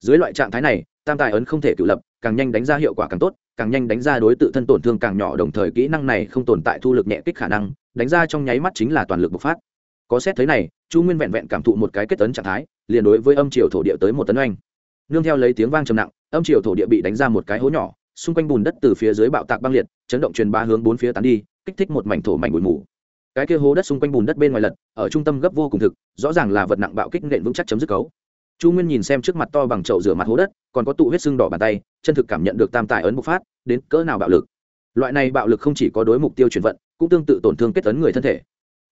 Dưới loại trạng thái này, tam tài ấn không thể tự lập, càng nhanh đánh ra hiệu quả càng tốt càng nhanh đánh ra đối tự thân tổn thương càng nhỏ, đồng thời kỹ năng này không tồn tại thu lực nhẹ kích khả năng, đánh ra trong nháy mắt chính là toàn lực bộc phát. Có xét thấy này, chu nguyên vẹn vẹn cảm thụ một cái kết tấn trạng thái, liền đối với âm triều thổ địa tới một tấn oanh. Nương theo lấy tiếng vang trầm nặng, âm triều thổ địa bị đánh ra một cái hố nhỏ, xung quanh bùn đất từ phía dưới bạo tạc băng liệt, chấn động truyền ba hướng bốn phía tán đi, kích thích một mảnh thổ mảnh bụi mù. Cái kia hố đất xung quanh bùn đất bên ngoài lật, ở trung tâm gấp vô cùng thực, rõ ràng là vật nặng bạo kích nện vững chắc chấm dứt cấu chu nguyên nhìn xem trước mặt to bằng chậu rửa mặt hố đất, còn có tụ huyết sưng đỏ bàn tay, chân thực cảm nhận được tam tài ấn bộc phát, đến cỡ nào bạo lực. Loại này bạo lực không chỉ có đối mục tiêu chuyển vận, cũng tương tự tổn thương kết tấn người thân thể.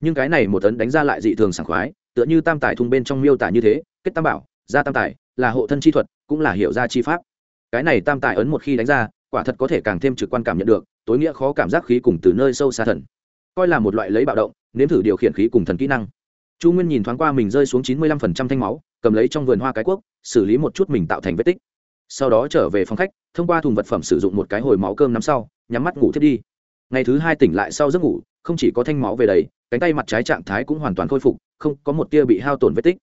Nhưng cái này một tấn đánh ra lại dị thường sảng khoái, tựa như tam tài thung bên trong miêu tả như thế, kết tam bảo ra tam tài, là hộ thân chi thuật, cũng là hiểu ra chi pháp. Cái này tam tài ấn một khi đánh ra, quả thật có thể càng thêm trực quan cảm nhận được, tối nghĩa khó cảm giác khí cùng từ nơi sâu xa thần. Coi là một loại lấy bạo động, nếm thử điều khiển khí cùng thần kỹ năng chu nguyên nhìn thoáng qua mình rơi xuống chín mươi lăm phần trăm thanh máu, cầm lấy trong vườn hoa cái quốc xử lý một chút mình tạo thành vết tích. Sau đó trở về phòng khách, thông qua thùng vật phẩm sử dụng một cái hồi máu cơm nắm sau, nhắm mắt ngủ thiết đi. Ngày thứ hai tỉnh lại sau giấc ngủ, không chỉ có thanh máu về đầy, cánh tay mặt trái trạng thái cũng hoàn toàn khôi phục, không có một tia bị hao tổn vết tích.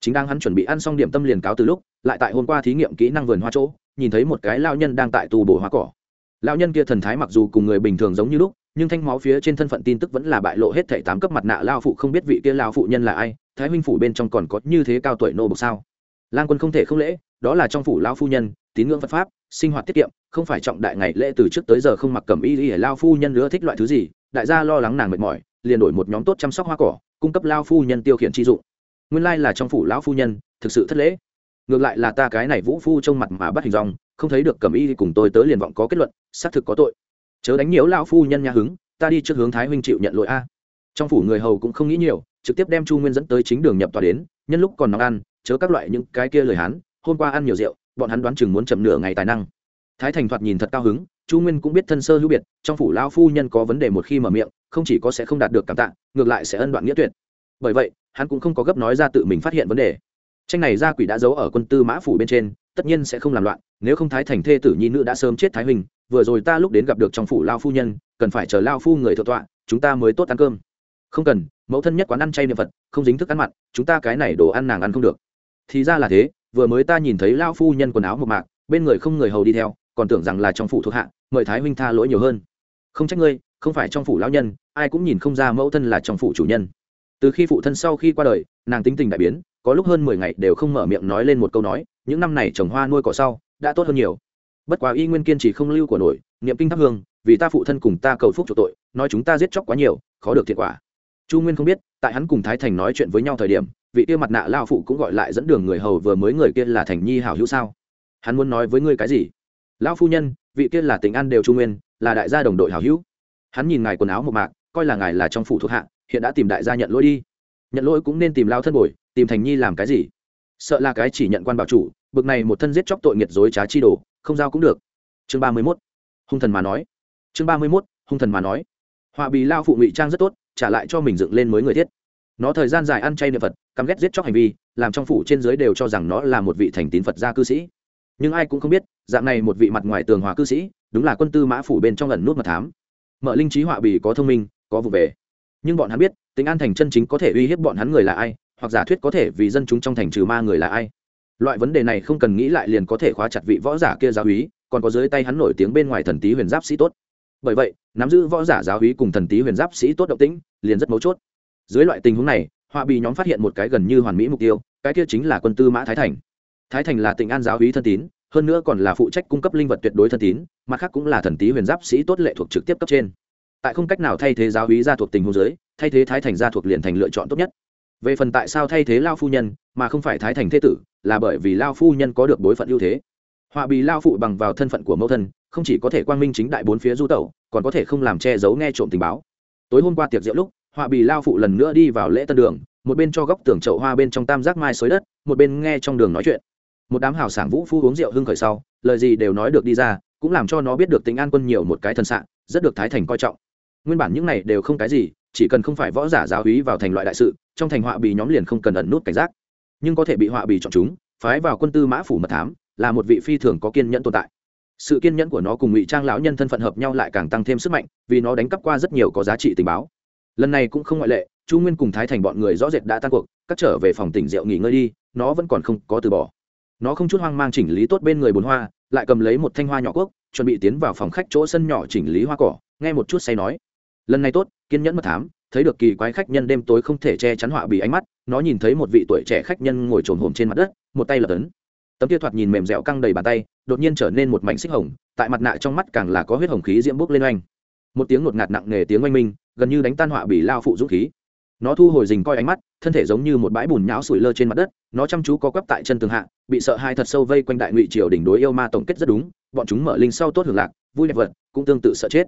Chính đang hắn chuẩn bị ăn xong điểm tâm liền cáo từ lúc, lại tại hôm qua thí nghiệm kỹ năng vườn hoa chỗ, nhìn thấy một cái lao nhân đang tại tù bổ hoa cỏ. Lao nhân kia thần thái mặc dù cùng người bình thường giống như lúc nhưng thanh máu phía trên thân phận tin tức vẫn là bại lộ hết thảy tám cấp mặt nạ lao phụ không biết vị kia lao phụ nhân là ai, thái huynh phủ bên trong còn có như thế cao tuổi nô bộc sao? Lang quân không thể không lễ, đó là trong phủ lao phu nhân, tín ngưỡng phật pháp, sinh hoạt tiết kiệm, không phải trọng đại ngày lễ từ trước tới giờ không mặc cẩm y y lao phu nhân nữa thích loại thứ gì, đại gia lo lắng nàng mệt mỏi, liền đổi một nhóm tốt chăm sóc hoa cỏ, cung cấp lao phu nhân tiêu khiển chi dụng. Nguyên lai là trong phủ lão phu nhân, thực sự thất lễ. Ngược lại là ta cái này vũ phu trông mặt mà bắt hình dong, không thấy được cẩm y cùng tôi tới liền vọng có kết luận, xác thực có tội chớ đánh nhiễu lão phu nhân nhà hứng ta đi trước hướng thái huynh chịu nhận lỗi a. Trong phủ người hầu cũng không nghĩ nhiều trực tiếp đem chu nguyên dẫn tới chính đường nhập tòa đến nhân lúc còn nóng ăn chớ các loại những cái kia lời hắn, hôm qua ăn nhiều rượu bọn hắn đoán chừng muốn chậm nửa ngày tài năng. Thái thành thoạt nhìn thật cao hứng chu nguyên cũng biết thân sơ hữu biệt trong phủ lão phu nhân có vấn đề một khi mở miệng không chỉ có sẽ không đạt được cảm tạ ngược lại sẽ ân đoạn nghĩa tuyệt. Bởi vậy hắn cũng không có gấp nói ra tự mình phát hiện vấn đề. Tranh này gia quỷ đã giấu ở quân tư mã phủ bên trên tất nhiên sẽ không làm loạn nếu không thái thành thê tử nhi nữ đã sớm chết thái huynh vừa rồi ta lúc đến gặp được trong phủ lao phu nhân, cần phải chờ lao phu người thượng tọa, chúng ta mới tốt ăn cơm. Không cần, mẫu thân nhất quán ăn chay niệm phật, không dính thức ăn mặn, chúng ta cái này đồ ăn nàng ăn không được. Thì ra là thế, vừa mới ta nhìn thấy lao phu nhân quần áo một mạc, bên người không người hầu đi theo, còn tưởng rằng là trong phủ thuộc hạ, mời thái huynh tha lỗi nhiều hơn. Không trách ngươi, không phải trong phủ lão nhân, ai cũng nhìn không ra mẫu thân là trong phủ chủ nhân. Từ khi phụ thân sau khi qua đời, nàng tính tình đại biến, có lúc hơn mười ngày đều không mở miệng nói lên một câu nói, những năm này trồng hoa nuôi cỏ sau, đã tốt hơn nhiều bất quá y nguyên kiên trì không lưu của nổi, niệm kinh thắp hương, vì ta phụ thân cùng ta cầu phúc chủ tội, nói chúng ta giết chóc quá nhiều, khó được thiệt quả. Chu nguyên không biết, tại hắn cùng thái thành nói chuyện với nhau thời điểm, vị kia mặt nạ lao phụ cũng gọi lại dẫn đường người hầu vừa mới người kia là thành nhi hảo hữu sao? Hắn muốn nói với ngươi cái gì? Lão phu nhân, vị kia là tình an đều chu nguyên, là đại gia đồng đội hảo hữu. Hắn nhìn ngài quần áo một mạc, coi là ngài là trong phủ thuộc hạ, hiện đã tìm đại gia nhận lỗi đi. Nhận lỗi cũng nên tìm lao thân bồi, tìm thành nhi làm cái gì? Sợ là cái chỉ nhận quan bảo chủ, bực này một thân giết chóc tội nghiệt dối trá chi đồ không giao cũng được. Chương ba mươi mốt. Hung thần mà nói. Chương ba mươi mốt, hung thần mà nói. Họa bì lao phụ ngụy trang rất tốt, trả lại cho mình dựng lên mới người thiết. Nó thời gian dài ăn chay niệm phật căm ghét giết chóc hành vi, làm trong phủ trên dưới đều cho rằng nó là một vị thành tín phật gia cư sĩ. Nhưng ai cũng không biết, dạng này một vị mặt ngoài tường hòa cư sĩ, đúng là quân tư mã phủ bên trong lần nút mật thám. Mở linh trí họa bì có thông minh, có vụ về. Nhưng bọn hắn biết, tính an thành chân chính có thể uy hiếp bọn hắn người là ai, hoặc giả thuyết có thể vì dân chúng trong thành trừ ma người là ai loại vấn đề này không cần nghĩ lại liền có thể khóa chặt vị võ giả kia giáo úy còn có dưới tay hắn nổi tiếng bên ngoài thần tý huyền giáp sĩ tốt. Bởi vậy nắm giữ võ giả giáo úy cùng thần tý huyền giáp sĩ tốt động tĩnh liền rất mấu chốt. Dưới loại tình huống này họa bì nhóm phát hiện một cái gần như hoàn mỹ mục tiêu cái kia chính là quân tư mã thái thành. Thái thành là tỉnh an giáo úy thân tín hơn nữa còn là phụ trách cung cấp linh vật tuyệt đối thân tín mặt khác cũng là thần tý huyền giáp sĩ tốt lệ thuộc trực tiếp cấp trên. Tại không cách nào thay thế giáo úy ra thuộc tình huống dưới, thay thế thái thành ra thuộc liền thành lựa chọn tốt nhất. Về phần tại sao thay thế lao phu nhân mà không phải thái thành thế tử là bởi vì lao phu nhân có được bối phận ưu thế. Họa bì lao phụ bằng vào thân phận của mẫu thân, không chỉ có thể quang minh chính đại bốn phía du tẩu, còn có thể không làm che giấu nghe trộm tình báo. Tối hôm qua tiệc rượu lúc, họa bì lao phụ lần nữa đi vào lễ tân đường, một bên cho góc tường chậu hoa bên trong tam giác mai xới đất, một bên nghe trong đường nói chuyện. Một đám hào sảng vũ phu uống rượu hưng khởi sau, lời gì đều nói được đi ra, cũng làm cho nó biết được tính an quân nhiều một cái thân sạn rất được thái thành coi trọng. Nguyên bản những này đều không cái gì, chỉ cần không phải võ giả giáo hí vào thành loại đại sự, trong thành họa bì nhóm liền không cần ẩn nút cảnh giác nhưng có thể bị họa bì chọn chúng, phái vào quân tư mã phủ mật thám, là một vị phi thường có kiên nhẫn tồn tại. Sự kiên nhẫn của nó cùng ngụy trang lão nhân thân phận hợp nhau lại càng tăng thêm sức mạnh, vì nó đánh cắp qua rất nhiều có giá trị tình báo. Lần này cũng không ngoại lệ, chu nguyên cùng thái thành bọn người rõ rệt đã tan cuộc cắt trở về phòng tỉnh rượu nghỉ ngơi đi, nó vẫn còn không có từ bỏ. Nó không chút hoang mang chỉnh lý tốt bên người bồn hoa, lại cầm lấy một thanh hoa nhỏ quốc chuẩn bị tiến vào phòng khách chỗ sân nhỏ chỉnh lý hoa cỏ, nghe một chút say nói. Lần này tốt, kiên nhẫn mật thám thấy được kỳ quái khách nhân đêm tối không thể che chắn họa bị ánh mắt, nó nhìn thấy một vị tuổi trẻ khách nhân ngồi trồn hồm trên mặt đất, một tay lập tấn tấm kia thoạt nhìn mềm dẻo căng đầy bàn tay, đột nhiên trở nên một mảnh xích hồng, tại mặt nạ trong mắt càng là có huyết hồng khí diễm bốc lên oanh. Một tiếng ngột ngạt nặng nề tiếng oanh minh, gần như đánh tan họa bị lao phụ dũng khí. Nó thu hồi dình coi ánh mắt, thân thể giống như một bãi bùn nhão sủi lơ trên mặt đất, nó chăm chú có quắp tại chân tường hạ, bị sợ hai thật sâu vây quanh đại ngụy triều đỉnh đối yêu ma tổng kết rất đúng, bọn chúng mở linh sau tốt hưởng lạc, vui đẹp vật, cũng tương tự sợ chết.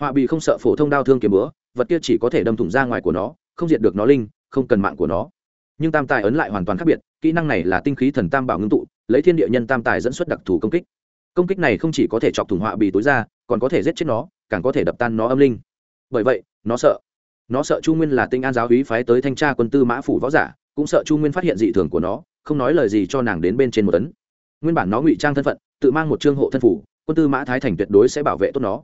Họa bị không sợ phổ thông đau thương kiếm bữa vật kia chỉ có thể đâm thủng ra ngoài của nó, không diệt được nó linh, không cần mạng của nó. Nhưng tam tài ấn lại hoàn toàn khác biệt, kỹ năng này là tinh khí thần tam bảo ngưng tụ, lấy thiên địa nhân tam tài dẫn xuất đặc thù công kích. Công kích này không chỉ có thể chọc thủng họa bì tối ra, còn có thể giết chết nó, càng có thể đập tan nó âm linh. Bởi vậy, nó sợ. Nó sợ chu nguyên là tinh an giáo hí phái tới thanh tra quân tư mã phủ võ giả, cũng sợ chu nguyên phát hiện dị thường của nó, không nói lời gì cho nàng đến bên trên một tấn. Nguyên bản nó ngụy trang thân phận, tự mang một trương hộ thân phủ, quân tư mã thái thành tuyệt đối sẽ bảo vệ tốt nó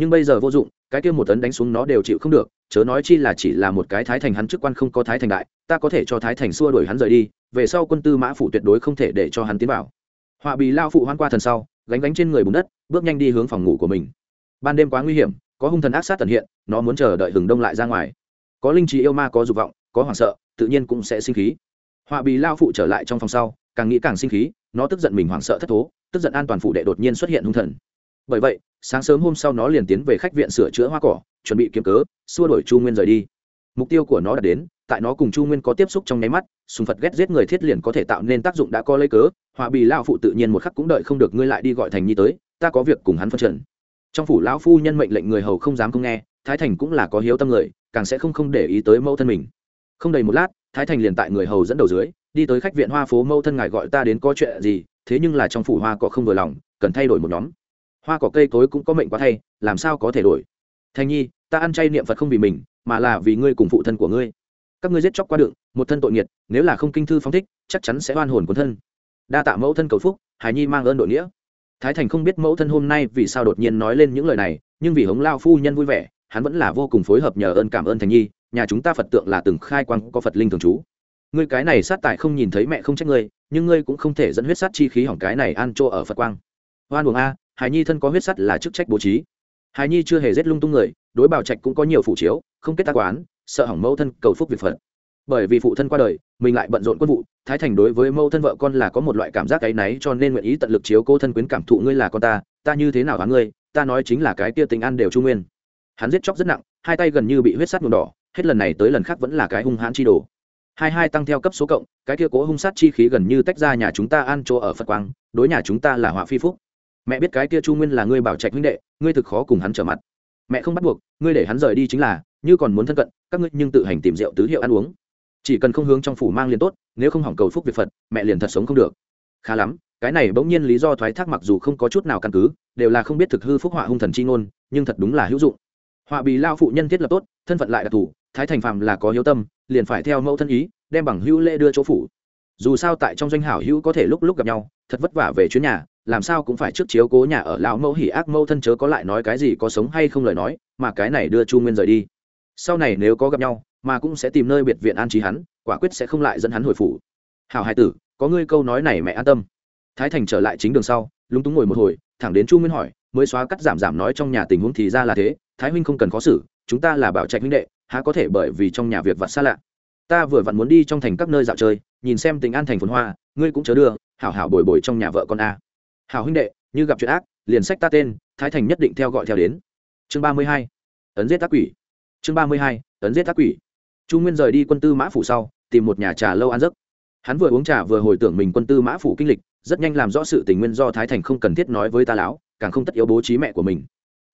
nhưng bây giờ vô dụng, cái kia một tấn đánh xuống nó đều chịu không được, chớ nói chi là chỉ là một cái thái thành hắn chức quan không có thái thành đại, ta có thể cho thái thành xua đuổi hắn rời đi, về sau quân tư mã phủ tuyệt đối không thể để cho hắn tiến vào. Họa bì lao phụ hoan qua thần sau, gánh gánh trên người bùn đất, bước nhanh đi hướng phòng ngủ của mình. Ban đêm quá nguy hiểm, có hung thần ác sát tần hiện, nó muốn chờ đợi hừng đông lại ra ngoài. Có linh trí yêu ma, có dục vọng, có hoảng sợ, tự nhiên cũng sẽ sinh khí. Họa bì lao phụ trở lại trong phòng sau, càng nghĩ càng sinh khí, nó tức giận mình hoảng sợ thất thố, tức giận an toàn phụ đệ đột nhiên xuất hiện hung thần bởi vậy, sáng sớm hôm sau nó liền tiến về khách viện sửa chữa hoa cỏ, chuẩn bị kiếm cớ, xua đổi chu nguyên rời đi. Mục tiêu của nó đã đến, tại nó cùng chu nguyên có tiếp xúc trong nháy mắt, sùng phật ghét giết người thiết liền có thể tạo nên tác dụng đã có lấy cớ họa bì lao phụ tự nhiên một khắc cũng đợi không được ngươi lại đi gọi thành nhi tới, ta có việc cùng hắn phân trần. Trong phủ lão phu nhân mệnh lệnh người hầu không dám không nghe, thái thành cũng là có hiếu tâm người, càng sẽ không không để ý tới mẫu thân mình. Không đầy một lát, thái thành liền tại người hầu dẫn đầu dưới, đi tới khách viện hoa phố, mẫu thân ngài gọi ta đến có chuyện gì, thế nhưng là trong phủ hoa có không vừa lòng, cần thay đổi một nhóm hoa cỏ cây cối cũng có mệnh quá thay, làm sao có thể đổi? Thành nhi, ta ăn chay niệm phật không vì mình, mà là vì ngươi cùng phụ thân của ngươi. Các ngươi giết chóc qua đựng một thân tội nghiệt, nếu là không kinh thư phóng thích, chắc chắn sẽ oan hồn cuốn thân. Đa tạ mẫu thân cầu phúc, hải nhi mang ơn đội nghĩa. Thái thành không biết mẫu thân hôm nay vì sao đột nhiên nói lên những lời này, nhưng vì hống lao phu nhân vui vẻ, hắn vẫn là vô cùng phối hợp nhờ ơn cảm ơn thành nhi, nhà chúng ta phật tượng là từng khai quang có phật linh thường trú. Ngươi cái này sát tại không nhìn thấy mẹ không trách ngươi, nhưng ngươi cũng không thể dẫn huyết sát chi khí hỏng cái này an chỗ ở phật quang. Oan buồng a hải nhi thân có huyết sắt là chức trách bố trí. Hải nhi chưa hề rét lung tung người, đối bảo trạch cũng có nhiều phụ chiếu, không kết tác quán, sợ hỏng mẫu thân cầu phúc việc phật bởi vì phụ thân qua đời, mình lại bận rộn quân vụ, thái thành đối với mẫu thân vợ con là có một loại cảm giác áy náy cho nên nguyện ý tận lực chiếu cô thân quyến cảm thụ ngươi là con ta ta như thế nào hắn ngươi, ta nói chính là cái kia tình ăn đều trung nguyên. Hắn giết chóc rất nặng, hai tay gần như bị huyết sắt nhuộm đỏ, hết lần này tới lần khác vẫn là cái hung hãn chi đồ. Hai hai tăng theo cấp số cộng, cái kia cố hung sát chi khí gần như tách ra nhà chúng ta ăn chỗ ở phật quang, đối nhà chúng ta là họa phi phúc mẹ biết cái kia chu nguyên là ngươi bảo trạch huynh đệ, ngươi thực khó cùng hắn trở mặt. Mẹ không bắt buộc, ngươi để hắn rời đi chính là, như còn muốn thân cận, các ngươi nhưng tự hành tìm rượu tứ hiệu ăn uống. Chỉ cần không hướng trong phủ mang liền tốt, nếu không hỏng cầu phúc việc phật, mẹ liền thật sống không được. Khá lắm, cái này bỗng nhiên lý do thoái thác mặc dù không có chút nào căn cứ, đều là không biết thực hư phúc họa hung thần chi ngôn, nhưng thật đúng là hữu dụng. Họa bị lao phụ nhân thiết lập tốt, thân phận lại đặc thù, thái thành phàm là có hiếu tâm, liền phải theo mẫu thân ý, đem bằng hữu lễ đưa chỗ phủ. Dù sao tại trong doanh hảo hữu có thể lúc lúc gặp nhau, thật vất vả về chuyến nhà làm sao cũng phải trước chiếu cố nhà ở lão mẫu hỉ ác mẫu thân chớ có lại nói cái gì có sống hay không lời nói, mà cái này đưa chu nguyên rời đi. Sau này nếu có gặp nhau, mà cũng sẽ tìm nơi biệt viện an trí hắn, quả quyết sẽ không lại dẫn hắn hồi phủ. Hảo hai tử, có ngươi câu nói này mẹ an tâm. Thái thành trở lại chính đường sau, lúng túng ngồi một hồi, thẳng đến chu nguyên hỏi, mới xóa cắt giảm giảm nói trong nhà tình huống thì ra là thế, thái huynh không cần khó xử, chúng ta là bảo trạch huynh đệ, há có thể bởi vì trong nhà việc vặt xa lạ. Ta vừa vặn muốn đi trong thành các nơi dạo chơi, nhìn xem tình an thành phồn hoa, ngươi cũng chớ đưa, hảo hảo bồi bồi trong nhà vợ con a hảo huynh đệ, như gặp chuyện ác, liền sách ta tên, thái thành nhất định theo gọi theo đến. Chương ba mươi hai, ấn giết tác quỷ. Chương ba mươi hai, ấn giết tác quỷ. Chu nguyên rời đi quân tư mã phủ sau, tìm một nhà trà lâu ăn giấc. Hắn vừa uống trà vừa hồi tưởng mình quân tư mã phủ kinh lịch, rất nhanh làm rõ sự tình nguyên do thái thành không cần thiết nói với ta láo, càng không tất yếu bố trí mẹ của mình.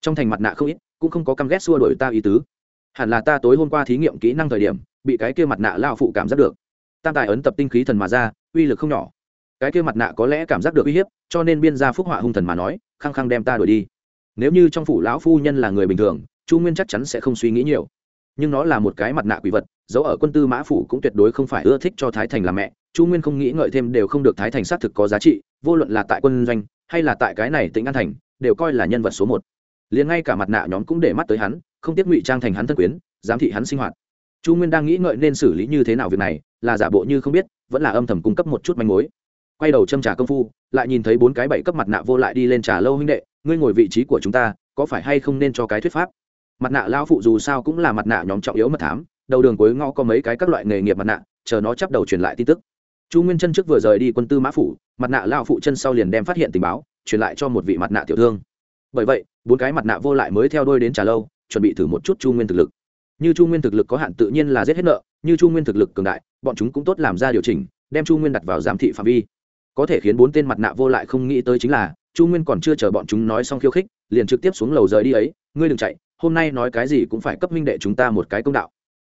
Trong thành mặt nạ không ít, cũng không có căm ghét xua đổi ta ý tứ. Hẳn là ta tối hôm qua thí nghiệm kỹ năng thời điểm, bị cái kia mặt nạ lao phụ cảm giác được. Tam tài ấn tập tinh khí thần mà ra, uy lực không nhỏ cái kia mặt nạ có lẽ cảm giác được uy hiếp, cho nên biên gia phúc họa hung thần mà nói, khăng khăng đem ta đuổi đi. Nếu như trong phủ lão phu nhân là người bình thường, chu nguyên chắc chắn sẽ không suy nghĩ nhiều. Nhưng nó là một cái mặt nạ quỷ vật giấu ở quân tư mã phủ cũng tuyệt đối không phải ưa thích cho thái thành làm mẹ. Chu nguyên không nghĩ ngợi thêm đều không được thái thành xác thực có giá trị, vô luận là tại quân doanh, hay là tại cái này tỉnh an thành, đều coi là nhân vật số một. Liền ngay cả mặt nạ nhóm cũng để mắt tới hắn, không tiếc ngụy trang thành hắn thân quyến, giám thị hắn sinh hoạt. Chu nguyên đang nghĩ ngợi nên xử lý như thế nào việc này, là giả bộ như không biết, vẫn là âm thầm cung cấp một chút manh mối quay đầu châm trà công phu, lại nhìn thấy bốn cái bảy cấp mặt nạ vô lại đi lên trà lâu huynh đệ, ngươi ngồi vị trí của chúng ta, có phải hay không nên cho cái thuyết pháp? Mặt nạ lão phụ dù sao cũng là mặt nạ nhóm trọng yếu mật thám, đầu đường cuối ngõ có mấy cái các loại nghề nghiệp mặt nạ, chờ nó chấp đầu truyền lại tin tức. Chu nguyên chân trước vừa rời đi quân tư mã phủ, mặt nạ lão phụ chân sau liền đem phát hiện tình báo, truyền lại cho một vị mặt nạ tiểu thương. Bởi vậy, bốn cái mặt nạ vô lại mới theo đôi đến trà lâu, chuẩn bị thử một chút chu nguyên thực lực. Như chu nguyên thực lực có hạn tự nhiên là giết hết nợ, như chu nguyên thực lực cường đại, bọn chúng cũng tốt làm ra điều chỉnh, đem chu nguyên đặt vào giám thị phạm vi có thể khiến bốn tên mặt nạ vô lại không nghĩ tới chính là, chu nguyên còn chưa chờ bọn chúng nói xong khiêu khích, liền trực tiếp xuống lầu rời đi ấy, ngươi đừng chạy, hôm nay nói cái gì cũng phải cấp minh đệ chúng ta một cái công đạo.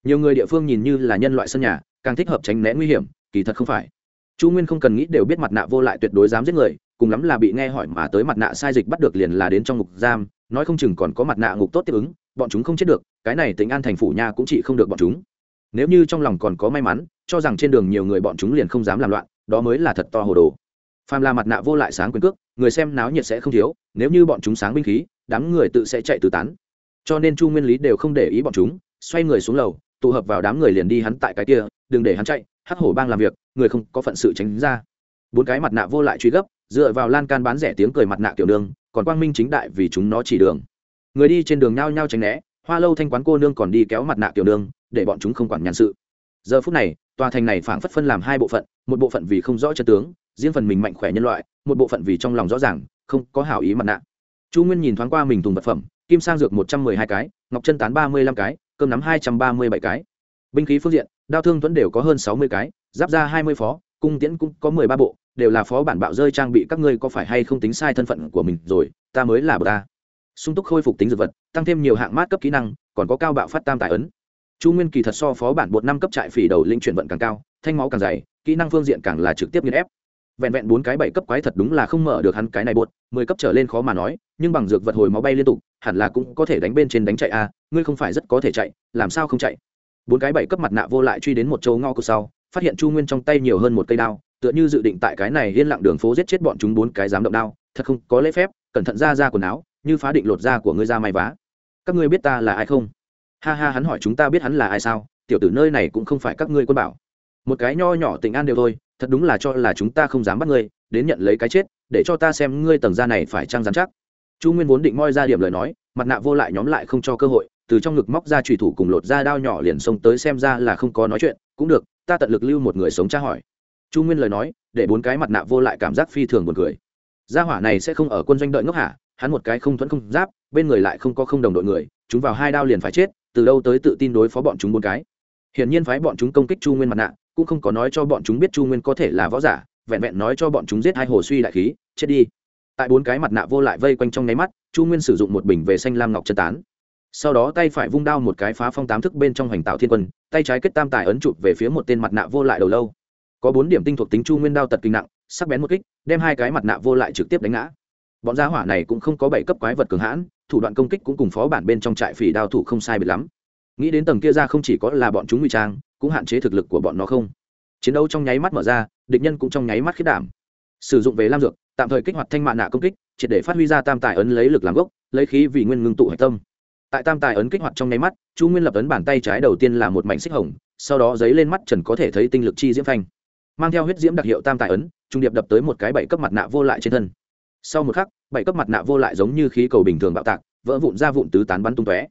Nhiều người địa phương nhìn như là nhân loại sân nhà, càng thích hợp tránh né nguy hiểm, kỳ thật không phải. Chu nguyên không cần nghĩ đều biết mặt nạ vô lại tuyệt đối dám giết người, cùng lắm là bị nghe hỏi mà tới mặt nạ sai dịch bắt được liền là đến trong ngục giam, nói không chừng còn có mặt nạ ngục tốt tiếp ứng, bọn chúng không chết được, cái này tính an thành phủ nha cũng chỉ không được bọn chúng. Nếu như trong lòng còn có may mắn, cho rằng trên đường nhiều người bọn chúng liền không dám làm loạn đó mới là thật to hồ đồ. Phàm là mặt nạ vô lại sáng quyền cước, người xem náo nhiệt sẽ không thiếu, nếu như bọn chúng sáng binh khí, đám người tự sẽ chạy từ tán. Cho nên chu nguyên lý đều không để ý bọn chúng, xoay người xuống lầu, tụ hợp vào đám người liền đi hắn tại cái kia, đừng để hắn chạy, hắc hổ bang làm việc, người không có phận sự tránh ra. Bốn cái mặt nạ vô lại truy gấp, dựa vào lan can bán rẻ tiếng cười mặt nạ kiểu đường, còn quang minh chính đại vì chúng nó chỉ đường. Người đi trên đường nhao nhao tránh né, hoa lâu thanh quán cô nương còn đi kéo mặt nạ kiểu đường, để bọn chúng không quản nhàn sự. Giờ phút này tòa thành này phảng phất phân làm hai bộ phận, một bộ phận vì không rõ chân tướng, riêng phần mình mạnh khỏe nhân loại, một bộ phận vì trong lòng rõ ràng, không có hảo ý mặt nạ. Chu nguyên nhìn thoáng qua mình thùng vật phẩm, kim sang dược một trăm mười hai cái, ngọc chân tán ba mươi lăm cái, cơm nắm hai trăm ba mươi bảy cái. Binh khí phương diện, đao thương tuấn đều có hơn sáu mươi cái, giáp ra hai mươi phó, cung tiễn cũng có mười ba bộ, đều là phó bản bạo rơi trang bị các ngươi có phải hay không tính sai thân phận của mình rồi, ta mới là bờ ta. Sung túc khôi phục tính dược vật, tăng thêm nhiều hạng mát cấp kỹ năng, còn có cao bạo phát tam tài ấn chu nguyên kỳ thật so phó bản bột năm cấp trại phỉ đầu linh chuyển vận càng cao, thanh máu càng dày, kỹ năng phương diện càng là trực tiếp nghiên ép. Vẹn vẹn bốn cái bảy cấp quái thật đúng là không mở được hắn cái này bột, mười cấp trở lên khó mà nói, nhưng bằng dược vật hồi máu bay liên tục, hẳn là cũng có thể đánh bên trên đánh chạy a, ngươi không phải rất có thể chạy, làm sao không chạy? Bốn cái bảy cấp mặt nạ vô lại truy đến một châu ngao của sau, phát hiện chu nguyên trong tay nhiều hơn một cây đao, tựa như dự định tại cái này yên lặng đường phố giết chết bọn chúng bốn cái dám động đao, thật không có lễ phép, cẩn thận ra ra quần áo, như phá định lột da của ngươi ra may vá. Các ngươi biết ta là ai không? Ha ha hắn hỏi chúng ta biết hắn là ai sao? Tiểu tử nơi này cũng không phải các ngươi quân bảo. Một cái nho nhỏ tình an đều thôi, thật đúng là cho là chúng ta không dám bắt ngươi, đến nhận lấy cái chết, để cho ta xem ngươi tầng da này phải trăng dám chắc. Chu nguyên vốn định moi ra điểm lời nói, mặt nạ vô lại nhóm lại không cho cơ hội, từ trong ngực móc ra trùy thủ cùng lột ra đao nhỏ liền xông tới xem ra là không có nói chuyện, cũng được, ta tận lực lưu một người sống tra hỏi. Chu nguyên lời nói, để bốn cái mặt nạ vô lại cảm giác phi thường buồn cười. Gia hỏa này sẽ không ở quân doanh đợi ngốc hả? Hắn một cái không thuẫn không giáp, bên người lại không có không đồng đội người, chúng vào hai đao liền phải chết từ đâu tới tự tin đối phó bọn chúng bốn cái. Hiển nhiên phái bọn chúng công kích chu nguyên mặt nạ, cũng không có nói cho bọn chúng biết chu nguyên có thể là võ giả, vẹn vẹn nói cho bọn chúng giết hai hồ suy đại khí, chết đi. Tại bốn cái mặt nạ vô lại vây quanh trong nháy mắt, chu nguyên sử dụng một bình về xanh lam ngọc chân tán. Sau đó tay phải vung đao một cái phá phong tám thức bên trong hoành tạo thiên quân, tay trái kết tam tài ấn chụp về phía một tên mặt nạ vô lại đầu lâu. Có bốn điểm tinh thuộc tính chu nguyên đao tật kinh nặng, sắc bén một kích, đem hai cái mặt nạ vô lại trực tiếp đánh ngã. Bọn gia hỏa này cũng không có bảy cấp quái vật cường hãn thủ đoạn công kích cũng cùng phó bản bên trong trại phỉ đao thủ không sai biệt lắm. Nghĩ đến tầng kia ra không chỉ có là bọn chúng ngụy trang, cũng hạn chế thực lực của bọn nó không. Chiến đấu trong nháy mắt mở ra, địch nhân cũng trong nháy mắt khiết đảm. Sử dụng về lam dược, tạm thời kích hoạt thanh mạ nạ công kích, triệt để phát huy ra tam tài ấn lấy lực làm gốc, lấy khí vì nguyên ngưng tụ hạch tâm. Tại tam tài ấn kích hoạt trong nháy mắt, chu nguyên lập ấn bàn tay trái đầu tiên là một mảnh xích hồng, sau đó giấy lên mắt trần có thể thấy tinh lực chi diễm phanh. Mang theo huyết diễm đặc hiệu tam tài ấn, trung điệp đập tới một cái bảy cấp mặt nạ vô lại trên thân sau một khắc, bảy cấp mặt nạ vô lại giống như khí cầu bình thường bạo tạc, vỡ vụn ra vụn tứ tán bắn tung tóe.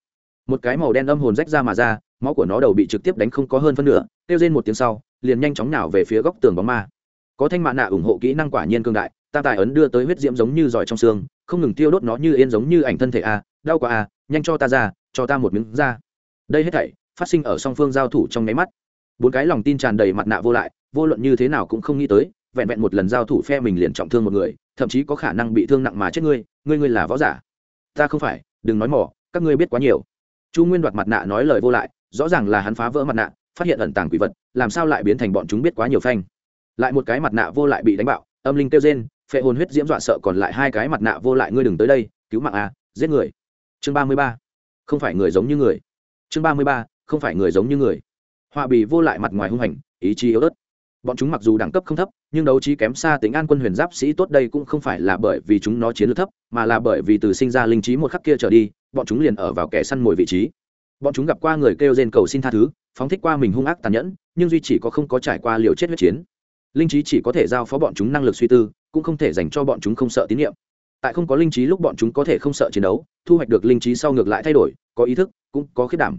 Một cái màu đen âm hồn rách ra mà ra, máu của nó đầu bị trực tiếp đánh không có hơn phân nửa, kêu lên một tiếng sau, liền nhanh chóng nào về phía góc tường bóng ma. Có thanh mạ nạ ủng hộ kỹ năng quả nhiên cương đại ta tài ấn đưa tới huyết diễm giống như giỏi trong xương, không ngừng tiêu đốt nó như yên giống như ảnh thân thể a, đau quá a, nhanh cho ta ra, cho ta một miếng ra. Đây hết thảy, phát sinh ở song phương giao thủ trong nháy mắt. Bốn cái lòng tin tràn đầy mặt nạ vô lại, vô luận như thế nào cũng không nghĩ tới, vẹn vẹn một lần giao thủ phe mình liền trọng thương một người thậm chí có khả năng bị thương nặng mà chết ngươi ngươi ngươi là võ giả. Ta không phải, đừng nói mỏ, các ngươi biết quá nhiều. Chu nguyên đoạt mặt nạ nói lời vô lại, rõ ràng là hắn phá vỡ mặt nạ, phát hiện ẩn tàng quỷ vật, làm sao lại biến thành bọn chúng biết quá nhiều phanh. Lại một cái mặt nạ vô lại bị đánh bạo, âm linh kêu rên, phệ hồn huyết diễm dọa sợ còn lại hai cái mặt nạ vô lại ngươi đừng tới đây, cứu mạng a giết người. Chương ba mươi ba, không phải người giống như người. Chương ba mươi ba, không phải người giống như người. Họa bì vô lại mặt ngoài hung hành, ý chí yếu ớt bọn chúng mặc dù đẳng cấp không thấp, nhưng đấu trí kém xa tính an quân huyền giáp sĩ tốt đây cũng không phải là bởi vì chúng nó chiến lược thấp, mà là bởi vì từ sinh ra linh trí một khắc kia trở đi, bọn chúng liền ở vào kẻ săn mồi vị trí. Bọn chúng gặp qua người kêu rên cầu xin tha thứ, phóng thích qua mình hung ác tàn nhẫn, nhưng duy chỉ có không có trải qua liều chết huyết chiến. Linh trí chỉ có thể giao phó bọn chúng năng lực suy tư, cũng không thể dành cho bọn chúng không sợ tín nhiệm. Tại không có linh trí lúc bọn chúng có thể không sợ chiến đấu, thu hoạch được linh trí sau ngược lại thay đổi, có ý thức, cũng có khiết đảm.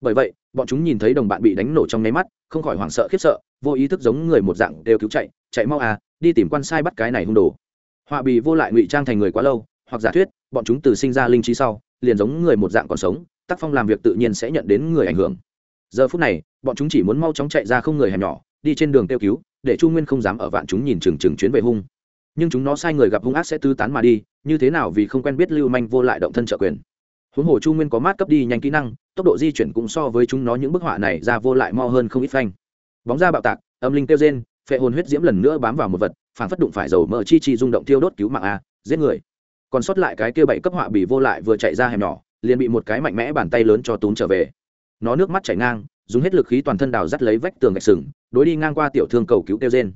Bởi vậy, bọn chúng nhìn thấy đồng bạn bị đánh nổ trong nháy mắt, không khỏi hoảng sợ khiếp sợ vô ý thức giống người một dạng đều cứu chạy chạy mau à đi tìm quan sai bắt cái này hung đồ. Họa bị vô lại ngụy trang thành người quá lâu, hoặc giả thuyết, bọn chúng từ sinh ra linh trí sau, liền giống người một dạng còn sống, tác phong làm việc tự nhiên sẽ nhận đến người ảnh hưởng. Giờ phút này, bọn chúng chỉ muốn mau chóng chạy ra không người hẻm nhỏ, đi trên đường kêu cứu, để chu nguyên không dám ở vạn chúng nhìn chừng chừng chuyến về hung. Nhưng chúng nó sai người gặp hung ác sẽ tư tán mà đi, như thế nào vì không quen biết lưu manh vô lại động thân trợ quyền. Huống hồ chu nguyên có mát cấp đi nhanh kỹ năng, tốc độ di chuyển cũng so với chúng nó những bức họa này ra vô lại mo hơn không ít phanh bóng ra bạo tạc, âm linh kêu rên, phệ hồn huyết diễm lần nữa bám vào một vật, phản phất đụng phải dầu mỡ chi chi rung động tiêu đốt cứu mạng a, giết người. Còn sót lại cái kia bảy cấp họa bị vô lại vừa chạy ra hẻm nhỏ, liền bị một cái mạnh mẽ bàn tay lớn cho túm trở về. Nó nước mắt chảy ngang, dùng hết lực khí toàn thân đào dắt lấy vách tường gạch sừng, đối đi ngang qua tiểu thương cầu cứu kêu rên.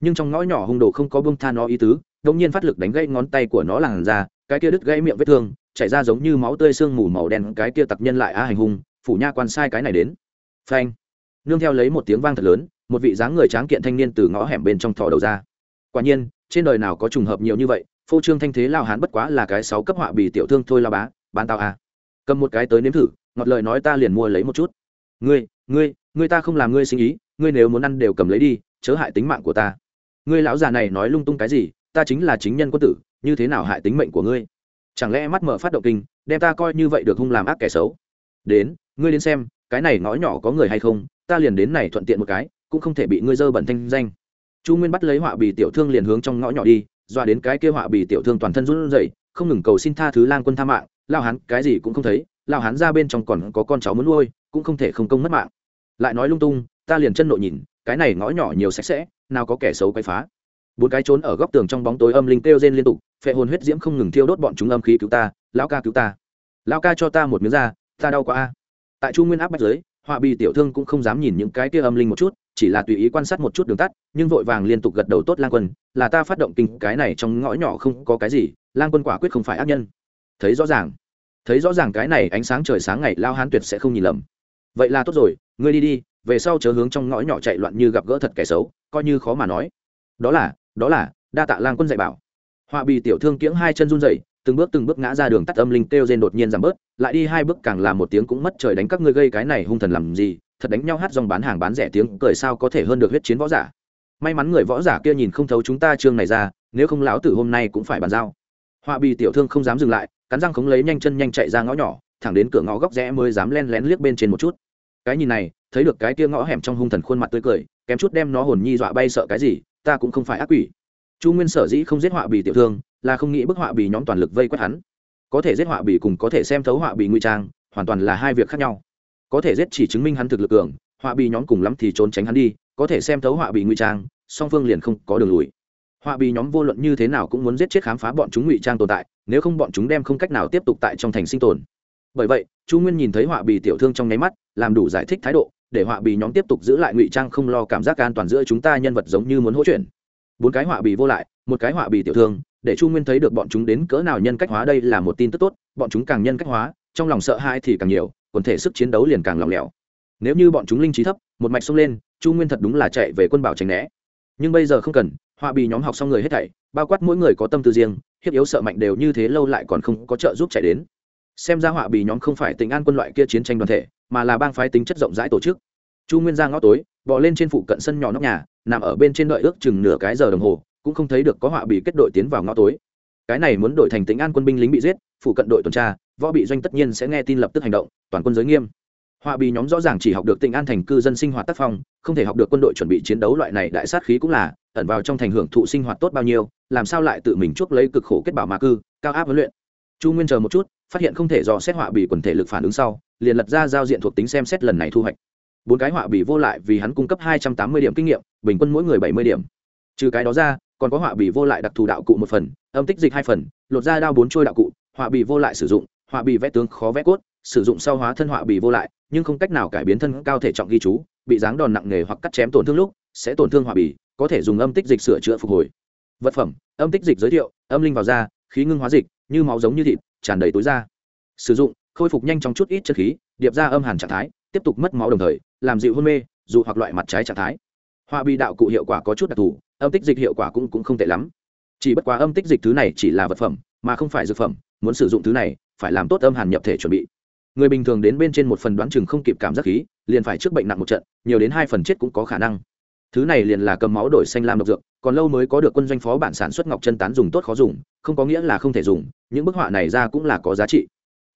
Nhưng trong ngõ nhỏ hung đồ không có bông tha nó ý tứ đông nhiên phát lực đánh gãy ngón tay của nó làn ra cái kia đứt gãy miệng vết thương, chảy ra giống như máu tươi sương mù màu đen, cái kia tặc nhân lại a hành hung, phủ nha quan sai cái này đến. Phanh nương theo lấy một tiếng vang thật lớn, một vị dáng người tráng kiện thanh niên từ ngõ hẻm bên trong thò đầu ra. Quả nhiên, trên đời nào có trùng hợp nhiều như vậy, phô trương thanh thế lao hán bất quá là cái sáu cấp họa bì tiểu thương thôi lao bá, bán tao à. cầm một cái tới nếm thử, ngọt lời nói ta liền mua lấy một chút. Ngươi ngươi ngươi ta không làm ngươi sinh ý, ngươi nếu muốn ăn đều cầm lấy đi, chớ hại tính mạng của ta. Ngươi lão già này nói lung tung cái gì, ta chính là chính nhân quân tử, như thế nào hại tính mệnh của ngươi? Chẳng lẽ mắt mở phát động kinh, đem ta coi như vậy được hung làm ác kẻ xấu? Đến, ngươi đến xem, cái này ngõ nhỏ có người hay không ta liền đến này thuận tiện một cái, cũng không thể bị ngươi dơ bẩn thanh danh. Chu nguyên bắt lấy họa bì tiểu thương liền hướng trong ngõ nhỏ đi doa đến cái kia họa bì tiểu thương toàn thân run rẩy, không ngừng cầu xin tha thứ lang quân tha mạng, lao hắn cái gì cũng không thấy, lao hắn ra bên trong còn có con cháu muốn nuôi, cũng không thể không công mất mạng. Lại nói lung tung, ta liền chân nội nhìn, cái này ngõ nhỏ nhiều sạch sẽ, nào có kẻ xấu quay phá. Bốn cái trốn ở góc tường trong bóng tối âm linh kêu rên liên tục, phệ hồn huyết diễm không ngừng thiêu đốt bọn chúng âm khí cứu ta, lão ca cứu ta. Lão ca cho ta một miếng da, ta đau quá a. Tại chu nguyên áp bách giới họa bì tiểu thương cũng không dám nhìn những cái kia âm linh một chút, chỉ là tùy ý quan sát một chút đường tắt, nhưng vội vàng liên tục gật đầu tốt lang quân, là ta phát động kinh, cái này trong ngõ nhỏ không có cái gì, lang quân quả quyết không phải ác nhân. Thấy rõ ràng, thấy rõ ràng cái này ánh sáng trời sáng ngày lao hán tuyệt sẽ không nhìn lầm. Vậy là tốt rồi, ngươi đi đi, về sau chớ hướng trong ngõ nhỏ chạy loạn như gặp gỡ thật kẻ xấu, coi như khó mà nói. Đó là đó là, đa tạ lang quân dạy bảo. Họa bì tiểu thương kiếng hai chân run dậy từng bước từng bước ngã ra đường tắt âm linh kêu rên đột nhiên giảm bớt, lại đi hai bước càng làm một tiếng cũng mất trời đánh các ngươi gây cái này hung thần làm gì, thật đánh nhau hát dòng bán hàng bán rẻ tiếng cười sao có thể hơn được huyết chiến võ giả. May mắn người võ giả kia nhìn không thấu chúng ta chương này ra, nếu không lão tử hôm nay cũng phải bàn giao. Họa bì tiểu thương không dám dừng lại, cắn răng khống lấy nhanh chân nhanh chạy ra ngõ nhỏ, thẳng đến cửa ngõ góc rẽ mới dám len lén liếc bên trên một chút. Cái nhìn này, thấy được cái kia ngõ hẻm trong hung thần khuôn mặt tươi cười, kém chút đem nó hồn nhi dọa bay sợ cái gì, ta cũng không phải ác quỷ. Chu nguyên sở dĩ không giết họa bì tiểu thương là không nghĩ bức họa bị nhóm toàn lực vây quét hắn. Có thể giết họa bị cùng có thể xem thấu họa bị nguy trang, hoàn toàn là hai việc khác nhau. Có thể giết chỉ chứng minh hắn thực lực cường, họa bị nhóm cùng lắm thì trốn tránh hắn đi, có thể xem thấu họa bị ngụy trang, song phương liền không có đường lùi. Họa bị nhóm vô luận như thế nào cũng muốn giết chết khám phá bọn chúng ngụy trang tồn tại, nếu không bọn chúng đem không cách nào tiếp tục tại trong thành sinh tồn. Bởi vậy, chu nguyên nhìn thấy họa bị tiểu thương trong nháy mắt, làm đủ giải thích thái độ, để họa bị nhóm tiếp tục giữ lại ngụy trang không lo cảm giác an toàn giữa chúng ta nhân vật giống như muốn hỗ chuyển. Bốn cái họa bị vô lại, một cái họa bị tiểu thương để chu nguyên thấy được bọn chúng đến cỡ nào nhân cách hóa đây là một tin tức tốt, bọn chúng càng nhân cách hóa, trong lòng sợ hãi thì càng nhiều, quần thể sức chiến đấu liền càng lỏng lẻo. Nếu như bọn chúng linh trí thấp, một mạch xông lên, chu nguyên thật đúng là chạy về quân bảo tránh né. Nhưng bây giờ không cần, họa bị nhóm học xong người hết thảy, bao quát mỗi người có tâm tư riêng, hiếp yếu sợ mạnh đều như thế lâu lại còn không có trợ giúp chạy đến. Xem ra họa bị nhóm không phải tình an quân loại kia chiến tranh đoàn thể, mà là bang phái tính chất rộng rãi tổ chức. Chu nguyên ra ngõ tối bỏ lên trên phụ cận sân nhỏ nóc nhà, nằm ở bên trên đợi ước chừng nửa cái giờ đồng hồ cũng không thấy được có họa bị kết đội tiến vào ngõ tối. Cái này muốn đổi thành tính an quân binh lính bị giết, phụ cận đội tuần tra, võ bị doanh tất nhiên sẽ nghe tin lập tức hành động, toàn quân giới nghiêm. Họa bị nhóm rõ ràng chỉ học được tỉnh an thành cư dân sinh hoạt tác phong, không thể học được quân đội chuẩn bị chiến đấu loại này đại sát khí cũng là, ẩn vào trong thành hưởng thụ sinh hoạt tốt bao nhiêu, làm sao lại tự mình chuốc lấy cực khổ kết bảo mà cư, cao áp huấn luyện. Chu nguyên chờ một chút, phát hiện không thể dò xét họa bị quần thể lực phản ứng sau, liền lật ra giao diện thuộc tính xem xét lần này thu hoạch. Bốn cái họa bị vô lại vì hắn cung cấp hai trăm tám mươi điểm kinh nghiệm, bình quân mỗi người bảy mươi điểm. Trừ cái đó ra còn có họa bì vô lại đặc thù đạo cụ một phần, âm tích dịch hai phần, lột ra đao bốn trôi đạo cụ, họa bì vô lại sử dụng, họa bì vẽ tướng khó vẽ cốt, sử dụng sau hóa thân họa bì vô lại, nhưng không cách nào cải biến thân cao thể trọng ghi chú, bị dáng đòn nặng nề hoặc cắt chém tổn thương lúc, sẽ tổn thương họa bì, có thể dùng âm tích dịch sửa chữa phục hồi. Vật phẩm, âm tích dịch giới thiệu, âm linh vào da, khí ngưng hóa dịch, như máu giống như thịt, tràn đầy túi da. Sử dụng, khôi phục nhanh trong chút ít chất khí, điệp ra âm hàn trạng thái, tiếp tục mất máu đồng thời, làm dịu hôn mê, dù hoặc loại mặt trái trạng thái. Họa bị đạo cụ hiệu quả có chút đặc thù âm tích dịch hiệu quả cũng, cũng không tệ lắm. Chỉ bất quá âm tích dịch thứ này chỉ là vật phẩm mà không phải dược phẩm muốn sử dụng thứ này phải làm tốt âm hàn nhập thể chuẩn bị. Người bình thường đến bên trên một phần đoán chừng không kịp cảm giác khí liền phải trước bệnh nặng một trận nhiều đến hai phần chết cũng có khả năng. Thứ này liền là cầm máu đổi xanh lam độc dược còn lâu mới có được quân doanh phó bản sản xuất ngọc chân tán dùng tốt khó dùng không có nghĩa là không thể dùng những bức họa này ra cũng là có giá trị.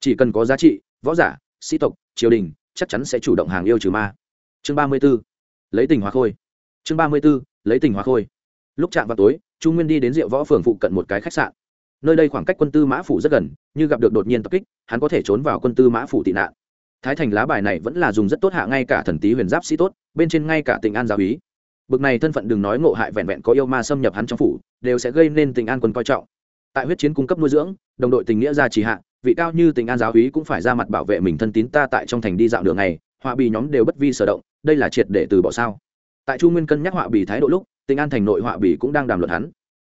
Chỉ cần có giá trị võ giả sĩ tộc triều đình chắc chắn sẽ chủ động hàng yêu trừ ma. Chương ba mươi b ố lấy tình hóa khôi. Chương ba mươi b ố lấy tình hóa khôi. Lúc chạm vào tối, chu nguyên đi đến rượu võ phường phụ cận một cái khách sạn. Nơi đây khoảng cách quân tư mã phủ rất gần, như gặp được đột nhiên tập kích, hắn có thể trốn vào quân tư mã phủ tị nạn. Thái thành lá bài này vẫn là dùng rất tốt hạ ngay cả thần tý huyền giáp sĩ tốt, bên trên ngay cả tình an giáo ý bực này thân phận đừng nói ngộ hại vẹn vẹn có yêu ma xâm nhập hắn trong phủ, đều sẽ gây nên tình an quân coi trọng. Tại huyết chiến cung cấp nuôi dưỡng, đồng đội tình nghĩa ra trì hạ, vị cao như tình an giáo úy cũng phải ra mặt bảo vệ mình thân tín ta tại trong thành đi dạo đường này họa bì nhóm đều bất vi sở động, đây là triệt để từ bỏ sao? Tại chu nguyên cân nhắc họa bì thái độ lúc tình an thành nội họa bì cũng đang đàm luận hắn.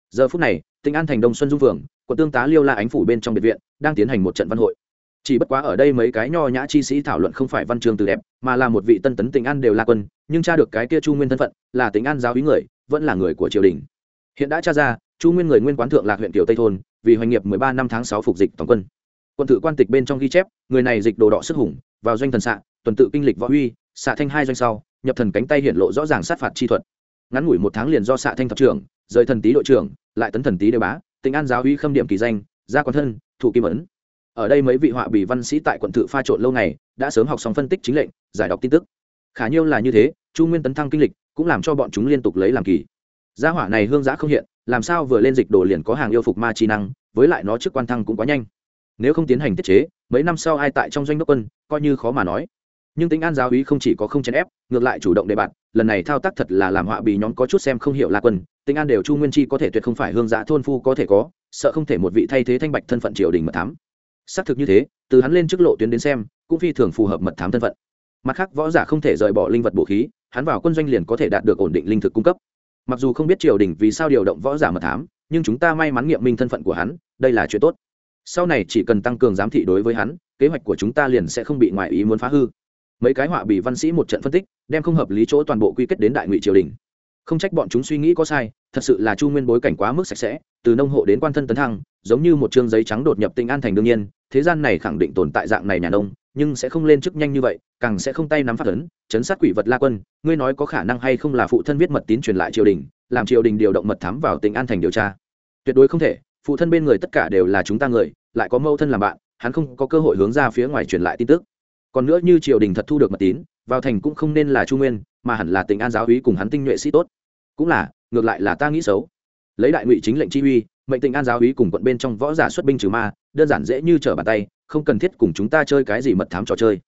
Giờ phút này tình an thành đông xuân dung phường quận tương tá liêu la ánh phủ bên trong biệt viện, đang tiến hành một trận văn hội. Chỉ bất quá ở đây mấy cái nho nhã chi sĩ thảo luận không phải văn chương từ đẹp, mà là một vị tân tấn tình an đều là quân, nhưng cha được cái kia chu nguyên thân phận, là tình an giáo ý người, vẫn là người của triều đình. Hiện đã tra ra, chu nguyên người nguyên quán thượng lạc huyện tiểu tây thôn, vì hoành nghiệp mười ba năm tháng sáu phục dịch toàn quân. Quân tự quan tịch bên trong ghi chép, người này dịch đồ đỏ sức hùng, vào doanh thần xạ, tuần tự kinh lịch võ huy, xạ thanh hai doanh sau nhập thần cánh tay hiện lộ rõ ràng sát phạt chi thuật. Ngắn ngủi một tháng liền do xạ thanh thập trưởng, rời thần tý đội trưởng, lại tấn thần tý đều bá tình an giáo uy khâm điểm kỳ danh, gia quan thân, thủ kim ấn. Ở đây mấy vị họa bì văn sĩ tại quận tự pha trộn lâu ngày, đã sớm học xong phân tích chính lệnh, giải đọc tin tức. Khả nhiêu là như thế, chu nguyên tấn thăng kinh lịch, cũng làm cho bọn chúng liên tục lấy làm kỳ. Gia hỏa này hương giã không hiện, làm sao vừa lên dịch đồ liền có hàng yêu phục ma chi năng, với lại nó trước quan thăng cũng quá nhanh. Nếu không tiến hành tiết chế, mấy năm sau ai tại trong doanh đốc quân, coi như khó mà nói nhưng tính an giáo úy không chỉ có không chèn ép, ngược lại chủ động đề bạt, lần này thao tác thật là làm họa bì nhóm có chút xem không hiểu la quân, tính an đều chu nguyên chi có thể tuyệt không phải hương giã thôn phu có thể có, sợ không thể một vị thay thế thanh bạch thân phận triều đình mật thám. Xác thực như thế, từ hắn lên trước lộ tuyến đến xem, cũng phi thường phù hợp mật thám thân phận. Mặt khác, võ giả không thể rời bỏ linh vật bổ khí, hắn vào quân doanh liền có thể đạt được ổn định linh thực cung cấp. Mặc dù không biết triều đình vì sao điều động võ giả mật thám, nhưng chúng ta may mắn nghiệm minh thân phận của hắn, đây là chuyện tốt. Sau này chỉ cần tăng cường giám thị đối với hắn, kế hoạch của chúng ta liền sẽ không bị ngoại ý muốn phá hư mấy cái họa bị văn sĩ một trận phân tích, đem không hợp lý chỗ toàn bộ quy kết đến đại ngụy triều đình. Không trách bọn chúng suy nghĩ có sai, thật sự là chu nguyên bối cảnh quá mức sạch sẽ, từ nông hộ đến quan thân tấn thăng, giống như một chương giấy trắng đột nhập tinh an thành đương nhiên, thế gian này khẳng định tồn tại dạng này nhà nông, nhưng sẽ không lên chức nhanh như vậy, càng sẽ không tay nắm phát ấn, chấn sát quỷ vật la quân, ngươi nói có khả năng hay không là phụ thân viết mật tín truyền lại triều đình, làm triều đình điều động mật thám vào tỉnh an thành điều tra. Tuyệt đối không thể, phụ thân bên người tất cả đều là chúng ta người, lại có mâu thân làm bạn, hắn không có cơ hội hướng ra phía ngoài truyền lại tin tức còn nữa như triều đình thật thu được mật tín, vào thành cũng không nên là chu nguyên, mà hẳn là tỉnh an giáo úy cùng hắn tinh nhuệ sĩ tốt. Cũng là, ngược lại là ta nghĩ xấu. Lấy đại ngụy chính lệnh chi uy, mệnh tình an giáo úy cùng quận bên trong võ giả xuất binh trừ ma, đơn giản dễ như trở bàn tay, không cần thiết cùng chúng ta chơi cái gì mật thám trò chơi.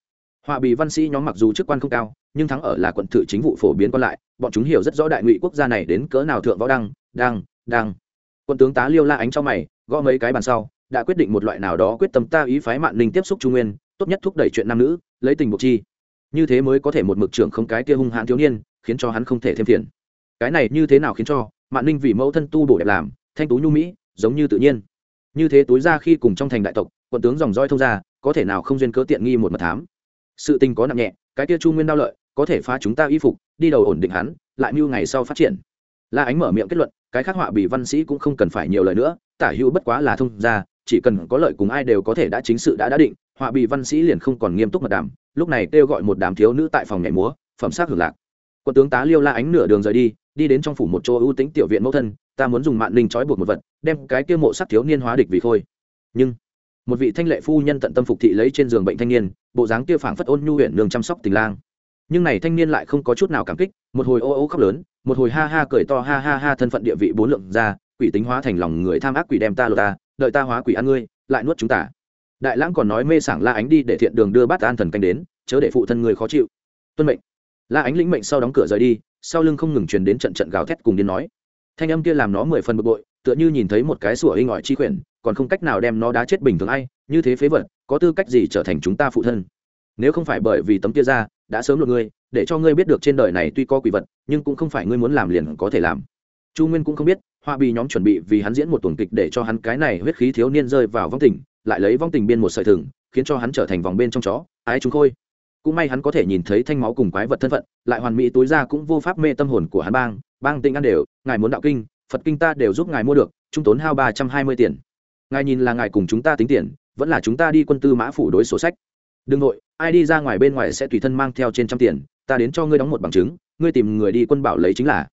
Họa bì văn sĩ nhóm mặc dù chức quan không cao, nhưng thắng ở là quận thự chính vụ phổ biến còn lại, bọn chúng hiểu rất rõ đại ngụy quốc gia này đến cỡ nào thượng võ đăng đăng đăng. Quân tướng tá liêu la ánh trong mày, gõ mấy cái bàn sau, đã quyết định một loại nào đó quyết tâm ta ý phái mạng ninh tiếp xúc trung nguyên tốt nhất thúc đẩy chuyện nam nữ, lấy tình buộc chi. Như thế mới có thể một mực trưởng không cái kia hung hãn thiếu niên, khiến cho hắn không thể thêm phiền. Cái này như thế nào khiến cho mạng ninh vì mẫu thân tu bổ đẹp làm, thanh tú nhu mỹ, giống như tự nhiên. Như thế túi ra khi cùng trong thành đại tộc, quận tướng dòng roi thông ra có thể nào không duyên cớ tiện nghi một mật thám? Sự tình có nặng nhẹ, cái kia chu nguyên đao lợi, có thể phá chúng ta y phục, đi đầu ổn định hắn, lại mưu ngày sau phát triển. La ánh mở miệng kết luận, cái khắc họa bị văn sĩ cũng không cần phải nhiều lời nữa, tả hữu bất quá là thông ra chỉ cần có lợi cùng ai đều có thể đã chính sự đã đã định, họa bị văn sĩ liền không còn nghiêm túc mật đàm, lúc này kêu gọi một đám thiếu nữ tại phòng nhảy múa, phẩm sát hưởng lạc. Quân tướng tá liêu la ánh nửa đường rời đi đi đến trong phủ một chỗ ưu tính tiểu viện mẫu thân, ta muốn dùng mạng linh trói buộc một vật, đem cái kia mộ sắc thiếu niên hóa địch vì khôi. Nhưng, một vị thanh lệ phu nhân tận tâm phục thị lấy trên giường bệnh thanh niên, bộ dáng kia phảng phất ôn nhu huyện đường chăm sóc tình lang. Nhưng này thanh niên lại không có chút nào cảm kích, một hồi ô ô khóc lớn, một hồi ha ha cười to ha ha ha thân phận địa vị bốn lượng ra, quỷ tính hóa thành lòng người tham ác quỷ đem ta lột ta đợi ta hóa quỷ ăn ngươi, lại nuốt chúng ta. Đại lãng còn nói mê sảng la ánh đi để thiện đường đưa bát an thần canh đến, chớ để phụ thân người khó chịu. Tuân mệnh. La ánh lĩnh mệnh sau đóng cửa rời đi, sau lưng không ngừng truyền đến trận trận gào thét cùng điên nói. Thanh âm kia làm nó mười phần bực bội, tựa như nhìn thấy một cái sủa hinh ỏi chi quyển còn không cách nào đem nó đá chết bình thường ai, như thế phế vật, có tư cách gì trở thành chúng ta phụ thân? Nếu không phải bởi vì tấm kia ra, đã sớm lột ngươi, để cho ngươi biết được trên đời này tuy có quỷ vật, nhưng cũng không phải ngươi muốn làm liền có thể làm. Chu nguyên cũng không biết hoa bì nhóm chuẩn bị vì hắn diễn một tuần kịch để cho hắn cái này huyết khí thiếu niên rơi vào vong tình, lại lấy vong tình biên một sợi thừng, khiến cho hắn trở thành vòng bên trong chó, ái chúng khôi. Cũng may hắn có thể nhìn thấy thanh máu cùng quái vật thân phận, lại hoàn mỹ túi ra cũng vô pháp mê tâm hồn của hắn bang bang tinh ăn đều, ngài muốn đạo kinh, phật kinh ta đều giúp ngài mua được, trung tốn hao ba trăm hai mươi tiền. Ngài nhìn là ngài cùng chúng ta tính tiền, vẫn là chúng ta đi quân tư mã phủ đối sổ sách. Đừng nội, ai đi ra ngoài bên ngoài sẽ tùy thân mang theo trên trăm tiền, ta đến cho ngươi đóng một bằng chứng, ngươi tìm người đi quân bảo lấy chính là.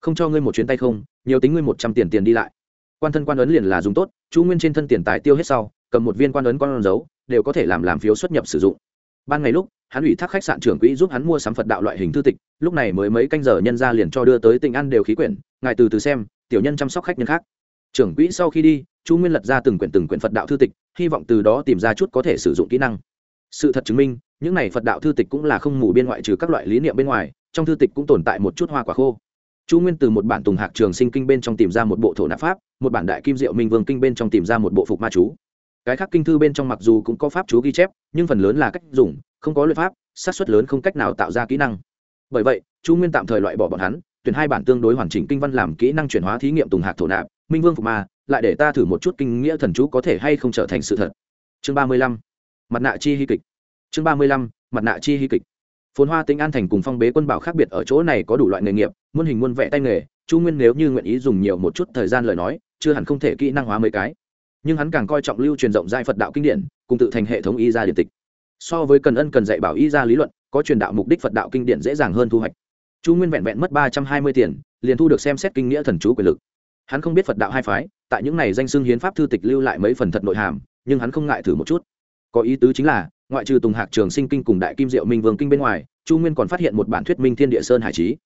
Không cho ngươi một chuyến tay không nhiều tính ngươi một trăm tiền tiền đi lại. Quan thân quan ấn liền là dùng tốt, chu nguyên trên thân tiền tài tiêu hết sau, cầm một viên quan ấn con dấu, đều có thể làm làm phiếu xuất nhập sử dụng. Ban ngày lúc, hắn ủy thác khách sạn trưởng quỹ giúp hắn mua sắm phật đạo loại hình thư tịch, lúc này mới mấy canh giờ nhân ra liền cho đưa tới tình ăn đều khí quyển, ngài từ từ xem, tiểu nhân chăm sóc khách nhân khác. Trưởng quỹ sau khi đi, chu nguyên lật ra từng quyển từng quyển phật đạo thư tịch, hy vọng từ đó tìm ra chút có thể sử dụng kỹ năng. Sự thật chứng minh, những này phật đạo thư tịch cũng là không mù biên ngoại trừ các loại lý niệm bên ngoài, trong thư tịch cũng tồn tại một chút hoa quả khô chu nguyên từ một bản tùng hạc trường sinh kinh bên trong tìm ra một bộ thổ nạp pháp, một bản đại kim diệu minh vương kinh bên trong tìm ra một bộ phục ma chú. Cái khác kinh thư bên trong mặc dù cũng có pháp chú ghi chép, nhưng phần lớn là cách dùng, không có luyện pháp sát xuất lớn không cách nào tạo ra kỹ năng. Bởi vậy, chu nguyên tạm thời loại bỏ bọn hắn, tuyển hai bản tương đối hoàn chỉnh kinh văn làm kỹ năng chuyển hóa thí nghiệm tùng hạc thổ nạp, minh vương phục ma, lại để ta thử một chút kinh nghĩa thần chú có thể hay không trở thành sự thật. Chương ba mươi lăm, mặt nạ chi hy kịch. Chương ba mươi lăm, mặt nạ chi hy kịch. Phồn hoa tính an thành cùng phong bế quân bảo khác biệt ở chỗ này có đủ loại nghề nghiệp muôn hình muôn vẻ tay nghề, chu nguyên nếu như nguyện ý dùng nhiều một chút thời gian lời nói, chưa hẳn không thể kỹ năng hóa mấy cái. Nhưng hắn càng coi trọng lưu truyền rộng giai phật đạo kinh điển, cùng tự thành hệ thống y gia điện tịch. So với cần ân cần dạy bảo y gia lý luận, có truyền đạo mục đích phật đạo kinh điển dễ dàng hơn thu hoạch. Chu nguyên vẹn vẹn mất ba trăm hai mươi tiền, liền thu được xem xét kinh nghĩa thần chú quyền lực. Hắn không biết phật đạo hai phái, tại những này danh xưng hiến pháp thư tịch lưu lại mấy phần thật nội hàm, nhưng hắn không ngại thử một chút. Có ý tứ chính là, ngoại trừ tùng hạc trường sinh kinh cùng đại kim diệu minh vương kinh bên ngoài, chu nguyên còn phát hiện một bản thuyết minh thiên địa sơn hải trí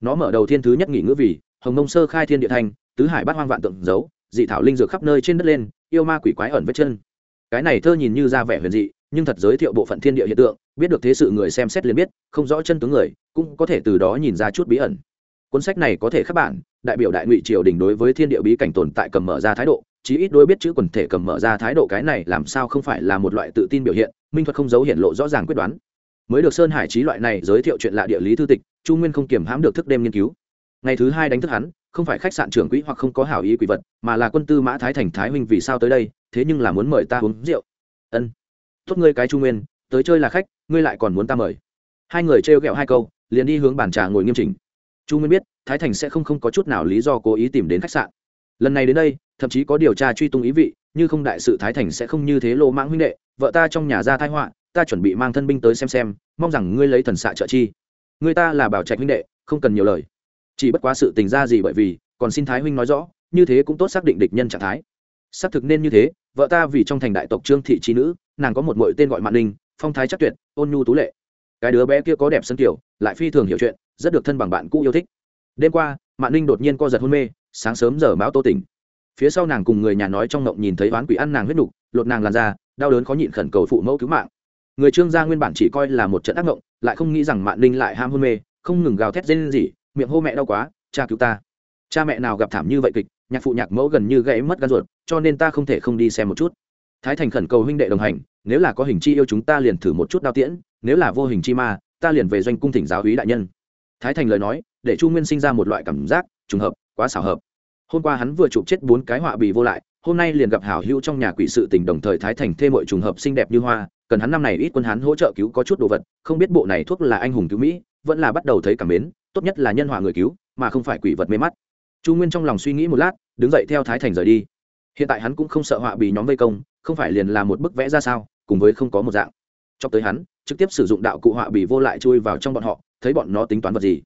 nó mở đầu thiên thứ nhất nghỉ ngữ vì, hồng nông sơ khai thiên địa thanh tứ hải bát hoang vạn tượng giấu, dị thảo linh dược khắp nơi trên đất lên, yêu ma quỷ quái ẩn vết chân. Cái này thơ nhìn như ra vẻ huyền dị, nhưng thật giới thiệu bộ phận thiên địa hiện tượng, biết được thế sự người xem xét liền biết, không rõ chân tướng người, cũng có thể từ đó nhìn ra chút bí ẩn. Cuốn sách này có thể khắc bản, đại biểu đại ngụy triều đình đối với thiên địa bí cảnh tồn tại cầm mở ra thái độ, chí ít đối biết chữ quần thể cầm mở ra thái độ cái này làm sao không phải là một loại tự tin biểu hiện, minh thuật không giấu hiện lộ rõ ràng quyết đoán. Mới được sơn hải trí loại này giới thiệu chuyện lạ địa lý thư tịch chu nguyên không kiểm hãm được thức đêm nghiên cứu. Ngày thứ hai đánh thức hắn, không phải khách sạn trưởng quỹ hoặc không có hảo ý quỷ vật, mà là quân tư mã thái thành thái huynh vì sao tới đây, thế nhưng là muốn mời ta uống rượu. Ân. Tốt ngươi cái chu nguyên, tới chơi là khách, ngươi lại còn muốn ta mời. Hai người trêu ghẹo hai câu, liền đi hướng bàn trà ngồi nghiêm chỉnh. Chu nguyên biết, thái thành sẽ không không có chút nào lý do cố ý tìm đến khách sạn. Lần này đến đây, thậm chí có điều tra truy tung ý vị, như không đại sự thái thành sẽ không như thế lô mãng huynh đệ, vợ ta trong nhà ra thái họa, ta chuẩn bị mang thân binh tới xem xem, mong rằng ngươi lấy thần xạ trợ chi người ta là bảo trạch huynh đệ không cần nhiều lời. Chỉ bất quá sự tình ra gì bởi vì còn xin thái huynh nói rõ như thế cũng tốt xác định địch nhân trạng thái. Xác thực nên như thế vợ ta vì trong thành đại tộc trương thị trí nữ nàng có một mội tên gọi mạn Linh, phong thái chắc tuyệt ôn nhu tú lệ. Cái đứa bé kia có đẹp sân kiểu lại phi thường hiểu chuyện rất được thân bằng bạn cũ yêu thích. Đêm qua mạn Linh đột nhiên co giật hôn mê sáng sớm giờ báo tô tỉnh. Phía sau nàng cùng người nhà nói trong ngộng nhìn thấy oán quỷ ăn nàng huyết nục lột nàng làn ra đau đớn khó nhịn khẩn cầu phụ mẫu cứu mạng người trương gia nguyên bản chỉ coi là một trận ác ngộng, lại không nghĩ rằng mạn ninh lại ham hôn mê, không ngừng gào thét lên gì miệng hô mẹ đau quá, cha cứu ta. Cha mẹ nào gặp thảm như vậy kịch, nhạc phụ nhạc mẫu gần như gãy mất gan ruột, cho nên ta không thể không đi xem một chút. Thái thành khẩn cầu huynh đệ đồng hành, nếu là có hình chi yêu chúng ta liền thử một chút đao tiễn, nếu là vô hình chi ma, ta liền về doanh cung thỉnh giáo húy đại nhân. Thái thành lời nói, để chu nguyên sinh ra một loại cảm giác trùng hợp, quá xảo hợp. Hôm qua hắn vừa chụp chết bốn cái họa bì vô lại, hôm nay liền gặp hảo hữu trong nhà quỷ sự tình đồng thời thái thành thêm mọi trùng hợp xinh đẹp như hoa cần hắn năm này ít quân hắn hỗ trợ cứu có chút đồ vật, không biết bộ này thuốc là anh hùng cứu mỹ, vẫn là bắt đầu thấy cảm mến, tốt nhất là nhân họa người cứu, mà không phải quỷ vật mê mắt. Chu nguyên trong lòng suy nghĩ một lát, đứng dậy theo thái thành rời đi. Hiện tại hắn cũng không sợ họa bị nhóm vây công, không phải liền là một bức vẽ ra sao, cùng với không có một dạng. Cho tới hắn, trực tiếp sử dụng đạo cụ họa bị vô lại chui vào trong bọn họ, thấy bọn nó tính toán vật gì.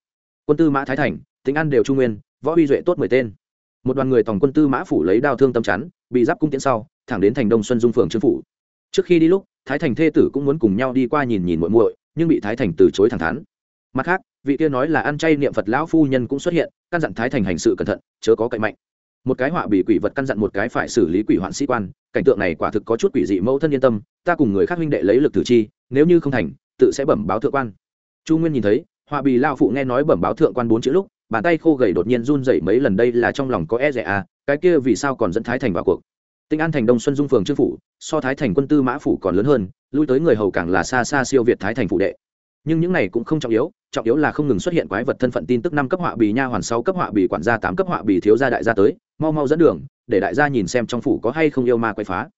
Quân tư mã thái thành, tính ăn đều trung nguyên, võ uy duệ tốt mười tên. Một đoàn người tổng quân tư mã phủ lấy đao thương tâm chắn, bị giáp cung tiễn sau, thẳng đến thành đông xuân dung phường trương phủ trước khi đi lúc, thái thành thê tử cũng muốn cùng nhau đi qua nhìn nhìn muội muội, nhưng bị thái thành từ chối thẳng thắn. Mặt khác, vị kia nói là ăn chay niệm phật lão phu nhân cũng xuất hiện, căn dặn thái thành hành sự cẩn thận, chớ có cậy mạnh. Một cái họa bị quỷ vật căn dặn một cái phải xử lý quỷ hoạn sĩ quan, cảnh tượng này quả thực có chút quỷ dị mẫu thân yên tâm, ta cùng người khác huynh đệ lấy lực thử chi, nếu như không thành, tự sẽ bẩm báo thượng quan. Chu nguyên nhìn thấy, họa bị lao phụ nghe nói bẩm báo thượng quan bốn chữ lúc, bàn tay khô gầy đột nhiên run dậy mấy lần đây là trong lòng có e rẻ à cái kia vì sao còn dẫn thái thành vào cuộc? Tinh an thành đông xuân dung phường trương phủ, so thái thành quân tư mã phủ còn lớn hơn, lui tới người hầu càng là xa xa siêu việt thái thành Phủ đệ. Nhưng những này cũng không trọng yếu trọng yếu là không ngừng xuất hiện quái vật thân phận tin tức năm cấp họa bì nha hoàn, sáu cấp họa bì quản gia, tám cấp họa bì thiếu gia đại gia tới, mau mau dẫn đường, để đại gia nhìn xem trong phủ có hay không yêu ma quay phá.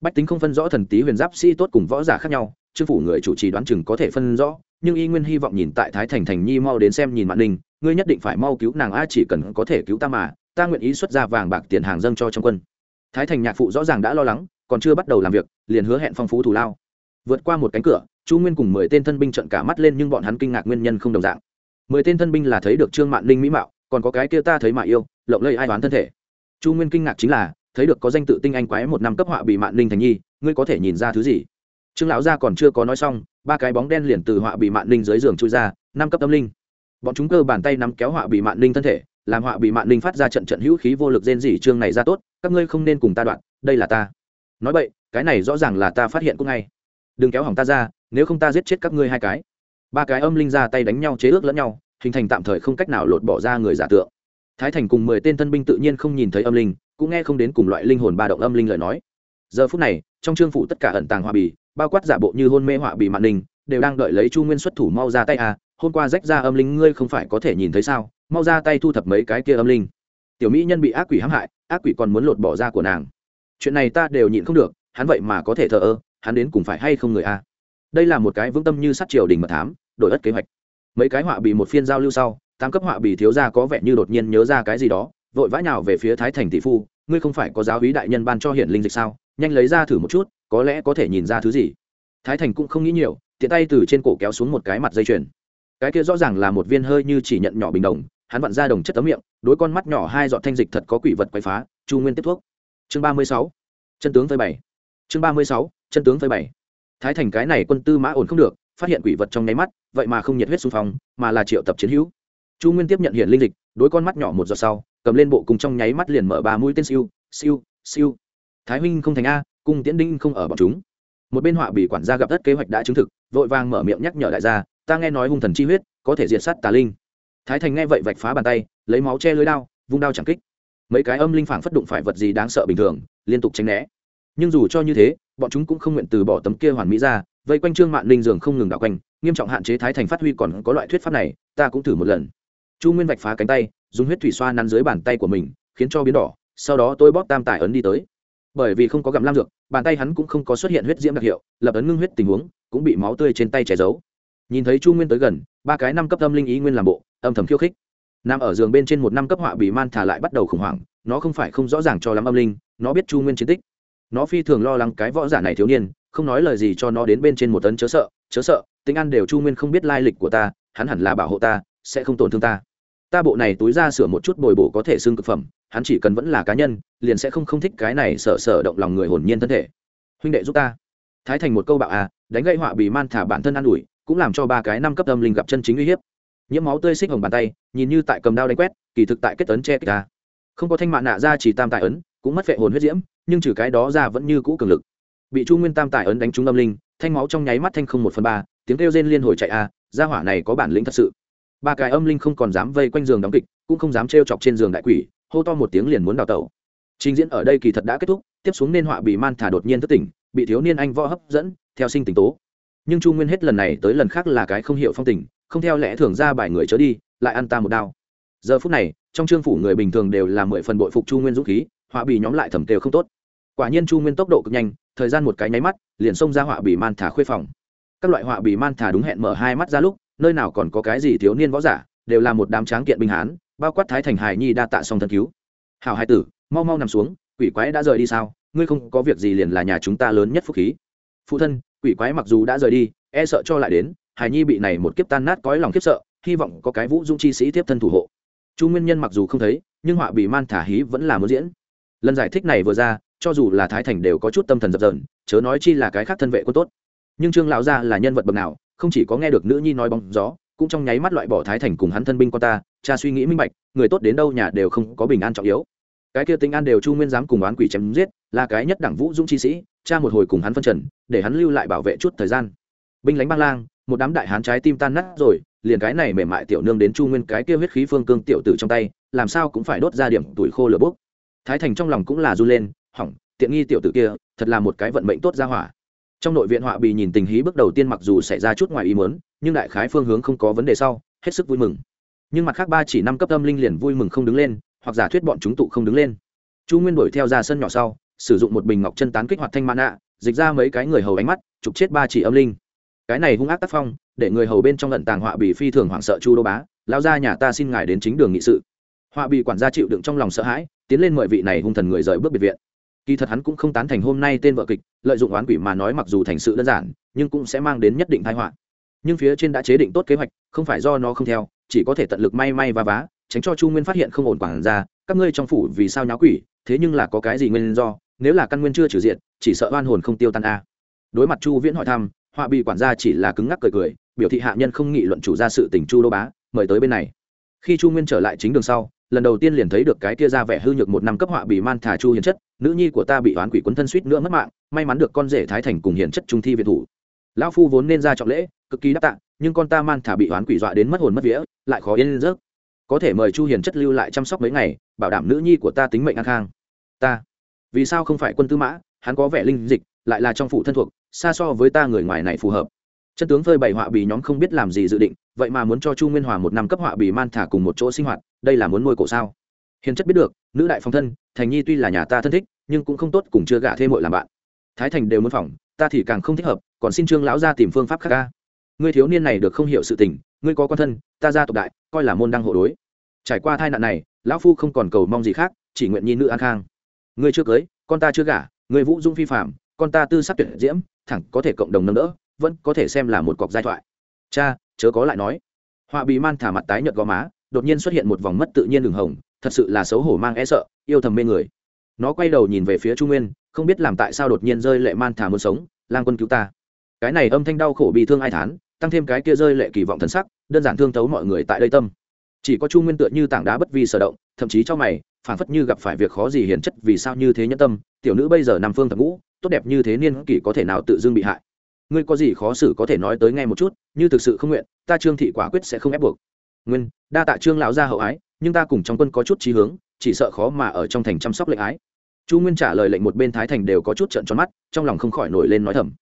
Bách tính không phân rõ thần tý huyền giáp sĩ tốt cùng võ giả khác nhau chư phủ người chủ trì đoán chừng có thể phân rõ, nhưng y nguyên hy vọng nhìn tại thái thành thành nhi mau đến xem nhìn mạn ninh, ngươi nhất định phải mau cứu nàng, a, chỉ cần có thể cứu ta mà, ta nguyện ý xuất ra vàng bạc tiền hàng dâng cho trong quân thái thành nhạc phụ rõ ràng đã lo lắng, còn chưa bắt đầu làm việc, liền hứa hẹn phong phú thù lao. Vượt qua một cánh cửa, chu nguyên cùng mười tên thân binh trận cả mắt lên nhưng bọn hắn kinh ngạc nguyên nhân không đồng dạng. Mười tên thân binh là thấy được trương mạn ninh mỹ mạo, còn có cái kia ta thấy mạ yêu, lộng lây ai đoán thân thể. Chu nguyên kinh ngạc chính là, thấy được có danh tự tinh anh quái một năm cấp họa bị mạn ninh thành nhi, ngươi có thể nhìn ra thứ gì? Trương lão gia còn chưa có nói xong, ba cái bóng đen liền từ họa bị mạn ninh dưới giường trôi ra, năm cấp tâm linh. Bọn chúng cơ bàn tay nắm kéo họa bị mạn ninh thân thể làm họa bị mạn ninh phát ra trận trận hữu khí vô lực rên rỉ, chương này ra tốt, các ngươi không nên cùng ta đoạn, đây là ta. Nói vậy, cái này rõ ràng là ta phát hiện cũng ngay. Đừng kéo hỏng ta ra, nếu không ta giết chết các ngươi hai cái. Ba cái âm linh ra tay đánh nhau chế ước lẫn nhau, hình thành tạm thời không cách nào lột bỏ ra người giả tượng. Thái thành cùng mười tên thân binh tự nhiên không nhìn thấy âm linh, cũng nghe không đến cùng loại linh hồn ba động âm linh lời nói. Giờ phút này, trong trương phủ tất cả ẩn tàng họa bì, bao quát giả bộ như hôn mê họa bì mạn ninh, đều đang đợi lấy chu nguyên xuất thủ mau ra tay à hôm qua rách ra âm linh ngươi không phải có thể nhìn thấy sao? Mau ra tay thu thập mấy cái kia âm linh. Tiểu mỹ nhân bị ác quỷ hãm hại, ác quỷ còn muốn lột bỏ ra của nàng. Chuyện này ta đều nhịn không được, hắn vậy mà có thể thờ ơ, hắn đến cùng phải hay không người a? Đây là một cái vững tâm như sát triều đình mật thám, đổi ất kế hoạch. Mấy cái họa bị một phiên giao lưu sau tam cấp họa bị thiếu gia có vẻ như đột nhiên nhớ ra cái gì đó, vội vã nào về phía thái thành tỷ phu, ngươi không phải có giáo hí đại nhân ban cho hiển linh dịch sao? Nhanh lấy ra thử một chút, có lẽ có thể nhìn ra thứ gì. Thái thành cũng không nghĩ nhiều, tiện tay từ trên cổ kéo xuống một cái mặt dây chuyền cái kia rõ ràng là một viên hơi như chỉ nhận nhỏ bình đồng, hắn vặn ra đồng chất tấm miệng, đối con mắt nhỏ hai giọt thanh dịch thật có quỷ vật quậy phá, chu nguyên tiếp thuốc. Chương ba mươi sáu, chân tướng phơi bảy chương ba mươi sáu, chân tướng phơi bảy thái thành cái này quân tư mã ổn không được, phát hiện quỷ vật trong nháy mắt, vậy mà không nhiệt huyết xung phong, mà là triệu tập chiến hữu. Chu nguyên tiếp nhận hiện linh dịch, đối con mắt nhỏ một giọt sau, cầm lên bộ cùng trong nháy mắt liền mở ba mũi tên siêu siêu siêu. Thái huynh không thành a, cung tiễn đinh không ở bọn chúng. Một bên họa bị quản gia gặp đất kế hoạch đã chứng thực, vội vàng mở miệng nhắc nhở đại gia ta nghe nói hung thần chi huyết có thể diệt sát tà linh. Thái thành nghe vậy vạch phá bàn tay, lấy máu che lưới đao, vung đao chẳng kích. Mấy cái âm linh phảng phất đụng phải vật gì đáng sợ bình thường, liên tục tránh né. Nhưng dù cho như thế, bọn chúng cũng không nguyện từ bỏ tấm kia hoàn mỹ ra, vây quanh trương mạn linh giường không ngừng đảo quanh, nghiêm trọng hạn chế thái thành phát huy còn có loại thuyết pháp này, ta cũng thử một lần. Chu nguyên vạch phá cánh tay, dùng huyết thủy xoa nắn dưới bàn tay của mình, khiến cho biến đỏ, sau đó tôi bóp tam tải ấn đi tới. Bởi vì không có gặm lam dược, bàn tay hắn cũng không có xuất hiện huyết diễm đặc hiệu, lập ấn ngưng huyết tình huống, cũng bị máu tươi trên tay che giấu nhìn thấy chu nguyên tới gần, ba cái năm cấp âm linh ý nguyên làm bộ, âm thầm khiêu khích. Nằm ở giường bên trên một năm cấp họa bị man thả lại bắt đầu khủng hoảng, nó không phải không rõ ràng cho lắm âm linh, nó biết chu nguyên chiến tích. Nó phi thường lo lắng cái võ giả này thiếu niên, không nói lời gì cho nó đến bên trên một tấn chớ sợ chớ sợ, tính ăn đều chu nguyên không biết lai lịch của ta, hắn hẳn là bảo hộ ta, sẽ không tổn thương ta. Ta bộ này túi ra sửa một chút bồi bổ có thể xương cực phẩm, hắn chỉ cần vẫn là cá nhân, liền sẽ không không thích cái này sợ sợ động lòng người hồn nhiên thân thể. Huynh đệ giúp ta. Thái thành một câu bạo à đánh gãy họa bị man thả bản thân an ủi cũng làm cho ba cái năm cấp âm linh gặp chân chính uy hiếp. Nhiễm máu tươi xích hồng bàn tay nhìn như tại cầm đao đánh quét kỳ thực tại kết ấn che kịch ta. Không có thanh mạ nạ ra chỉ tam tại ấn cũng mất phệ hồn huyết diễm nhưng trừ cái đó ra vẫn như cũ cường lực. Bị chu nguyên tam tài ấn đánh trúng âm linh thanh máu trong nháy mắt thanh không một phần ba tiếng kêu rên liên hồi chạy a à, gia hỏa này có bản lĩnh thật sự. Ba cái âm linh không còn dám vây quanh giường đóng kịch cũng không dám trêu chọc trên giường đại quỷ hô to một tiếng liền muốn đào tẩu. Trình diễn ở đây kỳ thật đã kết thúc tiếp xuống nên họa bị man thả đột nhiên thất tỉnh bị thiếu niên anh võ hấp dẫn theo sinh tình tố nhưng chu nguyên hết lần này tới lần khác là cái không hiểu phong tình, không theo lẽ thường ra bài người chớ đi, lại ăn ta một đao. Giờ phút này, trong trương phủ người bình thường đều là mười phần bội phục chu nguyên dũng khí, họa bị nhóm lại thẩm tều không tốt. Quả nhiên chu nguyên tốc độ cực nhanh, thời gian một cái nháy mắt, liền xông ra họa bị man thả khuê phòng. Các loại họa bị man thả đúng hẹn mở hai mắt ra lúc, nơi nào còn có cái gì thiếu niên võ giả, đều là một đám tráng kiện binh hán, bao quát thái thành hài nhi đa tạ song thân cứu. Hảo hai tử, mau mau nằm xuống, quỷ quái đã rời đi sao? Ngươi không có việc gì liền là nhà chúng ta lớn nhất phúc khí. Phụ thân quỷ quái mặc dù đã rời đi e sợ cho lại đến hài nhi bị này một kiếp tan nát cõi lòng kiếp sợ, hy vọng có cái vũ dung chi sĩ tiếp thân thủ hộ. Chu nguyên nhân mặc dù không thấy, nhưng họa bị man thả hí vẫn là muốn diễn. Lần giải thích này vừa ra, cho dù là thái thành đều có chút tâm thần dập dờn, chớ nói chi là cái khác thân vệ quân tốt. Nhưng trương lão gia là nhân vật bậc nào, không chỉ có nghe được nữ nhi nói bóng gió, cũng trong nháy mắt loại bỏ thái thành cùng hắn thân binh con ta, cha suy nghĩ minh bạch, người tốt đến đâu nhà đều không có bình an trọng yếu. Cái kia tính an đều chu nguyên dám cùng oán quỷ chém giết, là cái nhất đẳng vũ dũng chi sĩ, cha một hồi cùng hắn phân trần để hắn lưu lại bảo vệ chút thời gian. Binh lánh băng lang, một đám đại hán trái tim tan nát rồi, liền cái này mềm mại tiểu nương đến chu nguyên cái kia huyết khí phương cương tiểu tử trong tay, làm sao cũng phải đốt ra điểm tuổi khô lửa bốc. Thái thành trong lòng cũng là run lên, hỏng, tiện nghi tiểu tử kia, thật là một cái vận mệnh tốt ra hỏa. Trong nội viện họa bì nhìn tình hí bước đầu tiên mặc dù xảy ra chút ngoài ý muốn, nhưng đại khái phương hướng không có vấn đề sau, hết sức vui mừng. Nhưng mặt khác ba chỉ năm cấp âm linh liền vui mừng không đứng lên, hoặc giả thuyết bọn chúng tụ không đứng lên. Chu nguyên đuổi theo ra sân nhỏ sau, sử dụng một bình ngọc chân tán kích hoạt thanh mãn ạ dịch ra mấy cái người hầu ánh mắt chụp chết ba chỉ âm linh. Cái này hung ác tác phong, để người hầu bên trong lận tàng họa bị phi thường hoảng sợ chu đô bá lao ra nhà ta xin ngài đến chính đường nghị sự. Họa bị quản gia chịu đựng trong lòng sợ hãi, tiến lên mọi vị này hung thần người rời bước biệt viện. Kỳ thật hắn cũng không tán thành hôm nay tên vợ kịch, lợi dụng oán quỷ mà nói mặc dù thành sự đơn giản, nhưng cũng sẽ mang đến nhất định thái họa. Nhưng phía trên đã chế định tốt kế hoạch, không phải do nó không theo, chỉ có thể tận lực may may và vá, tránh cho chu nguyên phát hiện không ổn quản ra các ngươi trong phủ vì sao nháo quỷ, thế nhưng là có cái gì nguyên do, nếu là căn nguyên chưa trừ diện chỉ sợ oan hồn không tiêu tan a. Đối mặt chu viễn hỏi thăm họa bị quản gia chỉ là cứng ngắc cười cười, biểu thị hạ nhân không nghị luận chủ ra sự tình chu đô bá, mời tới bên này. Khi chu nguyên trở lại chính đường sau, lần đầu tiên liền thấy được cái kia ra vẻ hư nhược một năm cấp họa bị man thả chu hiền chất, nữ nhi của ta bị oán quỷ quấn thân suýt nữa mất mạng, may mắn được con rể thái thành cùng hiền chất trung thi viện thủ. Lão phu vốn nên ra trọng lễ, cực kỳ đắc tạ, nhưng con ta man thả bị oán quỷ dọa đến mất hồn mất vía, lại khó yên rớt có thể mời chu hiền chất lưu lại chăm sóc mấy ngày, bảo đảm nữ nhi của ta tính mệnh an khang. Ta, vì sao không phải quân tư mã hắn có vẻ linh dịch, lại là trong phủ thân thuộc, xa so với ta người ngoài này phù hợp. Chân tướng phơi bày họa bì nhóm không biết làm gì dự định, vậy mà muốn cho chu nguyên hòa một năm cấp họa bì man thả cùng một chỗ sinh hoạt, đây là muốn nuôi cổ sao? Hiền chất biết được, nữ đại phong thân, thành nhi tuy là nhà ta thân thích, nhưng cũng không tốt cùng chưa gả thêm mội làm bạn. Thái thành đều muốn phỏng ta thì càng không thích hợp, còn xin trương lão ra tìm phương pháp khác ca. Ngươi thiếu niên này được không hiểu sự tình, ngươi có con thân, ta gia tộc đại, coi là môn đăng hộ đối. Trải qua tai nạn này, lão phu không còn cầu mong gì khác, chỉ nguyện nhi nữ an khang. Ngươi chưa cưới, con ta chưa gả Người vũ dung phi phạm, con ta tư sắc tuyệt diễm, thẳng có thể cộng đồng nâng đỡ, vẫn có thể xem là một cọc giai thoại. Cha, chớ có lại nói. Họa bị man thả mặt tái nhợt gò má, đột nhiên xuất hiện một vòng mất tự nhiên đường hồng, thật sự là xấu hổ mang e sợ, yêu thầm mê người. Nó quay đầu nhìn về phía trung nguyên, không biết làm tại sao đột nhiên rơi lệ man thả muốn sống, lang quân cứu ta. Cái này âm thanh đau khổ bị thương ai thán, tăng thêm cái kia rơi lệ kỳ vọng thần sắc, đơn giản thương thấu mọi người tại đây tâm. Chỉ có chu nguyên tựa như tảng đá bất vi sở động, thậm chí cho mày phản phất như gặp phải việc khó gì hiền chất, vì sao như thế nhẫn tâm? Tiểu nữ bây giờ nằm phương thập ngũ, tốt đẹp như thế niên kỷ có thể nào tự dưng bị hại? Ngươi có gì khó xử có thể nói tới nghe một chút, như thực sự không nguyện, ta trương thị quả quyết sẽ không ép buộc. Nguyên, đa tạ trương lão gia hậu ái, nhưng ta cùng trong quân có chút trí hướng, chỉ sợ khó mà ở trong thành chăm sóc lệnh ái. Chu nguyên trả lời lệnh một bên thái thành đều có chút trận tròn mắt, trong lòng không khỏi nổi lên nói thầm.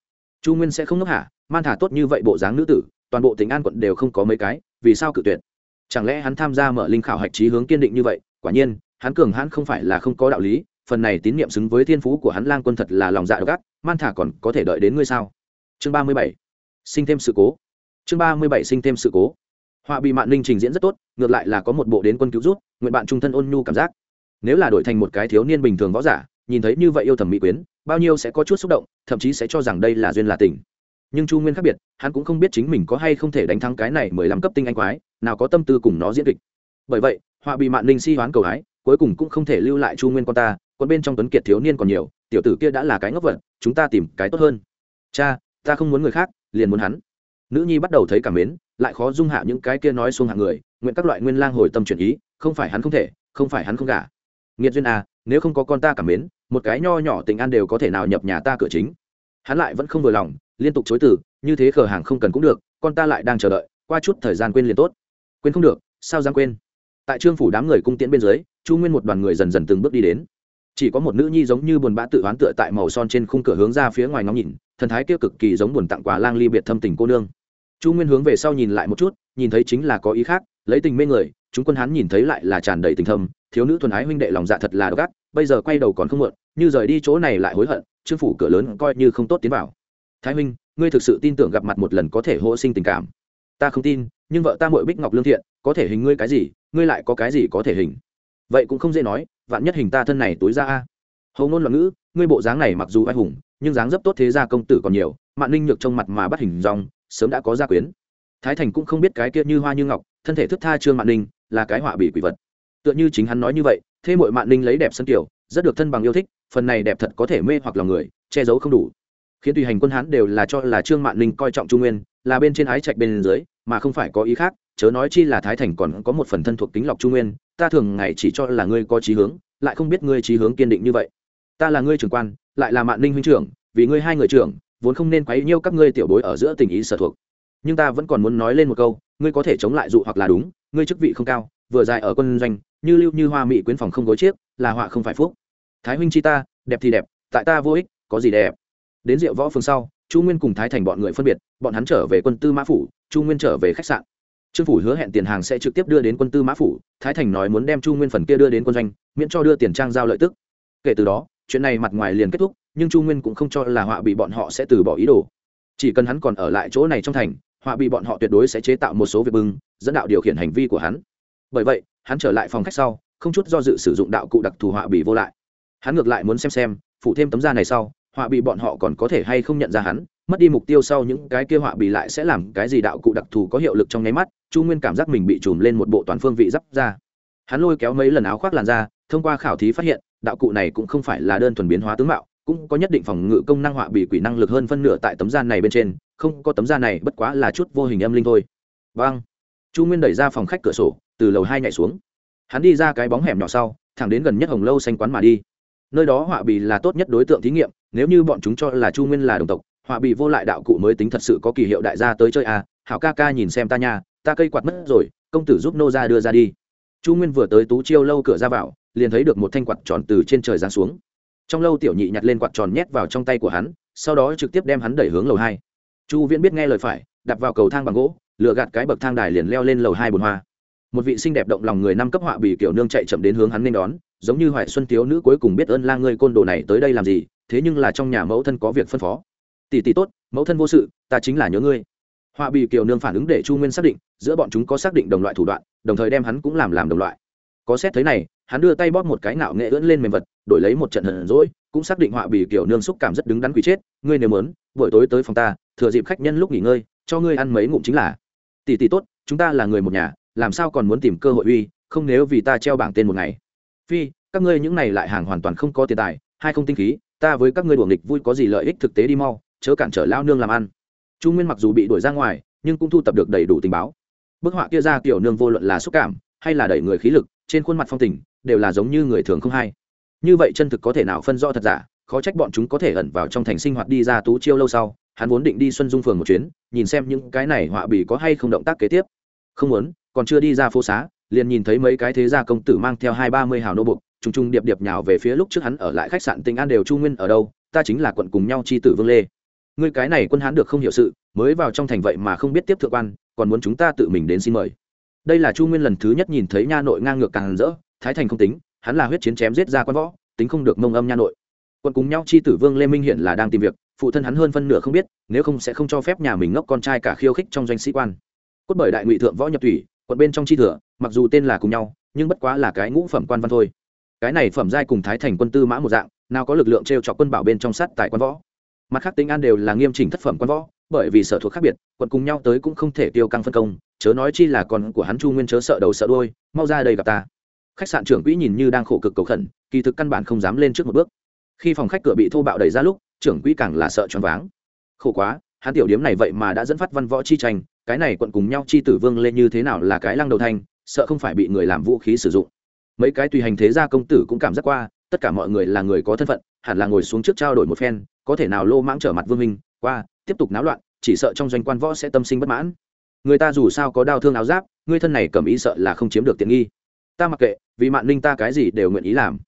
Chu nguyên sẽ không ngốc hả man thả tốt như vậy bộ dáng nữ tử, toàn bộ tỉnh an quận đều không có mấy cái, vì sao cự tuyệt? Chẳng lẽ hắn tham gia mở linh khảo hạch trí hướng kiên định như vậy? Quả nhiên hắn cường hãn không phải là không có đạo lý, phần này tín nhiệm xứng với thiên phú của hắn lang quân thật là lòng dạ độc ác, man thả còn có thể đợi đến ngươi sao? Chương ba mươi bảy, sinh thêm sự cố. Chương ba mươi bảy, sinh thêm sự cố. Họa bị mạng linh trình diễn rất tốt, ngược lại là có một bộ đến quân cứu rút, nguyện bạn trung thân ôn nhu cảm giác. Nếu là đổi thành một cái thiếu niên bình thường võ giả, nhìn thấy như vậy yêu thầm mỹ quyến, bao nhiêu sẽ có chút xúc động, thậm chí sẽ cho rằng đây là duyên là tình. Nhưng chu nguyên khác biệt, hắn cũng không biết chính mình có hay không thể đánh thắng cái này mười lăm cấp tinh anh quái, nào có tâm tư cùng nó diễn kịch. Bởi vậy, họa bị mạng linh si hoán cầu hái cuối cùng cũng không thể lưu lại chu nguyên con ta, còn bên trong tuấn kiệt thiếu niên còn nhiều, tiểu tử kia đã là cái ngốc vật, chúng ta tìm cái tốt hơn. Cha, ta không muốn người khác, liền muốn hắn. Nữ nhi bắt đầu thấy cảm mến, lại khó dung hạ những cái kia nói xuống hạng người, nguyện các loại nguyên lang hồi tâm chuyển ý, không phải hắn không thể, không phải hắn không gả. Nghiệt duyên à nếu không có con ta cảm mến, một cái nho nhỏ tình an đều có thể nào nhập nhà ta cửa chính. Hắn lại vẫn không vừa lòng, liên tục chối từ, như thế khờ hàng không cần cũng được, con ta lại đang chờ đợi, qua chút thời gian quên liền tốt. Quên không được, sao dám quên? Tại trương phủ đám người cung tiễn bên dưới, chu nguyên một đoàn người dần dần từng bước đi đến. Chỉ có một nữ nhi giống như buồn bã tự oán tựa tại màu son trên khung cửa hướng ra phía ngoài ngóng nhìn, thần thái kia cực kỳ giống buồn tặng quà lang ly biệt thâm tình cô nương. Chu nguyên hướng về sau nhìn lại một chút, nhìn thấy chính là có ý khác, lấy tình mê người, chúng quân hắn nhìn thấy lại là tràn đầy tình thâm, thiếu nữ thuần ái huynh đệ lòng dạ thật là độc ác, bây giờ quay đầu còn không muộn, như rời đi chỗ này lại hối hận, trương phủ cửa lớn coi như không tốt tiến vào. Thái huynh, ngươi thực sự tin tưởng gặp mặt một lần có thể hộ sinh tình cảm ta không tin, nhưng vợ ta mội bích ngọc lương thiện, có thể hình ngươi cái gì, ngươi lại có cái gì có thể hình? Vậy cũng không dễ nói, vạn nhất hình ta thân này tối ra a. Hầu ngôn loạn ngữ, ngươi bộ dáng này mặc dù anh hùng, nhưng dáng dấp tốt thế gia công tử còn nhiều, mạn ninh nhược trong mặt mà bắt hình dòng, sớm đã có gia quyến. Thái thành cũng không biết cái kia như hoa như ngọc, thân thể thức tha trương mạn ninh là cái họa bị quỷ vật. Tựa như chính hắn nói như vậy, thế mội mạn ninh lấy đẹp sân kiểu rất được thân bằng yêu thích, phần này đẹp thật có thể mê hoặc lòng người, che giấu không đủ. Khiến tùy hành quân hán đều là cho là trương mạn ninh coi trọng trung nguyên, là bên trên ái trạch bên dưới mà không phải có ý khác, chớ nói chi là thái thành còn có một phần thân thuộc tính lọc trung nguyên, ta thường ngày chỉ cho là ngươi có trí hướng, lại không biết ngươi trí hướng kiên định như vậy. Ta là ngươi trưởng quan, lại là mạn ninh huynh trưởng, vì ngươi hai người trưởng, vốn không nên quấy nhiêu các ngươi tiểu bối ở giữa tình ý sở thuộc. Nhưng ta vẫn còn muốn nói lên một câu, ngươi có thể chống lại dụ hoặc là đúng, ngươi chức vị không cao, vừa dài ở quân doanh, như lưu như hoa mỹ quyến phòng không gối chiếc, là họa không phải phúc. Thái huynh chi ta, đẹp thì đẹp, tại ta vô ích, có gì đẹp. Đến rượu võ phương sau chu nguyên cùng thái thành bọn người phân biệt, bọn hắn trở về quân tư mã phủ, chu nguyên trở về khách sạn. Trương phủ hứa hẹn tiền hàng sẽ trực tiếp đưa đến quân tư mã phủ, thái thành nói muốn đem chu nguyên phần kia đưa đến quân doanh, miễn cho đưa tiền trang giao lợi tức. Kể từ đó, chuyện này mặt ngoài liền kết thúc, nhưng chu nguyên cũng không cho là họa bị bọn họ sẽ từ bỏ ý đồ. Chỉ cần hắn còn ở lại chỗ này trong thành, họa bị bọn họ tuyệt đối sẽ chế tạo một số việc bưng, dẫn đạo điều khiển hành vi của hắn. Bởi vậy, hắn trở lại phòng khách sau, không chút do dự sử dụng đạo cụ đặc thù họa bị vô lại. Hắn ngược lại muốn xem xem phụ thêm tấm da này sau họa bị bọn họ còn có thể hay không nhận ra hắn, mất đi mục tiêu sau những cái kia họa bị lại sẽ làm cái gì đạo cụ đặc thù có hiệu lực trong nháy mắt, chu nguyên cảm giác mình bị trùm lên một bộ toàn phương vị d ra. Hắn lôi kéo mấy lần áo khoác làn ra thông qua khảo thí phát hiện, đạo cụ này cũng không phải là đơn thuần biến hóa tướng mạo, cũng có nhất định phòng ngự công năng họa bị quỷ năng lực hơn phân nửa tại tấm da này bên trên, không có tấm da này bất quá là chút vô hình âm linh thôi. Vâng. Chu nguyên đẩy ra phòng khách cửa sổ, từ lầu hai nhảy xuống. Hắn đi ra cái bóng hẻm nhỏ sau, thẳng đến gần nhất hồng lâu xanh quán mà đi nơi đó họa bì là tốt nhất đối tượng thí nghiệm, nếu như bọn chúng cho là chu nguyên là đồng tộc, họa bì vô lại đạo cụ mới tính thật sự có kỳ hiệu đại gia tới chơi à hảo ca ca nhìn xem ta nha, ta cây quạt mất rồi, công tử giúp nô ra đưa ra đi. Chu nguyên vừa tới tú chiêu lâu cửa ra vào, liền thấy được một thanh quạt tròn từ trên trời giáng xuống. Trong lâu tiểu nhị nhặt lên quạt tròn nhét vào trong tay của hắn, sau đó trực tiếp đem hắn đẩy hướng lầu hai. Chu viễn biết nghe lời phải đặt vào cầu thang bằng gỗ, lựa gạt cái bậc thang đài liền leo lên lầu hai bồn hoa. Một vị xinh đẹp động lòng người năm cấp họa bì kiểu nương chạy chậm đến hướng hắn nên đón giống như hoài xuân thiếu nữ cuối cùng biết ơn lang ngươi côn đồ này tới đây làm gì, thế nhưng là trong nhà mẫu thân có việc phân phó. Tỷ tỷ tốt, mẫu thân vô sự, ta chính là nhớ ngươi. Họa bị kiều nương phản ứng để chu nguyên xác định, giữa bọn chúng có xác định đồng loại thủ đoạn, đồng thời đem hắn cũng làm làm đồng loại. Có xét thấy này, hắn đưa tay bóp một cái nạo nghệ ưỡn lên mềm vật, đổi lấy một trận hận rỗi cũng xác định họa bị Kiều nương xúc cảm rất đứng đắn quỷ chết, ngươi nếu mớn buổi tối tới phòng ta, thừa dịp khách nhân lúc nghỉ ngơi, cho ngươi ăn mấy ngụm chính là. Tỷ tỷ tốt, chúng ta là người một nhà, làm sao còn muốn tìm cơ hội uy, không nếu vì ta treo bảng tên một ngày phi, các ngươi những này lại hàng hoàn toàn không có tiền tài hay không tinh khí, ta với các ngươi đuổi nghịch vui có gì lợi ích thực tế đi mau, chớ cản trở lao nương làm ăn. Chu nguyên mặc dù bị đuổi ra ngoài, nhưng cũng thu tập được đầy đủ tình báo. Bức họa kia ra kiểu nương vô luận là xúc cảm, hay là đẩy người khí lực, trên khuôn mặt phong tình, đều là giống như người thường không hay. Như vậy chân thực có thể nào phân rõ thật giả, khó trách bọn chúng có thể ẩn vào trong thành sinh hoạt đi ra tú chiêu lâu sau, hắn vốn định đi xuân dung phường một chuyến, nhìn xem những cái này họa bì có hay không động tác kế tiếp. Không muốn, còn chưa đi ra phố xá liền nhìn thấy mấy cái thế gia công tử mang theo hai ba mươi hào nô bục, trùng trùng điệp điệp nhào về phía lúc trước hắn ở lại khách sạn tình an đều chu nguyên ở đâu, ta chính là quận cùng nhau chi tử vương lê. Ngươi cái này quân hán được không hiểu sự, mới vào trong thành vậy mà không biết tiếp thượng quan, còn muốn chúng ta tự mình đến xin mời. Đây là chu nguyên lần thứ nhất nhìn thấy nha nội ngang ngược càng rỡ, thái thành không tính, hắn là huyết chiến chém giết ra quan võ, tính không được mông âm nha nội. Quận cùng nhau chi tử vương lê minh hiện là đang tìm việc, phụ thân hắn hơn phân nửa không biết, nếu không sẽ không cho phép nhà mình ngốc con trai cả khiêu khích trong doanh sĩ quan. Cốt bởi đại ngụy thượng võ nhập thủy, quận bên trong chi thừa mặc dù tên là cùng nhau, nhưng bất quá là cái ngũ phẩm quan văn thôi. Cái này phẩm giai cùng thái thành quân tư mã một dạng, nào có lực lượng t r e o chọc quân bảo bên trong sát tại quan võ. Mặt khác tính an đều là nghiêm chỉnh thất phẩm quan võ, bởi vì sở thuộc khác biệt, quận cùng nhau tới cũng không thể tiêu căng phân công, chớ nói chi là con của hắn chu nguyên chớ sợ đầu sợ đôi mau ra đây gặp ta. Khách sạn trưởng quỹ nhìn như đang khổ cực cầu khẩn, kỳ thực căn bản không dám lên trước một bước. Khi phòng khách cửa bị thô bạo đẩy ra lúc, trưởng quỹ càng là sợ choáng váng. Khổ quá, hắn tiểu điếm này vậy mà đã dẫn phát văn võ chi tranh, cái này quận cùng nhau chi tử vương lên như thế nào là cái lăng đầu thanh sợ không phải bị người làm vũ khí sử dụng. Mấy cái tùy hành thế gia công tử cũng cảm giác qua, tất cả mọi người là người có thân phận, hẳn là ngồi xuống trước trao đổi một phen, có thể nào lô mãng trở mặt vương minh, qua, tiếp tục náo loạn, chỉ sợ trong doanh quan võ sẽ tâm sinh bất mãn. Người ta dù sao có đau thương áo giáp, người thân này cầm ý sợ là không chiếm được tiện nghi. Ta mặc kệ, vì mạn ninh ta cái gì đều nguyện ý làm.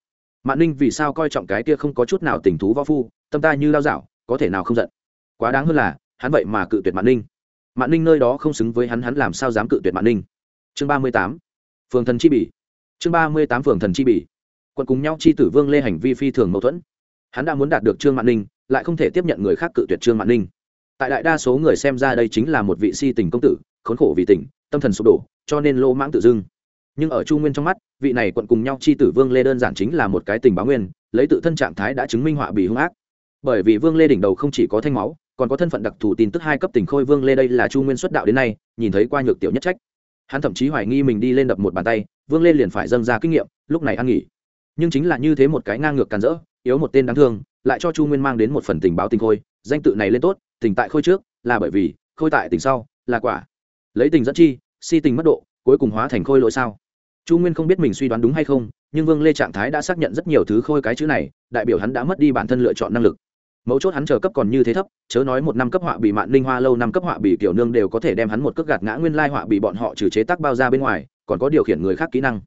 Mạn ninh vì sao coi trọng cái kia không có chút nào tình thú võ phu, tâm ta như lao dạo, có thể nào không giận. Quá đáng hơn là, hắn vậy mà cự tuyệt mạn ninh. Mạn ninh nơi đó không xứng với hắn hắn làm sao dám cự tuyệt mạn ninh? Chương ba mươi tám, phường thần chi bỉ chương ba mươi tám, phường thần chi bỉ quận cùng nhau chi tử vương lê hành vi phi thường mâu thuẫn. Hắn đã muốn đạt được trương mạn ninh, lại không thể tiếp nhận người khác cự tuyệt trương mạn ninh. Tại đại đa số người xem ra đây chính là một vị si tình công tử, khốn khổ vì tình, tâm thần sụp đổ, cho nên lô mãng tự dưng. Nhưng ở chu nguyên trong mắt, vị này quận cùng nhau chi tử vương lê đơn giản chính là một cái tình báo nguyên, lấy tự thân trạng thái đã chứng minh họa bị hung ác. Bởi vì vương lê đỉnh đầu không chỉ có thanh máu, còn có thân phận đặc thù tin tức hai cấp tình khôi vương lê đây là chu nguyên xuất đạo đến nay, nhìn thấy qua nhược tiểu nhất trách hắn thậm chí hoài nghi mình đi lên đập một bàn tay, vương lên liền phải dâng ra kinh nghiệm, lúc này ăn nghỉ. Nhưng chính là như thế một cái ngang ngược càn rỡ, yếu một tên đáng thương, lại cho chu nguyên mang đến một phần tình báo tình khôi, danh tự này lên tốt, tình tại khôi trước, là bởi vì, khôi tại tình sau, là quả. Lấy tình dẫn chi, si tình mất độ, cuối cùng hóa thành khôi lỗi sao? Chu nguyên không biết mình suy đoán đúng hay không, nhưng vương lê trạng thái đã xác nhận rất nhiều thứ khôi cái chữ này, đại biểu hắn đã mất đi bản thân lựa chọn năng lực mấu chốt hắn chờ cấp còn như thế thấp, chớ nói một năm cấp họa bị mạn linh hoa, lâu năm cấp họa bị kiểu nương đều có thể đem hắn một cước gạt ngã nguyên lai họa bị bọn họ trừ chế tác bao ra bên ngoài, còn có điều khiển người khác kỹ năng.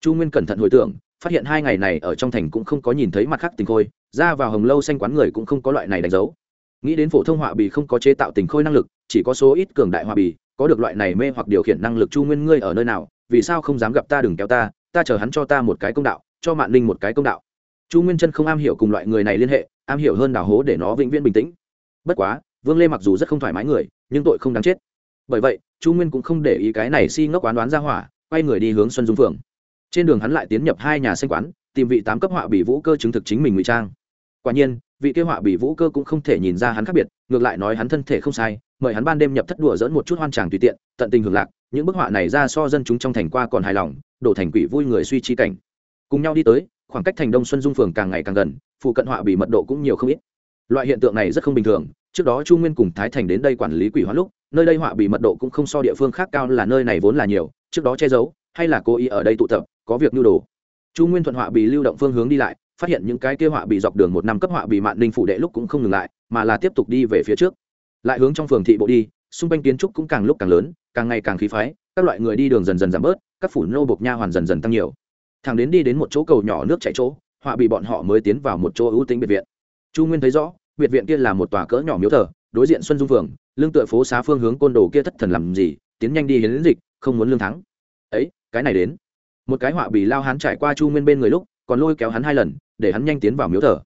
Chu nguyên cẩn thận hồi tưởng, phát hiện hai ngày này ở trong thành cũng không có nhìn thấy mặt khác tình khôi, ra vào hồng lâu xanh quán người cũng không có loại này đánh dấu. Nghĩ đến phổ thông họa bì không có chế tạo tình khôi năng lực, chỉ có số ít cường đại họa bì có được loại này mê hoặc điều khiển năng lực chu nguyên ngươi ở nơi nào, vì sao không dám gặp ta đừng kéo ta ta chờ hắn cho ta một cái công đạo, cho mạn linh một cái công đạo. Chu nguyên chân không am hiểu cùng loại người này liên hệ am hiểu hơn đào hố để nó vĩnh viễn bình tĩnh. Bất quá, vương lê mặc dù rất không thoải mái người, nhưng tội không đáng chết. Bởi vậy, chu nguyên cũng không để ý cái này si ngốc oán đoán ra hỏa, quay người đi hướng xuân dung phường trên đường hắn lại tiến nhập hai nhà xanh quán, tìm vị tám cấp họa bị vũ cơ chứng thực chính mình ngụy trang. Quả nhiên, vị kế họa bị vũ cơ cũng không thể nhìn ra hắn khác biệt, ngược lại nói hắn thân thể không sai, mời hắn ban đêm nhập thất đùa dẫn một chút hoan tràng tùy tiện, tận tình hưởng lạc, những bức họa này ra so dân chúng trong thành qua còn hài lòng, đổ thành quỷ vui người suy chi cảnh. Cùng nhau đi tới, khoảng cách thành đông xuân dung phường càng ngày càng gần phụ cận họa bị mật độ cũng nhiều không ít. Loại hiện tượng này rất không bình thường. Trước đó chu nguyên cùng thái thành đến đây quản lý quỷ hóa lúc, nơi đây họa bị mật độ cũng không so địa phương khác cao là nơi này vốn là nhiều. Trước đó che giấu, hay là cố ý ở đây tụ tập, có việc nhu đồ. Chu nguyên thuận họa bị lưu động phương hướng đi lại, phát hiện những cái kia họa bị dọc đường một năm cấp họa bị mạn ninh phủ đệ lúc cũng không ngừng lại, mà là tiếp tục đi về phía trước. Lại hướng trong phường thị bộ đi, xung quanh kiến trúc cũng càng lúc càng lớn, càng ngày càng khí phái, các loại người đi đường dần dần giảm bớt, các phủ nô bộc nha hoàn dần dần tăng nhiều. Thằng đến đi đến một chỗ cầu nhỏ nước chảy chỗ họa bị bọn họ mới tiến vào một chỗ ưu tính biệt viện. Chu nguyên thấy rõ, biệt viện kia là một tòa cỡ nhỏ miếu thờ, đối diện xuân dung phường lương tựa phố xá phương hướng côn đồ kia thất thần làm gì, tiến nhanh đi hiến dịch, không muốn lương thắng. Ấy, cái này đến. Một cái họa bị lao hắn trải qua chu nguyên bên người lúc, còn lôi kéo hắn hai lần, để hắn nhanh tiến vào miếu thờ.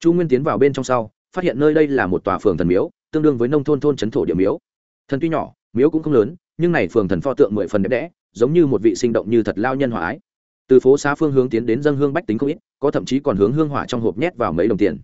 Chu nguyên tiến vào bên trong sau, phát hiện nơi đây là một tòa phường thần miếu, tương đương với nông thôn thôn trấn thổ địa miếu. Thần tuy nhỏ, miếu cũng không lớn, nhưng này phường thần pho tượng mười phần đẹp đẽ, giống như một vị sinh động như thật lao nhân hòa ái. Từ phố xá phương hướng tiến đến dân hương bách tính không ít có thậm chí còn hướng hương hỏa trong hộp nhét vào mấy đồng tiền.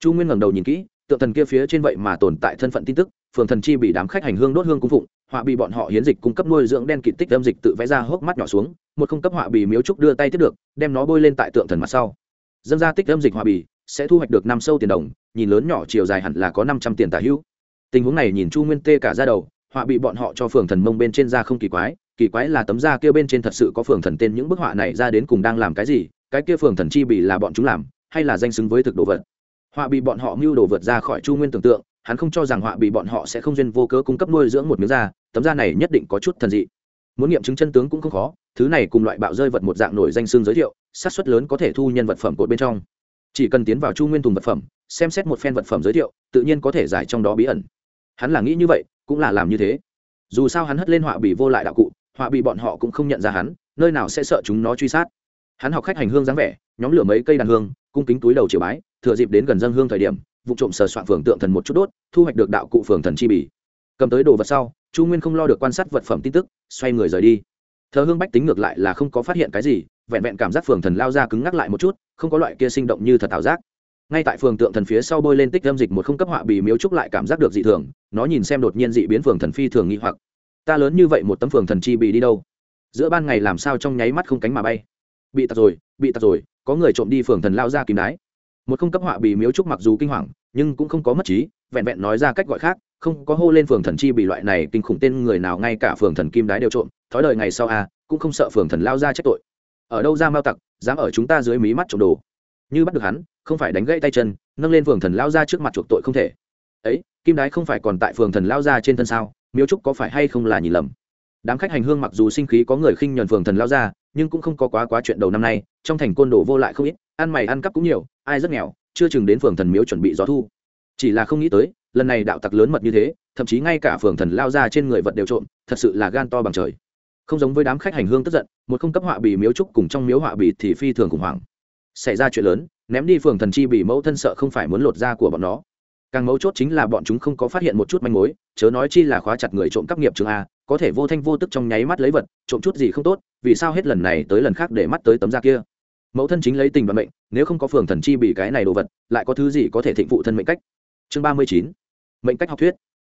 Chu nguyên ngẩng đầu nhìn kỹ, tượng thần kia phía trên vậy mà tồn tại thân phận tin tức, phường thần chi bị đám khách hành hương đốt hương cung phụng, họa bị bọn họ hiến dịch cung cấp nuôi dưỡng đen kịt tích âm dịch tự vẽ ra hốc mắt nhỏ xuống, một không cấp họa bì miếu trúc đưa tay tiếp được, đem nó bôi lên tại tượng thần mặt sau. Dân ra tích âm dịch họa bì sẽ thu hoạch được năm sâu tiền đồng, nhìn lớn nhỏ chiều dài hẳn là có năm trăm tiền tả hữu. Tình huống này nhìn chu nguyên tê cả ra đầu, họa bị bọn họ cho phường thần mông bên trên da không kỳ quái kỳ quái là tấm da kia bên trên thật sự có phường thần tên những bức họa này ra đến cùng đang làm cái gì cái kia phường thần chi bị là bọn chúng làm, hay là danh xứng với thực đồ vật? Họa bị bọn họ mưu đồ vượt ra khỏi chu nguyên tưởng tượng, hắn không cho rằng họa bị bọn họ sẽ không duyên vô cớ cung cấp nuôi dưỡng một miếng da, tấm da này nhất định có chút thần dị. Muốn nghiệm chứng chân tướng cũng không khó, thứ này cùng loại bạo rơi vật một dạng nổi danh xương giới thiệu sát xuất lớn có thể thu nhân vật phẩm cột bên trong. Chỉ cần tiến vào chu nguyên thùng vật phẩm, xem xét một phen vật phẩm giới thiệu, tự nhiên có thể giải trong đó bí ẩn. Hắn là nghĩ như vậy, cũng là làm như thế. Dù sao hắn hất lên họa bị vô lại đạo cụ, họa bị bọn họ cũng không nhận ra hắn, nơi nào sẽ sợ chúng nó truy sát hắn học khách hành hương dáng vẻ, nhóm lửa mấy cây đàn hương, cung kính túi đầu chiều bái, thừa dịp đến gần dân hương thời điểm, vụ trộm sờ soạn phường tượng thần một chút đốt, thu hoạch được đạo cụ phường thần chi bỉ cầm tới đồ vật sau, chu nguyên không lo được quan sát vật phẩm tin tức, xoay người rời đi. Thờ hương bách tính ngược lại là không có phát hiện cái gì, vẹn vẹn cảm giác phường thần lao ra cứng ngắc lại một chút, không có loại kia sinh động như thật ảo giác. Ngay tại phường tượng thần phía sau bôi lên tích âm dịch một không cấp họa bị miếu trúc lại cảm giác được dị thường, nó nhìn xem đột nhiên dị biến phường thần phi thường nghi hoặc. Ta lớn như vậy một tấm phường thần chi bị đi đâu? Giữa ban ngày làm sao trong nháy mắt không cánh mà bay? Bị tạt rồi, bị tạt rồi, có người trộm đi phường thần lao ra kìm đái. Một không cấp họa bị miếu trúc mặc dù kinh hoàng, nhưng cũng không có mất trí, vẹn vẹn nói ra cách gọi khác, không có hô lên phường thần chi bị loại này kinh khủng tên người nào ngay cả phường thần kim đái đều trộm, thói đời ngày sau a cũng không sợ phường thần lao ra trách tội. Ở đâu ra mao tặc, dám ở chúng ta dưới mí mắt trộm đồ. Như bắt được hắn, không phải đánh gãy tay chân, nâng lên phường thần lao ra trước mặt chuộc tội không thể. Ấy, kim đái không phải còn tại phường thần lao ra trên thân sao, miếu trúc có phải hay không là nhìn lầm. Đám khách hành hương mặc dù sinh khí có người khinh nhuần phường thần lao ra nhưng cũng không có quá quá chuyện đầu năm nay, trong thành côn đồ vô lại không ít, ăn mày ăn cắp cũng nhiều, ai rất nghèo, chưa chừng đến phường thần miếu chuẩn bị gió thu. Chỉ là không nghĩ tới, lần này đạo tặc lớn mật như thế, thậm chí ngay cả phường thần lao ra trên người vật đều trộm, thật sự là gan to bằng trời. Không giống với đám khách hành hương tức giận, một không cấp họa bì miếu trúc cùng trong miếu họa bì thì phi thường khủng hoảng. Xảy ra chuyện lớn, ném đi phường thần chi bị mẫu thân sợ không phải muốn lột da của bọn nó. Càng mấu chốt chính là bọn chúng không có phát hiện một chút manh mối, chớ nói chi là khóa chặt người trộm cắp nghiệp trường a có thể vô thanh vô tức trong nháy mắt lấy vật, trộm chút gì không tốt, vì sao hết lần này tới lần khác để mắt tới tấm da kia? Mẫu thân chính lấy tình và mệnh, nếu không có phường thần chi bị cái này đồ vật, lại có thứ gì có thể thịnh phụ thân mệnh cách? Chương ba mươi chín, mệnh cách học thuyết.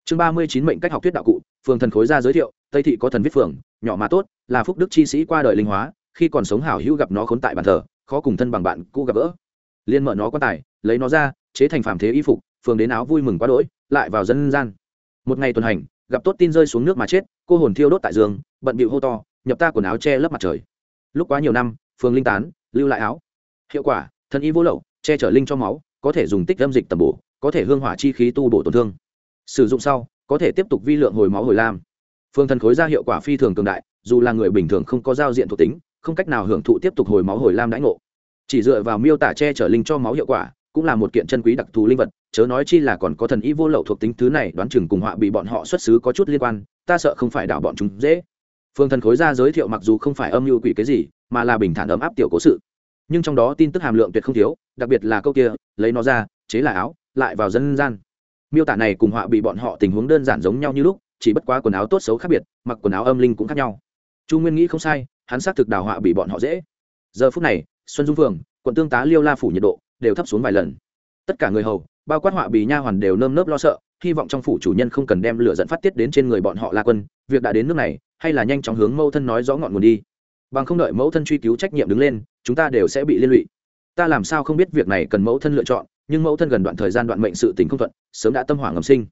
Chương ba mươi chín, mệnh cách học thuyết đạo cụ, phường thần khối ra giới thiệu, tây thị có thần viết phường, nhỏ mà tốt, là phúc đức chi sĩ qua đời linh hóa, khi còn sống hảo hữu gặp nó khốn tại bàn thờ, khó cùng thân bằng bạn cũ gặp gỡ. Liên mở nó quan tài, lấy nó ra, chế thành phàm thế y phục, phường đến áo vui mừng quá đỗi, lại vào dân gian. Một ngày tuần hành gặp tốt tin rơi xuống nước mà chết, cô hồn thiêu đốt tại giường, bận bịu hô to, nhập ta quần áo che lấp mặt trời. Lúc quá nhiều năm phường linh tán, lưu lại áo. Hiệu quả thân y vô lậu, che chở linh cho máu, có thể dùng tích âm dịch tầm bổ, có thể hương hỏa chi khí tu bổ tổn thương. Sử dụng sau, có thể tiếp tục vi lượng hồi máu hồi lam. Phương thần khối ra hiệu quả phi thường cường đại, dù là người bình thường không có giao diện thuộc tính, không cách nào hưởng thụ tiếp tục hồi máu hồi lam đãi ngộ. Chỉ dựa vào miêu tả che chở linh cho máu hiệu quả cũng là một kiện chân quý đặc thù linh vật, chớ nói chi là còn có thần ý vô lậu thuộc tính thứ này đoán chừng cùng họa bị bọn họ xuất xứ có chút liên quan, ta sợ không phải đảo bọn chúng dễ. Phương thần khối ra giới thiệu mặc dù không phải âm mưu quỷ cái gì, mà là bình thản ấm áp tiểu cố sự. Nhưng trong đó tin tức hàm lượng tuyệt không thiếu, đặc biệt là câu kia, lấy nó ra, chế là áo, lại vào dân gian. Miêu tả này cùng họa bị bọn họ tình huống đơn giản giống nhau như lúc, chỉ bất quá quần áo tốt xấu khác biệt, mặc quần áo âm linh cũng khác nhau. Chu nguyên nghĩ không sai, hắn xác thực đào họa bị bọn họ dễ. Giờ phút này, xuân dung phường quận tương tá liêu la phủ nhiệt độ đều thấp xuống vài lần. Tất cả người hầu, bao quát họa bì nha hoàn đều nơm nớp lo sợ, hy vọng trong phủ chủ nhân không cần đem lửa dẫn phát tiết đến trên người bọn họ la quân, việc đã đến nước này, hay là nhanh chóng hướng mẫu thân nói rõ ngọn nguồn đi. Bằng không đợi mẫu thân truy cứu trách nhiệm đứng lên, chúng ta đều sẽ bị liên lụy. Ta làm sao không biết việc này cần mẫu thân lựa chọn, nhưng mẫu thân gần đoạn thời gian đoạn mệnh sự tình không thuận, sớm đã tâm hỏa ngầm sinh.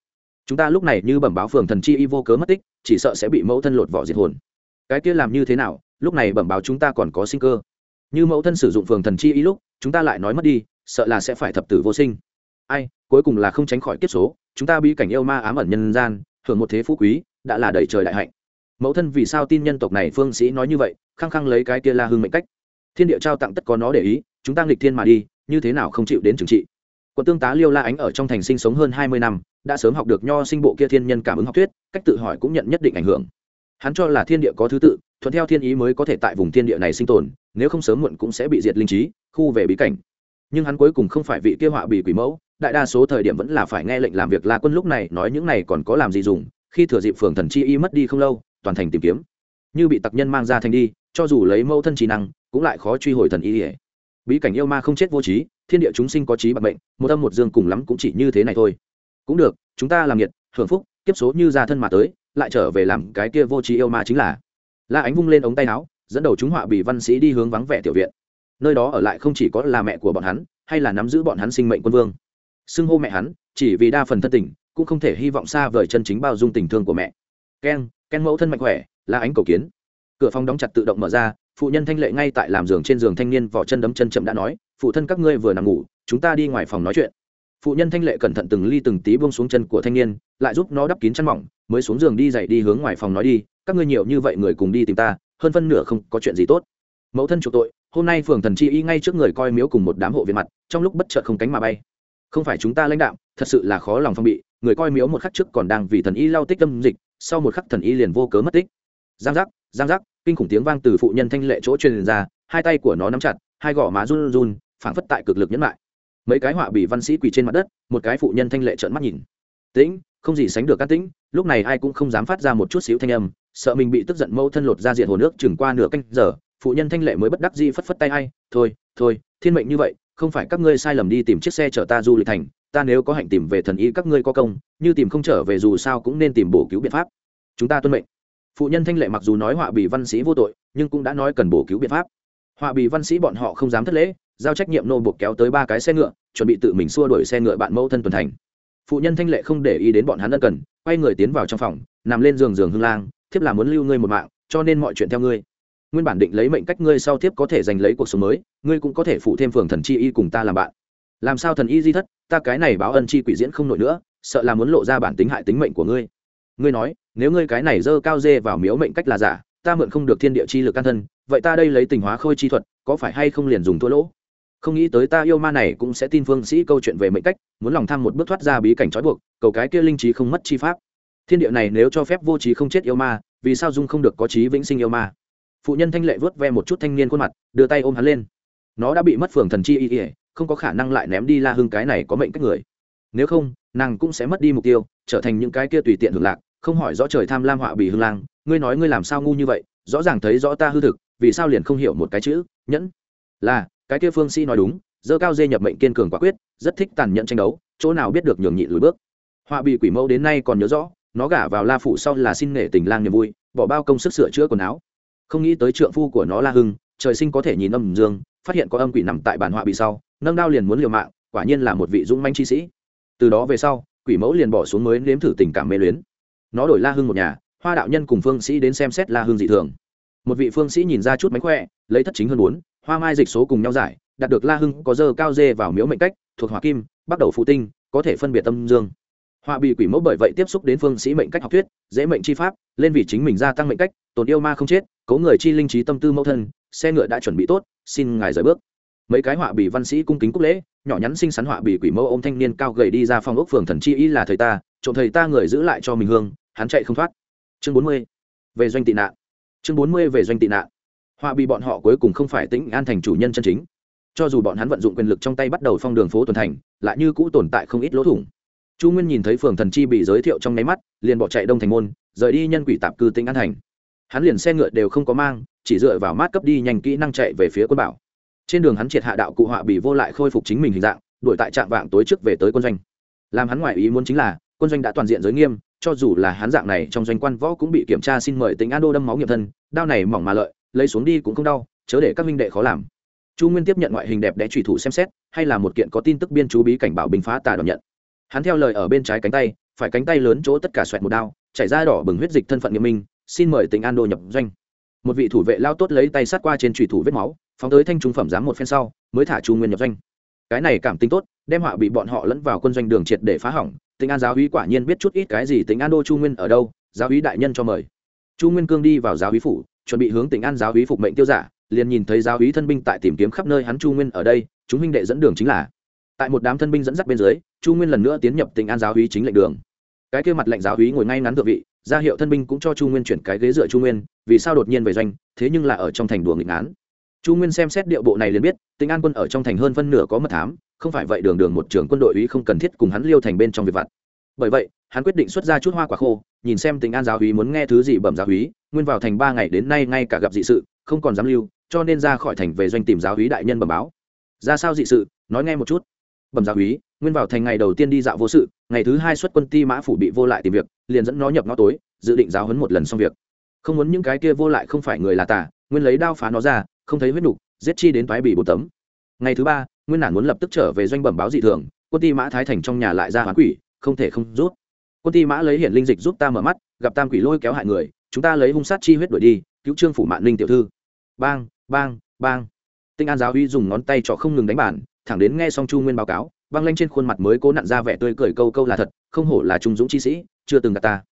Chúng ta lúc này như bẩm báo phường thần chi y vô cớ mất tích, chỉ sợ sẽ bị mẫu thân lột vỏ diệt hồn. Cái kia làm như thế nào, lúc này bẩm báo chúng ta còn có sinh cơ như mẫu thân sử dụng phường thần chi ý lúc, chúng ta lại nói mất đi, sợ là sẽ phải thập tử vô sinh. Ai, cuối cùng là không tránh khỏi kiếp số, chúng ta bị cảnh yêu ma ám ẩn nhân gian hưởng một thế phú quý, đã là đầy trời đại hạnh. Mẫu thân vì sao tin nhân tộc này phương sĩ nói như vậy, khăng khăng lấy cái kia la hương mệnh cách. Thiên địa trao tặng tất có nó để ý, chúng ta nghịch thiên mà đi, như thế nào không chịu đến trừng trị. Quận tương tá liêu la ánh ở trong thành sinh sống hơn hai mươi năm, đã sớm học được nho sinh bộ kia thiên nhân cảm ứng học thuyết, cách tự hỏi cũng nhận nhất định ảnh hưởng. Hắn cho là thiên địa có thứ tự thuận theo thiên ý mới có thể tại vùng thiên địa này sinh tồn, nếu không sớm muộn cũng sẽ bị diệt linh trí, khu về bí cảnh. Nhưng hắn cuối cùng không phải vị kia họa bị quỷ mẫu, đại đa số thời điểm vẫn là phải nghe lệnh làm việc la quân lúc này nói những này còn có làm gì dùng, khi thừa dịp phường thần chi y mất đi không lâu, toàn thành tìm kiếm. Như bị tặc nhân mang ra thành đi, cho dù lấy mẫu thân trí năng, cũng lại khó truy hồi thần y ỉa bí cảnh yêu ma không chết vô trí, thiên địa chúng sinh có trí bạc bệnh một âm một dương cùng lắm cũng chỉ như thế này thôi. Cũng được, chúng ta làm nhiệt hưởng phúc, kiếp số như ra thân mà tới, lại trở về làm cái kia vô trí yêu ma chính là la ánh vung lên ống tay áo, dẫn đầu chúng họa bị văn sĩ đi hướng vắng vẻ tiểu viện. Nơi đó ở lại không chỉ có là mẹ của bọn hắn, hay là nắm giữ bọn hắn sinh mệnh quân vương. Xưng hô mẹ hắn, chỉ vì đa phần thân tình, cũng không thể hy vọng xa vời chân chính bao dung tình thương của mẹ. Keng keng mẫu thân mạnh khỏe, la ánh cầu kiến. Cửa phòng đóng chặt tự động mở ra, phụ nhân thanh lệ ngay tại làm giường trên giường thanh niên vỏ chân đấm chân chậm đã nói, phụ thân các ngươi vừa nằm ngủ, chúng ta đi ngoài phòng nói chuyện. Phụ nhân thanh lệ cẩn thận từng ly từng tí buông xuống chân của thanh niên, lại giúp nó đắp kín chăn mỏng, mới xuống giường đi dậy đi hướng ngoài phòng nói đi các ngươi nhiều như vậy người cùng đi tìm ta, hơn phân nửa không có chuyện gì tốt. Mẫu thân chủ tội, hôm nay phường thần chi y ngay trước người coi miếu cùng một đám hộ viện mặt, trong lúc bất chợt không cánh mà bay. Không phải chúng ta lãnh đạo, thật sự là khó lòng phong bị, người coi miếu một khắc trước còn đang vì thần y lao tích tâm dịch, sau một khắc thần y liền vô cớ mất tích. Giang giác giang giác, kinh khủng tiếng vang từ phụ nhân thanh lệ chỗ truyền ra, hai tay của nó nắm chặt, hai gò má run run, phảng phất tại cực lực nhẫn lại. Mấy cái họa bị văn sĩ quỳ trên mặt đất, một cái phụ nhân thanh lệ trợn mắt nhìn. Tĩnh, không gì sánh được các tĩnh, lúc này ai cũng không dám phát ra một chút xíu thanh âm sợ mình bị tức giận mâu thân lột ra diện hồ nước chừng qua nửa canh giờ, phụ nhân thanh lệ mới bất đắc dĩ phất phất tay hay thôi thôi, thiên mệnh như vậy, không phải các ngươi sai lầm đi tìm chiếc xe chở ta du lịch thành, ta nếu có hạnh tìm về thần y các ngươi có công, như tìm không trở về dù sao cũng nên tìm bổ cứu biện pháp. Chúng ta tuân mệnh. Phụ nhân thanh lệ mặc dù nói họa bị văn sĩ vô tội, nhưng cũng đã nói cần bổ cứu biện pháp. Họa bị văn sĩ bọn họ không dám thất lễ, giao trách nhiệm nô buộc kéo tới ba cái xe ngựa, chuẩn bị tự mình xua đuổi xe ngựa bạn mẫu thân tuần thành. Phụ nhân thanh lệ không để ý đến bọn hắn ân cần, quay người tiến vào trong phòng, nằm lên giường giường hương lang thiếp là muốn lưu ngươi một mạng, cho nên mọi chuyện theo ngươi. Nguyên bản định lấy mệnh cách ngươi sau tiếp có thể giành lấy cuộc sống mới, ngươi cũng có thể phụ thêm phường thần chi y cùng ta làm bạn. Làm sao thần y di thất, ta cái này báo ân chi quỷ diễn không nổi nữa, sợ là muốn lộ ra bản tính hại tính mệnh của ngươi. Ngươi nói, nếu ngươi cái này dơ cao dê vào miếu mệnh cách là giả, ta mượn không được thiên địa chi lực can thân, vậy ta đây lấy tình hóa khôi chi thuật, có phải hay không liền dùng thua lỗ? Không nghĩ tới ta yêu ma này cũng sẽ tin phương sĩ câu chuyện về mệnh cách, muốn lòng tham một bước thoát ra bí cảnh trói buộc, cầu cái kia linh trí không mất chi pháp thiên địa này nếu cho phép vô trí không chết yêu ma, vì sao dung không được có trí vĩnh sinh yêu ma? Phụ nhân thanh lệ vớt ve một chút thanh niên khuôn mặt, đưa tay ôm hắn lên. Nó đã bị mất phường thần chi y ỉa không có khả năng lại ném đi la hưng cái này có mệnh cách người. Nếu không, nàng cũng sẽ mất đi mục tiêu, trở thành những cái kia tùy tiện hưởng lạc, không hỏi rõ trời tham lam họa bì hương lang, ngươi nói ngươi làm sao ngu như vậy, rõ ràng thấy rõ ta hư thực, vì sao liền không hiểu một cái chữ, nhẫn? Là, cái kia phương sĩ nói đúng, dơ cao dê nhập mệnh kiên cường quả quyết, rất thích tàn nhẫn tranh đấu, chỗ nào biết được nhường nhịn lùi bước. Họa bị quỷ mẫu đến nay còn nhớ rõ nó gả vào la phủ sau là xin nể tình lang niềm vui, bỏ bao công sức sửa chữa quần áo. Không nghĩ tới trượng phu của nó la hưng, trời sinh có thể nhìn âm dương, phát hiện có âm quỷ nằm tại bản họa bị sau, nâng đao liền muốn liều mạng, quả nhiên là một vị dũng manh chi sĩ. Từ đó về sau, quỷ mẫu liền bỏ xuống mới nếm thử tình cảm mê luyến. Nó đổi la hưng một nhà, hoa đạo nhân cùng phương sĩ đến xem xét la hưng dị thường. Một vị phương sĩ nhìn ra chút mánh khỏe, lấy thất chính hơn bốn, hoa mai dịch số cùng nhau giải, đạt được la hưng có dơ cao dê vào miếu mệnh cách, thuộc hỏa kim, bắt đầu phụ tinh, có thể phân biệt tâm dương họa bị quỷ mẫu bởi vậy tiếp xúc đến phương sĩ mệnh cách học thuyết, dễ mệnh chi pháp, lên vì chính mình gia tăng mệnh cách tồn yêu ma không chết, cố người chi linh trí tâm tư mẫu thân, xe ngựa đã chuẩn bị tốt, xin ngài rời bước. Mấy cái họa bị văn sĩ cung kính cúc lễ, nhỏ nhắn xinh xắn họa bị quỷ mẫu ô m thanh niên cao gầy đi ra phòng ốc phường thần chi y là thầy ta, trộm thầy ta người giữ lại cho mình hương, hắn chạy không thoát. Chương bốn mươi, về doanh tị nạn. Chương bốn mươi, về doanh tị nạn. Họa bị bọn họ cuối cùng không phải tĩnh an thành chủ nhân chân chính. Cho dù bọn hắn vận dụng quyền lực trong tay bắt đầu phong đường phố tuần thành, lại như cũ tồn tại không ít lỗ thủng chu nguyên nhìn thấy phường thần chi bị giới thiệu trong nháy mắt, liền bỏ chạy đông thành môn, rời đi nhân quỷ tạp cư tỉnh an thành. Hắn liền xe ngựa đều không có mang, chỉ dựa vào mát cấp đi nhanh kỹ năng chạy về phía quân bảo. Trên đường hắn triệt hạ đạo cụ họa bị vô lại khôi phục chính mình hình dạng, đuổi tại trạm vạng tối trước về tới quân doanh. Làm hắn ngoại ý muốn chính là, quân doanh đã toàn diện giới nghiêm, cho dù là hắn dạng này trong doanh quan võ cũng bị kiểm tra xin mời tính an đô đâm máu nghiệm thân, đao này mỏng mà lợi, lấy xuống đi cũng không đau, chớ để các minh đệ khó làm. Chu nguyên tiếp nhận ngoại hình đẹp đẽ trùy thủ xem xét, hay là một kiện có tin tức biên chú bí cảnh bảo bình phá tà đón nhận hắn theo lời ở bên trái cánh tay, phải cánh tay lớn chỗ tất cả xoẹt một đao, chảy ra đỏ bừng huyết dịch thân phận nghiêm minh, xin mời tỉnh an đô nhập doanh. Một vị thủ vệ lao tốt lấy tay sát qua trên trùy thủ vết máu, phóng tới thanh trung phẩm giám một phen sau, mới thả chu nguyên nhập doanh. Cái này cảm tính tốt, đem họa bị bọn họ lẫn vào quân doanh đường triệt để phá hỏng. Tỉnh an giáo úy quả nhiên biết chút ít cái gì tỉnh an đô chu nguyên ở đâu, giáo úy đại nhân cho mời. Chu nguyên cương đi vào giáo úy phủ, chuẩn bị hướng tỉnh an giáo úy phục mệnh tiêu giả, liền nhìn thấy giáo úy thân binh tại tìm kiếm khắp nơi hắn chu nguyên ở đây, chúng huynh đệ dẫn đường chính là. Tại một đám thân binh dẫn dắt bên dưới chu nguyên lần nữa tiến nhập tỉnh an giáo hí chính lệnh đường. Cái kia mặt lệnh giáo hí ngồi ngay ngắn thượng vị, ra hiệu thân binh cũng cho chu nguyên chuyển cái ghế dựa chu nguyên, vì sao đột nhiên về doanh, thế nhưng là ở trong thành đùa nghịch án. Chu nguyên xem xét điệu bộ này liền biết tỉnh an quân ở trong thành hơn phân nửa có mật thám, không phải vậy đường đường một trường quân đội ý không cần thiết cùng hắn liêu thành bên trong việc vặt. Bởi vậy, hắn quyết định xuất ra chút hoa quả khô, nhìn xem tỉnh an giáo hí muốn nghe thứ gì bẩm giáo hí, nguyên vào thành ba ngày đến nay ngay cả gặp dị sự, không còn dám lưu, cho nên ra khỏi thành về doanh tìm giáo hí đại nhân bẩm báo. Ra sao dị sự, nói nghe một chút bẩm giáo úy, nguyên vào thành ngày đầu tiên đi dạo vô sự, ngày thứ hai xuất quân ti mã phủ bị vô lại tìm việc, liền dẫn nó nhập ngõ tối, dự định giáo hấn một lần xong việc. Không muốn những cái kia vô lại không phải người là tả nguyên lấy đao phá nó ra, không thấy huyết nục, giết chi đến thoái bị bột tấm. Ngày thứ ba, nguyên nản muốn lập tức trở về doanh bẩm báo dị thường, quân ti mã thái thành trong nhà lại ra hoán quỷ, không thể không rút. Quân ti mã lấy hiển linh dịch giúp ta mở mắt, gặp tam quỷ lôi kéo hại người, chúng ta lấy hung sát chi huyết đuổi đi, cứu trương phủ mạn linh tiểu thư. Bang bang bang. Tinh an giáo uy dùng ngón tay trỏ không ngừng đánh bản thẳng đến nghe xong chu nguyên báo cáo, băng lanh trên khuôn mặt mới cố nặn ra vẻ tươi cười câu câu là thật, không hổ là trung dũng chi sĩ, chưa từng gặp ta.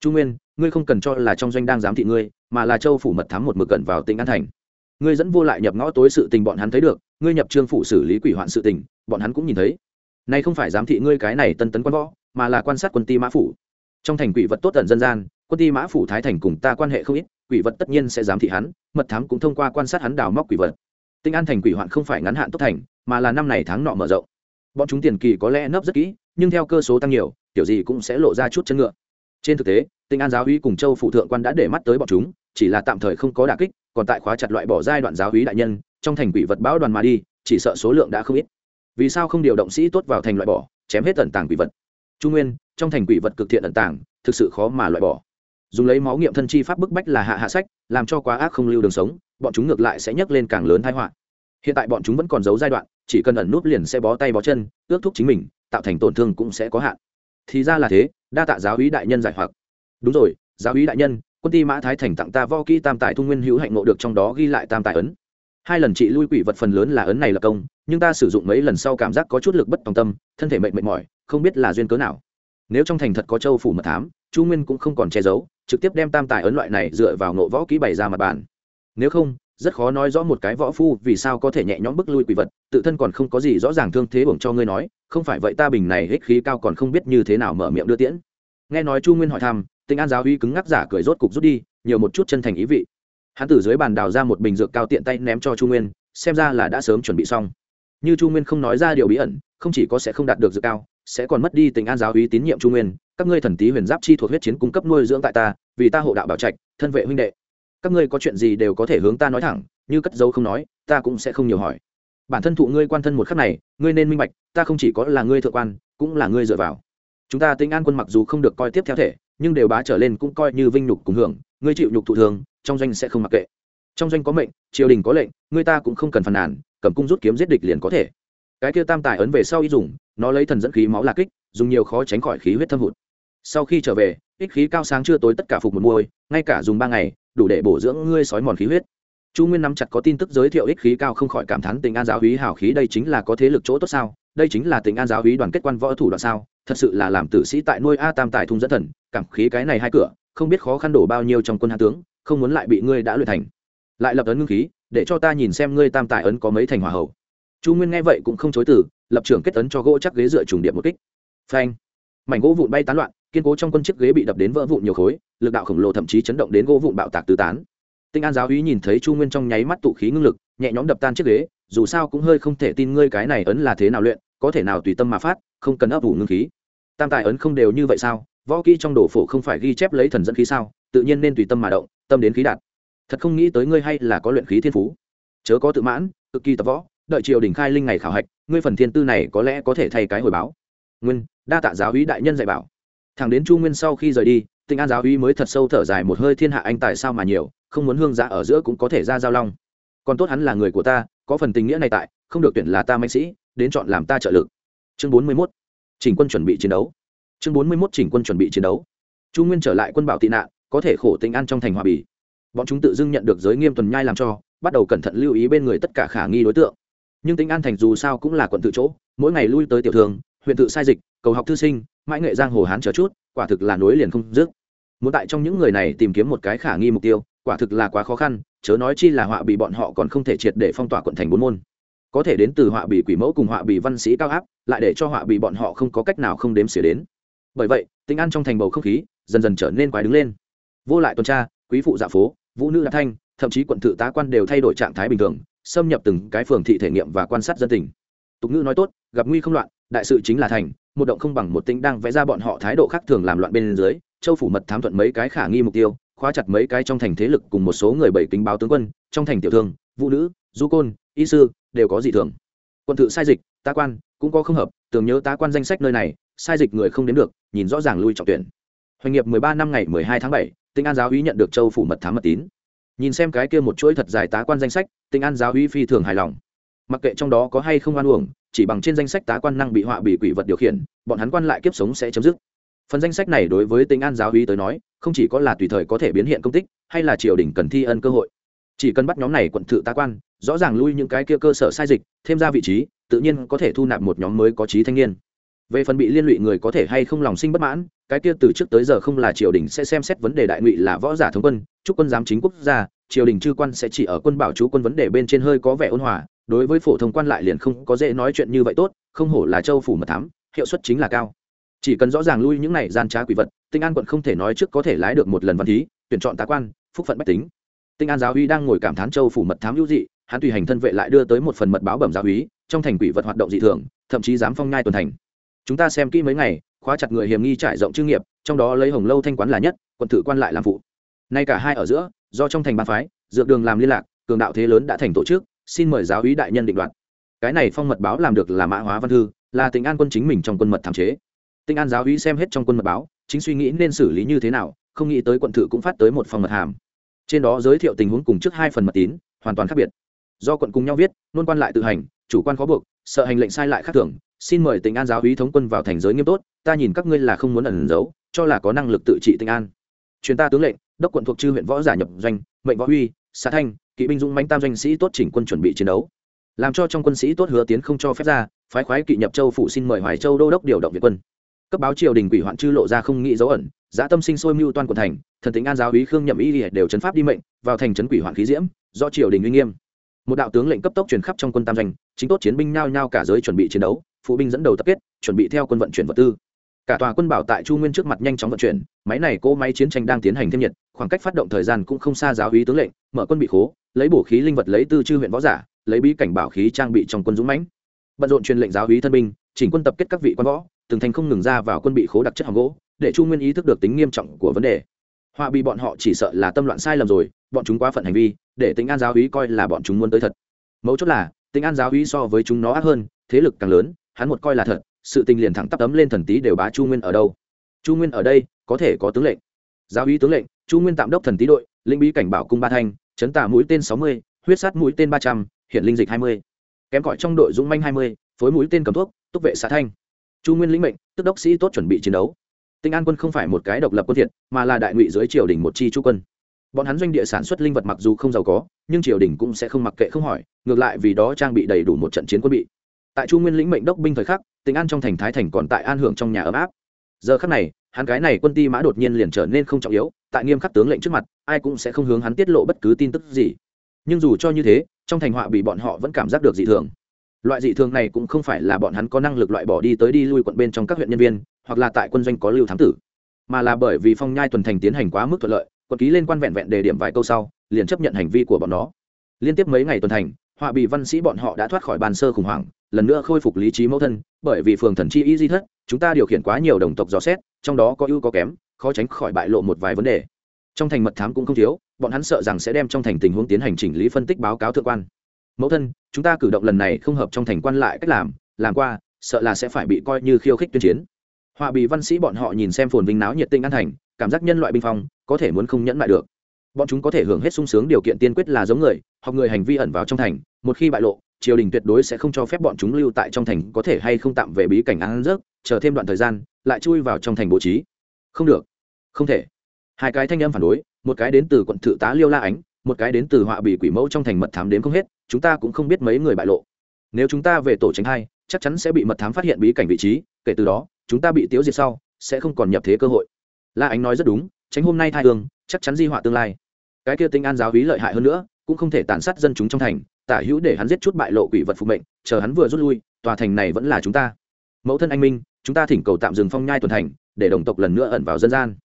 Chu nguyên, ngươi không cần cho là trong doanh đang giám thị ngươi, mà là châu phủ mật thám một mực cận vào tỉnh an thành. Ngươi dẫn vô lại nhập ngõ tối sự tình bọn hắn thấy được, ngươi nhập trương phủ xử lý quỷ hoạn sự tình, bọn hắn cũng nhìn thấy. Nay không phải giám thị ngươi cái này tân tấn quan võ, mà là quan sát quân ti mã phủ. Trong thành quỷ vật tốt tận dân gian, quân ti mã phủ thái thành cùng ta quan hệ không ít, quỷ vật tất nhiên sẽ giám thị hắn, mật thám cũng thông qua quan sát hắn đào móc quỷ vật tinh an thành quỷ hoạn không phải ngắn hạn tốt thành, mà là năm này tháng nọ mở rộng. Bọn chúng tiền kỳ có lẽ nấp rất kỹ, nhưng theo cơ số tăng nhiều, kiểu gì cũng sẽ lộ ra chút chân ngựa. Trên thực tế, tinh an giáo hí cùng châu phụ thượng quan đã để mắt tới bọn chúng, chỉ là tạm thời không có đà kích, còn tại khóa chặt loại bỏ giai đoạn giáo hí đại nhân, trong thành quỷ vật bão đoàn mà đi, chỉ sợ số lượng đã không ít. Vì sao không điều động sĩ tốt vào thành loại bỏ, chém hết tận tàng quỷ vật? Trung nguyên, trong thành quỷ vật cực thiện tận tàng, thực sự khó mà loại bỏ dùng lấy máu nghiệm thân chi pháp bức bách là hạ hạ sách, làm cho quá ác không lưu đường sống, bọn chúng ngược lại sẽ nhấc lên càng lớn thái họa. Hiện tại bọn chúng vẫn còn giấu giai đoạn, chỉ cần ẩn nút liền sẽ bó tay bó chân, ước thúc chính mình, tạo thành tổn thương cũng sẽ có hạn. Thì ra là thế, đa tạ giáo úy đại nhân giải hoặc. Đúng rồi, giáo úy đại nhân, quân ti mã thái thành tặng ta vo kỹ tam tài thu nguyên hữu hạnh ngộ được trong đó ghi lại tam tài ấn. Hai lần chị lui quỷ vật phần lớn là ấn này là công, nhưng ta sử dụng mấy lần sau cảm giác có chút lực bất tòng tâm, thân thể mệt mệt mỏi, không biết là duyên cớ nào. Nếu trong thành thật có châu phủ mật thám, chu nguyên cũng không còn che giấu trực tiếp đem tam tài ấn loại này dựa vào ngộ võ kỹ bày ra mặt bàn. Nếu không, rất khó nói rõ một cái võ phu vì sao có thể nhẹ nhõm bức lui quỷ vật, tự thân còn không có gì rõ ràng thương thế bổng cho ngươi nói, không phải vậy ta bình này hích khí cao còn không biết như thế nào mở miệng đưa tiễn. Nghe nói chu nguyên hỏi thăm tinh an giáo uy cứng ngắc giả cười rốt cục rút đi, nhiều một chút chân thành ý vị. Hắn từ dưới bàn đào ra một bình dược cao tiện tay ném cho chu nguyên, xem ra là đã sớm chuẩn bị xong. Như chu nguyên không nói ra điều bí ẩn, không chỉ có sẽ không đạt được dược cao sẽ còn mất đi tình an giáo uy tín nhiệm trung nguyên. Các ngươi thần tý huyền giáp chi thuộc huyết chiến cung cấp nuôi dưỡng tại ta, vì ta hộ đạo bảo trạch, thân vệ huynh đệ. Các ngươi có chuyện gì đều có thể hướng ta nói thẳng, như cất dấu không nói, ta cũng sẽ không nhiều hỏi. Bản thân thụ ngươi quan thân một khắc này, ngươi nên minh bạch, ta không chỉ có là ngươi thượng quan, cũng là ngươi dựa vào. Chúng ta tinh an quân mặc dù không được coi tiếp theo thể, nhưng đều bá trở lên cũng coi như vinh nhục cùng hưởng, ngươi chịu nhục thụ thường, trong doanh sẽ không mặc kệ. Trong doanh có mệnh, triều đình có lệnh, ngươi ta cũng không cần phàn nàn, cầm cung rút kiếm giết địch liền có thể cái kia tam tài ấn về sau y dùng, nó lấy thần dẫn khí máu là kích, dùng nhiều khó tránh khỏi khí huyết thâm hụt. Sau khi trở về, ích khí cao sáng chưa tối tất cả phục một môi, ngay cả dùng ba ngày, đủ để bổ dưỡng ngươi sói mòn khí huyết. Chu nguyên nắm chặt có tin tức giới thiệu ích khí cao không khỏi cảm thán tình an giáo hí hảo khí đây chính là có thế lực chỗ tốt sao? Đây chính là tình an giáo hí đoàn kết quan võ thủ đoạn sao? Thật sự là làm tử sĩ tại nuôi a tam tài thung dẫn thần, cảm khí cái này hai cửa, không biết khó khăn đổ bao nhiêu trong quân hạ tướng, không muốn lại bị ngươi đã luyện thành. Lại lập ấn ngưng khí, để cho ta nhìn xem ngươi tam tài ấn có mấy thành hỏa hậu chu nguyên nghe vậy cũng không chối từ, lập trưởng kết ấn cho gỗ chắc ghế dựa trùng điệp một kích. Phanh. Mảnh gỗ vụn bay tán loạn, kiên cố trong quân chiếc ghế bị đập đến vỡ vụn nhiều khối, lực đạo khổng lồ thậm chí chấn động đến gỗ vụn bạo tạc tứ tán. Tinh an giáo úy nhìn thấy chu nguyên trong nháy mắt tụ khí ngưng lực, nhẹ nhõm đập tan chiếc ghế, dù sao cũng hơi không thể tin ngươi cái này ấn là thế nào luyện, có thể nào tùy tâm mà phát, không cần ấp ủ ngưng khí. Tam tài ấn không đều như vậy sao? Võ kỹ trong đồ phổ không phải ghi chép lấy thần dẫn khí sao? Tự nhiên nên tùy tâm mà động, tâm đến khí đạt. Thật không nghĩ tới ngươi hay là có luyện khí thiên phú. Chớ có tự mãn, cực kỳ tập võ đợi triều đình khai linh ngày khảo hạch, ngươi phần thiên tư này có lẽ có thể thay cái hồi báo. Nguyên, đa tạ giáo úy đại nhân dạy bảo. Thằng đến chu nguyên sau khi rời đi tinh an giáo úy mới thật sâu thở dài một hơi thiên hạ anh tại sao mà nhiều, không muốn hương giã ở giữa cũng có thể ra giao long. Còn tốt hắn là người của ta, có phần tình nghĩa này tại, không được tuyển là ta mạnh sĩ, đến chọn làm ta trợ lực. Chương bốn mươi mốt, chỉnh quân chuẩn bị chiến đấu. Chương bốn mươi mốt, chỉnh quân chuẩn bị chiến đấu. Chu nguyên trở lại quân bảo tị nạn, có thể khổ tình an trong thành hòa bì. Bọn chúng tự dưng nhận được giới nghiêm tuần nhai làm cho, bắt đầu cẩn thận lưu ý bên người tất cả khả nghi đối tượng nhưng tính an thành dù sao cũng là quận tự chỗ, mỗi ngày lui tới tiểu thường, huyện tự sai dịch, cầu học thư sinh, mãi nghệ giang hồ hán chờ chút, quả thực là nối liền không dứt. Muốn tại trong những người này tìm kiếm một cái khả nghi mục tiêu, quả thực là quá khó khăn, chớ nói chi là họa bị bọn họ còn không thể triệt để phong tỏa quận thành bốn môn. Có thể đến từ họa bị quỷ mẫu cùng họa bị văn sĩ cao áp, lại để cho họa bị bọn họ không có cách nào không đếm xỉa đến. Bởi vậy tính ăn trong thành bầu không khí, dần dần trở nên quái đứng lên. Vô lại tuần tra, quý phụ dạ phố, vũ nữ đạp thanh, thậm chí quận tự tá quan đều thay đổi trạng thái bình thường xâm nhập từng cái phường thị thể nghiệm và quan sát dân tình. Tục ngữ nói tốt, gặp nguy không loạn, đại sự chính là thành, một động không bằng một tính đang vẽ ra bọn họ thái độ khác thường làm loạn bên dưới, châu phủ mật thám thuận mấy cái khả nghi mục tiêu, khóa chặt mấy cái trong thành thế lực cùng một số người bảy kính báo tướng quân, trong thành tiểu thương, vũ nữ, du côn, y sư, đều có dị thường. Quân tự sai dịch, tá quan, cũng có không hợp, tưởng nhớ tá quan danh sách nơi này, sai dịch người không đến được, nhìn rõ ràng lui trọng tuyển. Hoành nghiệp mười ba năm ngày mười hai tháng bảy tinh an giáo úy nhận được châu phủ mật thám mật tín nhìn xem cái kia một chuỗi thật dài tá quan danh sách tinh an giáo uy phi thường hài lòng. Mặc kệ trong đó có hay không oan uổng, chỉ bằng trên danh sách tá quan năng bị họa bị quỷ vật điều khiển, bọn hắn quan lại kiếp sống sẽ chấm dứt. Phần danh sách này đối với tinh an giáo uy tới nói, không chỉ có là tùy thời có thể biến hiện công tích, hay là triều đình cần thi ân cơ hội. Chỉ cần bắt nhóm này quận thự tá quan, rõ ràng lui những cái kia cơ sở sai dịch, thêm ra vị trí, tự nhiên có thể thu nạp một nhóm mới có trí thanh niên về phần bị liên lụy người có thể hay không lòng sinh bất mãn, cái kia từ trước tới giờ không là triều đình sẽ xem xét vấn đề đại ngụy là võ giả thống quân, chúc quân giám chính quốc gia, triều đình chư quan sẽ chỉ ở quân bảo chú quân vấn đề bên trên hơi có vẻ ôn hòa, đối với phổ thông quan lại liền không có dễ nói chuyện như vậy tốt, không hổ là châu phủ mật thám, hiệu suất chính là cao. Chỉ cần rõ ràng lui những này gian trá quỷ vật, tinh an quận không thể nói trước có thể lái được một lần văn thí, tuyển chọn tá quan, phúc phận bách tính. Tinh an giáo uy đang ngồi cảm thán châu phủ mật thám hữu dị, hắn tùy hành thân vệ lại đưa tới một phần mật báo bẩm giáo uy, trong thành quỷ vật hoạt động dị thường, thậm chí dám phong nhai tuần thành chúng ta xem kỹ mấy ngày, khóa chặt người hiểm nghi trải rộng chư nghiệp, trong đó lấy hồng lâu thanh quán là nhất, quận thử quan lại làm phụ. Nay cả hai ở giữa, do trong thành ba phái, dược đường làm liên lạc, cường đạo thế lớn đã thành tổ chức, xin mời giáo úy đại nhân định đoạt. Cái này phong mật báo làm được là mã hóa văn thư, là tỉnh an quân chính mình trong quân mật thảm chế. Tỉnh an giáo úy xem hết trong quân mật báo, chính suy nghĩ nên xử lý như thế nào, không nghĩ tới quận thự cũng phát tới một phong mật hàm. Trên đó giới thiệu tình huống cùng trước hai phần mật tín, hoàn toàn khác biệt. Do quận cùng nhau viết, nôn quan lại tự hành, chủ quan khó buộc, sợ hành lệnh sai lại khác thường xin mời tỉnh an giáo úy thống quân vào thành giới nghiêm tốt, ta nhìn các ngươi là không muốn ẩn giấu, cho là có năng lực tự trị tỉnh an. Truyền ta tướng lệnh, đốc quận thuộc chư huyện võ giả nhập doanh, mệnh võ huy xã thanh, kỵ binh dũng mãnh tam doanh sĩ tốt chỉnh quân chuẩn bị chiến đấu. Làm cho trong quân sĩ tốt hứa tiến không cho phép ra, phái khoái kỵ nhập châu phụ xin mời hoài châu đô đốc điều động việt quân. Cấp báo triều đình quỷ hoạn chư lộ ra không nghĩ dấu ẩn, dã tâm sinh sôi mưu toan quận thành, thần tính an giáo úy khương nhậm y đều chấn pháp đi mệnh, vào thành trấn quỷ hoạn khí diễm, do triều đình uy nghiêm. Một đạo tướng lệnh cấp tốc truyền khắp trong quân tam doanh, chính tốt chiến binh nhao nhao cả giới chuẩn bị chiến đấu phụ binh dẫn đầu tập kết, chuẩn bị theo quân vận chuyển vật tư. Cả tòa quân bảo tại chu nguyên trước mặt nhanh chóng vận chuyển, máy này cỗ máy chiến tranh đang tiến hành thêm nhiệt, khoảng cách phát động thời gian cũng không xa giáo úy tướng lệnh, mở quân bị khố, lấy bổ khí linh vật lấy tư chư huyện võ giả, lấy bí cảnh bảo khí trang bị trong quân dũng mãnh. Bận rộn truyền lệnh giáo úy thân binh, chỉnh quân tập kết các vị quan võ, từng thành không ngừng ra vào quân bị khố đặc chất hàng gỗ, để chu nguyên ý thức được tính nghiêm trọng của vấn đề. Họa bị bọn họ chỉ sợ là tâm loạn sai lầm rồi, bọn chúng quá phận hành vi, để tính an giáo úy coi là bọn chúng muốn tới thật. Mấu chốt là, tính an giáo úy so với chúng nó ác hơn, thế lực càng lớn hắn một coi là thật, sự tình liền thẳng tắp tấm lên thần tí đều bá chu nguyên ở đâu. Chu nguyên ở đây, có thể có tướng lệnh. Giáo uy tướng lệnh, chu nguyên tạm đốc thần tý đội linh bí cảnh bảo cung ba thanh, chấn tả mũi tên sáu mươi, huyết sát mũi tên ba trăm, hiện linh dịch hai mươi. Kém cỏi trong đội dũng manh hai mươi, phối mũi tên cầm thuốc, túc vệ xã thanh. Chu nguyên lĩnh mệnh, tức đốc sĩ tốt chuẩn bị chiến đấu. Tinh an quân không phải một cái độc lập quân thiện mà là đại ngụy dưới triều đình một chi chu quân. Bọn hắn doanh địa sản xuất linh vật mặc dù không giàu có, nhưng triều đình cũng sẽ không mặc kệ không hỏi, ngược lại vì đó trang bị đầy đủ một trận chiến quân bị tại chu nguyên lĩnh mệnh đốc binh thời khắc, tình an trong thành thái thành còn tại an hưởng trong nhà ấm áp. Giờ khắc này, hắn cái này quân ti mã đột nhiên liền trở nên không trọng yếu, tại nghiêm khắc tướng lệnh trước mặt, ai cũng sẽ không hướng hắn tiết lộ bất cứ tin tức gì. Nhưng dù cho như thế, trong thành họa bị bọn họ vẫn cảm giác được dị thường. Loại dị thường này cũng không phải là bọn hắn có năng lực loại bỏ đi tới đi lui quận bên trong các huyện nhân viên, hoặc là tại quân doanh có lưu thám tử, mà là bởi vì phong nhai tuần thành tiến hành quá mức thuận lợi, quận ký lên quan vẹn vẹn đề điểm vài câu sau, liền chấp nhận hành vi của bọn nó. Liên tiếp mấy ngày tuần thành họa bị văn sĩ bọn họ đã thoát khỏi bàn sơ khủng hoảng, lần nữa khôi phục lý trí mẫu thân, bởi vì phường thần chi y di thất, chúng ta điều khiển quá nhiều đồng tộc dò xét, trong đó có ưu có kém, khó tránh khỏi bại lộ một vài vấn đề. Trong thành mật thám cũng không thiếu, bọn hắn sợ rằng sẽ đem trong thành tình huống tiến hành chỉnh lý phân tích báo cáo thượng quan. Mẫu thân, chúng ta cử động lần này không hợp trong thành quan lại cách làm làm qua, sợ là sẽ phải bị coi như khiêu khích tuyên chiến. Họa bị văn sĩ bọn họ nhìn xem phồn vinh náo nhiệt tinh an thành, cảm giác nhân loại binh phong, có thể muốn không nhẫn lại được. Bọn chúng có thể hưởng hết sung sướng điều kiện tiên quyết là giống người Học người hành vi ẩn vào trong thành, một khi bại lộ, triều đình tuyệt đối sẽ không cho phép bọn chúng lưu tại trong thành, có thể hay không tạm về bí cảnh ăn rớt chờ thêm đoạn thời gian, lại chui vào trong thành bố trí. Không được. Không thể. Hai cái thanh âm phản đối, một cái đến từ quận thự tá liêu la ánh, một cái đến từ họa bị quỷ mẫu trong thành mật thám đến không hết, chúng ta cũng không biết mấy người bại lộ. Nếu chúng ta về tổ tránh hai, chắc chắn sẽ bị mật thám phát hiện bí cảnh vị trí, kể từ đó, chúng ta bị tiêu diệt sau, sẽ không còn nhập thế cơ hội. La ánh nói rất đúng, tránh hôm nay thai hương, chắc chắn di họa tương lai. Cái kia tinh an giáo hí lợi hại hơn nữa cũng không thể tàn sát dân chúng trong thành, tả hữu để hắn giết chút bại lộ quỷ vật phục mệnh, chờ hắn vừa rút lui, tòa thành này vẫn là chúng ta. Mẫu thân anh minh, chúng ta thỉnh cầu tạm dừng phong nhai tuần thành, để đồng tộc lần nữa ẩn vào dân gian.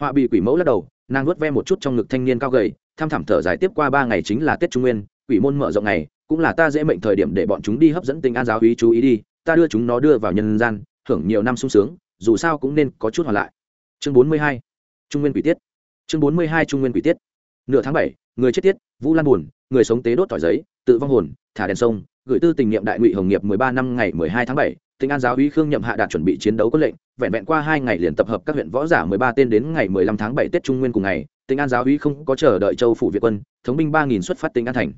Họa bị quỷ mẫu lắc đầu, nàng nuốt ve một chút trong ngực thanh niên cao gầy, tham thảm thở dài tiếp qua ba ngày chính là tết trung nguyên, quỷ môn mở rộng ngày, cũng là ta dễ mệnh thời điểm để bọn chúng đi hấp dẫn tình an giáo ý chú ý đi, ta đưa chúng nó đưa vào nhân gian, hưởng nhiều năm sung sướng, dù sao cũng nên có chút hoàn lại. Chương bốn mươi hai, trung nguyên quỷ tiết. Chương bốn mươi hai, trung nguyên quỷ tiết nửa tháng bảy, người chết tiết, vũ lan buồn, người sống tế đốt tỏi giấy, tự vong hồn, thả đèn sông, gửi tư tình niệm đại ngụy hồng nghiệp mười ba năm ngày mười hai tháng bảy tỉnh an giáo uy khương nhậm hạ đạt chuẩn bị chiến đấu có lệnh, vẹn vẹn qua hai ngày liền tập hợp các huyện võ giả mười ba tên đến ngày mười lăm tháng bảy tết trung nguyên cùng ngày tỉnh an giáo uy không có chờ đợi châu phủ việt quân, thống binh ba nghìn xuất phát tỉnh an thành.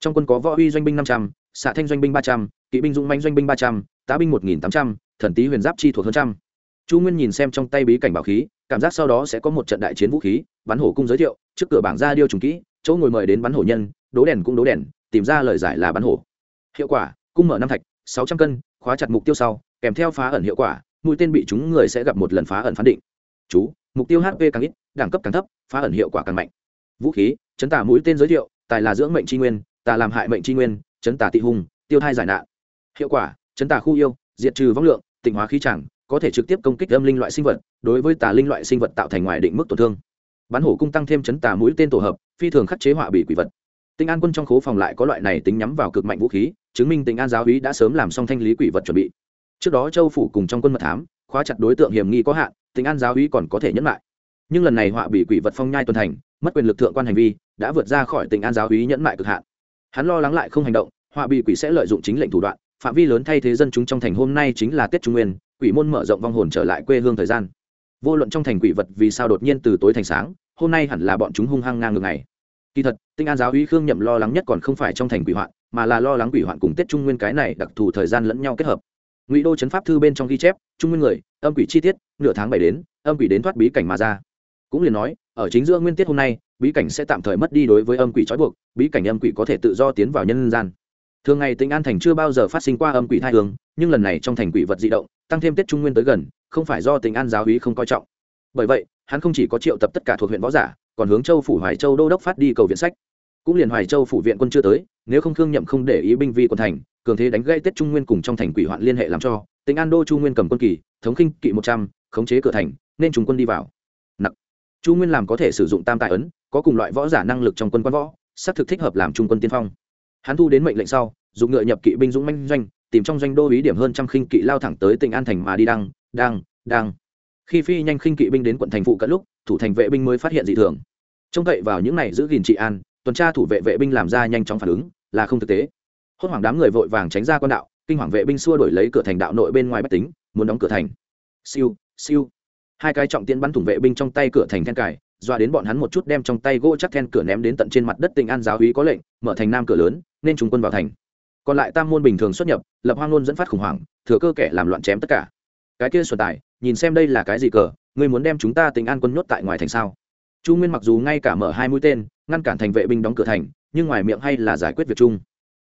Trong quân có võ uy doanh binh năm trăm, xạ thanh doanh binh ba trăm, kỵ binh dũng mãnh doanh binh ba trăm, tá binh một nghìn tám trăm, thần tý huyền giáp chi thuộc hơn trăm chu nguyên nhìn xem trong tay bí cảnh bảo khí, cảm giác sau đó sẽ có một trận đại chiến vũ khí, bắn hổ cung giới thiệu, trước cửa bảng ra điêu trùng kỹ, chỗ ngồi mời đến bắn hổ nhân, đố đèn cũng đố đèn, tìm ra lời giải là bắn hổ. Hiệu quả, cung mở năm thạch, sáu trăm cân, khóa chặt mục tiêu sau, kèm theo phá ẩn hiệu quả, mũi tên bị chúng người sẽ gặp một lần phá ẩn phán định. Chú, mục tiêu hp càng ít, đẳng cấp càng thấp, phá ẩn hiệu quả càng mạnh. Vũ khí, chấn tả mũi tên giới thiệu, tài là dưỡng mệnh tri nguyên, tà làm hại mệnh tri nguyên, chấn tả tị hùng, tiêu thai giải nạn. Hiệu quả, chấn tả khu yêu, diệt trừ vong lượng, tịnh hóa khí chẳng có thể trực tiếp công kích âm linh loại sinh vật, đối với tà linh loại sinh vật tạo thành ngoài định mức tổn thương. Bắn hổ cung tăng thêm chấn tà mũi tên tổ hợp, phi thường khắc chế họa bị quỷ vật. Tinh an quân trong khố phòng lại có loại này tính nhắm vào cực mạnh vũ khí, chứng minh tinh an giáo úy đã sớm làm xong thanh lý quỷ vật chuẩn bị. Trước đó châu phủ cùng trong quân mật thám, khóa chặt đối tượng hiểm nghi có hạn, tinh an giáo úy còn có thể nhẫn lại. Nhưng lần này họa bị quỷ vật phong nhai tuần thành, mất quyền lực thượng quan hành vi, đã vượt ra khỏi tinh an giáo úy nhẫn mại cực hạn. Hắn lo lắng lại không hành động, họa bị quỷ sẽ lợi dụng chính lệnh thủ đoạn, phạm vi lớn thay thế dân chúng trong thành hôm nay chính là tết trung nguyên quỷ môn mở rộng vong hồn trở lại quê hương thời gian. Vô luận trong thành quỷ vật vì sao đột nhiên từ tối thành sáng, hôm nay hẳn là bọn chúng hung hăng ngang ngược này kỳ thật, tinh an giáo uy khương nhậm lo lắng nhất còn không phải trong thành quỷ hoạn, mà là lo lắng quỷ hoạn cùng tết trung nguyên cái này đặc thù thời gian lẫn nhau kết hợp. Ngụy đô chấn pháp thư bên trong ghi chép, trung nguyên người, âm quỷ chi tiết, nửa tháng bảy đến, âm quỷ đến thoát bí cảnh mà ra. Cũng liền nói, ở chính giữa nguyên tiết hôm nay, bí cảnh sẽ tạm thời mất đi đối với âm quỷ trói buộc, bí cảnh âm quỷ có thể tự do tiến vào nhân gian thường ngày tỉnh an thành chưa bao giờ phát sinh qua âm quỷ thai hướng nhưng lần này trong thành quỷ vật di động, tăng thêm tết trung nguyên tới gần, không phải do tỉnh an giáo hí không coi trọng. Bởi vậy, hắn không chỉ có triệu tập tất cả thuộc huyện võ giả, còn hướng châu phủ hoài châu đô đốc phát đi cầu viện sách. Cũng liền hoài châu phủ viện quân chưa tới, nếu không thương nhậm không để ý binh vi quân thành, cường thế đánh gây tết trung nguyên cùng trong thành quỷ hoạn liên hệ làm cho tỉnh an đô chu nguyên cầm quân kỳ, thống khinh kỵ một trăm, khống chế cửa thành, nên chúng quân đi vào. Nặc. Chu nguyên làm có thể sử dụng tam tài ấn, có cùng loại võ giả năng lực trong quân quan võ, xác thực thích hợp làm trung quân tiên phong hắn thu đến mệnh lệnh sau, dùng ngựa nhập kỵ binh dũng manh doanh, tìm trong doanh đô ý điểm hơn trăm khinh kỵ lao thẳng tới tỉnh an thành mà đi đăng đăng đăng. Khi phi nhanh khinh kỵ binh đến quận thành phụ cận lúc, thủ thành vệ binh mới phát hiện dị thường. Trông cậy vào những này giữ gìn trị an, tuần tra thủ vệ vệ binh làm ra nhanh chóng phản ứng, là không thực tế. Hốt hoảng đám người vội vàng tránh ra quan đạo, kinh hoàng vệ binh xua đổi lấy cửa thành đạo nội bên ngoài bách tính, muốn đóng cửa thành. Siêu siêu. Hai cái trọng tiến bắn thủng vệ binh trong tay cửa thành then cài doa đến bọn hắn một chút đem trong tay gỗ chắc then cửa ném đến tận trên mặt đất tình an giáo hí có lệnh, mở thành nam cửa lớn, nên chúng quân vào thành. Còn lại tam môn bình thường xuất nhập, lập hoang luôn dẫn phát khủng hoảng, thừa cơ kẻ làm loạn chém tất cả. Cái kia xuân tài, nhìn xem đây là cái gì cờ, ngươi muốn đem chúng ta tình an quân nhốt tại ngoài thành sao? Chu nguyên mặc dù ngay cả mở hai mũi tên, ngăn cản thành vệ binh đóng cửa thành, nhưng ngoài miệng hay là giải quyết việc chung.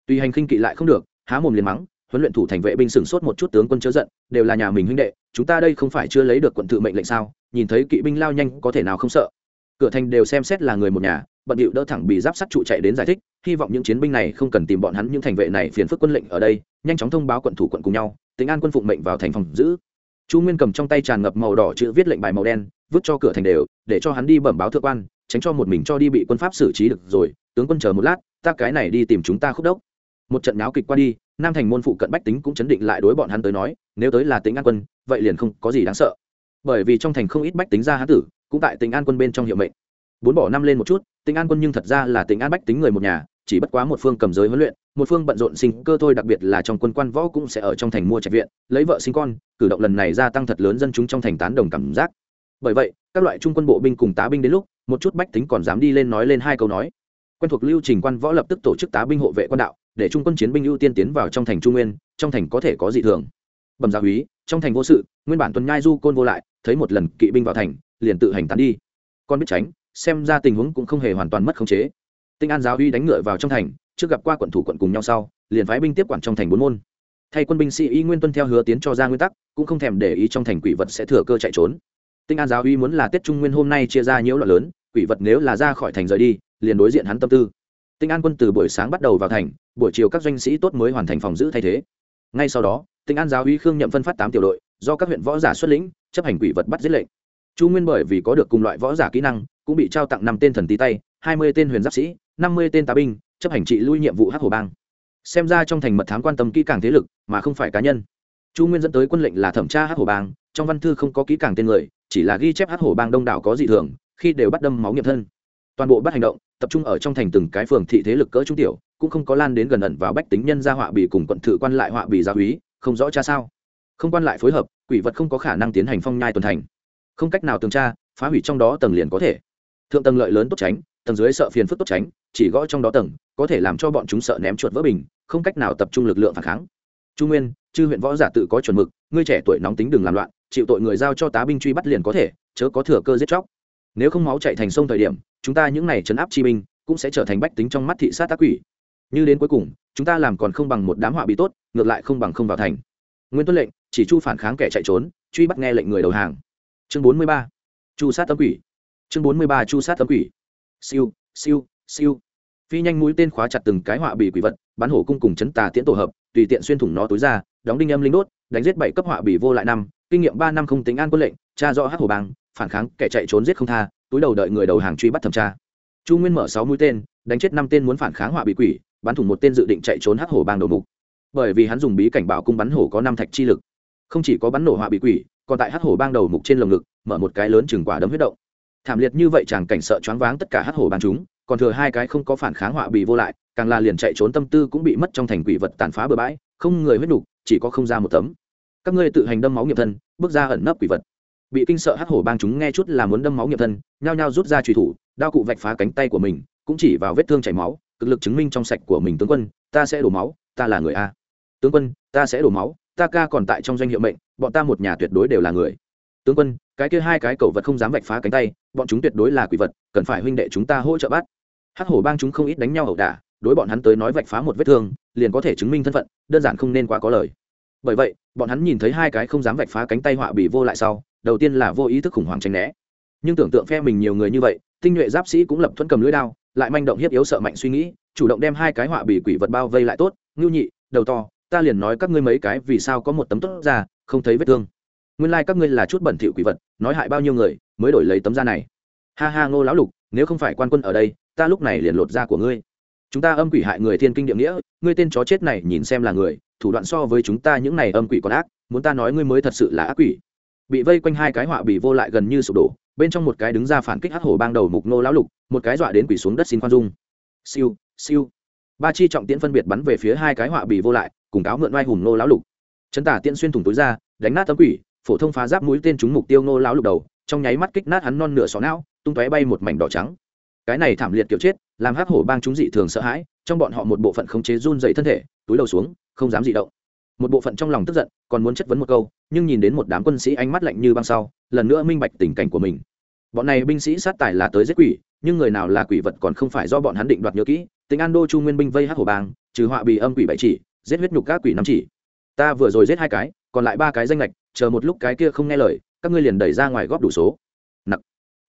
Tuy hành khinh kỵ lại không được, há mồm liền mắng, huấn luyện thủ thành vệ binh sửng sốt một chút tướng quân chớ giận, đều là nhà mình huynh đệ, chúng ta đây không phải chưa lấy được quận tự mệnh lệnh sao? Nhìn thấy kỵ binh lao nhanh có thể nào không sợ? Cửa thành đều xem xét là người một nhà, bận điệu đỡ thẳng bị giáp sắt trụ chạy đến giải thích, hy vọng những chiến binh này không cần tìm bọn hắn những thành vệ này phiền phức quân lệnh ở đây, nhanh chóng thông báo quận thủ quận cùng nhau, tính an quân phụng mệnh vào thành phòng giữ. Chu nguyên cầm trong tay tràn ngập màu đỏ chữ viết lệnh bài màu đen, vứt cho cửa thành đều, để cho hắn đi bẩm báo thượng quan, tránh cho một mình cho đi bị quân pháp xử trí được rồi. Tướng quân chờ một lát, ta cái này đi tìm chúng ta khúc đốc. Một trận náo kịch qua đi, nam thành môn phụ cận bách tính cũng chấn định lại đối bọn hắn tới nói, nếu tới là tính an quân, vậy liền không có gì đáng sợ. Bởi vì trong thành không ít bách tính ra hán tử cũng tại tỉnh an quân bên trong hiệu mệnh. Bốn bỏ năm lên một chút tỉnh an quân nhưng thật ra là tỉnh an bách tính người một nhà, chỉ bất quá một phương cầm giới huấn luyện, một phương bận rộn sinh cơ thôi, đặc biệt là trong quân quan võ cũng sẽ ở trong thành mua trạch viện, lấy vợ sinh con, cử động lần này gia tăng thật lớn dân chúng trong thành tán đồng cảm giác. Bởi vậy, các loại trung quân bộ binh cùng tá binh đến lúc, một chút bách tính còn dám đi lên nói lên hai câu nói. Quen thuộc lưu trình quan võ lập tức tổ chức tá binh hộ vệ quan đạo, để trung quân chiến binh ưu tiên tiến vào trong thành trung nguyên, trong thành có thể có dị thường. Bẩm gia úy, trong thành vô sự, nguyên bản tuần nhai du côn vô lại, thấy một lần kỵ binh vào thành liền tự hành tán đi. Con biết tránh, xem ra tình huống cũng không hề hoàn toàn mất khống chế. Tinh an giáo uy đánh ngựa vào trong thành, trước gặp qua quận thủ quận cùng nhau sau, liền phái binh tiếp quản trong thành bốn môn. Thay quân binh sĩ y nguyên tuân theo hứa tiến cho ra nguyên tắc, cũng không thèm để ý trong thành quỷ vật sẽ thừa cơ chạy trốn. Tinh an giáo uy muốn là tết trung nguyên hôm nay chia ra nhiễu loạn lớn, quỷ vật nếu là ra khỏi thành rời đi, liền đối diện hắn tâm tư. Tinh an quân từ buổi sáng bắt đầu vào thành, buổi chiều các doanh sĩ tốt mới hoàn thành phòng giữ thay thế. Ngay sau đó, tinh an giáo uy khương nhậm phân phát tám tiểu đội, do các huyện võ giả xuất lĩnh, chấp hành quỷ vật bắt giết lệnh chu nguyên bởi vì có được cùng loại võ giả kỹ năng, cũng bị trao tặng năm tên thần tí tay, hai mươi tên huyền giáp sĩ, năm mươi tên tá binh, chấp hành trị lui nhiệm vụ hắc hồ bang. Xem ra trong thành mật thám quan tâm kỹ càng thế lực, mà không phải cá nhân. Chu nguyên dẫn tới quân lệnh là thẩm tra hắc hồ bang, trong văn thư không có kỹ càng tên người, chỉ là ghi chép hắc hồ bang đông đảo có dị thường, khi đều bắt đâm máu nghiệm thân. Toàn bộ bắt hành động, tập trung ở trong thành từng cái phường thị thế lực cỡ trung tiểu, cũng không có lan đến gần ẩn vào bách tính nhân gia họa bị cùng quận thự quan lại họa bị gia úy, không rõ cha sao. Không quan lại phối hợp, quỷ vật không có khả năng tiến hành phong nhai tuần thành không cách nào tường tra, phá hủy trong đó tầng liền có thể. Thượng tầng lợi lớn tốt tránh, tầng dưới sợ phiền phức tốt tránh, chỉ gõ trong đó tầng, có thể làm cho bọn chúng sợ ném chuột vỡ bình, không cách nào tập trung lực lượng phản kháng. Trung nguyên, chư huyện võ giả tự có chuẩn mực, ngươi trẻ tuổi nóng tính đừng làm loạn, chịu tội người giao cho tá binh truy bắt liền có thể, chớ có thừa cơ giết chóc. Nếu không máu chạy thành sông thời điểm, chúng ta những này chấn áp chi binh cũng sẽ trở thành bách tính trong mắt thị sát tác quỷ. Như đến cuối cùng, chúng ta làm còn không bằng một đám họa bị tốt, ngược lại không bằng không vào thành. Nguyên tuân lệnh, chỉ chu phản kháng kẻ chạy trốn, truy bắt nghe lệnh người đầu hàng chương bốn mươi ba, chu sát tâm quỷ. Chương bốn mươi ba, chu sát tâm quỷ. Siêu siêu siêu. Phi nhanh mũi tên khóa chặt từng cái họa bị quỷ vật, bắn hổ cung cùng chấn tà tiễn tổ hợp, tùy tiện xuyên thủng nó tối ra, đóng đinh âm linh đốt, đánh giết bảy cấp họa bị vô lại năm, kinh nghiệm ba năm không tính an quân lệnh cha rõ hát hồ bang, phản kháng, kẻ chạy trốn giết không tha, túi đầu đợi người đầu hàng truy bắt thẩm tra. Chu nguyên mở sáu mũi tên, đánh chết năm tên muốn phản kháng họa bị quỷ, bắn thủng một tên dự định chạy trốn hắc hổ bang đầu mục. Bởi vì hắn dùng bí cảnh bảo cung bắn hổ có năm thạch chi lực không chỉ có bắn nổ họa bị quỷ, còn tại hắc hổ bang đầu mục trên lồng ngực, mở một cái lớn chừng quả đấm huyết động. Thảm liệt như vậy chàng cảnh sợ choáng váng tất cả hắc hổ bang chúng, còn thừa hai cái không có phản kháng họa bị vô lại, càng là liền chạy trốn tâm tư cũng bị mất trong thành quỷ vật tàn phá bừa bãi, không người huyết nục chỉ có không ra một tấm. Các ngươi tự hành đâm máu nghiệp thân, bước ra ẩn nấp quỷ vật. Bị kinh sợ hắc hổ bang chúng nghe chút là muốn đâm máu nghiệp thân, nhao nhao rút ra truy thủ, đao cụ vạch phá cánh tay của mình, cũng chỉ vào vết thương chảy máu, cực lực chứng minh trong sạch của mình tướng quân, ta sẽ đổ máu, ta là người a. Tướng quân, ta sẽ đổ máu ta ca còn tại trong doanh hiệu mệnh, bọn ta một nhà tuyệt đối đều là người. Tướng quân, cái kia hai cái cầu vật không dám vạch phá cánh tay, bọn chúng tuyệt đối là quỷ vật, cần phải huynh đệ chúng ta hỗ trợ bắt. Hắc hổ bang chúng không ít đánh nhau ẩu đả, đối bọn hắn tới nói vạch phá một vết thương, liền có thể chứng minh thân phận, đơn giản không nên quá có lời. Bởi vậy, bọn hắn nhìn thấy hai cái không dám vạch phá cánh tay họa bị vô lại sau, đầu tiên là vô ý thức khủng hoảng tranh né. Nhưng tưởng tượng phe mình nhiều người như vậy, tinh nhuệ giáp sĩ cũng lập thuẫn cầm lưỡi đao, lại manh động hiếp yếu sợ mạnh suy nghĩ, chủ động đem hai cái họa bị quỷ vật bao vây lại tốt, ngưu nhị, đầu to ta liền nói các ngươi mấy cái vì sao có một tấm tốt ra, không thấy vết thương. Nguyên lai、like、các ngươi là chút bẩn thỉu quỷ vật, nói hại bao nhiêu người mới đổi lấy tấm da này. Ha ha, ngô lão lục, nếu không phải quan quân ở đây, ta lúc này liền lột da của ngươi. Chúng ta âm quỷ hại người thiên kinh địa nghĩa, ngươi tên chó chết này nhìn xem là người, thủ đoạn so với chúng ta những này âm quỷ còn ác, muốn ta nói ngươi mới thật sự là ác quỷ. Bị vây quanh hai cái họa bị vô lại gần như sụp đổ, bên trong một cái đứng ra phản kích hắc hổ bang đầu mục nô lão lục, một cái dọa đến quỷ xuống đất xin khoan dung. Siêu siêu. Ba chi trọng tiễn phân biệt bắn về phía hai cái họa bị vô lại cùng cáo mượn oai hùng nô lão lục. Chấn tả tiễn xuyên thủng túi ra, đánh nát tấm quỷ, phổ thông phá giáp mũi tên trúng mục tiêu nô lão lục đầu, trong nháy mắt kích nát hắn non nửa xó não, tung tóe bay một mảnh đỏ trắng. Cái này thảm liệt kiểu chết, làm hắc hổ bang chúng dị thường sợ hãi, trong bọn họ một bộ phận khống chế run dậy thân thể, túi đầu xuống, không dám dị động. Một bộ phận trong lòng tức giận, còn muốn chất vấn một câu, nhưng nhìn đến một đám quân sĩ ánh mắt lạnh như băng sau, lần nữa minh bạch tình cảnh của mình. Bọn này binh sĩ sát tài là tới giết quỷ, nhưng người nào là quỷ vật còn không phải do bọn hắn định đoạt nhớ kỹ, tính an đô chu nguyên binh vây hắc hổ bang, trừ họa bì âm quỷ bảy chỉ giết huyết nhục các quỷ năm chỉ. Ta vừa rồi giết hai cái, còn lại ba cái danh lệch, chờ một lúc cái kia không nghe lời, các ngươi liền đẩy ra ngoài góp đủ số. Nặc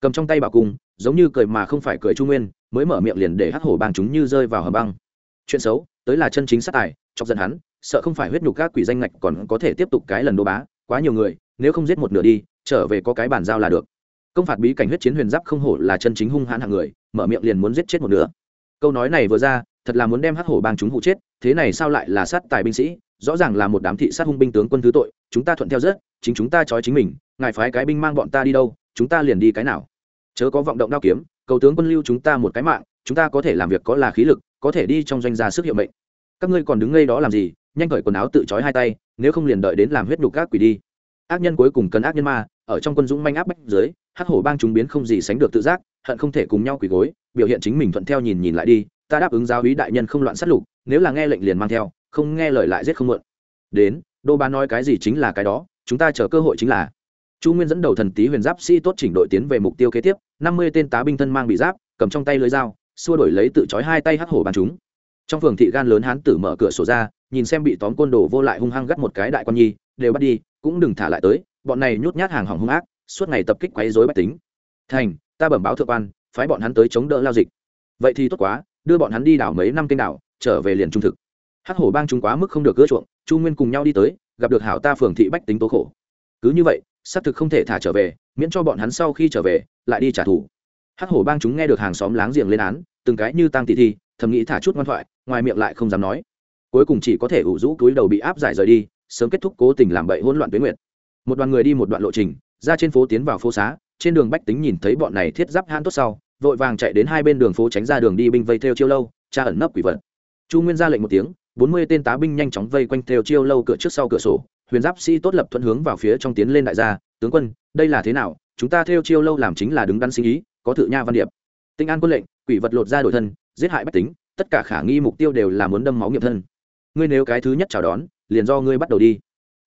cầm trong tay bảo cung, giống như cười mà không phải cười chu nguyên, mới mở miệng liền để hắc hổ bang chúng như rơi vào hầm băng. Chuyện xấu, tới là chân chính sát tài, chọc giận hắn, sợ không phải huyết nhục các quỷ danh ngạch còn có thể tiếp tục cái lần đô bá, quá nhiều người, nếu không giết một nửa đi, trở về có cái bàn giao là được. Công phạt bí cảnh huyết chiến huyền giáp không hổ là chân chính hung hãn hạng người, mở miệng liền muốn giết chết một nửa. Câu nói này vừa ra thật là muốn đem hắc hổ bang chúng hụ chết, thế này sao lại là sát tài binh sĩ? Rõ ràng là một đám thị sát hung binh tướng quân thứ tội, chúng ta thuận theo rất chính chúng ta trói chính mình, ngài phái cái binh mang bọn ta đi đâu, chúng ta liền đi cái nào? Chớ có vọng động đao kiếm, cầu tướng quân lưu chúng ta một cái mạng, chúng ta có thể làm việc có là khí lực, có thể đi trong doanh gia sức hiệu mệnh. Các ngươi còn đứng ngây đó làm gì, nhanh cởi quần áo tự trói hai tay, nếu không liền đợi đến làm huyết nhục các quỷ đi. Ác nhân cuối cùng cần ác nhân ma, ở trong quân dũng manh áp bách dưới, hắc hổ bang chúng biến không gì sánh được tự giác, hận không thể cùng nhau quỳ gối, biểu hiện chính mình thuận theo nhìn nhìn lại đi ta đáp ứng giáo úy đại nhân không loạn sát lục, nếu là nghe lệnh liền mang theo, không nghe lời lại giết không mượn. Đến, đô ba nói cái gì chính là cái đó, chúng ta chờ cơ hội chính là. Chu nguyên dẫn đầu thần tý huyền giáp sĩ tốt chỉnh đội tiến về mục tiêu kế tiếp, năm mươi tên tá binh thân mang bị giáp, cầm trong tay lưới dao, xua đổi lấy tự trói hai tay hắc hổ bàn chúng. Trong phường thị gan lớn hán tử mở cửa sổ ra, nhìn xem bị tóm côn đồ vô lại hung hăng gắt một cái đại quan nhi, đều bắt đi, cũng đừng thả lại tới, bọn này nhút nhát hàng hỏng hung ác, suốt ngày tập kích quấy rối bách tính. Thành, ta bẩm báo thượng quan, phái bọn hắn tới chống đỡ lao dịch. Vậy thì tốt quá đưa bọn hắn đi đảo mấy năm kênh đảo, trở về liền trung thực. Hắc hổ bang chúng quá mức không được gỡ chuộng, chu nguyên cùng nhau đi tới, gặp được hảo ta phường thị bách tính tố khổ. Cứ như vậy, xác thực không thể thả trở về, miễn cho bọn hắn sau khi trở về, lại đi trả thù. Hắc hổ bang chúng nghe được hàng xóm láng giềng lên án, từng cái như tăng tỷ thi, thầm nghĩ thả chút ngoan thoại, ngoài miệng lại không dám nói. Cuối cùng chỉ có thể ủ rũ túi đầu bị áp giải rời đi, sớm kết thúc cố tình làm bậy hỗn loạn tuyến nguyệt. Một đoàn người đi một đoạn lộ trình, ra trên phố tiến vào phố xá, trên đường bách tính nhìn thấy bọn này thiết giáp hãn tốt sau vội vàng chạy đến hai bên đường phố tránh ra đường đi binh vây theo chiêu lâu, tra ẩn nấp quỷ vật. Chu nguyên ra lệnh một tiếng, bốn mươi tên tá binh nhanh chóng vây quanh theo chiêu lâu cửa trước sau cửa sổ, huyền giáp sĩ tốt lập thuận hướng vào phía trong tiến lên đại gia, tướng quân, đây là thế nào? Chúng ta theo chiêu lâu làm chính là đứng đắn sinh ý, có thự nha văn điệp. Tinh an quân lệnh, quỷ vật lột ra đổi thân, giết hại bách tính, tất cả khả nghi mục tiêu đều là muốn đâm máu nghiệp thân. Ngươi nếu cái thứ nhất chào đón, liền do ngươi bắt đầu đi.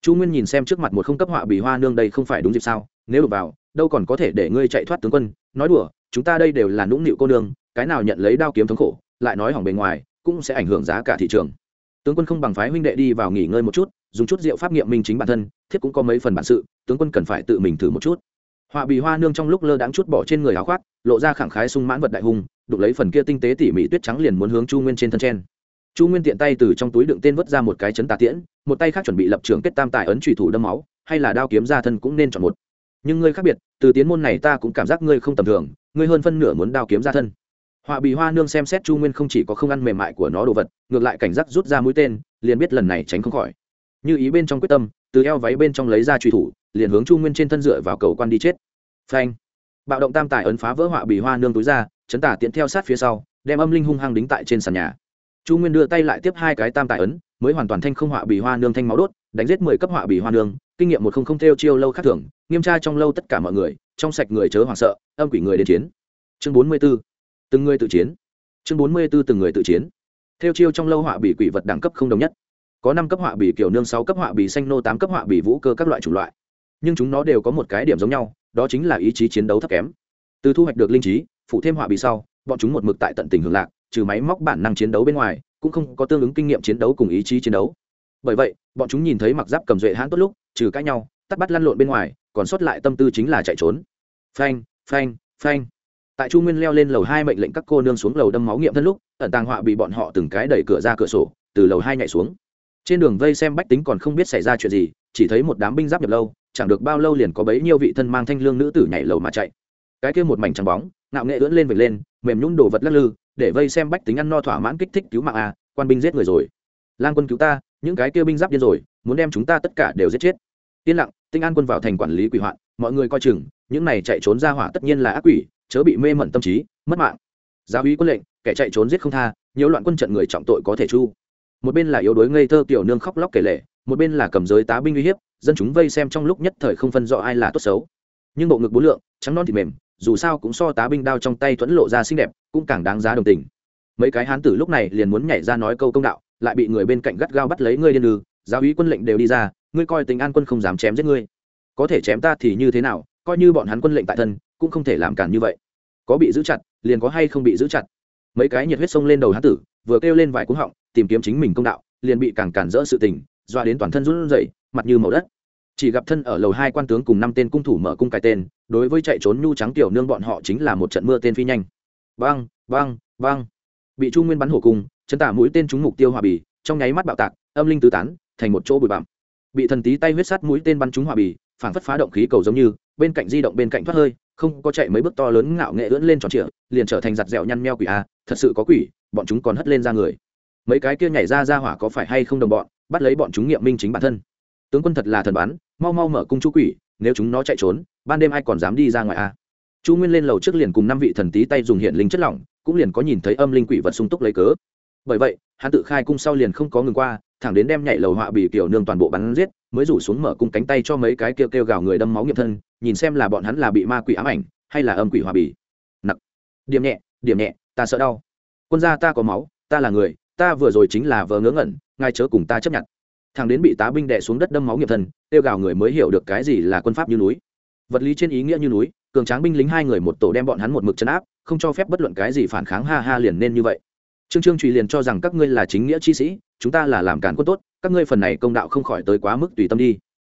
Chu nguyên nhìn xem trước mặt một không cấp họa bị hoa nương đây không phải đúng dịp sao? Nếu đụng vào, đâu còn có thể để ngươi chạy thoát tướng quân? Nói đùa chúng ta đây đều là nũng nịu cô nương, cái nào nhận lấy đao kiếm thống khổ, lại nói hỏng bề ngoài, cũng sẽ ảnh hưởng giá cả thị trường. Tướng quân không bằng phái huynh đệ đi vào nghỉ ngơi một chút, dùng chút rượu pháp nghiệm minh chính bản thân, thiếp cũng có mấy phần bản sự, tướng quân cần phải tự mình thử một chút. Họa bì hoa nương trong lúc lơ đáng chút bỏ trên người áo khoác, lộ ra khẳng khái sung mãn vật đại hùng, đụng lấy phần kia tinh tế tỉ mỉ tuyết trắng liền muốn hướng chu nguyên trên thân chen. Chu nguyên tiện tay từ trong túi đựng tên vớt ra một cái chấn tà tiễn, một tay khác chuẩn bị lập trường kết tam tài ấn trùy thủ đâm máu, hay là đao kiếm ra thân cũng nên chọn một. Nhưng ngươi khác biệt, từ tiến môn này ta cũng cảm giác ngươi không tầm thường ngươi hơn phân nửa muốn đao kiếm ra thân. Họa bị hoa nương xem xét chu nguyên không chỉ có không ăn mềm mại của nó đồ vật, ngược lại cảnh giác rút ra mũi tên, liền biết lần này tránh không khỏi. Như ý bên trong quyết tâm, từ eo váy bên trong lấy ra truy thủ, liền hướng chu nguyên trên thân dựa vào cầu quan đi chết. Phanh! Bạo động tam tài ấn phá vỡ họa bị hoa nương túi ra, chấn tả tiện theo sát phía sau, đem âm linh hung hăng đính tại trên sàn nhà. Chu nguyên đưa tay lại tiếp hai cái tam tài ấn, mới hoàn toàn thanh không họa bị hoa nương thanh máu đốt, đánh giết mười cấp họa bị hoa nương, kinh nghiệm một không không theo chiêu lâu khác thường, nghiêm tra trong lâu tất cả mọi người trong sạch người chớ hoảng sợ, âm quỷ người đến chiến. Chương bốn mươi b ố từng người tự chiến. Chương bốn mươi b ố từng người tự chiến. Theo chiêu trong lâu họa bị quỷ vật đẳng cấp không đồng nhất. Có năm cấp họa bị kiểu nương, sáu cấp họa bị xanh nô, tám cấp họa bị vũ cơ các loại chủ loại. Nhưng chúng nó đều có một cái điểm giống nhau, đó chính là ý chí chiến đấu thấp kém. Từ thu hoạch được linh trí, phụ thêm họa bị sau, bọn chúng một mực tại tận tình hưởng lạc, trừ máy móc bản năng chiến đấu bên ngoài, cũng không có tương ứng kinh nghiệm chiến đấu cùng ý chí chiến đấu. Bởi vậy, bọn chúng nhìn thấy mặc giáp cầm duệ hãn tốt lúc, trừ cãi nhau, tắt bắt lăn lộn bên ngoài còn sót lại tâm tư chính là chạy trốn. Phanh phanh phanh. Tại chu nguyên leo lên lầu hai mệnh lệnh các cô nương xuống lầu đâm máu nghiệm thân lúc, ẩn tàng họa bị bọn họ từng cái đẩy cửa ra cửa sổ, từ lầu hai nhảy xuống. Trên đường vây xem bách tính còn không biết xảy ra chuyện gì, chỉ thấy một đám binh giáp nhập lâu, chẳng được bao lâu liền có bấy nhiêu vị thân mang thanh lương nữ tử nhảy lầu mà chạy. Cái kia một mảnh trắng bóng, ngạo nghệ ưỡn lên vệt lên, mềm nhún đồ vật lắc lư, để vây xem bách tính ăn no thỏa mãn kích thích cứu mạng à quan binh giết người rồi. Lang quân cứu ta, những cái kia binh giáp điên rồi, muốn đem chúng ta tất cả đều giết chết yên lặng, tinh an quân vào thành quản lý quỷ hoạn, mọi người coi chừng, những này chạy trốn ra hỏa tất nhiên là ác quỷ, chớ bị mê mẩn tâm trí, mất mạng. Giáo úy quân lệnh, kẻ chạy trốn giết không tha nhiều loạn quân trận người trọng tội có thể chu. Một bên là yếu đuối ngây thơ tiểu nương khóc lóc kể lệ một bên là cầm giới tá binh uy hiếp, dân chúng vây xem trong lúc nhất thời không phân rõ ai là tốt xấu. Nhưng bộ ngực bốn lượng, trắng non thì mềm, dù sao cũng so tá binh đao trong tay thuẫn lộ ra xinh đẹp, cũng càng đáng giá đồng tình. Mấy cái hán tử lúc này liền muốn nhảy ra nói câu công đạo, lại bị người bên cạnh gắt gao bắt lấy ngươi điên lư, giáo úy quân lệnh đều đi ra ngươi coi tình an quân không dám chém giết ngươi. Có thể chém ta thì như thế nào, coi như bọn hắn quân lệnh tại thân, cũng không thể làm cản như vậy. Có bị giữ chặt, liền có hay không bị giữ chặt. Mấy cái nhiệt huyết sông lên đầu hán tử, vừa kêu lên vài cuống họng, tìm kiếm chính mình công đạo, liền bị càng cản rỡ sự tình, doa đến toàn thân run rẩy, mặt như màu đất. Chỉ gặp thân ở lầu hai quan tướng cùng năm tên cung thủ mở cung cài tên, đối với chạy trốn nhu trắng tiểu nương bọn họ chính là một trận mưa tên phi nhanh. Băng băng băng. Bị chu nguyên bắn hổ cung chân tả mũi tên trúng mục tiêu hòa bì, trong nháy mắt bạo tạc, âm linh tứ tán, thành một chỗ bụi bặm bị thần tí tay huyết sát mũi tên bắn trúng hòa bì, phảng phất phá động khí cầu giống như, bên cạnh di động bên cạnh thoát hơi, không có chạy mấy bước to lớn ngạo nghệ ưỡn lên tròn trịa, liền trở thành giặt dẻo nhăn meo quỷ a, thật sự có quỷ, bọn chúng còn hất lên ra người. Mấy cái kia nhảy ra ra hỏa có phải hay không đồng bọn, bắt lấy bọn chúng nghiệm minh chính bản thân. Tướng quân thật là thần bán, mau mau mở cung chú quỷ, nếu chúng nó chạy trốn, ban đêm ai còn dám đi ra ngoài a? Chu nguyên lên lầu trước liền cùng năm vị thần tí tay dùng hiện linh chất lỏng, cũng liền có nhìn thấy âm linh quỷ vật sung túc lấy cớ. Bởi vậy, hắn tự khai cung sau liền không có ngừng qua thẳng đến đem nhảy lầu họa bị kiểu nương toàn bộ bắn giết, mới rủ xuống mở cung cánh tay cho mấy cái kêu kêu gào người đâm máu nghiệp thân, nhìn xem là bọn hắn là bị ma quỷ ám ảnh, hay là âm quỷ hòa bì. Nặc. Điểm nhẹ điểm nhẹ, ta sợ đau. Quân gia ta có máu, ta là người, ta vừa rồi chính là vờ ngớ ngẩn ngay chớ cùng ta chấp nhận. Thằng đến bị tá binh đè xuống đất đâm máu nghiệp thân, kêu gào người mới hiểu được cái gì là quân pháp như núi. Vật lý trên ý nghĩa như núi, cường tráng binh lính hai người một tổ đem bọn hắn một mực chấn áp, không cho phép bất luận cái gì phản kháng, ha ha liền nên như vậy trương trương trụy liền cho rằng các ngươi là chính nghĩa chi sĩ, chúng ta là làm cản quân tốt, các ngươi phần này công đạo không khỏi tới quá mức tùy tâm đi.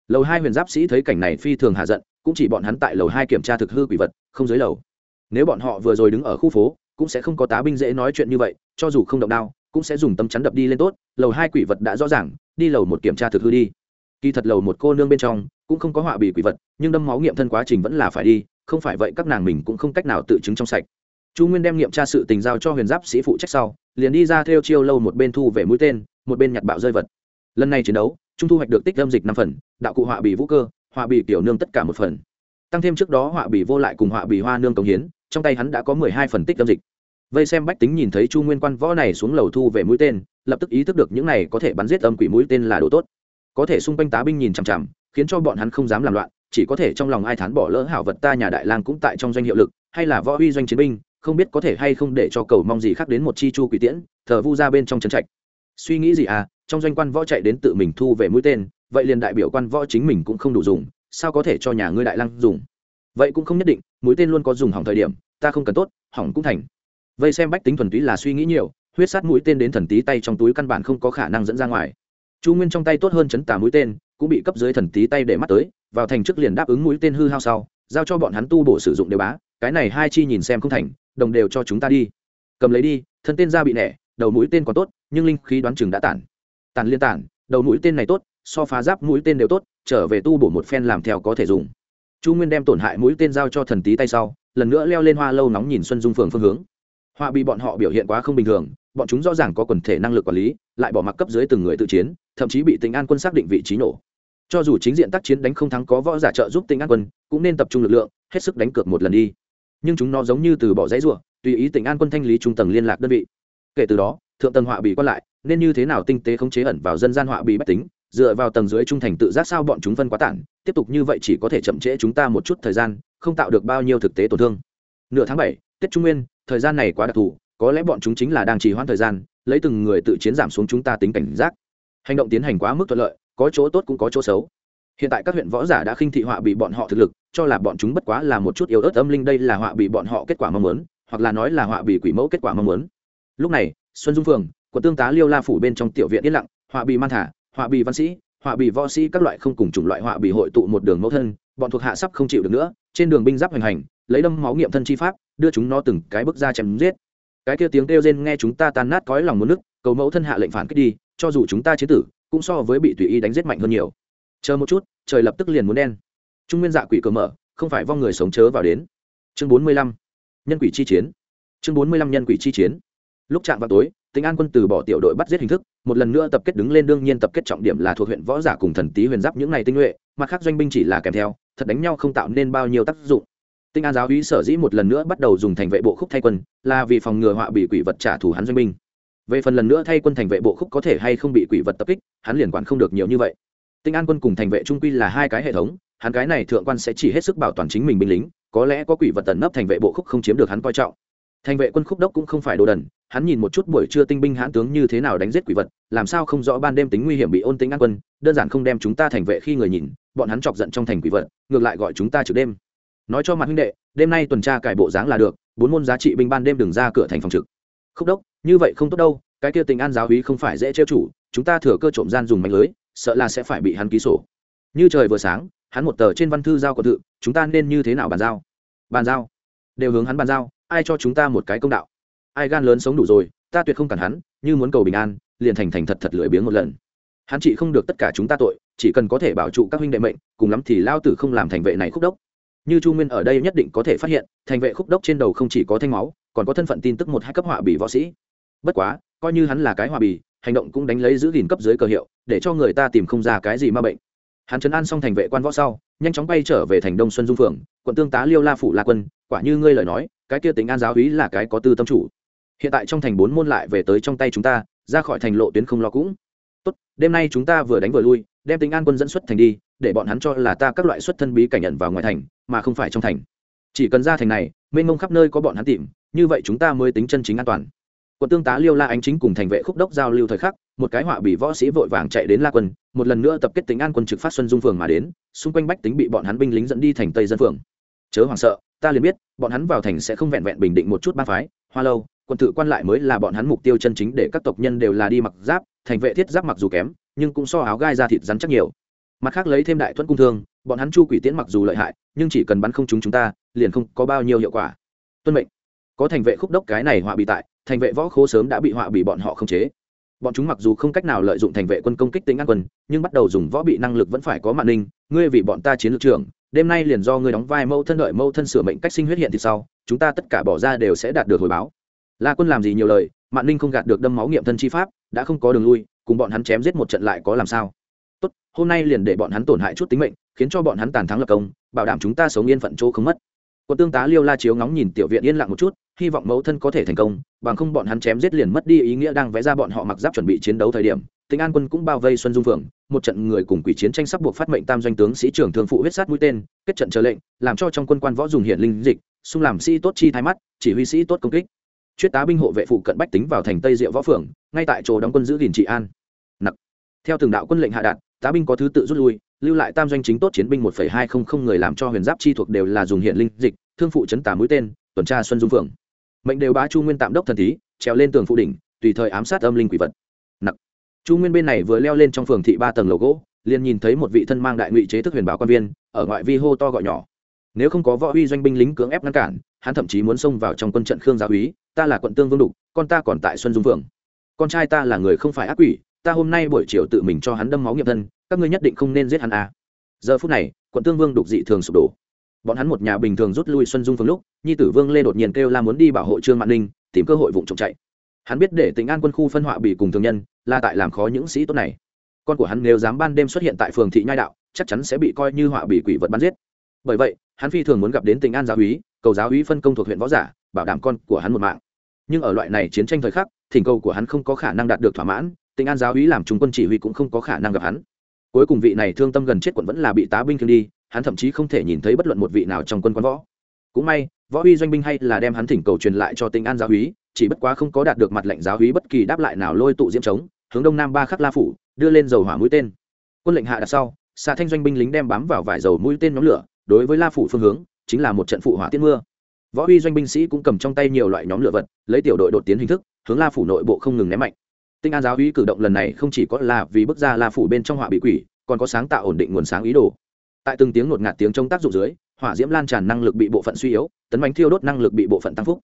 Lầu hai huyền giáp sĩ thấy cảnh này phi thường hạ giận, cũng chỉ bọn hắn tại lầu hai kiểm tra thực hư quỷ vật, không dưới lầu. Nếu bọn họ vừa rồi đứng ở khu phố, cũng sẽ không có tá binh dễ nói chuyện như vậy, cho dù không động đao, cũng sẽ dùng tấm chắn đập đi lên tốt, lầu hai quỷ vật đã rõ ràng, đi lầu một kiểm tra thực hư đi. Kỳ thật lầu một cô nương bên trong, cũng không có họa bị quỷ vật, nhưng đâm máu nghiệm thân quá trình vẫn là phải đi, không phải vậy các nàng mình cũng không cách nào tự chứng trong sạch chu nguyên đem nghiệm tra sự tình giao cho huyền giáp sĩ phụ trách sau, liền đi ra theo chiêu lâu một bên thu về mũi tên, một bên nhặt bạo rơi vật. Lần này chiến đấu, trung thu hoạch được tích âm dịch năm phần, đạo cụ họa bị vũ cơ, họa bị tiểu nương tất cả một phần. Tăng thêm trước đó họa bị vô lại cùng họa bị hoa nương công hiến, trong tay hắn đã có mười hai phần tích âm dịch. Vây xem bách tính nhìn thấy chu nguyên quan võ này xuống lầu thu về mũi tên, lập tức ý thức được những này có thể bắn giết âm quỷ mũi tên là đồ tốt. Có thể xung quanh tá binh nhìn chằm chằm, khiến cho bọn hắn không dám làm loạn, chỉ có thể trong lòng ai thán bỏ lỡ hảo vật ta nhà đại lang cũng tại trong doanh hiệu lực, hay là võ uy doanh chiến binh không biết có thể hay không để cho cầu mong gì khác đến một chi chu quỷ tiễn, thờ vu ra bên trong trấn trạch. Suy nghĩ gì à trong doanh quan võ chạy đến tự mình thu về mũi tên, vậy liền đại biểu quan võ chính mình cũng không đủ dùng, sao có thể cho nhà ngươi đại lăng dùng? Vậy cũng không nhất định, mũi tên luôn có dùng hỏng thời điểm, ta không cần tốt, hỏng cũng thành. Vây xem bách tính thuần túy là suy nghĩ nhiều, huyết sát mũi tên đến thần tí tay trong túi căn bản không có khả năng dẫn ra ngoài. Chu nguyên trong tay tốt hơn chấn tà mũi tên, cũng bị cấp dưới thần tí tay để mắt tới, vào thành trước liền đáp ứng mũi tên hư hao sau, giao cho bọn hắn tu bổ sử dụng đều bá cái này hai chi nhìn xem không thành, đồng đều cho chúng ta đi. Cầm lấy đi, thân tên ra bị nẻ, đầu mũi tên còn tốt, nhưng linh khí đoán chừng đã tản. Tàn liên tản, đầu mũi tên này tốt, so phá giáp mũi tên đều tốt, trở về tu bổ một phen làm theo có thể dùng. Chu nguyên đem tổn hại mũi tên giao cho thần tí tay sau, lần nữa leo lên hoa lâu nóng nhìn xuân dung phường phương hướng. Hoa bị bọn họ biểu hiện quá không bình thường, bọn chúng rõ ràng có quần thể năng lực quản lý, lại bỏ mặc cấp dưới từng người tự chiến, thậm chí bị tỉnh an quân xác định vị trí nổ. Cho dù chính diện tác chiến đánh không thắng có võ giả trợ giúp tỉnh an quân, cũng nên tập trung lực lượng, hết sức đánh cược một lần đi nhưng chúng nó giống như từ bỏ dãy ruộng tùy ý tỉnh an quân thanh lý trung tầng liên lạc đơn vị. Kể từ đó, thượng tầng họa bị quan lại, nên như thế nào tinh tế khống chế ẩn vào dân gian họa bị bách tính, dựa vào tầng dưới trung thành tự giác sao bọn chúng phân quá tản, tiếp tục như vậy chỉ có thể chậm trễ chúng ta một chút thời gian, không tạo được bao nhiêu thực tế tổn thương. Nửa tháng bảy, tết trung nguyên, thời gian này quá đặc thù, có lẽ bọn chúng chính là đang trì hoãn thời gian, lấy từng người tự chiến giảm xuống chúng ta tính cảnh giác. Hành động tiến hành quá mức thuận lợi, có chỗ tốt cũng có chỗ xấu hiện tại các huyện võ giả đã khinh thị họa bị bọn họ thực lực, cho là bọn chúng bất quá là một chút yếu ớt âm linh đây là họa bị bọn họ kết quả mong muốn, hoặc là nói là họa bị quỷ mẫu kết quả mong muốn. Lúc này, xuân dung phường, quận tương tá liêu la phủ bên trong tiểu viện yên lặng, họa bị man thả, họa bị văn sĩ, họa bị võ sĩ các loại không cùng chủng loại họa bị hội tụ một đường mẫu thân, bọn thuộc hạ sắp không chịu được nữa, trên đường binh giáp hoành hành, lấy đâm máu nghiệm thân chi pháp, đưa chúng nó từng cái bước ra chém giết. Cái kia tiếng kêu rên nghe chúng ta tan nát cõi lòng muốn nước cầu mẫu thân hạ lệnh phản kích đi, cho dù chúng ta chế tử, cũng so với bị tùy y đánh giết mạnh hơn nhiều chờ một chút, trời lập tức liền muốn đen. Trung nguyên dạ quỷ cờ mở, không phải vong người sống chớ vào đến. Chương bốn mươi lăm, nhân quỷ chi chiến. Chương bốn mươi lăm, nhân quỷ chi chiến. Lúc chạm vào tối tính an quân từ bỏ tiểu đội bắt giết hình thức, một lần nữa tập kết đứng lên, đương nhiên tập kết trọng điểm là thuộc huyện võ giả cùng thần tý huyền giáp những ngày tinh nhuệ, mặt khác doanh binh chỉ là kèm theo, thật đánh nhau không tạo nên bao nhiêu tác dụng. Tinh an giáo úy sở dĩ một lần nữa bắt đầu dùng thành vệ bộ khúc thay quân, là vì phòng ngừa họa bị quỷ vật trả thù hắn doanh binh. Về phần lần nữa thay quân thành vệ bộ khúc có thể hay không bị quỷ vật tập kích, hắn liền quản không được nhiều như vậy tinh an quân cùng thành vệ trung quy là hai cái hệ thống, hắn cái này thượng quan sẽ chỉ hết sức bảo toàn chính mình binh lính, có lẽ có quỷ vật tận nấp thành vệ bộ khúc không chiếm được hắn coi trọng. Thành vệ quân khúc đốc cũng không phải đồ đần, hắn nhìn một chút buổi trưa tinh binh hãn tướng như thế nào đánh giết quỷ vật, làm sao không rõ ban đêm tính nguy hiểm bị ôn tính an quân, đơn giản không đem chúng ta thành vệ khi người nhìn, bọn hắn chọc giận trong thành quỷ vật, ngược lại gọi chúng ta trực đêm. Nói cho mặt huynh đệ, đêm nay tuần tra cải bộ dáng là được, bốn môn giá trị binh ban đêm đừng ra cửa thành phòng trực. Khúc đốc, như vậy không tốt đâu, cái kia tình an giáo hí không phải dễ trêu chủ, chúng ta thừa cơ trộm gian dùng mạnh lưới sợ là sẽ phải bị hắn ký sổ. Như trời vừa sáng, hắn một tờ trên văn thư giao của tự, chúng ta nên như thế nào bàn giao? Bàn giao? Đều hướng hắn bàn giao, ai cho chúng ta một cái công đạo? Ai gan lớn sống đủ rồi, ta tuyệt không cản hắn, như muốn cầu bình an, liền thành thành thật thật lười biếng một lần. Hắn chỉ không được tất cả chúng ta tội, chỉ cần có thể bảo trụ các huynh đệ mệnh, cùng lắm thì lao tử không làm thành vệ này khúc đốc. Như chu nguyên ở đây nhất định có thể phát hiện, thành vệ khúc đốc trên đầu không chỉ có thanh máu, còn có thân phận tin tức một hai cấp họa bì võ sĩ. Bất quá, coi như hắn là cái họa bì hành động cũng đánh lấy giữ gìn cấp dưới cờ hiệu, để cho người ta tìm không ra cái gì ma bệnh. Hắn chấn an xong thành vệ quan võ sau, nhanh chóng bay trở về thành đông xuân dung phượng, quận tương tá liêu la phủ la quân, quả như ngươi lời nói, cái kia tính an giáo úy là cái có tư tâm chủ. Hiện tại trong thành bốn môn lại về tới trong tay chúng ta, ra khỏi thành lộ tuyến không lo cũng. Tốt, đêm nay chúng ta vừa đánh vừa lui, đem tính an quân dẫn xuất thành đi, để bọn hắn cho là ta các loại xuất thân bí cảnh nhận vào ngoài thành, mà không phải trong thành. Chỉ cần ra thành này, mênh mông khắp nơi có bọn hắn tìm, như vậy chúng ta mới tính chân chính an toàn quận tương tá liêu la ánh chính cùng thành vệ khúc đốc giao lưu thời khắc, một cái họa bị võ sĩ vội vàng chạy đến la quân, một lần nữa tập kết tính an quân trực phát xuân dung phường mà đến, xung quanh bách tính bị bọn hắn binh lính dẫn đi thành tây dân phường. Chớ hoảng sợ, ta liền biết, bọn hắn vào thành sẽ không vẹn vẹn bình định một chút ba phái, hoa lâu quân tự quan lại mới là bọn hắn mục tiêu chân chính để các tộc nhân đều là đi mặc giáp, thành vệ thiết giáp mặc dù kém, nhưng cũng so áo gai ra thịt rắn chắc nhiều. Mặt khác lấy thêm đại thuẫn cung thương, bọn hắn chu quỷ tiễn mặc dù lợi hại, nhưng chỉ cần bắn không chúng chúng ta, liền không có bao nhiêu hiệu quả. Tuân mệnh. Có thành vệ khúc đốc cái này họa bị tại thành vệ võ khố sớm đã bị họa bị bọn họ khống chế. Bọn chúng mặc dù không cách nào lợi dụng thành vệ quân công kích tính an quân, nhưng bắt đầu dùng võ bị năng lực vẫn phải có mạng ninh, ngươi vì bọn ta chiến lược trưởng, đêm nay liền do ngươi đóng vai mâu thân đợi mâu thân sửa mệnh cách sinh huyết hiện thì sau, chúng ta tất cả bỏ ra đều sẽ đạt được hồi báo. La quân làm gì nhiều lời mạng ninh không gạt được đâm máu nghiệm thân chi pháp, đã không có đường lui, cùng bọn hắn chém giết một trận lại có làm sao? Tốt, hôm nay liền để bọn hắn tổn hại chút tính mệnh, khiến cho bọn hắn tàn thắng lập công, bảo đảm chúng ta sống yên phận chỗ không mất quân tương tá liêu la chiếu ngóng nhìn tiểu viện yên lặng một chút, hy vọng mẫu thân có thể thành công, bằng không bọn hắn chém giết liền mất đi ý nghĩa đang vẽ ra bọn họ mặc giáp chuẩn bị chiến đấu thời điểm. Tỉnh an quân cũng bao vây xuân dung phượng, một trận người cùng quỷ chiến tranh sắp buộc phát mệnh tam doanh tướng sĩ trưởng thường phụ huyết sát mũi tên, kết trận chờ lệnh, làm cho trong quân quan võ dùng hiện linh dịch, xung làm sĩ tốt chi thái mắt, chỉ huy sĩ tốt công kích. Chuyết tá binh hộ vệ phụ cận bách tính vào thành tây diệu võ phường ngay tại chỗ đóng quân giữ gìn trị an. Nặc. Theo từng đạo quân lệnh hạ đạt, tá binh có thứ tự rút lui lưu lại tam doanh chính tốt chiến binh một hai không không người làm cho huyền giáp chi thuộc đều là dùng hiện linh dịch, thương phụ chấn tà mũi tên, tuần tra xuân dung phượng. Mệnh đều bá chu nguyên tạm đốc thần thí trèo lên tường phụ đỉnh, tùy thời ám sát âm linh quỷ vật. Nặng chu nguyên bên này vừa leo lên trong phường thị ba tầng lầu gỗ, liền nhìn thấy một vị thân mang đại ngụy chế thức huyền báo quan viên, ở ngoại vi hô to gọi nhỏ. Nếu không có võ uy doanh binh lính cưỡng ép ngăn cản, hắn thậm chí muốn xông vào trong quân trận khương gia úy, ta là quận tương vương đục, con ta còn tại xuân dung phường con trai ta là người không phải ác quỷ ta hôm nay buổi chiều tự mình cho hắn đâm máu nghiệp thân, các ngươi nhất định không nên giết hắn à. giờ phút này, quận tương vương đục dị thường sụp đổ. Bọn hắn một nhà bình thường rút lui xuân dung phương lúc, nhi tử vương lê đột nhiên kêu la muốn đi bảo hộ trương mạn ninh, tìm cơ hội vụ trộm chạy. Hắn biết để tỉnh an quân khu phân họa bị cùng thường nhân, là tại làm khó những sĩ tốt này. Con của hắn nếu dám ban đêm xuất hiện tại phường thị nhai đạo, chắc chắn sẽ bị coi như họa bị quỷ vật bắn giết. Bởi vậy, hắn phi thường muốn gặp đến tỉnh an giáo úy, cầu giáo úy phân công thuộc huyện võ giả, bảo đảm con của hắn một mạng. Nhưng ở loại này chiến tranh thời khắc, thỉnh cầu của hắn không có khả năng đạt được thỏa mãn Tình an giáo úy làm trung quân chỉ huy cũng không có khả năng gặp hắn. Cuối cùng vị này thương tâm gần chết quận vẫn là bị tá binh khiêng đi, hắn thậm chí không thể nhìn thấy bất luận một vị nào trong quân quán võ. Cũng may, võ uy doanh binh hay là đem hắn thỉnh cầu truyền lại cho Tình an giáo úy, chỉ bất quá không có đạt được mặt lệnh giáo úy bất kỳ đáp lại nào lôi tụ diễm trống hướng đông nam ba khắc la phủ, đưa lên dầu hỏa mũi tên. Quân lệnh hạ đặt sau xạ thanh doanh binh lính đem bám vào vải dầu mũi tên nhóm lửa, đối với la phủ phương hướng, chính là một trận phụ hỏa tiết mưa. Võ uy doanh binh sĩ cũng cầm trong tay nhiều loại nhóm lửa vật, lấy tiểu đội đột tiến hình thức, hướng la phủ nội bộ không ngừng ném mạnh tinh an giáo uy cử động lần này không chỉ có là vì bức ra la phủ bên trong họa bị quỷ, còn có sáng tạo ổn định nguồn sáng ý đồ. Tại từng tiếng ngột ngạt tiếng trong tác dụng dưới, hỏa diễm lan tràn năng lực bị bộ phận suy yếu, tấn bánh thiêu đốt năng lực bị bộ phận tăng phúc.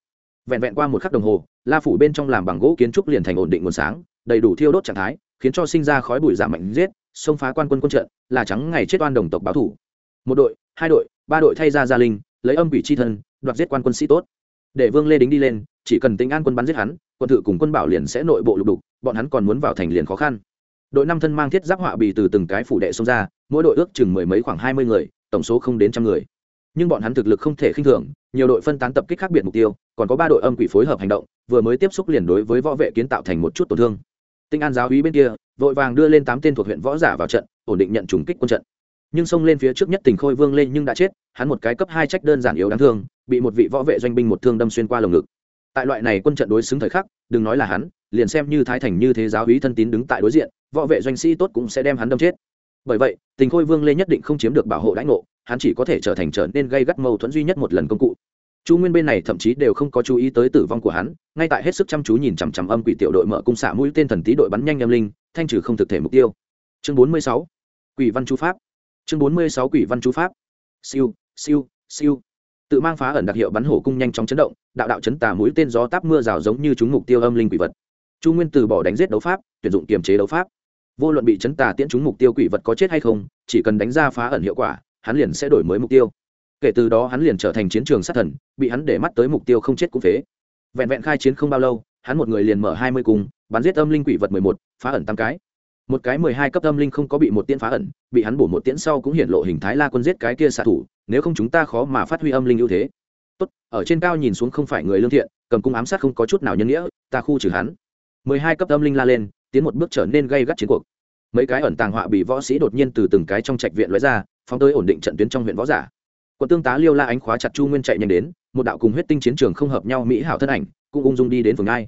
Vẹn vẹn qua một khắc đồng hồ, la phủ bên trong làm bằng gỗ kiến trúc liền thành ổn định nguồn sáng, đầy đủ thiêu đốt trạng thái, khiến cho sinh ra khói bụi giảm mạnh giết, xông phá quan quân quân trận, là trắng ngày chết oan đồng tộc báo thủ. Một đội, hai đội, ba đội thay ra gia linh, lấy âm quỷ chi thân, đoạt giết quan quân sĩ tốt để vương lê đính đi lên, chỉ cần tính an quân bắn giết hắn, quân thự cùng quân bảo liền sẽ nội bộ lục đục, bọn hắn còn muốn vào thành liền khó khăn. Đội năm thân mang thiết giáp họa bì từ từng cái phủ đệ xông ra, mỗi đội ước chừng mười mấy khoảng hai mươi người, tổng số không đến trăm người. Nhưng bọn hắn thực lực không thể khinh thường, nhiều đội phân tán tập kích khác biệt mục tiêu, còn có ba đội âm quỷ phối hợp hành động, vừa mới tiếp xúc liền đối với võ vệ kiến tạo thành một chút tổn thương. Tinh an giáo úy bên kia, vội vàng đưa lên tám tên thuộc huyện võ giả vào trận, ổn định nhận trùng kích quân trận nhưng xông lên phía trước nhất tình khôi vương lên nhưng đã chết, hắn một cái cấp hai trách đơn giản yếu đáng thương, bị một vị võ vệ doanh binh một thương đâm xuyên qua lồng ngực. Tại loại này quân trận đối xứng thời khắc, đừng nói là hắn, liền xem như thái thành như thế giáo úy thân tín đứng tại đối diện, võ vệ doanh sĩ tốt cũng sẽ đem hắn đâm chết. Bởi vậy, tình khôi vương lê nhất định không chiếm được bảo hộ đãi ngộ, hắn chỉ có thể trở thành trở nên gây gắt mâu thuẫn duy nhất một lần công cụ. Chu nguyên bên này thậm chí đều không có chú ý tới tử vong của hắn, ngay tại hết sức chăm chú nhìn chằm chằm âm quỷ tiểu đội mở cung xạ mũi tên thần tý đội bắn nhanh âm linh, thanh trừ không thực thể mục tiêu. Chương bốn mươi sáu, quỷ văn chu pháp chương bốn mươi sáu quỷ văn chú pháp. Siêu siêu siêu. Tự mang phá ẩn đặc hiệu bắn hổ cung nhanh chóng chấn động, đạo đạo chấn tà mũi tên gió táp mưa rào giống như chúng mục tiêu âm linh quỷ vật. Chu nguyên từ bỏ đánh giết đấu pháp, tuyển dụng kiềm chế đấu pháp. Vô luận bị chấn tà tiễn chúng mục tiêu quỷ vật có chết hay không, chỉ cần đánh ra phá ẩn hiệu quả, hắn liền sẽ đổi mới mục tiêu. Kể từ đó hắn liền trở thành chiến trường sát thần, bị hắn để mắt tới mục tiêu không chết cũng phế. Vẹn vẹn khai chiến không bao lâu, hắn một người liền mở hai mươi cung, bắn giết âm linh quỷ vật mười một, phá ẩn tám cái một cái mười hai cấp âm linh không có bị một tiễn phá ẩn, bị hắn bổ một tiễn sau cũng hiện lộ hình thái la quân giết cái kia xạ thủ, nếu không chúng ta khó mà phát huy âm linh ưu thế. Tốt, ở trên cao nhìn xuống không phải người lương thiện, cầm cung ám sát không có chút nào nhân nghĩa, ta khu trừ hắn. Mười hai cấp âm linh la lên, tiến một bước trở nên gây gắt chiến cuộc. Mấy cái ẩn tàng họa bị võ sĩ đột nhiên từ từng cái trong trạch viện lóe ra, phóng tới ổn định trận tuyến trong huyện võ giả. Quận tương tá liêu la ánh khóa chặt chu nguyên chạy nhanh đến, một đạo cùng huyết tinh chiến trường không hợp nhau mỹ hảo thân ảnh, cũng ung dung đi đến phường ngai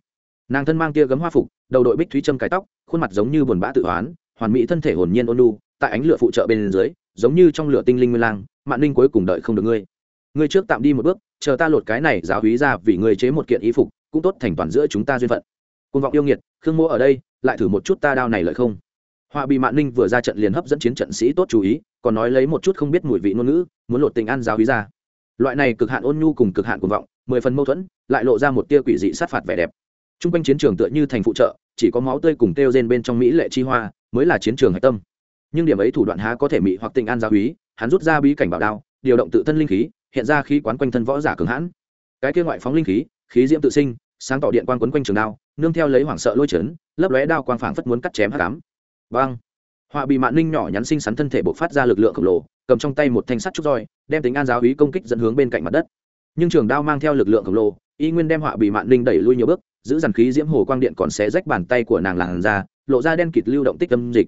nàng thân mang tia gấm hoa phục, đầu đội bích thúy trâm cái tóc khuôn mặt giống như buồn bã tự hoán hoàn mỹ thân thể hồn nhiên ôn lu tại ánh lửa phụ trợ bên dưới, giống như trong lửa tinh linh nguyên lang, mạn ninh cuối cùng đợi không được ngươi. Ngươi trước tạm đi một bước, chờ ta lột cái này giáo húy ra vì ngươi chế một kiện y phục, cũng tốt thành toàn giữa chúng ta duyên phận. Côn vọng yêu nghiệt, khương mô ở đây, lại thử một chút ta đao này lợi không? Họa bị mạn ninh vừa ra trận liền hấp dẫn chiến trận sĩ tốt chú ý, còn nói lấy một chút không biết mùi vị ngôn ngữ, muốn lột tình an giáo húy ra. Loại này cực hạn ôn nhu cùng cực hạn cuồng vọng, mười phần mâu thuẫn, lại lộ ra một tia quỷ dị sát phạt vẻ đẹp. T r u n g quanh chiến trường tựa như thành phụ trợ chỉ có máu tươi cùng kêu rên bên trong mỹ lệ chi hoa mới là chiến trường hạch tâm. Nhưng điểm ấy thủ đoạn há có thể mị hoặc tình an giáo úy, hắn rút ra bí cảnh bảo đao điều động tự thân linh khí hiện ra khí quán quanh thân võ giả cường hãn. Cái kia ngoại phóng linh khí khí diễm tự sinh sáng tỏ điện quan quấn quanh trường đao nương theo lấy hoảng sợ lôi chấn lấp lóe đao quang phảng phất muốn cắt chém hát cám vang họa bị mạn ninh nhỏ nhắn xinh xắn thân thể bộc phát ra lực lượng khổng lồ cầm trong tay một thanh sắt trúc roi đem tính an giáo úy công kích dẫn hướng bên cạnh mặt đất. Nhưng trường đao mang theo lực lượng khổng lồ y nguyên đem họa bị mạn ninh đẩy lui nhiều bước giữ dàn khí diễm hồ quang điện còn xé rách bàn tay của nàng làn ra lộ ra đen kịt lưu động tích âm dịch.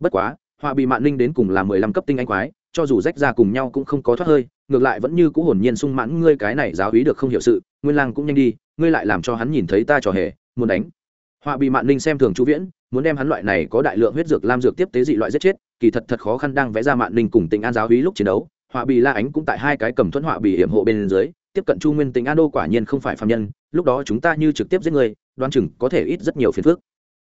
Bất quá, họa bị mạn linh đến cùng là mười lăm cấp tinh anh quái, cho dù rách ra cùng nhau cũng không có thoát hơi, ngược lại vẫn như cũ hồn nhiên sung mãn, ngươi cái này giáo hí được không hiểu sự, nguyên lang cũng nhanh đi, ngươi lại làm cho hắn nhìn thấy ta trò hề, muốn đánh. Họa bị mạn linh xem thường chú viễn, muốn đem hắn loại này có đại lượng huyết dược, lam dược tiếp tế dị loại giết chết, kỳ thật thật khó khăn đang vẽ ra mạn linh cùng tình an giáo hí lúc chiến đấu. Họa bị la ánh cũng tại hai cái cầm thuẫn họa bị hiểm hộ bên dưới, tiếp cận chu nguyên tình an đô quả nhiên không phải phạm nhân lúc đó chúng ta như trực tiếp giết người, đoan chừng có thể ít rất nhiều phiền phức.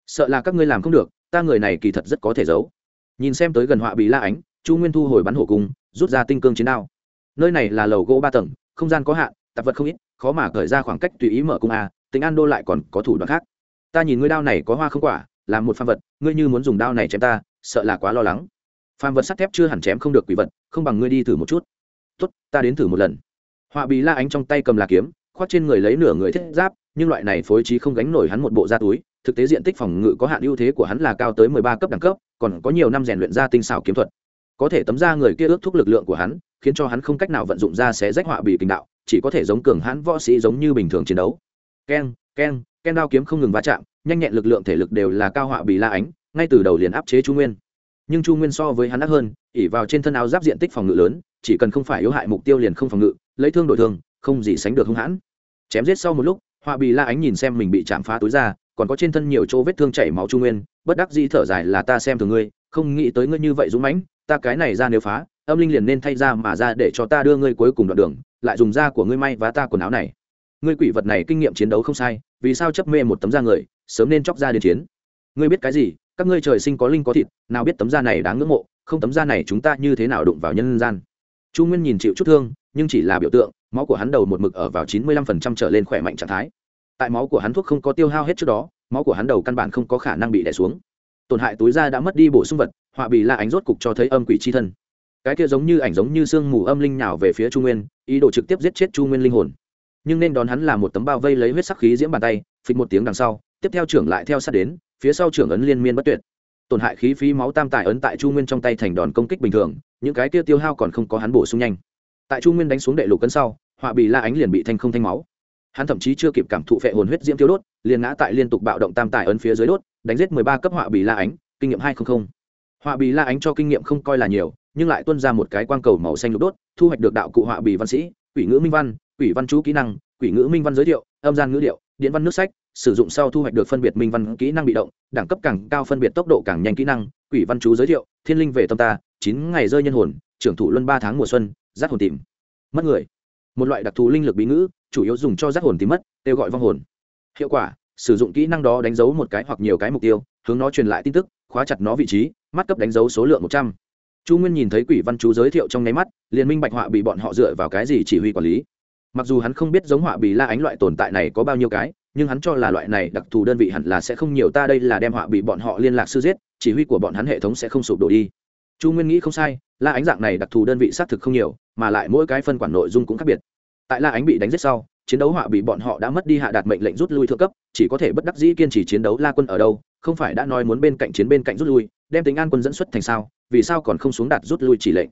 Sợ là các ngươi làm không được, ta người này kỳ thật rất có thể giấu. Nhìn xem tới gần họa bị la ánh, chu nguyên thu hồi bắn hổ cung, rút ra tinh cương chiến đao. Nơi này là lầu gỗ ba tầng, không gian có hạn, tạp vật không ít, khó mà cởi ra khoảng cách tùy ý mở cung a tính an đô lại còn có thủ đoạn khác. Ta nhìn ngươi đao này có hoa không quả làm một phàm vật, ngươi như muốn dùng đao này chém ta, sợ là quá lo lắng. Phàm vật sắt thép chưa hẳn chém không được quỷ vật, không bằng ngươi đi thử một chút. Tốt, ta đến thử một lần. Họa bị la ánh trong tay cầm là kiếm khoác trên người lấy nửa người thiết giáp, nhưng loại này phối trí không gánh nổi hắn một bộ da túi, thực tế diện tích phòng ngự có hạn ưu thế của hắn là cao tới mười ba cấp đẳng cấp, còn có nhiều năm rèn luyện ra tinh xảo kiếm thuật. Có thể tấm da người kia ước thúc lực lượng của hắn, khiến cho hắn không cách nào vận dụng ra sẽ rách họa bị kinh đạo, chỉ có thể giống cường hãn võ sĩ giống như bình thường chiến đấu. Keng keng ken đao kiếm không ngừng va chạm, nhanh nhẹn lực lượng thể lực đều là cao họa bị la ánh, ngay từ đầu liền áp chế chu nguyên. Nhưng chu nguyên so với hắn ác hơn, ỉ vào trên thân áo giáp diện tích phòng ngự lớn, chỉ cần không phải yếu hại mục tiêu liền không phòng ngự, lấy thương đổi thương không gì sánh được hung hãn. Chém giết sau một lúc họa Bì la ánh nhìn xem mình bị chạm phá túi ra, còn có trên thân nhiều chỗ vết thương chảy máu chu nguyên, bất đắc dĩ thở dài là ta xem thường ngươi, không nghĩ tới ngươi như vậy dũng mãnh, ta cái này ra nếu phá, âm linh liền nên thay ra mà ra để cho ta đưa ngươi cuối cùng đoạn đường, lại dùng da của ngươi may và ta quần áo này. Ngươi quỷ vật này kinh nghiệm chiến đấu không sai, vì sao chấp mê một tấm da người, sớm nên chóc ra đến chiến. Ngươi biết cái gì, các ngươi trời sinh có linh có thịt, nào biết tấm da này đáng ngưỡng mộ, không tấm da này chúng ta như thế nào đụng vào nhân gian. Chu nguyên nhìn chịu chút thương, nhưng chỉ là biểu tượng máu của hắn đầu một mực ở vào chín mươi lăm phần trăm trở lên khỏe mạnh trạng thái. Tại máu của hắn thuốc không có tiêu hao hết trước đó, máu của hắn đầu căn bản không có khả năng bị đẻ xuống. Tổn hại túi da đã mất đi bổ sung vật, họa bị la ánh rốt cục cho thấy âm quỷ c h i thân. Cái kia giống như ảnh giống như sương mù âm linh nào về phía chu nguyên, ý đồ trực tiếp giết chết chu nguyên linh hồn. Nhưng nên đón hắn là một tấm bao vây lấy huyết sắc khí diễm bàn tay, phịch một tiếng đằng sau, tiếp theo trưởng lại theo sát đến, phía sau trưởng ấn liên miên bất tuyệt. Tổn hại khí phí máu tam tài ấn tại chu nguyên trong tay thành đòn công kích bình thường, những cái kia tiêu hao còn không có hắn bổ sung nhanh tại chu nguyên đánh xuống đệ lục cấn sau, họa bị la ánh liền bị thanh không thanh máu. Hắn thậm chí chưa kịp cảm thụ phệ hồn huyết diễm tiêu đốt, liền ngã tại liên tục bạo động tam tài ấn phía dưới đốt, đánh giết mười ba cấp họa bị la ánh, kinh nghiệm hai trăm linh họa bị la ánh cho kinh nghiệm không coi là nhiều, nhưng lại tuân ra một cái quang cầu màu xanh lục đốt, thu hoạch được đạo cụ họa bị văn sĩ, quỷ ngữ minh văn, quỷ văn chú kỹ năng, quỷ ngữ minh văn giới thiệu, âm gian ngữ điệu, điện văn nước sách, sử dụng sau thu hoạch được phân biệt minh văn kỹ năng bị động, đẳng cấp càng cao phân biệt tốc độ càng nhanh kỹ năng, quỷ văn chú giới thiệu, thiên linh về tâm ta, chín ngày rơi nhân hồn, trưởng thủ luân ba tháng mùa xuân giác hồn tìm. Mất người. Một loại đặc thù linh lực bí ngữ, chủ yếu dùng cho giác hồn tìm mất, kêu gọi vong hồn. Hiệu quả, sử dụng kỹ năng đó đánh dấu một cái hoặc nhiều cái mục tiêu, hướng nó truyền lại tin tức, khóa chặt nó vị trí, mắt cấp đánh dấu số lượng một trăm. Chu nguyên nhìn thấy quỷ văn chú giới thiệu trong nháy mắt Liên minh bạch họa bị bọn họ dựa vào cái gì chỉ huy quản lý. Mặc dù hắn không biết giống họa bị la ánh loại tồn tại này có bao nhiêu cái, nhưng hắn cho là loại này đặc thù đơn vị hẳn là sẽ không nhiều, ta đây là đem họa bị bọn họ liên lạc sư giết, chỉ huy của bọn hắn hệ thống sẽ không sụp đổ đi chu nguyên nghĩ không sai, la ánh dạng này đặc thù đơn vị xác thực không nhiều, mà lại mỗi cái phân quản nội dung cũng khác biệt. Tại la ánh bị đánh giết sau, chiến đấu họa bị bọn họ đã mất đi hạ đạt mệnh lệnh rút lui thượng cấp, chỉ có thể bất đắc dĩ kiên trì chiến đấu la quân ở đâu, không phải đã nói muốn bên cạnh chiến bên cạnh rút lui, đem tính an quân dẫn xuất thành sao, vì sao còn không xuống đạt rút lui chỉ lệnh?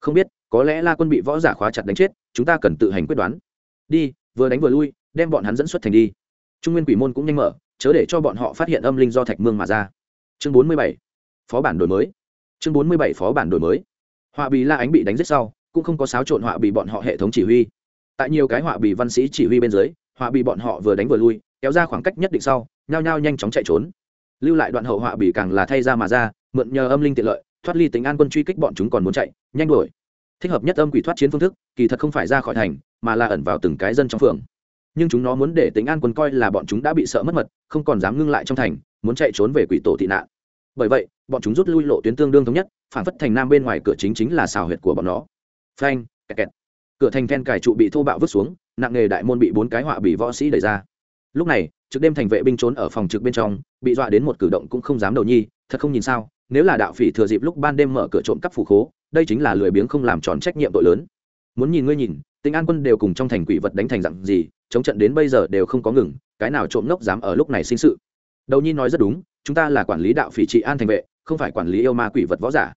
Không biết, có lẽ la quân bị võ giả khóa chặt đánh chết, chúng ta cần tự hành quyết đoán. Đi, vừa đánh vừa lui, đem bọn hắn dẫn xuất thành đi. Trung nguyên quỷ môn cũng nhanh mở, chớ để cho bọn họ phát hiện âm linh do thạch mương mà ra. Chương bốn mươi bảy, phó bản đổi mới chương bốn mươi bảy phó bản đổi mới. Họa bị la ánh bị đánh giết sau, cũng không có xáo trộn họa bị bọn họ hệ thống chỉ huy. Tại nhiều cái họa bị văn sĩ chỉ huy bên dưới, họa bị bọn họ vừa đánh vừa lui, kéo ra khoảng cách nhất định sau, nhao nhao nhanh chóng chạy trốn. Lưu lại đoạn hậu họa bị càng là thay ra mà ra, mượn nhờ âm linh tiện lợi, thoát ly tính an quân truy kích bọn chúng còn muốn chạy, nhanh đuổi. Thích hợp nhất âm quỷ thoát chiến phương thức, kỳ thật không phải ra khỏi thành, mà là ẩn vào từng cái dân trong phường. Nhưng chúng nó muốn để tính an quân coi là bọn chúng đã bị sợ mất mật, không còn dám ngưng lại trong thành, muốn chạy trốn về quỷ tổ thị nạn bởi vậy, bọn chúng rút lui lộ tuyến tương đương thống nhất, phản phất thành nam bên ngoài cửa chính chính là xào huyệt của bọn nó. Phanh, kẹt kẹt. Cửa thành then cải trụ bị thô bạo vứt xuống, nặng nghề đại môn bị bốn cái họa bị võ sĩ đẩy ra. Lúc này, trực đêm thành vệ binh trốn ở phòng trực bên trong, bị dọa đến một cử động cũng không dám đầu nhi, thật không nhìn sao, nếu là đạo phỉ thừa dịp lúc ban đêm mở cửa trộm cắp phủ khố, đây chính là lười biếng không làm tròn trách nhiệm tội lớn. Muốn nhìn ngươi nhìn tính an quân đều cùng trong thành quỷ vật đánh thành dặn gì, chống trận đến bây giờ đều không có ngừng, cái nào trộm ngốc dám ở lúc này sinh sự. Đầu nhi nói rất đúng chúng ta là quản lý đạo phỉ trị an thành vệ, không phải quản lý yêu ma quỷ vật võ giả.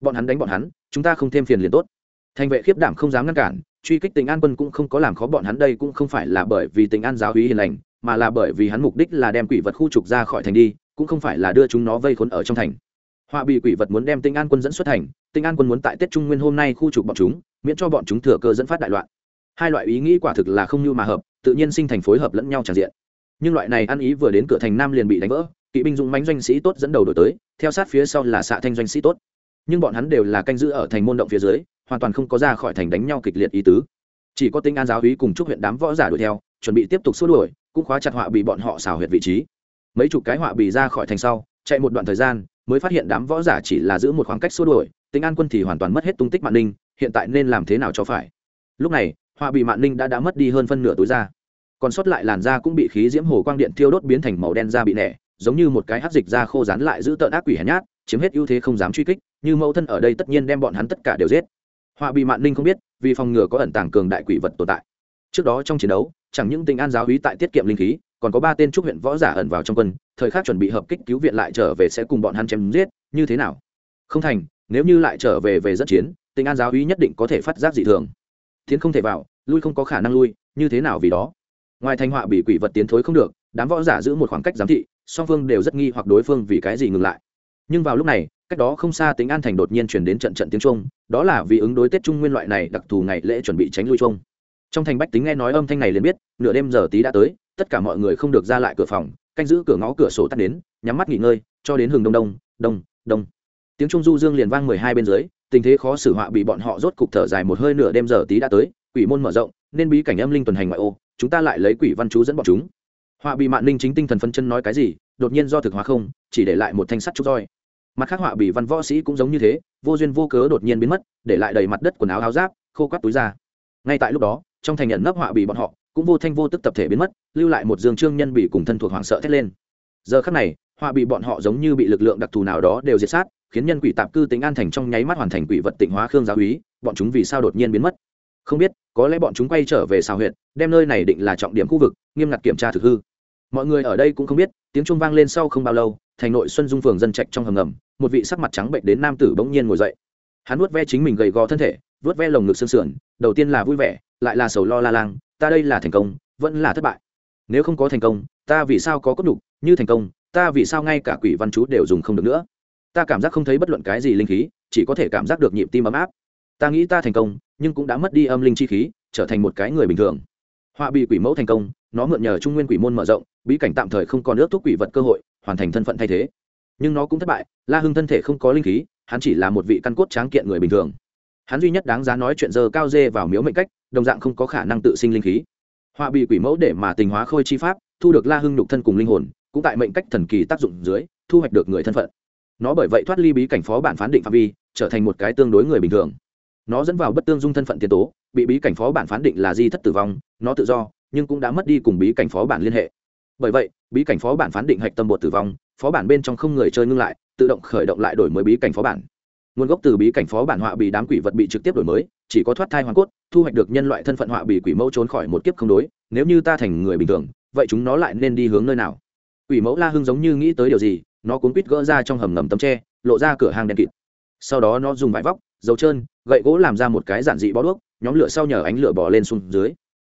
Bọn hắn đánh bọn hắn, chúng ta không thêm phiền liền tốt. Thành vệ khiếp đảm không dám ngăn cản, truy kích tình an quân cũng không có làm khó bọn hắn đây cũng không phải là bởi vì tình an giáo hí hiền lành, mà là bởi vì hắn mục đích là đem quỷ vật khu trục ra khỏi thành đi, cũng không phải là đưa chúng nó vây khốn ở trong thành. Họa bị quỷ vật muốn đem tinh an quân dẫn xuất thành tinh an quân muốn tại tết trung nguyên hôm nay khu trục bọn chúng, miễn cho bọn chúng thừa cơ dẫn phát đại loạn. Hai loại ý nghĩ quả thực là không như mà hợp, tự nhiên sinh thành phối hợp lẫn nhau tràn diện. Nhưng loại này ăn ý vừa đến cửa thành nam liền bị đánh vỡ kỵ binh dũng mánh doanh sĩ tốt dẫn đầu đổi tới, theo sát phía sau là xạ thanh doanh sĩ tốt. Nhưng bọn hắn đều là canh giữ ở thành môn động phía dưới, hoàn toàn không có ra khỏi thành đánh nhau kịch liệt ý tứ. Chỉ có tinh an giáo hí cùng chúc huyện đám võ giả đuổi theo, chuẩn bị tiếp tục xua đuổi, cũng khóa chặt họa bị bọn họ xào huyệt vị trí. Mấy chục cái họa bị ra khỏi thành sau, chạy một đoạn thời gian, mới phát hiện đám võ giả chỉ là giữ một khoảng cách xua đuổi, tinh an quân thì hoàn toàn mất hết tung tích mạng ninh, hiện tại nên làm thế nào cho phải? Lúc này, họa bị mạng ninh đã đã mất đi hơn phân nửa túi da. Còn sót lại làn da cũng bị khí diễm hồ quang điện thiêu đốt biến thành màu đen da bị nẻ giống như một cái hắc dịch da khô rán lại giữ tợn ác quỷ hèn nhát, chiếm hết ưu thế không dám truy kích, như mẫu thân ở đây tất nhiên đem bọn hắn tất cả đều giết. Họa bị mạn ninh không biết, vì phòng ngừa có ẩn tàng cường đại quỷ vật tồn tại. Trước đó trong chiến đấu, chẳng những tình an giáo hí tại tiết kiệm linh khí, còn có ba tên trúc huyện võ giả ẩn vào trong quân, thời khắc chuẩn bị hợp kích cứu viện lại trở về sẽ cùng bọn hắn chém giết, như thế nào? Không thành, nếu như lại trở về về dẫn chiến, tình an giáo hí nhất định có thể phát giác dị thường. Tiến không thể vào, lui không có khả năng lui, như thế nào vì đó? Ngoài thành họa bị quỷ vật tiến thối không được, đám võ giả giữ một khoảng cách giám thị song phương đều rất nghi hoặc đối phương vì cái gì ngừng lại. Nhưng vào lúc này, cách đó không xa tính an thành đột nhiên chuyển đến trận trận tiếng trung đó là vì ứng đối tết trung nguyên loại này đặc thù ngày lễ chuẩn bị tránh lui trung trong thành bách tính nghe nói âm thanh này liền biết, nửa đêm giờ tí đã tới, tất cả mọi người không được ra lại cửa phòng, canh giữ cửa ngõ cửa sổ tắt đến, nhắm mắt nghỉ ngơi, cho đến hừng đông đông đông đông. Tiếng trung du dương liền vang mười hai bên dưới, tình thế khó xử họa bị bọn họ rốt cục thở dài một hơi nửa đêm giờ tí đã tới, quỷ môn mở rộng, nên bí cảnh âm linh tuần hành ngoại ô, chúng ta lại lấy quỷ văn chú dẫn bọn chúng họa bị mạn linh chính tinh thần phân chân nói cái gì, đột nhiên do thực hóa không, chỉ để lại một thanh sắt trúc roi. Mặt khác họa bị văn võ sĩ cũng giống như thế, vô duyên vô cớ đột nhiên biến mất, để lại đầy mặt đất quần áo áo giáp, khô quắt túi ra ngay tại lúc đó, trong thành nhận nấp họa bị bọn họ, cũng vô thanh vô tức tập thể biến mất, lưu lại một dương trương nhân bị cùng thân thuộc hoảng sợ thét lên. Giờ khắc này, họa bị bọn họ giống như bị lực lượng đặc thù nào đó đều diệt sát, khiến nhân quỷ tạp cư tính an thành trong nháy mắt hoàn thành quỷ vật tịnh hóa khương giáo úy, bọn chúng vì sao đột nhiên biến mất? Không biết, có lẽ bọn chúng quay trở về xào huyện đem nơi này định là trọng điểm khu vực, nghiêm ngặt kiểm tra thực hư mọi người ở đây cũng không biết, tiếng trung vang lên sau không bao lâu, thành nội xuân dung phường dân trạch trong hầm ngầm, một vị sắc mặt trắng bệnh đến nam tử bỗng nhiên ngồi dậy. Hắn vuốt ve chính mình gầy gò thân thể, vuốt ve lồng ngực xương sườn, đầu tiên là vui vẻ, lại là sầu lo la lang, ta đây là thành công, vẫn là thất bại. Nếu không có thành công, ta vì sao có cốt đục như thành công, ta vì sao ngay cả quỷ văn chú đều dùng không được nữa? Ta cảm giác không thấy bất luận cái gì linh khí, chỉ có thể cảm giác được nhịp tim ấm áp. Ta nghĩ ta thành công, nhưng cũng đã mất đi âm linh chi khí, trở thành một cái người bình thường. Họa bị quỷ mẫu thành công nó mượn nhờ trung nguyên quỷ môn mở rộng, bí cảnh tạm thời không còn nước thuốc quỷ vật cơ hội, hoàn thành thân phận thay thế. Nhưng nó cũng thất bại, la hưng thân thể không có linh khí, hắn chỉ là một vị căn cốt tráng kiện người bình thường. Hắn duy nhất đáng giá nói chuyện giờ cao dê vào miếu mệnh cách, đồng dạng không có khả năng tự sinh linh khí. Họa bị quỷ mẫu để mà tình hóa khôi chi pháp, thu được la hưng nhục thân cùng linh hồn, cũng tại mệnh cách thần kỳ tác dụng dưới, thu hoạch được người thân phận. Nó bởi vậy thoát ly bí cảnh phó bản phán định phạm vi, trở thành một cái tương đối người bình thường. Nó dẫn vào bất tương dung thân phận tiền tố, bị bí cảnh phó bản phán định là di thất tử vong, nó tự do nhưng cũng đã mất đi cùng bí cảnh phó bản liên hệ. Bởi vậy, bí cảnh phó bản phán định hạch tâm bột tử vong, phó bản bên trong không người chơi ngưng lại, tự động khởi động lại đổi mới bí cảnh phó bản. Nguồn gốc từ bí cảnh phó bản họa bị đám quỷ vật bị trực tiếp đổi mới, chỉ có thoát thai hoàn cốt, thu hoạch được nhân loại thân phận họa bị quỷ mẫu trốn khỏi một kiếp không đối, nếu như ta thành người bình thường, vậy chúng nó lại nên đi hướng nơi nào? Quỷ mẫu la hưng giống như nghĩ tới điều gì, nó cuốn quýt gỡ ra trong hầm ngầm tấm tre, lộ ra cửa hàng đèn kịt. Sau đó nó dùng vải vóc, dầu trơn, gậy gỗ làm ra một cái giản dị bó đuốc, nhóm lửa sau nhờ ánh lửa bỏ lên xuống dưới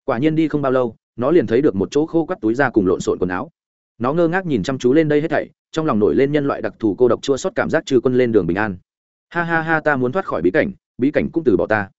quả nhiên đi không bao lâu, nó liền thấy được một chỗ khô quắt túi ra cùng lộn xộn quần áo. Nó ngơ ngác nhìn chăm chú lên đây hết thảy, trong lòng nổi lên nhân loại đặc thù cô độc chua sót cảm giác trừ quân lên đường bình an. Ha ha ha, ta muốn thoát khỏi bí cảnh bí cảnh cũng từ bỏ ta.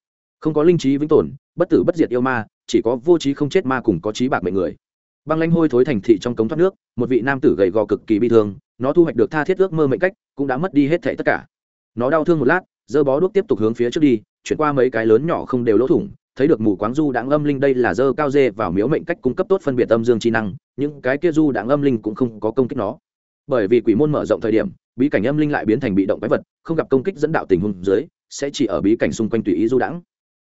Không có linh trí vĩnh tồn, bất tử bất diệt yêu ma, chỉ có vô trí không chết ma cùng có trí bạc mệnh người. Băng lanh hôi thối thành thị trong cống thoát nước, một vị nam tử gầy gò cực kỳ bi thương, nó thu hoạch được tha thiết ước mơ mệnh cách, cũng đã mất đi hết thảy tất cả. Nó đau thương một lát, dơ bó đuốc tiếp tục hướng phía trước đi, chuyển qua mấy cái lớn nhỏ không đều lỗ thủng thấy được mù quáng du đãng âm linh đây là dơ cao dê vào miếu mệnh cách cung cấp tốt phân biệt âm dương chi năng, những cái kia du đãng âm linh cũng không có công kích nó. Bởi vì quỷ môn mở rộng thời điểm, bí cảnh âm linh lại biến thành bị động quái vật, không gặp công kích dẫn đạo tình huống dưới, sẽ chỉ ở bí cảnh xung quanh tùy ý du đãng.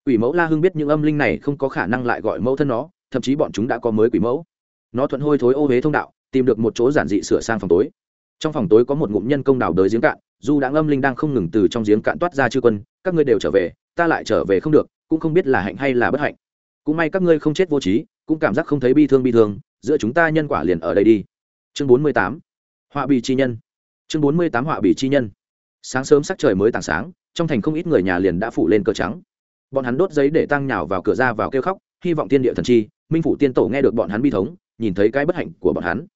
Quỷ mẫu la hưng biết những âm linh này không có khả năng lại gọi mẫu thân nó, thậm chí bọn chúng đã có mới quỷ mẫu. Nó thuận hôi thối ô huế thông đạo, tìm được một chỗ giản dị sửa sang phòng tối. Trong phòng tối có một ngụm nhân công đào đới giếng cạn, du đãng âm linh đang không ngừng từ trong giếng cạn toát ra chư quân, các ngươi đều trở về, ta lại trở về không được cũng không biết là hạnh hay là bất hạnh. Cũng may các ngươi không chết vô trí, cũng cảm giác không thấy bi thương bi thương, giữa chúng ta nhân quả liền ở đây đi. Chương bốn mươi tám, họa bị chi nhân. Chương bốn mươi tám, họa bị chi nhân. Sáng sớm sắc trời mới tảng sáng, trong thành không ít người nhà liền đã phủ lên cờ trắng. Bọn hắn đốt giấy để tăng nhào vào cửa ra vào kêu khóc, hy vọng tiên địa thần chi, minh phủ tiên tổ nghe được bọn hắn bi thống, nhìn thấy cái bất hạnh của bọn hắn.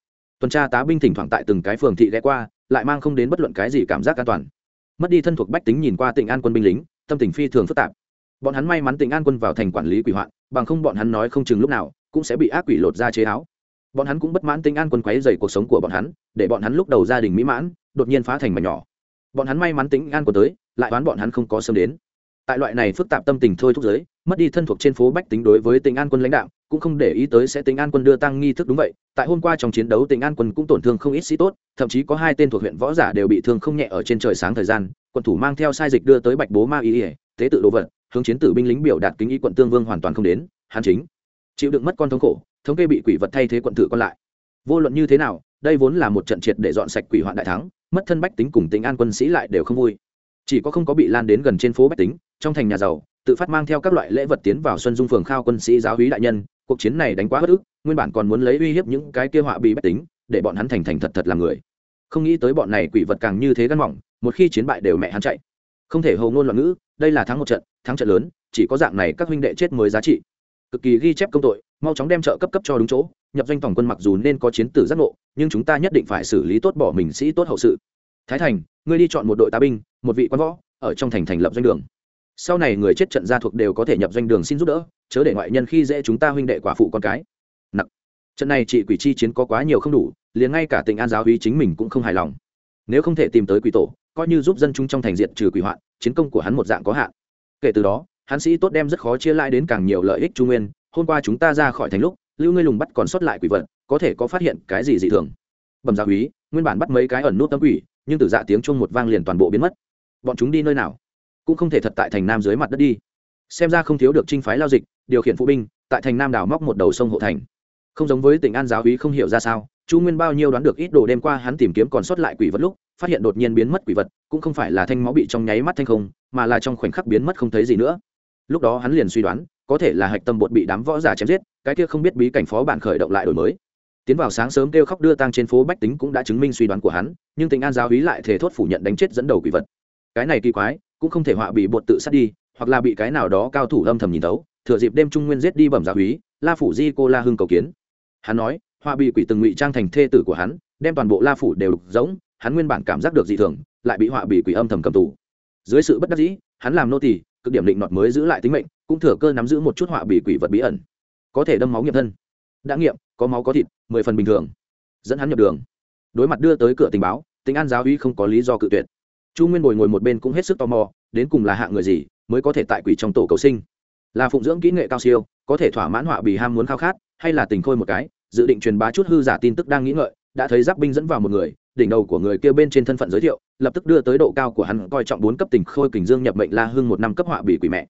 Tuần tra tá binh thỉnh thoảng tại từng cái phường thị ghé qua, lại mang không đến bất luận cái gì cảm giác an toàn. Mất đi thân thuộc bách tính nhìn qua tỉnh an quân binh lính, tâm tình phi thường phức tạp bọn hắn may mắn tỉnh an quân vào thành quản lý quỷ hoạn, bằng không bọn hắn nói không chừng lúc nào cũng sẽ bị ác quỷ lột ra chế áo. Bọn hắn cũng bất mãn tỉnh an quân quấy dày cuộc sống của bọn hắn, để bọn hắn lúc đầu gia đình mỹ mãn, đột nhiên phá thành mà nhỏ. Bọn hắn may mắn tỉnh an quân tới, lại đoán bọn hắn không có sớm đến. Tại loại này phức tạp tâm tình thôi thúc giới, mất đi thân thuộc trên phố bách tính đối với tỉnh an quân lãnh đạo, cũng không để ý tới sẽ tỉnh an quân đưa tăng nghi thức đúng vậy. Tại hôm qua trong chiến đấu tỉnh an quân cũng tổn thương không ít sĩ tốt, thậm chí có hai tên thuộc huyện võ giả đều bị thương không nhẹ ở trên trời sáng thời gian. Quân thủ mang theo sai dịch đưa tới bạch bố ma ý ỉa tế tự đồ vật hướng chiến tử binh lính biểu đạt kính ý quận tương vương hoàn toàn không đến hàn chính chịu đựng mất con thống khổ, thống kê bị quỷ vật thay thế quận tử còn lại. Vô luận như thế nào, đây vốn là một trận triệt để dọn sạch quỷ hoạn đại thắng, mất thân bách tính cùng tính an quân sĩ lại đều không vui. Chỉ có không có bị lan đến gần trên phố bách tính, trong thành nhà giàu, tự phát mang theo các loại lễ vật tiến vào xuân dung phường khao quân sĩ giáo hí đại nhân, cuộc chiến này đánh quá bất ức, nguyên bản còn muốn lấy uy hiếp những cái kia họa bị bách tính, để bọn hắn thành thành thật thật làm người. Không nghĩ tới bọn này quỷ vật càng như thế gắn mỏng, một khi chiến bại đều mẹ hắn chạy. Không thể hầu ngôn loạn ngữ, đây là thắng một trận thắng trận lớn, chỉ có dạng này các huynh đệ chết mới giá trị. Cực kỳ ghi chép công tội, mau chóng đem trợ cấp cấp cho đúng chỗ, nhập doanh tổng quân mặc dù nên có chiến tử giác ngộ, nhưng chúng ta nhất định phải xử lý tốt bỏ mình sĩ tốt hậu sự. Thái thành, ngươi đi chọn một đội tá binh, một vị quan võ, ở trong thành thành lập doanh đường. Sau này người chết trận gia thuộc đều có thể nhập doanh đường xin giúp đỡ, chớ để ngoại nhân khi dễ chúng ta huynh đệ quả phụ con cái. Nặng. Trận này chị quỷ chi chiến có quá nhiều không đủ, liền ngay cả tình an giáo uy chính mình cũng không hài lòng. Nếu không thể tìm tới quỷ tổ, coi như giúp dân chúng trong thành diện trừ quỷ hoạn, chiến công của hắn một dạng có hạn kể từ đó, hắn sĩ tốt đem rất khó chia lại đến càng nhiều lợi ích trung nguyên. Hôm qua chúng ta ra khỏi thành lúc, lưu ngươi lùng bắt còn sót lại quỷ vật, có thể có phát hiện cái gì dị thường? Bẩm dạ gia úy nguyên bản bắt mấy cái ẩn nút tấm quỷ, nhưng từ dạ tiếng chuông một vang liền toàn bộ biến mất. Bọn chúng đi nơi nào? Cũng không thể thật tại thành nam dưới mặt đất đi. Xem ra không thiếu được trinh phái lao dịch, điều khiển phụ binh, tại thành nam đảo móc một đầu sông hộ thành. Không giống với tỉnh an giáo úy không hiểu ra sao, chu nguyên bao nhiêu đoán được ít đồ đêm qua hắn tìm kiếm còn sót lại quỷ vật lúc phát hiện đột nhiên biến mất quỷ vật, cũng không phải là thanh máu bị trong nháy mắt thanh không, mà là trong khoảnh khắc biến mất không thấy gì nữa. Lúc đó hắn liền suy đoán, có thể là hạch tâm bột bị đám võ giả chém giết, cái kia không biết bí cảnh phó bản khởi động lại đổi mới. Tiến vào sáng sớm kêu khóc đưa tang trên phố bách tính cũng đã chứng minh suy đoán của hắn, nhưng tình an giáo hí lại thể thốt phủ nhận đánh chết dẫn đầu quỷ vật. Cái này kỳ quái, cũng không thể họa bị bột tự sát đi, hoặc là bị cái nào đó cao thủ âm thầm nhìn tấu thừa dịp đêm trung nguyên giết đi bẩm giáo hí, la phủ di cô la hưng cầu kiến. Hắn nói, họa bị quỷ từng ngụy trang thành thê tử của hắn, đem toàn bộ la phủ đều đục giống hắn nguyên bản cảm giác được dị thường, lại bị họa bị quỷ âm thầm cầm tù. Dưới sự bất đắc dĩ, hắn làm nô tỳ, cực điểm định nọt mới giữ lại tính mệnh, cũng thừa cơ nắm giữ một chút họa bị quỷ vật bí ẩn. Có thể đâm máu nghiệm thân. Đã nghiệm, có máu có thịt, mười phần bình thường. Dẫn hắn nhập đường. Đối mặt đưa tới cửa tình báo tính an giáo uy không có lý do cự tuyệt. Chu nguyên bồi ngồi một bên cũng hết sức tò mò, đến cùng là hạng người gì mới có thể tại quỷ trong tổ cầu sinh? Là phụng dưỡng kỹ nghệ cao siêu, có thể thỏa mãn họa bị ham muốn khao khát, hay là tình khôi một cái, dự định truyền bá chút hư giả tin tức đang nghĩ ngợi, đã thấy giáp binh dẫn vào một người đỉnh đầu của người kia bên trên thân phận giới thiệu, lập tức đưa tới độ cao của hắn coi trọng bốn cấp tình khôi kình dương nhập mệnh la hưng một năm cấp họa bị quỷ mẹ.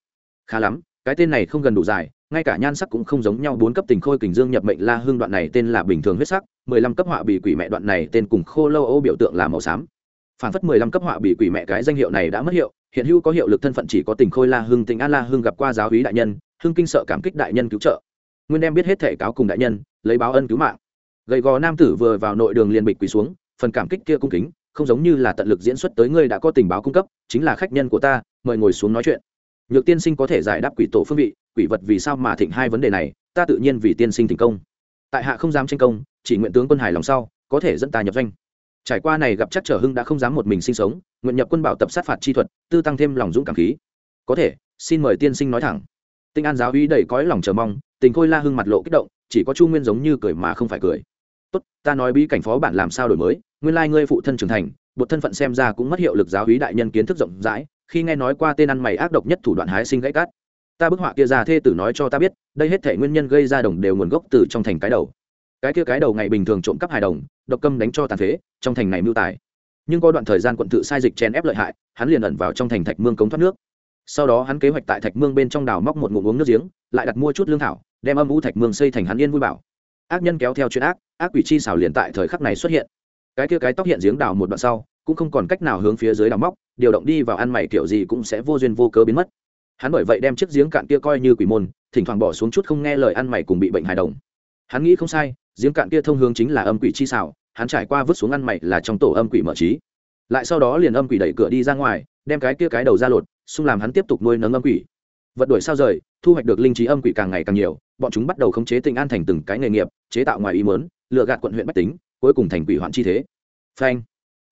Khá lắm, cái tên này không gần đủ dài, ngay cả nhan sắc cũng không giống nhau, bốn cấp tình khôi kình dương nhập mệnh la hưng đoạn này tên là bình thường huyết sắc, mười lăm cấp họa bị quỷ mẹ đoạn này tên cùng khô lâu ô biểu tượng là màu xám. Phản phất mười lăm cấp họa bị quỷ mẹ cái danh hiệu này đã mất hiệu, hiện hữu có hiệu lực thân phận chỉ có tình khôi la hưng, tình an la hưng gặp qua giáo hí đại nhân, hưng kinh sợ cảm kích đại nhân cứu trợ. Nguyên đem biết hết thể cáo cùng đại nhân, lấy báo ân cứu mạng. Gầy gò nam tử vừa vào nội đường liền bịch quỳ xuống phần cảm kích kia cung kính, không giống như là tận lực diễn xuất tới ngươi đã có tình báo cung cấp, chính là khách nhân của ta, mời ngồi xuống nói chuyện. Nhược tiên sinh có thể giải đáp quỷ tổ phương vị, quỷ vật vì sao mà thịnh hai vấn đề này, ta tự nhiên vì tiên sinh thành công. Tại hạ không dám tranh công, chỉ nguyện tướng quân hài lòng sau, có thể dẫn ta nhập doanh. Trải qua này gặp chắc trở hưng đã không dám một mình sinh sống, nguyện nhập quân bảo tập sát phạt chi thuật, tư tăng thêm lòng dũng cảm khí. Có thể, xin mời tiên sinh nói thẳng. Tinh an giáo uy đầy cõi lòng chờ mong, tình khôi la hưng mặt lộ kích động, chỉ có chu nguyên giống như cười mà không phải cười tốt, ta nói bí cảnh phó bản làm sao đổi mới, nguyên lai ngươi phụ thân trưởng thành, một thân phận xem ra cũng mất hiệu lực giáo hí đại nhân kiến thức rộng rãi, khi nghe nói qua tên ăn mày ác độc nhất thủ đoạn hái sinh gãy cát. Ta bức họa kia ra thê tử nói cho ta biết, đây hết thể nguyên nhân gây ra đồng đều nguồn gốc từ trong thành cái đầu. Cái kia cái đầu ngày bình thường trộm cắp hài đồng, độc câm đánh cho tàn phế, trong thành này mưu tài. Nhưng có đoạn thời gian quận tự sai dịch chen ép lợi hại, hắn liền ẩn vào trong thành thạch mương cống thoát nước. Sau đó hắn kế hoạch tại thạch mương bên trong đào móc một ngụm uống nước giếng, lại đặt mua chút lương thảo, đem âm u thạch mương xây thành hắn yên vui bảo. Ác nhân kéo theo chuyện ác ác quỷ chi xảo liền tại thời khắc này xuất hiện. Cái kia cái tóc hiện giếng đào một đoạn sau, cũng không còn cách nào hướng phía dưới đào móc, điều động đi vào ăn mày kiểu gì cũng sẽ vô duyên vô cớ biến mất. Hắn bởi vậy đem chiếc giếng cạn kia coi như quỷ môn, thỉnh thoảng bỏ xuống chút không nghe lời ăn mày cùng bị bệnh hài đồng. Hắn nghĩ không sai, giếng cạn kia thông hướng chính là âm quỷ chi xảo, hắn trải qua vứt xuống ăn mày là trong tổ âm quỷ mở trí. Lại sau đó liền âm quỷ đẩy cửa đi ra ngoài, đem cái kia cái đầu ra lột, xung làm hắn tiếp tục nuôi nấng âm quỷ. Vật đuổi sao rời, thu hoạch được linh trí âm quỷ càng ngày càng nhiều, bọn chúng bắt đầu khống chế tình an thành từng cái nghề nghiệp, chế tạo ngoài ý mớn lựa gạt quận huyện bách tính, cuối cùng thành quỷ hoạn chi thế. Phanh.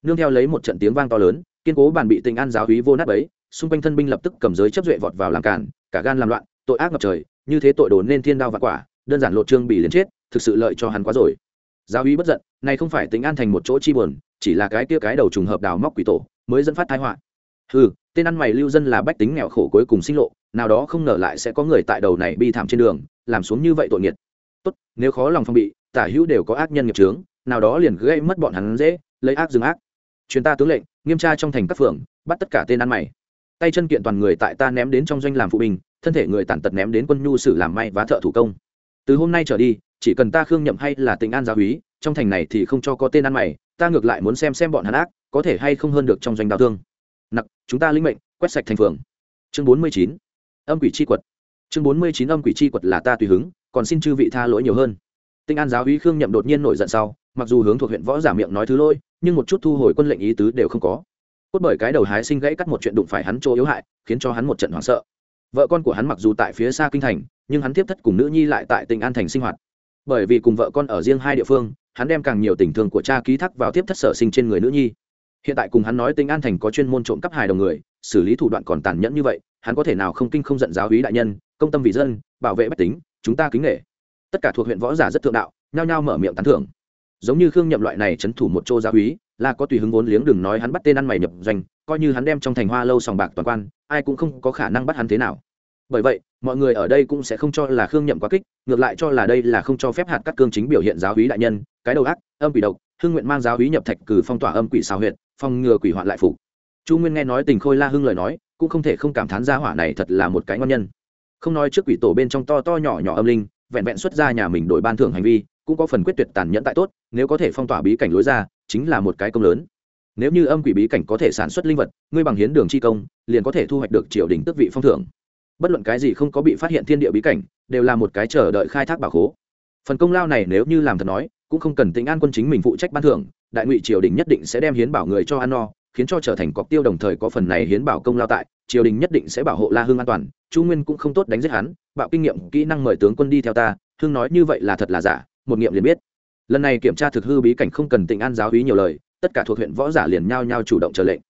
Nương theo lấy một trận tiếng vang to lớn, kiên cố bàn bị tình an giáo hí vô nát ấy xung quanh thân binh lập tức cầm giới chấp duệ vọt vào làm cản, cả gan làm loạn, tội ác ngập trời, như thế tội đồn nên thiên đao và quả, đơn giản lột trương bị liền chết, thực sự lợi cho hắn quá rồi. Giáo hí bất giận này không phải tình an thành một chỗ chi buồn, chỉ là cái kia cái đầu trùng hợp đào móc quỷ tổ, mới dẫn phát tai họa. Ừ tên ăn mày lưu dân là bách tính nghèo khổ cuối cùng sinh lộ, nào đó không ngờ lại sẽ có người tại đầu này bi thảm trên đường, làm xuống như vậy tội nghiệt. Tốt, nếu khó lòng phong bị tả hữu đều có ác nhân nghiệp trướng nào đó liền gây mất bọn hắn dễ lấy ác dừng ác. Chuyến ta tướng lệnh nghiêm tra trong thành các phường bắt tất cả tên ăn mày. Tay chân kiện toàn người tại ta ném đến trong doanh làm phụ bình, thân thể người tàn tật ném đến quân nhu sử làm may và thợ thủ công. Từ hôm nay trở đi chỉ cần ta khương nhậm hay là tình an gia úy trong thành này thì không cho có tên ăn mày ta ngược lại muốn xem xem bọn hắn ác có thể hay không hơn được trong doanh đào thương. Nặc chúng ta linh mệnh quét sạch thành phường. Chương bốn mươi chín âm quỷ c h i quật. Chương bốn mươi chín âm quỷ c h i quật là ta tùy hứng còn xin chư vị tha lỗi nhiều hơn tinh an giáo úy khương nhậm đột nhiên nổi giận sau, mặc dù hướng thuộc huyện võ giả miệng nói thứ lỗi, nhưng một chút thu hồi quân lệnh ý tứ đều không có. Cốt bởi cái đầu hái sinh gãy cắt một chuyện đụng phải hắn chỗ yếu hại, khiến cho hắn một trận hoảng sợ. Vợ con của hắn mặc dù tại phía xa kinh thành, nhưng hắn tiếp thất cùng nữ nhi lại tại tỉnh an thành sinh hoạt. Bởi vì cùng vợ con ở riêng hai địa phương, hắn đem càng nhiều tình thương của cha ký thác vào tiếp thất sở sinh trên người nữ nhi. Hiện tại cùng hắn nói tỉnh an thành có chuyên môn trộm cắp hài đồng người, xử lý thủ đoạn còn tàn nhẫn như vậy, hắn có thể nào không kinh không giận giáo hí đại nhân, công tâm vì dân, bảo vệ bách tính, chúng ta kính nghệ tất cả thuộc huyện võ giả rất thượng đạo, nhao nhao mở miệng tán thưởng. Giống như khương nhậm loại này trấn thủ một chỗ gia hí, là có tùy hứng vốn liếng đừng nói hắn bắt tên ăn mày nhập doanh, coi như hắn đem trong thành hoa lâu sòng bạc toàn quan, ai cũng không có khả năng bắt hắn thế nào. Bởi vậy, mọi người ở đây cũng sẽ không cho là khương nhậm quá kích, ngược lại cho là đây là không cho phép hạt cắt cương chính biểu hiện giáo hí đại nhân, cái đầu ác, âm quỷ độc, hưng nguyện mang giáo hí nhập thạch cử phong tỏa âm quỷ xào huyện phong ngừa quỷ hoạn lại phục chu nguyên nghe nói tình khôi la hưng lời nói, cũng không thể không cảm thán gia hỏa này thật là một cái ngon nhân. Không nói trước quỷ tổ bên trong to to nhỏ nhỏ âm linh vẹn vẹn xuất ra nhà mình đổi ban thưởng hành vi, cũng có phần quyết tuyệt tàn nhẫn tại tốt, nếu có thể phong tỏa bí cảnh lối ra, chính là một cái công lớn. Nếu như âm quỷ bí cảnh có thể sản xuất linh vật, ngươi bằng hiến đường chi công, liền có thể thu hoạch được triều đình tước vị phong thưởng. Bất luận cái gì không có bị phát hiện thiên địa bí cảnh, đều là một cái chờ đợi khai thác bảo khố. Phần công lao này nếu như làm thật nói, cũng không cần tính an quân chính mình phụ trách ban thưởng, đại ngụy triều đình nhất định sẽ đem hiến bảo người cho ăn no khiến cho trở thành cọc tiêu đồng thời có phần này hiến bảo công lao tại, triều đình nhất định sẽ bảo hộ la hưng an toàn, chu nguyên cũng không tốt đánh giết hắn, bạo kinh nghiệm, kỹ năng mời tướng quân đi theo ta, hưng nói như vậy là thật là giả, một nghiệm liền biết. Lần này kiểm tra thực hư bí cảnh không cần tỉnh an giáo hí nhiều lời, tất cả thuộc huyện võ giả liền nhao nhao chủ động trở lệnh.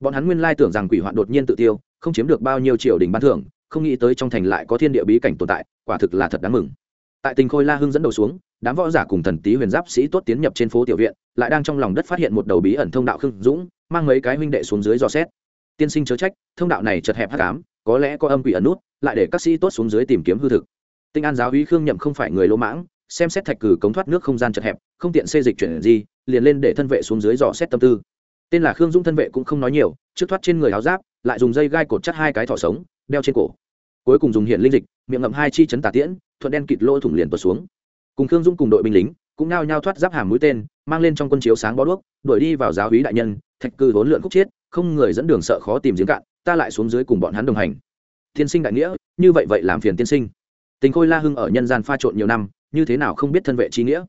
Bọn hắn nguyên lai tưởng rằng quỷ hoạn đột nhiên tự tiêu, không chiếm được bao nhiêu triều đình ban thưởng, không nghĩ tới trong thành lại có thiên địa bí cảnh tồn tại, quả thực là thật đáng mừng. Tại tình khôi la hưng dẫn đầu xuống đám võ giả cùng thần tý huyền giáp sĩ tốt tiến nhập trên phố tiểu viện, lại đang trong lòng đất phát hiện một đầu bí ẩn thông đạo khương dũng, mang mấy cái huynh đệ xuống dưới dò xét. Tiên sinh chớ trách, thông đạo này chật hẹp hát cám có lẽ có âm quỷ ẩn nút, lại để các sĩ tốt xuống dưới tìm kiếm hư thực. Tinh an giáo uy khương nhậm không phải người lỗ mãng, xem xét thạch cử cống thoát nước không gian chật hẹp, không tiện xê dịch chuyển gì, liền lên để thân vệ xuống dưới dò xét tâm tư. Tên là khương dũng thân vệ cũng không nói nhiều, trước thoát trên người áo giáp, lại dùng dây gai cột chắt hai cái thỏ sống, đeo trên cổ. Cuối cùng dùng hiện linh dịch, miệng ngậm hai chi chấn tà tiễn, thuận đen kịt lỗ thủng liền tuột xuống cùng khương dũng cùng đội binh lính, cũng nao nhao thoát giáp hàm mũi tên, mang lên trong quân chiếu sáng bó đuốc, đuổi đi vào giáo hí đại nhân, thạch cư vốn lượn khúc chiết không người dẫn đường sợ khó tìm giếng cạn, ta lại xuống dưới cùng bọn hắn đồng hành. Tiên sinh đại nghĩa, như vậy vậy làm phiền tiên sinh. Tình khôi la hưng ở nhân gian pha trộn nhiều năm, như thế nào không biết thân vệ trí nghĩa?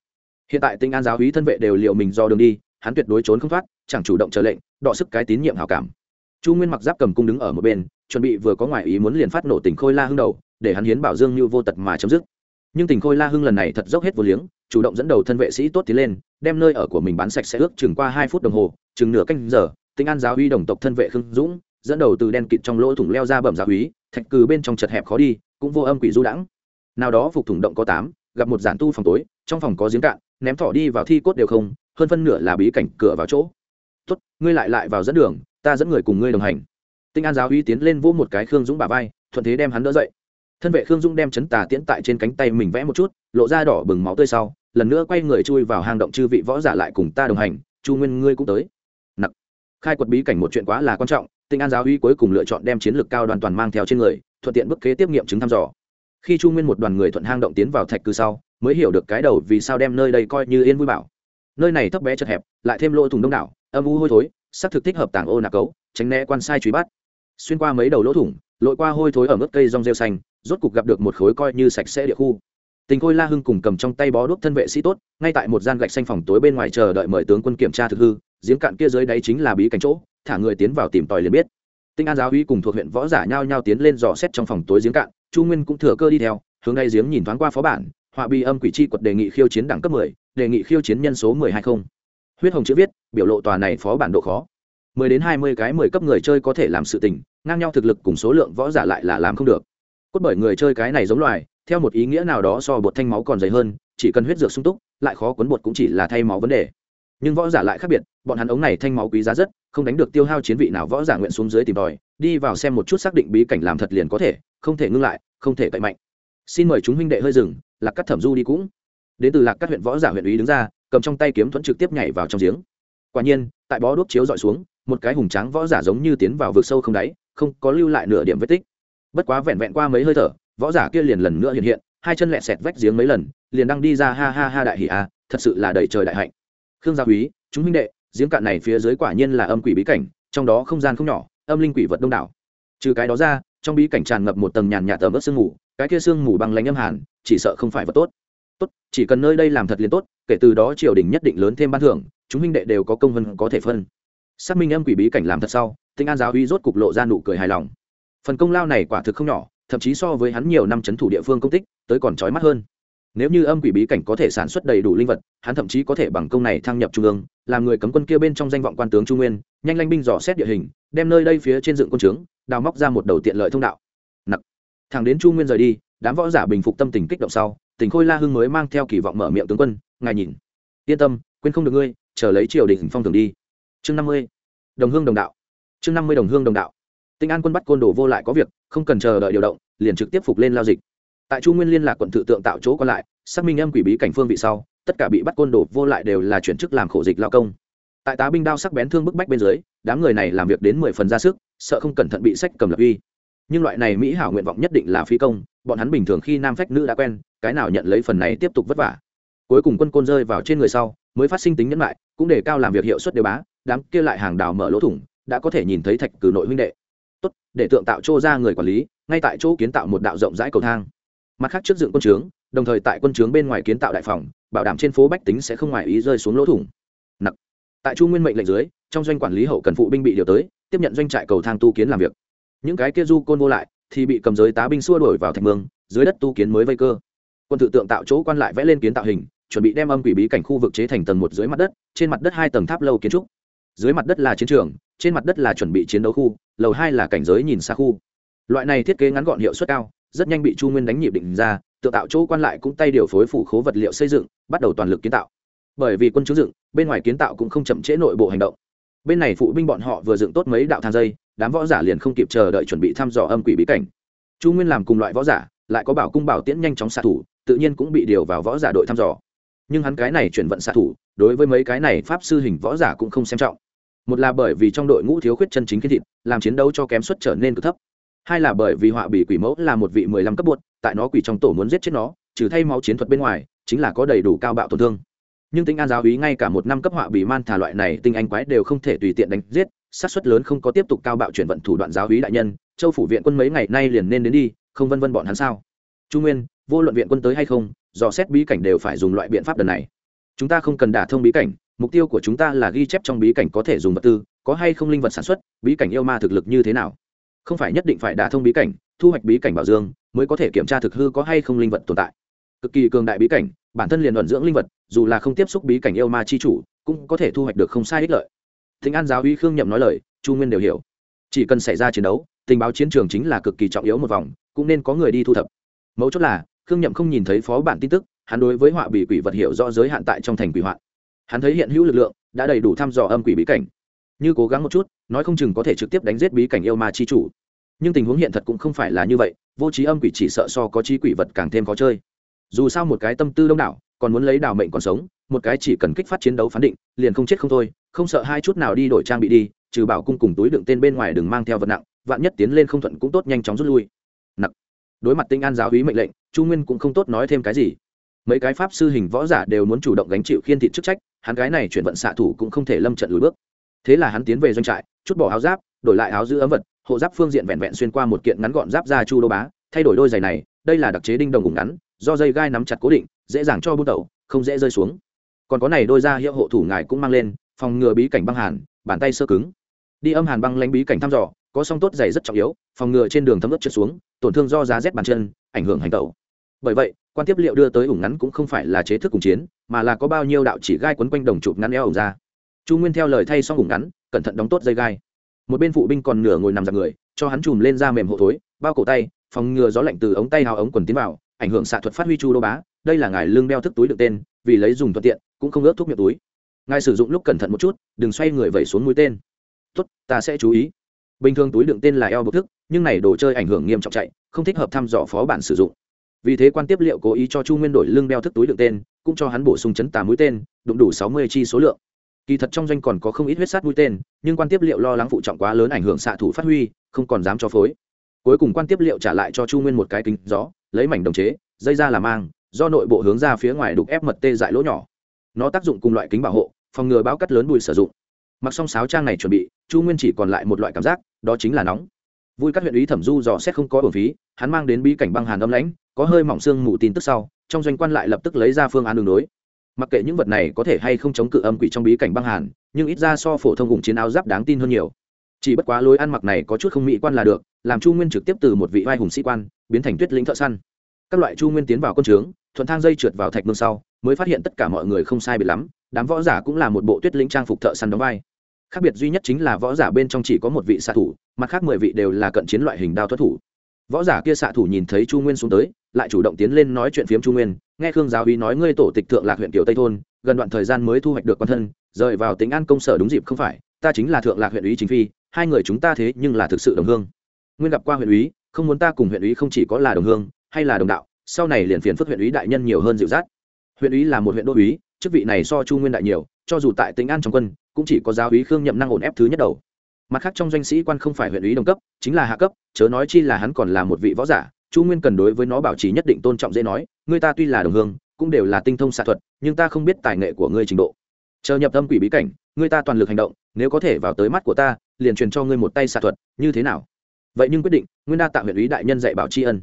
Hiện tại tinh an giáo hí thân vệ đều liệu mình do đường đi, hắn tuyệt đối trốn không thoát, chẳng chủ động chờ lệnh, đọ sức cái tín nhiệm hảo cảm. Chu nguyên mặc giáp cầm cung đứng ở một bên, chuẩn bị vừa có ngoại ý muốn liền phát nổ tình khôi la hưng đầu, để hắn hiến bảo dương như vô tật mà chấm dứt nhưng tình khôi la hưng lần này thật dốc hết vô liếng, chủ động dẫn đầu thân vệ sĩ tốt tiến lên, đem nơi ở của mình bán sạch sẽ ước chừng qua hai phút đồng hồ, chừng nửa canh giờ tinh an giáo uy đồng tộc thân vệ khương dũng, dẫn đầu từ đen kịt trong lỗ thủng leo ra bẩm giáo úy thạch cừ bên trong chật hẹp khó đi, cũng vô âm quỷ du đãng. Nào đó phục thủng động có tám, gặp một giản tu phòng tối, trong phòng có giếng cạn, ném thỏ đi vào thi cốt đều không, hơn phân nửa là bí cảnh cửa vào chỗ. Tốt, ngươi lại lại vào dẫn đường, ta dẫn người cùng ngươi đồng hành. Tinh an giáo uy tiến lên vỗ một cái khương dũng bà vai, thuận thế đem hắn đỡ dậy thân vệ khương dũng đem chấn tà tiễn tại trên cánh tay mình vẽ một chút, lộ ra đỏ bừng máu tươi sau, lần nữa quay người chui vào hang động chư vị võ giả lại cùng ta đồng hành, chu nguyên ngươi cũng tới. Nặc. Khai quật bí cảnh một chuyện quá là quan trọng, tinh an giáo uy cuối cùng lựa chọn đem chiến lược cao đoàn toàn mang theo trên người, thuận tiện bức kế tiếp nghiệm chứng thăm dò. Khi chu nguyên một đoàn người thuận hang động tiến vào thạch cư sau, mới hiểu được cái đầu vì sao đem nơi đây coi như yên vui bảo. Nơi này thấp bé chật hẹp, lại thêm lỗ thủng đông đảo, âm u hôi thối, sắc thực thích hợp tảng ô nạc cấu, tránh né quan sai truy bắt. Xuyên qua mấy đầu lỗ thủng lội qua hôi thối ở mức cây rong rêu xanh, rốt cục gặp được một khối coi như sạch sẽ địa khu. Tình khôi la hưng cùng cầm trong tay bó đuốc thân vệ sĩ tốt, ngay tại một gian gạch xanh phòng tối bên ngoài chờ đợi mời tướng quân kiểm tra thực hư, giếng cạn kia dưới đáy chính là bí cảnh chỗ, thả người tiến vào tìm tòi liền biết. Tinh an giáo uy cùng thuộc huyện võ giả nhao nhao tiến lên dò xét trong phòng tối giếng cạn, chu nguyên cũng thừa cơ đi theo, hướng ngay giếng nhìn thoáng qua phó bản, họa bi âm quỷ chi quật đề nghị khiêu chiến đẳng cấp mười, đề nghị khiêu chiến nhân số mười hai không. Huyết hồng chữ viết, biểu lộ tòa này phó bản độ khó mười đến hai mươi cái mười cấp người chơi có thể làm sự tình ngang nhau thực lực cùng số lượng võ giả lại là làm không được. Cốt bởi người chơi cái này giống loài theo một ý nghĩa nào đó so bột thanh máu còn dày hơn chỉ cần huyết dược sung túc lại khó cuốn bột cũng chỉ là thay máu vấn đề. Nhưng võ giả lại khác biệt bọn hắn ống này thanh máu quý giá rất không đánh được tiêu hao chiến vị nào võ giả nguyện xuống dưới tìm đòi, đi vào xem một chút xác định bí cảnh làm thật liền có thể không thể ngưng lại không thể cậy mạnh. Xin mời chúng huynh đệ hơi dừng lạc cắt thẩm du đi cũng. Đến từ lạc cắt huyện võ giả huyện ý đứng ra cầm trong tay kiếm thuẫn trực tiếp nhảy vào trong giếng. Quả nhiên tại bó đuốc chiếu dọi xuống một cái hùng tráng võ giả giống như tiến vào vực sâu không đáy, không có lưu lại nửa điểm vết tích. Bất quá vẹn vẹn qua mấy hơi thở, võ giả kia liền lần nữa hiện hiện, hai chân lẹ sẹt vách giếng mấy lần, liền đang đi ra ha ha ha đại hỉ a, thật sự là đầy trời đại hạnh. Khương gia quý, chúng huynh đệ, giếng cạn này phía dưới quả nhiên là âm quỷ bí cảnh, trong đó không gian không nhỏ, âm linh quỷ vật đông đảo. Trừ cái đó ra, trong bí cảnh tràn ngập một tầng nhàn nhạt tầm ớt sương mù, cái kia sương mù bằng lánh âm hàn, chỉ sợ không phải vật tốt. Tốt, chỉ cần nơi đây làm thật liền tốt, kể từ đó triều đình nhất định lớn thêm ban thưởng, chúng huynh đệ đều có công vân có thể phân xác minh âm quỷ bí cảnh làm thật sau, tinh an giáo uy rốt cục lộ ra nụ cười hài lòng. Phần công lao này quả thực không nhỏ, thậm chí so với hắn nhiều năm c h ấ n thủ địa phương công tích, tới còn trói mắt hơn. Nếu như âm quỷ bí cảnh có thể sản xuất đầy đủ linh vật, hắn thậm chí có thể bằng công này thăng nhập trung ương, làm người cấm quân kia bên trong danh vọng quan tướng trung nguyên, nhanh lanh binh dò xét địa hình, đem nơi đây phía trên dựng quân trướng, đào móc ra một đầu tiện lợi thông đạo. Nặc. Thẳng đến chu nguyên rời đi, đám võ giả bình phục tâm tình kích động sau tỉnh khôi la hưng mới mang theo kỳ vọng mở miệng tướng quân, ngài nhìn. Yên tâm, quên không được ngươi, chờ lấy triều đình phong thường đi chương năm mươi. Đồng hương đồng đạo. Chương năm mươi đồng hương đồng đạo. Tinh an quân bắt côn đồ vô lại có việc, không cần chờ đợi điều động, liền trực tiếp phục lên lao dịch. Tại chu nguyên liên lạc quận tự tượng tạo chỗ còn lại, xác minh âm quỷ bí cảnh phương vị sau, tất cả bị bắt côn đồ vô lại đều là chuyển chức làm khổ dịch lao công. Tại tá binh đao sắc bén thương bức bách bên dưới, đám người này làm việc đến mười phần ra sức, sợ không cẩn thận bị sách cầm lập uy. Nhưng loại này mỹ hảo nguyện vọng nhất định là phi công, bọn hắn bình thường khi nam phách nữ đã quen, cái nào nhận lấy phần này tiếp tục vất vả. Cuối cùng quân côn rơi vào trên người sau, mới phát sinh tính nhẫn lại cũng để cao làm việc hiệu suất đều bá đám kia lại hàng đào mở lỗ thủng, đã có thể nhìn thấy thạch cử nội huynh đệ. Tốt, để tượng tạo chỗ ra người quản lý, ngay tại chỗ kiến tạo một đạo rộng rãi cầu thang. Mặt khác trước dựng quân trướng, đồng thời tại quân trướng bên ngoài kiến tạo đại phòng, bảo đảm trên phố bách tính sẽ không ngoài ý rơi xuống lỗ thủng. Nặng tại chu nguyên mệnh lệnh dưới, trong doanh quản lý hậu cần phụ binh bị điều tới, tiếp nhận doanh trại cầu thang tu kiến làm việc. Những cái kia du côn vô lại, thì bị cầm giới tá binh xua đổi vào thành mương, dưới đất tu kiến mới vây cơ. Quân tự tượng tạo chỗ quan lại vẽ lên kiến tạo hình, chuẩn bị đem âm quỷ bí cảnh khu vực chế thành tầng một dưới mặt đất, trên mặt đất hai tầng tháp lâu kiến trúc dưới mặt đất là chiến trường, trên mặt đất là chuẩn bị chiến đấu khu, lầu hai là cảnh giới nhìn xa khu. Loại này thiết kế ngắn gọn hiệu suất cao, rất nhanh bị chu nguyên đánh nhịp định ra, tự tạo chỗ quan lại cũng tay điều phối phủ khố vật liệu xây dựng, bắt đầu toàn lực kiến tạo. Bởi vì quân chứng dựng, bên ngoài kiến tạo cũng không chậm trễ nội bộ hành động. Bên này phụ binh bọn họ vừa dựng tốt mấy đạo thang dây, đám võ giả liền không kịp chờ đợi chuẩn bị thăm dò âm quỷ bí cảnh. Chu nguyên làm cùng loại võ giả, lại có bảo cung bảo tiễn nhanh chóng xạ thủ, tự nhiên cũng bị điều vào võ giả đội thăm dò. Nhưng hắn cái này chuyển vận xạ thủ, đối với mấy cái này pháp sư hình võ giả cũng không xem trọng một là bởi vì trong đội ngũ thiếu khuyết chân chính kiến thịt, làm chiến đấu cho kém suất trở nên cực thấp. Hai là bởi vì họa bị quỷ mẫu là một vị mười lăm cấp bột, tại nó quỷ trong tổ muốn giết chết nó, trừ thay máu chiến thuật bên ngoài, chính là có đầy đủ cao bạo tổn thương. Nhưng tính an giáo ý ngay cả một năm cấp họa bị man thả loại này tinh anh quái đều không thể tùy tiện đánh giết sát suất lớn không có tiếp tục cao bạo chuyển vận thủ đoạn giáo ý đại nhân, châu phủ viện quân mấy ngày nay liền nên đến đi, không vân vân bọn hắn sao? Trung nguyên, vô luận viện quân tới hay không, dò xét bí cảnh đều phải dùng loại biện pháp đần này. Chúng ta không cần đả thông bí cảnh mục tiêu của chúng ta là ghi chép trong bí cảnh có thể dùng vật tư, có hay không linh vật sản xuất, bí cảnh yêu ma thực lực như thế nào. Không phải nhất định phải đả thông bí cảnh, thu hoạch bí cảnh bảo dương, mới có thể kiểm tra thực hư có hay không linh vật tồn tại. Cực kỳ cường đại bí cảnh, bản thân liền luận dưỡng linh vật, dù là không tiếp xúc bí cảnh yêu ma chi chủ, cũng có thể thu hoạch được không sai ích lợi. Thịnh an giáo uy khương nhậm nói lời, chu nguyên đều hiểu. Chỉ cần xảy ra chiến đấu, tình báo chiến trường chính là cực kỳ trọng yếu một vòng, cũng nên có người đi thu thập. Mấu chốt là, khương nhậm không nhìn thấy phó bản tin tức, hắn đối với họa bị quỷ vật hiệu do giới hạn tại trong thành quỷ hoạn hắn thấy hiện hữu lực lượng, đã đầy đủ thăm dò âm quỷ bí cảnh. Như cố gắng một chút, nói không chừng có thể trực tiếp đánh giết bí cảnh yêu ma chi chủ. Nhưng tình huống hiện thật cũng không phải là như vậy, vô trí âm quỷ chỉ sợ so có trí quỷ vật càng thêm khó chơi. Dù sao một cái tâm tư đông đảo, còn muốn lấy đào mệnh còn sống, một cái chỉ cần kích phát chiến đấu phán định, liền không chết không thôi, không sợ hai chút nào đi đổi trang bị đi, trừ bảo cung cùng túi đựng tên bên ngoài đừng mang theo vật nặng, vạn nhất tiến lên không thuận cũng tốt nhanh chóng rút lui. Nặng. Đối mặt tinh an giáo hí mệnh lệnh, chu nguyên cũng không tốt nói thêm cái gì. Mấy cái pháp sư hình võ giả đều muốn chủ động gánh chịu khiên thị chức trách hắn gái này chuyển vận xạ thủ cũng không thể lâm trận lùi bước. Thế là hắn tiến về doanh trại, chút bỏ áo giáp, đổi lại áo giữ ấm vật, hộ giáp phương diện vẹn vẹn xuyên qua một kiện ngắn gọn giáp ra chu đô bá, thay đổi đôi giày này, đây là đặc chế đinh đồng cùng ngắn, do dây gai nắm chặt cố định, dễ dàng cho bút đầu, không dễ rơi xuống. Còn có này đôi da hiệu hộ thủ ngài cũng mang lên, phòng ngừa bí cảnh băng hàn, bàn tay sơ cứng. Đi âm hàn băng lánh bí cảnh thăm dò, có song tốt giày rất trọng yếu, phòng ngừa trên đường thấm ướt trượt xuống, tổn thương do giá rét bàn chân, ảnh hưởng hành tẩu. Bởi vậy quan tiếp liệu đưa tới ủng ngắn cũng không phải là chế thức cùng chiến, mà là có bao nhiêu đạo chỉ gai quấn quanh đồng chụp ngắn eo ủng ra. Chu nguyên theo lời thay xong ủng ngắn, cẩn thận đóng tốt dây gai. Một bên phụ binh còn nửa ngồi nằm giặc người, cho hắn chùm lên da mềm hộ thối, bao cổ tay, phòng ngừa gió lạnh từ ống tay hào ống quần tiến vào, ảnh hưởng xạ thuật phát huy chu đô bá, đây là ngài lương đeo thức túi được tên, vì lấy dùng thuận tiện, cũng không ướt thuốc miệng túi. Ngài sử dụng lúc cẩn thận một chút, đừng xoay người vẩy xuống mũi tên. Tốt, ta sẽ chú ý. Bình thường túi đựng tên là eo bộc thức, nhưng này đồ chơi ảnh hưởng nghiêm trọng chạy, không thích hợp thăm dò phó bản sử dụng vì thế quan tiếp liệu cố ý cho chu nguyên đổi lưng đeo thức túi đựng tên, cũng cho hắn bổ sung chấn tà mũi tên, đụng đủ sáu mươi chi số lượng. Kỳ thật trong doanh còn có không ít huyết sát mũi tên, nhưng quan tiếp liệu lo lắng phụ trọng quá lớn ảnh hưởng xạ thủ phát huy, không còn dám cho phối. Cuối cùng quan tiếp liệu trả lại cho chu nguyên một cái kính gió, lấy mảnh đồng chế, dây ra làm mang, do nội bộ hướng ra phía ngoài đục ép mật tê dại lỗ nhỏ. Nó tác dụng cùng loại kính bảo hộ, phòng ngừa báo cắt lớn bụi sử dụng. Mặc xong sáo trang này chuẩn bị, chu nguyên chỉ còn lại một loại cảm giác, đó chính là nóng. Vui các huyện ý thẩm du dò xét không có bổn phí, hắn mang đến bí cảnh băng hàn âm lãnh có hơi mỏng xương mù tin tức sau, trong doanh quan lại lập tức lấy ra phương án đường đối. Mặc kệ những vật này có thể hay không chống cự âm quỷ trong bí cảnh băng hàn, nhưng ít ra so phổ thông cùng chiến áo giáp đáng tin hơn nhiều. Chỉ bất quá lối ăn mặc này có chút không mỹ quan là được, làm chu nguyên trực tiếp từ một vị vai hùng sĩ quan, biến thành tuyết lĩnh thợ săn. Các loại chu nguyên tiến vào quân trướng, thuận thang dây trượt vào thạch mương sau, mới phát hiện tất cả mọi người không sai biệt lắm, đám võ giả cũng là một bộ tuyết lĩnh trang phục thợ săn đóng vai. Khác biệt duy nhất chính là võ giả bên trong chỉ có một vị xạ thủ, mặt khác mười vị đều là cận chiến loại hình đao thoát thủ võ giả kia xạ thủ nhìn thấy chu nguyên xuống tới, lại chủ động tiến lên nói chuyện phiếm chu nguyên, nghe khương giáo uy nói ngươi tổ tịch thượng lạc huyện tiểu tây thôn, gần đoạn thời gian mới thu hoạch được quan thân, rời vào tính an công sở đúng dịp không phải, ta chính là thượng lạc huyện ủy chính phi, hai người chúng ta thế nhưng là thực sự đồng hương. Nguyên gặp qua huyện ủy không muốn ta cùng huyện ủy không chỉ có là đồng hương, hay là đồng đạo, sau này liền phiền phức huyện ủy đại nhân nhiều hơn dịu dắt. Huyện ủy là một huyện đô ủy chức vị này so chu nguyên đại nhiều, cho dù tại tính an trong quân, cũng chỉ có giáo úy khương nhậm năng ổn ép thứ nhất đầu mặt khác trong doanh sĩ quan không phải huyện ý đồng cấp, chính là hạ cấp, chớ nói chi là hắn còn là một vị võ giả, chu nguyên cần đối với nó bảo trì nhất định tôn trọng dễ nói người ta tuy là đồng hương, cũng đều là tinh thông xạ thuật, nhưng ta không biết tài nghệ của ngươi trình độ. Chờ nhập tâm quỷ bí cảnh người ta toàn lực hành động, nếu có thể vào tới mắt của ta, liền truyền cho ngươi một tay xạ thuật, như thế nào? Vậy nhưng quyết định, nguyên đa tạ huyện ý đại nhân dạy bảo tri ân.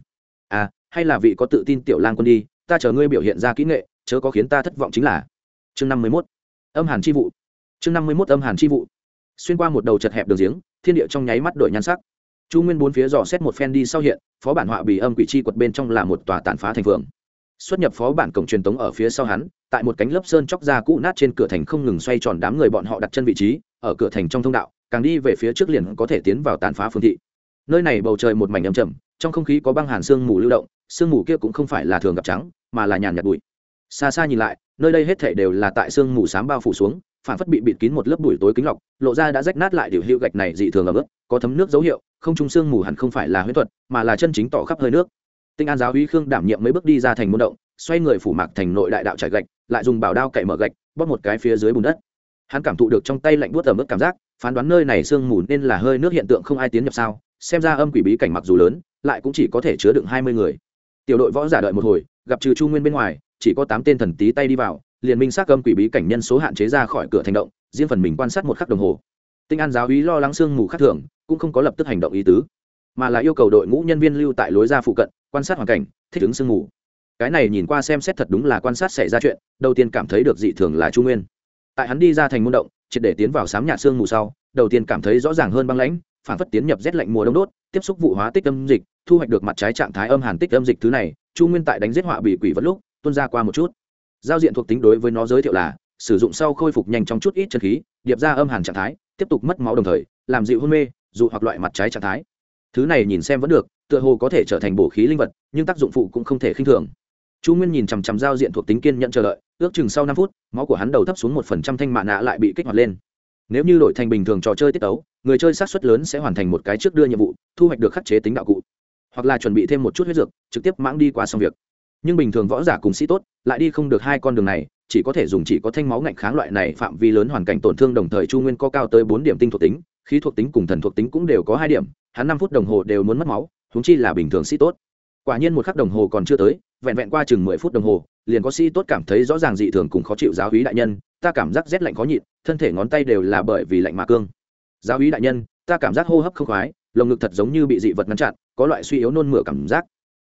À hay là vị có tự tin tiểu lang quân đi, ta chờ ngươi biểu hiện ra kỹ nghệ, chớ có khiến ta thất vọng chính là. Chương năm mươi mốt. Âm hàn chi vụ. Chương năm mươi mốt âm hàn chi vụ xuyên qua một đầu chật hẹp đường giếng, thiên địa trong nháy mắt đổi nhan sắc. Chu nguyên bốn phía dò xét một phen đi sau hiện, phó bản họa bị âm quỷ chi quật bên trong là một tòa tàn phá thành phường xuất nhập phó bản cổng truyền tống ở phía sau hắn, tại một cánh lớp sơn chóc ra cũ nát trên cửa thành không ngừng xoay tròn đám người bọn họ đặt chân vị trí, ở cửa thành trong thông đạo, càng đi về phía trước liền có thể tiến vào tàn phá phương thị. Nơi này bầu trời một mảnh âm trầm, trong không khí có băng hàn sương mù lưu động, sương mù kia cũng không phải là thường gặp trắng, mà là nhàn nhạt bụi. Xa xa nhìn lại, nơi đây hết thể đều là tại sương mù sám bao phủ xuống phản phất bị bịt kín một lớp bụi tối kính lọc, lộ ra đã rách nát lại điều hữu gạch này dị thường ở ướt, có thấm nước dấu hiệu, không trung sương mù hẳn không phải là huyết thuật, mà là chân chính tỏ khắp hơi nước. Tinh an giáo uy khương đảm nhiệm mấy bước đi ra thành môn động, xoay người phủ mạc thành nội đại đạo trải gạch, lại dùng bảo đao cậy mở gạch, bóp một cái phía dưới bùn đất. Hắn cảm thụ được trong tay lạnh buốt ở mức cảm giác, phán đoán nơi này sương mù nên là hơi nước hiện tượng không ai tiến nhập sao, xem ra âm quỷ bí cảnh mặc dù lớn, lại cũng chỉ có thể chứa đựng hai mươi người. Tiểu đội võ giả đợi một hồi, gặp trừ chu nguyên bên ngoài, chỉ có tám tên thần tí tay đi vào liền minh xác âm quỷ bí cảnh nhân số hạn chế ra khỏi cửa thành động, riêng phần mình quan sát một khắc đồng hồ. Tinh an giáo úy lo lắng sương mù khắc thường, cũng không có lập tức hành động ý tứ, mà là yêu cầu đội ngũ nhân viên lưu tại lối ra phụ cận, quan sát hoàn cảnh, thích ứng sương mù. Cái này nhìn qua xem xét thật đúng là quan sát xảy ra chuyện, đầu tiên cảm thấy được dị thường là chu nguyên. Tại hắn đi ra thành môn động, triệt để tiến vào sám nhạt sương mù sau, đầu tiên cảm thấy rõ ràng hơn băng lãnh, phản phất tiến nhập rét lạnh mùa đông đốt, tiếp xúc vụ hóa tích âm dịch, thu hoạch được mặt trái trạng thái âm hàn tích âm dịch thứ này, chu nguyên tại đánh giết họa bị quỷ vật lúc, tuôn ra qua một chút giao diện thuộc tính đối với nó giới thiệu là, sử dụng sau khôi phục nhanh trong chút ít chân khí, điệp ra âm hàn trạng thái, tiếp tục mất máu đồng thời, làm dịu hôn mê, dụ hoặc loại mặt trái trạng thái. Thứ này nhìn xem vẫn được, tựa hồ có thể trở thành bổ khí linh vật, nhưng tác dụng phụ cũng không thể khinh thường. Chu nguyên nhìn chằm chằm giao diện thuộc tính kiên nhận chờ đợi, ước chừng sau năm phút, máu của hắn đầu thấp xuống một phần trăm thanh mạ nạ lại bị kích hoạt lên. Nếu như đổi thành bình thường trò chơi tiết tấu, người chơi sát xuất lớn sẽ hoàn thành một cái trước đưa nhiệm vụ, thu hoạch được khắc chế tính đạo cụ. Hoặc là chuẩn bị thêm một chút huyết dược, trực tiếp mãng đi qua xong việc nhưng bình thường võ giả cùng sĩ tốt lại đi không được hai con đường này, chỉ có thể dùng chỉ có thanh máu ngạnh kháng loại này phạm vi lớn hoàn cảnh tổn thương đồng thời chu nguyên có cao tới bốn điểm tinh thuộc tính, khí thuộc tính cùng thần thuộc tính cũng đều có hai điểm, hắn năm phút đồng hồ đều muốn mất máu húng chi là bình thường sĩ tốt. Quả nhiên một khắc đồng hồ còn chưa tới, vẹn vẹn qua chừng mười phút đồng hồ, liền có sĩ tốt cảm thấy rõ ràng dị thường cùng khó chịu giáo hí đại nhân, ta cảm giác rét lạnh khó nhịn, thân thể ngón tay đều là bởi vì lạnh mà cương. Giáo hí đại nhân, ta cảm giác hô hấp không khoái, lồng ngực thật giống như bị dị vật ngăn chặn, có loại suy yếu nôn mửa cảm giác.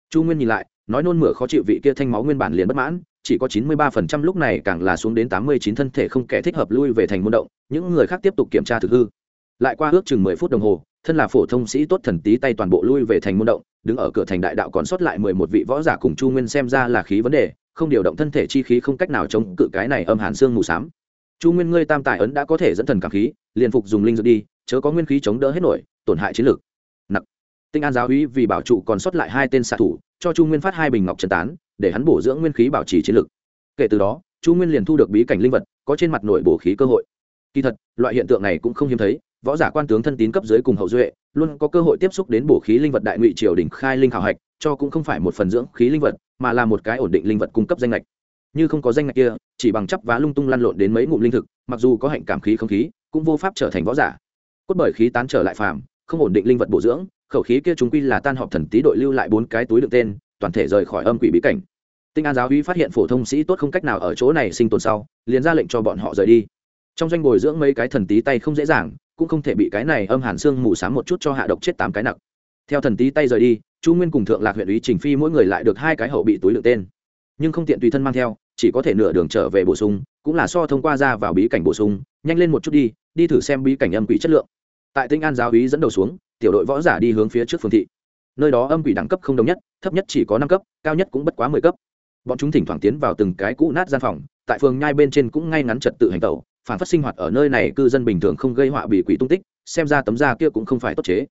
Chu nguyên nhìn lại nói nôn mửa khó chịu vị kia thanh máu nguyên bản liền bất mãn, chỉ có chín mươi ba phần trăm lúc này càng là xuống đến tám mươi chín thân thể không kẻ thích hợp lui về thành môn động, những người khác tiếp tục kiểm tra thực hư. Lại qua ước chừng mười phút đồng hồ, thân là phổ thông sĩ tốt thần tí tay toàn bộ lui về thành môn động, đứng ở cửa thành đại đạo còn sót lại mười một vị võ giả cùng chu nguyên xem ra là khí vấn đề, không điều động thân thể chi khí không cách nào chống cự cái này âm hàn xương mù xám chu nguyên ngươi tam tài ấn đã có thể dẫn thần cảm khí, liền phục dùng linh dược đi, chớ có nguyên khí chống đỡ hết nổi, tổn hại chiến lược nặng. Tinh an giáo uý vì bảo trụ còn sót lại hai tên xạ thủ cho chu nguyên phát hai bình ngọc trần tán, để hắn bổ dưỡng nguyên khí bảo trì chiến lực. kể từ đó, chu nguyên liền thu được bí cảnh linh vật, có trên mặt nội bổ khí cơ hội. Kỳ thật, loại hiện tượng này cũng không hiếm thấy, võ giả quan tướng thân tín cấp dưới cùng hậu duệ, luôn có cơ hội tiếp xúc đến bổ khí linh vật đại ngụy triều đỉnh khai linh khảo hạch, cho cũng không phải một phần dưỡng khí linh vật, mà là một cái ổn định linh vật cung cấp danh lệch như không có danh lệch kia, chỉ bằng chắp vá lung tung lăn lộn đến mấy ngụm linh thực, mặc dù có hạnh cảm khí không khí, cũng vô pháp trở thành võ giả. Cốt bởi khí tán trở lại phàm, không ổn định linh vật bổ dưỡng khẩu khí kia chúng quy là tan họp thần tý đội lưu lại bốn cái túi đựng tên, toàn thể rời khỏi âm quỷ bí cảnh. Tinh an giáo uy phát hiện phổ thông sĩ tốt không cách nào ở chỗ này sinh tồn sau, liền ra lệnh cho bọn họ rời đi. Trong doanh bồi dưỡng mấy cái thần tí tay không dễ dàng, cũng không thể bị cái này âm hàn xương mù sáng một chút cho hạ độc chết tám cái nặc theo thần tí tay rời đi, chu nguyên cùng thượng lạc huyện úy trình phi mỗi người lại được hai cái hậu bị túi lượng tên. Nhưng không tiện tùy thân mang theo, chỉ có thể nửa đường trở về bổ sung, cũng là so thông qua ra vào bí cảnh bổ sung, nhanh lên một chút đi đi thử xem bí cảnh âm quỷ chất lượng. Tại tinh an giáo ý dẫn đầu xuống tiểu đội võ giả đi hướng phía trước phương thị. Nơi đó âm quỷ đẳng cấp không đồng nhất, thấp nhất chỉ có năm cấp, cao nhất cũng bất quá mười cấp. Bọn chúng thỉnh thoảng tiến vào từng cái cũ nát gian phòng, tại phường nhai bên trên cũng ngay ngắn trật tự hành tẩu, phản phát sinh hoạt ở nơi này cư dân bình thường không gây họa bị quỷ tung tích, xem ra tấm da kia cũng không phải tốt chế.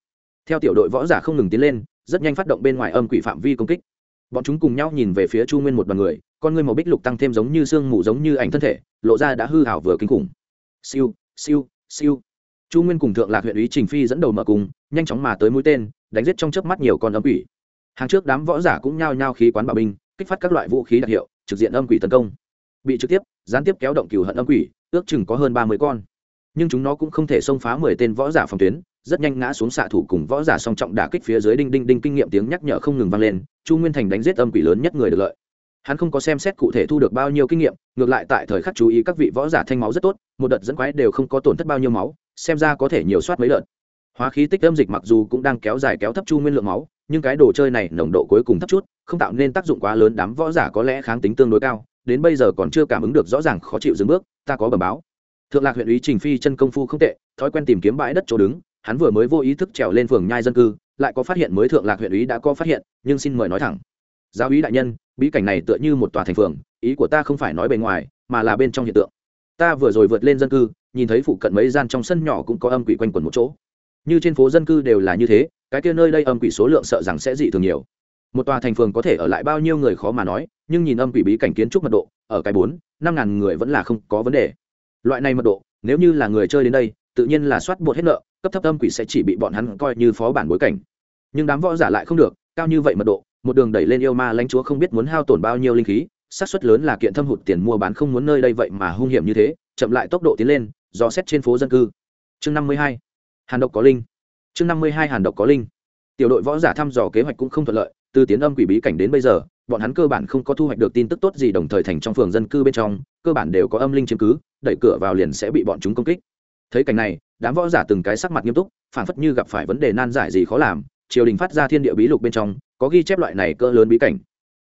Theo tiểu đội võ giả không ngừng tiến lên, rất nhanh phát động bên ngoài âm quỷ phạm vi công kích. Bọn chúng cùng nhau nhìn về phía chu nguyên một đoàn người, con ngươi màu bích lục tăng thêm giống như sương mù giống như ảnh thân thể, lộ ra đã hư hảo vừa kinh khủng. Siêu siêu siêu chu nguyên cùng thượng lạc huyện ý trình phi dẫn đầu mở cùng nhanh chóng mà tới mũi tên, đánh giết trong chớp mắt nhiều con âm quỷ. Hàng trước đám võ giả cũng nhao nhao khí quán bảo binh, kích phát các loại vũ khí đặc hiệu, trực diện âm quỷ tấn công. Bị trực tiếp, gián tiếp kéo động cửu hận âm quỷ, ước chừng có hơn ba mươi con. Nhưng chúng nó cũng không thể xông phá mười tên võ giả phòng tuyến, rất nhanh ngã xuống xạ thủ cùng võ giả song trọng đả kích phía dưới đinh đinh đinh kinh nghiệm tiếng nhắc nhở không ngừng vang lên, chu nguyên thành đánh giết âm quỷ lớn nhất người được lợi. Hắn không có xem xét cụ thể thu được bao nhiêu kinh nghiệm, ngược lại tại thời khắc chú ý các vị võ giả thanh máu rất tốt, một đợt dẫn quái đều không có tổn thất bao nhiêu máu xem ra có thể nhiều soát mấy đợt hóa khí tích âm dịch mặc dù cũng đang kéo dài kéo thấp chu nguyên lượng máu, nhưng cái đồ chơi này nồng độ cuối cùng thấp chút, không tạo nên tác dụng quá lớn, đám võ giả có lẽ kháng tính tương đối cao, đến bây giờ còn chưa cảm ứng được rõ ràng khó chịu dừng bước, ta có bẩm báo. Thượng lạc huyện ý trình phi chân công phu không tệ, thói quen tìm kiếm bãi đất chỗ đứng, hắn vừa mới vô ý thức trèo lên phường nhai dân cư, lại có phát hiện mới thượng lạc huyện ý đã có phát hiện, nhưng xin mời nói thẳng. Giáo ý đại nhân, bí cảnh này tựa như một tòa thành phường, ý của ta không phải nói bề ngoài, mà là bên trong hiện tượng. Ta vừa rồi vượt lên dân cư nhìn thấy phụ cận mấy gian trong sân nhỏ cũng có âm quỷ quanh quẩn một chỗ. Như trên phố dân cư đều là như thế, cái kia nơi đây âm quỷ số lượng sợ rằng sẽ dị thường nhiều. Một tòa thành phường có thể ở lại bao nhiêu người khó mà nói, nhưng nhìn âm quỷ bí cảnh kiến trúc mật độ, ở cái bốn, năm ngàn người vẫn là không có vấn đề. Loại này mật độ, nếu như là người chơi đến đây, tự nhiên là soát bột hết nợ, cấp thấp âm quỷ sẽ chỉ bị bọn hắn coi như phó bản bối cảnh. Nhưng đám võ giả lại không được, cao như vậy mật độ, một đường đẩy lên yêu ma lãnh chúa không biết muốn hao tổn bao nhiêu linh khí, xác suất lớn là kiện thâm hụt tiền mua bán không muốn nơi đây vậy mà hung hiểm như thế, chậm lại tốc độ tiến lên dò xét trên phố dân cư. Chương năm mươi hai, hàn độc có linh. Chương năm mươi hai, hàn độc có linh. Tiểu đội võ giả thăm dò kế hoạch cũng không thuận lợi, từ tiến âm quỷ bí cảnh đến bây giờ, bọn hắn cơ bản không có thu hoạch được tin tức tốt gì đồng thời thành trong phường dân cư bên trong, cơ bản đều có âm linh chiếm cứ, đẩy cửa vào liền sẽ bị bọn chúng công kích. Thấy cảnh này, đám võ giả từng cái sắc mặt nghiêm túc phản phất như gặp phải vấn đề nan giải gì khó làm, triều đình phát ra thiên địa bí lục bên trong, có ghi chép loại này cỡ lớn bí cảnh.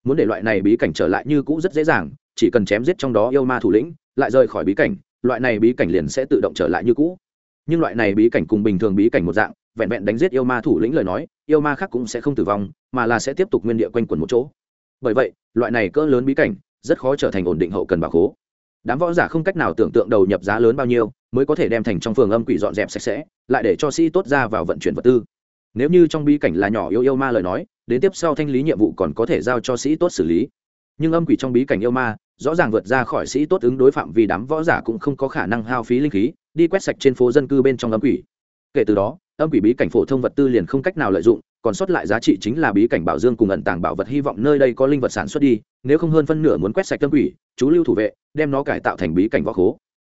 Muốn để loại này bí cảnh trở lại như cũ rất dễ dàng, chỉ cần chém giết trong đó yêu ma thủ lĩnh, lại rời khỏi bí cảnh loại này bí cảnh liền sẽ tự động trở lại như cũ. Nhưng loại này bí cảnh cùng bình thường bí cảnh một dạng, vẹn vẹn đánh giết yêu ma thủ lĩnh lời nói, yêu ma khác cũng sẽ không tử vong, mà là sẽ tiếp tục nguyên địa quanh quẩn một chỗ. Bởi vậy, loại này cỡ lớn bí cảnh rất khó trở thành ổn định hậu cần bảo khố. Đám võ giả không cách nào tưởng tượng đầu nhập giá lớn bao nhiêu mới có thể đem thành trong phường âm quỷ dọn dẹp sạch sẽ, lại để cho sĩ tốt ra vào vận chuyển vật tư. Nếu như trong bí cảnh là nhỏ yêu yêu ma lời nói, đến tiếp sau thanh lý nhiệm vụ còn có thể giao cho sĩ tốt xử lý. Nhưng âm quỷ trong bí cảnh yêu ma rõ ràng vượt ra khỏi sĩ tốt ứng đối phạm vì đám võ giả cũng không có khả năng hao phí linh khí, đi quét sạch trên phố dân cư bên trong âm quỷ. Kể từ đó, âm quỷ bí cảnh phổ thông vật tư liền không cách nào lợi dụng, còn sót lại giá trị chính là bí cảnh bảo dương cùng ẩn tàng bảo vật hy vọng nơi đây có linh vật sản xuất đi, nếu không hơn phân nửa muốn quét sạch âm quỷ, chú lưu thủ vệ, đem nó cải tạo thành bí cảnh võ khố.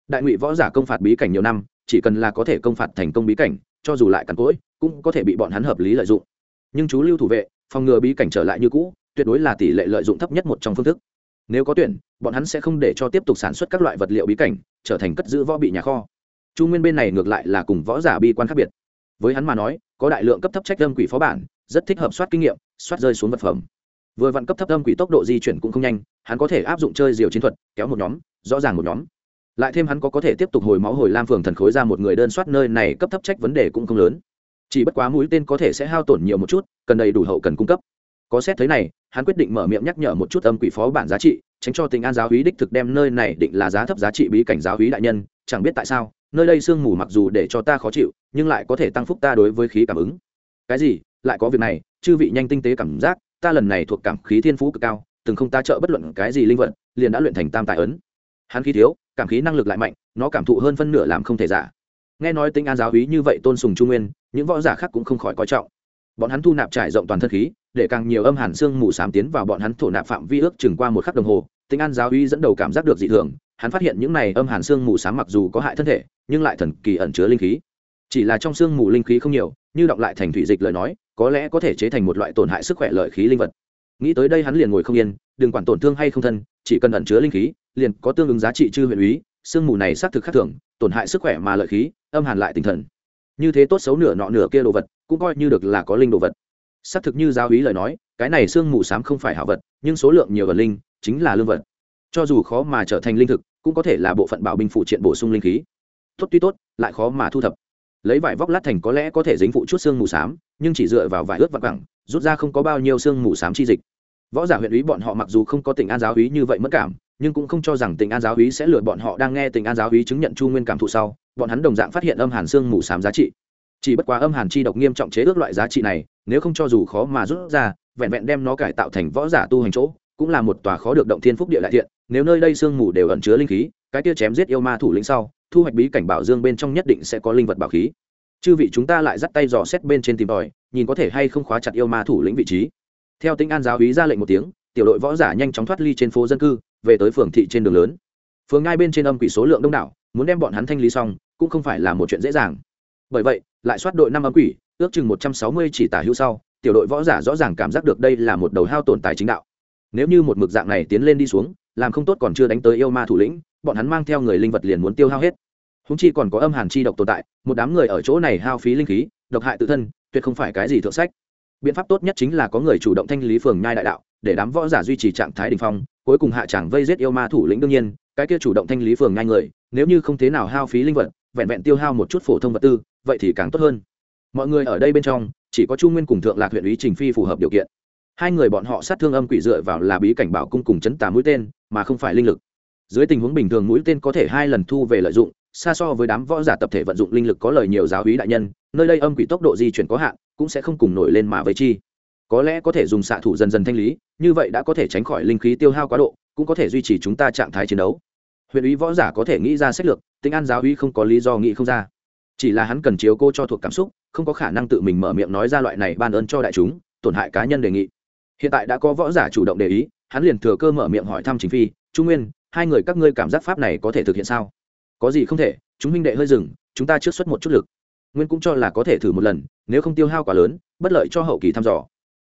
Đại ngụy võ giả công phạt bí cảnh nhiều năm, chỉ cần là có thể công phạt thành công bí cảnh, cho dù lại cằn cỗi, cũng có thể bị bọn hắn hợp lý lợi dụng. Nhưng chú lưu thủ vệ, phòng ngừa bí cảnh trở lại như cũ, tuyệt đối là tỷ lệ lợi dụng thấp nhất một trong phương thức nếu có tuyển, bọn hắn sẽ không để cho tiếp tục sản xuất các loại vật liệu bí cảnh, trở thành cất giữ võ bị nhà kho. Chu nguyên bên này ngược lại là cùng võ giả bi quan khác biệt. Với hắn mà nói, có đại lượng cấp thấp trách âm quỷ phó bản, rất thích hợp soát kinh nghiệm, soát rơi xuống vật phẩm. Vừa vặn cấp thấp âm quỷ tốc độ di chuyển cũng không nhanh, hắn có thể áp dụng chơi diều chiến thuật, kéo một nhóm, rõ ràng một nhóm. Lại thêm hắn có có thể tiếp tục hồi máu hồi lam phường thần khối ra một người đơn soát nơi này, cấp thấp trách vấn đề cũng không lớn. Chỉ bất quá mũi tên có thể sẽ hao tổn nhiều một chút, cần đầy đủ hậu cần cung cấp. Có xét thấy này hắn quyết định mở miệng nhắc nhở một chút âm quỷ phó bản giá trị, tránh cho tình an giáo hí đích thực đem nơi này định là giá thấp giá trị bí cảnh giáo hí đại nhân, chẳng biết tại sao, nơi đây sương mù mặc dù để cho ta khó chịu, nhưng lại có thể tăng phúc ta đối với khí cảm ứng. Cái gì? Lại có việc này, chư vị nhanh tinh tế cảm giác, ta lần này thuộc cảm khí thiên phú cực cao, từng không ta trợ bất luận cái gì linh vật, liền đã luyện thành tam tài ấn. Hắn khí thiếu, cảm khí năng lực lại mạnh, nó cảm thụ hơn phân nửa làm không thể giả. Nghe nói tinh an giáo hí như vậy tôn sùng trung nguyên, những võ giả khác cũng không khỏi coi trọng. Bọn hắn thu nạp trải rộng toàn thân khí để càng nhiều âm hàn xương mù sám tiến vào bọn hắn thổ nạp phạm vi ước chừng qua một khắc đồng hồ tinh an giáo uy dẫn đầu cảm giác được dị thường, hắn phát hiện những này âm hàn xương mù sám mặc dù có hại thân thể, nhưng lại thần kỳ ẩn chứa linh khí. Chỉ là trong xương mù linh khí không nhiều, như đọng lại thành thủy dịch lời nói, có lẽ có thể chế thành một loại tổn hại sức khỏe lợi khí linh vật. Nghĩ tới đây hắn liền ngồi không yên, đừng quản tổn thương hay không thân, chỉ cần ẩn chứa linh khí, liền có tương ứng giá trị chư huyện úy xương mù này xác thực khác thường, tổn hại sức khỏe mà lợi khí, âm hàn lại tinh thần. Như thế tốt xấu nửa nọ nửa kia đồ vật, cũng coi như được là có linh đồ vật xác thực như giáo úy lời nói, cái này xương mù s á m không phải hảo vật, nhưng số lượng nhiều vật linh, chính là lương vật. Cho dù khó mà trở thành linh thực, cũng có thể là bộ phận bảo binh phụ triện bổ sung linh khí. Tốt tuy tốt, lại khó mà thu thập. Lấy vải vóc lát thành có lẽ có thể dính phụ chút xương mù s á m nhưng chỉ dựa vào vải ướt vặt cẳng rút ra không có bao nhiêu xương mù s á m chi dịch. Võ giả huyện úy bọn họ mặc dù không có tỉnh an giáo úy như vậy mất cảm, nhưng cũng không cho rằng tỉnh an giáo úy sẽ lừa bọn họ đang nghe tỉnh an giáo úy chứng nhận chu nguyên cảm thụ sau, bọn hắn đồng dạng phát hiện âm hàn xương mù s á m giá trị. Chỉ bất quá âm hàn chi độc nghiêm trọng chế ước loại giá trị này nếu không cho dù khó mà rút ra, vẹn vẹn đem nó cải tạo thành võ giả tu hành chỗ, cũng là một tòa khó được động thiên phúc địa đại thiện, nếu nơi đây sương mù đều ẩn chứa linh khí, cái kia chém giết yêu ma thủ lĩnh sau, thu hoạch bí cảnh bảo dương bên trong nhất định sẽ có linh vật bảo khí. Chư vị chúng ta lại dắt tay dò xét bên trên tìm tòi, nhìn có thể hay không khóa chặt yêu ma thủ lĩnh vị trí. Theo tính an giáo úy ra lệnh một tiếng, tiểu đội võ giả nhanh chóng thoát ly trên phố dân cư, về tới phường thị trên đường lớn. Phường ngay bên trên âm quỷ số lượng đông đảo, muốn đem bọn hắn thanh lý xong, cũng không phải là một chuyện dễ dàng. Bởi vậy, lại soát đội năm âm quỷ ước chừng một trăm sáu mươi chỉ tả hữu sau, tiểu đội võ giả rõ ràng cảm giác được đây là một đầu hao tổn tài chính đạo. Nếu như một mực dạng này tiến lên đi xuống, làm không tốt còn chưa đánh tới yêu ma thủ lĩnh, bọn hắn mang theo người linh vật liền muốn tiêu hao hết. Húng chi còn có âm hàn chi độc tồn tại, một đám người ở chỗ này hao phí linh khí, độc hại tự thân, tuyệt không phải cái gì thượng sách. Biện pháp tốt nhất chính là có người chủ động thanh lý phường nhai đại đạo, để đám võ giả duy trì trạng thái đình phong, cuối cùng hạ chẳng vây giết yêu ma thủ lĩnh đương nhiên, cái kia chủ động thanh lý phường nhai người, nếu như không thế nào hao phí linh vật, vẹn vẹn tiêu hao một chút phổ thông vật tư, vậy thì càng tốt hơn mọi người ở đây bên trong, chỉ có chu nguyên cùng thượng lạc huyện ý trình phi phù hợp điều kiện. Hai người bọn họ sát thương âm quỷ dựa vào là bí cảnh bảo cung cùng chấn tà mũi tên, mà không phải linh lực. Dưới tình huống bình thường mũi tên có thể hai lần thu về lợi dụng, xa so với đám võ giả tập thể vận dụng linh lực có lời nhiều giáo hí đại nhân, nơi đây âm quỷ tốc độ di chuyển có hạn, cũng sẽ không cùng nổi lên mà với chi. Có lẽ có thể dùng xạ thủ dần dần thanh lý, như vậy đã có thể tránh khỏi linh khí tiêu hao quá độ, cũng có thể duy trì chúng ta trạng thái chiến đấu. Huyện ý võ giả có thể nghĩ ra sách lược, tính an giáo hí không có lý do nghĩ không ra. Chỉ là hắn cần chiếu cô cho thuộc cảm xúc không có khả năng tự mình mở miệng nói ra loại này ban ơn cho đại chúng, tổn hại cá nhân đề nghị. Hiện tại đã có võ giả chủ động đề ý, hắn liền thừa cơ mở miệng hỏi thăm chính phi, trung nguyên, hai người các ngươi cảm giác pháp này có thể thực hiện sao? Có gì không thể, chúng minh đệ hơi dừng, chúng ta trước xuất một chút lực. Nguyên cũng cho là có thể thử một lần, nếu không tiêu hao quá lớn, bất lợi cho hậu kỳ thăm dò.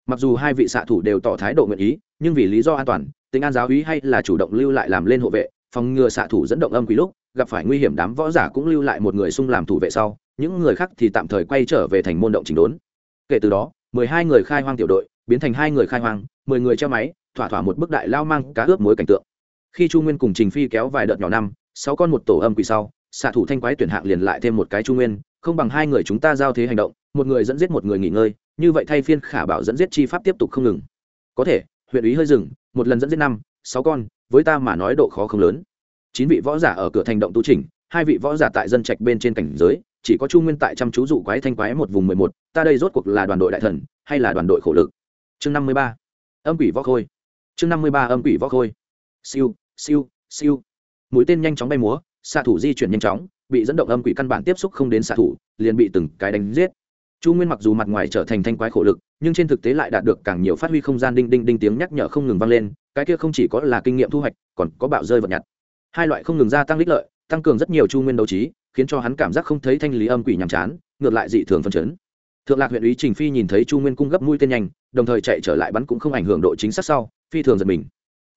Mặc dù hai vị xạ thủ đều tỏ thái độ nguyện ý, nhưng vì lý do an toàn, tính an giáo úy hay là chủ động lưu lại làm lên hộ vệ, phòng ngừa xạ thủ dẫn động âm quý lúc gặp phải nguy hiểm đám võ giả cũng lưu lại một người xung làm thủ vệ sau, những người khác thì tạm thời quay trở về thành môn động chỉnh đốn. Kể từ đó, mười hai người khai hoang tiểu đội biến thành hai người khai hoang, mười người treo máy, thỏa thỏa một bức đại lao mang cá ướp mối cảnh tượng. Khi chu nguyên cùng trình phi kéo vài đợt nhỏ năm, sáu con một tổ âm quỷ sau, xạ thủ thanh quái tuyển hạng liền lại thêm một cái chu nguyên, không bằng hai người chúng ta giao thế hành động, một người dẫn giết một người nghỉ ngơi, như vậy thay phiên khả bảo dẫn giết chi pháp tiếp tục không ngừng. Có thể, huyện ý hơi dừng, một lần dẫn giết năm, sáu con, với ta mà nói độ khó không lớn chín vị võ giả ở cửa thành động tu trình hai vị võ giả tại dân trạch bên trên cảnh giới, chỉ có chu nguyên tại chăm chú dụ quái thanh quái một vùng mười một, ta đây rốt cuộc là đoàn đội đại thần, hay là đoàn đội khổ lực? Chương năm mươi ba. Âm quỷ võ khôi. Chương năm mươi ba âm quỷ võ khôi. Siêu siêu siêu. Mũi tên nhanh chóng bay múa, xạ thủ di chuyển nhanh chóng, bị dẫn động âm quỷ căn bản tiếp xúc không đến xạ thủ, liền bị từng cái đánh giết. Chu nguyên mặc dù mặt ngoài trở thành thanh quái khổ lực, nhưng trên thực tế lại đạt được càng nhiều phát huy không gian đinh đinh đinh tiếng nhắc nhở không ngừng vang lên, cái kia không chỉ có là kinh nghiệm thu hoạch, còn có bạo rơi vật nhặt hai loại không ngừng gia tăng đích lợi, tăng cường rất nhiều chu nguyên đấu trí, khiến cho hắn cảm giác không thấy thanh lý âm quỷ nhàm chán, ngược lại dị thường phân chấn. Thượng lạc huyện ý trình phi nhìn thấy chu nguyên cung gấp mũi tên nhanh, đồng thời chạy trở lại bắn cũng không ảnh hưởng độ chính xác sau, phi thường giật mình.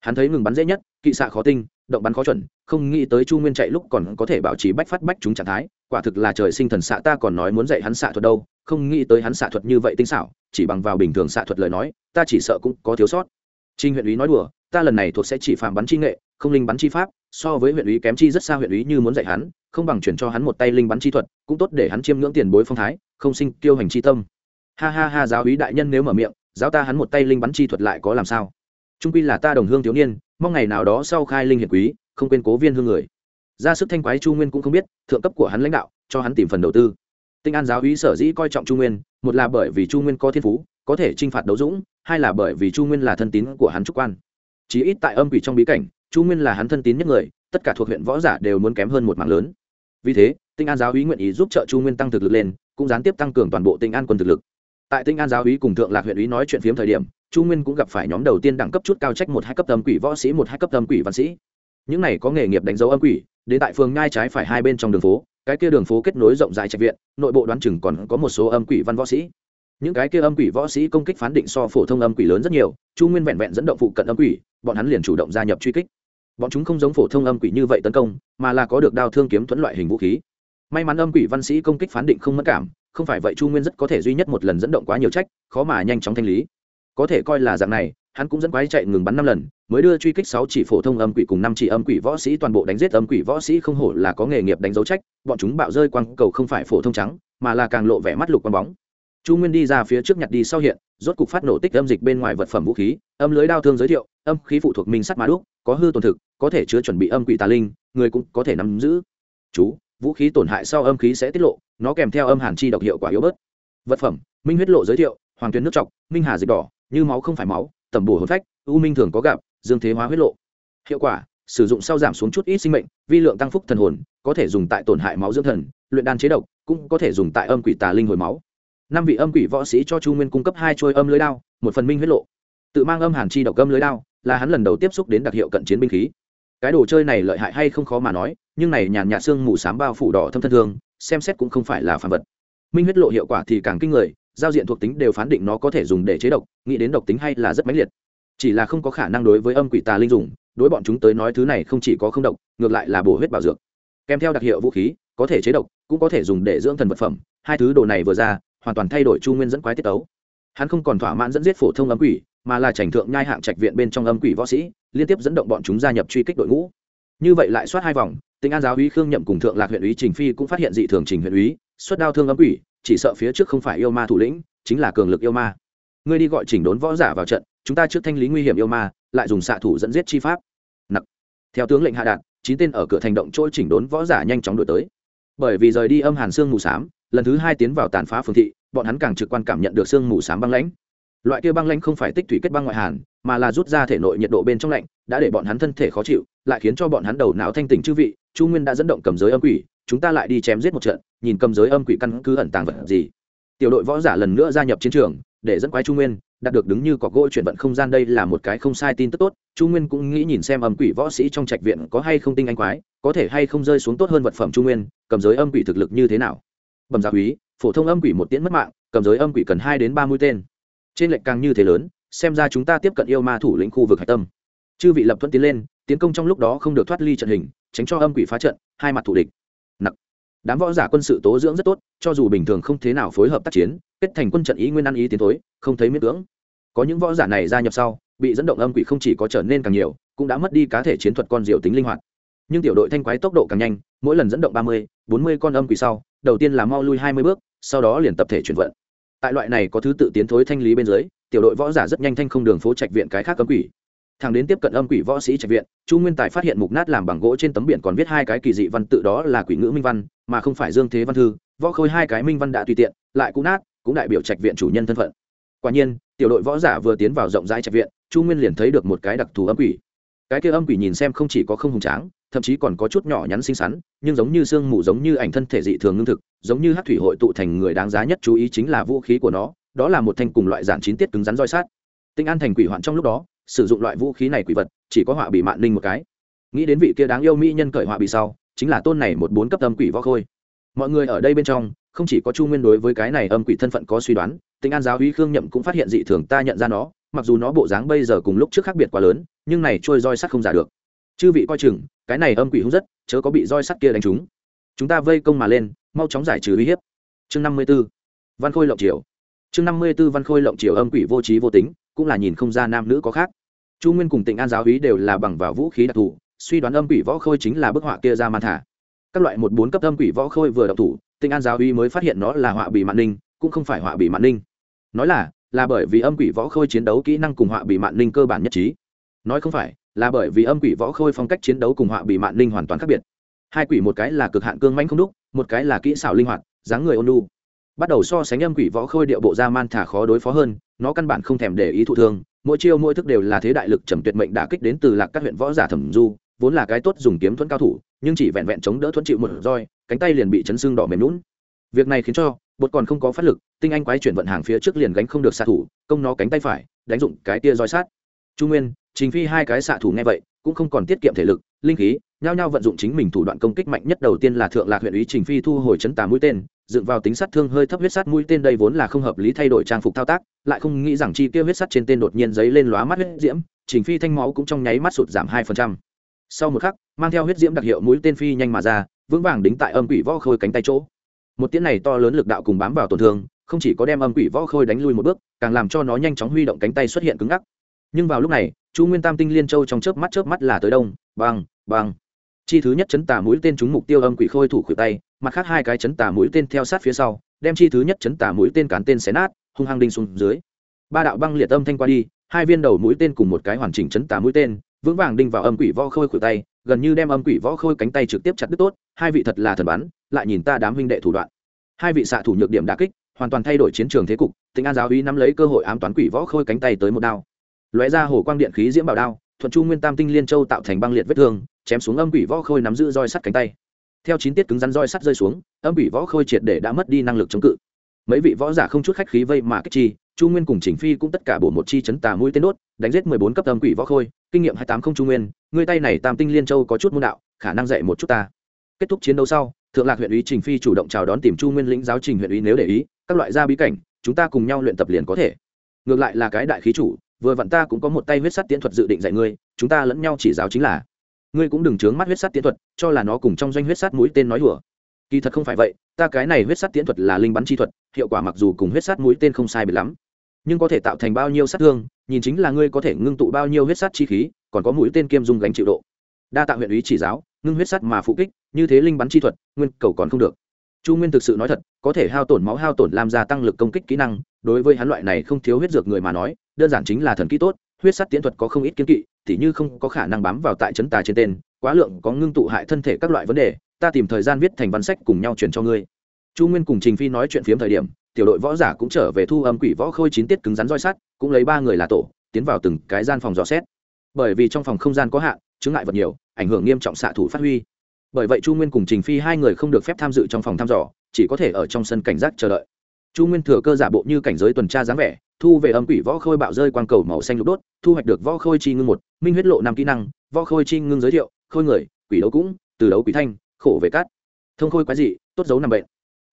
Hắn thấy ngừng bắn dễ nhất, kỵ xạ khó tinh, động bắn khó chuẩn, không nghĩ tới chu nguyên chạy lúc còn có thể bảo trì bách phát bách chúng trạng thái, quả thực là trời sinh thần xạ ta còn nói muốn dạy hắn xạ thuật đâu, không nghĩ tới hắn xạ thuật như vậy tinh xảo, chỉ bằng vào bình thường xạ thuật lời nói, ta chỉ sợ cũng có thiếu sót. Trinh huyện ý nói đùa, ta lần này thuộc sẽ chỉ phạm bắn chi nghệ, không linh bắn chi pháp so với huyện ý kém chi rất xa huyện ý như muốn dạy hắn, không bằng chuyển cho hắn một tay linh bắn chi thuật, cũng tốt để hắn chiêm ngưỡng tiền bối phong thái, không sinh tiêu hành chi tâm. Ha ha ha, giáo ý đại nhân nếu mở miệng, giáo ta hắn một tay linh bắn chi thuật lại có làm sao? Trung quy là ta đồng hương thiếu niên, mong ngày nào đó sau khai linh hiển quý, không quên cố viên hương người. Ra sức thanh quái chu nguyên cũng không biết, thượng cấp của hắn lãnh đạo, cho hắn tìm phần đầu tư. Tinh an giáo úy sở dĩ coi trọng chu nguyên, một là bởi vì chu nguyên có thiên phú, có thể t r i n h phạt đấu dũng, hai là bởi vì chu nguyên là thân tín của hắn trúc quan. Chí ít tại âm quỷ trong bí cảnh chu nguyên là hắn thân tín nhất người, tất cả thuộc huyện võ giả đều muốn kém hơn một mạng lớn. Vì thế, tinh an giáo úy nguyện ý giúp trợ chu nguyên tăng thực lực lên, cũng gián tiếp tăng cường toàn bộ tinh an quân thực lực. Tại tinh an giáo úy cùng thượng lạc huyện úy nói chuyện phiếm thời điểm, chu nguyên cũng gặp phải nhóm đầu tiên đẳng cấp chút cao trách một hai cấp âm quỷ võ sĩ, một hai cấp âm quỷ văn sĩ. Những này có nghề nghiệp đánh dấu âm quỷ, đến tại phường ngai trái phải hai bên trong đường phố, cái kia đường phố kết nối rộng rãi trạch viện, nội bộ đoán chừng còn có một số âm quỷ văn võ sĩ. Những cái kia âm quỷ võ sĩ công kích phán định so phổ thông âm quỷ lớn rất nhiều, chu nguyên vẹn vẹn dẫn động phụ cận âm quỷ, bọn hắn liền chủ động gia nhập truy kích bọn chúng không giống phổ thông âm quỷ như vậy tấn công, mà là có được đao thương kiếm thuẫn loại hình vũ khí. May mắn âm quỷ văn sĩ công kích phán định không mất cảm, không phải vậy chu nguyên rất có thể duy nhất một lần dẫn động quá nhiều trách, khó mà nhanh chóng thanh lý. Có thể coi là dạng này, hắn cũng dẫn quái chạy ngừng bắn năm lần, mới đưa truy kích sáu chỉ phổ thông âm quỷ cùng năm chỉ âm quỷ võ sĩ toàn bộ đánh giết âm quỷ võ sĩ không hổ là có nghề nghiệp đánh dấu trách, bọn chúng bạo rơi quang cầu không phải phổ thông trắng, mà là càng lộ vẻ mắt lục quang bóng. Chu nguyên đi ra phía trước nhặt đi sau hiện rốt cục phát nổ tích âm dịch bên ngoài vật phẩm vũ khí, âm lưới đao thương giới thiệu, âm khí phụ thuộc minh sắt ma đúc, có hư tổn thực, có thể chứa chuẩn bị âm quỷ tà linh, người cũng có thể nắm giữ. Chú, vũ khí tổn hại sau âm khí sẽ tiết lộ, nó kèm theo âm hàn chi độc hiệu quả yếu bớt. Vật phẩm, minh huyết lộ giới thiệu, hoàng tuyến nước trọc, minh hà dịch đỏ, như máu không phải máu, tẩm bổ hồn phách, u minh thường có gặp, dương thế hóa huyết lộ. Hiệu quả, sử dụng sau giảm xuống chút ít sinh mệnh, vi lượng tăng phúc thần hồn, có thể dùng tại tổn hại máu dưỡng thần, luyện đan chế độc, cũng có thể dùng tại âm quỷ tà linh hồi máu năm vị âm quỷ võ sĩ cho chu nguyên cung cấp hai trôi âm lưới đao, một phần minh huyết lộ. Tự mang âm hàn chi độc âm lưới đao, là hắn lần đầu tiếp xúc đến đặc hiệu cận chiến binh khí. Cái đồ chơi này lợi hại hay không khó mà nói, nhưng này nhàn nhạt xương mù s á m bao phủ đỏ thâm thân thương, xem xét cũng không phải là phản vật. Minh huyết lộ hiệu quả thì càng kinh người, giao diện thuộc tính đều phán định nó có thể dùng để chế độc, nghĩ đến độc tính hay là rất mãnh liệt. Chỉ là không có khả năng đối với âm quỷ tà linh dùng, đối bọn chúng tới nói thứ này không chỉ có không độc, ngược lại là bổ huyết bảo dược. Kèm theo đặc hiệu vũ khí, có thể chế độc, cũng có thể dùng để dưỡng thần vật phẩm. Hai thứ đồ này vừa ra hoàn toàn thay đổi chu nguyên dẫn quái tiết tấu. Hắn không còn thỏa mãn dẫn giết phổ thông âm quỷ, mà là trành thượng nhai hạng trạch viện bên trong âm quỷ võ sĩ, liên tiếp dẫn động bọn chúng gia nhập truy kích đội ngũ. Như vậy lại soát hai vòng tỉnh an giáo uý khương nhậm cùng thượng lạc huyện úy trình phi cũng phát hiện dị thường trình huyện úy, xuất đao thương âm quỷ, chỉ sợ phía trước không phải yêu ma thủ lĩnh, chính là cường lực yêu ma. Ngươi đi gọi chỉnh đốn võ giả vào trận, chúng ta trước thanh lý nguy hiểm yêu ma, lại dùng xạ thủ dẫn giết chi pháp. Nặc. Theo tướng lệnh hạ đạt, chín tên ở cửa thành động trôi chỉnh đốn võ giả nhanh chóng đổi tới. Bởi vì rời đi âm hàn xương mù s á m lần thứ hai tiến vào tàn phá phương thị, bọn hắn càng trực quan cảm nhận được sương mù s á m băng lãnh. Loại kia băng lãnh không phải tích thủy kết băng ngoại hàn, mà là rút ra thể nội nhiệt độ bên trong lạnh, đã để bọn hắn thân thể khó chịu, lại khiến cho bọn hắn đầu não thanh tình chư vị, chu nguyên đã dẫn động cầm giới âm quỷ, chúng ta lại đi chém giết một trận, nhìn cầm giới âm quỷ căn cứ ẩn tàng vật gì. Tiểu đội võ giả lần nữa gia nhập chiến trường, để dẫn quái chu nguyên, đạt được đứng như cọc gỗ chuyển vận không gian đây là một cái không sai tin tức tốt, chu nguyên cũng nghĩ nhìn xem âm quỷ võ sĩ trong trạch viện có hay không tinh anh quái, có thể hay không rơi xuống tốt hơn vật phẩm chu nguyên, cầm giới âm quỷ thực lực như thế nào bẩm gia quý phổ thông âm quỷ một tiễn mất mạng, cầm giới âm quỷ cần hai đến ba mũi tên. Trên lệnh càng như thế lớn, xem ra chúng ta tiếp cận yêu ma thủ lĩnh khu vực hạch tâm. Chư vị lập thuận tiến lên, tiến công trong lúc đó không được thoát ly trận hình, tránh cho âm quỷ phá trận, hai mặt thủ địch. Nặng đám võ giả quân sự tố dưỡng rất tốt, cho dù bình thường không thế nào phối hợp tác chiến, kết thành quân trận ý nguyên ăn ý tiến thối, không thấy miễn cưỡng. Có những võ giả này gia nhập sau, bị dẫn động âm quỷ không chỉ có trở nên càng nhiều, cũng đã mất đi cá thể chiến thuật con diệu tính linh hoạt. Nhưng tiểu đội thanh quái tốc độ càng nhanh, mỗi lần dẫn động ba mươi, bốn mươi con âm quỷ sau đầu tiên là mau lui hai mươi bước, sau đó liền tập thể chuyển vận. Tại loại này có thứ tự tiến thối thanh lý bên dưới, tiểu đội võ giả rất nhanh thanh không đường phố trạch viện cái khác âm quỷ. Thằng đến tiếp cận âm quỷ võ sĩ trạch viện, chu nguyên tài phát hiện mục nát làm bằng gỗ trên tấm biển còn viết hai cái kỳ dị văn tự đó là quỷ ngữ minh văn, mà không phải dương thế văn thư. Võ khôi hai cái minh văn đã tùy tiện, lại cũng nát, cũng đại biểu trạch viện chủ nhân thân phận. Quả nhiên, tiểu đội võ giả vừa tiến vào rộng rãi trạch viện, chu nguyên liền thấy được một cái đặc thù âm quỷ. Cái kia âm quỷ nhìn xem không chỉ có không hùng tráng thậm chí còn có chút nhỏ nhắn xinh xắn, nhưng giống như sương mù giống như ảnh thân thể dị thường ngưng thực, giống như hát thủy hội tụ thành người đáng giá nhất chú ý chính là vũ khí của nó, đó là một thanh cùng loại giản chín tiết cứng rắn roi sát tinh an thành quỷ hoạn trong lúc đó, sử dụng loại vũ khí này quỷ vật, chỉ có họa bị mạn ninh một cái. Nghĩ đến vị kia đáng yêu mỹ nhân cởi họa bị sau, chính là tôn này một bốn cấp âm quỷ võ khôi. Mọi người ở đây bên trong, không chỉ có chu nguyên đối với cái này âm quỷ thân phận có suy đoán, tinh an giáo uy khương nhậm cũng phát hiện dị thường, ta nhận ra nó, mặc dù nó bộ dáng bây giờ cùng lúc trước khác biệt quá lớn, nhưng này trôi roi sắt không giả được chư vị coi chừng, cái này âm quỷ hung rất, chớ có bị roi sắt kia đánh trúng. Chúng ta vây công mà lên, mau chóng giải trừ uy hiếp. Chương năm mươi b ố văn khôi lộng triều. Chương năm mươi b ố văn khôi lộng triều âm quỷ vô trí vô tính, cũng là nhìn không ra nam nữ có khác. Chu nguyên cùng tỉnh an giáo hí đều là bằng vào vũ khí đặc thù, suy đoán âm quỷ võ khôi chính là bức họa kia ra man thả. Các loại một bốn cấp âm quỷ võ khôi vừa độc thủ tỉnh an giáo hí mới phát hiện nó là họa bị mạn ninh, cũng không phải họa bị mạn ninh. Nói là là bởi vì âm quỷ võ khôi chiến đấu kỹ năng cùng họa bị mạn ninh cơ bản nhất trí. Nói không phải là bởi vì âm quỷ võ khôi phong cách chiến đấu cùng họa bị mạn ninh hoàn toàn khác biệt. Hai quỷ một cái là cực hạn cương manh không đúc, một cái là kỹ xảo linh hoạt, dáng người ôn lu bắt đầu so sánh âm quỷ võ khôi điệu bộ ra man thả khó đối phó hơn, nó căn bản không thèm để ý thụ thương, mỗi chiêu mỗi thức đều là thế đại lực trầm tuyệt mệnh đã kích đến từ lạc các huyện võ giả thẩm du, vốn là cái tốt dùng kiếm thuẫn cao thủ, nhưng chỉ vẹn vẹn chống đỡ thuẫn chịu một roi, cánh tay liền bị chấn xương đỏ mềm lún việc này khiến cho, bột còn không có phát lực, tinh anh quái chuyển vận hàng phía trước liền gánh không được xạ thủ, công nó cánh tay phải, đánh dụng cái tia roi sát. Trung nguyên Trình phi hai cái xạ thủ nghe vậy, cũng không còn tiết kiệm thể lực, linh khí, nhao nhao vận dụng chính mình thủ đoạn công kích mạnh nhất đầu tiên là thượng lạc huyện ý trình phi thu hồi chấn tà mũi tên, dựng vào tính sát thương hơi thấp huyết sát mũi tên đây vốn là không hợp lý thay đổi trang phục thao tác, lại không nghĩ rằng chi tiêu huyết sắt trên tên đột nhiên giấy lên lóa mắt huyết diễm, trình phi thanh máu cũng trong nháy mắt sụt giảm hai phần trăm. Sau một khắc, mang theo huyết diễm đặc hiệu mũi tên phi nhanh mà ra, vững vàng đính tại âm quỷ võ khôi cánh tay chỗ. Một tiếng này to lớn lực đạo cùng bám vào tổn thương, không chỉ có đem âm quỷ võ khôi đánh lui một bước, càng làm cho nó nhanh chóng huy động cánh tay xuất hiện cứng ngắc nhưng vào lúc này, chu nguyên tam tinh liên châu trong chớp mắt chớp mắt là tới đông, băng băng. Chi thứ nhất chấn tà mũi tên trúng mục tiêu âm quỷ khôi thủ khuỷu tay, mặt khác hai cái chấn tà mũi tên theo sát phía sau, đem chi thứ nhất chấn tà mũi tên cán tên xé nát, hung hăng đinh xuống dưới. Ba đạo băng liệt âm thanh qua đi, hai viên đầu mũi tên cùng một cái hoàn chỉnh chấn tà mũi tên, vững vàng đinh vào âm quỷ võ khôi khuỷu tay, gần như đem âm quỷ võ khôi cánh tay trực tiếp chặt đứt tốt, hai vị thật là thần bắn, lại nhìn ta đám huynh đệ thủ đoạn. Hai vị xạ thủ nhược điểm đả kích, hoàn toàn thay đổi chiến trường thế cục tỉnh an giáo uy nắm lấy cơ hội ám toán quỷ võ khôi cánh tay tới một đao lóe ra hồ quang điện khí diễm bảo đao, thuận chu nguyên tam tinh liên châu tạo thành băng liệt vết thương, chém xuống âm quỷ võ khôi nắm giữ roi sắt cánh tay. Theo chín tiết cứng rắn roi sắt rơi xuống, âm quỷ võ khôi triệt để đã mất đi năng lực chống cự. Mấy vị võ giả không chút khách khí vây mà kích chi, chu nguyên cùng chỉnh phi cũng tất cả bổ một chi chấn tà mũi tên đốt, đánh giết mười bốn cấp âm quỷ võ khôi, kinh nghiệm hai tám không chu nguyên ngươi tay này tam tinh liên châu có chút môn đạo, khả năng dạy một chút ta. Kết thúc chiến đấu sau, thượng lạc huyện ủy trình phi chủ động chào đón tìm chu nguyên lĩnh giáo trình huyện ủy nếu để ý, các loại gia bí cảnh, chúng ta cùng nhau luyện tập liền có thể. Ngược lại là cái đại khí chủ vừa vặn ta cũng có một tay huyết sắt tiễn thuật dự định dạy ngươi, chúng ta lẫn nhau chỉ giáo chính là. Ngươi cũng đừng chướng mắt huyết sắt tiễn thuật, cho là nó cùng trong doanh huyết sắt mũi tên nói hùa kỳ thật không phải vậy, ta cái này huyết sắt tiễn thuật là linh bắn chi thuật, hiệu quả mặc dù cùng huyết sắt mũi tên không sai biệt lắm, nhưng có thể tạo thành bao nhiêu sát thương, nhìn chính là ngươi có thể ngưng tụ bao nhiêu huyết sắt chi khí, còn có mũi tên kiêm dung gánh chịu độ. Đa tạo huyện ý chỉ giáo, ngưng huyết sắt mà phụ kích, như thế linh bắn chi thuật, nguyên cầu còn không được chu nguyên thực sự nói thật, có thể hao tổn máu, hao tổn làm gia tăng lực công kích kỹ năng, đối với hắn loại này không thiếu huyết dược người mà nói, đơn giản chính là thần kỹ tốt, huyết sắt tiến thuật có không ít kiến kỵ, tỉ như không có khả năng bám vào tại chấn tà trên tên, quá lượng có ngưng tụ hại thân thể các loại vấn đề, ta tìm thời gian viết thành văn sách cùng nhau truyền cho ngươi. Chu nguyên cùng trình phi nói chuyện phiếm thời điểm, tiểu đội võ giả cũng trở về thu âm quỷ võ khôi chín tiết cứng rắn roi sắt, cũng lấy ba người là tổ, tiến vào từng cái gian phòng dò xét. Bởi vì trong phòng không gian có hạn chứng ngại vật nhiều, ảnh hưởng nghiêm trọng xạ thủ phát huy bởi vậy chu nguyên cùng trình phi hai người không được phép tham dự trong phòng thăm dò, chỉ có thể ở trong sân cảnh giác chờ đợi. Chu nguyên thừa cơ giả bộ như cảnh giới tuần tra dáng vẻ, thu về âm quỷ võ khôi bạo rơi quang cầu màu xanh lục đốt, thu hoạch được võ khôi chi ngưng một, minh huyết lộ năm kỹ năng, võ khôi chi ngưng giới thiệu, khôi người, quỷ đấu cũng, từ đấu quỷ thanh, khổ về cát. Thông khôi quái dị, tốt dấu nằm bệnh.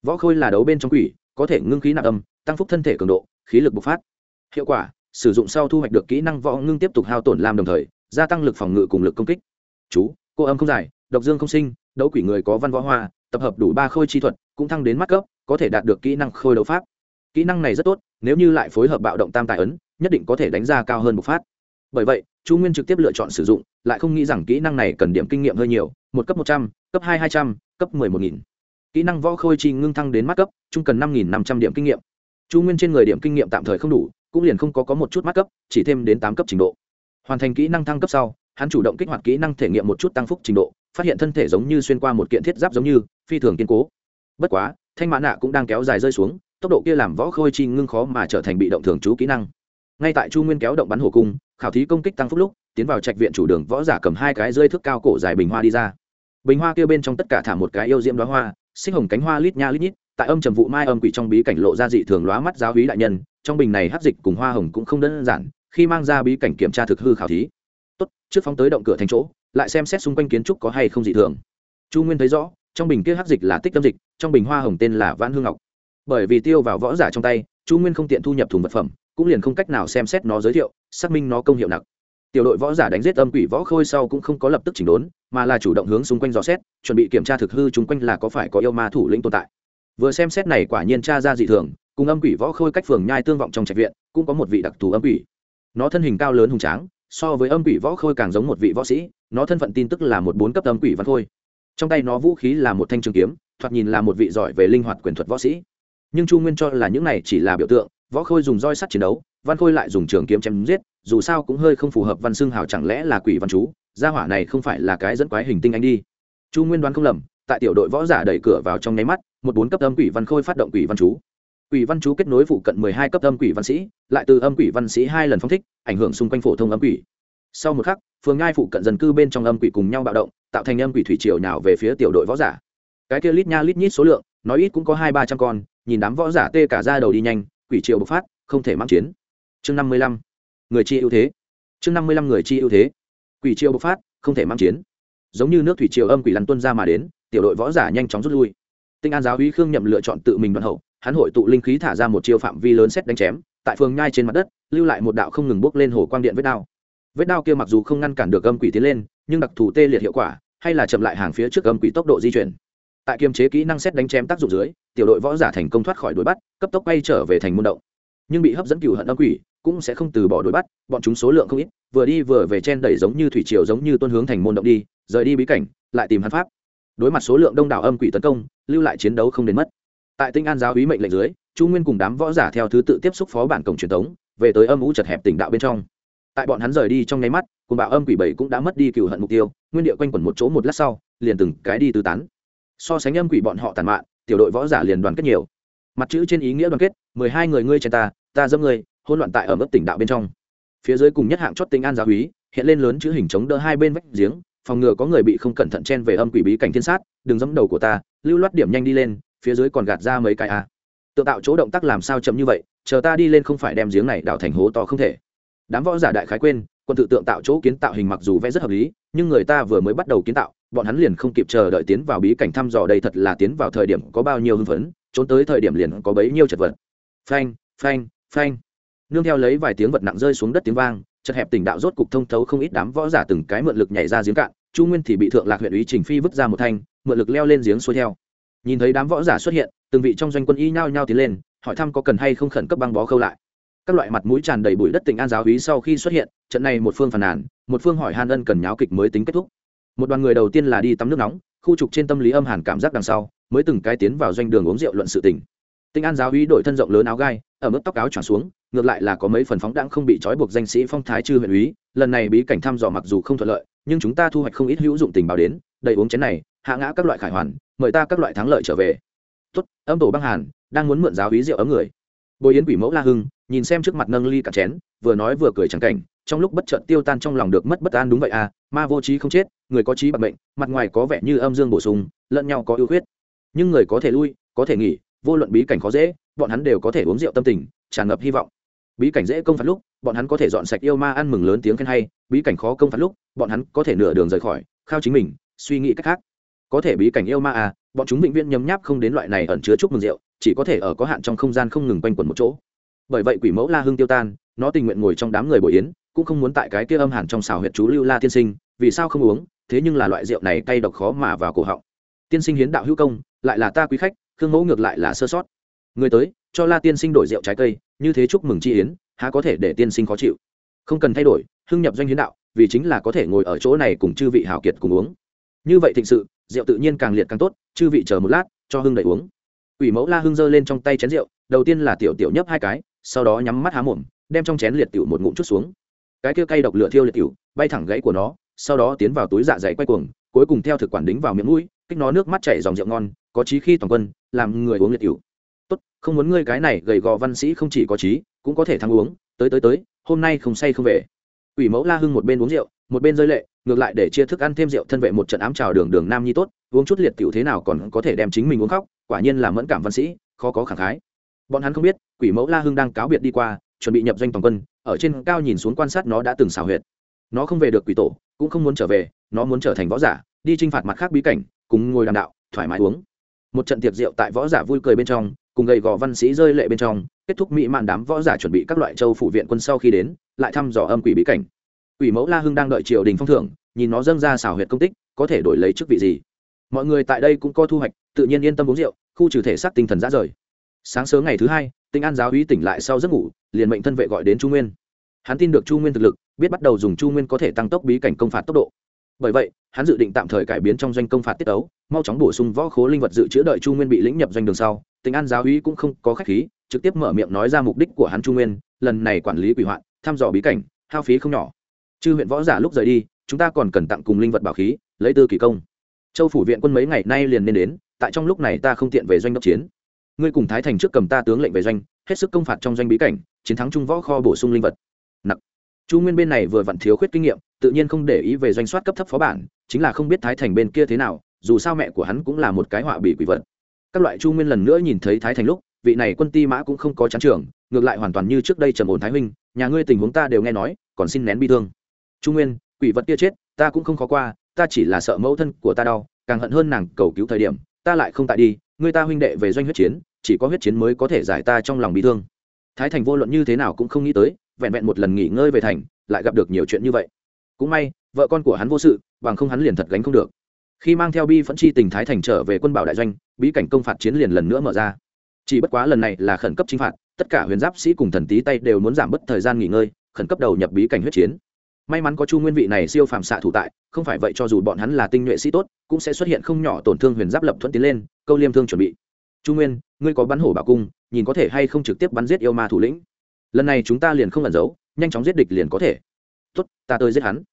Võ khôi là đấu bên trong quỷ, có thể ngưng khí nạp âm, tăng phúc thân thể cường độ, khí lực bộc phát. Hiệu quả, sử dụng sau thu hoạch được kỹ năng võ ngưng tiếp tục hao tổn làm đồng thời, gia tăng lực phòng ngự cùng lực công kích. Chú, cô âm không dài độc dương không sinh, đấu quỷ người có văn võ hoa, tập hợp đủ ba khôi chi thuật, cũng thăng đến mắt cấp, có thể đạt được kỹ năng khôi đấu pháp. Kỹ năng này rất tốt, nếu như lại phối hợp bạo động tam tài ấn, nhất định có thể đánh ra cao hơn một phát. Bởi vậy, chu nguyên trực tiếp lựa chọn sử dụng, lại không nghĩ rằng kỹ năng này cần điểm kinh nghiệm hơi nhiều, một cấp một trăm, cấp hai hai trăm, cấp mười một nghìn. Kỹ năng võ khôi chi ngưng thăng đến mắt cấp chung cần năm nghìn năm trăm điểm kinh nghiệm. Chu nguyên trên người điểm kinh nghiệm tạm thời không đủ, cũng liền không có có một chút mắt cấp, chỉ thêm đến tám cấp trình độ. Hoàn thành kỹ năng thăng cấp sau, hắn chủ động kích hoạt kỹ năng thể nghiệm một chút tăng phúc trình độ phát hiện thân thể giống như xuyên qua một kiện thiết giáp giống như, phi thường kiên cố. Bất quá, thanh mã nạ cũng đang kéo dài rơi xuống, tốc độ kia làm võ khôi chi ngưng khó mà trở thành bị động thường trú kỹ năng. Ngay tại chu nguyên kéo động bắn hổ cung, khảo thí công kích tăng phúc lúc, tiến vào trạch viện chủ đường võ giả cầm hai cái rơi thước cao cổ dài bình hoa đi ra. Bình hoa kia bên trong tất cả thả một cái yêu diễm đoá hoa, xích hồng cánh hoa lít nha lít nhít, tại âm trầm vụ mai âm quỷ trong bí cảnh lộ ra dị thường lóa mắt giáo hí đại nhân, trong bình này hát dịch cùng hoa hồng cũng không đơn giản, khi mang ra bí cảnh kiểm tra thực hư khảo thí. Tốt, trước phóng tới động cửa thành chỗ lại xem xét xung quanh kiến trúc có hay không dị thường. Chu nguyên thấy rõ, trong bình kia hắc dịch là tích tâm dịch, trong bình hoa hồng tên là vãn hương ngọc. Bởi vì tiêu vào võ giả trong tay, chu nguyên không tiện thu nhập thùng vật phẩm, cũng liền không cách nào xem xét nó giới thiệu, xác minh nó công hiệu nặng. Tiểu đội võ giả đánh giết âm quỷ võ khôi sau cũng không có lập tức chỉnh đốn, mà là chủ động hướng xung quanh dò xét, chuẩn bị kiểm tra thực hư chung quanh là có phải có yêu ma thủ lĩnh tồn tại. Vừa xem xét này quả nhiên tra ra dị thường, cùng âm quỷ võ khôi cách phường nhai tương vọng trong trạch viện, cũng có một vị đặc thù âm quỷ. Nó thân hình cao lớn hùng tráng, so với âm quỷ võ khôi càng giống một vị võ sĩ nó thân phận tin tức là một bốn cấp âm quỷ văn khôi. Trong tay nó vũ khí là một thanh trường kiếm, thoạt nhìn là một vị giỏi về linh hoạt quyền thuật võ sĩ. Nhưng chu nguyên cho là những này chỉ là biểu tượng, võ khôi dùng roi sắt chiến đấu, văn khôi lại dùng trường kiếm chém giết, dù sao cũng hơi không phù hợp văn xưng hào chẳng lẽ là quỷ văn chú, gia hỏa này không phải là cái dẫn quái hình tinh anh đi. Chu nguyên đoán không lầm, tại tiểu đội võ giả đẩy cửa vào trong nháy mắt, một bốn cấp âm quỷ văn khôi phát động quỷ văn chú. Quỷ văn chú kết nối phụ cận mười hai cấp âm quỷ văn sĩ, lại từ âm quỷ văn sĩ hai lần phong thích, ảnh hưởng xung quanh phổ thông âm quỷ sau một khắc, phường ngai phụ cận dân cư bên trong âm quỷ cùng nhau bạo động, tạo thành âm quỷ thủy triều nào về phía tiểu đội võ giả. Cái kia lít nha lít nhít số lượng, nói ít cũng có hai ba trăm con, nhìn đám võ giả tê cả ra đầu đi nhanh, quỷ triều bộc phát, không thể mang chiến. Chương năm mươi lăm, người chi ưu thế. Chương năm mươi lăm, người chi ưu thế. Quỷ triều bộc phát, không thể mang chiến. Giống như nước thủy triều âm quỷ lăn tuân ra mà đến, tiểu đội võ giả nhanh chóng rút lui. Tinh an giáo uy khương nhậm lựa chọn tự mình đoạn hậu, hắn hội tụ linh khí thả ra một chiêu phạm vi lớn xét đánh chém, tại phường nhai trên mặt đất, lưu lại một đạo không ngừng bốc lên hồ quang điện với đao vết đao kia mặc dù không ngăn cản được âm quỷ tiến lên, nhưng đặc thù tê liệt hiệu quả, hay là chậm lại hàng phía trước âm quỷ tốc độ di chuyển. Tại kiềm chế kỹ năng xét đánh chém tác dụng dưới, tiểu đội võ giả thành công thoát khỏi đuổi bắt, cấp tốc bay trở về thành môn động. Nhưng bị hấp dẫn cựu hận âm quỷ, cũng sẽ không từ bỏ đuổi bắt, bọn chúng số lượng không ít, vừa đi vừa về chen đẩy giống như thủy triều giống như tuân hướng thành môn động đi, rời đi bí cảnh, lại tìm hắn pháp. Đối mặt số lượng đông đảo âm quỷ tấn công, lưu lại chiến đấu không đến mất. Tại tinh an giáo úy mệnh lệnh dưới, chu nguyên cùng đám võ giả theo thứ tự tiếp xúc phó bản cổng truyền thống, về tới âm ủ chật hẹp tỉnh đạo bên trong tại bọn hắn rời đi trong nháy mắt, cùng bạo âm quỷ bảy cũng đã mất đi cựu hận mục tiêu, nguyên địa quanh quẩn một chỗ một lát sau, liền từng cái đi tứ tán. So sánh âm quỷ bọn họ tàn mạn, tiểu đội võ giả liền đoàn kết nhiều. Mặt chữ trên ý nghĩa đoàn kết, mười hai người ngươi trên ta ta dâm ngươi hôn loạn tại ở mức tỉnh đạo bên trong. Phía dưới cùng nhất hạng chót tinh an giáo húy hiện lên lớn chữ hình chống đỡ hai bên vách giếng, phòng ngừa có người bị không cẩn thận chen về âm quỷ bí cảnh thiên sát, đừng dẫm đầu của ta, lưu loát điểm nhanh đi lên, phía dưới còn gạt ra mấy cái a. Tự tạo chỗ động tác làm sao chậm như vậy, chờ ta đi lên không phải đem giếng này đào thành hố to không thể đám võ giả đại khái quên, quân tự tượng tạo chỗ kiến tạo hình mặc dù vẽ rất hợp lý, nhưng người ta vừa mới bắt đầu kiến tạo, bọn hắn liền không kịp chờ đợi tiến vào bí cảnh thăm dò đây thật là tiến vào thời điểm có bao nhiêu hưng phấn, trốn tới thời điểm liền có bấy nhiêu chật vật. Phanh phanh phanh. Nương theo lấy vài tiếng vật nặng rơi xuống đất tiếng vang, chật hẹp tỉnh đạo rốt cục thông thấu không ít đám võ giả từng cái mượn lực nhảy ra giếng cạn, chu nguyên thì bị thượng lạc huyện ý trình phi vứt ra một thanh, mượn lực leo lên giếng xuôi theo. Nhìn thấy đám võ giả xuất hiện, từng vị trong doanh quân y nhao nhao tiến lên, hỏi thăm có cần hay không khẩn cấp băng bó khâu lại các loại mặt mũi tràn đầy bụi đất tỉnh an giáo hí sau khi xuất hiện, trận này một phương phàn nàn, một phương hỏi hàn ân cần nháo kịch mới tính kết thúc. Một đoàn người đầu tiên là đi tắm nước nóng, khu trục trên tâm lý âm hàn cảm giác đằng sau, mới từng cái tiến vào doanh đường uống rượu luận sự tình. Tinh an giáo hí đổi thân rộng lớn áo gai, ở mức tóc áo tròn xuống, ngược lại là có mấy phần phóng đãng không bị trói buộc danh sĩ phong thái chư huyện úy, lần này bí cảnh thăm dò mặc dù không thuận lợi, nhưng chúng ta thu hoạch không ít hữu dụng tình báo đến, đầy uống chén này, hạ ngã các loại khải hoàn, mời ta các loại thắng lợi trở về. Tốt, âm tổ băng hàn, đang muốn mượn giáo hí rượu ấm người. Bồi yến quỷ mẫu la hưng nhìn xem trước mặt nâng ly cả chén, vừa nói vừa cười chẳng cảnh, trong lúc bất chợt tiêu tan trong lòng được mất bất an đúng vậy à ma vô trí không chết, người có trí bằng bệnh mặt ngoài có vẻ như âm dương bổ sung, lẫn nhau có ưu khuyết. Nhưng người có thể lui, có thể nghỉ, vô luận bí cảnh khó dễ, bọn hắn đều có thể uống rượu tâm tình, tràn ngập hy vọng. Bí cảnh dễ công phạt lúc, bọn hắn có thể dọn sạch yêu ma ăn mừng lớn tiếng khen hay, bí cảnh khó công phạt lúc, bọn hắn có thể nửa đường rời khỏi, khao chính mình, suy nghĩ cách khác. Có thể bí cảnh yêu ma à bọn chúng vĩnh viễn nhấm nháp không đến loại này ẩn chứa chúc mừng rượu, chỉ có thể ở có hạn trong không gian không ngừng quanh quẩn một chỗ bởi vậy quỷ mẫu la hưng tiêu tan, nó tình nguyện ngồi trong đám người bồi yến, cũng không muốn tại cái kia âm hẳn trong xào huyệt chú lưu la tiên sinh, vì sao không uống, thế nhưng là loại rượu này cay độc khó mà vào cổ họng. Tiên sinh hiến đạo hữu công, lại là ta quý khách, khương mẫu ngược lại là sơ sót. Người tới, cho la tiên sinh đổi rượu trái cây, như thế chúc mừng chi yến, há có thể để tiên sinh khó chịu? Không cần thay đổi, hưng nhập doanh hiến đạo, vì chính là có thể ngồi ở chỗ này cùng chư vị hào kiệt cùng uống. Như vậy thịnh sự, rượu tự nhiên càng liệt càng tốt, chư vị chờ một lát, cho hưng đầy uống. Ủy mẫu la hưng giơ lên trong tay chén rượu, đầu tiên là tiểu tiểu nhấp hai cái sau đó nhắm mắt há mồm, đem trong chén liệt tiểu một ngụm chút xuống. Cái kia cay độc lửa thiêu liệt tiểu, bay thẳng gãy của nó, sau đó tiến vào túi dạ dày quay cuồng, cuối cùng theo thực quản đính vào miệng mũi, kích nó nước mắt chảy dòng rượu ngon, có trí khi toàn quân, làm người uống liệt tiểu. Tốt, không muốn ngươi cái này gầy gò văn sĩ không chỉ có trí, cũng có thể thắng uống. Tới tới tới, hôm nay không say không về. Ủy mẫu la hưng một bên uống rượu, một bên rơi lệ, ngược lại để chia thức ăn thêm rượu thân vệ một trận ám trào đường đường nam nhi tốt, uống chút liệt tiểu thế nào còn có thể đem chính mình uống khóc, quả nhiên là mẫn cảm văn sĩ, khó có khẳng khái bọn hắn không biết, quỷ mẫu la hưng đang cáo biệt đi qua, chuẩn bị nhập doanh toàn quân, ở trên cao nhìn xuống quan sát nó đã từng xảo huyệt. Nó không về được quỷ tổ, cũng không muốn trở về, nó muốn trở thành võ giả, đi t r i n h phạt mặt khác bí cảnh, cùng ngồi đàm đạo, thoải mái uống. Một trận tiệc rượu tại võ giả vui cười bên trong, cùng gầy gò văn sĩ rơi lệ bên trong, kết thúc mỹ mạn đám võ giả chuẩn bị các loại châu phụ viện quân sau khi đến, lại thăm dò âm quỷ bí cảnh. Quỷ mẫu la hưng đang đợi triều đình phong thưởng, nhìn nó dâng ra xảo huyệt công tích, có thể đổi lấy chức vị gì? Mọi người tại đây cũng có thu hoạch, tự nhiên yên tâm uống rượu, khu trừ thể xác tinh thần ra rời sáng sớm ngày thứ hai tinh an giáo uy tỉnh lại sau giấc ngủ, liền mệnh thân vệ gọi đến chu nguyên. Hắn tin được chu nguyên thực lực, biết bắt đầu dùng chu nguyên có thể tăng tốc bí cảnh công phạt tốc độ. Bởi vậy, hắn dự định tạm thời cải biến trong doanh công phạt tiết tấu, mau chóng bổ sung võ khố linh vật dự trữ đợi chu nguyên bị lĩnh nhập doanh đường sau. Tỉnh an giáo uy cũng không có khách khí, trực tiếp mở miệng nói ra mục đích của hắn chu nguyên, lần này quản lý quỷ hoạn, thăm dò bí cảnh, hao phí không nhỏ. Chư huyện võ giả lúc rời đi, chúng ta còn cần tặng cùng linh vật bảo khí, lấy tư kỳ công. Châu phủ viện quân mấy ngày nay liền nên đến, tại trong lúc này ta không tiện về doanh đốc chiến ngươi cùng thái thành trước cầm ta tướng lệnh về doanh, hết sức công phạt trong doanh bí cảnh, chiến thắng trung võ kho bổ sung linh vật. Nặng chu nguyên bên này vừa vặn thiếu khuyết kinh nghiệm, tự nhiên không để ý về doanh soát cấp thấp phó bản, chính là không biết thái thành bên kia thế nào, dù sao mẹ của hắn cũng là một cái họa bị quỷ vật. Các loại chu nguyên lần nữa nhìn thấy thái thành lúc, vị này quân ti mã cũng không có chán trường ngược lại hoàn toàn như trước đây trầm ổn thái huynh, nhà ngươi tình huống ta đều nghe nói, còn xin nén bi thương. Chu nguyên, quỷ vật kia chết, ta cũng không khó qua, ta chỉ là sợ mẫu thân của ta đau, càng hận hơn nàng cầu cứu thời điểm, ta lại không tại đi người ta huynh đệ về doanh huyết chiến, chỉ có huyết chiến mới có thể giải ta trong lòng bị thương. Thái thành vô luận như thế nào cũng không nghĩ tới, vẹn vẹn một lần nghỉ ngơi về thành, lại gặp được nhiều chuyện như vậy. Cũng may, vợ con của hắn vô sự, bằng không hắn liền thật gánh không được. Khi mang theo bi phẫn chi tình thái thành trở về quân bảo đại doanh, bí cảnh công phạt chiến liền lần nữa mở ra. Chỉ bất quá lần này là khẩn cấp chinh phạt, tất cả huyền giáp sĩ cùng thần tý tay đều muốn giảm bớt thời gian nghỉ ngơi, khẩn cấp đầu nhập bí cảnh huyết chiến. May mắn có chu nguyên vị này siêu phàm xạ thủ tại không phải vậy cho dù bọn hắn là tinh nhuệ sĩ tốt, cũng sẽ xuất hiện không nhỏ tổn thương huyền giáp lập thuận tiến lên, câu liêm thương chuẩn bị. Chu nguyên, ngươi có bắn hổ bảo cung, nhìn có thể hay không trực tiếp bắn giết yêu ma thủ lĩnh? Lần này chúng ta liền không ẩn giấu, nhanh chóng giết địch liền có thể. Tốt, ta tới giết hắn.